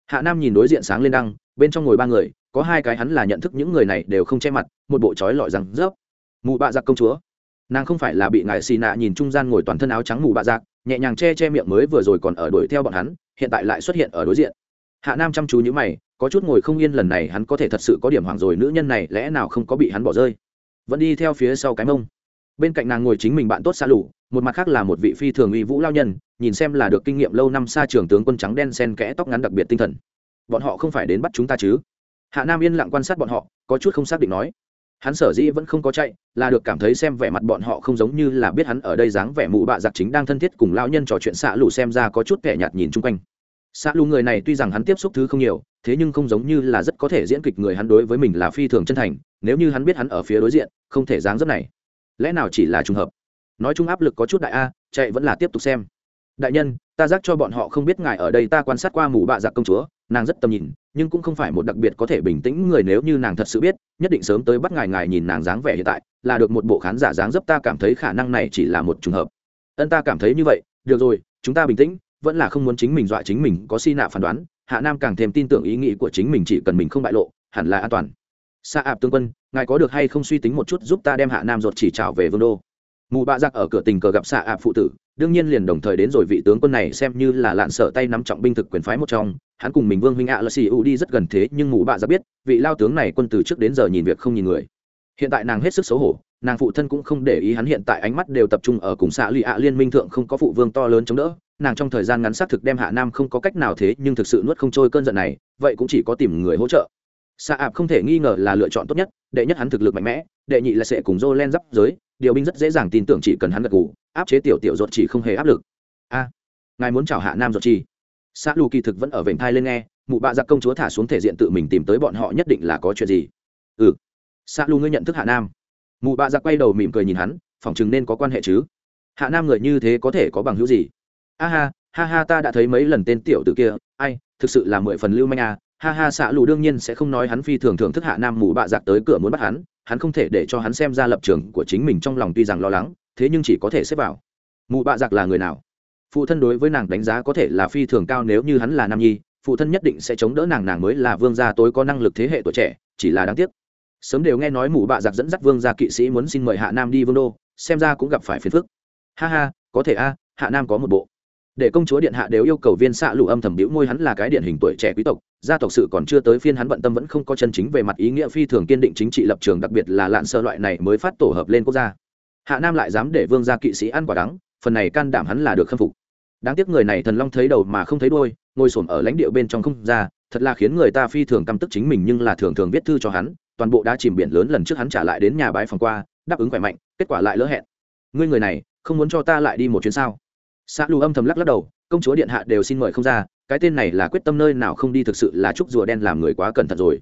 Hạ nam nhìn đối diện sáng lên đăng, bên trong ngồi ba người, có hai cái hắn là nhận thức những người này đều không che mặt, một bộ trói lọi rằng rớp mù bạ giặc công chúa. Nàng không phải là bị ngài xì nạ nhìn trung gian ngồi toàn thân áo trắng mù bạ giặc nhẹ nhàng che che miệng mới vừa rồi còn ở đuổi theo bọn hắn, hiện tại lại xuất hiện ở đối diện. Hạ nam chăm chú nhữ mày, có chút ngồi không yên lần này hắn có thể thật sự có điểm hoảng rồi, nữ nhân này lẽ nào không có bị hắn bỏ rơi? Vẫn đi theo phía sau cái mông. Bên cạnh nàng ngồi chính mình bạn tốt xa lủ một mặt khác là một vị phi thường uy vũ lao nhân, nhìn xem là được kinh nghiệm lâu năm xa trường tướng quân trắng đen sen kẽ tóc ngắn đặc biệt tinh thần. Bọn họ không phải đến bắt chúng ta chứ? Hạ nam yên lặng quan sát bọn họ, có chút không xác định nói hắn sở dĩ vẫn không có chạy, là được cảm thấy xem vẻ mặt bọn họ không giống như là biết hắn ở đây dáng vẻ mụ bạ giặc chính đang thân thiết cùng lao nhân trò chuyện xạ lù xem ra có chút kẻ nhạt nhìn chung quanh. Xạ lù người này tuy rằng hắn tiếp xúc thứ không nhiều, thế nhưng không giống như là rất có thể diễn kịch người hắn đối với mình là phi thường chân thành, nếu như hắn biết hắn ở phía đối diện, không thể dáng dấp này. Lẽ nào chỉ là trùng hợp? Nói chung áp lực có chút đại a, chạy vẫn là tiếp tục xem đại nhân, ta giác cho bọn họ không biết ngài ở đây ta quan sát qua mù bạ giặc công chúa, nàng rất tầm nhìn, nhưng cũng không phải một đặc biệt có thể bình tĩnh người nếu như nàng thật sự biết, nhất định sớm tới bắt ngài ngài nhìn nàng dáng vẻ hiện tại, là được một bộ khán giả dáng dấp ta cảm thấy khả năng này chỉ là một trường hợp. Ân ta cảm thấy như vậy, được rồi, chúng ta bình tĩnh, vẫn là không muốn chính mình dọa chính mình, có si nạ phán đoán, hạ nam càng thêm tin tưởng ý nghĩ của chính mình chỉ cần mình không bại lộ, hẳn là an toàn. Xa ạp tương quân, ngài có được hay không suy tính một chút giúp ta đem hạ nam ruột chỉ trào về vương đô? Mù bạ giặc ở cửa tình cờ gặp xạ ạ phụ tử, đương nhiên liền đồng thời đến rồi vị tướng quân này xem như là lạn sợ tay nắm trọng binh thực quyền phái một trong. Hắn cùng mình vương huynh ạ là xì u đi rất gần thế, nhưng mù bạ giặc biết, vị lao tướng này quân từ trước đến giờ nhìn việc không nhìn người. Hiện tại nàng hết sức xấu hổ, nàng phụ thân cũng không để ý hắn hiện tại ánh mắt đều tập trung ở cùng xạ lụy ạ liên minh thượng không có phụ vương to lớn chống đỡ. Nàng trong thời gian ngắn xác thực đem hạ nam không có cách nào thế, nhưng thực sự nuốt không trôi cơn giận này, vậy cũng chỉ có tìm người hỗ trợ xạ ạp không thể nghi ngờ là lựa chọn tốt nhất, đệ nhất hắn thực lực mạnh mẽ, đệ nhị là sẽ cùng dô len giáp giới, điều binh rất dễ dàng tin tưởng chỉ cần hắn gật gù, áp chế tiểu tiểu ruột chỉ không hề áp lực. A, ngài muốn chào hạ nam ruột chi? Xã lù kỳ thực vẫn ở vểnh thai lên nghe, mụ bạ giặc công chúa thả xuống thể diện tự mình tìm tới bọn họ nhất định là có chuyện gì? Ừ. Xã lù ngươi nhận thức hạ nam. Mụ bạ giặc quay đầu mỉm cười nhìn hắn, phỏng chừng nên có quan hệ chứ? Hạ nam người như thế có thể có bằng hữu gì? A ha ha ha ta đã thấy mấy lần tên tiểu t ử kia, ai, thực sự là mười phần lưu manh à ha ha, xạ lù đương nhiên sẽ không nói hắn phi thường thưởng thức hạ nam mù bạ giặc tới cửa muốn bắt hắn hắn không thể để cho hắn xem ra lập trường của chính mình trong lòng tuy rằng lo lắng, thế nhưng chỉ có thể xếp vào. Mù bạ giặc là người nào? Phụ thân đối với nàng đánh giá có thể là phi thường cao nếu như hắn là nam nhi, phụ thân nhất định sẽ chống đỡ nàng nàng mới là vương gia tối có năng lực thế hệ tuổi trẻ, chỉ là đáng tiếc. Sớm đều nghe nói mù bạ giặc dẫn dắt vương gia kỵ sĩ muốn xin mời hạ nam đi vương đô, xem ra cũng gặp phải phiền phức. Ha ha, có thể a, hạ nam có một bộ để công chúa điện hạ đều yêu cầu viên xạ lụ âm thầm biểu môi hắn là cái điện hình tuổi trẻ quý tộc, gia tộc sự còn chưa tới phiên hắn bận tâm vẫn không có chân chính về mặt ý nghĩa phi thường kiên định chính trị lập trường, đặc biệt là lạn sơ loại này mới phát tổ hợp lên quốc gia. Hạ nam lại dám để vương gia kỵ sĩ ăn quả đắng, phần này can đảm hắn là được khâm phục. Đáng tiếc người này thần long thấy đầu mà không thấy đôi ngồi xổm ở lãnh địa bên trong không ra, thật là khiến người ta phi thường căm tức chính mình nhưng là thường thường viết thư cho hắn, toàn bộ đã chìm biển lớn lần trước hắn trả lại đến nhà bái phòng qua, đáp ứng khỏe mạnh, kết quả lại lỡ hẹn. Ngươi người này, không muốn cho ta lại đi một chuyến sao? Xã lù âm thầm lắc lắc đầu, công chúa điện hạ đều xin mời không ra, cái tên này là quyết tâm nơi nào không đi thực sự là chúc rùa đen làm người quá cẩn thận rồi.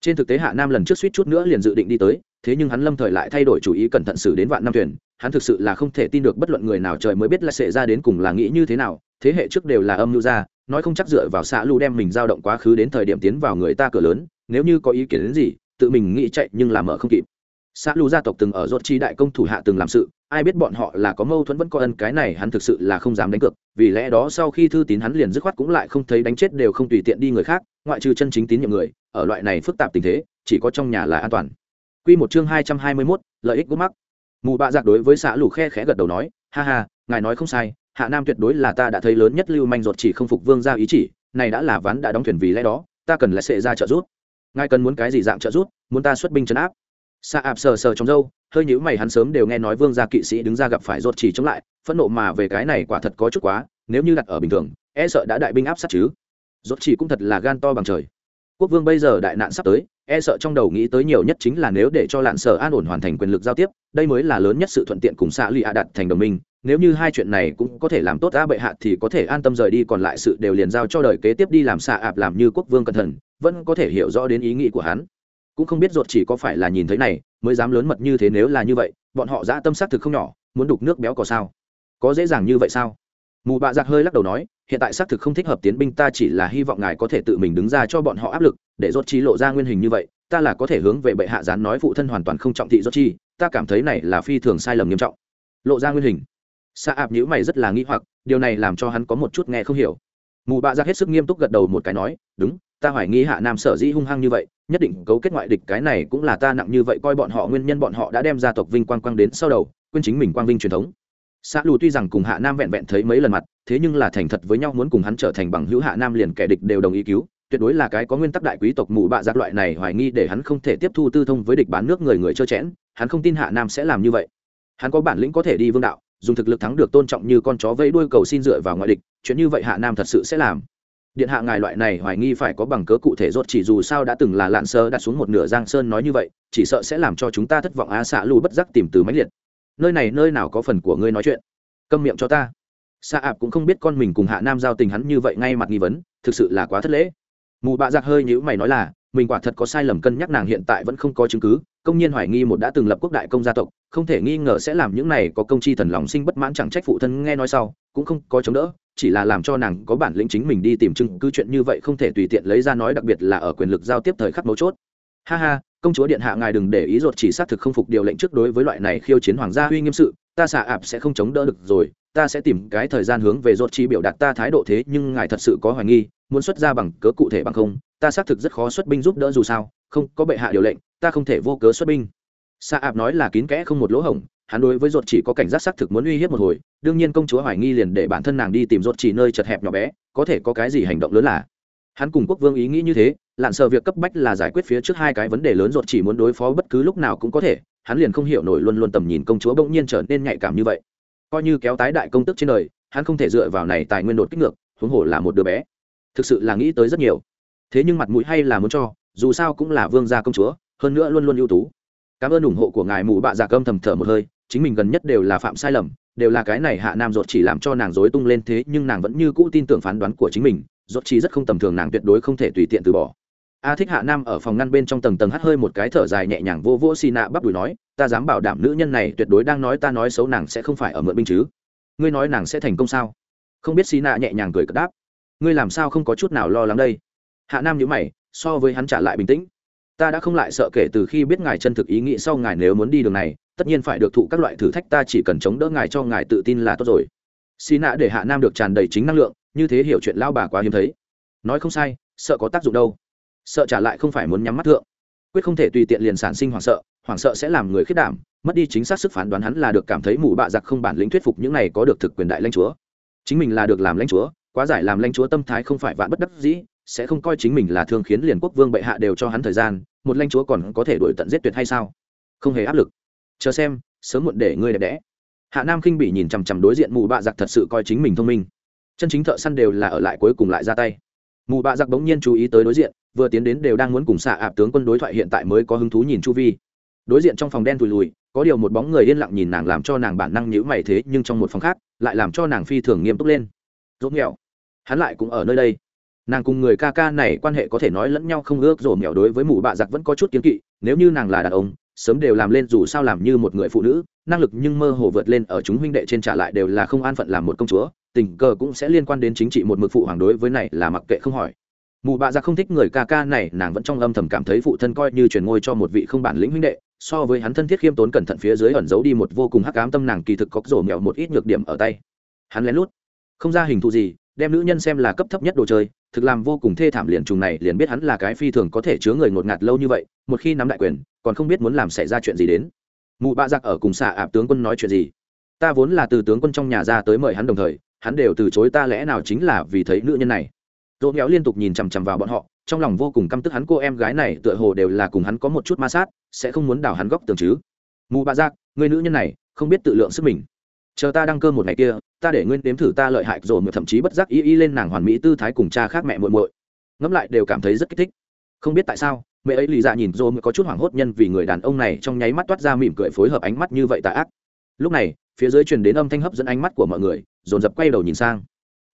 Trên thực tế hạ nam lần trước suýt chút nữa liền dự định đi tới, thế nhưng hắn lâm thời lại thay đổi chủ ý cẩn thận xử đến vạn năm thuyền, hắn thực sự là không thể tin được bất luận người nào trời mới biết là sẽ ra đến cùng là nghĩ như thế nào, thế hệ trước đều là âm mưu ra nói không chắc dựa vào xã Lu đem mình dao động quá khứ đến thời điểm tiến vào người ta cửa lớn, nếu như có ý kiến đến gì, tự mình nghĩ chạy nhưng làm ở không kịp. Xã Lu gia tộc từng ở rốt chi đại công thủ hạ từng làm sự ai biết bọn họ là có mâu thuẫn vẫn có ân cái này hắn thực sự là không dám đánh cược vì lẽ đó sau khi thư tín hắn liền dứt khoát cũng lại không thấy đánh chết đều không tùy tiện đi người khác ngoại trừ chân chính tín nhiệm người ở loại này phức tạp tình thế chỉ có trong nhà là an toàn Quy một chương hai trăm hai mươi 221, lợi ích của mắc. Mù bạ giặc đối với xã lù khe khẽ gật đầu nói, ha ha, ngài nói không sai, Hạ Nam tuyệt đối là ta đã thấy lớn nhất lưu manh ruột chỉ không phục vương gia ý chỉ, này đã là ván đã đóng thuyền vì lẽ đó, ta cần lại sẽ ra trợ giúp. Ngài cần muốn cái gì dạng trợ giúp, muốn ta xuất binh trấn áp. Sa ạp sờ sờ trong râu, hơi nhíu mày hắn sớm đều nghe nói vương gia kỵ sĩ đứng ra gặp phải ruột chỉ chống lại, phẫn nộ mà về cái này quả thật có chút quá, nếu như đặt ở bình thường, e sợ đã đại binh áp sát chứ. Ruột chỉ cũng thật là gan to bằng trời quốc vương bây giờ đại nạn sắp tới e sợ trong đầu nghĩ tới nhiều nhất chính là nếu để cho lạn sở an ổn hoàn thành quyền lực giao tiếp đây mới là lớn nhất sự thuận tiện cùng xã lụy a đặt thành đồng minh nếu như hai chuyện này cũng có thể làm tốt a bệ hạ thì có thể an tâm rời đi còn lại sự đều liền giao cho đời kế tiếp đi làm xạ ạp làm như quốc vương cẩn thận vẫn có thể hiểu rõ đến ý nghĩ của hắn cũng không biết ruột chỉ có phải là nhìn thấy này, mới dám lớn mật như thế nếu là như vậy, bọn họ dã tâm xác thực không nhỏ, muốn đục nước béo có sao? Có dễ dàng như vậy sao? Mù bạ giặc hơi lắc đầu nói, hiện tại xác thực không thích hợp tiến binh, ta chỉ là hy vọng ngài có thể tự mình đứng ra cho bọn họ áp lực, để rốt chi lộ ra nguyên hình như vậy, ta là có thể hướng về bệ hạ gián nói phụ thân hoàn toàn không trọng thị rốt chi ta cảm thấy này là phi thường sai lầm nghiêm trọng. Lộ ra nguyên hình. Xa ạp nhữ mày rất là nghi hoặc, điều này làm cho hắn có một chút nghe không hiểu. Mù bạ giặc hết sức nghiêm túc gật đầu một cái nói, đúng ta hoài nghi hạ nam sở dĩ hung hăng như vậy, nhất định cấu kết ngoại địch cái này cũng là ta nặng như vậy, coi bọn họ nguyên nhân bọn họ đã đem gia tộc vinh quang quang đến sau đầu, quên chính mình quang vinh truyền thống. Xã lù tuy rằng cùng hạ nam vẹn vẹn thấy mấy lần mặt, thế nhưng là thành thật với nhau muốn cùng hắn trở thành bằng hữu hạ nam liền kẻ địch đều đồng ý cứu, tuyệt đối là cái có nguyên tắc đại quý tộc mù bạ giác loại này hoài nghi để hắn không thể tiếp thu tư thông với địch bán nước người người trơ chẽn, hắn không tin hạ nam sẽ làm như vậy. Hắn có bản lĩnh có thể đi vương đạo, dùng thực lực thắng được tôn trọng như con chó vẫy đuôi cầu xin dựa vào ngoại địch, chuyện như vậy hạ nam thật sự sẽ làm điện hạ ngài loại này hoài nghi phải có bằng cớ cụ thể rốt chỉ dù sao đã từng là lạn sơ đặt xuống một nửa giang sơn nói như vậy, chỉ sợ sẽ làm cho chúng ta thất vọng á xạ lù bất giác tìm từ máy liệt. Nơi này nơi nào có phần của ngươi nói chuyện? Câm miệng cho ta. Xạ ạp cũng không biết con mình cùng hạ nam giao tình hắn như vậy ngay mặt nghi vấn, thực sự là quá thất lễ. Mù bạ giặc hơi nhữ mày nói là, mình quả thật có sai lầm cân nhắc nàng hiện tại vẫn không có chứng cứ, công nhiên hoài nghi một đã từng lập quốc đại công gia tộc, không thể nghi ngờ sẽ làm những này có công chi thần lòng sinh bất mãn chẳng trách phụ thân nghe nói sau, cũng không có chống đỡ chỉ là làm cho nàng có bản lĩnh chính mình đi tìm chứng cứ chuyện như vậy không thể tùy tiện lấy ra nói đặc biệt là ở quyền lực giao tiếp thời khắc mấu chốt. Ha ha, công chúa điện hạ ngài đừng để ý ruột chỉ xác thực không phục điều lệnh trước đối với loại này khiêu chiến hoàng gia uy nghiêm sự, ta xạ ạp sẽ không chống đỡ được rồi, ta sẽ tìm cái thời gian hướng về ruột chỉ biểu đạt ta thái độ thế, nhưng ngài thật sự có hoài nghi, muốn xuất ra bằng cớ cụ thể bằng không, ta xác thực rất khó xuất binh giúp đỡ dù sao, không có bệ hạ điều lệnh, ta không thể vô cớ xuất binh. Xạ ạp nói là kín kẽ không một lỗ hổng hắn đối với ruột chỉ có cảnh giác xác thực muốn uy hiếp một hồi, đương nhiên công chúa hoài nghi liền để bản thân nàng đi tìm ruột chỉ nơi chật hẹp nhỏ bé, có thể có cái gì hành động lớn là. Hắn cùng quốc vương ý nghĩ như thế lặn sợ việc cấp bách là giải quyết phía trước hai cái vấn đề lớn ruột chỉ muốn đối phó bất cứ lúc nào cũng có thể, hắn liền không hiểu nổi luôn luôn tầm nhìn công chúa bỗng nhiên trở nên nhạy cảm như vậy. Coi như kéo tái đại công tức trên đời, hắn không thể dựa vào này tài nguyên đột kích ngược, huống hồ là một đứa bé. Thực sự là nghĩ tới rất nhiều. Thế nhưng mặt mũi hay là muốn cho, dù sao cũng là vương gia công chúa, hơn nữa luôn luôn ưu tú. Cảm ơn ủng hộ của ngài mù bạ già cơm thầm thở một hơi chính mình gần nhất đều là phạm sai lầm, đều là cái này hạ nam ruột chỉ làm cho nàng dối tung lên thế, nhưng nàng vẫn như cũ tin tưởng phán đoán của chính mình, ruột chỉ rất không tầm thường nàng tuyệt đối không thể tùy tiện từ bỏ. A thích hạ nam ở phòng ngăn bên trong tầng tầng hắt hơi một cái thở dài nhẹ nhàng vô vô xì nạ bắp đùi nói, ta dám bảo đảm nữ nhân này tuyệt đối đang nói ta nói xấu nàng sẽ không phải ở mượn binh chứ? Ngươi nói nàng sẽ thành công sao? Không biết xì nạ nhẹ nhàng cười cất đáp, ngươi làm sao không có chút nào lo lắng đây? Hạ nam nhữ mày, so với hắn trả lại bình tĩnh, ta đã không lại sợ kể từ khi biết ngài chân thực ý nghĩ sau ngài nếu muốn đi đường này tất nhiên phải được thụ các loại thử thách, ta chỉ cần chống đỡ ngài cho ngài tự tin là tốt rồi. Xì nạ để hạ nam được tràn đầy chính năng lượng, như thế hiểu chuyện lao bà quá hiếm thấy. Nói không sai, sợ có tác dụng đâu. Sợ trả lại không phải muốn nhắm mắt thượng. Quyết không thể tùy tiện liền sản sinh hoảng sợ hoảng sợ sẽ làm người khiết đảm, mất đi chính xác sức phán đoán hắn là được cảm thấy mù bạ giặc không bản lĩnh thuyết phục những này có được thực quyền đại lãnh chúa. Chính mình là được làm lãnh chúa, quá giải làm lãnh chúa tâm thái không phải vạn bất đắc dĩ, sẽ không coi chính mình là thương khiến liền quốc vương bệ hạ đều cho hắn thời gian, một lãnh chúa còn có thể đổi tận giết tuyệt hay sao? Không hề áp lực chờ xem, sớm muộn để ngươi đẹp đẽ. Hạ nam khinh bị nhìn chằm chằm đối diện mù bạ giặc thật sự coi chính mình thông minh. Chân chính thợ săn đều là ở lại cuối cùng lại ra tay. Mù bạ giặc bỗng nhiên chú ý tới đối diện, vừa tiến đến đều đang muốn cùng xạ ạp tướng quân đối thoại hiện tại mới có hứng thú nhìn chu vi. Đối diện trong phòng đen thùi lùi, có điều một bóng người yên lặng nhìn nàng làm cho nàng bản năng nhữ mày thế, nhưng trong một phòng khác, lại làm cho nàng phi thường nghiêm túc lên. Dốt nghèo hắn lại cũng ở nơi đây. Nàng cùng người ca ca này quan hệ có thể nói lẫn nhau không ước rổ nghèo đối với mụ bạ giặc vẫn có chút kiến kỵ, nếu như nàng là đàn ông sớm đều làm lên dù sao làm như một người phụ nữ, năng lực nhưng mơ hồ vượt lên ở chúng huynh đệ trên trả lại đều là không an phận làm một công chúa, tình cờ cũng sẽ liên quan đến chính trị một mực phụ hoàng đối với này là mặc kệ không hỏi. Mù bạ ra không thích người ca ca này, nàng vẫn trong âm thầm cảm thấy phụ thân coi như truyền ngôi cho một vị không bản lĩnh huynh đệ, so với hắn thân thiết khiêm tốn cẩn thận phía dưới ẩn giấu đi một vô cùng hắc ám tâm nàng kỳ thực có rổ mẹo một ít nhược điểm ở tay. Hắn lén lút, không ra hình thù gì đem nữ nhân xem là cấp thấp nhất đồ chơi, thực làm vô cùng thê thảm liền trùng này, liền biết hắn là cái phi thường có thể chứa người ngột ngạt lâu như vậy, một khi nắm đại quyền, còn không biết muốn làm xảy ra chuyện gì đến. Mụ bạ giặc ở cùng xạ ạp tướng quân nói chuyện gì? Ta vốn là từ tướng quân trong nhà ra tới mời hắn đồng thời, hắn đều từ chối ta lẽ nào chính là vì thấy nữ nhân này. Dỗ nghèo liên tục nhìn chằm chằm vào bọn họ, trong lòng vô cùng căm tức hắn cô em gái này tựa hồ đều là cùng hắn có một chút ma sát, sẽ không muốn đào hắn góc tường chứ. Mù bạ giặc, người nữ nhân này, không biết tự lượng sức mình. Chờ ta đăng cơ một ngày kia ta để nguyên đếm thử ta lợi hại rồi mà thậm chí bất giác y y lên nàng hoàn mỹ tư thái cùng cha khác mẹ muội muội. Ngẫm lại đều cảm thấy rất kích thích. Không biết tại sao, mẹ ấy lì dạ nhìn rồi mới có chút hoảng hốt nhân vì người đàn ông này trong nháy mắt toát ra mỉm cười phối hợp ánh mắt như vậy tà ác. Lúc này, phía dưới truyền đến âm thanh hấp dẫn ánh mắt của mọi người, dồn dập quay đầu nhìn sang.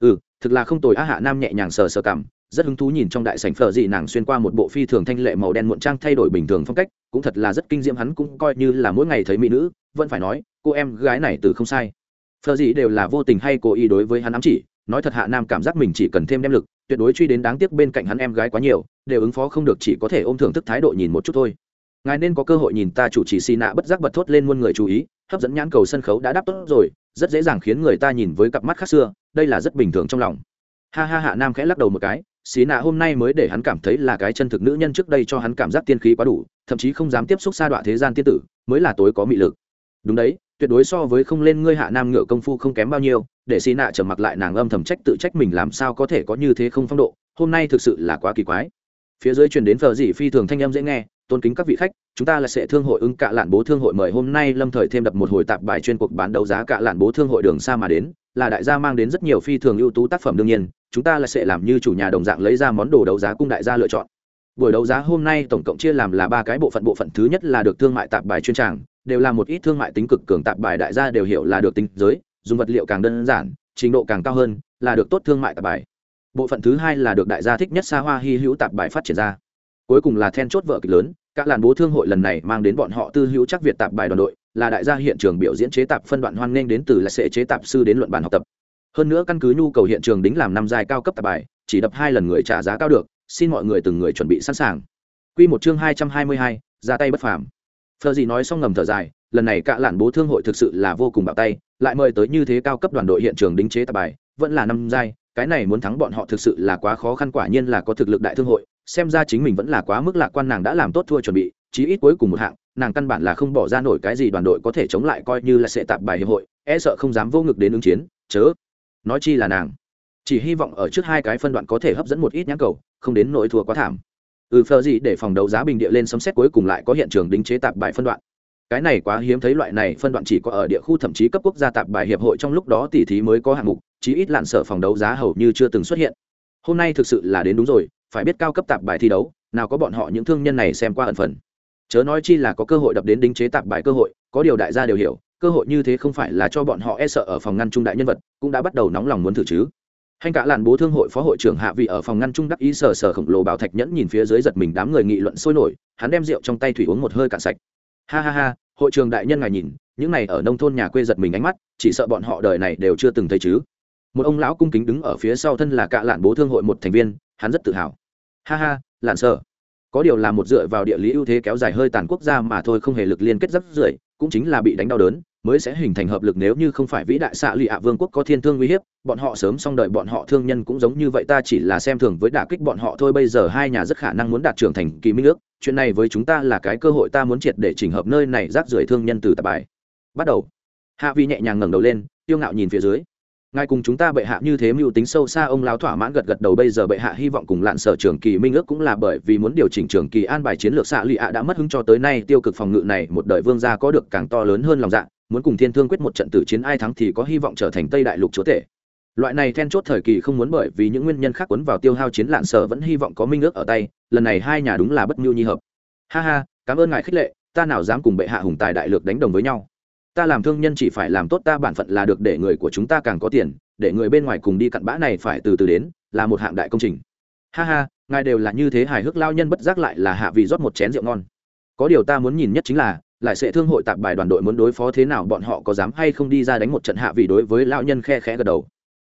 Ừ thực là không tồi á hạ nam nhẹ nhàng sờ sờ cảm rất hứng thú nhìn trong đại sảnh phở dị nàng xuyên qua một bộ phi thường thanh lệ màu đen muộn trang thay đổi bình thường phong cách, cũng thật là rất kinh diễm hắn cũng coi như là mỗi ngày thấy mỹ nữ, vẫn phải nói, cô em gái này từ không sai phở gì đều là vô tình hay cố ý đối với hắn ám chỉ, nói thật hạ nam cảm giác mình chỉ cần thêm đem lực, tuyệt đối truy đến đáng tiếc bên cạnh hắn em gái quá nhiều, đều ứng phó không được chỉ có thể ôm thưởng thức thái độ nhìn một chút thôi. Ngài nên có cơ hội nhìn ta chủ trì xì nạ bất giác bật thốt lên muôn người chú ý, hấp dẫn nhãn cầu sân khấu đã đáp tốt rồi, rất dễ dàng khiến người ta nhìn với cặp mắt khác xưa, đây là rất bình thường trong lòng. Ha ha hạ nam khẽ lắc đầu một cái xí nạ hôm nay mới để hắn cảm thấy là cái chân thực nữ nhân trước đây cho hắn cảm giác tiên khí quá đủ, thậm chí không dám tiếp xúc xa đoạn thế gian tiên tử, mới là tối có mị lực. Đúng đấy tuyệt đối so với không lên ngươi hạ nam ngựa công phu không kém bao nhiêu, để xí nạ trở mặt lại nàng âm thầm trách tự trách mình làm sao có thể có như thế không phong độ, hôm nay thực sự là quá kỳ quái. Phía dưới truyền đến phờ dỉ phi thường thanh âm dễ nghe, tôn kính các vị khách, chúng ta là sẽ thương hội ứng cạ lạn bố thương hội mời hôm nay lâm thời thêm đập một hồi tạp bài chuyên cuộc bán đấu giá cạ lạn bố thương hội đường xa mà đến, là đại gia mang đến rất nhiều phi thường ưu tú tác phẩm đương nhiên, chúng ta là sẽ làm như chủ nhà đồng dạng lấy ra món đồ đấu giá cung đại gia lựa chọn. Buổi đấu giá hôm nay tổng cộng chia làm là ba cái bộ phận bộ phận thứ nhất là được thương mại tạp bài chuyên tràng đều là một ít thương mại tính cực cường tạp bài đại gia đều hiểu là được tính giới, dùng vật liệu càng đơn giản, trình độ càng cao hơn, là được tốt thương mại tạp bài. Bộ phận thứ hai là được đại gia thích nhất xa hoa hy hữu tạp bài phát triển ra. Cuối cùng là then chốt vợ kịch lớn, các làn bố thương hội lần này mang đến bọn họ tư hữu chắc việt tạp bài đoàn đội, là đại gia hiện trường biểu diễn chế tạp phân đoạn hoan nghênh đến từ là sẽ chế tạp sư đến luận bản học tập. Hơn nữa căn cứ nhu cầu hiện trường đính làm năm dài cao cấp tạp bài, chỉ đập hai lần người trả giá cao được, xin mọi người từng người chuẩn bị sẵn sàng. Quy một chương hai trăm hai mươi hai, ra tay bất phàm phờ gì nói xong ngầm thở dài, lần này cả lạn bố thương hội thực sự là vô cùng bạo tay, lại mời tới như thế cao cấp đoàn đội hiện trường đính chế tạp bài, vẫn là năm giai, cái này muốn thắng bọn họ thực sự là quá khó khăn, quả nhiên là có thực lực đại thương hội, xem ra chính mình vẫn là quá mức lạc quan, nàng đã làm tốt thua chuẩn bị, chí ít cuối cùng một hạng, nàng căn bản là không bỏ ra nổi cái gì đoàn đội có thể chống lại coi như là sẽ tạp bài hiệp hội e sợ không dám vô ngực đến ứng chiến, chớ. Nói chi là nàng, chỉ hy vọng ở trước hai cái phân đoạn có thể hấp dẫn một ít nhãn cầu, không đến nỗi thua quá thảm ừ phờ gì để phòng đấu giá bình địa lên sấm xét cuối cùng lại có hiện trường đính chế tạp bài phân đoạn. Cái này quá hiếm thấy loại này phân đoạn chỉ có ở địa khu thậm chí cấp quốc gia tạp bài hiệp hội trong lúc đó tỷ thí mới có hạng mục, chí ít lạn sở phòng đấu giá hầu như chưa từng xuất hiện. Hôm nay thực sự là đến đúng rồi, phải biết cao cấp tạp bài thi đấu, nào có bọn họ những thương nhân này xem qua ẩn phần. Chớ nói chi là có cơ hội đập đến đính chế tạp bài cơ hội, có điều đại gia đều hiểu, cơ hội như thế không phải là cho bọn họ e sợ ở phòng ngăn trung đại nhân vật, cũng đã bắt đầu nóng lòng muốn thử chứ hành cả làn bố thương hội phó hội trưởng hạ vị ở phòng ngăn trung đắc ý sờ sờ khổng lồ bảo thạch nhẫn nhìn phía dưới giật mình đám người nghị luận sôi nổi, hắn đem rượu trong tay thủy uống một hơi cạn sạch. Ha ha ha, hội trường đại nhân ngài nhìn, những này ở nông thôn nhà quê giật mình ánh mắt, chỉ sợ bọn họ đời này đều chưa từng thấy chứ. Một ông lão cung kính đứng ở phía sau thân là cạ lạn bố thương hội một thành viên, hắn rất tự hào. Ha ha lạn sợ có điều là một dựa vào địa lý ưu thế kéo dài hơi tàn quốc gia mà thôi không hề lực liên kết rất rưỡi, cũng chính là bị đánh đau đớn mới sẽ hình thành hợp lực nếu như không phải vĩ đại xạ lụy ạ vương quốc có thiên thương uy hiếp, bọn họ sớm xong đợi bọn họ thương nhân cũng giống như vậy ta chỉ là xem thường với đả kích bọn họ thôi, bây giờ hai nhà rất khả năng muốn đạt trưởng thành kỳ minh ước, chuyện này với chúng ta là cái cơ hội ta muốn triệt để chỉnh hợp nơi này rác rưởi thương nhân từ tạp bài. Bắt đầu. Hạ vi nhẹ nhàng ngẩng đầu lên, tiêu ngạo nhìn phía dưới. Ngài cùng chúng ta bệ hạ như thế mưu tính sâu xa, ông lão thỏa mãn gật gật đầu, bây giờ bệ hạ hy vọng cùng lạn sở trường kỳ minh ước cũng là bởi vì muốn điều chỉnh trường kỳ an bài chiến lược xạ lụy ạ đã mất hứng cho tới nay, tiêu cực phòng ngự này một đời vương gia có được càng to lớn hơn lòng dạ muốn cùng thiên thương quyết một trận tử chiến ai thắng thì có hy vọng trở thành tây đại lục chúa tể. Loại này then chốt thời kỳ không muốn bởi vì những nguyên nhân khác quấn vào tiêu hao chiến lạn sở vẫn hy vọng có minh ước ở tay, lần này hai nhà đúng là bất mưu nhi hợp. Ha ha, cảm ơn ngài khích lệ, ta nào dám cùng bệ hạ hùng tài đại lược đánh đồng với nhau. Ta làm thương nhân chỉ phải làm tốt ta bản phận là được để người của chúng ta càng có tiền, để người bên ngoài cùng đi cặn bã này phải từ từ đến, là một hạng đại công trình. Ha ha, ngài đều là như thế hài hước lao nhân bất giác lại là hạ vì rót một chén rượu ngon. Có điều ta muốn nhìn nhất chính là lại sẽ thương hội tạp bài đoàn đội muốn đối phó thế nào, bọn họ có dám hay không đi ra đánh một trận hạ vì đối với lão nhân khe khẽ gật đầu.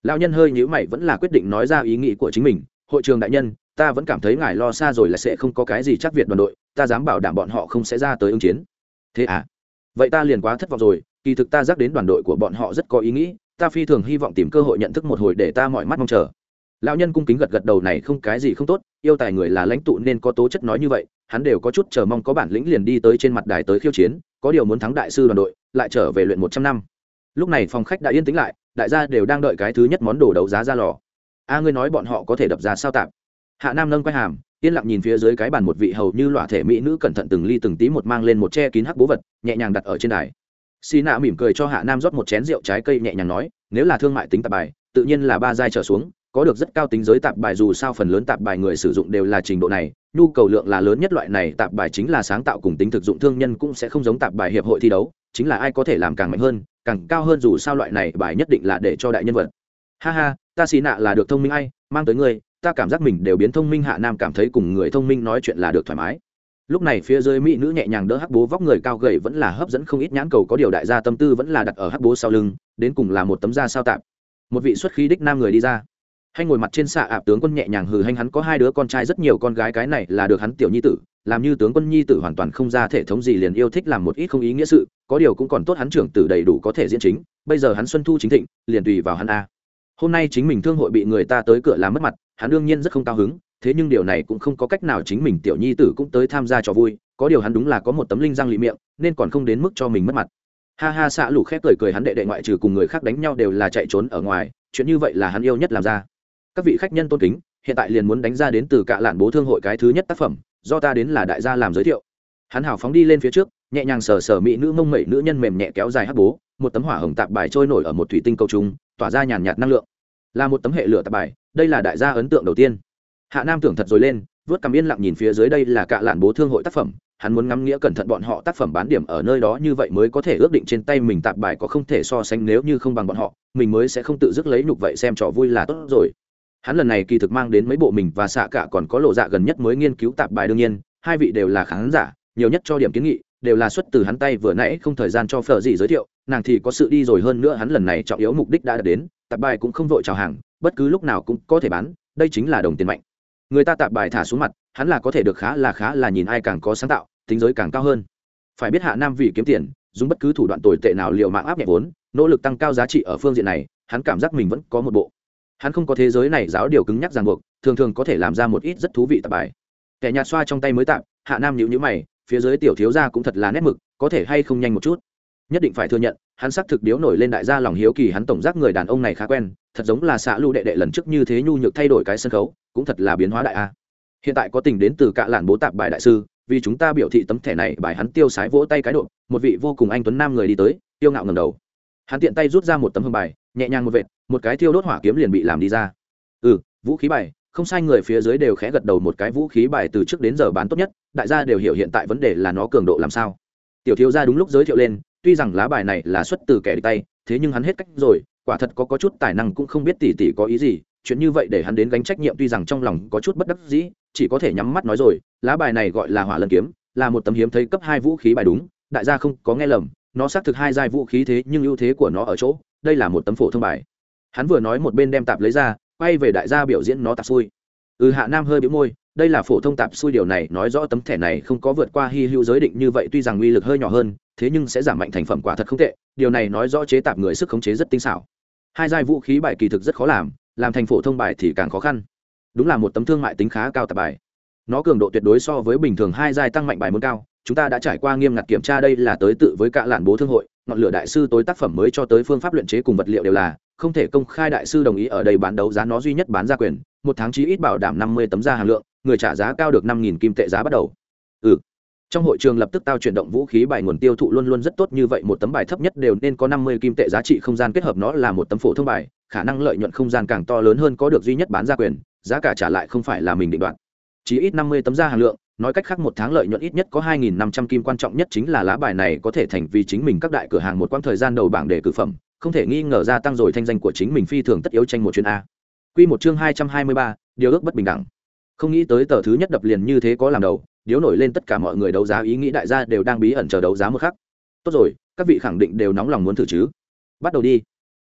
Lão nhân hơi nhíu mày vẫn là quyết định nói ra ý nghĩ của chính mình. Hội trường đại nhân, ta vẫn cảm thấy ngài lo xa rồi là sẽ không có cái gì chắc việt đoàn đội, ta dám bảo đảm bọn họ không sẽ ra tới ứng chiến. Thế à? Vậy ta liền quá thất vọng rồi. Kỳ thực ta dắt đến đoàn đội của bọn họ rất có ý nghĩ, ta phi thường hy vọng tìm cơ hội nhận thức một hồi để ta mọi mắt mong chờ. Lão nhân cung kính gật gật đầu này không cái gì không tốt, yêu tài người là lãnh tụ nên có tố chất nói như vậy hắn đều có chút chờ mong có bản lĩnh liền đi tới trên mặt đài tới khiêu chiến, có điều muốn thắng đại sư đoàn đội, lại trở về luyện một trăm năm. Lúc này phòng khách đã yên tĩnh lại, đại gia đều đang đợi cái thứ nhất món đồ đấu giá ra lò. A, ngươi nói bọn họ có thể đập ra sao tạp hạ nam nâng quay hàm, yên lặng nhìn phía dưới cái bàn một vị hầu như lọa thể mỹ nữ cẩn thận từng ly từng tí một mang lên một che kín hắc bố vật, nhẹ nhàng đặt ở trên đài. Xì nạ mỉm cười cho hạ nam rót một chén rượu trái cây nhẹ nhàng nói, nếu là thương mại tính tạp bài, tự nhiên là ba giai trở xuống có được rất cao tính giới tạp bài, dù sao phần lớn tạp bài người sử dụng đều là trình độ này. Nhu cầu lượng là lớn nhất loại này, tạp bài chính là sáng tạo cùng tính thực dụng, thương nhân cũng sẽ không giống tạp bài hiệp hội thi đấu, chính là ai có thể làm càng mạnh hơn, càng cao hơn dù sao loại này bài nhất định là để cho đại nhân vật. Ha ha, ta xì nạ là được thông minh ai, mang tới ngươi ta cảm giác mình đều biến thông minh, hạ nam cảm thấy cùng người thông minh nói chuyện là được thoải mái. Lúc này phía dưới mỹ nữ nhẹ nhàng đỡ hắc bố vóc người cao gầy vẫn là hấp dẫn không ít nhãn cầu, có điều đại gia tâm tư vẫn là đặt ở hắc bố sau lưng, đến cùng là một tấm da sao tạp. Một vị xuất khí đích nam người đi ra hay ngồi mặt trên xạ ạp tướng quân nhẹ nhàng hừ hanh hắn, có hai đứa con trai rất nhiều con gái, cái này là được hắn tiểu nhi tử, làm như tướng quân nhi tử hoàn toàn không ra thể thống gì liền yêu thích làm một ít không ý nghĩa sự, có điều cũng còn tốt hắn trưởng tử đầy đủ có thể diễn chính, bây giờ hắn xuân thu chính thịnh, liền tùy vào hắn a. Hôm nay chính mình thương hội bị người ta tới cửa làm mất mặt, hắn đương nhiên rất không cao hứng, thế nhưng điều này cũng không có cách nào chính mình tiểu nhi tử cũng tới tham gia trò vui, có điều hắn đúng là có một tấm linh răng lị miệng, nên còn không đến mức cho mình mất mặt. Ha ha, xạ lủ khép cười cười hắn đệ đệ ngoại trừ cùng người khác đánh nhau đều là chạy trốn ở ngoài, chuyện như vậy là hắn yêu nhất làm ra các vị khách nhân tôn kính, hiện tại liền muốn đánh ra đến từ cạ lạn bố thương hội cái thứ nhất tác phẩm, do ta đến là đại gia làm giới thiệu. Hắn hào phóng đi lên phía trước, nhẹ nhàng sờ sờ mỹ nữ mông mẩy nữ nhân mềm nhẹ kéo dài hắc bố, một tấm hỏa hồng tạp bài trôi nổi ở một thủy tinh cầu trung, tỏa ra nhàn nhạt năng lượng. Là một tấm hệ lửa tạp bài, đây là đại gia ấn tượng đầu tiên. Hạ nam tưởng thật rồi lên, vớt cầm yên lặng nhìn phía dưới đây là cạ lạn bố thương hội tác phẩm, hắn muốn ngắm nghĩa cẩn thận bọn họ tác phẩm bán điểm ở nơi đó như vậy mới có thể ước định trên tay mình tạp bài có không thể so sánh nếu như không bằng bọn họ, mình mới sẽ không tự dứt lấy nhục vậy xem trò vui là tốt rồi hắn lần này kỳ thực mang đến mấy bộ mình và xạ cả còn có lộ dạ gần nhất mới nghiên cứu tạp bài đương nhiên, hai vị đều là khán giả, nhiều nhất cho điểm kiến nghị, đều là xuất từ hắn tay vừa nãy không thời gian cho phở gì giới thiệu, nàng thì có sự đi rồi hơn nữa hắn lần này trọng yếu mục đích đã đạt đến, tạp bài cũng không vội chào hàng, bất cứ lúc nào cũng có thể bán, đây chính là đồng tiền mạnh. Người ta tạp bài thả xuống mặt, hắn là có thể được khá là khá là nhìn ai càng có sáng tạo, tính giới càng cao hơn. Phải biết hạ nam vì kiếm tiền, dùng bất cứ thủ đoạn tồi tệ nào liệu mạng áp nhẹ vốn, nỗ lực tăng cao giá trị ở phương diện này, hắn cảm giác mình vẫn có một bộ hắn không có thế giới này giáo điều cứng nhắc ràng buộc, thường thường có thể làm ra một ít rất thú vị tạp bài. Kẻ nhạt xoa trong tay mới tạm hạ nam nhịu nhữ mày, phía dưới tiểu thiếu gia cũng thật là nét mực, có thể hay không nhanh một chút? Nhất định phải thừa nhận, hắn xác thực điếu nổi lên đại gia lòng hiếu kỳ, hắn tổng giác người đàn ông này khá quen, thật giống là xạ lưu đệ đệ lần trước như thế nhu nhược thay đổi cái sân khấu, cũng thật là biến hóa đại a. Hiện tại có tình đến từ cạ lạn bố tạp bài đại sư, vì chúng ta biểu thị tấm thẻ này, bài hắn tiêu sái vỗ tay cái độ, một vị vô cùng anh tuấn nam người đi tới, tiêu ngạo ngầm đầu. Hắn tiện tay rút ra một tấm hương bài, nhẹ nhàng một vệt một cái thiêu đốt hỏa kiếm liền bị làm đi ra. Ừ vũ khí bài, không sai, người phía dưới đều khẽ gật đầu một cái, vũ khí bài từ trước đến giờ bán tốt nhất, đại gia đều hiểu hiện tại vấn đề là nó cường độ làm sao. Tiểu thiếu gia đúng lúc giới thiệu lên, tuy rằng lá bài này là xuất từ kẻ địch tay, thế nhưng hắn hết cách rồi, quả thật có có chút tài năng cũng không biết tỉ tỉ có ý gì, chuyện như vậy để hắn đến gánh trách nhiệm tuy rằng trong lòng có chút bất đắc dĩ, chỉ có thể nhắm mắt nói rồi, lá bài này gọi là hỏa lân kiếm, là một tấm hiếm thấy cấp hai vũ khí bài đúng, đại gia không có nghe lầm, nó xác thực hai giai vũ khí thế nhưng ưu thế của nó ở chỗ, đây là một tấm phổ thông bài hắn vừa nói một bên đem tạp lấy ra, quay về đại gia biểu diễn nó tạp xui. Ừ hạ nam hơi bĩu môi, đây là phổ thông tạp xui điều này, nói rõ tấm thẻ này không có vượt qua hy hữu giới định như vậy, tuy rằng uy lực hơi nhỏ hơn, thế nhưng sẽ giảm mạnh thành phẩm quả thật không tệ, điều này nói rõ chế tạp người sức khống chế rất tinh xảo. Hai giai vũ khí bài kỳ thực rất khó làm làm thành phổ thông bài thì càng khó khăn. Đúng là một tấm thương mại tính khá cao tạp bài. Nó cường độ tuyệt đối so với bình thường hai giai tăng mạnh bài muốn cao, chúng ta đã trải qua nghiêm ngặt kiểm tra, đây là tới tự với cả lạn bố thương hội ngọn lửa đại sư tối tác phẩm mới cho tới phương pháp luyện chế cùng vật liệu đều là, không thể công khai đại sư đồng ý ở đây bán đấu giá nó duy nhất bán ra quyền, một tháng chí ít bảo đảm năm mươi tấm ra hàng lượng, người trả giá cao được năm nghìn kim tệ giá bắt đầu. Ừ. Trong hội trường lập tức tao chuyển động vũ khí bài nguồn tiêu thụ luôn luôn rất tốt như vậy, một tấm bài thấp nhất đều nên có năm mươi kim tệ giá trị không gian kết hợp nó là một tấm phổ thông bài, khả năng lợi nhuận không gian càng to lớn hơn có được duy nhất bán ra quyền, giá cả trả lại không phải là mình định đoạt. Chí ít năm mươi tấm ra hàng lượng nói cách khác một tháng lợi nhuận ít nhất có hai nghìn năm trăm kim, quan trọng nhất chính là lá bài này có thể thành vì chính mình các đại cửa hàng một quãng thời gian đầu bảng để cử phẩm, không thể nghi ngờ gia tăng rồi thanh danh của chính mình phi thường tất yếu tranh một chuyến a. Quy một chương hai trăm hai mươi ba, điều ước bất bình đẳng. Không nghĩ tới tờ thứ nhất đập liền như thế có làm đầu, điếu nổi lên tất cả mọi người đấu giá ý nghĩ đại gia đều đang bí ẩn chờ đấu giá một khắc. Tốt rồi, các vị khẳng định đều nóng lòng muốn thử chứ. Bắt đầu đi.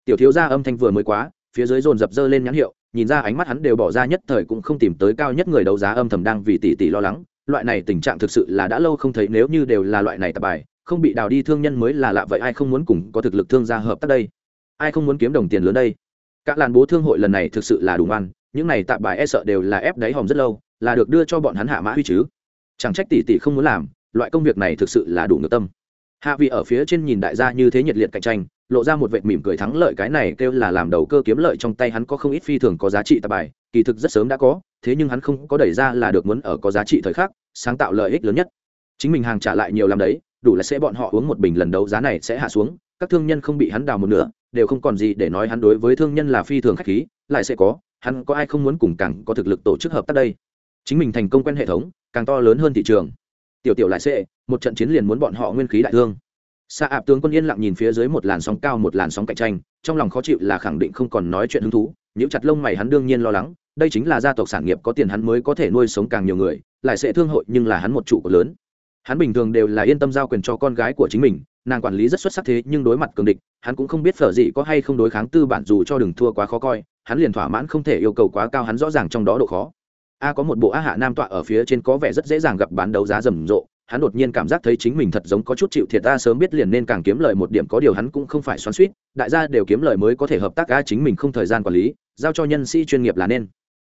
Tiểu thiếu gia âm thanh vừa mới quá, phía dưới dồn dập dơ lên nhãn hiệu, nhìn ra ánh mắt hắn đều bỏ ra nhất thời cũng không tìm tới cao nhất người đấu giá âm thầm đang vì tỷ tỷ lo lắng loại này tình trạng thực sự là đã lâu không thấy, nếu như đều là loại này tạp bài, không bị đào đi thương nhân mới là lạ vậy, ai không muốn cùng có thực lực thương gia hợp tác đây? Ai không muốn kiếm đồng tiền lớn đây? Các làn bố thương hội lần này thực sự là đủ ăn những này tạp bài e sợ đều là ép đáy hòm rất lâu, là được đưa cho bọn hắn hạ mã huy chứ. Chẳng trách tỷ tỷ không muốn làm, loại công việc này thực sự là đủ ngược tâm. Hạ vị ở phía trên nhìn đại gia như thế nhiệt liệt cạnh tranh lộ ra một vệt mỉm cười thắng lợi, cái này kêu là làm đầu cơ kiếm lợi trong tay hắn có không ít phi thường có giá trị tạp bài, kỳ thực rất sớm đã có, thế nhưng hắn không có đẩy ra là được muốn ở có giá trị thời khắc, sáng tạo lợi ích lớn nhất. Chính mình hàng trả lại nhiều làm đấy, đủ là sẽ bọn họ uống một bình lần đấu giá này sẽ hạ xuống, các thương nhân không bị hắn đào một nửa, đều không còn gì để nói hắn đối với thương nhân là phi thường khách khí, lại sẽ có, hắn có ai không muốn cùng càng có thực lực tổ chức hợp tác đây? Chính mình thành công quen hệ thống, càng to lớn hơn thị trường. Tiểu tiểu lại sẽ, một trận chiến liền muốn bọn họ nguyên khí đại thương xa ạp tướng quân yên lặng nhìn phía dưới một làn sóng cao một làn sóng cạnh tranh, trong lòng khó chịu là khẳng định không còn nói chuyện hứng thú nếu chặt lông mày hắn đương nhiên lo lắng, đây chính là gia tộc sản nghiệp có tiền hắn mới có thể nuôi sống càng nhiều người, lại sẽ thương hội nhưng là hắn một trụ cột lớn. Hắn bình thường đều là yên tâm giao quyền cho con gái của chính mình, nàng quản lý rất xuất sắc thế nhưng đối mặt cường địch, hắn cũng không biết phở gì có hay không đối kháng tư bản dù cho đừng thua quá khó coi, hắn liền thỏa mãn không thể yêu cầu quá cao hắn rõ ràng trong đó độ khó. A có một bộ a hạ nam tọa ở phía trên có vẻ rất dễ dàng gặp bán đấu giá rầm rộ hắn đột nhiên cảm giác thấy chính mình thật giống có chút chịu thiệt ta sớm biết liền nên càng kiếm lời một điểm, có điều hắn cũng không phải xoắn suýt đại gia đều kiếm lời mới có thể hợp tác a chính mình không thời gian quản lý, giao cho nhân sĩ chuyên nghiệp là nên.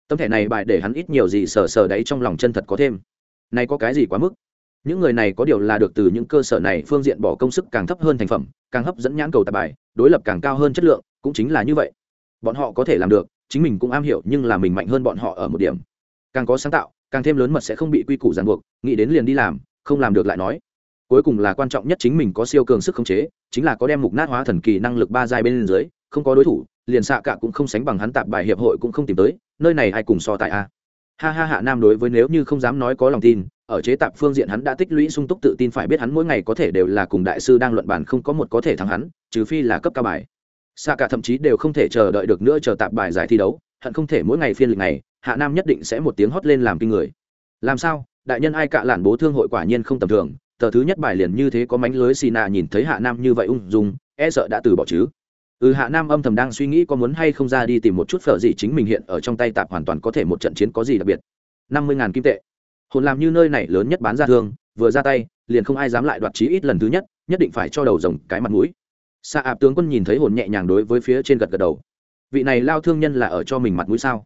Tấm thẻ này bài để hắn ít nhiều gì sờ sờ đấy trong lòng chân thật có thêm. Này có cái gì quá mức? Những người này có điều là được từ những cơ sở này, phương diện bỏ công sức càng thấp hơn thành phẩm, càng hấp dẫn nhãn cầu tạp bài, đối lập càng cao hơn chất lượng, cũng chính là như vậy. Bọn họ có thể làm được, chính mình cũng am hiểu, nhưng là mình mạnh hơn bọn họ ở một điểm. Càng có sáng tạo, càng thêm lớn mật sẽ không bị quy củ ràng buộc, nghĩ đến liền đi làm không làm được lại nói. Cuối cùng là quan trọng nhất chính mình có siêu cường sức khống chế, chính là có đem mục nát hóa thần kỳ năng lực ba giai bên dưới, không có đối thủ, liền xạ cả cũng không sánh bằng hắn tạp bài hiệp hội cũng không tìm tới, nơi này ai cùng so tại a? Ha ha hạ nam đối với nếu như không dám nói có lòng tin, ở chế tạp phương diện hắn đã tích lũy sung túc tự tin phải biết hắn mỗi ngày có thể đều là cùng đại sư đang luận bàn không có một có thể thắng hắn, trừ phi là cấp cao bài. Xạ cả thậm chí đều không thể chờ đợi được nữa chờ tạp bài giải thi đấu, hận không thể mỗi ngày phiên lịch này, hạ nam nhất định sẽ một tiếng hót lên làm kinh người. Làm sao? Đại nhân ai cạ lản bố thương hội quả nhiên không tầm thường, tờ thứ nhất bài liền như thế có mánh lưới xì nà nhìn thấy hạ nam như vậy ung dung e sợ đã từ bỏ chứ. Ừ hạ nam âm thầm đang suy nghĩ có muốn hay không ra đi tìm một chút phở gì chính mình hiện ở trong tay tạp hoàn toàn có thể một trận chiến có gì đặc biệt. Năm mươi ngàn kim tệ. Hồn làm như nơi này lớn nhất bán ra thương, vừa ra tay, liền không ai dám lại đoạt chí ít lần thứ nhất nhất định phải cho đầu rồng cái mặt mũi. Xạ ạp tướng quân nhìn thấy hồn nhẹ nhàng đối với phía trên gật gật đầu. Vị này lao thương nhân là ở cho mình mặt mũi sao?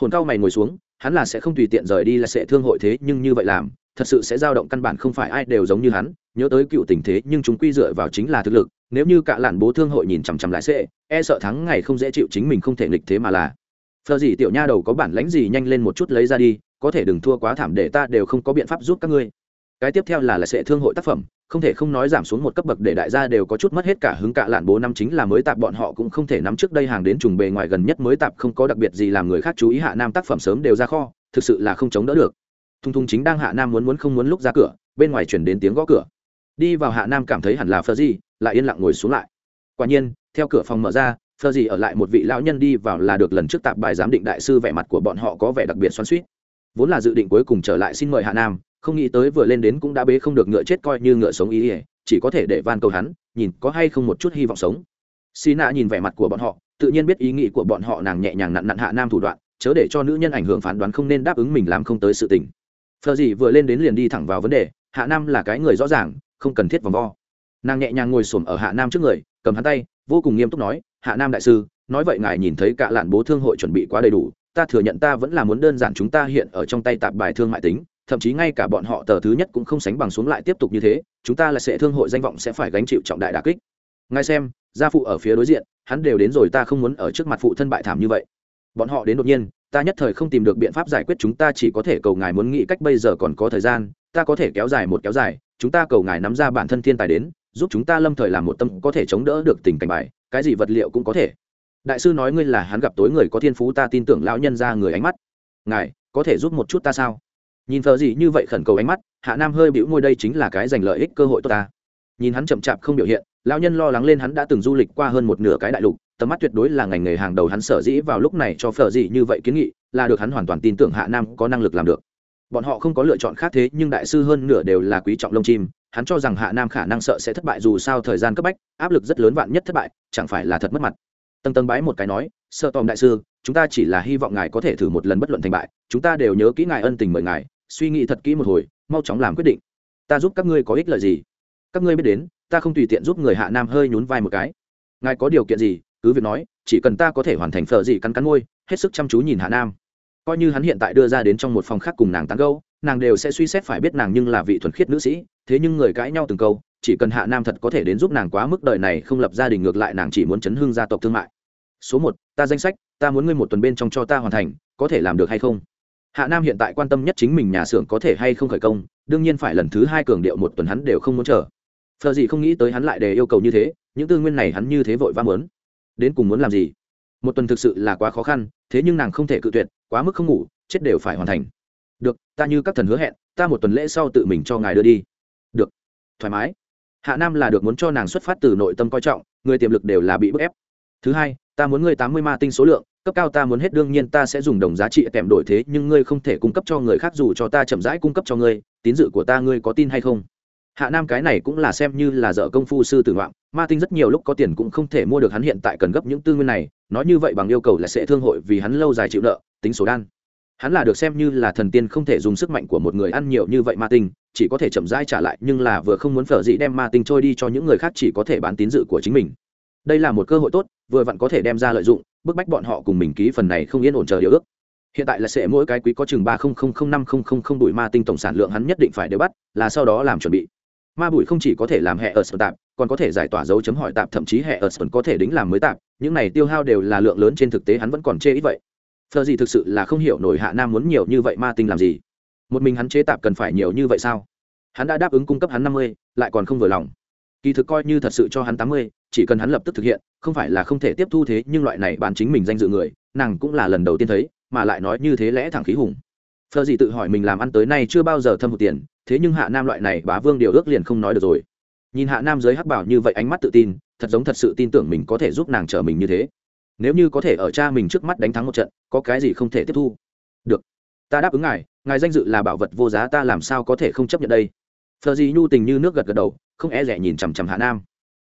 Hồn cao mày ngồi xuống hắn là sẽ không tùy tiện rời đi là sẽ thương hội thế nhưng như vậy làm, thật sự sẽ dao động căn bản không phải ai đều giống như hắn, nhớ tới cựu tình thế nhưng chúng quy dựa vào chính là thực lực, nếu như cả làn bố thương hội nhìn chằm chằm lại sẽ e sợ thắng ngày không dễ chịu chính mình không thể nghịch thế mà là. Phờ gì tiểu nha đầu có bản lãnh gì nhanh lên một chút lấy ra đi, có thể đừng thua quá thảm để ta đều không có biện pháp giúp các ngươi cái tiếp theo là là sẽ thương hội tác phẩm, không thể không nói giảm xuống một cấp bậc để đại gia đều có chút mất hết cả hứng cả lạn bố năm chính là mới tạp bọn họ cũng không thể nắm trước đây hàng đến trùng bề ngoài gần nhất mới tạp không có đặc biệt gì làm người khác chú ý hạ nam tác phẩm sớm đều ra kho, thực sự là không chống đỡ được. Thung thung chính đang hạ nam muốn muốn không muốn lúc ra cửa, bên ngoài chuyển đến tiếng gõ cửa. Đi vào hạ nam cảm thấy hẳn là phơ gì lại yên lặng ngồi xuống lại. Quả nhiên, theo cửa phòng mở ra phơ gì ở lại một vị lão nhân đi vào là được lần trước tạp bài giám định đại sư vẻ mặt của bọn họ có vẻ đặc biệt xoắn suýt vốn là dự định cuối cùng trở lại xin mời hạ nam không nghĩ tới vừa lên đến cũng đã bế không được ngựa chết coi như ngựa sống ý ỉa, chỉ có thể để van cầu hắn, nhìn có hay không một chút hy vọng sống. Xì nạ nhìn vẻ mặt của bọn họ, tự nhiên biết ý nghĩ của bọn họ nàng nhẹ nhàng nặn nặn hạ nam thủ đoạn, chớ để cho nữ nhân ảnh hưởng phán đoán không nên đáp ứng mình làm không tới sự tình. Phờ gì vừa lên đến liền đi thẳng vào vấn đề, hạ nam là cái người rõ ràng, không cần thiết vòng vo. Nàng nhẹ nhàng ngồi xổm ở hạ nam trước người, cầm hắn tay, vô cùng nghiêm túc nói, hạ nam đại sư, nói vậy ngài nhìn thấy cả lạn bố thương hội chuẩn bị quá đầy đủ, ta thừa nhận ta vẫn là muốn đơn giản chúng ta hiện ở trong tay tạp bài thương mại tính thậm chí ngay cả bọn họ tờ thứ nhất cũng không sánh bằng xuống lại tiếp tục như thế, chúng ta là sẽ thương hội danh vọng sẽ phải gánh chịu trọng đại đà kích. Ngay xem, gia phụ ở phía đối diện, hắn đều đến rồi ta không muốn ở trước mặt phụ thân bại thảm như vậy. Bọn họ đến đột nhiên, ta nhất thời không tìm được biện pháp giải quyết chúng ta chỉ có thể cầu ngài muốn nghĩ cách bây giờ còn có thời gian, ta có thể kéo dài một kéo dài, chúng ta cầu ngài nắm ra bản thân thiên tài đến, giúp chúng ta lâm thời làm một tâm có thể chống đỡ được tình cảnh bài, cái gì vật liệu cũng có thể. Đại sư nói ngươi là hắn gặp tối người có thiên phú ta tin tưởng lão nhân ra người ánh mắt. Ngài, có thể giúp một chút ta sao? Nhìn thờ gì như vậy khẩn cầu ánh mắt, hạ nam hơi bĩu môi, đây chính là cái giành lợi ích cơ hội tốt ta. Nhìn hắn chậm chạp không biểu hiện, lão nhân lo lắng lên hắn đã từng du lịch qua hơn một nửa cái đại lục, tầm mắt tuyệt đối là ngành nghề hàng đầu hắn sở dĩ vào lúc này cho phở gì như vậy kiến nghị, là được hắn hoàn toàn tin tưởng hạ nam có năng lực làm được. Bọn họ không có lựa chọn khác thế, nhưng đại sư hơn nửa đều là quý trọng lông chim, hắn cho rằng hạ nam khả năng sợ sẽ thất bại, dù sao thời gian cấp bách, áp lực rất lớn vạn nhất thất bại, chẳng phải là thật mất mặt. Tầng tầng bái một cái nói sợ tòm đại sư, chúng ta chỉ là hy vọng ngài có thể thử một lần bất luận thành bại, chúng ta đều nhớ kỹ ngài ân tình mời ngài suy nghĩ thật kỹ một hồi, mau chóng làm quyết định. Ta giúp các ngươi có ích lợi gì? Các ngươi biết đến, ta không tùy tiện giúp người hạ nam hơi nhún vai một cái. Ngài có điều kiện gì? Cứ việc nói, chỉ cần ta có thể hoàn thành phở gì cắn cắn môi, hết sức chăm chú nhìn hạ nam. Coi như hắn hiện tại đưa ra đến trong một phòng khác cùng nàng tán gâu nàng đều sẽ suy xét phải biết nàng nhưng là vị thuần khiết nữ sĩ. Thế nhưng người cãi nhau từng câu, chỉ cần hạ nam thật có thể đến giúp nàng quá mức đời này không lập gia đình ngược lại nàng chỉ muốn chấn hương gia tộc thương mại. Số một, ta danh sách, ta muốn ngươi một tuần bên trong cho ta hoàn thành, có thể làm được hay không? Hạ nam hiện tại quan tâm nhất chính mình nhà xưởng có thể hay không khởi công, đương nhiên phải lần thứ hai cường điệu một tuần hắn đều không muốn chờ. Phờ gì không nghĩ tới hắn lại đề yêu cầu như thế, những tư nguyên này hắn như thế vội vã muốn. Đến cùng muốn làm gì? Một tuần thực sự là quá khó khăn, thế nhưng nàng không thể cự tuyệt, quá mức không ngủ, chết đều phải hoàn thành. Được, ta như các thần hứa hẹn, ta một tuần lễ sau tự mình cho ngài đưa đi. Được. Thoải mái. Hạ nam là được muốn cho nàng xuất phát từ nội tâm coi trọng, người tiềm lực đều là bị bức ép. Thứ hai, ta muốn ngươi tám mươi ma tinh số lượng cấp cao ta muốn hết, đương nhiên ta sẽ dùng đồng giá trị kèm đổi thế, nhưng ngươi không thể cung cấp cho người khác, dù cho ta chậm rãi cung cấp cho ngươi, tín dự của ta ngươi có tin hay không? Hạ nam cái này cũng là xem như là dợ công phu sư tử ngoạn, ma tinh rất nhiều lúc có tiền cũng không thể mua được hắn hiện tại cần gấp những tư nguyên này, nói như vậy bằng yêu cầu là sẽ thương hội vì hắn lâu dài chịu nợ, tính số đan. Hắn là được xem như là thần tiên không thể dùng sức mạnh của một người ăn nhiều như vậy ma tinh, chỉ có thể chậm rãi trả lại, nhưng là vừa không muốn phở dị đem ma tinh trôi đi cho những người khác chỉ có thể bán tín dự của chính mình. Đây là một cơ hội tốt, vừa vặn có thể đem ra lợi dụng bức bách bọn họ cùng mình ký phần này không yên ổn chờ điều ước. Hiện tại là sẽ mỗi cái quý có chừng ba năm không đuổi ma tinh tổng sản lượng hắn nhất định phải đều bắt, là sau đó làm chuẩn bị. Ma bụi không chỉ có thể làm hệ ở sở tạp, còn có thể giải tỏa dấu chấm hỏi tạp, thậm chí hệ ở sở có thể đính làm mới tạp, những này tiêu hao đều là lượng lớn trên thực tế hắn vẫn còn chê ít vậy. Phờ gì thực sự là không hiểu nổi hạ nam muốn nhiều như vậy ma tinh làm gì? Một mình hắn chế tạp cần phải nhiều như vậy sao? Hắn đã đáp ứng cung cấp hắn năm mươi, lại còn không vừa lòng kỳ thực coi như thật sự cho hắn tám mươi, chỉ cần hắn lập tức thực hiện, không phải là không thể tiếp thu thế, nhưng loại này bán chính mình danh dự người, nàng cũng là lần đầu tiên thấy, mà lại nói như thế lẽ thẳng khí hùng. Phờ gì tự hỏi mình làm ăn tới nay chưa bao giờ thâm hụt tiền, thế nhưng hạ nam loại này bá vương điều ước liền không nói được rồi. Nhìn hạ nam giới hắc bảo như vậy ánh mắt tự tin, thật giống thật sự tin tưởng mình có thể giúp nàng trở mình như thế. Nếu như có thể ở cha mình trước mắt đánh thắng một trận, có cái gì không thể tiếp thu? Được. Ta đáp ứng ngài ngài danh dự là bảo vật vô giá, ta làm sao có thể không chấp nhận đây? Phờ gì nhu tình như nước gật gật đầu, không e rẻ nhìn chằm chằm hạ nam.